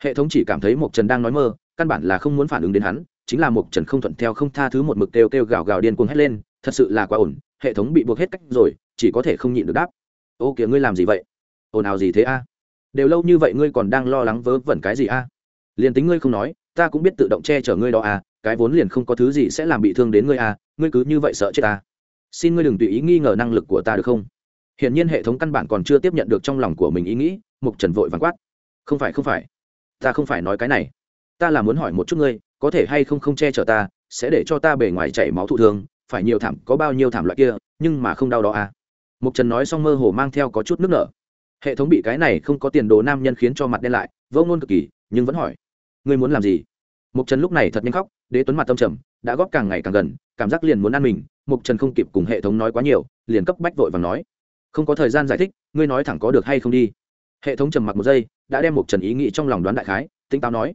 Speaker 1: Hệ thống chỉ cảm thấy mộc trần đang nói mơ, căn bản là không muốn phản ứng đến hắn, chính là mộc trần không thuận theo không tha thứ một mực kêu kêu gào gào điên cuồng hét lên thật sự là quá ổn, hệ thống bị buộc hết cách rồi, chỉ có thể không nhịn được đáp. Ô kìa, ngươi làm gì vậy? Ồn ào gì thế a? Đều lâu như vậy ngươi còn đang lo lắng vớ vẩn cái gì a? Liền tính ngươi không nói, ta cũng biết tự động che chở ngươi đó a, cái vốn liền không có thứ gì sẽ làm bị thương đến ngươi a, ngươi cứ như vậy sợ chết ta. Xin ngươi đừng tùy ý nghi ngờ năng lực của ta được không? Hiển nhiên hệ thống căn bản còn chưa tiếp nhận được trong lòng của mình ý nghĩ, mục trần vội vàng quát. Không phải không phải. Ta không phải nói cái này. Ta là muốn hỏi một chút ngươi, có thể hay không không che chở ta, sẽ để cho ta bề ngoài chảy máu thụ thương phải nhiều thảm, có bao nhiêu thảm loại kia, nhưng mà không đau đó à. Mục trần nói xong mơ hồ mang theo có chút nước nở. Hệ thống bị cái này không có tiền đồ nam nhân khiến cho mặt đen lại, vô ngôn cực kỳ, nhưng vẫn hỏi, ngươi muốn làm gì? Mục trần lúc này thật nhanh khóc, đế tuấn mặt tâm trầm, đã góp càng ngày càng gần, cảm giác liền muốn ăn mình mục trần không kịp cùng hệ thống nói quá nhiều, liền cấp bách vội và nói, không có thời gian giải thích, ngươi nói thẳng có được hay không đi. Hệ thống trầm mặc một giây, đã đem mục trần ý nghĩ trong lòng đoán đại khái tinh táo nói,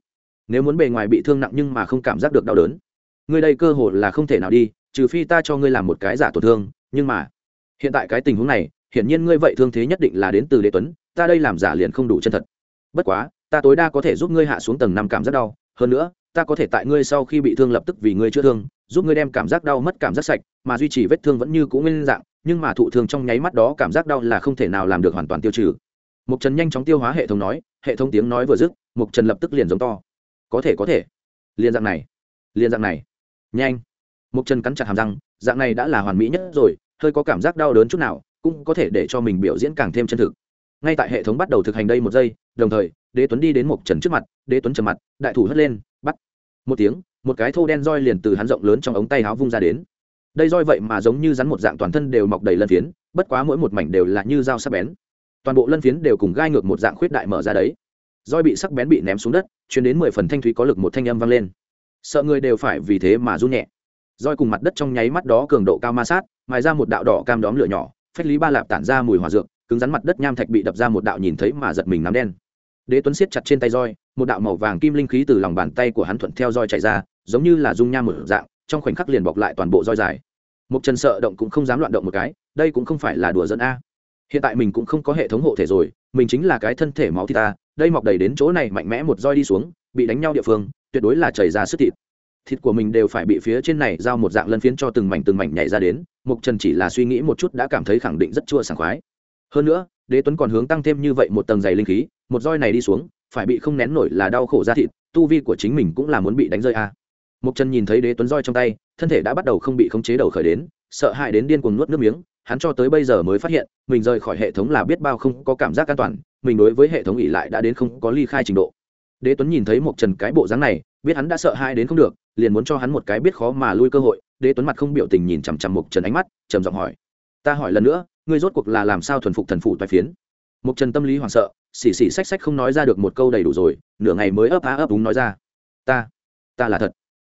Speaker 1: nếu muốn bề ngoài bị thương nặng nhưng mà không cảm giác được đau đớn, ngươi đây cơ hội là không thể nào đi trừ phi ta cho ngươi làm một cái giả tổn thương, nhưng mà, hiện tại cái tình huống này, hiển nhiên ngươi vậy thương thế nhất định là đến từ đế tuấn, ta đây làm giả liền không đủ chân thật. Bất quá, ta tối đa có thể giúp ngươi hạ xuống tầng năm cảm giác đau, hơn nữa, ta có thể tại ngươi sau khi bị thương lập tức vì ngươi chữa thương, giúp ngươi đem cảm giác đau mất cảm giác sạch, mà duy trì vết thương vẫn như cũ nguyên dạng, nhưng mà thụ thương trong nháy mắt đó cảm giác đau là không thể nào làm được hoàn toàn tiêu trừ. Mục trần nhanh chóng tiêu hóa hệ thống nói, hệ thống tiếng nói vừa dứt mục trần lập tức liền giống to. Có thể có thể. Liền dạng này liền dạng này. Nhanh mục trần cắn chặt hàm răng, dạng này đã là hoàn mỹ nhất rồi, hơi có cảm giác đau đớn chút nào, cũng có thể để cho mình biểu diễn càng thêm chân thực. Ngay tại hệ thống bắt đầu thực hành đây một giây, đồng thời, đế tuấn đi đến mục trần trước mặt, đế tuấn trầm mặt, đại thủ hất lên, bắt. Một tiếng, một cái thô đen roi liền từ hắn rộng lớn trong ống tay áo vung ra đến. Đây roi vậy mà giống như rắn một dạng toàn thân đều mọc đầy lân phiến, bất quá mỗi một mảnh đều là như dao sắc bén. Toàn bộ lân phiến đều cùng gai ngược một dạng khuyết đại mở ra đấy. Roi bị sắc bén bị ném xuống đất, truyền đến mười phần thanh thúy có lực một thanh âm vang lên. Sợ người đều phải vì thế mà run nhẹ roi cùng mặt đất trong nháy mắt đó cường độ cao ma sát, mài ra một đạo đỏ cam đóm lửa nhỏ, phách lý ba lạp tản ra mùi hòa dược, cứng rắn mặt đất nham thạch bị đập ra một đạo nhìn thấy mà giật mình nắm đen. Đế tuấn siết chặt trên tay roi, một đạo màu vàng kim linh khí từ lòng bàn tay của hắn thuận theo roi chạy ra, giống như là dung nham một dạng, trong khoảnh khắc liền bọc lại toàn bộ roi dài. Một chân sợ động cũng không dám loạn động một cái, đây cũng không phải là đùa dẫn a. Hiện tại mình cũng không có hệ thống hộ thể rồi, mình chính là cái thân thể máu thịt ta, đây mọc đầy đến chỗ này mạnh mẽ một roi đi xuống, bị đánh nhau địa phương, tuyệt đối là chảy ra sức thịt thịt của mình đều phải bị phía trên này giao một dạng lân phiến cho từng mảnh từng mảnh nhảy ra đến mục trần chỉ là suy nghĩ một chút đã cảm thấy khẳng định rất chua sảng khoái. Hơn nữa, đế tuấn còn hướng tăng thêm như vậy một tầng dày linh khí, một roi này đi xuống, phải bị không nén nổi là đau khổ ra thịt, tu vi của chính mình cũng là muốn bị đánh rơi a. À. mục trần nhìn thấy đế tuấn roi trong tay, thân thể đã bắt đầu không bị khống chế đầu khởi đến, sợ hãi đến điên cuồng nuốt nước miếng, hắn cho tới bây giờ mới phát hiện, mình rời khỏi hệ thống là biết bao không có cảm giác an toàn, mình đối với hệ thống ỉ lại đã đến không có ly khai trình độ. Đế tuấn nhìn thấy Mục trần cái bộ dáng này, biết hắn đã sợ hãi đến không được liền muốn cho hắn một cái biết khó mà lui cơ hội, đế tuấn mặt không biểu tình nhìn chằm chằm mục trần ánh mắt, trầm giọng hỏi, ta hỏi lần nữa, ngươi rốt cuộc là làm sao thuần phục thần phụ toai phiến? Mục trần tâm lý hoảng sợ, xì xì xách xách không nói ra được một câu đầy đủ rồi, nửa ngày mới ấp á ấp đúng nói ra, ta ta là thật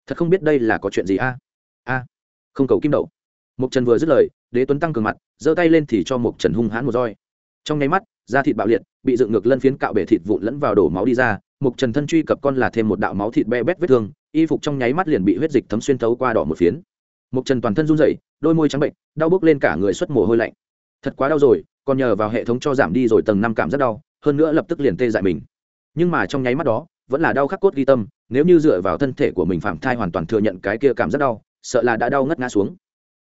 Speaker 1: thật không biết đây là có chuyện gì a a, không cầu kim đậu. Mục trần vừa dứt lời, đế tuấn tăng cường mặt, giơ tay lên thì cho mục trần hung hãn một roi. Trong nháy mắt, da thịt bạo liệt, bị dựng ngược lân phiến cạo bể thịt vụn lẫn vào đổ máu đi ra mục trần thân truy cập con là thêm một đạo máu thịt be bét vết thương y phục trong nháy mắt liền bị huyết dịch thấm xuyên thấu qua đỏ một phiến. Mục trần toàn thân run rẩy, đôi môi trắng bệnh, đau bốc lên cả người xuất mồ hôi lạnh. Thật quá đau rồi, còn nhờ vào hệ thống cho giảm đi rồi tầng năm cảm rất đau, hơn nữa lập tức liền tê dại mình. Nhưng mà trong nháy mắt đó, vẫn là đau khắc cốt ghi tâm, nếu như dựa vào thân thể của mình phạm thai hoàn toàn thừa nhận cái kia cảm rất đau, sợ là đã đau ngất ngã xuống.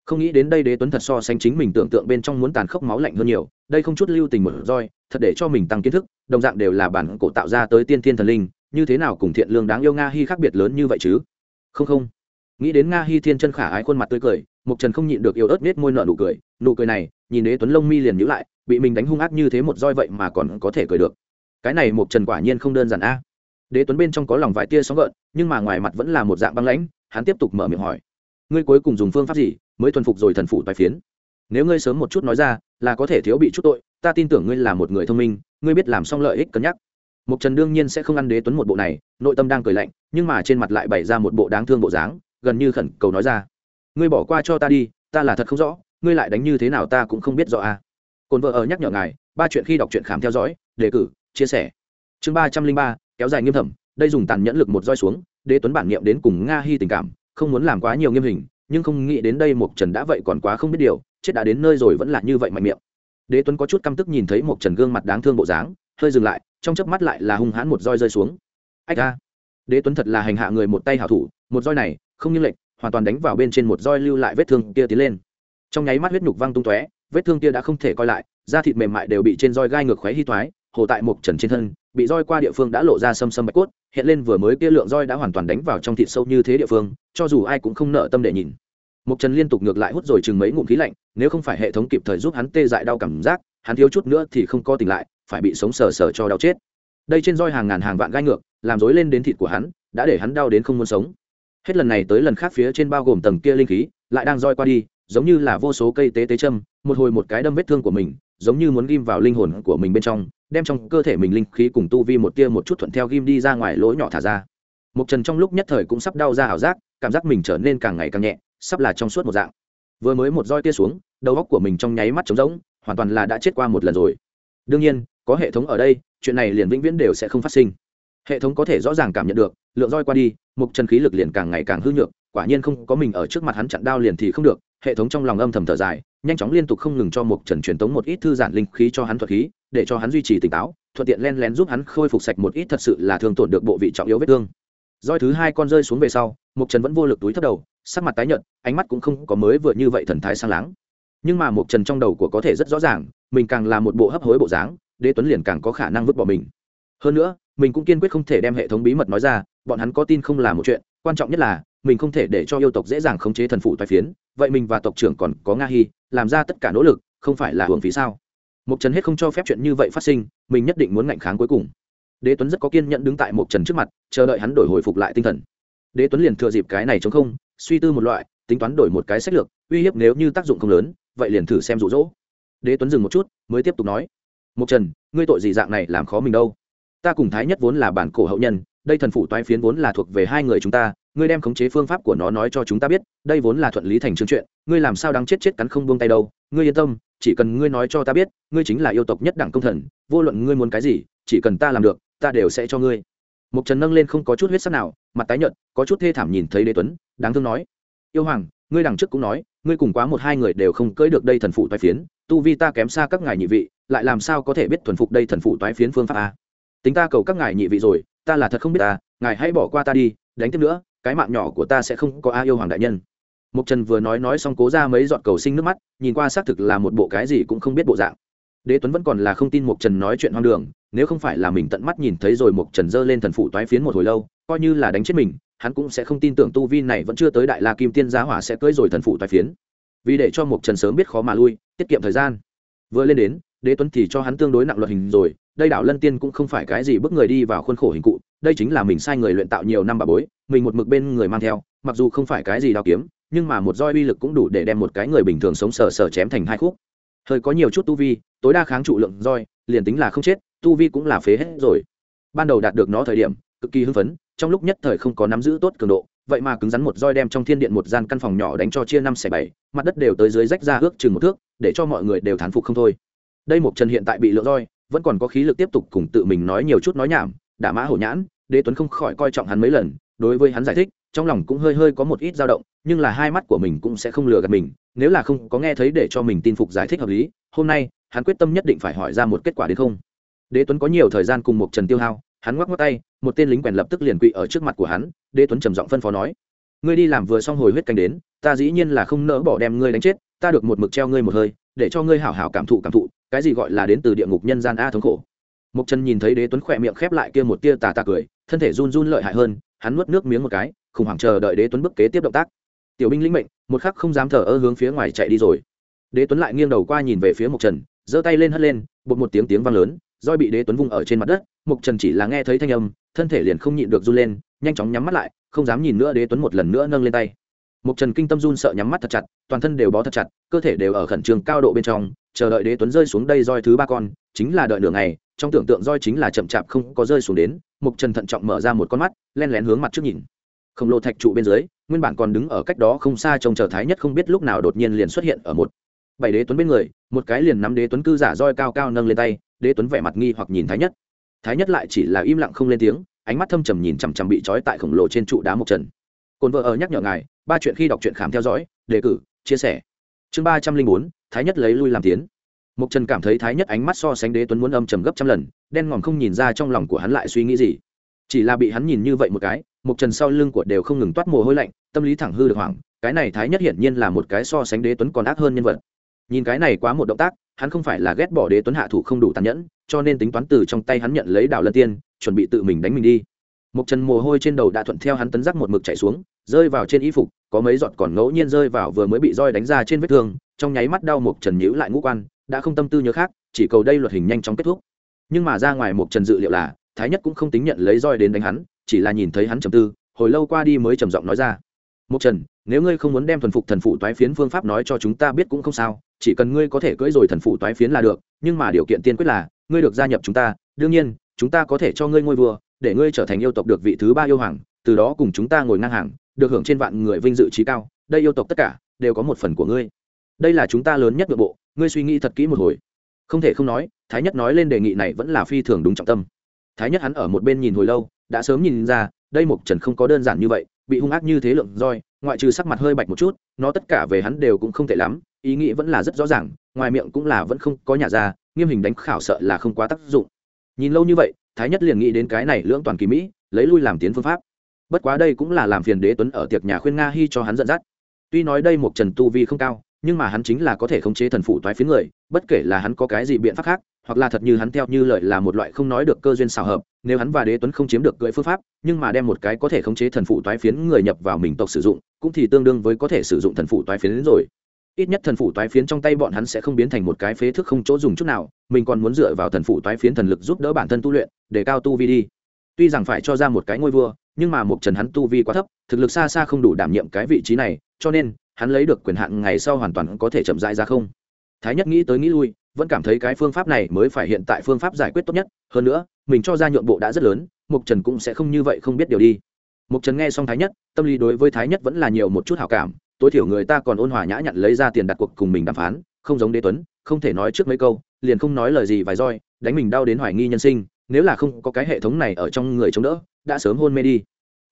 Speaker 1: Không nghĩ đến đây đế tuấn thật so sánh chính mình tưởng tượng bên trong muốn tàn khốc máu lạnh hơn nhiều, đây không chút lưu tình một roi, thật để cho mình tăng kiến thức, đồng dạng đều là bản cổ tạo ra tới tiên thiên thần linh như thế nào cùng thiện lương đáng yêu nga hi khác biệt lớn như vậy chứ? Không không. Nghĩ đến nga hi thiên chân khả ái khuôn mặt tươi cười mục trần không nhịn được yêu ớt nết môi nợ nụ cười nụ cười này, nhìn đế tuấn lông mi liền nhữ lại, bị mình đánh hung ác như thế một roi vậy mà còn có thể cười được. Cái này mục trần quả nhiên không đơn giản a. Đế tuấn bên trong có lòng vài tia sóng gợn, nhưng mà ngoài mặt vẫn là một dạng băng lãnh, hắn tiếp tục mở miệng hỏi. Ngươi cuối cùng dùng phương pháp gì mới thuần phục rồi thần phụ tài phiến? Nếu ngươi sớm một chút nói ra, là có thể thiếu bị chút tội, ta tin tưởng ngươi là một người thông minh, ngươi biết làm xong lợi ích cân nhắc mục trần đương nhiên sẽ không ăn đế tuấn một bộ này, nội tâm đang cười lạnh, nhưng mà trên mặt lại bày ra một bộ đáng thương bộ dáng, gần như khẩn cầu nói ra. Ngươi bỏ qua cho ta đi, ta là thật không rõ, ngươi lại đánh như thế nào ta cũng không biết rõ a à. cồn vợ ở nhắc nhở ngài, ba chuyện khi đọc truyện khám theo dõi, đề cử, chia sẻ. Chương ba trăm linh ba, kéo dài nghiêm thẩm, đây dùng tàn nhẫn lực một roi xuống, đế tuấn bản nghiệm đến cùng nga hy tình cảm, không muốn làm quá nhiều nghiêm hình, nhưng không nghĩ đến đây mục trần đã vậy còn quá không biết điều, chết đã đến nơi rồi vẫn là như vậy mạnh miệng. Đế tuấn có chút căm tức nhìn thấy mục trần gương mặt đáng thương bộ dáng, hơi dừng lại trong chớp mắt lại là hung hãn một roi rơi xuống. Ách a, đế tuấn thật là hành hạ người một tay hảo thủ, một roi này, không như lệnh hoàn toàn đánh vào bên trên một roi lưu lại vết thương kia tiến lên. Trong nháy mắt huyết nhục văng tung tóe, vết thương kia đã không thể coi lại, da thịt mềm mại đều bị trên roi gai ngược khoé hy toái, hồ tại một trần trên thân, bị roi qua địa phương đã lộ ra sâm sâm bạch cốt, hiện lên vừa mới kia lượng roi đã hoàn toàn đánh vào trong thịt sâu như thế địa phương, cho dù ai cũng không nợ tâm để nhìn. Một trần liên tục ngược lại hút rồi chừng mấy ngụm khí lạnh, nếu không phải hệ thống kịp thời giúp hắn tê dại đau cảm giác, hắn thiếu chút nữa thì không có tỉnh lại phải bị sống sờ sờ cho đau chết. Đây trên roi hàng ngàn hàng vạn gai ngược, làm rối lên đến thịt của hắn, đã để hắn đau đến không muốn sống. Hết lần này tới lần khác phía trên bao gồm tầng kia linh khí, lại đang roi qua đi, giống như là vô số cây tế tế châm, một hồi một cái đâm vết thương của mình, giống như muốn ghim vào linh hồn của mình bên trong, đem trong cơ thể mình linh khí cùng tu vi một tia một chút thuận theo ghim đi ra ngoài lỗ nhỏ thả ra. Một trần trong lúc nhất thời cũng sắp đau ra ảo giác, cảm giác mình trở nên càng ngày càng nhẹ, sắp là trong suốt một dạng. Vừa mới một roi tia xuống, đầu óc của mình trong nháy mắt trống rỗng, hoàn toàn là đã chết qua một lần rồi. Đương nhiên có hệ thống ở đây, chuyện này liền vĩnh viễn đều sẽ không phát sinh. Hệ thống có thể rõ ràng cảm nhận được, lượng roi qua đi, mục trần khí lực liền càng ngày càng hư nhược, quả nhiên không có mình ở trước mặt hắn chặn đao liền thì không được, hệ thống trong lòng âm thầm thở dài, nhanh chóng liên tục không ngừng cho mục trần truyền tống một ít thư giản linh khí cho hắn thuật khí, để cho hắn duy trì tỉnh táo, thuận tiện len lén giúp hắn khôi phục sạch một ít thật sự là thương tổn được bộ vị trọng yếu vết thương. Roi thứ hai con rơi xuống về sau, mục trần vẫn vô lực túi thấp đầu, sắc mặt tái nhợt, ánh mắt cũng không có mới vừa như vậy thần thái sang láng. Nhưng mà mục trần trong đầu của có thể rất rõ ràng, mình càng là một bộ hấp hối bộ dáng đế tuấn liền càng có khả năng vứt bỏ mình. Hơn nữa, mình cũng kiên quyết không thể đem hệ thống bí mật nói ra, bọn hắn có tin không là một chuyện, quan trọng nhất là, mình không thể để cho yêu tộc dễ dàng khống chế thần phụ toái phiến, vậy mình và tộc trưởng còn có nga hy làm ra tất cả nỗ lực, không phải là hưởng phí sao? Mục trần hết không cho phép chuyện như vậy phát sinh, mình nhất định muốn ngạnh kháng cuối cùng. Đế tuấn rất có kiên nhẫn đứng tại mục trần trước mặt, chờ đợi hắn đổi hồi phục lại tinh thần. Đế tuấn liền thừa dịp cái này chống không, suy tư một loại, tính toán đổi một cái sách lược, uy hiếp nếu như tác dụng không lớn, vậy liền thử xem rụ rỗ đế tuấn dừng một chút, mới tiếp tục nói mục trần, ngươi tội gì dạng này, làm khó mình đâu. Ta cùng thái nhất vốn là bản cổ hậu nhân, đây thần phủ toái phiến vốn là thuộc về hai người chúng ta, ngươi đem khống chế phương pháp của nó nói cho chúng ta biết, đây vốn là thuận lý thành chương chuyện, ngươi làm sao đang chết chết cắn không buông tay đâu. Ngươi yên tâm, chỉ cần ngươi nói cho ta biết, ngươi chính là yêu tộc nhất đẳng công thần, vô luận ngươi muốn cái gì, chỉ cần ta làm được, ta đều sẽ cho ngươi. Mục trần nâng lên không có chút huyết sắc nào, mặt tái nhợt, có chút thê thảm nhìn thấy đế tuấn, đáng thương nói, yêu hoàng, ngươi đằng trước cũng nói, ngươi cùng quá một hai người đều không cưỡi được đây thần phụ toái phiến, tu vi ta kém xa các ngài nhị vị lại làm sao có thể biết thuần phục đây thần phụ toái phiến phương pháp a? Tính ta cầu các ngài nhị vị rồi, ta là thật không biết ta, ngài hãy bỏ qua ta đi, đánh tiếp nữa, cái mạng nhỏ của ta sẽ không có a yêu hoàng đại nhân. Mục trần vừa nói nói xong cố ra mấy giọt cầu sinh nước mắt, nhìn qua xác thực là một bộ cái gì cũng không biết bộ dạng. Đế tuấn vẫn còn là không tin mục trần nói chuyện hoang đường, nếu không phải là mình tận mắt nhìn thấy rồi mục trần giơ lên thần phụ toái phiến một hồi lâu, coi như là đánh chết mình, hắn cũng sẽ không tin tưởng tu vi này vẫn chưa tới đại la kim tiên giá hỏa sẽ cưỡi rồi thần phụ toái phiến. Vì để cho mục trần sớm biết khó mà lui, tiết kiệm thời gian. Vừa lên đến đế tuấn thì cho hắn tương đối nặng luật hình rồi, đây đảo lân tiên cũng không phải cái gì bức người đi vào khuôn khổ hình cụ, đây chính là mình sai người luyện tạo nhiều năm bà bối, mình một mực bên người mang theo, mặc dù không phải cái gì đao kiếm, nhưng mà một roi uy lực cũng đủ để đem một cái người bình thường sống sờ sờ chém thành hai khúc. Hơi có nhiều chút tu vi, tối đa kháng trụ lượng roi, liền tính là không chết, tu vi cũng là phế hết rồi. Ban đầu đạt được nó thời điểm, cực kỳ hưng phấn, trong lúc nhất thời không có nắm giữ tốt cường độ, vậy mà cứng rắn một roi đem trong thiên điện một gian căn phòng nhỏ đánh cho chia năm xẻ bảy, mặt đất đều tới dưới rách ra ước chừng một thước, để cho mọi người đều thán phục không thôi đây một trần hiện tại bị lựa roi, vẫn còn có khí lực tiếp tục cùng tự mình nói nhiều chút nói nhảm, đả mã hổ nhãn, đế tuấn không khỏi coi trọng hắn mấy lần, đối với hắn giải thích, trong lòng cũng hơi hơi có một ít dao động, nhưng là hai mắt của mình cũng sẽ không lừa gạt mình, nếu là không có nghe thấy để cho mình tin phục giải thích hợp lý, hôm nay, hắn quyết tâm nhất định phải hỏi ra một kết quả đến không. Đế tuấn có nhiều thời gian cùng một trần tiêu hao, hắn ngoắc ngoắc tay, một tên lính quèn lập tức liền quỵ ở trước mặt của hắn, đế tuấn trầm giọng phân phó nói, ngươi đi làm vừa xong hồi huyết canh đến, ta dĩ nhiên là không nỡ bỏ đem ngươi đánh chết, ta được một mực treo ngươi một hơi để cho ngươi hảo hảo cảm thụ cảm thụ, cái gì gọi là đến từ địa ngục nhân gian a thống khổ. Mục trần nhìn thấy đế tuấn khỏe miệng khép lại kia một tia tà tà cười, thân thể run run lợi hại hơn, hắn nuốt nước miếng một cái, khủng hoảng chờ đợi đế tuấn bức kế tiếp động tác. Tiểu binh lĩnh mệnh, một khắc không dám thở ơ hướng phía ngoài chạy đi rồi. Đế tuấn lại nghiêng đầu qua nhìn về phía mục trần giơ tay lên hất lên, bột một tiếng tiếng vang lớn, roi bị đế tuấn vung ở trên mặt đất mục trần chỉ là nghe thấy thanh âm, thân thể liền không nhịn được run lên, nhanh chóng nhắm mắt lại, không dám nhìn nữa đế tuấn một lần nữa nâng lên tay mục trần kinh tâm run sợ nhắm mắt thật chặt, toàn thân đều bó thật chặt, cơ thể đều ở khẩn trương cao độ bên trong, chờ đợi đế tuấn rơi xuống đây roi thứ ba con, chính là đợi nửa ngày, trong tưởng tượng roi chính là chậm chạp không có rơi xuống đến, mục trần thận trọng mở ra một con mắt lén lén hướng mặt trước nhìn. Khổng lồ thạch trụ bên dưới, nguyên bản còn đứng ở cách đó không xa trông chờ thái nhất không biết lúc nào đột nhiên liền xuất hiện ở một bảy đế tuấn bên người, một cái liền nắm đế tuấn cư giả roi cao cao nâng lên tay, đế tuấn vẻ mặt nghi hoặc nhìn thái nhất. Thái nhất lại chỉ là im lặng không lên tiếng, ánh mắt thâm trầm nhìn chằm chằm bị trói tại khổng lồ trên trụ đá Mục trần cồn vợ ở nhắc nhở ngài, ba chuyện khi đọc truyện khám theo dõi, đề cử, chia sẻ. Chương ba trăm linh bốn, thái nhất lấy lui làm tiến. Mục trần cảm thấy thái nhất ánh mắt so sánh đế tuấn muốn âm trầm gấp trăm lần, đen ngòm không nhìn ra trong lòng của hắn lại suy nghĩ gì. Chỉ là bị hắn nhìn như vậy một cái mục trần sau lưng của đều không ngừng toát mồ hôi lạnh, tâm lý thẳng hư được hoảng, cái này thái nhất hiển nhiên là một cái so sánh đế tuấn còn ác hơn nhân vật. Nhìn cái này quá một động tác, hắn không phải là ghét bỏ đế tuấn hạ thủ không đủ tàn nhẫn, cho nên tính toán từ trong tay hắn nhận lấy đảo lân tiên, chuẩn bị tự mình đánh mình đi một Trần mồ hôi trên đầu đã thuận theo hắn tấn giác một mực chạy xuống, rơi vào trên y phục, có mấy giọt còn ngẫu nhiên rơi vào vừa mới bị roi đánh ra trên vết thương, trong nháy mắt đau một trần nhữ lại ngũ quan, đã không tâm tư nhớ khác, chỉ cầu đây luật hình nhanh chóng kết thúc. Nhưng mà ra ngoài một trần dự liệu là, thái nhất cũng không tính nhận lấy roi đến đánh hắn, chỉ là nhìn thấy hắn trầm tư, hồi lâu qua đi mới trầm giọng nói ra. Một trần, nếu ngươi không muốn đem thuần phục thần phụ toái phiến phương pháp nói cho chúng ta biết cũng không sao, chỉ cần ngươi có thể cưỡi rồi thần phụ toái phiến là được, nhưng mà điều kiện tiên quyết là, ngươi được gia nhập chúng ta, đương nhiên, chúng ta có thể cho ngươi ngôi vua để ngươi trở thành yêu tộc được vị thứ ba yêu hoàng, từ đó cùng chúng ta ngồi ngang hàng, được hưởng trên vạn người vinh dự trí cao, đây yêu tộc tất cả đều có một phần của ngươi. Đây là chúng ta lớn nhất nội bộ, ngươi suy nghĩ thật kỹ một hồi. Không thể không nói, thái nhất nói lên đề nghị này vẫn là phi thường đúng trọng tâm. Thái nhất hắn ở một bên nhìn hồi lâu, đã sớm nhìn ra, đây mục trần không có đơn giản như vậy, bị hung ác như thế lượng roi, ngoại trừ sắc mặt hơi bạch một chút, nó tất cả về hắn đều cũng không tệ lắm, ý nghĩ vẫn là rất rõ ràng, ngoài miệng cũng là vẫn không có nhà ra, nghiêm hình đánh khảo sợ là không quá tác dụng. Nhìn lâu như vậy thái nhất liền nghĩ đến cái này lưỡng toàn kỳ mỹ, lấy lui làm tiến phương pháp. Bất quá đây cũng là làm phiền đế tuấn ở tiệc nhà khuyên nga hy cho hắn dẫn dắt. Tuy nói đây một trần tu vi không cao, nhưng mà hắn chính là có thể khống chế thần phụ toái phiến người, bất kể là hắn có cái gì biện pháp khác, hoặc là thật như hắn theo như lợi là một loại không nói được cơ duyên xảo hợp, nếu hắn và đế tuấn không chiếm được cưỡi phương pháp, nhưng mà đem một cái có thể khống chế thần phụ toái phiến người nhập vào mình tộc sử dụng, cũng thì tương đương với có thể sử dụng thần phụ toái phiến rồi ít nhất thần phụ toái phiến trong tay bọn hắn sẽ không biến thành một cái phế thức không chỗ dùng chút nào, mình còn muốn dựa vào thần phụ toái phiến thần lực giúp đỡ bản thân tu luyện, để cao tu vi đi. Tuy rằng phải cho ra một cái ngôi vua, nhưng mà một trần hắn tu vi quá thấp, thực lực xa xa không đủ đảm nhiệm cái vị trí này, cho nên, hắn lấy được quyền hạn ngày sau hoàn toàn có thể chậm rãi ra không. Thái nhất nghĩ tới nghĩ lui, vẫn cảm thấy cái phương pháp này mới phải hiện tại phương pháp giải quyết tốt nhất, hơn nữa, mình cho ra nhượng bộ đã rất lớn mục trần cũng sẽ không như vậy không biết điều đi. Mục trần nghe xong thái nhất, tâm lý đối với thái nhất vẫn là nhiều một chút hảo cảm tối thiểu người ta còn ôn hòa nhã nhặn lấy ra tiền đặt cuộc cùng mình đàm phán, không giống đế tuấn, không thể nói trước mấy câu, liền không nói lời gì vài roi, đánh mình đau đến hoài nghi nhân sinh, nếu là không có cái hệ thống này ở trong người chống đỡ, đã sớm hôn mê đi.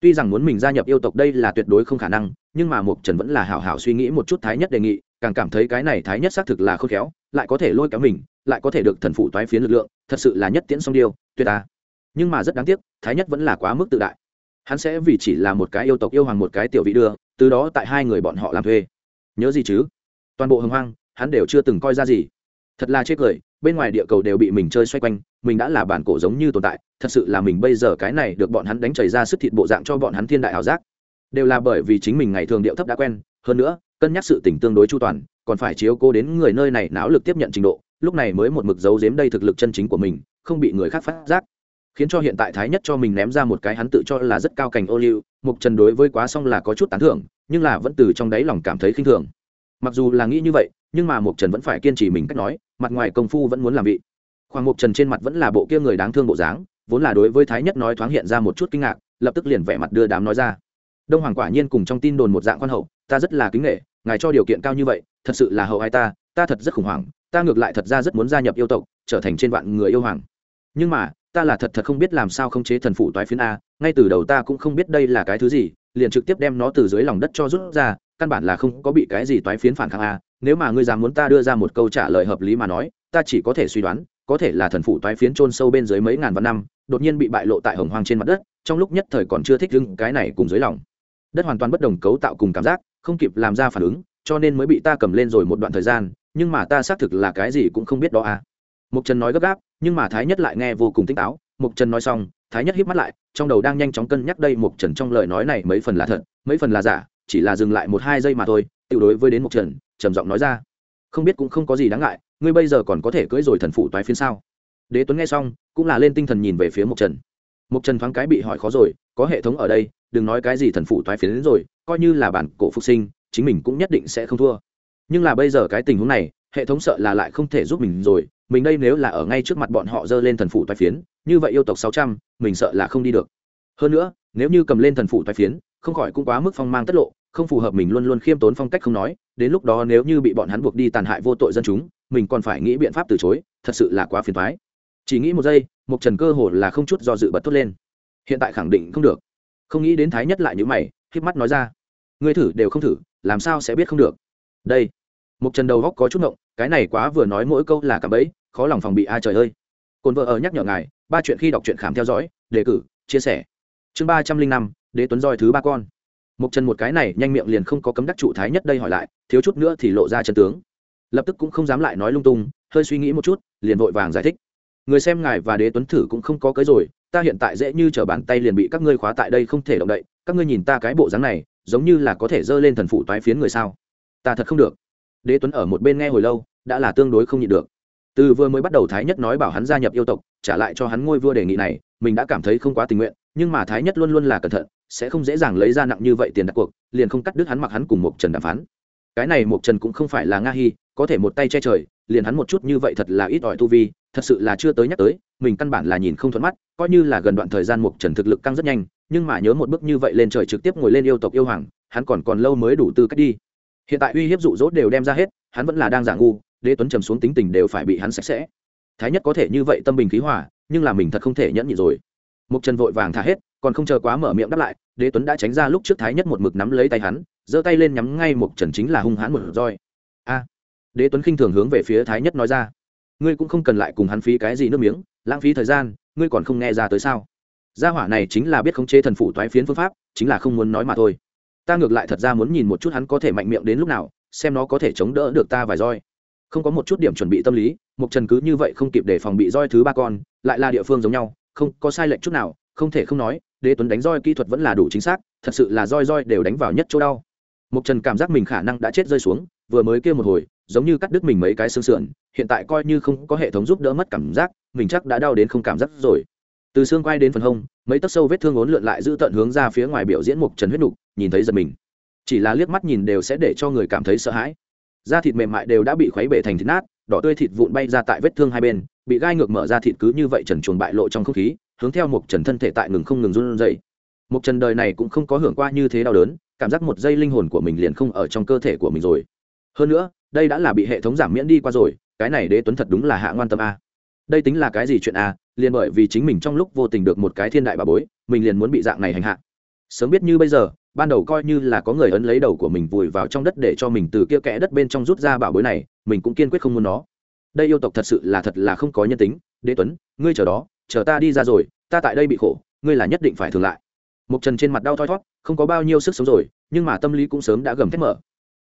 Speaker 1: Tuy rằng muốn mình gia nhập yêu tộc đây là tuyệt đối không khả năng, nhưng mà mục trần vẫn là hảo hảo suy nghĩ một chút thái nhất đề nghị, càng cảm thấy cái này thái nhất xác thực là khôn khéo, lại có thể lôi kéo mình, lại có thể được thần phụ toái phiến lực lượng, thật sự là nhất tiễn song điêu, tuyệt ta nhưng mà rất đáng tiếc, thái nhất vẫn là quá mức tự đại hắn sẽ vì chỉ là một cái yêu tộc yêu hoàng một cái tiểu vị đưa, từ đó tại hai người bọn họ làm thuê. Nhớ gì chứ? Toàn bộ hồng hoang, hắn đều chưa từng coi ra gì. Thật là chết cười, bên ngoài địa cầu đều bị mình chơi xoay quanh, mình đã là bản cổ giống như tồn tại, thật sự là mình bây giờ cái này được bọn hắn đánh chảy ra sức thịt bộ dạng cho bọn hắn thiên đại ảo giác. Đều là bởi vì chính mình ngày thường điệu thấp đã quen, hơn nữa, cân nhắc sự tỉnh tương đối chu toàn, còn phải chiếu cố đến người nơi này não lực tiếp nhận trình độ, lúc này mới một mực giấu giếm đây thực lực chân chính của mình, không bị người khác phát giác khiến cho hiện tại thái nhất cho mình ném ra một cái hắn tự cho là rất cao cảnh ô liu, mục trần đối với quá xong là có chút tán thưởng, nhưng là vẫn từ trong đáy lòng cảm thấy khinh thường. Mặc dù là nghĩ như vậy, nhưng mà mục trần vẫn phải kiên trì mình cách nói, mặt ngoài công phu vẫn muốn làm vị. Khoảng mục trần trên mặt vẫn là bộ kia người đáng thương bộ dáng, vốn là đối với thái nhất nói thoáng hiện ra một chút kinh ngạc, lập tức liền vẻ mặt đưa đám nói ra. Đông hoàng quả nhiên cùng trong tin đồn một dạng quan hậu, ta rất là kính nghệ, ngài cho điều kiện cao như vậy, thật sự là hậu ai ta ta thật rất khủng hoảng, ta ngược lại thật ra rất muốn gia nhập yêu tộc, trở thành trên vạn người yêu hoàng. Nhưng mà ta là thật thật không biết làm sao không chế thần phụ toái phiến a, ngay từ đầu ta cũng không biết đây là cái thứ gì, liền trực tiếp đem nó từ dưới lòng đất cho rút ra, căn bản là không có bị cái gì toái phiến phản kháng a. Nếu mà ngươi dám muốn ta đưa ra một câu trả lời hợp lý mà nói, ta chỉ có thể suy đoán, có thể là thần phụ toái phiến chôn sâu bên dưới mấy ngàn vạn năm, đột nhiên bị bại lộ tại hồng hoang trên mặt đất, trong lúc nhất thời còn chưa thích đứng cái này cùng dưới lòng. Đất hoàn toàn bất đồng cấu tạo cùng cảm giác, không kịp làm ra phản ứng, cho nên mới bị ta cầm lên rồi một đoạn thời gian, nhưng mà ta xác thực là cái gì cũng không biết đó à mục trần nói gấp gáp, nhưng mà thái nhất lại nghe vô cùng tỉnh táo. Mục trần nói xong, thái nhất híp mắt lại, trong đầu đang nhanh chóng cân nhắc đây mục trần trong lời nói này mấy phần là thật, mấy phần là giả, chỉ là dừng lại một hai giây mà thôi, tự đối với đến mục trần, trầm giọng nói ra. Không biết cũng không có gì đáng ngại, ngươi bây giờ còn có thể cưỡi rồi thần phụ toái phiên sao? Đế tuấn nghe xong, cũng là lên tinh thần nhìn về phía mục trần. Mục trần thoáng cái bị hỏi khó rồi, có hệ thống ở đây, đừng nói cái gì thần phụ toái phiến đến rồi, coi như là bản cổ phục sinh, chính mình cũng nhất định sẽ không thua. Nhưng là bây giờ cái tình huống này, hệ thống sợ là lại không thể giúp mình rồi mình đây nếu là ở ngay trước mặt bọn họ dơ lên thần phụ toái phiến, như vậy yêu tộc sáu trăm, mình sợ là không đi được. Hơn nữa, nếu như cầm lên thần phụ toái phiến, không khỏi cũng quá mức phong mang tất lộ, không phù hợp mình luôn luôn khiêm tốn phong cách không nói, đến lúc đó nếu như bị bọn hắn buộc đi tàn hại vô tội dân chúng, mình còn phải nghĩ biện pháp từ chối, thật sự là quá phiền toái. Chỉ nghĩ một giây một trần cơ hồ là không chút do dự bật tốt lên. Hiện tại khẳng định không được. Không nghĩ đến thái nhất lại như mày khép mắt nói ra. Ngươi thử đều không thử, làm sao sẽ biết không được? Đây một trần đầu góc có chút ngộng, cái này quá vừa nói mỗi câu là cả bẫy, khó lòng phòng bị ai trời ơi. Cồn vợ ở nhắc nhở ngài, ba chuyện khi đọc truyện khám theo dõi, đề cử, chia sẻ. Chương ba trăm linh năm, đế tuấn roi thứ ba con. Một trần một cái này nhanh miệng liền không có cấm đắc trụ thái nhất đây hỏi lại, thiếu chút nữa thì lộ ra chân tướng. Lập tức cũng không dám lại nói lung tung, hơi suy nghĩ một chút, liền vội vàng giải thích. Người xem ngài và đế tuấn thử cũng không có cưới rồi, ta hiện tại dễ như t r ở bàn tay liền bị các ngươi khóa tại đây không thể động đậy, các ngươi nhìn ta cái bộ dáng này, giống như là có thể dơ lên thần phụ toái phiến người sao? Ta thật không được đế tuấn ở một bên nghe hồi lâu, đã là tương đối không nhịn được. Từ vừa mới bắt đầu thái nhất nói bảo hắn gia nhập yêu tộc, trả lại cho hắn ngôi vua đề nghị này, mình đã cảm thấy không quá tình nguyện, nhưng mà thái nhất luôn luôn là cẩn thận, sẽ không dễ dàng lấy ra nặng như vậy tiền đặt cuộc, liền không cắt đứt hắn mặc hắn cùng một trần đàm phán. Cái này một trần cũng không phải là nga hy có thể một tay che trời, liền hắn một chút như vậy thật là ít ỏi tu vi, thật sự là chưa tới nhắc tới, mình căn bản là nhìn không thuận mắt, coi như là gần đoạn thời gian mục trần thực lực căng rất nhanh, nhưng mà nhớ một bước như vậy lên trời trực tiếp ngồi lên yêu tộc yêu hoàng, hắn còn còn lâu mới đủ tư cách đi hiện tại uy hiếp dụ dỗ đều đem ra hết, hắn vẫn là đang giả ngu, đế tuấn trầm xuống tính tình đều phải bị hắn sạch sẽ. Thái nhất có thể như vậy tâm bình khí hòa, nhưng là mình thật không thể nhẫn nhịn rồi. Mục trần vội vàng thả hết, còn không chờ quá mở miệng đáp lại, đế tuấn đã tránh ra lúc trước thái nhất một mực nắm lấy tay hắn, giơ tay lên nhắm ngay mục trần chính là hung hãn một roi. A! Đế tuấn khinh thường hướng về phía thái nhất nói ra. Ngươi cũng không cần lại cùng hắn phí cái gì nước miếng, lãng phí thời gian, ngươi còn không nghe ra tới sao? Gia hỏa này chính là biết khống chế thần phủ toái phiến phương pháp, chính là không muốn nói mà thôi ta ngược lại thật ra muốn nhìn một chút hắn có thể mạnh miệng đến lúc nào, xem nó có thể chống đỡ được ta vài roi. Không có một chút điểm chuẩn bị tâm lý mục trần cứ như vậy không kịp để phòng bị roi thứ ba con, lại là địa phương giống nhau, không có sai lệch chút nào, không thể không nói, đế tuấn đánh roi kỹ thuật vẫn là đủ chính xác, thật sự là roi roi đều đánh vào nhất chỗ đau. Mục trần cảm giác mình khả năng đã chết rơi xuống, vừa mới kêu một hồi, giống như cắt đứt mình mấy cái xương sườn, hiện tại coi như không có hệ thống giúp đỡ mất cảm giác, mình chắc đã đau đến không cảm giác rồi từ xương quai đến phần hông, mấy tấc sâu vết thương ốn lượn lại giữ tận hướng ra phía ngoài biểu diễn mục trần huyết nục, nhìn thấy giật mình. Chỉ là liếc mắt nhìn đều sẽ để cho người cảm thấy sợ hãi. Da thịt mềm mại đều đã bị khuấy bể thành thịt nát, đỏ tươi thịt vụn bay ra tại vết thương hai bên, bị gai ngược mở ra thịt cứ như vậy trần chuồn bại lộ trong không khí, hướng theo mục trần thân thể tại ngừng không ngừng run dậy Mục trần đời này cũng không có hưởng qua như thế đau đớn, cảm giác một giây linh hồn của mình liền không ở trong cơ thể của mình rồi. Hơn nữa, đây đã là bị hệ thống giảm miễn đi qua rồi, cái này đế tuấn thật đúng là hạ ngoan tâm a. Đây tính là cái gì chuyện a? Liền bởi vì chính mình trong lúc vô tình được một cái thiên đại bà bối, mình liền muốn bị dạng này hành hạ. Sớm biết như bây giờ, ban đầu coi như là có người ấn lấy đầu của mình vùi vào trong đất để cho mình từ kia kẽ đất bên trong rút ra bảo bối này, mình cũng kiên quyết không muốn nó. Đây yêu tộc thật sự là thật là không có nhân tính. Đế tuấn, ngươi chờ đó, chờ ta đi ra rồi, ta tại đây bị khổ, ngươi là nhất định phải thường lại. Mục trần trên mặt đau thoi thót, không có bao nhiêu sức sống rồi, nhưng mà tâm lý cũng sớm đã gầm thét mở.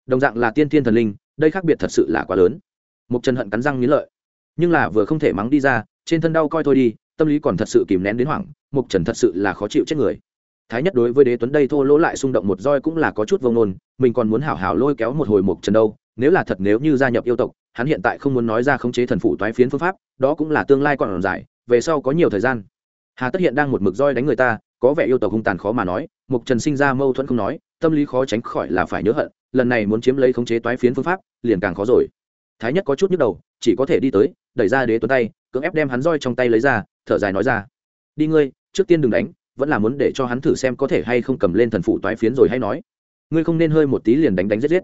Speaker 1: Đồng dạng là tiên thiên thần linh, đây khác biệt thật sự là quá lớn. Mục trần hận cắn răng nghĩ lợi, nhưng là vừa không thể mắng đi ra trên thân đau coi thôi đi, tâm lý còn thật sự kìm nén đến hoảng, mục trần thật sự là khó chịu chết người. Thái nhất đối với đế tuấn đây thô lỗ lại xung động một roi cũng là có chút vông nôn mình còn muốn hảo hảo lôi kéo một hồi mục trần đâu, nếu là thật nếu như gia nhập yêu tộc, hắn hiện tại không muốn nói ra khống chế thần phụ toái phiến phương pháp, đó cũng là tương lai còn dài, về sau có nhiều thời gian. Hà tất hiện đang một mực roi đánh người ta, có vẻ yêu tộc hung tàn khó mà nói, mục trần sinh ra mâu thuẫn không nói, tâm lý khó tránh khỏi là phải nhớ hận, lần này muốn chiếm lấy khống chế toái phiến phương pháp, liền càng khó rồi. Thái nhất có chút nhức đầu, chỉ có thể đi tới, đẩy ra đế tuấn tay cưỡng ép đem hắn roi trong tay lấy ra, thở dài nói ra. Đi ngươi, trước tiên đừng đánh, vẫn là muốn để cho hắn thử xem có thể hay không cầm lên thần phụ toái phiến rồi hay nói. Ngươi không nên hơi một tí liền đánh đánh giết giết.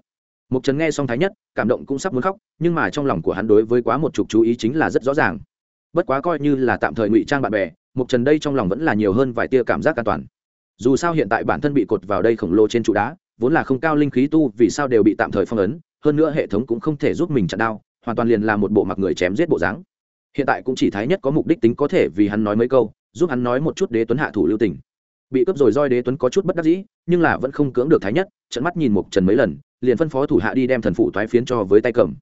Speaker 1: Mục trần nghe xong thái nhất, cảm động cũng sắp muốn khóc, nhưng mà trong lòng của hắn đối với quá một chục chú ý chính là rất rõ ràng. Bất quá coi như là tạm thời ngụy trang bạn bè mục trần đây trong lòng vẫn là nhiều hơn vài tia cảm giác an toàn. Dù sao hiện tại bản thân bị cột vào đây khổng lồ trên trụ đá, vốn là không cao linh khí tu vì sao đều bị tạm thời phong ấn, hơn nữa hệ thống cũng không thể giúp mình chặn đao, hoàn toàn liền là một bộ mặc người chém giết bộ dáng hiện tại cũng chỉ thái nhất có mục đích tính có thể vì hắn nói mấy câu, giúp hắn nói một chút đế tuấn hạ thủ lưu tình. Bị cướp rồi roi đế tuấn có chút bất đắc dĩ, nhưng là vẫn không cưỡng được thái nhất trận mắt nhìn mục trần mấy lần, liền phân phó thủ hạ đi đem thần phụ toái phiến cho với tay cầm.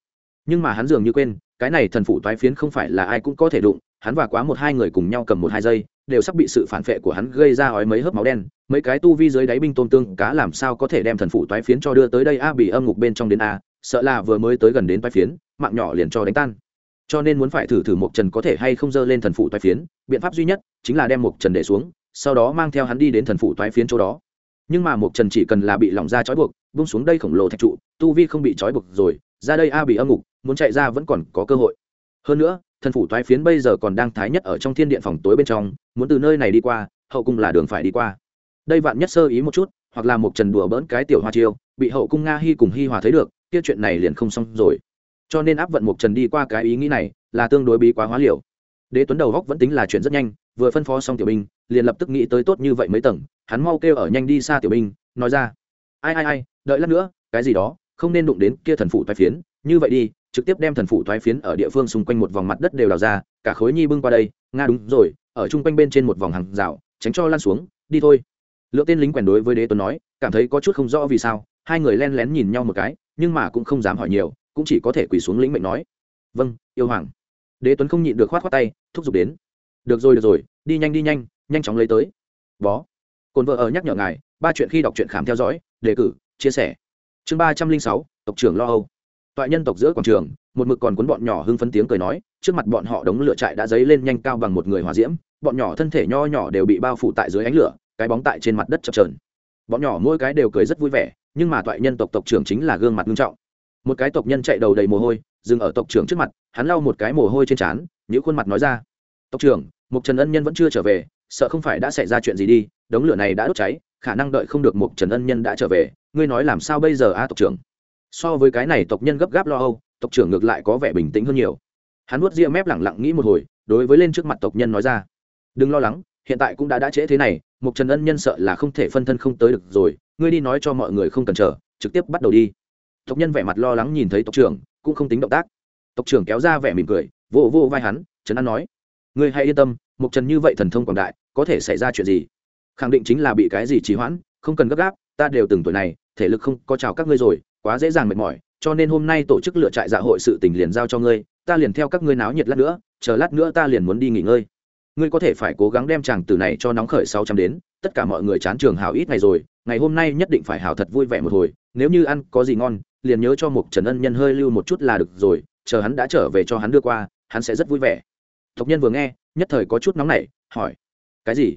Speaker 1: Nhưng mà hắn dường như quên, cái này thần phụ toái phiến không phải là ai cũng có thể đụng, hắn và quá một hai người cùng nhau cầm một hai giây, đều sắp bị sự phản vệ của hắn gây ra ói mấy hớp máu đen, mấy cái tu vi dưới đáy binh tôn tương cá làm sao có thể đem thần phụ toái phiến cho đưa tới đây a, bị âm ngục bên trong đến a, sợ là vừa mới tới gần đến toái phiến, mạng nhỏ liền cho đánh tan cho nên muốn phải thử thử một trần có thể hay không dơ lên thần phụ toái phiến, biện pháp duy nhất chính là đem một trần để xuống, sau đó mang theo hắn đi đến thần phụ toái phiến chỗ đó. Nhưng mà một trần chỉ cần là bị lỏng ra trói buộc bung xuống đây khổng lồ thạch trụ, tu vi không bị trói buộc rồi, ra đây a bị âm ngục, muốn chạy ra vẫn còn có cơ hội. Hơn nữa, thần phủ toái phiến bây giờ còn đang thái nhất ở trong thiên điện phòng tối bên trong, muốn từ nơi này đi qua, hậu cung là đường phải đi qua. Đây vạn nhất sơ ý một chút, hoặc là một trần đùa bỡn cái tiểu hoa chiêu, bị hậu cung nga hi cùng hi hòa thấy được, kia chuyện này liền không xong rồi cho nên áp vận một trần đi qua cái ý nghĩ này là tương đối bí quá hóa liều. Đế tuấn đầu góc vẫn tính là chuyện rất nhanh, vừa phân phó xong tiểu binh, liền lập tức nghĩ tới tốt như vậy mấy tầng, hắn mau kêu ở nhanh đi xa tiểu binh, nói ra, ai ai ai, đợi lát nữa, cái gì đó, không nên đụng đến kia thần phụ thoái phiến, như vậy đi, trực tiếp đem thần phụ thoái phiến ở địa phương xung quanh một vòng mặt đất đều đào ra, cả khối nhi bưng qua đây, nga đúng rồi, ở chung quanh bên trên một vòng hàng rào, tránh cho lan xuống, đi thôi. Lượng tên lính quèn đối với đế tuấn nói, cảm thấy có chút không rõ vì sao, hai người len lén nhìn nhau một cái, nhưng mà cũng không dám hỏi nhiều cũng chỉ có thể quỳ xuống lĩnh mệnh nói vâng yêu hoàng. Đế tuấn không nhịn được khoát khoát tay, thúc giục đến, được rồi được rồi, đi nhanh đi nhanh nhanh chóng lấy tới. Bó. Cồn vợ ở nhắc nhở ngài, ba chuyện khi đọc truyện khám theo dõi, đề cử, chia sẻ. Chương ba trăm linh sáu, tộc trưởng lo âu. Toại nhân tộc giữa quảng trường, một mực còn cuốn bọn nhỏ hưng phấn tiếng cười nói, trước mặt bọn họ đống lửa trại đã dấy lên nhanh cao bằng một người hòa diễm, bọn nhỏ thân thể nho nhỏ đều bị bao phủ tại dưới ánh lửa, cái bóng tại trên mặt đất chập trờn bọn nhỏ mỗi cái đều cười rất vui vẻ, nhưng mà toại nhân tộc tộc trưởng chính là gương mặt nghiêm trọng một cái tộc nhân chạy đầu đầy mồ hôi, dừng ở tộc trưởng trước mặt, hắn lau một cái mồ hôi trên trán những khuôn mặt nói ra. Tộc trưởng mục trần ân nhân vẫn chưa trở về, sợ không phải đã xảy ra chuyện gì đi, đống lửa này đã đốt cháy, khả năng đợi không được mục trần ân nhân đã trở về, ngươi nói làm sao bây giờ a, tộc trưởng? So với cái này tộc nhân gấp gáp lo âu, tộc trưởng ngược lại có vẻ bình tĩnh hơn nhiều. Hắn nuốt ria mép lẳng lặng nghĩ một hồi, đối với lên trước mặt tộc nhân nói ra. Đừng lo lắng, hiện tại cũng đã đã trễ thế này mục trần ân nhân sợ là không thể phân thân không tới được rồi, ngươi đi nói cho mọi người không cần chờ, trực tiếp bắt đầu đi tộc nhân vẻ mặt lo lắng nhìn thấy tộc trưởng, cũng không tính động tác. Tộc trưởng kéo ra vẻ mỉm cười vô vô vai hắn, trấn an nói, ngươi hãy yên tâm một trần như vậy thần thông quảng đại, có thể xảy ra chuyện gì? Khẳng định chính là bị cái gì trì hoãn, không cần gấp gáp, ta đều từng tuổi này, thể lực không có chào các ngươi rồi, quá dễ dàng mệt mỏi, cho nên hôm nay tổ chức lựa trại dạ hội sự tình liền giao cho ngươi, ta liền theo các ngươi náo nhiệt lát nữa, chờ lát nữa ta liền muốn đi nghỉ ngơi. Ngươi có thể phải cố gắng đem chàng từ này cho nóng khởi sáu trăm đến, tất cả mọi người chán trường hào ít ngày rồi, ngày hôm nay nhất định phải hào thật vui vẻ một hồi, nếu như ăn có gì ngon liền nhớ cho một trần ân nhân hơi lưu một chút là được rồi, chờ hắn đã trở về cho hắn đưa qua, hắn sẽ rất vui vẻ. Tộc nhân vừa nghe, nhất thời có chút nóng nảy, hỏi, cái gì?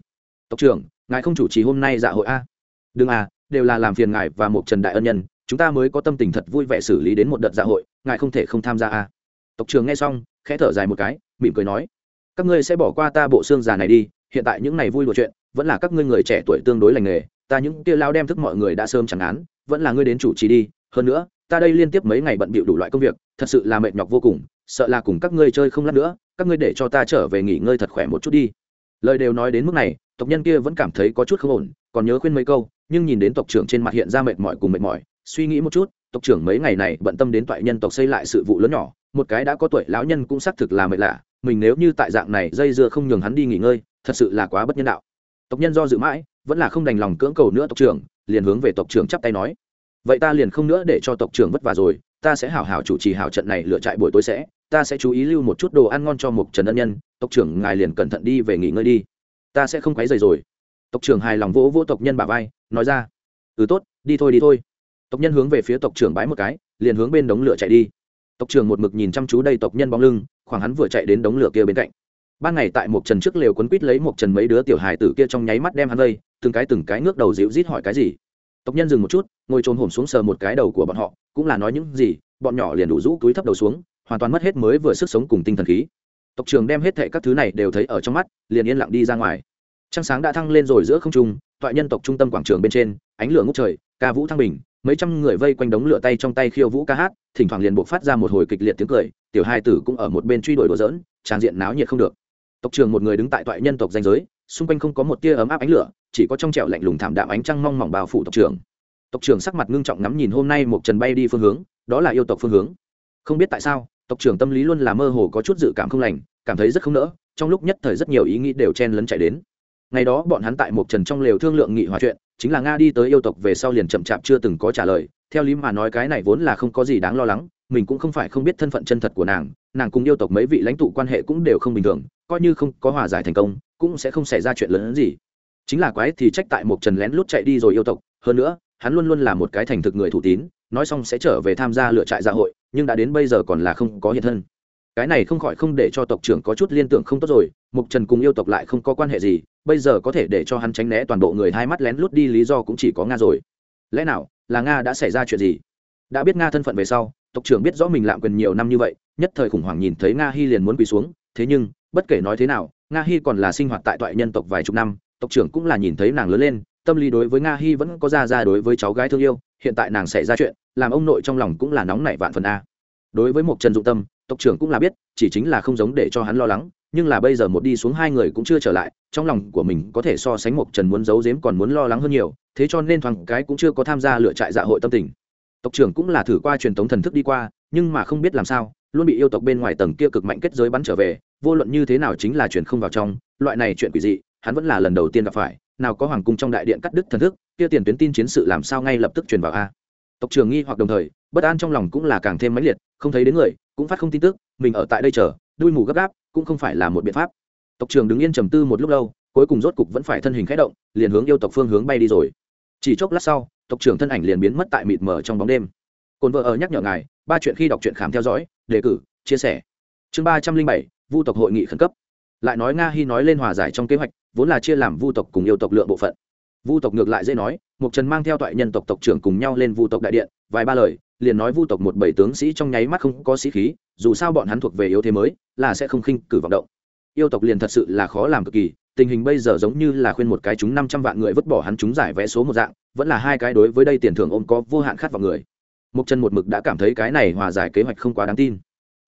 Speaker 1: Tộc trưởng, ngài không chủ trì hôm nay dạ hội a? Đừng à đều là làm phiền ngài và một trần đại ân nhân, chúng ta mới có tâm tình thật vui vẻ xử lý đến một đợt dạ hội, ngài không thể không tham gia a. Tộc trưởng nghe xong, khẽ thở dài một cái, mỉm cười nói, các ngươi sẽ bỏ qua ta bộ xương già này đi, hiện tại những này vui đùa chuyện, vẫn là các ngươi người trẻ tuổi tương đối lành nghề, ta những kia lao đem thức mọi người đã sớm chẳng án, vẫn là ngươi đến chủ trì đi hơn nữa, ta đây liên tiếp mấy ngày bận bịu đủ loại công việc, thật sự là mệt nhọc vô cùng, sợ là cùng các ngươi chơi không lát nữa, các ngươi để cho ta trở về nghỉ ngơi thật khỏe một chút đi. Lời đều nói đến mức này, tộc nhân kia vẫn cảm thấy có chút không ổn, còn nhớ khuyên mấy câu, nhưng nhìn đến tộc trưởng trên mặt hiện ra mệt mỏi cùng mệt mỏi, suy nghĩ một chút, tộc trưởng mấy ngày này bận tâm đến toại nhân tộc xây lại sự vụ lớn nhỏ, một cái đã có tuổi lão nhân cũng xác thực là mệt lạ, mình nếu như tại dạng này dây dưa không nhường hắn đi nghỉ ngơi, thật sự là quá bất nhân đạo. Tộc nhân do dự mãi, vẫn là không đành lòng cưỡng cầu nữa tộc trưởng, liền hướng về tộc trưởng chắp tay nói vậy ta liền không nữa để cho tộc trưởng vất vả rồi, ta sẽ hảo hảo chủ trì hảo trận này lựa trại buổi tối sẽ, ta sẽ chú ý lưu một chút đồ ăn ngon cho một trần ân nhân, tộc trưởng ngài liền cẩn thận đi về nghỉ ngơi đi. Ta sẽ không quấy rầy rồi. Tộc trưởng hài lòng vỗ vỗ tộc nhân bà vai, nói ra. Ừ tốt, đi thôi đi thôi. Tộc nhân hướng về phía tộc trưởng bái một cái, liền hướng bên đống lửa chạy đi. Tộc trưởng một mực nhìn chăm chú đây tộc nhân bóng lưng, khoảng hắn vừa chạy đến đống lửa kia bên cạnh. Ban ngày tại một trần trước lều quấn quýt lấy một trần mấy đứa tiểu hài tử kia trong nháy mắt đem hắn vây, từng cái từng cái ngước đầu dịu rít hỏi cái gì tộc nhân dừng một chút, ngồi trồn hổm xuống sờ một cái đầu của bọn họ, cũng là nói những gì, bọn nhỏ liền đủ rũ túi thấp đầu xuống, hoàn toàn mất hết mới vừa sức sống cùng tinh thần khí. Tộc trưởng đem hết thệ các thứ này đều thấy ở trong mắt, liền yên lặng đi ra ngoài. Trăng sáng đã thăng lên rồi giữa không trung, toại nhân tộc trung tâm quảng trường bên trên, ánh lửa ngốc trời, ca vũ thăng bình, mấy trăm người vây quanh đống lửa tay trong tay khiêu vũ ca hát, thỉnh thoảng liền buộc phát ra một hồi kịch liệt tiếng cười, tiểu hai tử cũng ở một bên truy đuổi đùa dỡn tràn diện náo nhiệt không được. Tộc trưởng một người đứng tại toại nhân tộc danh giới, xung quanh không có một tia ấm áp ánh lửa chỉ có trong trẻo lạnh lùng thảm đạm ánh trăng mong mỏng bao phủ tộc trưởng. Tộc trưởng sắc mặt ngưng trọng ngắm nhìn hôm nay một trần bay đi phương hướng, đó là yêu tộc phương hướng. Không biết tại sao, tộc trưởng tâm lý luôn là mơ hồ có chút dự cảm không lành, cảm thấy rất không nỡ, trong lúc nhất thời rất nhiều ý nghĩ đều chen lấn chạy đến. Ngày đó bọn hắn tại một trần trong lều thương lượng nghị hòa chuyện, chính là nga đi tới yêu tộc về sau liền chậm chạp chưa từng có trả lời, theo lý mà nói cái này vốn là không có gì đáng lo lắng, mình cũng không phải không biết thân phận chân thật của nàng nàng cùng yêu tộc mấy vị lãnh tụ quan hệ cũng đều không bình thường, coi như không có hòa giải thành công, cũng sẽ không xảy ra chuyện lớn hơn gì chính là quái thì trách tại một trần lén lút chạy đi rồi yêu tộc, hơn nữa, hắn luôn luôn là một cái thành thực người thủ tín, nói xong sẽ trở về tham gia lựa trại dạ hội, nhưng đã đến bây giờ còn là không có hiện thân. Cái này không khỏi không để cho tộc trưởng có chút liên tưởng không tốt rồi, mục trần cùng yêu tộc lại không có quan hệ gì, bây giờ có thể để cho hắn tránh né toàn bộ người hai mắt lén lút đi lý do cũng chỉ có nga rồi. Lẽ nào, là nga đã xảy ra chuyện gì? Đã biết nga thân phận về sau, tộc trưởng biết rõ mình lạm quyền nhiều năm như vậy, nhất thời khủng hoảng nhìn thấy nga hy liền muốn quỳ xuống, thế nhưng, bất kể nói thế nào, nga hy còn là sinh hoạt tại toại nhân tộc vài chục năm tộc trưởng cũng là nhìn thấy nàng lớn lên, tâm lý đối với nga hy vẫn có ra ra đối với cháu gái thương yêu, hiện tại nàng xảy ra chuyện, làm ông nội trong lòng cũng là nóng nảy vạn phần a. Đối với một trần dụng tâm, tộc trưởng cũng là biết, chỉ chính là không giống để cho hắn lo lắng, nhưng là bây giờ một đi xuống hai người cũng chưa trở lại, trong lòng của mình có thể so sánh một trần muốn giấu giếm còn muốn lo lắng hơn nhiều, thế cho nên thoáng cái cũng chưa có tham gia lựa trại dạ hội tâm tình. Tộc trưởng cũng là thử qua truyền thống thần thức đi qua, nhưng mà không biết làm sao, luôn bị yêu tộc bên ngoài tầng kia cực mạnh kết giới bắn trở về, vô luận như thế nào chính là chuyển không vào trong, loại này chuyện quỷ dị hắn vẫn là lần đầu tiên gặp phải, nào có hoàng cung trong đại điện cắt đứt thần thức, kia tiền tuyến tin chiến sự làm sao ngay lập tức truyền vào a. Tộc trưởng nghi hoặc đồng thời, bất an trong lòng cũng là càng thêm mãnh liệt, không thấy đến người, cũng phát không tin tức, mình ở tại đây chờ, đuôi mù gấp gáp, cũng không phải là một biện pháp. Tộc trưởng đứng yên trầm tư một lúc lâu, cuối cùng rốt cục vẫn phải thân hình khẽ động, liền hướng yêu tộc phương hướng bay đi rồi. Chỉ chốc lát sau, tộc trưởng thân ảnh liền biến mất tại mịt mờ trong bóng đêm. Cồn vợ ở nhắc nhở ngài, ba chuyện khi đọc truyện khám theo dõi, đề cử, chia sẻ. Chương ba trăm linh bảy, vu tộc hội nghị khẩn cấp. Lại nói nga hy nói lên hòa giải trong kế hoạch vốn là chia làm vu tộc cùng yêu tộc lượng bộ phận. Vu tộc ngược lại dễ nói mục trần mang theo toại nhân tộc tộc trưởng cùng nhau lên vu tộc đại điện, vài ba lời, liền nói vu tộc một bảy tướng sĩ trong nháy mắt không có sĩ khí, dù sao bọn hắn thuộc về yếu thế mới, là sẽ không khinh cử vọng động. Yêu tộc liền thật sự là khó làm cực kỳ, tình hình bây giờ giống như là khuyên một cái chúng năm trăm vạn người vứt bỏ hắn chúng giải vé số một dạng, vẫn là hai cái đối với đây tiền thưởng ôm có vô hạn khát vào người. Mục trần một mực đã cảm thấy cái này hòa giải kế hoạch không quá đáng tin.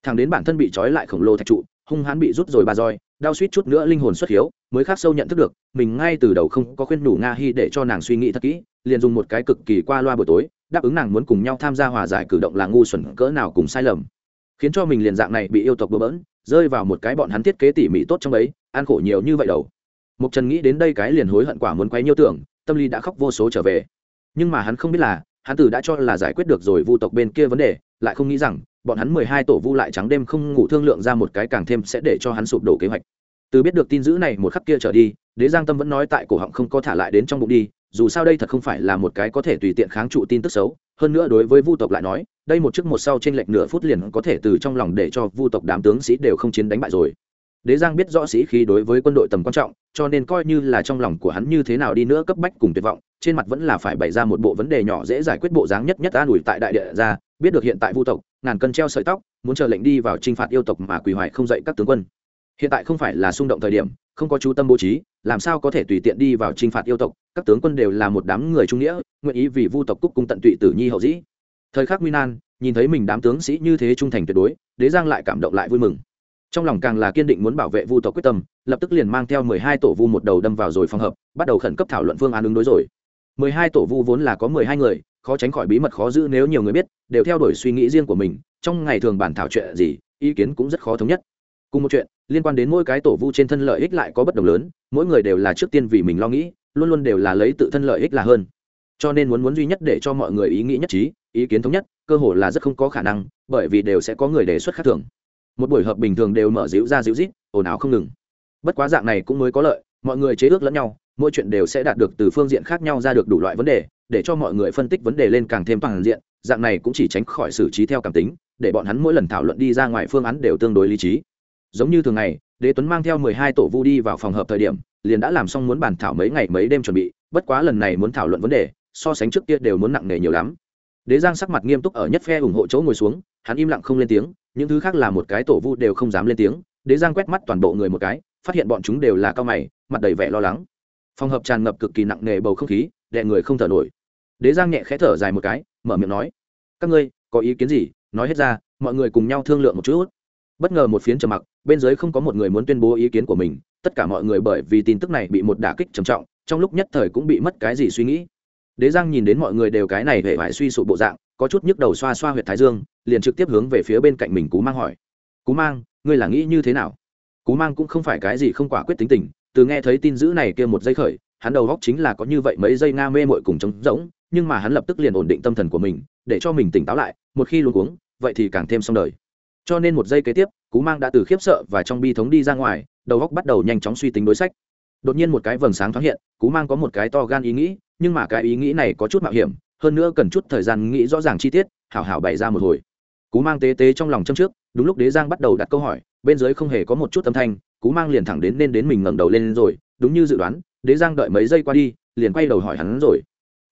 Speaker 1: Thằng đến bản thân bị trói lại khổng lồ thạch trụ, hung hãn bị rút rồi ba roi đau suýt chút nữa linh hồn xuất hiếu, mới khác sâu nhận thức được, mình ngay từ đầu không có khuyên đủ nga hy để cho nàng suy nghĩ thật kỹ, liền dùng một cái cực kỳ qua loa buổi tối, đáp ứng nàng muốn cùng nhau tham gia hòa giải cử động là ngu xuẩn cỡ nào cùng sai lầm. Khiến cho mình liền dạng này bị yêu tộc bừa bỡn, rơi vào một cái bọn hắn thiết kế tỉ mỉ tốt trong ấy ăn khổ nhiều như vậy đâu mục trần nghĩ đến đây cái liền hối hận quả muốn quấy nhiêu tưởng, tâm lý đã khóc vô số trở về. Nhưng mà hắn không biết là, hắn từ đã cho là giải quyết được rồi vu tộc bên kia vấn đề, lại không nghĩ rằng bọn hắn mười hai tổ vu lại trắng đêm không ngủ thương lượng ra một cái càng thêm sẽ để cho hắn sụp đổ kế hoạch. Từ biết được tin dữ này một khắc kia trở đi, đế giang tâm vẫn nói tại cổ họng không có thả lại đến trong bụng đi, dù sao đây thật không phải là một cái có thể tùy tiện kháng trụ tin tức xấu. Hơn nữa đối với vu tộc lại nói, đây một chiếc một sau trên lệch nửa phút liền có thể từ trong lòng để cho vu tộc đám tướng sĩ đều không chiến đánh bại rồi. Đế giang biết rõ sĩ khí đối với quân đội tầm quan trọng, cho nên coi như là trong lòng của hắn như thế nào đi nữa cấp bách cùng tuyệt vọng trên mặt vẫn là phải bày ra một bộ vấn đề nhỏ dễ giải quyết bộ dáng nhất nhất an ủi tại đại địa ra, biết được hiện tại vu tộc, ngàn cân treo sợi tóc, muốn chờ lệnh đi vào t r i n h phạt yêu tộc mà quỳ hoài không dậy các tướng quân. Hiện tại không phải là xung động thời điểm, không có chú tâm bố trí, làm sao có thể tùy tiện đi vào t r i n h phạt yêu tộc, các tướng quân đều là một đám người trung nghĩa, nguyện ý vì vu tộc cúc cung tận tụy tử nhi hậu dĩ. Thời khắc nguy nan, nhìn thấy mình đám tướng sĩ như thế trung thành tuyệt đối, đế giang lại cảm động lại vui mừng. Trong lòng càng là kiên định muốn bảo vệ vu tộc quyết tâm, lập tức liền mang theo mười hai tổ vu một đầu đâm vào rồi phòng hợp, bắt đầu khẩn cấp thảo luận phương án ứng đối rồi mười hai tổ vu vốn là có mười hai người, khó tránh khỏi bí mật khó giữ nếu nhiều người biết, đều theo đuổi suy nghĩ riêng của mình, trong ngày thường bản thảo chuyện gì, ý kiến cũng rất khó thống nhất. Cùng một chuyện, liên quan đến mỗi cái tổ vu trên thân lợi ích lại có bất đồng lớn, mỗi người đều là trước tiên vì mình lo nghĩ, luôn luôn đều là lấy tự thân lợi ích là hơn. Cho nên muốn muốn duy nhất để cho mọi người ý nghĩ nhất trí, ý kiến thống nhất, cơ hội là rất không có khả năng, bởi vì đều sẽ có người đề xuất khác thường. Một buổi họp bình thường đều mở dịu ra dịu rít, ồn ào không ngừng. Bất quá dạng này cũng mới có lợi, mọi người chế ước lẫn nhau mỗi chuyện đều sẽ đạt được từ phương diện khác nhau ra được đủ loại vấn đề, để cho mọi người phân tích vấn đề lên càng thêm toàn diện, dạng này cũng chỉ tránh khỏi xử trí theo cảm tính, để bọn hắn mỗi lần thảo luận đi ra ngoài phương án đều tương đối lý trí. Giống như thường ngày, đế tuấn mang theo mười hai tổ vu đi vào phòng hợp thời điểm, liền đã làm xong muốn bàn thảo mấy ngày mấy đêm chuẩn bị, bất quá lần này muốn thảo luận vấn đề, so sánh trước kia đều muốn nặng nề nhiều lắm. Đế giang sắc mặt nghiêm túc ở nhất phe ủng hộ chỗ ngồi xuống, hắn im lặng không lên tiếng, những thứ khác là một cái tổ vu đều không dám lên tiếng. Đế giang quét mắt toàn bộ người một cái, phát hiện bọn chúng đều là cao mày, mặt đầy vẻ lo lắng phòng hợp tràn ngập cực kỳ nặng nề bầu không khí, đè người không thở nổi. Đế giang nhẹ khẽ thở dài một cái, mở miệng nói, các ngươi, có ý kiến gì? Nói hết ra, mọi người cùng nhau thương lượng một chút. Bất ngờ một phiến trầm mặc, bên dưới không có một người muốn tuyên bố ý kiến của mình, tất cả mọi người bởi vì tin tức này bị một đả kích trầm trọng, trong lúc nhất thời cũng bị mất cái gì suy nghĩ. Đế giang nhìn đến mọi người đều cái này hề vải suy sụp bộ dạng, có chút nhức đầu xoa xoa huyệt thái dương, liền trực tiếp hướng về phía bên cạnh mình cú mang hỏi, cú mang, ngươi là nghĩ như thế nào? Cú mang cũng không phải cái gì không quả quyết tính tình từ nghe thấy tin dữ này kia một giây khởi, hắn đầu góc chính là có như vậy mấy giây nga mê mội cùng trống rỗng, nhưng mà hắn lập tức liền ổn định tâm thần của mình, để cho mình tỉnh táo lại, một khi luôn uống vậy thì càng thêm xong đời. Cho nên một giây kế tiếp, cú mang đã từ khiếp sợ và trong bi thống đi ra ngoài, đầu góc bắt đầu nhanh chóng suy tính đối sách. Đột nhiên một cái vầng sáng thoáng hiện, cú mang có một cái to gan ý nghĩ, nhưng mà cái ý nghĩ này có chút mạo hiểm, hơn nữa cần chút thời gian nghĩ rõ ràng chi tiết, hảo hảo bày ra một hồi. Cú mang tế tế trong lòng châm trước, đúng lúc đế giang bắt đầu đặt câu hỏi, bên dưới không hề có một chút âm thanh cú mang liền thẳng đến nên đến mình ngẩng đầu lên rồi, đúng như dự đoán, đế giang đợi mấy giây qua đi, liền quay đầu hỏi hắn rồi.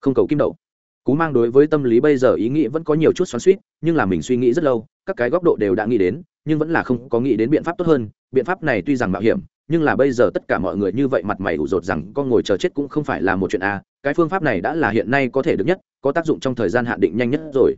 Speaker 1: Không cầu kim đậu. Cú mang đối với tâm lý bây giờ ý nghĩ vẫn có nhiều chút xoắn suýt nhưng là mình suy nghĩ rất lâu, các cái góc độ đều đã nghĩ đến, nhưng vẫn là không có nghĩ đến biện pháp tốt hơn. Biện pháp này tuy rằng mạo hiểm, nhưng là bây giờ tất cả mọi người như vậy mặt mày ủ rột rằng con ngồi chờ chết cũng không phải là một chuyện a. Cái phương pháp này đã là hiện nay có thể được nhất, có tác dụng trong thời gian hạn định nhanh nhất rồi.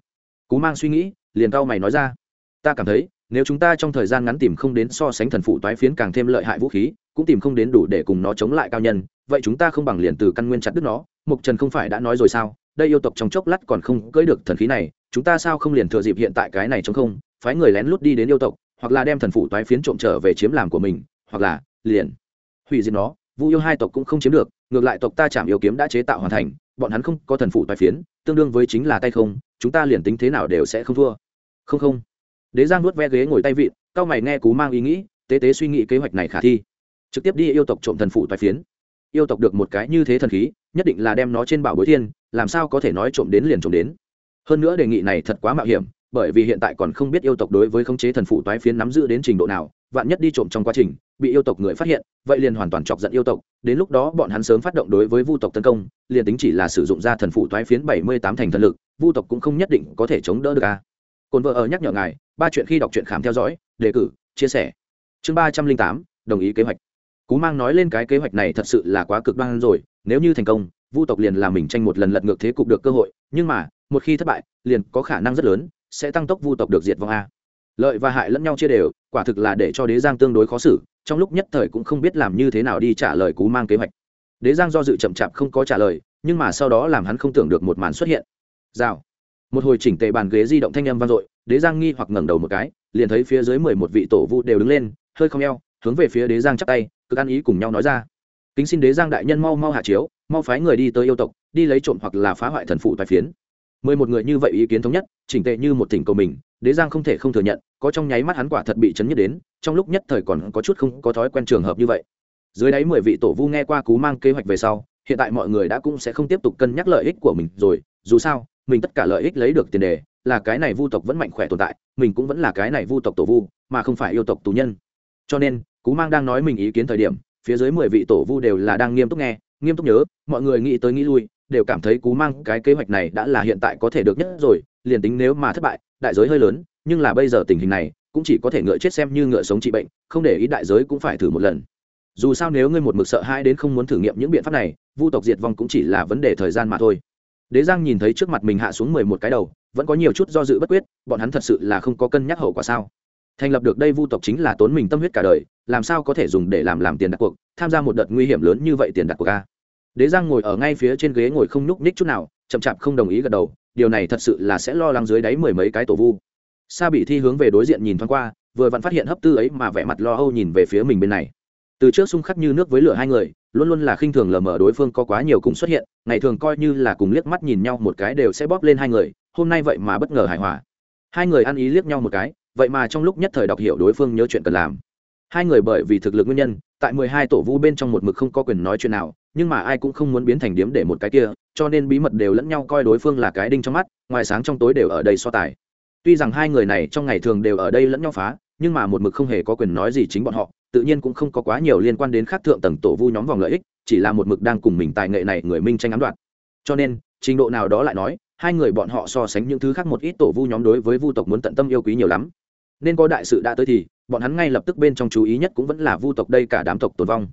Speaker 1: Cú mang suy nghĩ, liền cao mày nói ra. Ta cảm thấy nếu chúng ta trong thời gian ngắn tìm không đến so sánh thần phụ toái phiến càng thêm lợi hại vũ khí, cũng tìm không đến đủ để cùng nó chống lại cao nhân, vậy chúng ta không bằng liền từ căn nguyên chặt đứt nó. Mục trần không phải đã nói rồi sao? Đây yêu tộc trong chốc lát còn không cưỡi được thần khí này, chúng ta sao không liền thừa dịp hiện tại cái này chống không, phái người lén lút đi đến yêu tộc, hoặc là đem thần phụ toái phiến trộm trở về chiếm làm của mình, hoặc là liền hủy diệt nó. Vu yêu hai tộc cũng không chiếm được, ngược lại tộc ta chạm yêu kiếm đã chế tạo hoàn thành, bọn hắn không có thần phụ toái phiến, tương đương với chính là tay không, chúng ta liền tính thế nào đều sẽ không thua. Không không đế giang nuốt ve ghế ngồi tay vịn, cao mày nghe cú mang ý nghĩ, tế tế suy nghĩ kế hoạch này khả thi. Trực tiếp đi yêu tộc trộm thần phụ toái phiến. Yêu tộc được một cái như thế thần khí, nhất định là đem nó trên bảo bối thiên, làm sao có thể nói trộm đến liền trộm đến. Hơn nữa đề nghị này thật quá mạo hiểm, bởi vì hiện tại còn không biết yêu tộc đối với khống chế thần phụ toái phiến nắm giữ đến trình độ nào, vạn nhất đi trộm trong quá trình, bị yêu tộc người phát hiện, vậy liền hoàn toàn chọc giận yêu tộc, đến lúc đó bọn hắn sớm phát động đối với vu tộc tấn công, liền tính chỉ là sử dụng ra thần phụ toái phiến bảy mươi tám thành thần lực, vu tộc cũng không nhất định có thể chống đỡ được a. À. cồn vợ ở nhắc nhở ngài ba chuyện khi đọc truyện khám theo dõi, đề cử, chia sẻ. Chương ba trăm linh tám, đồng ý kế hoạch. Cú mang nói lên cái kế hoạch này thật sự là quá cực đoan rồi, nếu như thành công, vu tộc liền làm mình tranh một lần lật ngược thế cục được cơ hội, nhưng mà, một khi thất bại, liền có khả năng rất lớn sẽ tăng tốc vu tộc được diệt vong a. Lợi và hại lẫn nhau chia đều, quả thực là để cho đế giang tương đối khó xử, trong lúc nhất thời cũng không biết làm như thế nào đi trả lời cú mang kế hoạch. Đế giang do dự chậm chạp không có trả lời, nhưng mà sau đó làm hắn không tưởng được một màn xuất hiện. Rào. Một hồi chỉnh tề bàn ghế di động thanh âm vang dội đế giang nghi hoặc ngẩng đầu một cái, liền thấy phía dưới mười một vị tổ vu đều đứng lên, hơi không eo, hướng về phía đế giang chắp tay, cực ăn ý cùng nhau nói ra. Kính xin đế giang đại nhân mau mau hạ chiếu, mau phái người đi tới yêu tộc, đi lấy trộm hoặc là phá hoại thần phụ tài phiến. Mười một người như vậy ý kiến thống nhất, chỉnh tệ như một thỉnh cầu mình, đế giang không thể không thừa nhận, có trong nháy mắt hắn quả thật bị chấn nhất đến, trong lúc nhất thời còn có chút không có thói quen trường hợp như vậy. Dưới đáy mười vị tổ vu nghe qua cú mang kế hoạch về sau, hiện tại mọi người đã cũng sẽ không tiếp tục cân nhắc lợi ích của mình rồi, dù sao mình tất cả lợi ích lấy được tiền đề, là cái này vu tộc vẫn mạnh khỏe tồn tại, mình cũng vẫn là cái này vu tộc tổ vu, mà không phải yêu tộc tù nhân. Cho nên, cú mang đang nói mình ý kiến thời điểm, phía dưới mười vị tổ vu đều là đang nghiêm túc nghe, nghiêm túc nhớ, mọi người nghĩ tới nghĩ lui, đều cảm thấy cú mang cái kế hoạch này đã là hiện tại có thể được nhất rồi, liền tính nếu mà thất bại, đại giới hơi lớn, nhưng là bây giờ tình hình này, cũng chỉ có thể ngựa chết xem như ngựa sống trị bệnh, không để ý đại giới cũng phải thử một lần. Dù sao nếu ngươi một mực sợ hãi đến không muốn thử nghiệm những biện pháp này, vu tộc diệt vong cũng chỉ là vấn đề thời gian mà thôi đế giang nhìn thấy trước mặt mình hạ xuống mười một cái đầu, vẫn có nhiều chút do dự bất quyết, bọn hắn thật sự là không có cân nhắc hậu quả sao? Thành lập được đây vu tộc chính là tốn mình tâm huyết cả đời, làm sao có thể dùng để làm làm tiền đặt cuộc, tham gia một đợt nguy hiểm lớn như vậy tiền đặt cuộc a? Đế giang ngồi ở ngay phía trên ghế ngồi không nhúc ních chút nào, chậm chạp không đồng ý gật đầu, điều này thật sự là sẽ lo lắng dưới đáy mười mấy cái tổ vu. Sa bị thi hướng về đối diện nhìn thoáng qua, vừa vặn phát hiện hấp tư ấy mà vẻ mặt lo âu nhìn về phía mình bên này. Từ trước xung khắc như nước với lửa hai người luôn luôn là khinh thường lờ mờ đối phương có quá nhiều cùng xuất hiện, ngày thường coi như là cùng liếc mắt nhìn nhau một cái đều sẽ bóp lên hai người, hôm nay vậy mà bất ngờ hài hòa. Hai người ăn ý liếc nhau một cái, vậy mà trong lúc nhất thời đọc hiểu đối phương nhớ chuyện cần làm. Hai người bởi vì thực lực nguyên nhân, tại mười hai tổ vu bên trong một mực không có quyền nói chuyện nào, nhưng mà ai cũng không muốn biến thành điếm để một cái kia, cho nên bí mật đều lẫn nhau coi đối phương là cái đinh trong mắt, ngoài sáng trong tối đều ở đây so tài. Tuy rằng hai người này trong ngày thường đều ở đây lẫn nhau phá nhưng mà một mực không hề có quyền nói gì chính bọn họ, tự nhiên cũng không có quá nhiều liên quan đến khác thượng tầng tổ vu nhóm vòng lợi ích, chỉ là một mực đang cùng mình tài nghệ này người minh tranh ám đoạt. Cho nên, trình độ nào đó lại nói, hai người bọn họ so sánh những thứ khác một ít tổ vu nhóm đối với vu tộc muốn tận tâm yêu quý nhiều lắm. Nên có đại sự đã tới thì, bọn hắn ngay lập tức bên trong chú ý nhất cũng vẫn là vu tộc đây cả đám tộc tồn vong.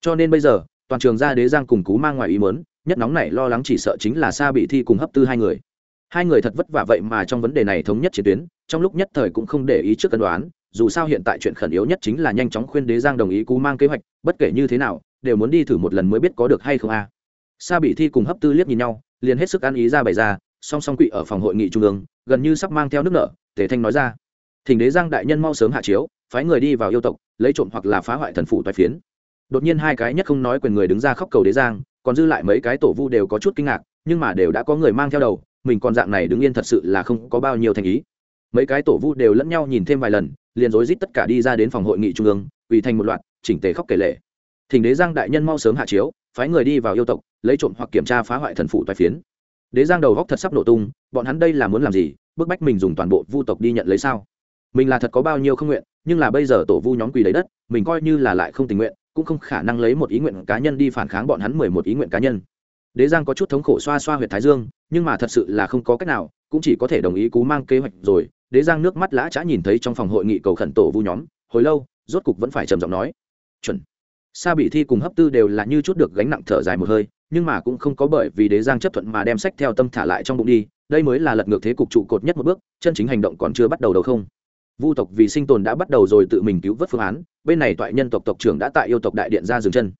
Speaker 1: Cho nên bây giờ, toàn trường gia đế giang cùng cú mang ngoài ý mớn nhất nóng này lo lắng chỉ sợ chính là xa bị thi cùng hấp tư hai người. Hai người thật vất vả vậy mà trong vấn đề này thống nhất chiến tuyến, trong lúc nhất thời cũng không để ý trước cân đoán dù sao hiện tại chuyện khẩn yếu nhất chính là nhanh chóng khuyên đế giang đồng ý cú mang kế hoạch, bất kể như thế nào, đều muốn đi thử một lần mới biết có được hay không a. À. sa bị thi cùng hấp tư liếc nhìn nhau, liền hết sức ăn ý ra bày ra, song song quỵ ở phòng hội nghị trung ương, gần như sắp mang theo nước nợ tề thanh nói ra. Thỉnh đế giang đại nhân mau sớm hạ chiếu, phái người đi vào yêu tộc, lấy trộm hoặc là phá hoại thần phủ toái phiến. Đột nhiên hai cái nhất không nói quyền người đứng ra khóc cầu đế giang, còn dư lại mấy cái tổ vu đều có chút kinh ngạc, nhưng mà đều đã có người mang theo đầu, mình còn dạng này đứng yên thật sự là không có bao nhiêu thành ý. Mấy cái tổ vu đều lẫn nhau nhìn thêm vài lần liền rối rít tất cả đi ra đến phòng hội nghị trung ương, ủy thành một loạt, chỉnh tề khóc kể lệ thỉnh đế giang đại nhân mau sớm hạ chiếu, phái người đi vào yêu tộc, lấy trộm hoặc kiểm tra phá hoại thần phụ tài phiến. Đế giang đầu góc thật sắp nổ tung, bọn hắn đây là muốn làm gì, bức bách mình dùng toàn bộ vu tộc đi nhận lấy sao? Mình là thật có bao nhiêu không nguyện, nhưng là bây giờ tổ vu nhóm quỳ lấy đất, mình coi như là lại không tình nguyện, cũng không khả năng lấy một ý nguyện cá nhân đi phản kháng bọn hắn mười một ý nguyện cá nhân. Đế giang có chút thống khổ xoa xoa h u y ệ t thái dương, nhưng mà thật sự là không có cách nào, cũng chỉ có thể đồng ý cú mang kế hoạch rồi đế giang nước mắt lã chã nhìn thấy trong phòng hội nghị cầu khẩn tổ vu nhóm, hồi lâu, rốt cục vẫn phải trầm giọng nói, chuẩn. Sa bị thi cùng hấp tư đều là như chút được gánh nặng thở dài một hơi, nhưng mà cũng không có bởi vì đế giang chấp thuận mà đem sách theo tâm thả lại trong bụng đi, đây mới là lật ngược thế cục trụ cột nhất một bước, chân chính hành động còn chưa bắt đầu đâu không. Vu tộc vì sinh tồn đã bắt đầu rồi tự mình cứu vớt phương án, bên này toại nhân tộc tộc trưởng đã tại yêu tộc đại điện ra dừng chân.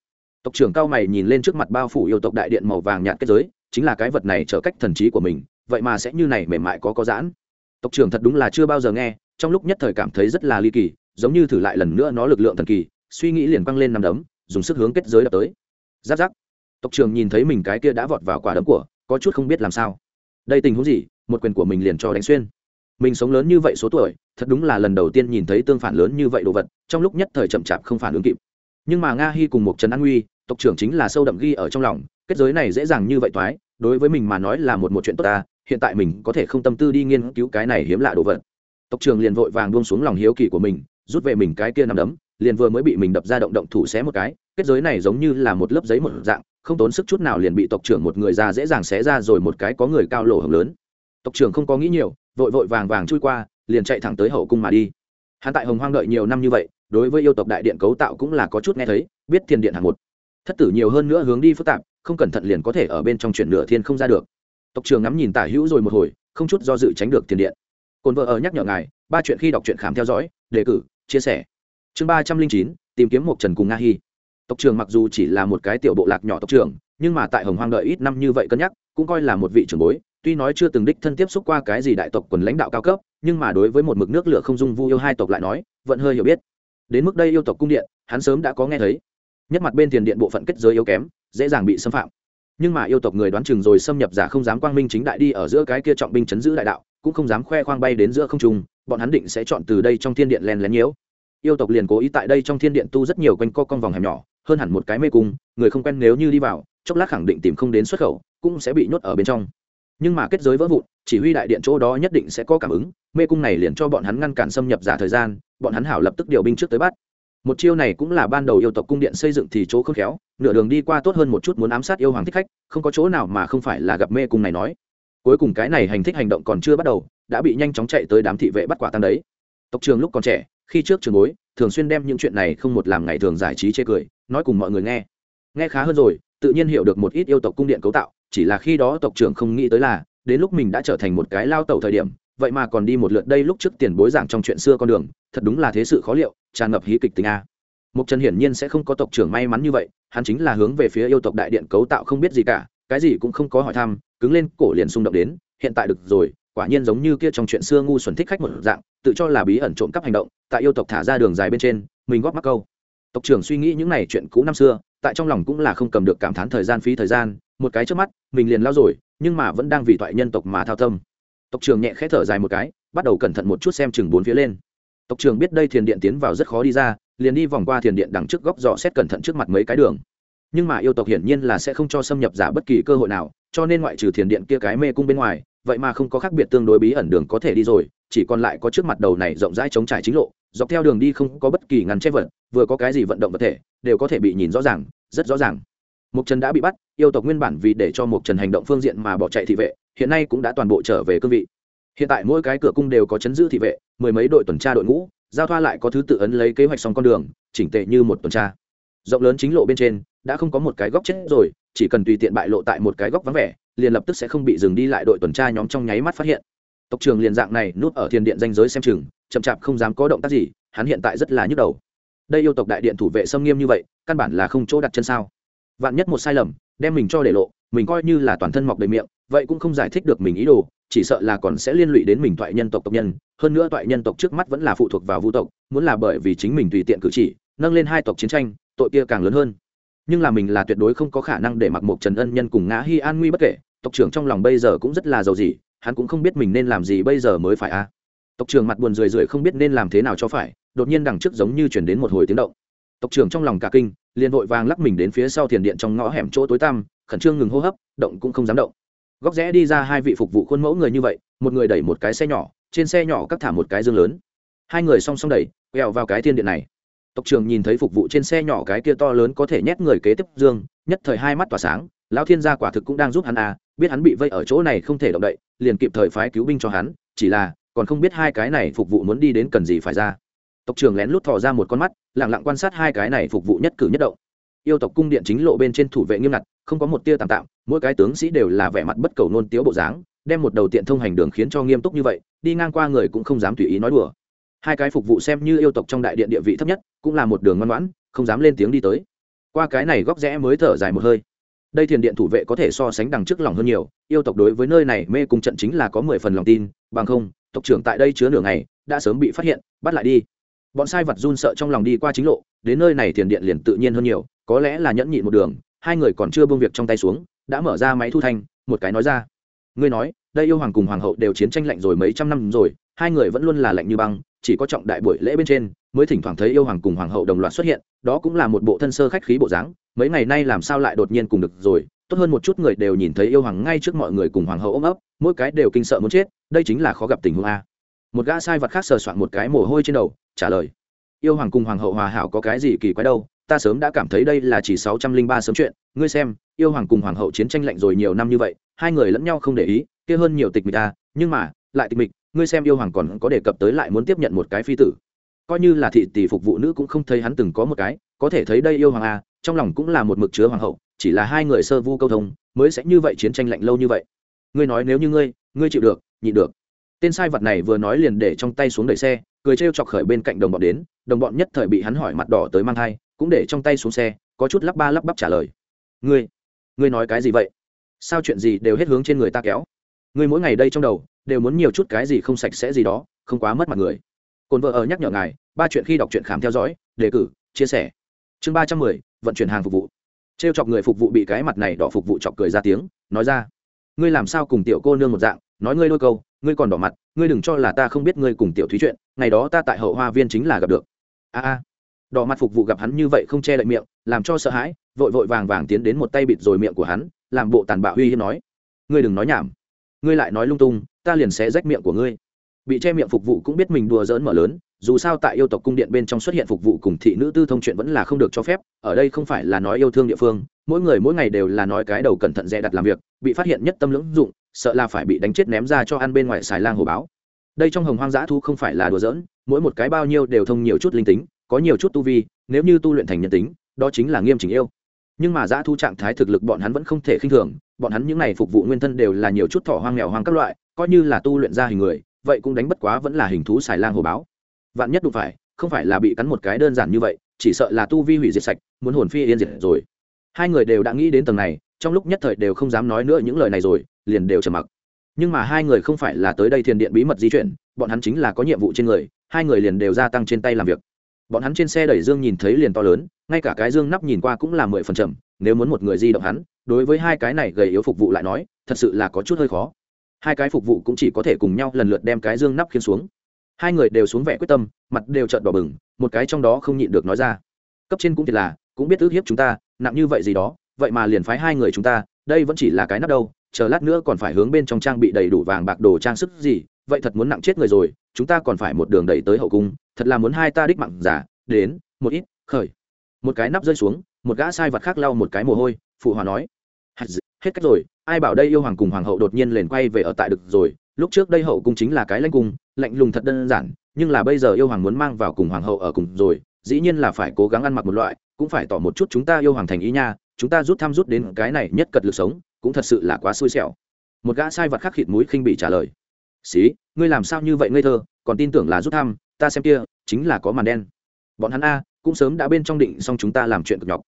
Speaker 1: Tộc trưởng cao mày nhìn lên trước mặt bao phủ yêu tộc đại điện màu vàng nhạt kết giới, chính là cái vật này trở cách thần trí của mình, vậy mà sẽ như này mềm mại có có giãn tộc trưởng thật đúng là chưa bao giờ nghe, trong lúc nhất thời cảm thấy rất là ly kỳ, giống như thử lại lần nữa nó lực lượng thần kỳ, suy nghĩ liền quăng lên nằm đấm, dùng sức hướng kết giới đập tới. Giáp giáp. Tộc trưởng nhìn thấy mình cái kia đã vọt vào quả đấm của, có chút không biết làm sao. Đây tình huống gì, một quyền của mình liền cho đánh xuyên. Mình sống lớn như vậy số tuổi, thật đúng là lần đầu tiên nhìn thấy tương phản lớn như vậy đồ vật, trong lúc nhất thời chậm chạp không phản ứng kịp. Nhưng mà nga hy cùng một trần an nguy tộc trưởng chính là sâu đậm ghi ở trong lòng, kết giới này dễ dàng như vậy thoái đối với mình mà nói là một một chuyện tốt ta hiện tại mình có thể không tâm tư đi nghiên cứu cái này hiếm lạ đồ vật. Tộc trưởng liền vội vàng buông xuống lòng hiếu kỳ của mình, rút về mình cái kia nằm đấm, liền vừa mới bị mình đập ra động động thủ xé một cái, kết giới này giống như là một lớp giấy một dạng, không tốn sức chút nào liền bị tộc trưởng một người ra dễ dàng xé ra rồi một cái có người cao lỗ hồng lớn. Tộc trưởng không có nghĩ nhiều, vội vội vàng vàng chui qua, liền chạy thẳng tới hậu cung mà đi. Hắn tại hồng hoang đợi nhiều năm như vậy, đối với yêu tộc đại điện cấu tạo cũng là có chút nghe thấy, biết thiên điện hạng một. Thất tử nhiều hơn nữa hướng đi phức tạp, không cẩn thận liền có thể ở bên trong chuyển nửa thiên không ra được tộc trường ngắm nhìn tả hữu rồi một hồi, không chút do dự tránh được tiền điện. Cồn vợ ở nhắc nhở ngài, ba chuyện khi đọc truyện khám theo dõi, đề cử, chia sẻ. Chương ba trăm linh chín, tìm kiếm một trần cùng nga hy tộc trưởng mặc dù chỉ là một cái tiểu bộ lạc nhỏ tộc trưởng, nhưng mà tại hồng hoang đợi ít năm như vậy cân nhắc, cũng coi là một vị trưởng bối, tuy nói chưa từng đích thân tiếp xúc qua cái gì đại tộc quần lãnh đạo cao cấp, nhưng mà đối với một mực nước lửa không dung vu yêu hai tộc lại nói, vẫn hơi hiểu biết. Đến mức đây yêu tộc cung điện, hắn sớm đã có nghe thấy. Nhất mặt bên tiền điện bộ phận kết giới yếu kém, dễ dàng bị xâm phạm nhưng mà yêu tộc người đoán chừng rồi xâm nhập giả không dám quang minh chính đại đi ở giữa cái kia trọng binh chấn giữ đại đạo, cũng không dám khoe khoang bay đến giữa không trung, bọn hắn định sẽ chọn từ đây trong thiên điện len lén nhiễu. Yêu tộc liền cố ý tại đây trong thiên điện tu rất nhiều quanh co con vòng hẻm nhỏ, hơn hẳn một cái mê cung, người không quen nếu như đi vào, chốc lát khẳng định tìm không đến xuất khẩu, cũng sẽ bị nhốt ở bên trong. Nhưng mà kết giới vỡ vụn, chỉ huy đại điện chỗ đó nhất định sẽ có cảm ứng, mê cung này liền cho bọn hắn ngăn cản xâm nhập giả thời gian, bọn hắn hảo lập tức điều binh trước tới bắt một chiêu này cũng là ban đầu yêu tộc cung điện xây dựng thì chỗ khôn khéo, nửa đường đi qua tốt hơn một chút muốn ám sát yêu hoàng thích khách, không có chỗ nào mà không phải là gặp mê cung này nói. Cuối cùng cái này hành thích hành động còn chưa bắt đầu, đã bị nhanh chóng chạy tới đám thị vệ bắt quả tăng đấy. Tộc trường lúc còn trẻ, khi trước trường bối, thường xuyên đem những chuyện này không một làm ngày thường giải trí chê cười, nói cùng mọi người nghe. Nghe khá hơn rồi, tự nhiên hiểu được một ít yêu tộc cung điện cấu tạo, chỉ là khi đó tộc trưởng không nghĩ tới là, đến lúc mình đã trở thành một cái lao tẩu thời điểm vậy mà còn đi một lượt đây lúc trước tiền bối giảng trong chuyện xưa con đường, thật đúng là thế sự khó liệu, tràn ngập hí kịch tình a. Mục trần hiển nhiên sẽ không có tộc trưởng may mắn như vậy, hắn chính là hướng về phía yêu tộc đại điện cấu tạo không biết gì cả, cái gì cũng không có hỏi thăm, cứng lên, cổ liền xung động đến, hiện tại được rồi, quả nhiên giống như kia trong chuyện xưa ngu xuẩn thích khách một dạng, tự cho là bí ẩn trộm cắp hành động, tại yêu tộc thả ra đường dài bên trên, mình góp mắc câu. Tộc trưởng suy nghĩ những này chuyện cũ năm xưa, tại trong lòng cũng là không cầm được cảm thán thời gian phí thời gian, một cái trước mắt, mình liền lao rồi, nhưng mà vẫn đang vì toại nhân tộc mà thao tâm tộc trưởng nhẹ khẽ thở dài một cái, bắt đầu cẩn thận một chút xem chừng bốn phía lên. Tộc trưởng biết đây thiền điện tiến vào rất khó đi ra, liền đi vòng qua thiền điện đằng trước góc dò xét cẩn thận trước mặt mấy cái đường. Nhưng mà yêu tộc hiển nhiên là sẽ không cho xâm nhập giả bất kỳ cơ hội nào, cho nên ngoại trừ thiền điện kia cái mê cung bên ngoài, vậy mà không có khác biệt tương đối bí ẩn đường có thể đi rồi, chỉ còn lại có trước mặt đầu này rộng rãi chống trải chính lộ, dọc theo đường đi không có bất kỳ ngăn che vật, vừa có cái gì vận động vật thể, đều có thể bị nhìn rõ ràng, rất rõ ràng. Mục trần đã bị bắt, yêu tộc nguyên bản vì để cho mục trần hành động phương diện mà bỏ chạy thị vệ hiện nay cũng đã toàn bộ trở về cương vị. Hiện tại mỗi cái cửa cung đều có chấn giữ thị vệ, mười mấy đội tuần tra đội ngũ, giao thoa lại có thứ tự ấn lấy kế hoạch xong con đường, chỉnh tệ như một tuần tra. Rộng lớn chính lộ bên trên, đã không có một cái góc chết rồi, chỉ cần tùy tiện bại lộ tại một cái góc vắng vẻ, liền lập tức sẽ không bị dừng đi lại đội tuần tra nhóm trong nháy mắt phát hiện. Tộc trường liền dạng này núp ở thiên điện danh giới xem chừng, chậm chạp không dám có động tác gì, hắn hiện tại rất là nhức đầu. Đây yêu tộc đại điện thủ vệ xâm nghiêm như vậy, căn bản là không chỗ đặt chân sao? Vạn nhất một sai lầm, đem mình cho để lộ, mình coi như là toàn thân mọc đầy miệng vậy cũng không giải thích được mình ý đồ, chỉ sợ là còn sẽ liên lụy đến mình toại nhân tộc tộc nhân, hơn nữa toại nhân tộc trước mắt vẫn là phụ thuộc vào vũ tộc, muốn là bởi vì chính mình tùy tiện cử chỉ, nâng lên hai tộc chiến tranh, tội kia càng lớn hơn. Nhưng là mình là tuyệt đối không có khả năng để mặc một trần ân nhân cùng ngã hy an nguy bất kể, tộc trưởng trong lòng bây giờ cũng rất là giàu gì, hắn cũng không biết mình nên làm gì bây giờ mới phải a. Tộc trưởng mặt buồn rười rượi không biết nên làm thế nào cho phải, đột nhiên đằng trước giống như chuyển đến một hồi tiếng động. Tộc trưởng trong lòng cả kinh, liền vội vàng lắc mình đến phía sau thiền điện trong ngõ hẻm chỗ tối tăm, khẩn trương ngừng hô hấp, động cũng không dám động góc rẽ đi ra hai vị phục vụ khuôn mẫu người như vậy, một người đẩy một cái xe nhỏ, trên xe nhỏ cắt thả một cái dương lớn. Hai người song song đẩy, quẹo vào cái thiên điện này. Tộc trưởng nhìn thấy phục vụ trên xe nhỏ cái kia to lớn có thể nhét người kế tiếp dương, nhất thời hai mắt tỏa sáng, lão thiên gia quả thực cũng đang giúp hắn à biết hắn bị vây ở chỗ này không thể động đậy, liền kịp thời phái cứu binh cho hắn, chỉ là, còn không biết hai cái này phục vụ muốn đi đến cần gì phải ra. Tộc trưởng lén lút thò ra một con mắt lẳng lặng quan sát hai cái này phục vụ nhất cử nhất động. Yêu tộc cung điện chính lộ bên trên thủ vệ nghiêm ngặt, không có một tia tạm tạm mỗi cái tướng sĩ đều là vẻ mặt bất cầu nôn tiếu bộ dáng, đem một đầu tiện thông hành đường khiến cho nghiêm túc như vậy, đi ngang qua người cũng không dám tùy ý nói đùa. Hai cái phục vụ xem như yêu tộc trong đại điện địa vị thấp nhất, cũng là một đường ngoan ngoãn, không dám lên tiếng đi tới. Qua cái này góc rẽ mới thở dài một hơi. Đây thiền điện thủ vệ có thể so sánh đằng trước lòng hơn nhiều, yêu tộc đối với nơi này mê cung trận chính là có mười phần lòng tin, bằng không, tộc trưởng tại đây chứa nửa ngày, đã sớm bị phát hiện, bắt lại đi. Bọn sai vật run sợ trong lòng đi qua chính lộ, đến nơi này thiền điện liền tự nhiên hơn nhiều, có lẽ là nhẫn nhịn một đường, hai người còn chưa bông việc trong tay xuống đã mở ra máy thu thanh, một cái nói ra. Ngươi nói, đây yêu hoàng cùng hoàng hậu đều chiến tranh lạnh rồi mấy trăm năm rồi, hai người vẫn luôn là lạnh như băng, chỉ có trọng đại buổi lễ bên trên mới thỉnh thoảng thấy yêu hoàng cùng hoàng hậu đồng loạt xuất hiện, đó cũng là một bộ thân sơ khách khí bộ dáng, mấy ngày nay làm sao lại đột nhiên cùng được rồi, tốt hơn một chút người đều nhìn thấy yêu hoàng ngay trước mọi người cùng hoàng hậu ôm ấp, mỗi cái đều kinh sợ muốn chết, đây chính là khó gặp tình huống a. Một gã sai vật khác sờ soạn một cái mồ hôi trên đầu, trả lời. Yêu hoàng cùng hoàng hậu hòa hảo có cái gì kỳ quái đâu, ta sớm đã cảm thấy đây là chỉ sáu trăm linh ba sớm chuyện, ngươi xem yêu hoàng cùng hoàng hậu chiến tranh lạnh rồi nhiều năm như vậy, hai người lẫn nhau không để ý, kia hơn nhiều tịch mịch ta nhưng mà, lại tịch mịch, ngươi xem yêu hoàng còn có đề cập tới lại muốn tiếp nhận một cái phi tử. Coi như là thị tỷ phục vụ nữ cũng không thấy hắn từng có một cái, có thể thấy đây yêu hoàng a trong lòng cũng là một mực chứa hoàng hậu, chỉ là hai người sơ vu câu thông, mới sẽ như vậy chiến tranh lạnh lâu như vậy. Ngươi nói nếu như ngươi ngươi chịu được, nhịn được. Tên sai vật này vừa nói liền để trong tay xuống đẩy xe, cười trêu chọc khởi bên cạnh đồng bọn đến, đồng bọn nhất thời bị hắn hỏi mặt đỏ tới mang thai, cũng để trong tay xuống xe, có chút lắp ba lắp bắp trả lời. Ngươi ngươi nói cái gì vậy? Sao chuyện gì đều hết hướng trên người ta kéo? Ngươi mỗi ngày đây trong đầu, đều muốn nhiều chút cái gì không sạch sẽ gì đó, không quá mất mặt người. Cồn vợ ở nhắc nhở ngài, ba chuyện khi đọc truyện khám theo dõi, đề cử, chia sẻ. Chương ba trăm mười, vận chuyển hàng phục vụ. T r e o chọc người phục vụ bị cái mặt này đỏ phục vụ chọc cười ra tiếng, nói ra. Ngươi làm sao cùng tiểu cô nương một dạng, nói ngươi đôi câu, ngươi còn đỏ mặt, ngươi đừng cho là ta không biết ngươi cùng tiểu thúy chuyện, ngày đó ta tại hậu hoa viên chính là gặp được. A a đỏ mặt phục vụ gặp hắn như vậy không che đậy miệng, làm cho sợ hãi, vội vội vàng vàng tiến đến một tay bịt rồi miệng của hắn, làm bộ tàn bạo uy hiếp nói, ngươi đừng nói nhảm, ngươi lại nói lung tung, ta liền sẽ rách miệng của ngươi. Bị che miệng phục vụ cũng biết mình đùa dỡn mở lớn, dù sao tại yêu tộc cung điện bên trong xuất hiện phục vụ cùng thị nữ tư thông chuyện vẫn là không được cho phép, ở đây không phải là nói yêu thương địa phương, mỗi người mỗi ngày đều là nói cái đầu cẩn thận dè đặt làm việc, bị phát hiện nhất tâm lưỡng dụng, sợ là phải bị đánh chết ném ra cho ăn bên ngoài xài lang hồ báo. Đây trong hồng hoang dã thu không phải là đùa giỡn, mỗi một cái bao nhiêu đều thông nhiều chút linh tính có nhiều chút tu vi, nếu như tu luyện thành nhân tính, đó chính là nghiêm chỉnh yêu. Nhưng mà giã thu trạng thái thực lực bọn hắn vẫn không thể khinh thường, bọn hắn những này phục vụ nguyên thân đều là nhiều chút thỏ hoang nghèo hoang các loại, coi như là tu luyện ra hình người, vậy cũng đánh bất quá vẫn là hình thú xài lang hồ báo. Vạn nhất đụng phải, không phải là bị cắn một cái đơn giản như vậy, chỉ sợ là tu vi hủy diệt sạch, muốn hồn phi yên diệt rồi. Hai người đều đã nghĩ đến tầng này, trong lúc nhất thời đều không dám nói nữa những lời này rồi, liền đều trầm mặc. Nhưng mà hai người không phải là tới đây thiền điện bí mật di chuyển, bọn hắn chính là có nhiệm vụ trên người, hai người liền đều gia tăng trên tay làm việc bọn hắn trên xe đẩy dương nhìn thấy liền to lớn, ngay cả cái dương nắp nhìn qua cũng là mười phần trầm nếu muốn một người di động hắn, đối với hai cái này gầy yếu phục vụ lại nói, thật sự là có chút hơi khó. Hai cái phục vụ cũng chỉ có thể cùng nhau lần lượt đem cái dương nắp khiến xuống. Hai người đều xuống vẻ quyết tâm, mặt đều trợn đỏ bừng, một cái trong đó không nhịn được nói ra. Cấp trên cũng thiệt là, cũng biết ước hiếp chúng ta, nặng như vậy gì đó, vậy mà liền phái hai người chúng ta, đây vẫn chỉ là cái nắp đâu, chờ lát nữa còn phải hướng bên trong trang bị đầy đủ vàng bạc đồ trang sức gì, vậy thật muốn nặng chết người rồi chúng ta còn phải một đường đẩy tới hậu cung, thật là muốn hai ta đích mặn giả, đến, một ít, khởi. Một cái nắp rơi xuống, một gã sai vật khác lau một cái mồ hôi, phụ hòa nói. Hết cách rồi, ai bảo đây yêu hoàng cùng hoàng hậu đột nhiên liền quay về ở tại được rồi, lúc trước đây hậu cung chính là cái lãnh cung, lạnh lùng thật đơn giản, nhưng là bây giờ yêu hoàng muốn mang vào cùng hoàng hậu ở cùng rồi, dĩ nhiên là phải cố gắng ăn mặc một loại, cũng phải tỏ một chút chúng ta yêu hoàng thành ý nha, chúng ta rút thăm rút đến cái này nhất cật lực sống, cũng thật sự là quá xui xẻo. Một gã sai vật khắc khịt mũi khinh bị trả lời xí, ngươi làm sao như vậy ngây thơ, còn tin tưởng là rút thăm, ta xem kia, chính là có màn đen. Bọn hắn a, cũng sớm đã bên trong định xong chúng ta làm chuyện cực nhọc.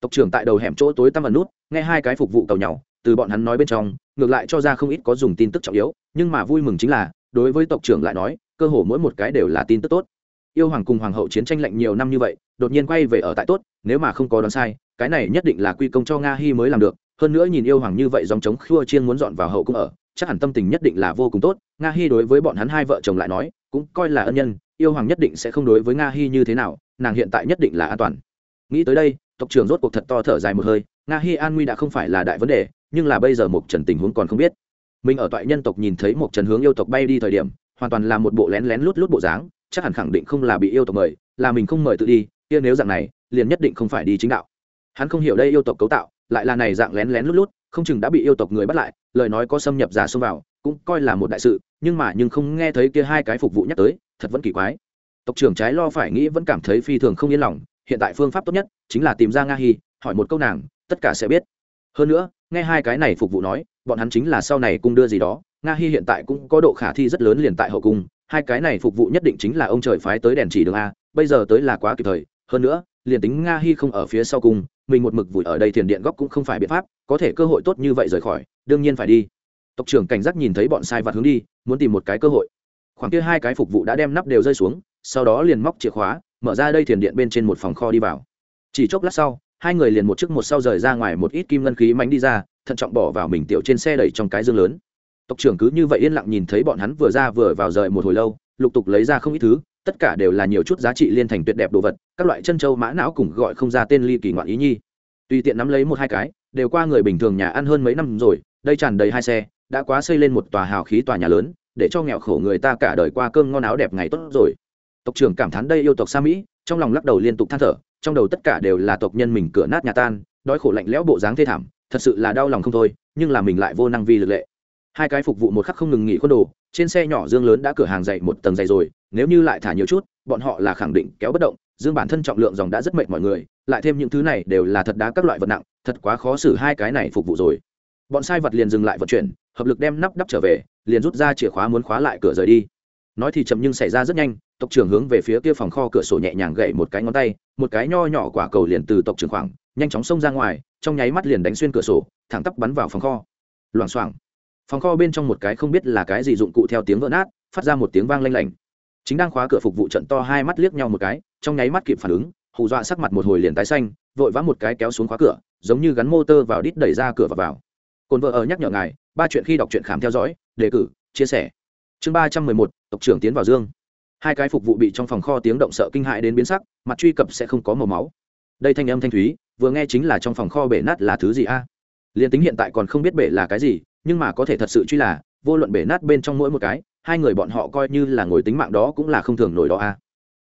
Speaker 1: Tộc trưởng tại đầu hẻm chỗ tối tăm ẩn nút, nghe hai cái phục vụ cầu nhau từ bọn hắn nói bên trong, ngược lại cho ra không ít có dùng tin tức trọng yếu, nhưng mà vui mừng chính là, đối với tộc trưởng lại nói, cơ hồ mỗi một cái đều là tin tức tốt. Yêu hoàng cùng hoàng hậu chiến tranh lạnh nhiều năm như vậy, đột nhiên quay về ở tại tốt, nếu mà không có đoán sai, cái này nhất định là quy công cho nga hy mới làm được, hơn nữa nhìn yêu hoàng như vậy dòng chống khua chiên muốn dọn vào hậu cũng ở chắc hẳn tâm tình nhất định là vô cùng tốt, nga hy đối với bọn hắn hai vợ chồng lại nói, cũng coi là ân nhân, yêu hoàng nhất định sẽ không đối với nga hy như thế nào, nàng hiện tại nhất định là an toàn. Nghĩ tới đây, tộc trưởng rốt cuộc thật to thở dài một hơi, nga hy an nguy đã không phải là đại vấn đề, nhưng là bây giờ một trần tình huống còn không biết. Mình ở toại nhân tộc nhìn thấy một trần hướng yêu tộc bay đi thời điểm, hoàn toàn là một bộ lén lén lút lút bộ dáng, chắc hẳn khẳng định không là bị yêu tộc mời, là mình không mời tự đi, kia nếu dạng này, liền nhất định không phải đi chính đạo. Hắn không hiểu đây yêu tộc cấu tạo, lại là này dạng lén lén lút lút không chừng đã bị yêu tộc người bắt lại lời nói có xâm nhập giả xông vào cũng coi là một đại sự nhưng mà nhưng không nghe thấy kia hai cái phục vụ nhắc tới thật vẫn kỳ quái. Tộc trưởng trái lo phải nghĩ vẫn cảm thấy phi thường không yên lòng hiện tại phương pháp tốt nhất chính là tìm ra nga hi, hỏi một câu nàng tất cả sẽ biết. Hơn nữa nghe hai cái này phục vụ nói bọn hắn chính là sau này cung đưa gì đó nga hi hiện tại cũng có độ khả thi rất lớn liền tại hậu cung hai cái này phục vụ nhất định chính là ông trời phái tới đèn chỉ đường a bây giờ tới là quá kịp thời hơn nữa liền tính nga hi không ở phía sau cung mình một mực vùi ở đây thiền điện góc cũng không phải biện pháp có thể cơ hội tốt như vậy rời khỏi, đương nhiên phải đi. Tộc trưởng cảnh giác nhìn thấy bọn sai vặt hướng đi, muốn tìm một cái cơ hội. Khoảng kia hai cái phục vụ đã đem nắp đều rơi xuống, sau đó liền móc chìa khóa, mở ra đây thiền điện bên trên một phòng kho đi vào. Chỉ chốc lát sau, hai người liền một chiếc một sau rời ra ngoài một ít kim ngân khí mánh đi ra, thận trọng bỏ vào mình tiểu trên xe đẩy trong cái dương lớn. Tộc trưởng cứ như vậy yên lặng nhìn thấy bọn hắn vừa ra vừa vào rời một hồi lâu, lục tục lấy ra không ít thứ, tất cả đều là nhiều chút giá trị liên thành tuyệt đẹp đồ vật, các loại chân châu mã não cùng gọi không ra tên ly kỳ ngoạn ý nhi. Tùy tiện nắm lấy một hai cái đều qua người bình thường nhà ăn hơn mấy năm rồi, đây tràn đầy hai xe, đã quá xây lên một tòa hào khí tòa nhà lớn, để cho nghèo khổ người ta cả đời qua cơm ngon áo đẹp ngày tốt rồi. Tộc trưởng cảm thán đây yêu tộc sa mỹ, trong lòng lắc đầu liên tục than thở, trong đầu tất cả đều là tộc nhân mình cửa nát nhà tan, đói khổ lạnh lẽo bộ dáng thê thảm, thật sự là đau lòng không thôi, nhưng là mình lại vô năng vi lực lệ. Hai cái phục vụ một khắc không ngừng nghỉ khuôn đồ, trên xe nhỏ dương lớn đã cửa hàng dày một tầng dày rồi, nếu như lại thả nhiều chút, bọn họ là khẳng định kéo bất động, dương bản thân trọng lượng dòng đã rất mệt mọi người, lại thêm những thứ này đều là thật đá các loại vật nặng thật quá khó xử hai cái này phục vụ rồi. Bọn sai vật liền dừng lại vận chuyển, hợp lực đem nắp đắp trở về, liền rút ra chìa khóa muốn khóa lại cửa rời đi. Nói thì chậm nhưng xảy ra rất nhanh, tộc trưởng hướng về phía kia phòng kho cửa sổ nhẹ nhàng gậy một cái ngón tay, một cái nho nhỏ quả cầu liền từ tộc trưởng khoảng, nhanh chóng xông ra ngoài, trong nháy mắt liền đánh xuyên cửa sổ, thẳng tắp bắn vào phòng kho. Loảng xoảng. Phòng kho bên trong một cái không biết là cái gì dụng cụ theo tiếng vỡ nát, phát ra một tiếng vang lanh lảnh. Chính đang khóa cửa phục vụ trận to hai mắt liếc nhau một cái, trong nháy mắt kịp phản ứng, hù dọa sắc mặt một hồi liền tái xanh vội vã một cái kéo xuống khóa cửa, giống như gắn motor vào đít đẩy ra cửa và vào. Cồn vợ ở nhắc nhở ngài, ba chuyện khi đọc truyện khám theo dõi, đề cử, chia sẻ. Chương ba trăm mười một, tộc trưởng tiến vào dương. Hai cái phục vụ bị trong phòng kho tiếng động sợ kinh hại đến biến sắc, mặt truy cập sẽ không có màu máu. Đây thanh âm thanh thúy, vừa nghe chính là trong phòng kho bể nát là thứ gì a? À? liền tính hiện tại còn không biết bể là cái gì, nhưng mà có thể thật sự truy là, vô luận bể nát bên trong mỗi một cái, hai người bọn họ coi như là ngồi tính mạng đó cũng là không thường nổi đó a.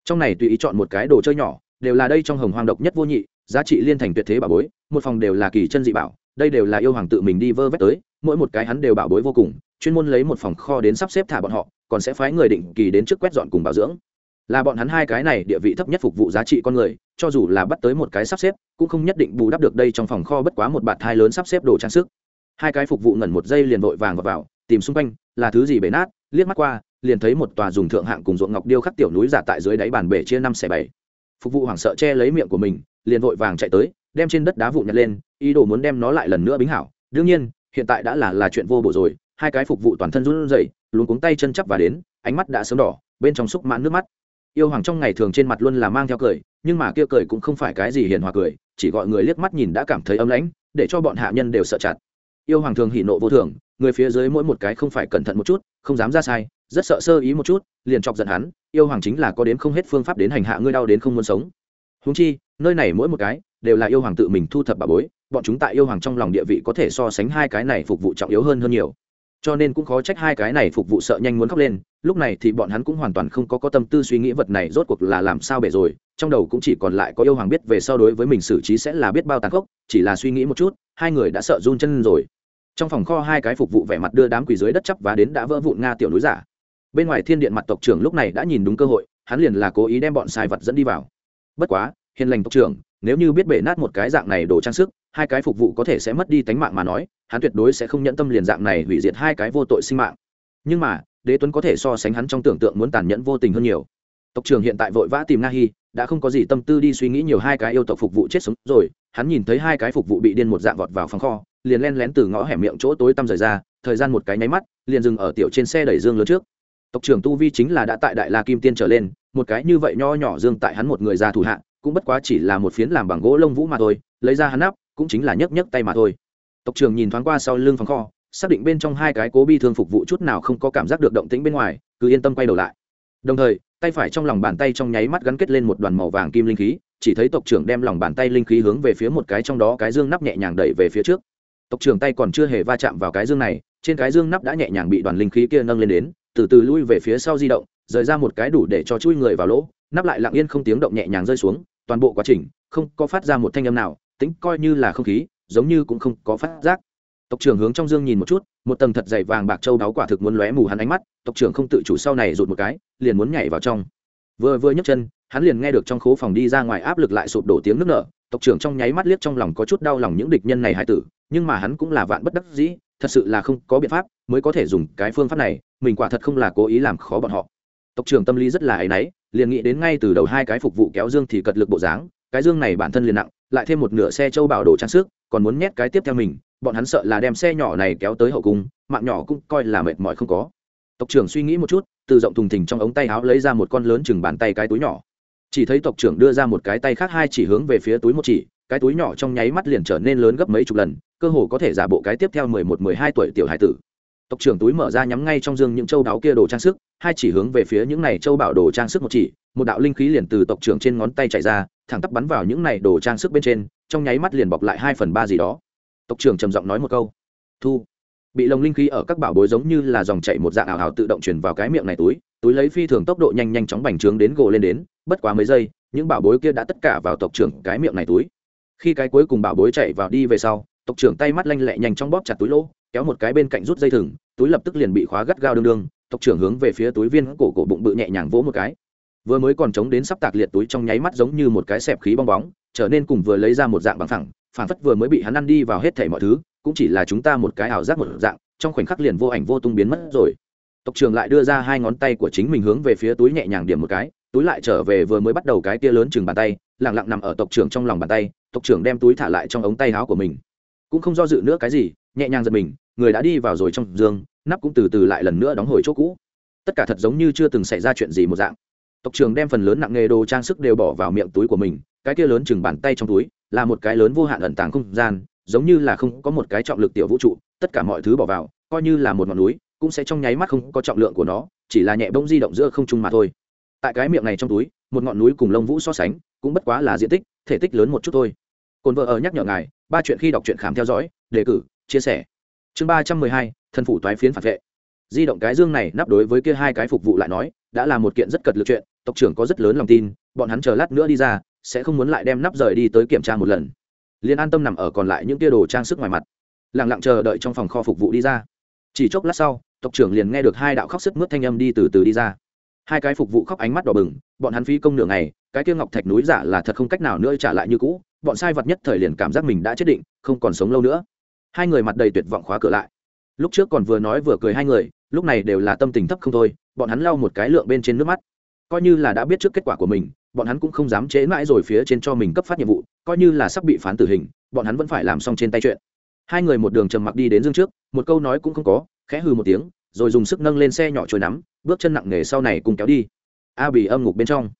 Speaker 1: Trong này tùy ý chọn một cái đồ chơi nhỏ, đều là đây trong hồng hoang độc nhất vô nhị giá trị liên thành tuyệt thế bảo bối một phòng đều là kỳ chân dị bảo đây đều là yêu hoàng tự mình đi vơ vét tới mỗi một cái hắn đều bảo bối vô cùng chuyên môn lấy một phòng kho đến sắp xếp thả bọn họ còn sẽ phái người định kỳ đến trước quét dọn cùng bảo dưỡng. Là bọn hắn hai cái này địa vị thấp nhất phục vụ giá trị con người cho dù là bắt tới một cái sắp xếp cũng không nhất định bù đắp được đây trong phòng kho bất quá một bạt thai lớn sắp xếp đồ trang sức. Hai cái phục vụ ngẩn một giây liền vội vàng vào, vào tìm xung quanh là thứ gì bể nát liếc mắt qua liền thấy một tòa dùng thượng hạng cùng ruộng ngọc điêu khắc tiểu núi giả tại dưới đáy bàn bể chia năm xẻ bảy. Phục vụ hoảng sợ che lấy miệng của mình liền vội vàng chạy tới, đem trên đất đá vụn nhặt lên, ý đồ muốn đem nó lại lần nữa bính hảo. Đương nhiên, hiện tại đã là là chuyện vô bổ rồi, hai cái phục vụ toàn thân run rẩy luôn cuống tay chân chắp và đến, ánh mắt đã sớm đỏ, bên trong xúc mãn nước mắt. Yêu hoàng trong ngày thường trên mặt luôn là mang theo cười, nhưng mà kia cười cũng không phải cái gì hiền hòa cười, chỉ gọi người liếc mắt nhìn đã cảm thấy ấm lãnh, để cho bọn hạ nhân đều sợ chặt. Yêu hoàng thường hỉ nộ vô thường, người phía dưới mỗi một cái không phải cẩn thận một chút, không dám ra sai, rất sợ sơ ý một chút, liền chọc giận hắn. Yêu hoàng chính là có đến không hết phương pháp đến hành hạ ngươi đau đến không muốn sống húng chi, nơi này mỗi một cái đều là yêu hoàng tự mình thu thập bà bối, bọn chúng tại yêu hoàng trong lòng địa vị có thể so sánh hai cái này phục vụ trọng yếu hơn hơn nhiều. Cho nên cũng khó trách hai cái này phục vụ sợ nhanh muốn khóc lên, lúc này thì bọn hắn cũng hoàn toàn không có có tâm tư suy nghĩ vật này rốt cuộc là làm sao bể rồi, trong đầu cũng chỉ còn lại có yêu hoàng biết về sau đối với mình xử trí sẽ là biết bao tàn khốc, chỉ là suy nghĩ một chút, hai người đã sợ run chân rồi. Trong phòng kho hai cái phục vụ vẻ mặt đưa đám quỷ dưới đất chắp và đến đã vỡ vụn nga tiểu núi giả. Bên ngoài thiên điện mặt tộc trưởng lúc này đã nhìn đúng cơ hội, hắn liền là cố ý đem bọn sai vật dẫn đi vào bất quá, hiền lành tộc trưởng, nếu như biết bể nát một cái dạng này đồ trang sức, hai cái phục vụ có thể sẽ mất đi tánh mạng mà nói, hắn tuyệt đối sẽ không nhận tâm liền dạng này hủy diệt hai cái vô tội sinh mạng. Nhưng mà, đế tuấn có thể so sánh hắn trong tưởng tượng muốn tàn nhẫn vô tình hơn nhiều. Tộc trưởng hiện tại vội vã tìm na hi, đã không có gì tâm tư đi suy nghĩ nhiều hai cái yêu tộc phục vụ chết sống rồi, hắn nhìn thấy hai cái phục vụ bị điên một dạng vọt vào phòng kho, liền len lén từ ngõ hẻm miệng chỗ tối tăm rời ra, thời gian một cái nháy mắt, liền dừng ở tiểu trên xe đẩy dương lớn trước. Tộc trưởng tu vi chính là đã tại đại la kim tiên trở lên một cái như vậy nho nhỏ dương tại hắn một người ra thủ hạ, cũng bất quá chỉ là một phiến làm bằng gỗ lông vũ mà thôi, lấy ra hắn áp cũng chính là nhấc nhấc tay mà thôi. Tộc trưởng nhìn thoáng qua sau lưng phòng kho, xác định bên trong hai cái cố bi thương phục vụ chút nào không có cảm giác được động tĩnh bên ngoài, cứ yên tâm quay đầu lại. Đồng thời, tay phải trong lòng bàn tay trong nháy mắt gắn kết lên một đoàn màu vàng kim linh khí, chỉ thấy tộc trưởng đem lòng bàn tay linh khí hướng về phía một cái trong đó cái dương nắp nhẹ nhàng đẩy về phía trước. Tộc trưởng tay còn chưa hề va chạm vào cái dương này, trên cái dương nắp đã nhẹ nhàng bị đoàn linh khí kia nâng lên đến, từ từ lui về phía sau di động rời ra một cái đủ để cho chui người vào lỗ, nắp lại lặng yên không tiếng động nhẹ nhàng rơi xuống, toàn bộ quá trình không có phát ra một thanh âm nào, tính coi như là không khí, giống như cũng không có phát giác. Tộc trưởng hướng trong dương nhìn một chút, một tầng thật dày vàng bạc châu đáo quả thực muốn lóe mù hắn ánh mắt, tộc trưởng không tự chủ sau này rụt một cái, liền muốn nhảy vào trong. Vừa vừa nhấc chân, hắn liền nghe được trong khố phòng đi ra ngoài áp lực lại sụp đổ tiếng nước nở, tộc trưởng trong nháy mắt liếc trong lòng có chút đau lòng những địch nhân này hại tử, nhưng mà hắn cũng là vạn bất đắc dĩ, thật sự là không có biện pháp mới có thể dùng cái phương pháp này, mình quả thật không là cố ý làm khó bọn họ tộc trưởng tâm lý rất là áy náy, liền nghĩ đến ngay từ đầu hai cái phục vụ kéo dương thì cật lực bộ dáng, cái dương này bản thân liền nặng, lại thêm một nửa xe châu bảo đồ trang sức, còn muốn nhét cái tiếp theo mình, bọn hắn sợ là đem xe nhỏ này kéo tới hậu cung, mạng nhỏ cũng coi là mệt mỏi không có. Tộc trưởng suy nghĩ một chút, từ rộng thùng thình trong ống tay áo lấy ra một con lớn chừng bàn tay cái túi nhỏ. Chỉ thấy tộc trưởng đưa ra một cái tay khác hai chỉ hướng về phía túi một chỉ, cái túi nhỏ trong nháy mắt liền trở nên lớn gấp mấy chục lần, cơ hồ có thể giả bộ cái tiếp theo mười một, mười hai tuổi tiểu hải tử tộc trưởng túi mở ra nhắm ngay trong dương những châu đáo kia đồ trang sức, hai chỉ hướng về phía những này châu bảo đồ trang sức một chỉ, một đạo linh khí liền từ tộc trưởng trên ngón tay chạy ra, thẳng tắp bắn vào những này đồ trang sức bên trên, trong nháy mắt liền bọc lại hai phần ba gì đó. Tộc trưởng trầm giọng nói một câu. Thu. Bị lồng linh khí ở các bảo bối giống như là dòng chạy một dạng ảo ảo tự động chuyển vào cái miệng này túi túi lấy phi thường tốc độ nhanh nhanh chóng bành trướng đến gồ lên đến, bất quá mấy giây, những bảo bối kia đã tất cả vào tộc trưởng cái miệng này túi. Khi cái cuối cùng bảo bối chạy vào đi về sau, tộc trưởng tay mắt lanh lẹ nhanh trong bóp chặt túi lỗ kéo một cái bên cạnh rút dây thừng, túi lập tức liền bị khóa gắt gao đương đương, tộc trưởng hướng về phía túi viên cổ cổ bụng bự nhẹ nhàng vỗ một cái. Vừa mới còn chống đến sắp tạc liệt túi trong nháy mắt giống như một cái xẹp khí bong bóng, trở nên cùng vừa lấy ra một dạng bằng thẳng phản phất vừa mới bị hắn ăn đi vào hết thảy mọi thứ, cũng chỉ là chúng ta một cái ảo giác một dạng, trong khoảnh khắc liền vô ảnh vô tung biến mất rồi. Tộc trưởng lại đưa ra hai ngón tay của chính mình hướng về phía túi nhẹ nhàng điểm một cái, túi lại trở về vừa mới bắt đầu cái kia lớn chừng bàn tay lẳng lặng nằm ở tộc trưởng trong lòng bàn tay, tộc trưởng đem túi thả lại trong ống tay áo của mình. Cũng không do dự nữa cái gì, nhẹ nhàng giật mình người đã đi vào rồi trong giường nắp cũng từ từ lại lần nữa đóng hồi chỗ cũ. Tất cả thật giống như chưa từng xảy ra chuyện gì một dạng. Tộc trưởng đem phần lớn nặng nghề đồ trang sức đều bỏ vào miệng túi của mình, cái kia lớn chừng bàn tay trong túi là một cái lớn vô hạn ẩn tàng không gian, giống như là không có một cái trọng lực tiểu vũ trụ, tất cả mọi thứ bỏ vào, coi như là một ngọn núi, cũng sẽ trong nháy mắt không có trọng lượng của nó, chỉ là nhẹ bông di động giữa không trung mà thôi. Tại cái miệng này trong túi, một ngọn núi cùng lông vũ so sánh, cũng bất quá là diện tích, thể tích lớn một chút thôi. Cồn vợ ở nhắc nhở ngài, ba chuyện khi đọc truyện khám theo dõi, đề cử, chia sẻ chương ba trăm mười hai, thần phủ toái phiến phản vệ. Di động cái dương này nắp đối với kia hai cái phục vụ lại nói, đã là một kiện rất cật lực chuyện, tộc trưởng có rất lớn lòng tin, bọn hắn chờ lát nữa đi ra, sẽ không muốn lại đem nắp rời đi tới kiểm tra một lần. Liền an tâm nằm ở còn lại những tia đồ trang sức ngoài mặt lẳng lặng chờ đợi trong phòng kho phục vụ đi ra. Chỉ chốc lát sau, tộc trưởng liền nghe được hai đạo khóc sức mướt thanh âm đi từ từ đi ra. Hai cái phục vụ khóc ánh mắt đỏ bừng, bọn hắn phí công nửa ngày, cái kia ngọc thạch núi giả là thật không cách nào nữa trả lại như cũ, bọn sai vật nhất thời liền cảm giác mình đã chết định, không còn sống lâu nữa hai người mặt đầy tuyệt vọng khóa cửa lại. Lúc trước còn vừa nói vừa cười hai người, lúc này đều là tâm tình thấp không thôi, bọn hắn lau một cái lượng bên trên nước mắt. Coi như là đã biết trước kết quả của mình, bọn hắn cũng không dám chế mãi rồi phía trên cho mình cấp phát nhiệm vụ, coi như là sắp bị phán tử hình, bọn hắn vẫn phải làm xong trên tay chuyện. Hai người một đường trầm mặc đi đến dương trước, một câu nói cũng không có, khẽ hừ một tiếng, rồi dùng sức nâng lên xe nhỏ trôi nắm, bước chân nặng nề sau này cùng kéo đi. A bì âm ngục bên trong.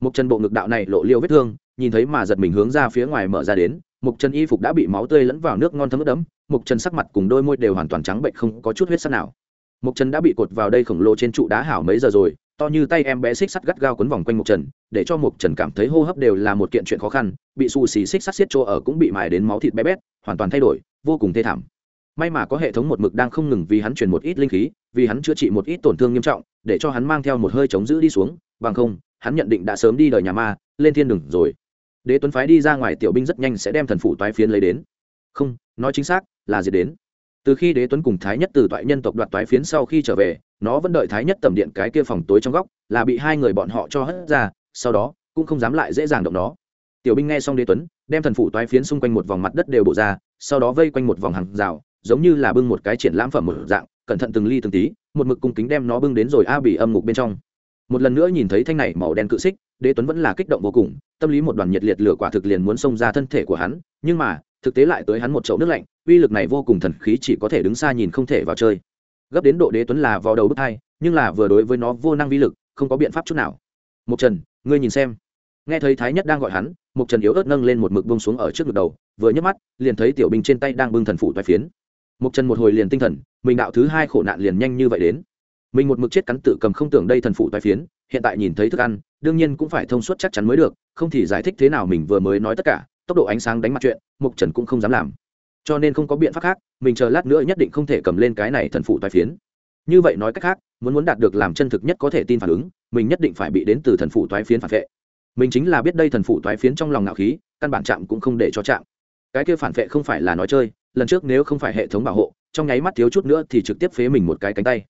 Speaker 1: Một chân bộ ngực đạo này lộ liêu vết thương, nhìn thấy mà giật mình hướng ra phía ngoài mở ra đến một chân y phục đã bị máu tươi lẫn vào nước ngon thấm ướt đẫm Mục Trần sắc mặt cùng đôi môi đều hoàn toàn trắng bệnh, không có chút huyết sắc nào. Mục Trần đã bị cột vào đây khổng lồ trên trụ đá hảo mấy giờ rồi, to như tay em bé xích sắt gắt gao quấn vòng quanh Mục trần, để cho Mục trần cảm thấy hô hấp đều là một kiện chuyện khó khăn, bị xù xì xích sắt xiết chỗ ở cũng bị mài đến máu thịt bé bét, hoàn toàn thay đổi, vô cùng thê thảm. May mà có hệ thống một mực đang không ngừng vì hắn truyền một ít linh khí, vì hắn chữa trị một ít tổn thương nghiêm trọng, để cho hắn mang theo một hơi chống giữ đi xuống, bằng không, hắn nhận định đã sớm đi đời nhà ma, lên thiên đường rồi. Đế tuấn phái đi ra ngoài tiểu binh rất nhanh sẽ đem thần phủ toái phiến lấy đến. Không, nói chính xác là diệt đến. Từ khi đế tuấn cùng thái nhất từ toại nhân tộc đoạt toái phiến sau khi trở về, nó vẫn đợi thái nhất tầm điện cái kia phòng tối trong góc, là bị hai người bọn họ cho hất ra, sau đó cũng không dám lại dễ dàng động nó. Tiểu binh nghe xong đế tuấn, đem thần phủ toái phiến xung quanh một vòng mặt đất đều bổ ra, sau đó vây quanh một vòng hàng rào, giống như là bưng một cái triển lãm phẩm một dạng, cẩn thận từng ly từng tí, một mực cung kính đem nó bưng đến rồi a bị âm ngục bên trong. Một lần nữa nhìn thấy thanh này màu đen cự xích, đế tuấn vẫn là kích động vô cùng, tâm lý một đoàn nhiệt liệt lửa quả thực liền muốn xông ra thân thể của hắn, nhưng mà, thực tế lại tới hắn một chậu nước lạnh uy lực này vô cùng thần khí chỉ có thể đứng xa nhìn không thể vào chơi. Gấp đến độ đế tuấn là vào đầu bước hai nhưng là vừa đối với nó vô năng vi lực, không có biện pháp chút nào. Mục trần, ngươi nhìn xem. Nghe thấy thái nhất đang gọi hắn mục trần yếu ớt nâng lên một mực bông xuống ở trước ngực đầu, vừa nhấc mắt, liền thấy tiểu binh trên tay đang bưng thần phủ toái phiến. Mục trần một hồi liền tinh thần, mình đạo thứ hai khổ nạn liền nhanh như vậy đến. Mình một mực chết cắn tự cầm không tưởng đây thần phủ toái phiến, hiện tại nhìn thấy thức ăn, đương nhiên cũng phải thông suốt chắc chắn mới được, không thì giải thích thế nào mình vừa mới nói tất cả, tốc độ ánh sáng đánh mặt chuyện mục trần cũng không dám làm cho nên không có biện pháp khác, mình chờ lát nữa nhất định không thể cầm lên cái này thần phụ toái phiến. Như vậy nói cách khác, muốn muốn đạt được làm chân thực nhất có thể tin phản ứng, mình nhất định phải bị đến từ thần phụ toái phiến phản vệ. Mình chính là biết đây thần phụ toái phiến trong lòng ngạo khí, căn bản chạm cũng không để cho chạm. Cái kia phản vệ không phải là nói chơi, lần trước nếu không phải hệ thống bảo hộ, trong nháy mắt thiếu chút nữa thì trực tiếp phế mình một cái cánh tay.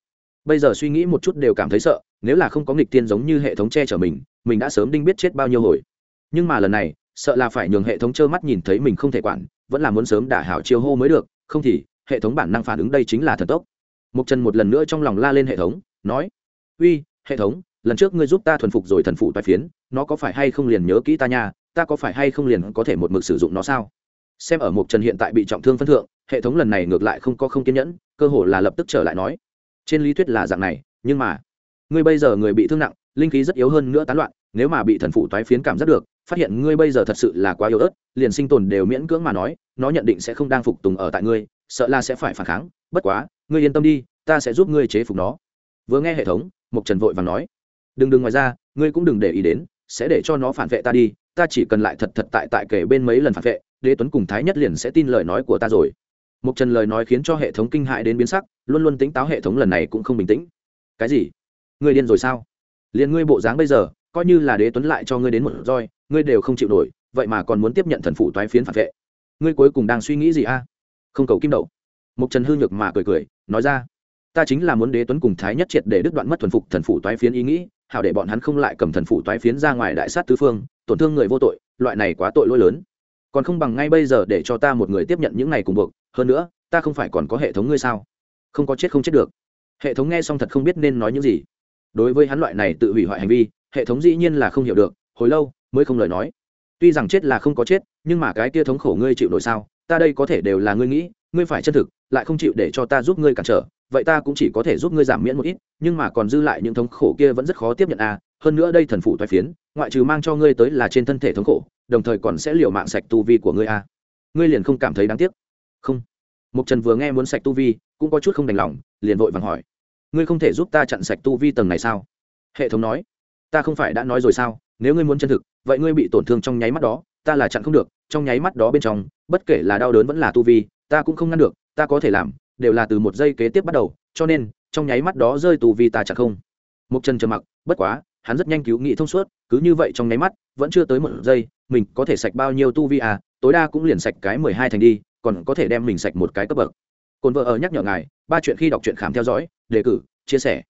Speaker 1: Bây giờ suy nghĩ một chút đều cảm thấy sợ, nếu là không có nghịch tiên giống như hệ thống che chở mình mình đã sớm đinh biết chết bao nhiêu hồi. Nhưng mà lần này, sợ là phải nhường hệ thống trơ mắt nhìn thấy mình không thể quản vẫn là muốn sớm đả hảo chiêu hô mới được, không thì, hệ thống bản năng phản ứng đây chính là thần tốc. Mục trần một lần nữa trong lòng la lên hệ thống, nói, uy, hệ thống, lần trước ngươi giúp ta thuần phục rồi thần phụ toại phiến, nó có phải hay không liền nhớ kỹ ta nha, ta có phải hay không liền có thể một mực sử dụng nó sao? Xem ở mục trần hiện tại bị trọng thương phân thượng, hệ thống lần này ngược lại không có không kiên nhẫn, cơ hồ là lập tức trở lại nói, trên lý thuyết là dạng này, nhưng mà, ngươi bây giờ người bị thương nặng, linh khí rất yếu hơn nữa tán loạn, nếu mà bị thần phụ toái phiến cảm giác được phát hiện ngươi bây giờ thật sự là quá yếu ớt, liền sinh tồn đều miễn cưỡng mà nói, nó nhận định sẽ không đang phục tùng ở tại ngươi, sợ là sẽ phải phản kháng, bất quá, ngươi yên tâm đi, ta sẽ giúp ngươi chế phục nó. Vừa nghe hệ thống mục trần vội và nói, đừng đừng ngoài ra, ngươi cũng đừng để ý đến, sẽ để cho nó phản vệ ta đi, ta chỉ cần lại thật thật tại tại kể bên mấy lần phản vệ, đế tuấn cùng thái nhất liền sẽ tin lời nói của ta rồi. Mục trần lời nói khiến cho hệ thống kinh hại đến biến sắc, luôn luôn tính táo hệ thống lần này cũng không bình tĩnh. Cái gì? Ngươi điên rồi sao? Liền ngươi bộ dáng bây giờ coi như là đế tuấn lại cho ngươi đến một roi, ngươi đều không chịu nổi, vậy mà còn muốn tiếp nhận thần phụ toái phiến phản vệ. Ngươi cuối cùng đang suy nghĩ gì a? Không cầu kim đậu. Mục trần hư nhược mà cười cười, nói ra, ta chính là muốn đế tuấn cùng thái nhất triệt để đứt đoạn mất thuần phục thần phụ toái phiến ý nghĩ, hảo để bọn hắn không lại cầm thần phụ toái phiến ra ngoài đại sát tứ phương, tổn thương người vô tội, loại này quá tội lỗi lớn. Còn không bằng ngay bây giờ để cho ta một người tiếp nhận những này cùng buộc, hơn nữa, ta không phải còn có hệ thống ngươi sao? Không có chết không chết được. Hệ thống nghe xong thật không biết nên nói những gì. Đối với hắn loại này tự hủy hoại hành vi hệ thống dĩ nhiên là không hiểu được, hồi lâu mới không lời nói. Tuy rằng chết là không có chết, nhưng mà cái kia thống khổ ngươi chịu nổi sao? Ta đây có thể đều là ngươi nghĩ, ngươi phải chân thực, lại không chịu để cho ta giúp ngươi cản trở, vậy ta cũng chỉ có thể giúp ngươi giảm miễn một ít, nhưng mà còn dư lại những thống khổ kia vẫn rất khó tiếp nhận à? Hơn nữa đây thần phủ thoái phiến, ngoại trừ mang cho ngươi tới là trên thân thể thống khổ, đồng thời còn sẽ liều mạng sạch tu vi của ngươi à? Ngươi liền không cảm thấy đáng tiếc. Không. Mục trần vừa nghe muốn sạch tu vi, cũng có chút không đành lòng, liền vội vàng hỏi. Ngươi không thể giúp ta chặn sạch tu vi tầng này sao? Hệ thống nói ta không phải đã nói rồi sao? Nếu ngươi muốn chân thực, vậy ngươi bị tổn thương trong nháy mắt đó, ta là chặn không được, trong nháy mắt đó bên trong, bất kể là đau đớn vẫn là tu vi, ta cũng không ngăn được, ta có thể làm, đều là từ một giây kế tiếp bắt đầu, cho nên, trong nháy mắt đó rơi tu vi ta chặn không. Mục trần trầm mặc, bất quá, hắn rất nhanh cứu nghị thông suốt, cứ như vậy trong nháy mắt, vẫn chưa tới một giây, mình có thể sạch bao nhiêu tu vi à tối đa cũng liền sạch cái mười hai thành đi, còn có thể đem mình sạch một cái cấp bậc. Cồn vợ ở nhắc nhở ngài, ba chuyện khi đọc truyện khám theo dõi, đề cử, chia sẻ.